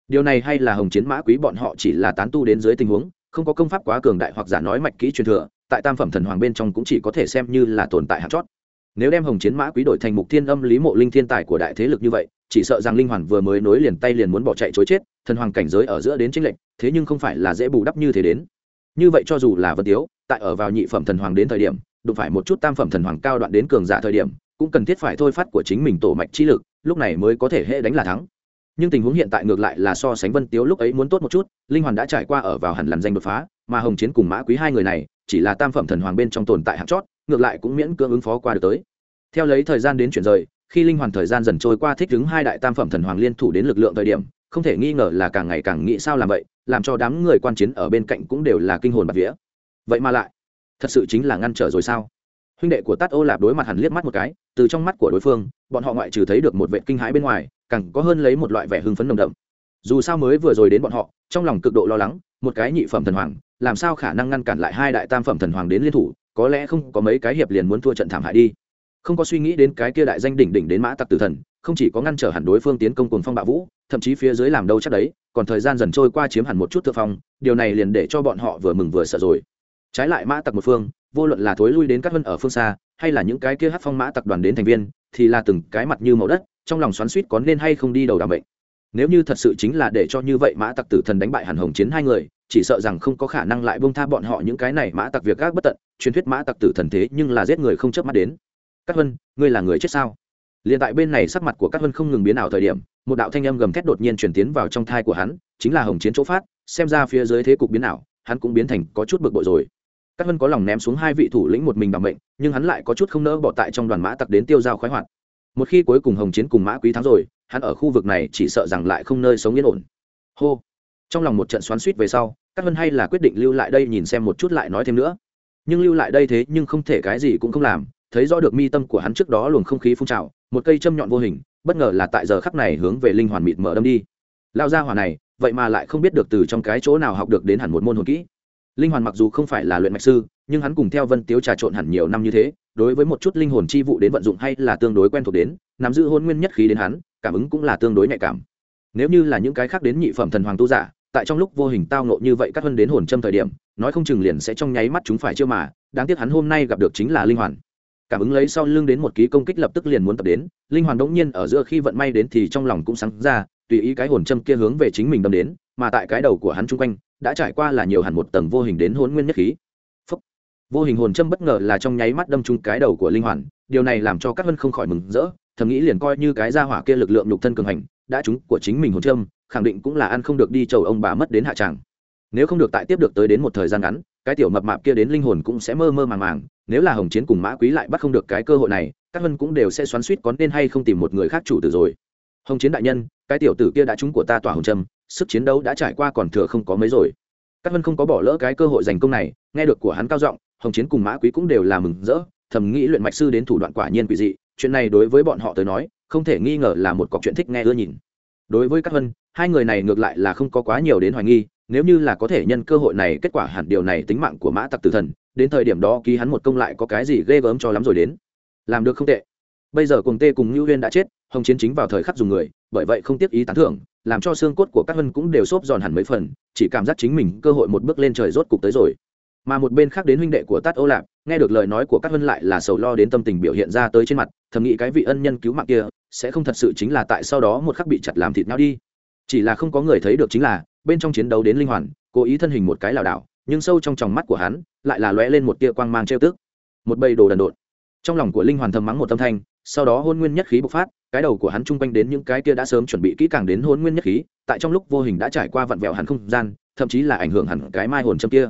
Điều này hay là hồng chiến mã quý bọn họ chỉ là tán tu đến dưới tình huống, không có công pháp quá cường đại hoặc giả nói mạch kỹ truyền thừa, tại tam phẩm thần hoàng bên trong cũng chỉ có thể xem như là tồn tại hạt chót nếu đem hồng chiến mã quý đổi thành mục thiên âm lý mộ linh thiên tài của đại thế lực như vậy, chỉ sợ rằng linh hoàn vừa mới nối liền tay liền muốn bỏ chạy chối chết, thần hoàng cảnh giới ở giữa đến tranh lệch, thế nhưng không phải là dễ bù đắp như thế đến. Như vậy cho dù là vân tiếu, tại ở vào nhị phẩm thần hoàng đến thời điểm, đụng phải một chút tam phẩm thần hoàng cao đoạn đến cường giả thời điểm, cũng cần thiết phải thôi phát của chính mình tổ mạch chi lực, lúc này mới có thể hệ đánh là thắng. Nhưng tình huống hiện tại ngược lại là so sánh vân tiếu lúc ấy muốn tốt một chút, linh hoàn đã trải qua ở vào hẳn làn danh đột phá, mà hồng chiến cùng mã quý hai người này, chỉ là tam phẩm thần hoàng bên trong tồn tại hạng chót ngược lại cũng miễn cưỡng ứng phó qua được tới. Theo lấy thời gian đến chuyển rời, khi linh hoàn thời gian dần trôi qua thích ứng hai đại tam phẩm thần hoàng liên thủ đến lực lượng thời điểm, không thể nghi ngờ là càng ngày càng nghĩ sao làm vậy, làm cho đám người quan chiến ở bên cạnh cũng đều là kinh hồn bạt vía. Vậy mà lại, thật sự chính là ngăn trở rồi sao? Huynh đệ của tát ô lạp đối mặt hẳn liếc mắt một cái, từ trong mắt của đối phương, bọn họ ngoại trừ thấy được một vệ kinh hãi bên ngoài, càng có hơn lấy một loại vẻ hưng phấn nồng đậm. Dù sao mới vừa rồi đến bọn họ, trong lòng cực độ lo lắng, một cái nhị phẩm thần hoàng, làm sao khả năng ngăn cản lại hai đại tam phẩm thần hoàng đến liên thủ có lẽ không có mấy cái hiệp liền muốn thua trận thảm hại đi. Không có suy nghĩ đến cái kia đại danh đỉnh đỉnh đến mã tặc tử thần, không chỉ có ngăn trở hẳn đối phương tiến công cùng phong bạo vũ, thậm chí phía dưới làm đâu chắc đấy, còn thời gian dần trôi qua chiếm hẳn một chút thượng phong, điều này liền để cho bọn họ vừa mừng vừa sợ rồi. Trái lại mã tặc một phương, vô luận là thối lui đến các vân ở phương xa, hay là những cái kia hát phong mã tặc đoàn đến thành viên, thì là từng cái mặt như màu đất, trong lòng xoắn suýt có nên hay không đi đầu đảm bệnh nếu như thật sự chính là để cho như vậy mã tặc tử thần đánh bại hàn hồng chiến hai người chỉ sợ rằng không có khả năng lại bông tha bọn họ những cái này mã tặc việc gác bất tận, truyền thuyết mã tặc tử thần thế nhưng là giết người không chớp mắt đến. Các vân, ngươi là người chết sao? Liền tại bên này sắc mặt của các vân không ngừng biến ảo thời điểm, một đạo thanh âm gầm thét đột nhiên chuyển tiến vào trong thai của hắn, chính là hồng chiến chỗ phát, xem ra phía dưới thế cục biến ảo, hắn cũng biến thành có chút bực bội rồi. Các vân có lòng ném xuống hai vị thủ lĩnh một mình bằng mệnh, nhưng hắn lại có chút không nỡ bỏ tại trong đoàn mã tặc đến tiêu dao khoái hoạt. Một khi cuối cùng hồng chiến cùng mã quý thắng rồi, hắn ở khu vực này chỉ sợ rằng lại không nơi sống yên ổn. Hô! Trong lòng một trận xoắn suýt về sau các vân hay là quyết định lưu lại đây nhìn xem một chút lại nói thêm nữa. Nhưng lưu lại đây thế nhưng không thể cái gì cũng không làm, thấy rõ được mi tâm của hắn trước đó luồng không khí phun trào, một cây châm nhọn vô hình, bất ngờ là tại giờ khắc này hướng về linh hoàn mịt mở đâm đi. Lao ra hỏa này, vậy mà lại không biết được từ trong cái chỗ nào học được đến hẳn một môn hồn kỹ. Linh hoàn mặc dù không phải là luyện mạch sư, nhưng hắn cùng theo vân tiếu trà trộn hẳn nhiều năm như thế, đối với một chút linh hồn chi vụ đến vận dụng hay là tương đối quen thuộc đến, nắm giữ hôn nguyên nhất khí đến hắn, cảm ứng cũng là tương đối nhạy cảm. Nếu như là những cái khác đến nhị phẩm thần hoàng tu giả tại trong lúc vô hình tao nộ như vậy cắt hơn đến hồn châm thời điểm, nói không chừng liền sẽ trong nháy mắt chúng phải chưa mà, đáng tiếc hắn hôm nay gặp được chính là linh hoàn cảm ứng lấy sau lưng đến một ký công kích lập tức liền muốn tập đến, linh hoàn đống nhiên ở giữa khi vận may đến thì trong lòng cũng sáng ra, tùy ý cái hồn châm kia hướng về chính mình đâm đến, mà tại cái đầu của hắn chung quanh, đã trải qua là nhiều hẳn một tầng vô hình đến hồn nguyên nhất khí Phúc. vô hình hồn châm bất ngờ là trong nháy mắt đâm chung cái đầu của linh hoàn, điều này làm cho các vân không khỏi mừng rỡ, thầm nghĩ liền coi như cái gia hỏa kia lực lượng nhục thân cường hành, đã trúng của chính mình hồn châm khẳng định cũng là ăn không được đi chầu ông bà mất đến hạ tràng. Nếu không được tại tiếp được tới đến một thời gian ngắn, cái tiểu mập mạp kia đến linh hồn cũng sẽ mơ mơ màng màng, nếu là hồng chiến cùng mã quý lại bắt không được cái cơ hội này, các vân cũng đều sẽ xoắn suýt có nên hay không tìm một người khác chủ tử rồi. Hồng chiến đại nhân, cái tiểu tử kia đã trúng của ta tỏa hồng trâm, sức chiến đấu đã trải qua còn thừa không có mấy rồi. Các vân không có bỏ lỡ cái cơ hội giành công này, nghe được của hắn cao giọng, hồng chiến cùng mã quý cũng đều là mừng rỡ, thầm nghĩ luyện mạch sư đến thủ đoạn quả nhiên quỷ dị, chuyện này đối với bọn họ tới nói, không thể nghi ngờ là một cọc chuyện thích nghe ưa nhìn đối với các hân hai người này ngược lại là không có quá nhiều đến hoài nghi, nếu như là có thể nhân cơ hội này, kết quả hẳn điều này tính mạng của mã tặc tử thần, đến thời điểm đó ký hắn một công lại có cái gì ghê gớm cho lắm rồi đến. Làm được không tệ. Bây giờ cùng tê cùng ngưu huyên đã chết, hồng chiến chính vào thời khắc dùng người, bởi vậy không tiếc ý tán thưởng, làm cho xương cốt của các hân cũng đều xốp giòn hẳn mấy phần, chỉ cảm giác chính mình cơ hội một bước lên trời rốt cục tới rồi mà một bên khác đến huynh đệ của tát ô lạp, nghe được lời nói của các vân lại là sầu lo đến tâm tình biểu hiện ra tới trên mặt, thầm nghĩ cái vị ân nhân cứu mạng kia, sẽ không thật sự chính là tại sau đó một khắc bị chặt làm thịt nhau đi. Chỉ là không có người thấy được chính là, bên trong chiến đấu đến linh hoàn, cố ý thân hình một cái lảo đảo, nhưng sâu trong tròng mắt của hắn, lại là lóe lên một tia quang mang trêu tức. Một bầy đồ đần độn. Trong lòng của linh hoàn thầm mắng một tâm thanh, sau đó hôn nguyên nhất khí bộc phát, cái đầu của hắn chung quanh đến những cái kia đã sớm chuẩn bị kỹ càng đến hôn nguyên nhất khí, tại trong lúc vô hình đã trải qua vặn vẹo hẳn không gian, thậm chí là ảnh hưởng hẳn cái mai hồn châm kia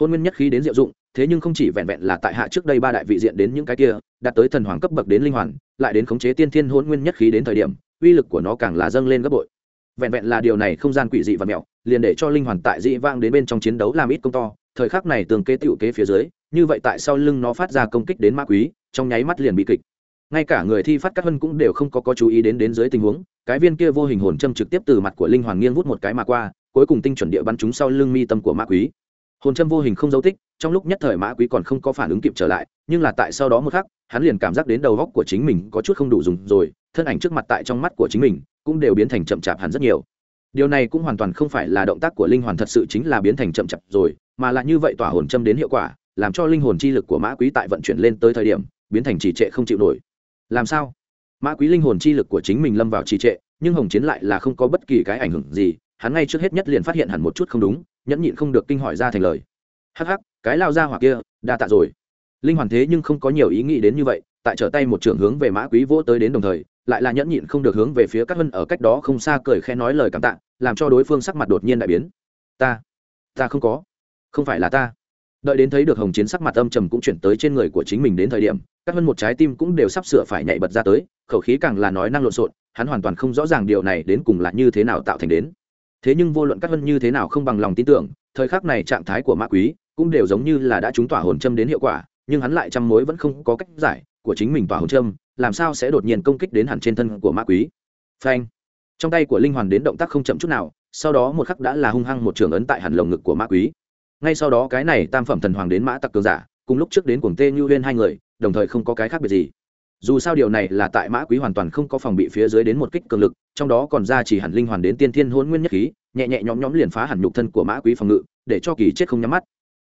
hôn nguyên nhất khí đến diệu dụng, thế nhưng không chỉ vẹn vẹn là tại hạ trước đây ba đại vị diện đến những cái kia, đạt tới thần hoàng cấp bậc đến linh hoàn, lại đến khống chế tiên thiên hôn nguyên nhất khí đến thời điểm, uy lực của nó càng là dâng lên gấp bội. Vẹn vẹn là điều này không gian quỷ dị và mẹo, liền để cho linh hoàn tại dị vang đến bên trong chiến đấu làm ít công to, thời khắc này tường kế tựu kế phía dưới, như vậy tại sau lưng nó phát ra công kích đến ma quý trong nháy mắt liền bị kịch. Ngay cả người thi phát các hân cũng đều không có có chú ý đến đến dưới tình huống, cái viên kia vô hình hồn châm trực tiếp từ mặt của linh hoàn nghiêng vút một cái mà qua, cuối cùng tinh chuẩn địa bắn chúng sau lưng mi tâm của ma quý hồn châm vô hình không dấu tích, trong lúc nhất thời mã quý còn không có phản ứng kịp trở lại, nhưng là tại sau đó một khắc, hắn liền cảm giác đến đầu góc của chính mình có chút không đủ dùng rồi, thân ảnh trước mặt tại trong mắt của chính mình cũng đều biến thành chậm chạp hẳn rất nhiều. Điều này cũng hoàn toàn không phải là động tác của linh hoàn, thật sự chính là biến thành chậm chạp rồi, mà là như vậy tỏa hồn châm đến hiệu quả, làm cho linh hồn chi lực của mã quý tại vận chuyển lên tới thời điểm, biến thành trì trệ không chịu nổi. Làm sao? Mã quý linh hồn chi lực của chính mình lâm vào trì trệ, nhưng hồng chiến lại là không có bất kỳ cái ảnh hưởng gì hắn ngay trước hết nhất liền phát hiện hẳn một chút không đúng, nhẫn nhịn không được kinh hỏi ra thành lời. Hắc hắc, cái lao ra hoặc kia, đa tạ rồi. Linh hoàn thế nhưng không có nhiều ý nghĩ đến như vậy, tại trở tay một trường hướng về mã quý vỗ tới đến đồng thời, lại là nhẫn nhịn không được hướng về phía các vân ở cách đó không xa cười khe nói lời cảm tạ, làm cho đối phương sắc mặt đột nhiên đại biến. Ta ta không có. Không phải là ta. Đợi đến thấy được hồng chiến sắc mặt âm trầm cũng chuyển tới trên người của chính mình đến thời điểm các vân một trái tim cũng đều sắp sửa phải nhảy bật ra tới, khẩu khí càng là nói năng lộn xộn, hắn hoàn toàn không rõ ràng điều này đến cùng là như thế nào tạo thành đến thế nhưng vô luận các vân như thế nào không bằng lòng tin tưởng, thời khắc này trạng thái của mã quý cũng đều giống như là đã trúng tỏa hồn châm đến hiệu quả, nhưng hắn lại trăm mối vẫn không có cách giải của chính mình tỏa hồn châm, làm sao sẽ đột nhiên công kích đến hẳn trên thân của mã quý. Phanh. Trong tay của linh hoàn đến động tác không chậm chút nào, sau đó một khắc đã là hung hăng một trường ấn tại hẳn lồng ngực của mã quý. Ngay sau đó cái này tam phẩm thần hoàng đến mã tặc cường giả, cùng lúc trước đến cuồng tê như huyên hai người, đồng thời không có cái khác biệt gì dù sao điều này là tại mã quý hoàn toàn không có phòng bị phía dưới đến một kích cường lực, trong đó còn ra chỉ hẳn linh hoàn đến tiên thiên hôn nguyên nhất khí, nhẹ nhẹ nhõm nhõm liền phá hẳn nhục thân của mã quý phòng ngự, để cho kỳ chết không nhắm mắt.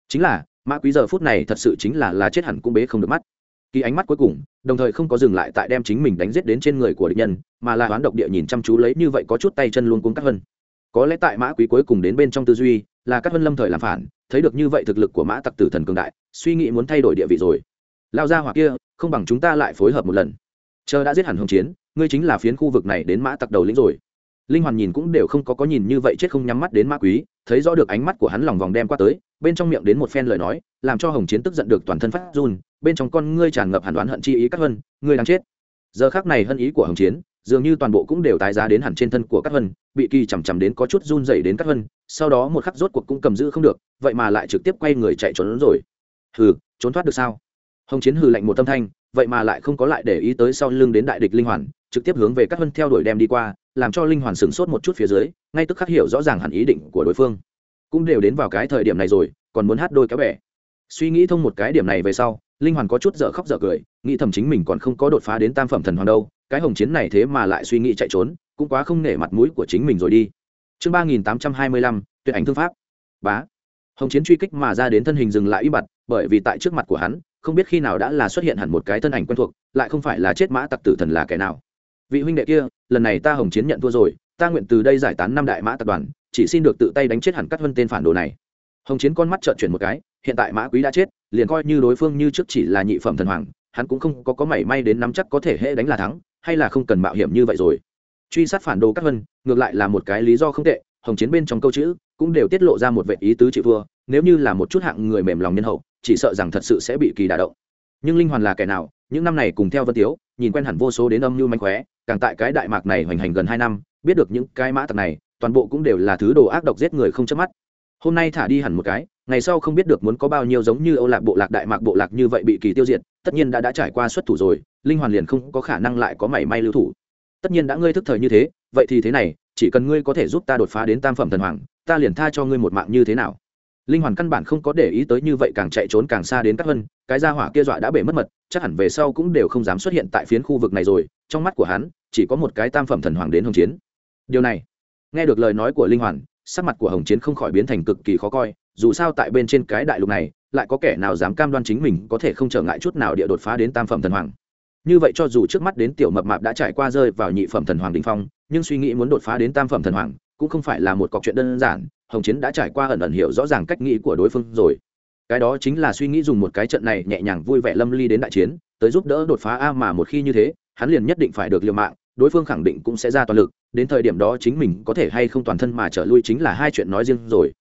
Chính là, mã quý giờ phút này thật sự chính là là chết hẳn cũng bế không được mắt. Kỳ ánh mắt cuối cùng, đồng thời không có dừng lại tại đem chính mình đánh giết đến trên người của địch nhân, mà là hoán độc địa nhìn chăm chú lấy như vậy có chút tay chân luôn cuống cắt hơn có lẽ tại mã quý cuối cùng đến bên trong tư duy, là các vân lâm thời làm phản, thấy được như vậy thực lực của mã tặc tử thần cường đại, suy nghĩ muốn thay đổi địa vị rồi. Lao ra hoặc kia không bằng chúng ta lại phối hợp một lần. Chờ đã giết hẳn hồng chiến ngươi chính là phiến khu vực này đến mã tặc đầu lĩnh rồi. Linh hoàn nhìn cũng đều không có có nhìn như vậy chết không nhắm mắt đến mã quý thấy rõ được ánh mắt của hắn lòng vòng đem qua tới bên trong miệng đến một phen lời nói làm cho hồng chiến tức giận được toàn thân phát run bên trong con ngươi tràn ngập hẳn đoán hận chi ý các hân, ngươi đang chết. Giờ khác này hân ý của hồng chiến dường như toàn bộ cũng đều tái giá đến hẳn trên thân của các hân, bị kỳ chằm chằm đến có chút run dày đến các hân, sau đó một khắc rốt cuộc cũng cầm giữ không được vậy mà lại trực tiếp quay người chạy trốn rồi. Hừ trốn thoát được sao? Hồng chiến hừ lạnh một tâm thanh, vậy mà lại không có lại để ý tới sau lưng đến đại địch linh hoàn, trực tiếp hướng về các vân theo đuổi đem đi qua, làm cho linh hoàn sửng sốt một chút phía dưới, ngay tức khắc hiểu rõ ràng hẳn ý định của đối phương. Cũng đều đến vào cái thời điểm này rồi, còn muốn hát đôi kéo bẻ suy nghĩ thông một cái điểm này về sau, linh hoàn có chút dở khóc dở cười, nghĩ thầm chính mình còn không có đột phá đến tam phẩm thần hoàng đâu, cái hồng chiến này thế mà lại suy nghĩ chạy trốn, cũng quá không nể mặt mũi của chính mình rồi đi. Chương ba nghìn tám trăm hai mươi lăm, tuyệt ảnh thương pháp. Bá. Hồng chiến truy kích mà ra đến thân hình dừng lại y bặt, bởi vì tại trước mặt của hắn không biết khi nào đã là xuất hiện hẳn một cái thân ảnh quen thuộc, lại không phải là chết mã tặc tử thần là kẻ nào. Vị huynh đệ kia, lần này ta hồng chiến nhận thua rồi, ta nguyện từ đây giải tán năm đại mã tập đoàn, chỉ xin được tự tay đánh chết hẳn cắt vân tên phản đồ này. Hồng chiến con mắt trợn chuyển một cái, hiện tại mã quý đã chết, liền coi như đối phương như trước chỉ là nhị phẩm thần hoàng, hắn cũng không có có mảy may đến nắm chắc có thể hệ đánh là thắng, hay là không cần mạo hiểm như vậy rồi. Truy sát phản đồ các vân ngược lại là một cái lý do không tệ, hồng chiến bên trong câu chữ cũng đều tiết lộ ra một vệ ý tứ chịu vua nếu như là một chút hạng người mềm lòng nhân hậu chỉ sợ rằng thật sự sẽ bị kỳ đả động. Nhưng linh hoàn là kẻ nào, những năm này cùng theo vân tiếu, nhìn quen hẳn vô số đến âm mưu manh khóe, càng tại cái đại mạc này hoành hành gần hai năm, biết được những cái mã tặc này, toàn bộ cũng đều là thứ đồ ác độc giết người không chớp mắt. Hôm nay thả đi hẳn một cái, ngày sau không biết được muốn có bao nhiêu giống như âu lạc bộ lạc đại mạc bộ lạc như vậy bị kỳ tiêu diệt, tất nhiên đã đã trải qua xuất thủ rồi, linh hoàn liền không có khả năng lại có mảy may lưu thủ. Tất nhiên đã ngươi thức thời như thế, vậy thì thế này, chỉ cần ngươi có thể giúp ta đột phá đến tam phẩm thần hoàng, ta liền tha cho ngươi một mạng như thế nào? Linh hoàn căn bản không có để ý tới như vậy càng chạy trốn càng xa đến các hân cái gia hỏa kia dọa đã bể mất mật, chắc hẳn về sau cũng đều không dám xuất hiện tại phiến khu vực này rồi, trong mắt của hắn, chỉ có một cái tam phẩm thần hoàng đến hồng chiến. Điều này, nghe được lời nói của linh hoàn, sắc mặt của hồng chiến không khỏi biến thành cực kỳ khó coi, dù sao tại bên trên cái đại lục này, lại có kẻ nào dám cam đoan chính mình có thể không trở ngại chút nào địa đột phá đến tam phẩm thần hoàng. Như vậy cho dù trước mắt đến tiểu mập mạp đã trải qua rơi vào nhị phẩm thần hoàng đình phong, nhưng suy nghĩ muốn đột phá đến tam phẩm thần hoàng, cũng không phải là một cọc chuyện đơn giản hồng chiến đã trải qua ẩn ẩn hiểu rõ ràng cách nghĩ của đối phương rồi. Cái đó chính là suy nghĩ dùng một cái trận này nhẹ nhàng vui vẻ lâm ly đến đại chiến, tới giúp đỡ đột phá a mà một khi như thế, hắn liền nhất định phải được liều mạng, đối phương khẳng định cũng sẽ ra toàn lực, đến thời điểm đó chính mình có thể hay không toàn thân mà trở lui chính là hai chuyện nói riêng rồi.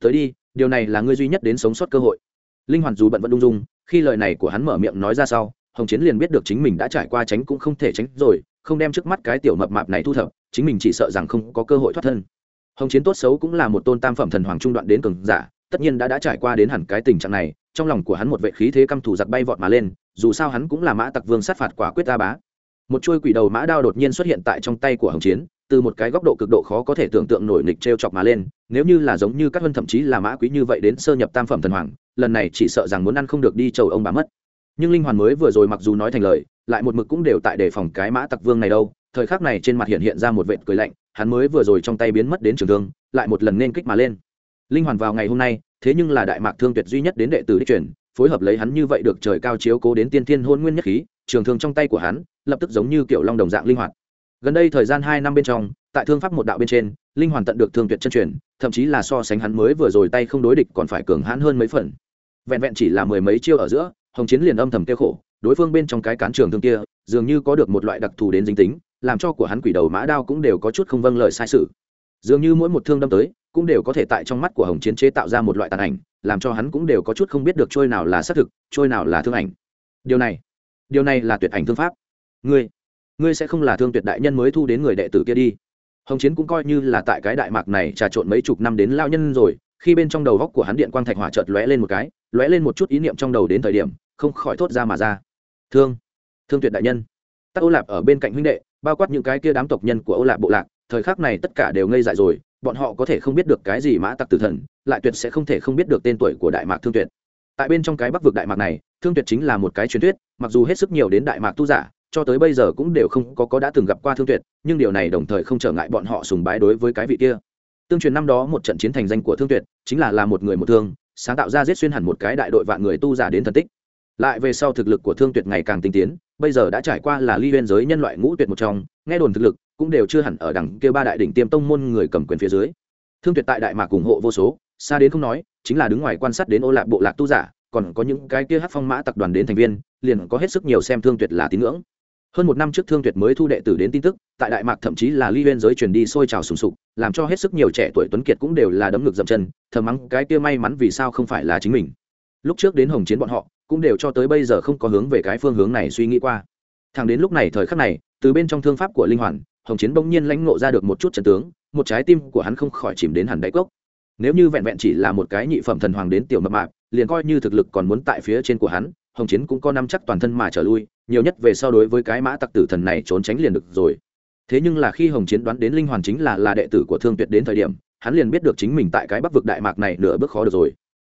Tới đi, điều này là ngươi duy nhất đến sống sót cơ hội. Linh hoàn dù bận vẫn ung dung, khi lời này của hắn mở miệng nói ra sau, hồng chiến liền biết được chính mình đã trải qua tránh cũng không thể tránh rồi, không đem trước mắt cái tiểu mập mạp này thu thập, chính mình chỉ sợ rằng không có cơ hội thoát thân hồng chiến tốt xấu cũng là một tôn tam phẩm thần hoàng trung đoạn đến cường giả, tất nhiên đã đã trải qua đến hẳn cái tình trạng này, trong lòng của hắn một vệ khí thế căm thù giặc bay vọt mà lên, dù sao hắn cũng là mã tặc vương sát phạt quả quyết ta bá. Một chuôi quỷ đầu mã đao đột nhiên xuất hiện tại trong tay của hồng chiến, từ một cái góc độ cực độ khó có thể tưởng tượng nổi nghịch t chọc mà lên, nếu như là giống như các vân thậm chí là mã quý như vậy đến sơ nhập tam phẩm thần hoàng, lần này chỉ sợ rằng muốn ăn không được đi chầu ông bà mất. Nhưng linh hoàn mới vừa rồi mặc dù nói thành lời, lại một mực cũng đều tại đề phòng cái mã tặc vương này đâu thời khắc này trên mặt hiện hiện ra một vệt cười lạnh, hắn mới vừa rồi trong tay biến mất đến trường thương, lại một lần nên kích mà lên. Linh hoàn vào ngày hôm nay, thế nhưng là đại mạc thương tuyệt duy nhất đến đệ tử đích truyền phối hợp lấy hắn như vậy được trời cao chiếu cố đến tiên thiên hôn nguyên nhất khí, trường thương trong tay của hắn, lập tức giống như kiểu long đồng dạng linh hoạt. Gần đây thời gian hai năm bên trong, tại thương pháp một đạo bên trên, linh hoàn tận được thương tuyệt chân truyền, thậm chí là so sánh hắn mới vừa rồi tay không đối địch còn phải cường hãn hơn mấy phần. Vẹn vẹn chỉ là mười mấy chiêu ở giữa, hồng chiến liền âm thầm kêu khổ, đối phương bên trong cái cán trường thương kia, dường như có được một loại đặc thù đến dính tính làm cho của hắn quỷ đầu mã đao cũng đều có chút không vâng lời sai sự. Dường như mỗi một thương đâm tới, cũng đều có thể tại trong mắt của hồng chiến chế tạo ra một loại tàn ảnh, làm cho hắn cũng đều có chút không biết được trôi nào là xác thực, trôi nào là thương ảnh. Điều này điều này là tuyệt ảnh thương pháp. Ngươi ngươi sẽ không là thương tuyệt đại nhân mới thu đến người đệ tử kia đi. Hồng chiến cũng coi như là tại cái đại mạc này trà trộn mấy chục năm đến lao nhân rồi, khi bên trong đầu góc của hắn điện quang thạch hỏa chợt lóe lên một cái, lóe lên một chút ý niệm trong đầu đến thời điểm, không khỏi thốt ra mà ra. Thương thương tuyệt đại nhân. Tắc ô lạp ở bên cạnh huynh đệ bao quát những cái kia đám tộc nhân của Âu Lạc bộ lạc, thời khắc này tất cả đều ngây dại rồi, bọn họ có thể không biết được cái gì mã tặc tử thần, lại tuyệt sẽ không thể không biết được tên tuổi của đại mạc thương tuyệt. Tại bên trong cái bắc vực đại mạc này, thương tuyệt chính là một cái truyền thuyết, mặc dù hết sức nhiều đến đại mạc tu giả, cho tới bây giờ cũng đều không có có đã từng gặp qua thương tuyệt, nhưng điều này đồng thời không trở ngại bọn họ sùng bái đối với cái vị kia. Tương truyền năm đó một trận chiến thành danh của thương tuyệt, chính là là một người một thương, sáng tạo ra giết xuyên hẳn một cái đại đội vạn người tu giả đến thần tích. Lại về sau thực lực của thương tuyệt ngày càng tinh tiến bây giờ đã trải qua là ly huyên giới nhân loại ngũ tuyệt một trong, nghe đồn thực lực cũng đều chưa hẳn ở đẳng kêu ba đại đỉnh tiêm tông môn người cầm quyền phía dưới. Thương tuyệt tại đại mạc ủng hộ vô số, xa đến không nói, chính là đứng ngoài quan sát đến ô lạc bộ lạc tu giả, còn có những cái kia hát phong mã tập đoàn đến thành viên, liền có hết sức nhiều xem thương tuyệt là tín ngưỡng. Hơn một năm trước thương tuyệt mới thu đệ tử đến tin tức, tại đại mạc thậm chí là ly huyên giới truyền đi sôi trào sùng sục, làm cho hết sức nhiều trẻ tuổi tuấn kiệt cũng đều là đấm ngực dậm chân thờ mắng cái kia may mắn vì sao không phải là chính mình. Lúc trước đến hồng chiến bọn họ cũng đều cho tới bây giờ không có hướng về cái phương hướng này suy nghĩ qua. Thẳng đến lúc này thời khắc này, từ bên trong thương pháp của linh hoàn, hồng chiến bỗng nhiên lãnh ngộ ra được một chút trận tướng, một trái tim của hắn không khỏi chìm đến hẳn đáy cốc. Nếu như vẹn vẹn chỉ là một cái nhị phẩm thần hoàng đến tiểu mập mạp, liền coi như thực lực còn muốn tại phía trên của hắn, hồng chiến cũng có năm chắc toàn thân mà trở lui, nhiều nhất về so đối với cái mã tặc tử thần này trốn tránh liền được rồi. Thế nhưng là khi hồng chiến đoán đến linh hoàn chính là là đệ tử của thương tuyệt đến thời điểm, hắn liền biết được chính mình tại cái bắc vực đại mạc này nửa bước khó được rồi.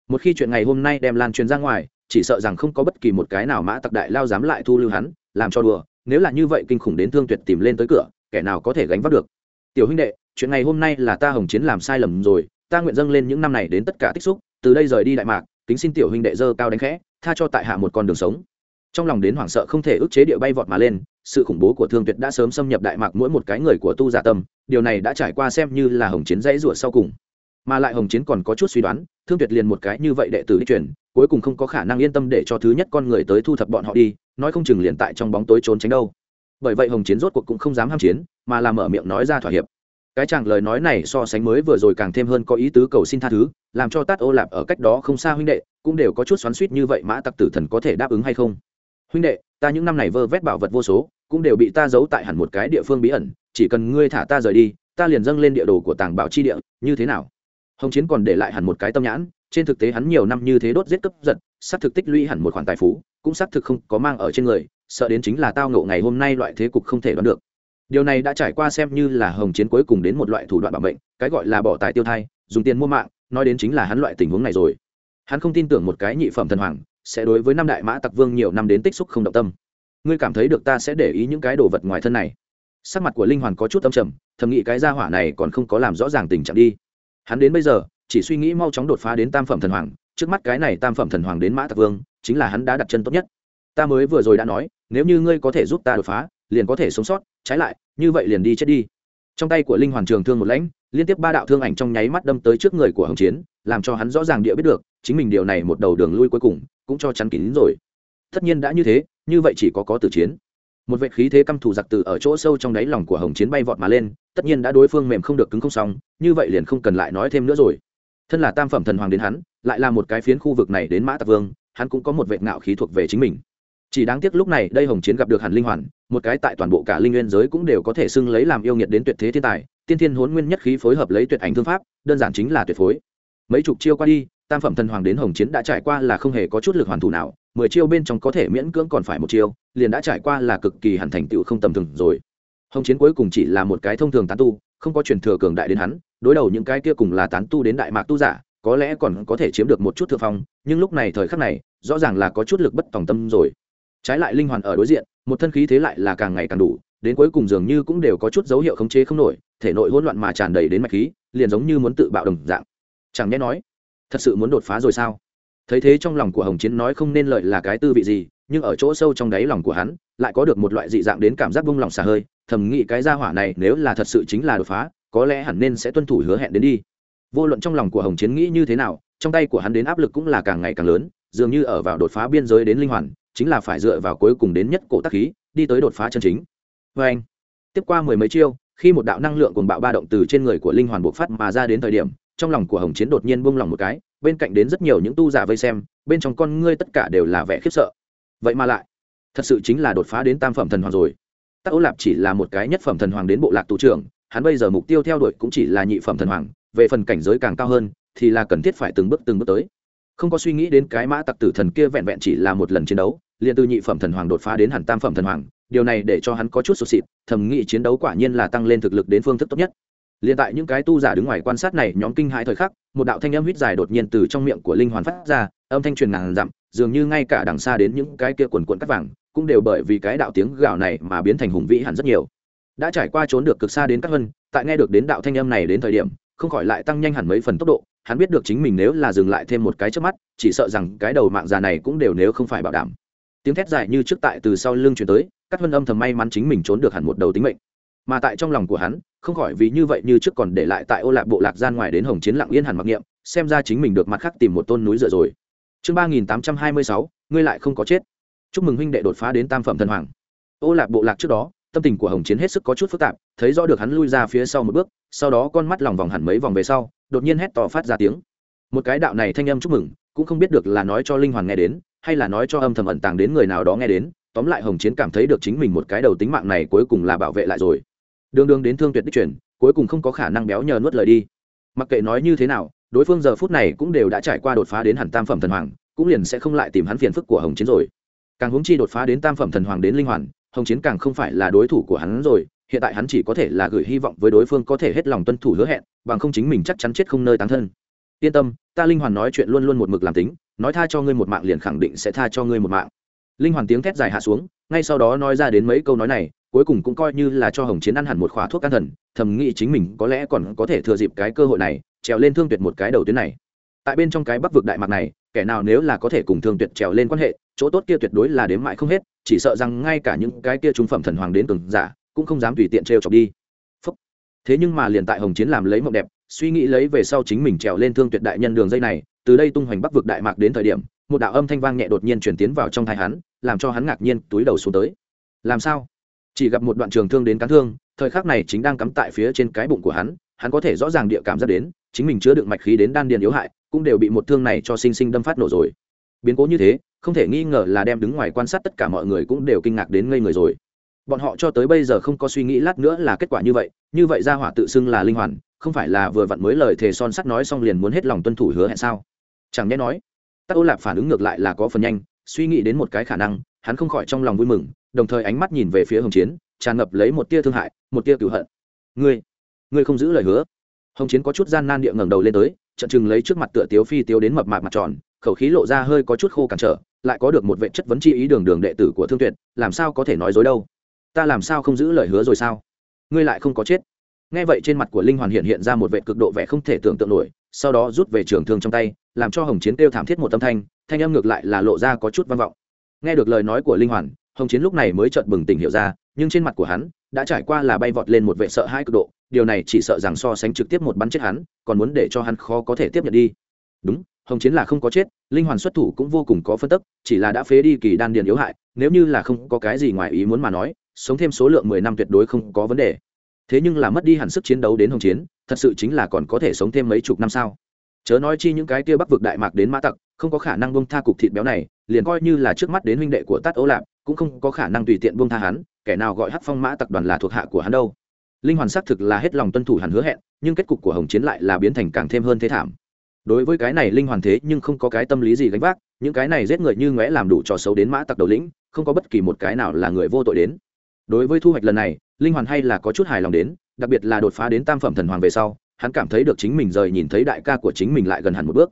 Một khi chuyện ngày hôm nay đem lan truyền ra ngoài chỉ sợ rằng không có bất kỳ một cái nào mã tặc đại lao dám lại thu lưu hắn, làm cho đùa, nếu là như vậy kinh khủng đến thương tuyệt tìm lên tới cửa, kẻ nào có thể gánh vác được? Tiểu huynh đệ, chuyện ngày hôm nay là ta hồng chiến làm sai lầm rồi, ta nguyện dâng lên những năm này đến tất cả tích xúc, từ đây rời đi đại mạc, kính xin tiểu huynh đệ dơ cao đánh khẽ, tha cho tại hạ một con đường sống. Trong lòng đến hoảng sợ không thể ức chế địa bay vọt mà lên, sự khủng bố của thương tuyệt đã sớm xâm nhập đại mạc mỗi một cái người của tu giả tâm, điều này đã trải qua xem như là hồng chiến dãy rủa sau cùng mà lại hồng chiến còn có chút suy đoán thương tuyệt liền một cái như vậy đệ tử đi chuyển, cuối cùng không có khả năng yên tâm để cho thứ nhất con người tới thu thập bọn họ đi nói không chừng liền tại trong bóng tối trốn tránh đâu. Bởi vậy hồng chiến rốt cuộc cũng không dám ham chiến mà làm mở miệng nói ra thỏa hiệp. Cái chàng lời nói này so sánh mới vừa rồi càng thêm hơn có ý tứ cầu xin tha thứ làm cho tát ô lạp ở cách đó không xa huynh đệ cũng đều có chút xoắn suýt như vậy mã tặc tử thần có thể đáp ứng hay không? Huynh đệ ta những năm này vơ vét bảo vật vô số cũng đều bị ta giấu tại hẳn một cái địa phương bí ẩn chỉ cần ngươi thả ta rời đi ta liền dâng lên địa đồ của tàng bảo chi địa như thế nào? Hồng chiến còn để lại hẳn một cái tâm nhãn, trên thực tế hắn nhiều năm như thế đốt giết cấp giật, xác thực tích lũy hẳn một khoản tài phú, cũng xác thực không có mang ở trên người, sợ đến chính là tao ngộ ngày hôm nay loại thế cục không thể đoán được. Điều này đã trải qua xem như là hồng chiến cuối cùng đến một loại thủ đoạn bảo mệnh, cái gọi là bỏ tài tiêu thai, dùng tiền mua mạng, nói đến chính là hắn loại tình huống này rồi. Hắn không tin tưởng một cái nhị phẩm thần hoàng sẽ đối với năm đại mã tặc vương nhiều năm đến tích xúc không động tâm. Ngươi cảm thấy được ta sẽ để ý những cái đồ vật ngoài thân này. Sắc mặt của linh hoàn có chút âm trầm, thầm nghĩ cái gia hỏa này còn không có làm rõ ràng tình trạng đi hắn đến bây giờ, chỉ suy nghĩ mau chóng đột phá đến tam phẩm thần hoàng, trước mắt cái này tam phẩm thần hoàng đến mã tạc vương, chính là hắn đã đặt chân tốt nhất. Ta mới vừa rồi đã nói, nếu như ngươi có thể giúp ta đột phá, liền có thể sống sót, trái lại, như vậy liền đi chết đi. Trong tay của linh hoàn trường thương một lãnh, liên tiếp ba đạo thương ảnh trong nháy mắt đâm tới trước người của hồng chiến, làm cho hắn rõ ràng địa biết được, chính mình điều này một đầu đường lui cuối cùng, cũng cho chắn kín rồi. Tất nhiên đã như thế, như vậy chỉ có có tử chiến một vệ khí thế căm thù giặc từ ở chỗ sâu trong đáy lòng của hồng chiến bay vọt mà lên, tất nhiên đã đối phương mềm không được cứng không xong, như vậy liền không cần lại nói thêm nữa rồi. Thân là tam phẩm thần hoàng đến hắn, lại là một cái phiến khu vực này đến mã tạc vương, hắn cũng có một vệ ngạo khí thuộc về chính mình. Chỉ đáng tiếc lúc này đây hồng chiến gặp được hàn linh hoàn, một cái tại toàn bộ cả linh nguyên giới cũng đều có thể xưng lấy làm yêu nghiệt đến tuyệt thế thiên tài, tiên thiên huấn nguyên nhất khí phối hợp lấy tuyệt ảnh thương pháp, đơn giản chính là tuyệt phối. Mấy chục chiêu qua đi, tam phẩm thần hoàng đến hồng chiến đã trải qua là không hề có chút lực hoàn thủ nào, mười chiêu bên trong có thể miễn cưỡng còn phải một chiêu liền đã trải qua là cực kỳ hẳn thành tựu không tầm thường rồi. Hồng chiến cuối cùng chỉ là một cái thông thường tán tu, không có truyền thừa cường đại đến hắn, đối đầu những cái kia cùng là tán tu đến đại mạc tu giả, có lẽ còn có thể chiếm được một chút thượng phong, nhưng lúc này thời khắc này, rõ ràng là có chút lực bất tòng tâm rồi. Trái lại linh hoàn ở đối diện, một thân khí thế lại là càng ngày càng đủ, đến cuối cùng dường như cũng đều có chút dấu hiệu khống chế không nổi, thể nội hỗn loạn mà tràn đầy đến mạch khí, liền giống như muốn tự bạo đồng dạng. Chẳng nhẽ nói, thật sự muốn đột phá rồi sao? Thấy thế trong lòng của hồng chiến nói không nên lợi là cái tư vị gì nhưng ở chỗ sâu trong đáy lòng của hắn, lại có được một loại dị dạng đến cảm giác bung lòng xả hơi, thầm nghĩ cái gia hỏa này nếu là thật sự chính là đột phá, có lẽ hẳn nên sẽ tuân thủ hứa hẹn đến đi. Vô luận trong lòng của hồng chiến nghĩ như thế nào, trong tay của hắn đến áp lực cũng là càng ngày càng lớn, dường như ở vào đột phá biên giới đến linh hoàn, chính là phải dựa vào cuối cùng đến nhất cổ tắc khí, đi tới đột phá chân chính. Vê anh, tiếp qua mười mấy chiêu, khi một đạo năng lượng cuồng bạo ba động từ trên người của linh hoàn bộc phát mà ra đến thời điểm, trong lòng của hồng chiến đột nhiên buông lỏng một cái, bên cạnh đến rất nhiều những tu giả vây xem, bên trong con ngươi tất cả đều là vẻ khiếp sợ vậy mà lại, thật sự chính là đột phá đến tam phẩm thần hoàng rồi. Tắc ố lạp chỉ là một cái nhất phẩm thần hoàng đến bộ lạc tù trưởng, hắn bây giờ mục tiêu theo đuổi cũng chỉ là nhị phẩm thần hoàng, về phần cảnh giới càng cao hơn, thì là cần thiết phải từng bước từng bước tới. Không có suy nghĩ đến cái mã tặc tử thần kia vẹn vẹn chỉ là một lần chiến đấu, liền từ nhị phẩm thần hoàng đột phá đến hẳn tam phẩm thần hoàng, điều này để cho hắn có chút sụt xịt thầm nghĩ chiến đấu quả nhiên là tăng lên thực lực đến phương thức tốt nhất. Liền tại những cái tu giả đứng ngoài quan sát này, nhóm kinh hãi thời khắc, một đạo thanh âm huýt dài đột nhiên từ trong miệng của linh hoàn phát ra, âm thanh truyền ngàn dặm dường như ngay cả đằng xa đến những cái kia quần quần cắt vàng, cũng đều bởi vì cái đạo tiếng gào này mà biến thành hùng vĩ hẳn rất nhiều. Đã trải qua trốn được cực xa đến các vân, tại nghe được đến đạo thanh âm này đến thời điểm, không khỏi lại tăng nhanh hẳn mấy phần tốc độ, hắn biết được chính mình nếu là dừng lại thêm một cái trước mắt, chỉ sợ rằng cái đầu mạng già này cũng đều nếu không phải bảo đảm. Tiếng thét dài như trước tại từ sau lưng chuyển tới các vân âm thầm may mắn chính mình trốn được hẳn một đầu tính mệnh. Mà tại trong lòng của hắn, không khỏi vì như vậy như trước còn để lại tại ô lạc bộ lạc gian ngoài đến hồng chiến lặng yên hẳn mặc niệm, xem ra chính mình được mặt khác tìm một tôn núi dựa rồi chương ba nghìn tám trăm hai mươi sáu, ngươi lại không có chết. Chúc mừng huynh đệ đột phá đến tam phẩm thần hoàng. Ô lạc bộ lạc trước đó, tâm tình của hồng chiến hết sức có chút phức tạp, thấy rõ được hắn lui ra phía sau một bước, sau đó con mắt lòng vòng hẳn mấy vòng về sau, đột nhiên hét to phát ra tiếng. Một cái đạo này thanh âm chúc mừng, cũng không biết được là nói cho linh hoàn nghe đến, hay là nói cho âm thầm ẩn tàng đến người nào đó nghe đến, tóm lại hồng chiến cảm thấy được chính mình một cái đầu tính mạng này cuối cùng là bảo vệ lại rồi. Đường đường đến thương tuyệt đích chuyển cuối cùng không có khả năng béo nhờ nuốt lời đi. Mặc kệ nói như thế nào đối phương giờ phút này cũng đều đã trải qua đột phá đến hẳn tam phẩm thần hoàng, cũng liền sẽ không lại tìm hắn phiền phức của hồng chiến rồi. Càng hướng chi đột phá đến tam phẩm thần hoàng đến linh hoàn, hồng chiến càng không phải là đối thủ của hắn rồi, hiện tại hắn chỉ có thể là gửi hy vọng với đối phương có thể hết lòng tuân thủ hứa hẹn, bằng không chính mình chắc chắn chết không nơi tán thân. Yên tâm, ta linh hoàn nói chuyện luôn luôn một mực làm tính, nói tha cho ngươi một mạng liền khẳng định sẽ tha cho ngươi một mạng. Linh hoàn tiếng thét dài hạ xuống, ngay sau đó nói ra đến mấy câu nói này, cuối cùng cũng coi như là cho hồng chiến ăn hẳn một khóa thuốc an thần, thầm nghĩ chính mình có lẽ còn có thể thừa dịp cái cơ hội này trèo lên thương tuyệt một cái đầu tuyến này. Tại bên trong cái bắc vực đại mạc này, kẻ nào nếu là có thể cùng thương tuyệt trèo lên quan hệ, chỗ tốt kia tuyệt đối là đếm mãi không hết, chỉ sợ rằng ngay cả những cái kia trung phẩm thần hoàng đến cường giả, cũng không dám tùy tiện trêu chọc đi. Phúc. thế nhưng mà liền tại hồng chiến làm lấy mộng đẹp, suy nghĩ lấy về sau chính mình trèo lên thương tuyệt đại nhân đường dây này, từ đây tung hoành bắc vực đại mạc đến thời điểm, một đạo âm thanh vang nhẹ đột nhiên chuyển tiến vào trong thai hắn, làm cho hắn ngạc nhiên túi đầu xuống tới. Làm sao? Chỉ gặp một đoạn trường thương đến cán thương, thời khắc này chính đang cắm tại phía trên cái bụng của hắn hắn có thể rõ ràng địa cảm giác đến chính mình chứa đựng mạch khí đến đan điền yếu hại, cũng đều bị một thương này cho sinh sinh đâm phát nổ rồi. Biến cố như thế, không thể nghi ngờ là đem đứng ngoài quan sát tất cả mọi người cũng đều kinh ngạc đến ngây người rồi. Bọn họ cho tới bây giờ không có suy nghĩ lát nữa là kết quả như vậy như vậy ra hỏa tự xưng là linh hoàn, không phải là vừa vặn mới lời thề son sắt nói xong liền muốn hết lòng tuân thủ hứa hẹn sao? Chẳng nhẽ nói, tắc ô lạp phản ứng ngược lại là có phần nhanh, suy nghĩ đến một cái khả năng, hắn không khỏi trong lòng vui mừng, đồng thời ánh mắt nhìn về phía hồng chiến, tràn ngập lấy một tia thương hại, một tia cựu hận. Ngươi ngươi không giữ lời hứa? Hồng chiến có chút gian nan địa ngẩng đầu lên tới trận chừng lấy trước mặt tựa tiếu phi tiếu đến mập mạp mặt tròn, khẩu khí lộ ra hơi có chút khô cản trở, lại có được một vệ chất vấn chi ý đường đường đệ tử của thương tuyệt, làm sao có thể nói dối đâu? Ta làm sao không giữ lời hứa rồi sao? Ngươi lại không có chết. Nghe vậy trên mặt của linh hoàn hiện hiện ra một vệ cực độ vẻ không thể tưởng tượng nổi, sau đó rút về trường thương trong tay, làm cho hồng chiến kêu thảm thiết một tâm thanh thanh âm ngược lại là lộ ra có chút văn vọng. Nghe được lời nói của linh hoàn, hồng chiến lúc này mới chợt bừng tỉnh hiểu ra, nhưng trên mặt của hắn đã trải qua là bay vọt lên một vệ sợ hai cực độ điều này chỉ sợ rằng so sánh trực tiếp một bắn chết hắn, còn muốn để cho hắn khó có thể tiếp nhận đi. Đúng, hồng chiến là không có chết, linh hoàn xuất thủ cũng vô cùng có phân tức, chỉ là đã phế đi kỳ đan điền yếu hại, nếu như là không có cái gì ngoài ý muốn mà nói, sống thêm số lượng mười năm tuyệt đối không có vấn đề. Thế nhưng là mất đi hẳn sức chiến đấu đến hồng chiến, thật sự chính là còn có thể sống thêm mấy chục năm sao? Chớ nói chi những cái kia bắc vực đại mạc đến mã tặc, không có khả năng bông tha cục thịt béo này, liền coi như là trước mắt đến huynh đệ của tát ấu lạp cũng không có khả năng tùy tiện bông tha hắn, kẻ nào gọi hắc phong mã tặc đoàn là thuộc hạ của hắn đâu linh hoàn xác thực là hết lòng tuân thủ hẳn hứa hẹn, nhưng kết cục của hồng chiến lại là biến thành càng thêm hơn thế thảm. Đối với cái này linh hoàn thế nhưng không có cái tâm lý gì gánh vác, những cái này giết người như ngóe làm đủ trò xấu đến mã tặc đầu lĩnh, không có bất kỳ một cái nào là người vô tội đến. Đối với thu hoạch lần này, linh hoàn hay là có chút hài lòng đến, đặc biệt là đột phá đến tam phẩm thần hoàng về sau, hắn cảm thấy được chính mình rời nhìn thấy đại ca của chính mình lại gần hẳn một bước.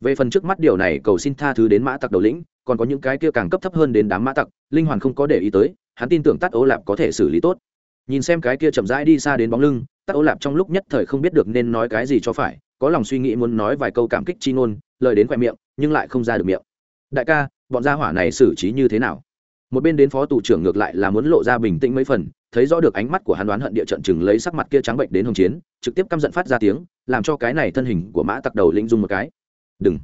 Về phần trước mắt điều này cầu xin tha thứ đến mã tặc đầu lĩnh, còn có những cái kia càng cấp thấp hơn đến đám mã tặc, linh hoàn không có để ý tới, hắn tin tưởng tắt ố lạp có thể xử lý tốt nhìn xem cái kia chậm rãi đi xa đến bóng lưng, tắc ô lạp trong lúc nhất thời không biết được nên nói cái gì cho phải, có lòng suy nghĩ muốn nói vài câu cảm kích chi ngôn, lời đến khoe miệng, nhưng lại không ra được miệng. Đại ca, bọn gia hỏa này xử trí như thế nào? Một bên đến phó tù trưởng ngược lại là muốn lộ ra bình tĩnh mấy phần, thấy rõ được ánh mắt của hắn đoán hận địa trận chừng lấy sắc mặt kia trắng bệnh đến hồng chiến, trực tiếp căm giận phát ra tiếng, làm cho cái này thân hình của mã tặc đầu lĩnh dung một cái. Đừng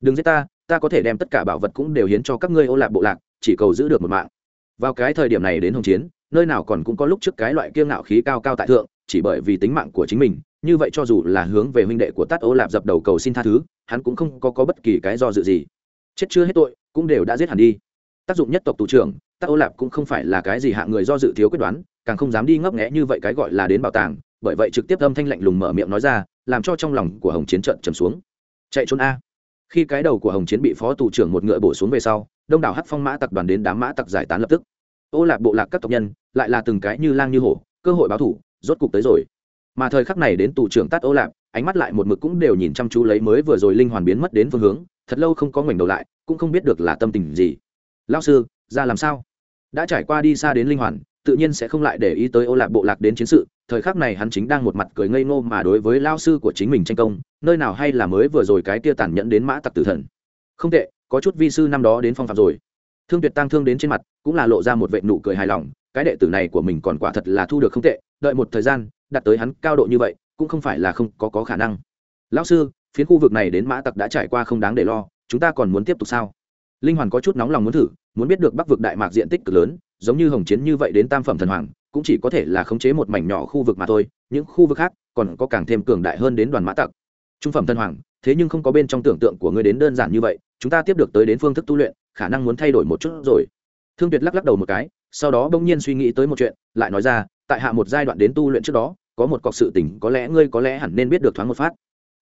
đừng giết ta ta có thể đem tất cả bảo vật cũng đều hiến cho các ngươi ô lạc bộ lạc, chỉ cầu giữ được một mạng. Vào cái thời điểm này đến hồng chiến nơi nào còn cũng có lúc trước cái loại kiêng ngạo khí cao cao tại thượng chỉ bởi vì tính mạng của chính mình như vậy cho dù là hướng về huynh đệ của tát ô lạp dập đầu cầu xin tha thứ hắn cũng không có, có bất kỳ cái do dự gì. Chết chưa hết tội cũng đều đã giết hẳn đi. Tác dụng nhất tộc tù trưởng tát ô lạp cũng không phải là cái gì hạ người do dự thiếu quyết đoán càng không dám đi ngấp nghẽ như vậy cái gọi là đến bảo tàng bởi vậy trực tiếp âm thanh lạnh lùng mở miệng nói ra làm cho trong lòng của hồng chiến trận trầm xuống. Chạy trốn a. Khi cái đầu của hồng chiến bị phó tù trưởng một ngựa bổ xuống về sau đông đảo hắc phong mã tặc đoàn đến đám mã tặc giải tán lập tức ô lạc bộ lạc các tộc nhân lại là từng cái như lang như hổ, cơ hội báo thủ, rốt cục tới rồi. Mà thời khắc này đến tù trưởng tát ô lạc, ánh mắt lại một mực cũng đều nhìn chăm chú lấy mới vừa rồi linh hoàn biến mất đến phương hướng, thật lâu không có ngoảnh đầu lại, cũng không biết được là tâm tình gì. Lao sư, ra làm sao? Đã trải qua đi xa đến linh hoàn, tự nhiên sẽ không lại để ý tới ô lạc bộ lạc đến chiến sự, thời khắc này hắn chính đang một mặt cười ngây ngô mà đối với lao sư của chính mình tranh công, nơi nào hay là mới vừa rồi cái tia tàn nhẫn đến mã tặc tử thần. Không tệ, có chút vi sư năm đó đến phong phạm rồi thương tuyệt tăng thương đến trên mặt cũng là lộ ra một vệ nụ cười hài lòng cái đệ tử này của mình còn quả thật là thu được không tệ đợi một thời gian đặt tới hắn cao độ như vậy cũng không phải là không có, có khả năng. Lão sư phiến khu vực này đến mã tặc đã trải qua không đáng để lo chúng ta còn muốn tiếp tục sao? Linh hoàn có chút nóng lòng muốn thử muốn biết được bắc vực đại mạc diện tích cực lớn giống như hồng chiến như vậy đến tam phẩm thần hoàng cũng chỉ có thể là khống chế một mảnh nhỏ khu vực mà thôi những khu vực khác còn có càng thêm cường đại hơn đến đoàn mã tặc. Trung phẩm thần hoàng thế nhưng không có bên trong tưởng tượng của ngươi đến đơn giản như vậy chúng ta tiếp được tới đến phương thức tu luyện khả năng muốn thay đổi một chút rồi. Thương tuyệt lắc lắc đầu một cái, sau đó bỗng nhiên suy nghĩ tới một chuyện, lại nói ra, tại hạ một giai đoạn đến tu luyện trước đó, có một cọc sự tình có lẽ ngươi có lẽ hẳn nên biết được thoáng một phát.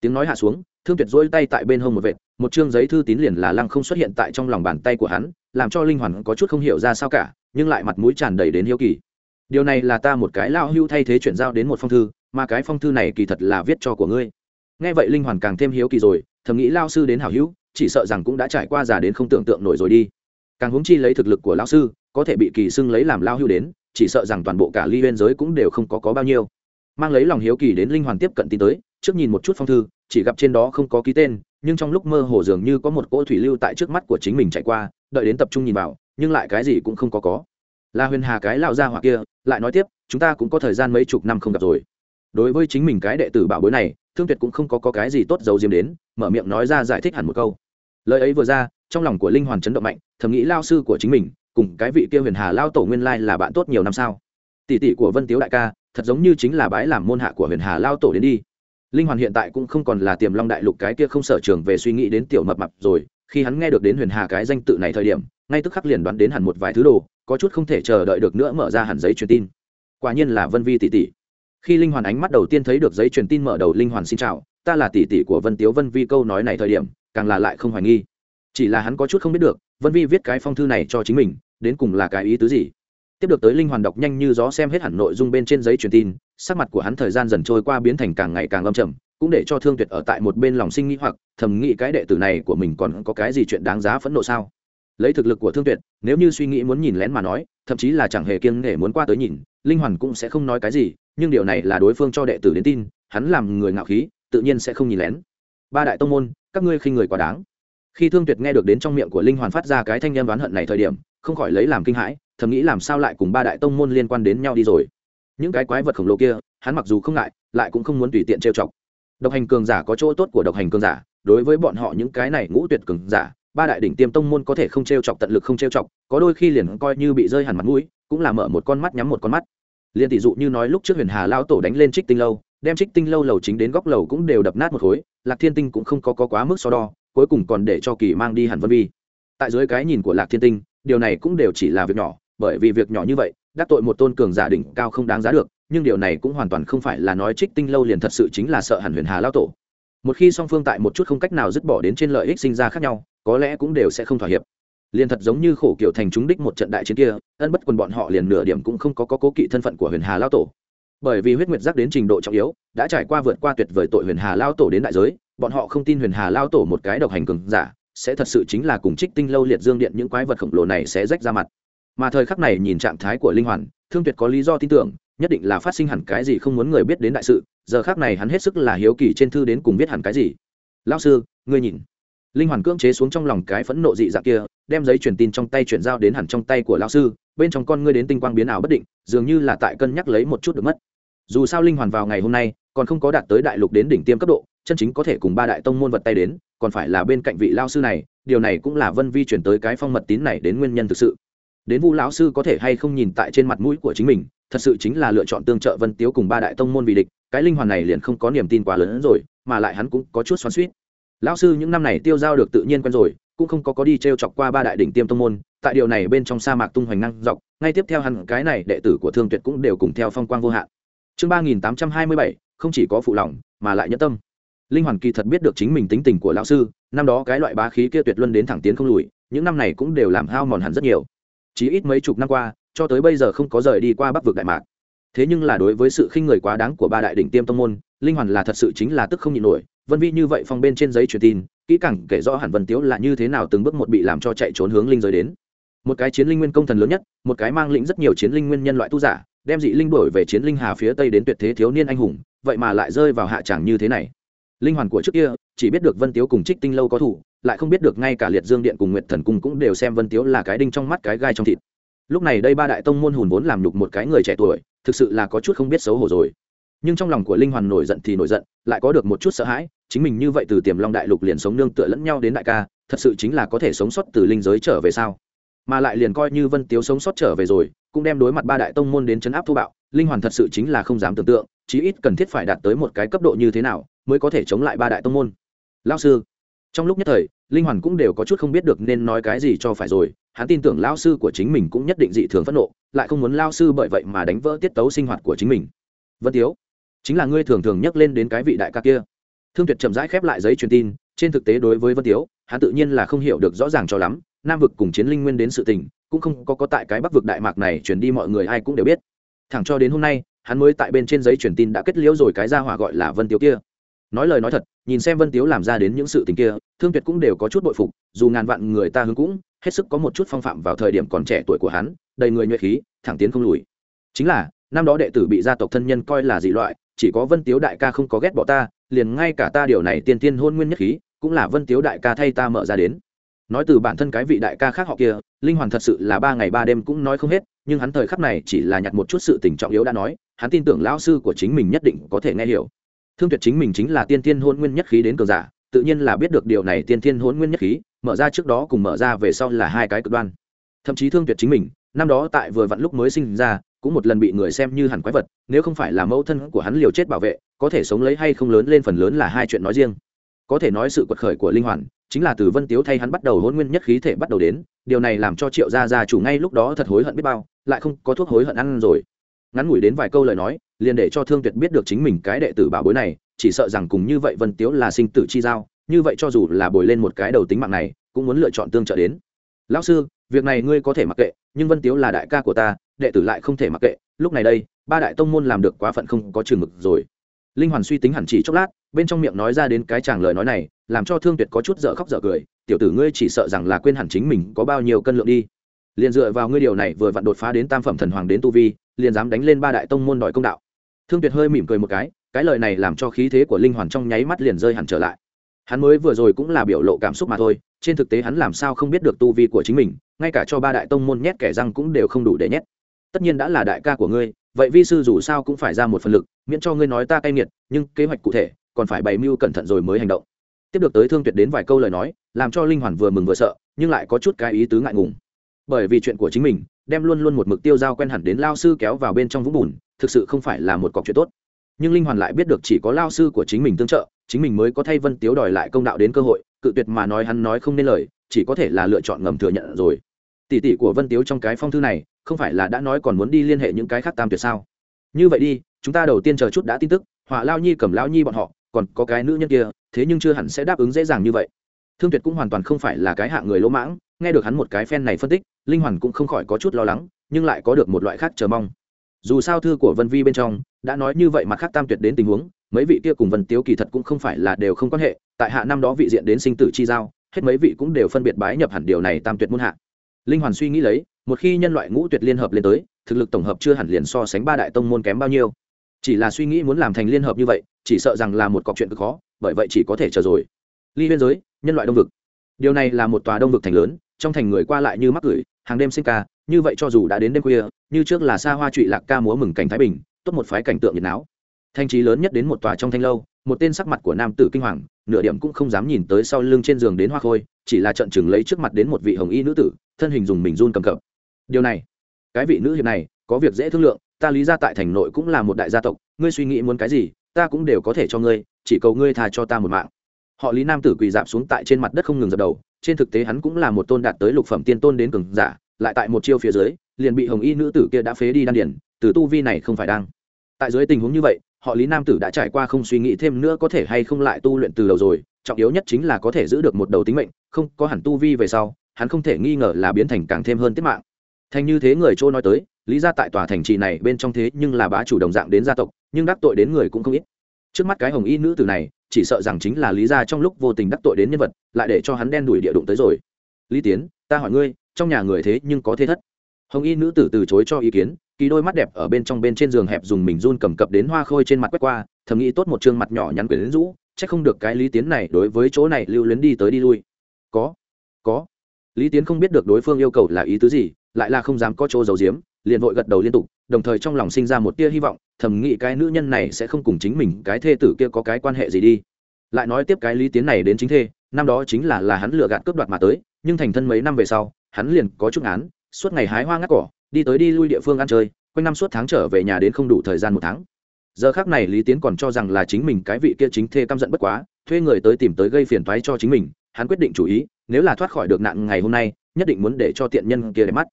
Tiếng nói hạ xuống, thương tuyệt dỗi tay tại bên hông một vệt, một chương giấy thư tín liền là lăng không xuất hiện tại trong lòng bàn tay của hắn, làm cho linh hoàn có chút không hiểu ra sao cả, nhưng lại mặt mũi tràn đầy đến hiếu kỳ. Điều này là ta một cái lao hưu thay thế chuyển giao đến một phong thư, mà cái phong thư này kỳ thật là viết cho của ngươi. Nghe vậy linh hoàn càng thêm hiếu kỳ rồi, thầm nghĩ lao sư đến hảo hữu chỉ sợ rằng cũng đã trải qua già đến không tưởng tượng nổi rồi đi. Càng huống chi lấy thực lực của lao sư có thể bị kỳ xưng lấy làm lao hưu đến chỉ sợ rằng toàn bộ cả ly biên giới cũng đều không có có bao nhiêu. Mang lấy lòng hiếu kỳ đến linh hoàn tiếp cận tin tới trước nhìn một chút phong thư chỉ gặp trên đó không có ký tên nhưng trong lúc mơ hồ dường như có một cỗ thủy lưu tại trước mắt của chính mình chạy qua đợi đến tập trung nhìn vào nhưng lại cái gì cũng không có có. Là huyền hà cái lao ra hoặc kia lại nói tiếp chúng ta cũng có thời gian mấy chục năm không gặp rồi. Đối với chính mình cái đệ tử bảo bối này thương tuyệt cũng không có, có cái gì tốt giấu diếm đến mở miệng nói ra giải thích hẳn một câu lời ấy vừa ra, trong lòng của linh hoàn chấn động mạnh, thầm nghĩ lao sư của chính mình, cùng cái vị kia huyền hà lao tổ nguyên lai là bạn tốt nhiều năm sao. Tỷ tỷ của vân tiếu đại ca, thật giống như chính là bái làm môn hạ của huyền hà lao tổ đến đi. Linh hoàn hiện tại cũng không còn là tiềm long đại lục cái kia không sở trường về suy nghĩ đến tiểu mập mập rồi, khi hắn nghe được đến huyền hà cái danh tự này thời điểm, ngay tức khắc liền đoán đến hẳn một vài thứ đồ, có chút không thể chờ đợi được nữa mở ra hẳn giấy truyền tin. Quả nhiên là vân vi tỷ tỷ. Khi linh hoàn ánh mắt đầu tiên thấy được giấy truyền tin mở đầu, linh hoàn xin chào, ta là tỷ tỷ của vân tiếu, vân vi câu nói này thời điểm càng là lại không hoài nghi. Chỉ là hắn có chút không biết được, vân vi viết cái phong thư này cho chính mình, đến cùng là cái ý tứ gì? Tiếp được tới linh hoàn đọc nhanh như gió xem hết hẳn nội dung bên trên giấy truyền tin, sắc mặt của hắn thời gian dần trôi qua biến thành càng ngày càng âm trầm, cũng để cho thương tuyệt ở tại một bên lòng sinh nghĩ hoặc, thầm nghĩ cái đệ tử này của mình còn có cái gì chuyện đáng giá phẫn nộ sao? Lấy thực lực của thương tuyệt, nếu như suy nghĩ muốn nhìn lén mà nói, thậm chí là chẳng hề kiêng nể muốn qua tới nhìn, linh hoàn cũng sẽ không nói cái gì, nhưng điều này là đối phương cho đệ tử đến tin, hắn làm người ngạo khí, tự nhiên sẽ không nhìn lén ba đại tông môn, các ngươi khinh người quá đáng. Khi thương tuyệt nghe được đến trong miệng của linh hoàn phát ra cái thanh em đoán hận này thời điểm, không khỏi lấy làm kinh hãi, thầm nghĩ làm sao lại cùng ba đại tông môn liên quan đến nhau đi rồi. Những cái quái vật khổng lồ kia, hắn mặc dù không ngại, lại cũng không muốn tùy tiện trêu chọc. Độc hành cường giả có chỗ tốt của độc hành cường giả, đối với bọn họ những cái này ngũ tuyệt cường giả, ba đại đỉnh tiêm tông môn có thể không trêu chọc tận lực không trêu chọc, có đôi khi liền coi như bị rơi hẳn mặt mũi, cũng là mở một con mắt nhắm một con mắt. Liền tỷ dụ như nói lúc trước huyền hà lao tổ đánh lên trích tinh lâu đem trích tinh lâu lầu chính đến góc lầu cũng đều đập nát một khối lạc thiên tinh cũng không có, có quá mức so đo cuối cùng còn để cho kỳ mang đi hẳn vân vi. Tại dưới cái nhìn của lạc thiên tinh điều này cũng đều chỉ là việc nhỏ bởi vì việc nhỏ như vậy đắc tội một tôn cường giả đỉnh cao không đáng giá được nhưng điều này cũng hoàn toàn không phải là nói trích tinh lâu liền thật sự chính là sợ hẳn huyền hà lao tổ. Một khi song phương tại một chút không cách nào dứt bỏ đến trên lợi ích sinh ra khác nhau có lẽ cũng đều sẽ không thỏa hiệp. Liền thật giống như khổ kiểu thành chúng đích một trận đại chiến kia ân bất quần bọn họ liền nửa điểm cũng không có, có cố kỵ thân phận của huyền hà lao tổ bởi vì huyết nguyệt giác đến trình độ trọng yếu, đã trải qua vượt qua tuyệt vời tội huyền hà lao tổ đến đại giới, bọn họ không tin huyền hà lao tổ một cái độc hành cường giả, sẽ thật sự chính là cùng trích tinh lâu liệt dương điện những quái vật khổng lồ này sẽ rách ra mặt. Mà thời khắc này nhìn trạng thái của linh hoàn, thương tuyệt có lý do tin tưởng, nhất định là phát sinh hẳn cái gì không muốn người biết đến đại sự, giờ khác này hắn hết sức là hiếu kỳ trên thư đến cùng biết hẳn cái gì. Lao sư, ngươi nhìn. Linh hoàn cưỡng chế xuống trong lòng cái phẫn nộ dị dạng kia, đem giấy truyền tin trong tay chuyển giao đến hẳn trong tay của lao sư, bên trong con ngươi đến tinh quang biến ảo bất định, dường như là tại cân nhắc lấy một chút được mất dù sao linh hoàn vào ngày hôm nay, còn không có đạt tới đại lục đến đỉnh tiêm cấp độ, chân chính có thể cùng ba đại tông môn vật tay đến, còn phải là bên cạnh vị lao sư này, điều này cũng là vân vi chuyển tới cái phong mật tín này đến nguyên nhân thực sự. Đến vu lão sư có thể hay không nhìn tại trên mặt mũi của chính mình, thật sự chính là lựa chọn tương trợ vân tiếu cùng ba đại tông môn vì địch, cái linh hoàn này liền không có niềm tin quá lớn hơn rồi, mà lại hắn cũng có chút xoắn suýt lão sư những năm này tiêu giao được tự nhiên quen rồi, cũng không có có đi t r e o chọc qua ba đại đỉnh tiêm tông môn, tại điều này bên trong sa mạc tung hoành năng dọc, ngay tiếp theo hẳn cái này đệ tử của thương tuyệt cũng đều cùng theo phong quang vô hạn chương ba nghìn tám trăm hai mươi bảy, không chỉ có phụ lòng, mà lại nhẫn tâm. Linh hoàn kỳ thật biết được chính mình tính tình của lão sư, năm đó cái loại bá khí kia tuyệt luân đến thẳng tiến không lùi, những năm này cũng đều làm hao mòn hẳn rất nhiều. Chỉ ít mấy chục năm qua, cho tới bây giờ không có rời đi qua bắc vực đại mạc. Thế nhưng là đối với sự khinh người quá đáng của ba đại đỉnh tiêm tông môn, linh hoàn là thật sự chính là tức không nhịn nổi, vân vi như vậy phong bên trên giấy truyền tin, kỹ càng kể rõ hẳn vân tiếu là như thế nào từng bước một bị làm cho chạy trốn hướng linh giới đến. Một cái chiến linh nguyên công thần lớn nhất, một cái mang lĩnh rất nhiều chiến linh nguyên nhân loại tu giả đem dị linh đổi về chiến linh hà phía tây đến tuyệt thế thiếu niên anh hùng, vậy mà lại rơi vào hạ tràng như thế này. Linh hoàn của trước kia, chỉ biết được vân tiếu cùng trích tinh lâu có thủ, lại không biết được ngay cả liệt dương điện cùng nguyệt thần cung cũng đều xem vân tiếu là cái đinh trong mắt cái gai trong thịt. Lúc này đây ba đại tông môn hùn vốn làm nhục một cái người trẻ tuổi, thực sự là có chút không biết xấu hổ rồi. Nhưng trong lòng của linh hoàn nổi giận thì nổi giận, lại có được một chút sợ hãi, chính mình như vậy từ tiềm long đại lục liền sống nương tựa lẫn nhau đến đại ca, thật sự chính là có thể sống sót từ linh giới trở về sao? Mà lại liền coi như vân tiếu sống sót trở về rồi, cũng đem đối mặt ba đại tông môn đến chấn áp thô bạo, linh hoàn thật sự chính là không dám tưởng tượng, chí ít cần thiết phải đạt tới một cái cấp độ như thế nào mới có thể chống lại ba đại tông môn. Lao sư, trong lúc nhất thời, linh hoàn cũng đều có chút không biết được nên nói cái gì cho phải rồi, hắn tin tưởng lao sư của chính mình cũng nhất định dị thường phẫn nộ, lại không muốn lao sư bởi vậy mà đánh vỡ tiết tấu sinh hoạt của chính mình. Vân tiếu, chính là ngươi thường thường nhắc lên đến cái vị đại ca kia. Thương tuyệt chậm rãi khép lại giấy truyền tin, trên thực tế đối với vân tiếu, hắn tự nhiên là không hiểu được rõ ràng cho lắm nam vực cùng chiến linh nguyên đến sự tình, cũng không có có tại cái bắc vực đại mạc này chuyển đi mọi người ai cũng đều biết. Thẳng cho đến hôm nay, hắn mới tại bên trên giấy truyền tin đã kết liễu rồi cái ra hỏa gọi là vân tiếu kia. Nói lời nói thật, nhìn xem vân tiếu làm ra đến những sự tình kia, thương tuyệt cũng đều có chút bội phục, dù ngàn vạn người ta hướng cũng, hết sức có một chút phong phạm vào thời điểm còn trẻ tuổi của hắn, đầy người nhuệ khí, thẳng tiến không lùi. Chính là, năm đó đệ tử bị gia tộc thân nhân coi là dị loại, chỉ có vân tiếu đại ca không có ghét bỏ ta, liền ngay cả ta điều này tiên tiên hôn nguyên nhất khí, cũng là vân tiếu đại ca thay ta mở ra đến nói từ bản thân cái vị đại ca khác họ kia, linh hoàn thật sự là ba ngày ba đêm cũng nói không hết, nhưng hắn thời khắc này chỉ là nhặt một chút sự tình trọng yếu đã nói, hắn tin tưởng lão sư của chính mình nhất định có thể nghe hiểu. Thương tuyệt chính mình chính là tiên thiên hôn nguyên nhất khí đến cường giả, tự nhiên là biết được điều này tiên thiên hôn nguyên nhất khí, mở ra trước đó cùng mở ra về sau là hai cái cực đoan. Thậm chí thương tuyệt chính mình, năm đó tại vừa vặn lúc mới sinh ra, cũng một lần bị người xem như hẳn quái vật, nếu không phải là mẫu thân của hắn liều chết bảo vệ, có thể sống lấy hay không lớn lên phần lớn là hai chuyện nói riêng. Có thể nói sự quật khởi của linh hoàn chính là từ vân tiếu thay hắn bắt đầu hôn nguyên nhất khí thể bắt đầu đến, điều này làm cho triệu gia gia chủ ngay lúc đó thật hối hận biết bao, lại không có thuốc hối hận ăn rồi. Ngắn ngủi đến vài câu lời nói, liền để cho thương tuyệt biết được chính mình cái đệ tử bảo bối này, chỉ sợ rằng cùng như vậy vân tiếu là sinh tử chi giao, như vậy cho dù là bồi lên một cái đầu tính mạng này, cũng muốn lựa chọn tương trợ đến. Lão sư, việc này ngươi có thể mặc kệ, nhưng vân tiếu là đại ca của ta, đệ tử lại không thể mặc kệ. Lúc này đây, ba đại tông môn làm được quá phận không có trường mực rồi. Linh hoàn suy tính hẳn chỉ chốc lát bên trong miệng nói ra đến cái chàng lời nói này, làm cho thương tuyệt có chút dở khóc dở cười, tiểu tử ngươi chỉ sợ rằng là quên hẳn chính mình có bao nhiêu cân lượng đi. Liền dựa vào ngươi điều này vừa vặn đột phá đến tam phẩm thần hoàng đến tu vi, liền dám đánh lên ba đại tông môn đòi công đạo. Thương tuyệt hơi mỉm cười một cái cái lời này làm cho khí thế của linh hoàn trong nháy mắt liền rơi hẳn trở lại. Hắn mới vừa rồi cũng là biểu lộ cảm xúc mà thôi, trên thực tế hắn làm sao không biết được tu vi của chính mình, ngay cả cho ba đại tông môn nhét kẻ răng cũng đều không đủ để nhét. Tất nhiên đã là đại ca của ngươi, vậy vi sư dù sao cũng phải ra một phần lực, miễn cho ngươi nói ta cay nghiệt, nhưng kế hoạch cụ thể còn phải bày mưu cẩn thận rồi mới hành động. Tiếp được tới thương tuyệt đến vài câu lời nói, làm cho linh hoàn vừa mừng vừa sợ, nhưng lại có chút cái ý tứ ngại ngùng. Bởi vì chuyện của chính mình, đem luôn luôn một mực tiêu giao quen hẳn đến lao sư kéo vào bên trong vũng bùn, thực sự không phải là một cọc chuyện tốt. Nhưng linh hoàn lại biết được chỉ có lao sư của chính mình tương trợ, chính mình mới có thay vân tiếu đòi lại công đạo đến cơ hội, cự tuyệt mà nói hắn nói không nên lời, chỉ có thể là lựa chọn ngầm thừa nhận rồi. Tỷ tỷ của vân tiếu trong cái phong thư này, không phải là đã nói còn muốn đi liên hệ những cái khác tam tuyệt sao? Như vậy đi, chúng ta đầu tiên chờ chút đã tin tức, họa lao nhi cầm lao nhi bọn họ còn có cái nữ nhân kia, thế nhưng chưa hẳn sẽ đáp ứng dễ dàng như vậy. Thương tuyệt cũng hoàn toàn không phải là cái hạng người lỗ mãng, nghe được hắn một cái phen này phân tích, linh hoàn cũng không khỏi có chút lo lắng, nhưng lại có được một loại khác chờ mong. Dù sao thư của vân vi bên trong, đã nói như vậy mặt khác tam tuyệt đến tình huống, mấy vị kia cùng vân tiếu kỳ thật cũng không phải là đều không quan hệ, tại hạ năm đó vị diện đến sinh tử chi giao, hết mấy vị cũng đều phân biệt bái nhập hẳn điều này tam tuyệt muôn hạ. Linh hoàn suy nghĩ lấy, một khi nhân loại ngũ tuyệt liên hợp lên tới, thực lực tổng hợp chưa hẳn liền so sánh ba đại tông môn kém bao nhiêu chỉ là suy nghĩ muốn làm thành liên hợp như vậy, chỉ sợ rằng là một cọc chuyện cực khó, bởi vậy chỉ có thể chờ rồi. Ly biên giới, nhân loại đông vực. Điều này là một tòa đông vực thành lớn, trong thành người qua lại như mắc gửi hàng đêm sinh ca, như vậy cho dù đã đến đêm khuya, như trước là xa hoa trụy lạc ca múa mừng cảnh thái bình, tốt một phái cảnh tượng nhiệt náo. Thanh trí lớn nhất đến một tòa trong thanh lâu, một tên sắc mặt của nam tử kinh hoàng, nửa điểm cũng không dám nhìn tới sau lưng trên giường đến hoa khôi, chỉ là trận chừng lấy trước mặt đến một vị hồng y nữ tử, thân hình dùng mình run cầm cập. Điều này, cái vị nữ hiệp này, có việc dễ thương lượng ta lý ra tại thành nội cũng là một đại gia tộc, ngươi suy nghĩ muốn cái gì, ta cũng đều có thể cho ngươi, chỉ cầu ngươi tha cho ta một mạng. Họ lý nam tử quỳ dạp xuống tại trên mặt đất không ngừng dập đầu, trên thực tế hắn cũng là một tôn đạt tới lục phẩm tiên tôn đến cường giả, lại tại một chiêu phía dưới, liền bị hồng y nữ tử kia đã phế đi đan điển từ tu vi này không phải đang. Tại dưới tình huống như vậy, họ lý nam tử đã trải qua không suy nghĩ thêm nữa có thể hay không lại tu luyện từ đầu rồi, trọng yếu nhất chính là có thể giữ được một đầu tính mệnh, không có hẳn tu vi về sau, hắn không thể nghi ngờ là biến thành càng thêm hơn tiết mạng. Thành như thế người chỗ nói tới lý ra tại tòa thành trì này bên trong thế nhưng là bá chủ đồng dạng đến gia tộc, nhưng đắc tội đến người cũng không ít. Trước mắt cái hồng y nữ tử này, chỉ sợ rằng chính là lý ra trong lúc vô tình đắc tội đến nhân vật, lại để cho hắn đen đuổi địa đụng tới rồi. Lý tiến, ta hỏi ngươi, trong nhà người thế nhưng có thế thất? Hồng y nữ tử từ chối cho ý kiến, kỳ đôi mắt đẹp ở bên trong bên trên giường hẹp dùng mình run cầm cập đến hoa khôi trên mặt quét qua, thầm nghĩ tốt một chương mặt nhỏ nhắn quyển rũ, chắc không được cái lý tiến này đối với chỗ này lưu luyến đi tới đi lui. Có có. Lý tiến không biết được đối phương yêu cầu là ý tứ gì, lại là không dám có chỗ giấu giếm liền vội gật đầu liên tục, đồng thời trong lòng sinh ra một tia hy vọng, thầm nghĩ cái nữ nhân này sẽ không cùng chính mình cái thê tử kia có cái quan hệ gì đi. Lại nói tiếp cái lý tiến này đến chính thê, năm đó chính là là hắn lừa gạt cướp đoạt mà tới, nhưng thành thân mấy năm về sau, hắn liền có chút án, suốt ngày hái hoa ngắt cỏ, đi tới đi lui địa phương ăn chơi, quanh năm suốt tháng trở về nhà đến không đủ thời gian một tháng. Giờ khác này lý tiến còn cho rằng là chính mình cái vị kia chính thê căm giận bất quá, thuê người tới tìm tới gây phiền toái cho chính mình, hắn quyết định chủ ý, nếu là thoát khỏi được nạn ngày hôm nay, nhất định muốn để cho tiện nhân kia để mắt.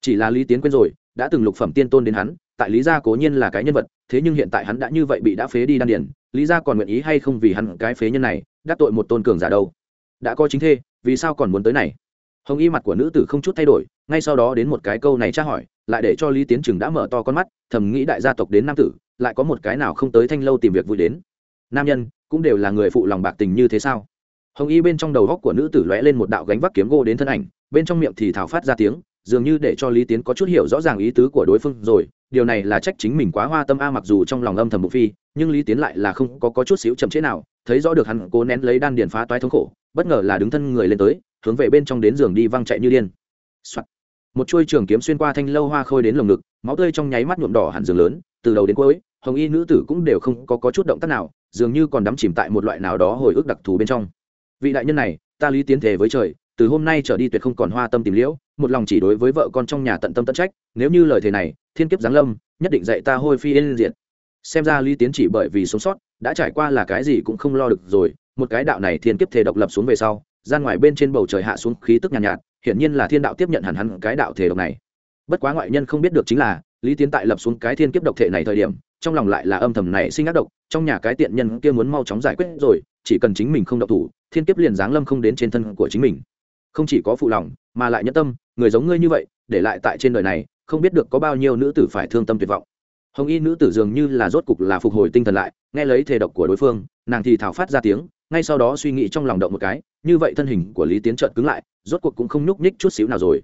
Chỉ là lý tiến quên rồi đã từng lục phẩm tiên tôn đến hắn, tại lý gia cố nhiên là cái nhân vật, thế nhưng hiện tại hắn đã như vậy bị đã phế đi đan điển lý gia còn nguyện ý hay không vì hắn cái phế nhân này, đắc tội một tôn cường giả đâu? Đã có chính thê, vì sao còn muốn tới này? Hồng y mặt của nữ tử không chút thay đổi, ngay sau đó đến một cái câu này tra hỏi, lại để cho lý tiến chừng đã mở to con mắt, thầm nghĩ đại gia tộc đến nam tử, lại có một cái nào không tới thanh lâu tìm việc vui đến. Nam nhân, cũng đều là người phụ lòng bạc tình như thế sao? Hồng y bên trong đầu góc của nữ tử lóe lên một đạo gánh vác kiếm gô đến thân ảnh, bên trong miệng thì thảo phát ra tiếng dường như để cho lý tiến có chút hiểu rõ ràng ý tứ của đối phương rồi. Điều này là trách chính mình quá hoa tâm a mặc dù trong lòng âm thầm bộ phi nhưng lý tiến lại là không có, có chút xíu chậm chế nào. Thấy rõ được hắn cố nén lấy đan điền phá toái thống khổ bất ngờ là đứng thân người lên tới hướng về bên trong đến giường đi văng chạy như điên、Soạn. một chuôi trường kiếm xuyên qua thanh lâu hoa khôi đến lồng ngực máu tươi trong nháy mắt nhuộm đỏ hẳn giường lớn từ đầu đến cuối hồng y nữ tử cũng đều không có, có chút động tác nào dường như còn đắm chìm tại một loại nào đó hồi ức đặc thù bên trong. Vị đại nhân này ta lý tiến thể với trời từ hôm nay trở đi tuyệt không còn hoa tâm tìm liễu một lòng chỉ đối với vợ con trong nhà tận tâm tận trách nếu như lời thề này thiên kiếp giáng lâm nhất định dạy ta hôi phi yên diện xem ra lý tiến chỉ bởi vì sống sót đã trải qua là cái gì cũng không lo được rồi một cái đạo này thiên kiếp thể độc lập xuống về sau ra ngoài bên trên bầu trời hạ xuống khí tức nhàn nhạt, nhạt hiển nhiên là thiên đạo tiếp nhận hẳn hẳn cái đạo thể độc này. Bất quá ngoại nhân không biết được chính là lý tiến tại lập xuống cái thiên kiếp độc thể này thời điểm trong lòng lại là âm thầm này sinh ác độc trong nhà cái tiện nhân kia muốn mau chóng giải quyết rồi chỉ cần chính mình không độc thủ thiên kiếp liền giáng lâm không đến trên thân của chính mình. Không chỉ có phụ lòng mà lại nhẫn tâm người giống ngươi như vậy, để lại tại trên đời này, không biết được có bao nhiêu nữ tử phải thương tâm tuyệt vọng. Hồng y nữ tử dường như là rốt cục là phục hồi tinh thần lại, nghe lấy thề độc của đối phương, nàng thì thảo phát ra tiếng, ngay sau đó suy nghĩ trong lòng động một cái, như vậy thân hình của lý tiến trợn cứng lại, rốt cuộc cũng không nhúc nhích chút xíu nào rồi.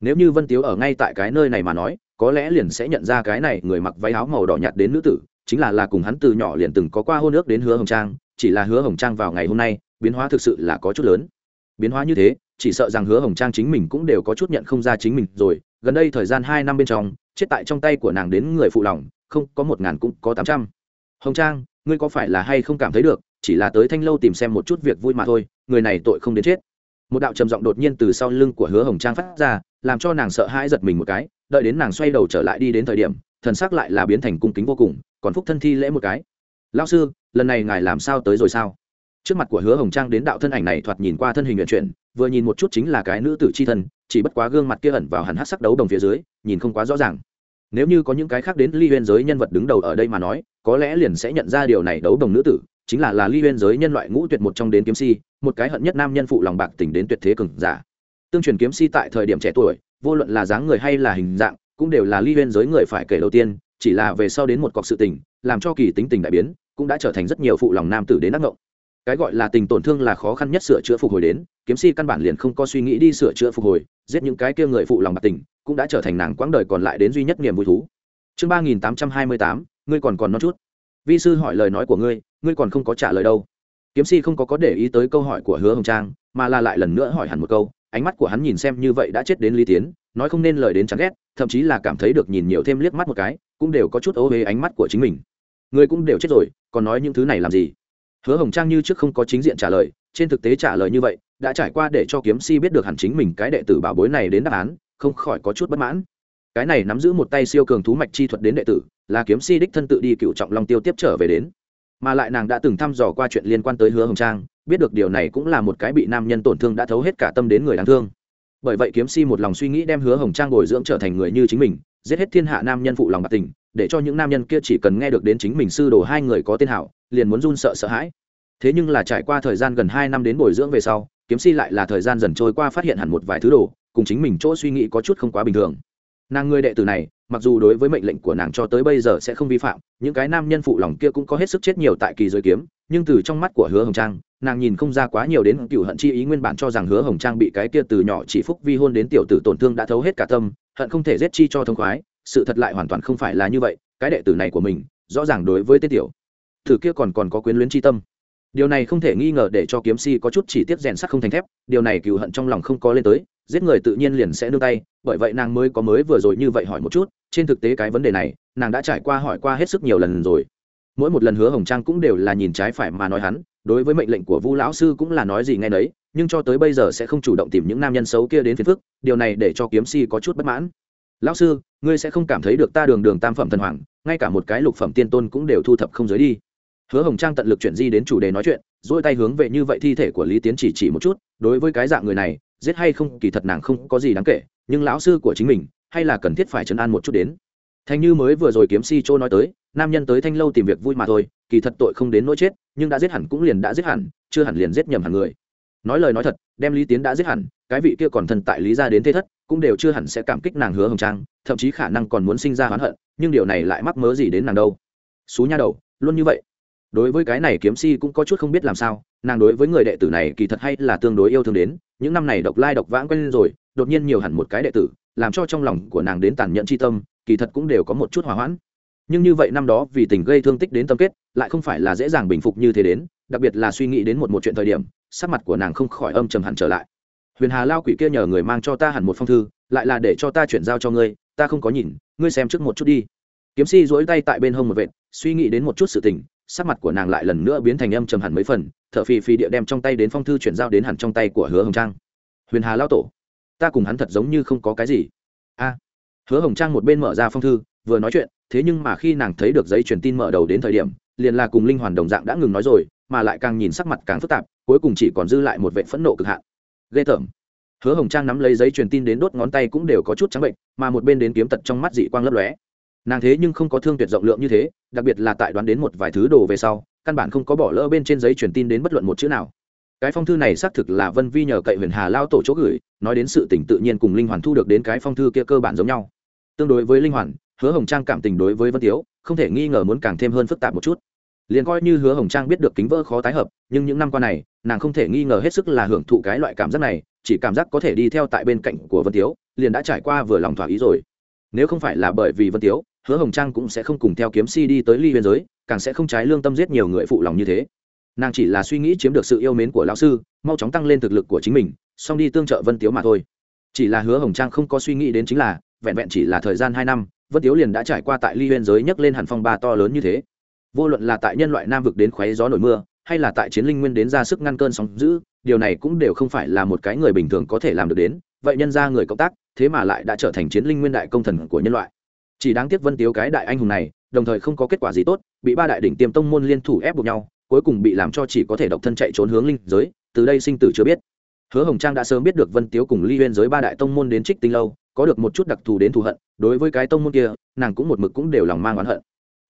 Nếu như vân tiếu ở ngay tại cái nơi này mà nói, có lẽ liền sẽ nhận ra cái này người mặc váy áo màu đỏ nhạt đến nữ tử, chính là là cùng hắn từ nhỏ liền từng có qua hôn ước đến hứa hồng trang, chỉ là hứa hồng trang vào ngày hôm nay, biến hóa thực sự là có chút lớn. Biến hóa như thế chỉ sợ rằng hứa hồng trang chính mình cũng đều có chút nhận không ra chính mình rồi. Gần đây thời gian hai năm bên trong, chết tại trong tay của nàng đến người phụ lòng, không, có một ngàn cũng có tám trăm. Hồng trang, ngươi có phải là hay không cảm thấy được, chỉ là tới thanh lâu tìm xem một chút việc vui mà thôi, người này tội không đến chết. Một đạo trầm giọng đột nhiên từ sau lưng của hứa hồng trang phát ra, làm cho nàng sợ hãi giật mình một cái, đợi đến nàng xoay đầu trở lại đi đến thời điểm, thần sắc lại là biến thành cung kính vô cùng, còn phúc thân thi lễ một cái. Lao sư, lần này ngài làm sao tới rồi sao? Trước mặt của hứa hồng trang đến đạo thân ảnh này thoạt nhìn qua thân hình luyện chuyển vừa nhìn một chút chính là cái nữ tử c h i thân, chỉ bất quá gương mặt kia ẩn vào hẳn hát sắc đấu đồng phía dưới, nhìn không quá rõ ràng. Nếu như có những cái khác đến ly huyên giới nhân vật đứng đầu ở đây mà nói, có lẽ liền sẽ nhận ra điều này đấu đồng nữ tử, chính là là ly huyên giới nhân loại ngũ tuyệt một trong đến kiếm si, một cái hận nhất nam nhân phụ lòng bạc tỉnh đến tuyệt thế cừng giả. Tương truyền kiếm si tại thời điểm trẻ tuổi, vô luận là dáng người hay là hình dạng, cũng đều là ly huyên giới người phải kể đầu tiên, chỉ là về sau đến một cọc sự tình, làm cho kỳ tính tình đại biến, cũng đã trở thành rất nhiều phụ lòng nam tử đến đắc ngộng cái gọi là tình tổn thương là khó khăn nhất sửa chữa phục hồi đến, kiếm si căn bản liền không có suy nghĩ đi sửa chữa phục hồi, giết những cái kia người phụ lòng bạc tình, cũng đã trở thành nàng quãng đời còn lại đến duy nhất niềm vui thú. Chương ba nghìn tám trăm hai mươi tám, ngươi còn còn nói chút. Vi sư hỏi lời nói của ngươi ngươi còn không có trả lời đâu. Kiếm si không có có để ý tới câu hỏi của hứa hồng trang, mà là lại lần nữa hỏi hẳn một câu, ánh mắt của hắn nhìn xem như vậy đã chết đến lý tiến, nói không nên lời đến chán ghét, thậm chí là cảm thấy được nhìn nhiều thêm liếc mắt một cái, cũng đều có chút ô về ánh mắt của chính mình. Người cũng đều chết rồi, còn nói những thứ này làm gì? Hứa hồng trang như trước không có chính diện trả lời, trên thực tế trả lời như vậy, đã trải qua để cho kiếm si biết được hẳn chính mình cái đệ tử bảo bối này đến đáp án, không khỏi có chút bất mãn. Cái này nắm giữ một tay siêu cường thú mạch chi thuật đến đệ tử, là kiếm si đích thân tự đi cựu trọng long tiêu tiếp trở về đến. Mà lại nàng đã từng thăm dò qua chuyện liên quan tới hứa hồng trang, biết được điều này cũng là một cái bị nam nhân tổn thương đã thấu hết cả tâm đến người đáng thương. Bởi vậy kiếm si một lòng suy nghĩ đem hứa hồng trang bồi dưỡng trở thành người như chính mình, giết hết thiên hạ nam nhân phụ lòng bạc tình, để cho những nam nhân kia chỉ cần nghe được đến chính mình sư đồ hai người có tên hảo liền muốn run sợ sợ hãi. Thế nhưng là trải qua thời gian gần hai năm đến bồi dưỡng về sau, kiếm si lại là thời gian dần trôi qua phát hiện hẳn một vài thứ đồ, cùng chính mình chỗ suy nghĩ có chút không quá bình thường. Nàng người đệ tử này, mặc dù đối với mệnh lệnh của nàng cho tới bây giờ sẽ không vi phạm, những cái nam nhân phụ lòng kia cũng có hết sức chết nhiều tại kỳ giới kiếm, nhưng từ trong mắt của hứa hồng trang, nàng nhìn không ra quá nhiều đến cựu hận chi ý nguyên bản cho rằng hứa hồng trang bị cái kia từ nhỏ chỉ phúc vi hôn đến tiểu tử tổn thương đã thấu hết cả tâm, hận không thể giết chi cho thông khoái, sự thật lại hoàn toàn không phải là như vậy, cái đệ tử này của mình, rõ ràng đối với tên tiểu Thử kia còn còn có quyến luyến chi tâm. Điều này không thể nghi ngờ để cho kiếm si có chút chỉ tiết rèn sắt không thành thép, điều này cựu hận trong lòng không có lên tới, giết người tự nhiên liền sẽ nương tay, bởi vậy nàng mới có mới vừa rồi như vậy hỏi một chút, trên thực tế cái vấn đề này, nàng đã trải qua hỏi qua hết sức nhiều lần rồi. Mỗi một lần hứa hồng trang cũng đều là nhìn trái phải mà nói hắn, đối với mệnh lệnh của vu lão sư cũng là nói gì ngay đấy nhưng cho tới bây giờ sẽ không chủ động tìm những nam nhân xấu kia đến phiền phức, điều này để cho kiếm si có chút bất mãn. Lão sư, ngươi sẽ không cảm thấy được ta đường đường tam phẩm thần hoàng, ngay cả một cái lục phẩm tiên tôn cũng đều thu thập không giới đi hứa hồng trang tận lực chuyển di đến chủ đề nói chuyện dỗi tay hướng về như vậy thi thể của lý tiến chỉ chỉ một chút, đối với cái dạng người này, giết hay không kỳ thật nàng không có gì đáng kể, nhưng lão sư của chính mình, hay là cần thiết phải chấn an một chút đến. Thành như mới vừa rồi kiếm si châu nói tới, nam nhân tới thanh lâu tìm việc vui mà thôi, kỳ thật tội không đến nỗi chết, nhưng đã giết hẳn cũng liền đã giết hẳn, chưa hẳn liền giết nhầm hẳn người. Nói lời nói thật, đem lý tiến đã giết hẳn, cái vị kia còn thân tại lý ra đến thế thất, cũng đều chưa hẳn sẽ cảm kích nàng hứa hồng trang, thậm chí khả năng còn muốn sinh ra oán hận, nhưng điều này lại mắc mớ gì đến nàng đâu. Xú nha đầu, luôn như vậy đối với cái này kiếm si cũng có chút không biết làm sao, nàng đối với người đệ tử này kỳ thật hay là tương đối yêu thương đến, những năm này độc lai độc vãng quen rồi, đột nhiên nhiều hẳn một cái đệ tử, làm cho trong lòng của nàng đến tàn nhẫn c h i tâm, kỳ thật cũng đều có một chút hòa hoãn. Nhưng như vậy năm đó vì tình gây thương tích đến tâm kết, lại không phải là dễ dàng bình phục như thế đến, đặc biệt là suy nghĩ đến một một chuyện thời điểm, sắc mặt của nàng không khỏi âm trầm hẳn trở lại. Huyền hà lao quỷ kia nhờ người mang cho ta hẳn một phong thư, lại là để cho ta chuyển giao cho ngươi, ta không có nhìn, ngươi xem trước một chút đi. Kiếm si dỗi tay tại bên hông một vện suy nghĩ đến một chút sự tình sắc mặt của nàng lại lần nữa biến thành âm trầm hẳn mấy phần thợ phì phì địa đem trong tay đến phong thư chuyển giao đến hẳn trong tay của hứa hồng trang. Huyền hà lao tổ, ta cùng hắn thật giống như không có cái gì. A. Hứa hồng trang một bên mở ra phong thư, vừa nói chuyện, thế nhưng mà khi nàng thấy được giấy truyền tin mở đầu đến thời điểm, liền là cùng linh hoàn đồng dạng đã ngừng nói rồi, mà lại càng nhìn sắc mặt càng phức tạp, cuối cùng chỉ còn dư lại một vệ phẫn nộ cực hạn. Ghê tởm. Hứa hồng trang nắm lấy giấy truyền tin đến đốt ngón tay cũng đều có chút trắng bệnh, mà một bên đến kiếm tật trong mắt dị quang lấp lóe nàng thế nhưng không có thương tuyệt rộng lượng như thế, đặc biệt là tại đoán đến một vài thứ đồ về sau, căn bản không có bỏ lỡ bên trên giấy truyền tin đến bất luận một chữ nào. Cái phong thư này xác thực là vân vi nhờ cậy huyền hà lao tổ chỗ gửi, nói đến sự tỉnh tự nhiên cùng linh hoàn thu được đến cái phong thư kia cơ bản giống nhau. Tương đối với linh hoàn, hứa hồng trang cảm tình đối với vân tiếu, không thể nghi ngờ muốn càng thêm hơn phức tạp một chút. Liền coi như hứa hồng trang biết được kính vỡ khó tái hợp, nhưng những năm qua này, nàng không thể nghi ngờ hết sức là hưởng thụ cái loại cảm giác này, chỉ cảm giác có thể đi theo tại bên cạnh của vân tiếu, liền đã trải qua vừa lòng thỏa ý rồi. Nếu không phải là bởi vì vân tiếu hứa hồng trang cũng sẽ không cùng theo kiếm si đi tới ly biên giới, càng sẽ không trái lương tâm giết nhiều người phụ lòng như thế. Nàng chỉ là suy nghĩ chiếm được sự yêu mến của lão sư, mau chóng tăng lên thực lực của chính mình, xong đi tương trợ vân tiếu mà thôi. Chỉ là hứa hồng trang không có suy nghĩ đến chính là, vẹn vẹn chỉ là thời gian hai năm, vân tiếu liền đã trải qua tại ly biên giới nhấc lên hẳn phong ba to lớn như thế. Vô luận là tại nhân loại nam vực đến khoáy gió nổi mưa, hay là tại chiến linh nguyên đến ra sức ngăn cơn sóng giữ điều này cũng đều không phải là một cái người bình thường có thể làm được đến. Vậy nhân ra người cộng tác, thế mà lại đã trở thành chiến linh nguyên đại công thần của nhân loại chỉ đáng tiếc vân tiếu cái đại anh hùng này, đồng thời không có kết quả gì tốt, bị ba đại đỉnh tiêm tông môn liên thủ ép buộc nhau, cuối cùng bị làm cho chỉ có thể độc thân chạy trốn hướng linh giới, từ đây sinh tử chưa biết. Hứa hồng trang đã sớm biết được vân tiếu cùng ly huyên giới ba đại tông môn đến trích tinh lâu, có được một chút đặc thù đến thù hận, đối với cái tông môn kia, nàng cũng một mực cũng đều lòng mang oán hận.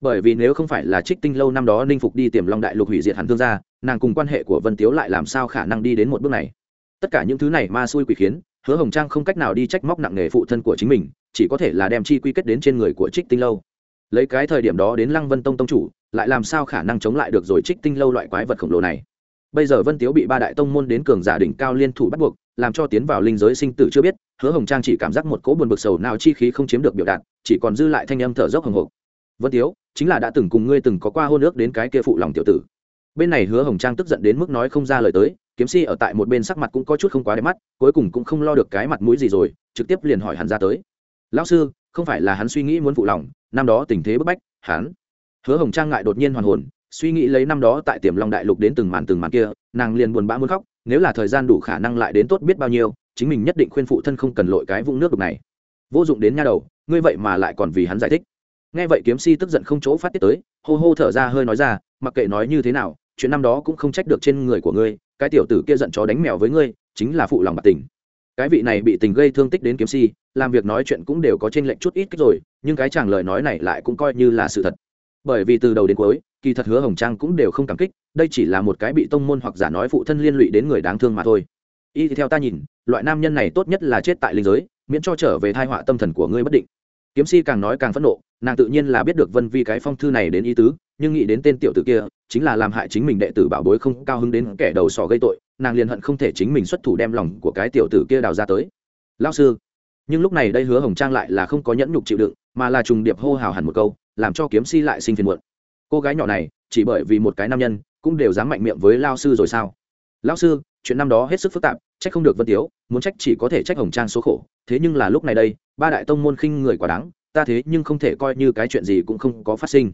Bởi vì nếu không phải là trích tinh lâu năm đó ninh phục đi tiềm long đại lục hủy diệt hẳn thương gia, nàng cùng quan hệ của vân tiếu lại làm sao khả năng đi đến một bước này? Tất cả những thứ này ma xui quỷ khiến, hứa hồng trang không cách nào đi trách móc nặng nghề phụ thân của chính mình chỉ có thể là đem chi quy kết đến trên người của trích tinh lâu. Lấy cái thời điểm đó đến lăng vân tông tông chủ, lại làm sao khả năng chống lại được rồi trích tinh lâu loại quái vật khổng lồ này? Bây giờ vân tiếu bị ba đại tông môn đến cường giả đỉnh cao liên thủ bắt buộc, làm cho tiến vào linh giới sinh tử chưa biết, hứa hồng trang chỉ cảm giác một cỗ buồn bực sầu nào chi khí không chiếm được biểu đạt, chỉ còn dư lại thanh âm thở dốc hồng hộc vân tiếu, chính là đã từng cùng ngươi từng có qua hôn ước đến cái kia phụ lòng tiểu tử. Bên này hứa hồng trang tức giận đến mức nói không ra lời tới, kiếm si ở tại một bên sắc mặt cũng có chút không quá đẹp mắt, cuối cùng cũng không lo được cái mặt mũi gì rồi, trực tiếp liền hỏi hắn ra tới lão sư, không phải là hắn suy nghĩ muốn phụ lòng, năm đó tình thế bức bách, hắn. Hứa hồng trang ngại đột nhiên hoàn hồn, suy nghĩ lấy năm đó tại tiềm long đại lục đến từng màn từng màn kia, nàng liền buồn bã muốn khóc, nếu là thời gian đủ khả năng lại đến tốt biết bao nhiêu, chính mình nhất định khuyên phụ thân không cần lội cái vũng nước đục này. Vô dụng đến nha đầu, ngươi vậy mà lại còn vì hắn giải thích. Nghe vậy kiếm si tức giận không chỗ phát tiết tới, hô hô thở ra hơi nói ra, mặc kệ nói như thế nào, chuyện năm đó cũng không trách được trên người của ngươi, cái tiểu tử kia giận chó đánh mèo với ngươi, chính là phụ lòng bạc tình. Cái vị này bị tình gây thương tích đến kiếm si làm việc nói chuyện cũng đều có trên lệnh chút ít cách rồi, nhưng cái chàng lời nói này lại cũng coi như là sự thật. Bởi vì từ đầu đến cuối, kỳ thật hứa hồng trang cũng đều không cảm kích, đây chỉ là một cái bị tông môn hoặc giả nói phụ thân liên lụy đến người đáng thương mà thôi. Y theo ta nhìn, loại nam nhân này tốt nhất là chết tại linh giới, miễn cho trở về thai họa tâm thần của ngươi bất định. Kiếm si càng nói càng phẫn nộ, nàng tự nhiên là biết được vân vi cái phong thư này đến ý tứ, nhưng nghĩ đến tên tiểu tử kia, chính là làm hại chính mình đệ tử bảo bối không cao hứng đến kẻ đầu sò gây tội, nàng liền hận không thể chính mình xuất thủ đem lòng của cái tiểu tử kia đào ra tới. Lao sư nhưng lúc này đây hứa hồng trang lại là không có nhẫn nhục chịu đựng, mà là trùng điệp hô hào hẳn một câu, làm cho kiếm si lại sinh phiền muộn. Cô gái nhỏ này, chỉ bởi vì một cái nam nhân, cũng đều dám mạnh miệng với lao sư rồi sao? Lao sư, chuyện năm đó hết sức phức tạp, trách không được vân tiếu, muốn trách chỉ có thể trách hồng trang số khổ, thế nhưng là lúc này đây, ba đại tông môn khinh người quá đáng, ta thế nhưng không thể coi như cái chuyện gì cũng không có phát sinh.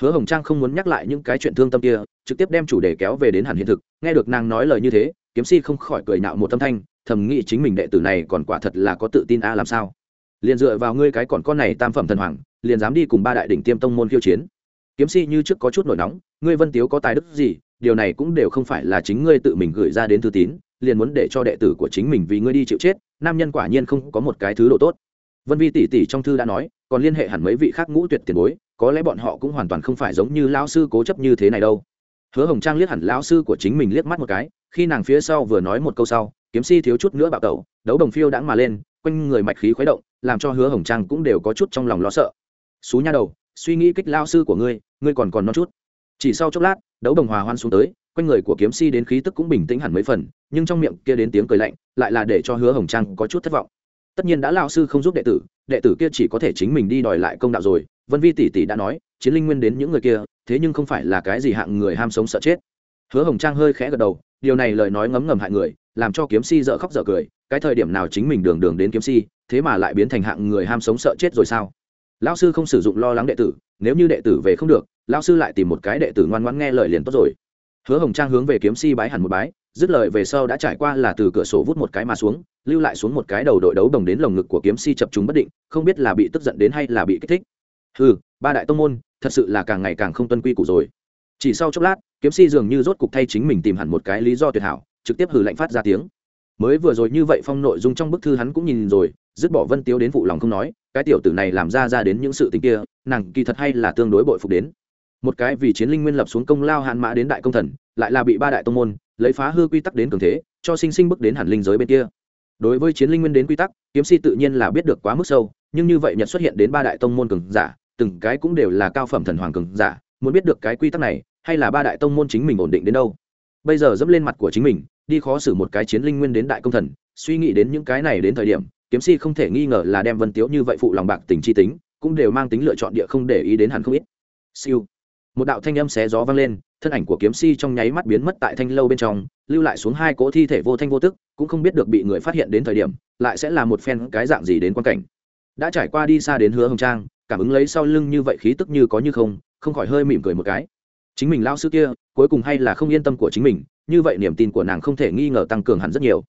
Hứa hồng trang không muốn nhắc lại những cái chuyện thương tâm kia, trực tiếp đem chủ đề kéo về đến hẳn hiện thực, nghe được nàng nói lời như thế, kiếm si không khỏi cười nạo một tâm thanh thầm nghĩ chính mình đệ tử này còn quả thật là có tự tin a, làm sao? Liền dựa vào ngươi cái còn con này tam phẩm thần hoàng, liền dám đi cùng ba đại đỉnh tiêm tông môn khiêu chiến. Kiếm si như trước có chút nổi nóng, ngươi vân tiếu có tài đức gì, điều này cũng đều không phải là chính ngươi tự mình gửi ra đến thư tín, liền muốn để cho đệ tử của chính mình vì ngươi đi chịu chết, nam nhân quả nhiên không có một cái thứ độ tốt. Vân vi tỷ tỷ trong thư đã nói, còn liên hệ hẳn mấy vị khác ngũ tuyệt tiền bối, có lẽ bọn họ cũng hoàn toàn không phải giống như lão sư cố chấp như thế này đâu. Hứa hồng trang liếc hẳn lão sư của chính mình liếc mắt một cái, khi nàng phía sau vừa nói một câu sau kiếm si thiếu chút nữa bạo tẩu, đấu đồng phiêu đãng mà lên, quanh người mạch khí khuấy động, làm cho hứa hồng trang cũng đều có chút trong lòng lo sợ. Xú nha đầu, suy nghĩ kích lao sư của ngươi ngươi còn còn non chút. Chỉ sau chốc lát, đấu đồng hòa hoan xuống tới, quanh người của kiếm si đến khí tức cũng bình tĩnh hẳn mấy phần, nhưng trong miệng kia đến tiếng cười lạnh, lại là để cho hứa hồng trang có chút thất vọng. Tất nhiên đã lao sư không giúp đệ tử đệ tử kia chỉ có thể chính mình đi đòi lại công đạo rồi, vân vi tỷ tỷ đã nói, chiến linh nguyên đến những người kia, thế nhưng không phải là cái gì hạng người ham sống sợ chết. Hứa hồng trang hơi khẽ gật đầu, điều này lời nói ngấm ngầm hại người làm cho kiếm si dở khóc dở cười, cái thời điểm nào chính mình đường đường đến kiếm si, thế mà lại biến thành hạng người ham sống sợ chết rồi sao? Lão sư không sử dụng lo lắng đệ tử, nếu như đệ tử về không được, lão sư lại tìm một cái đệ tử ngoan ngoãn nghe lời liền tốt rồi. Hứa hồng trang hướng về kiếm si bái hẳn một bái, dứt lời về sau đã trải qua là từ cửa sổ vút một cái mà xuống, lưu lại xuống một cái đầu đội đấu đồng đến lồng ngực của kiếm si chập chúng bất định, không biết là bị tức giận đến hay là bị kích thích. Ừ ba đại tông môn, thật sự là càng ngày càng không tuân quy củ rồi. Chỉ sau chốc lát, kiếm si dường như rốt cục thay chính mình tìm hẳn một cái lý do tuyệt hảo trực tiếp hử lạnh phát ra tiếng. Mới vừa rồi như vậy phong nội dung trong bức thư hắn cũng nhìn rồi, dứt bỏ vân tiếu đến phụ lòng không nói, cái tiểu tử này làm ra ra đến những sự tình kia, nàng kỳ thật hay là tương đối bội phục đến. Một cái vì chiến linh nguyên lập xuống công lao hạn mã đến đại công thần, lại là bị ba đại tông môn, lấy phá hư quy tắc đến cường thế, cho sinh sinh bước đến hẳn linh giới bên kia. Đối với chiến linh nguyên đến quy tắc, kiếm si tự nhiên là biết được quá mức sâu, nhưng như vậy nhật xuất hiện đến ba đại tông môn cường giả, từng cái cũng đều là cao phẩm thần hoàng cường giả, muốn biết được cái quy tắc này, hay là ba đại tông môn chính mình ổn định đến đâu. Bây giờ dẫm lên mặt của chính mình đi khó xử một cái chiến linh nguyên đến đại công thần, suy nghĩ đến những cái này đến thời điểm, kiếm si không thể nghi ngờ là đem vân tiếu như vậy phụ lòng bạc tình chi tính, cũng đều mang tính lựa chọn địa không để ý đến hẳn không ít. Siêu. Một đạo thanh âm xé gió vang lên, thân ảnh của kiếm si trong nháy mắt biến mất tại thanh lâu bên trong, lưu lại xuống hai cỗ thi thể vô thanh vô tức, cũng không biết được bị người phát hiện đến thời điểm, lại sẽ là một phen cái dạng gì đến quan cảnh. Đã trải qua đi xa đến hứa hồng trang, cảm ứng lấy sau lưng như vậy khí tức như có như không không khỏi hơi mỉm cười một cái. Chính mình lao sư kia, cuối cùng hay là không yên tâm của chính mình như vậy niềm tin của nàng không thể nghi ngờ tăng cường hẳn rất nhiều.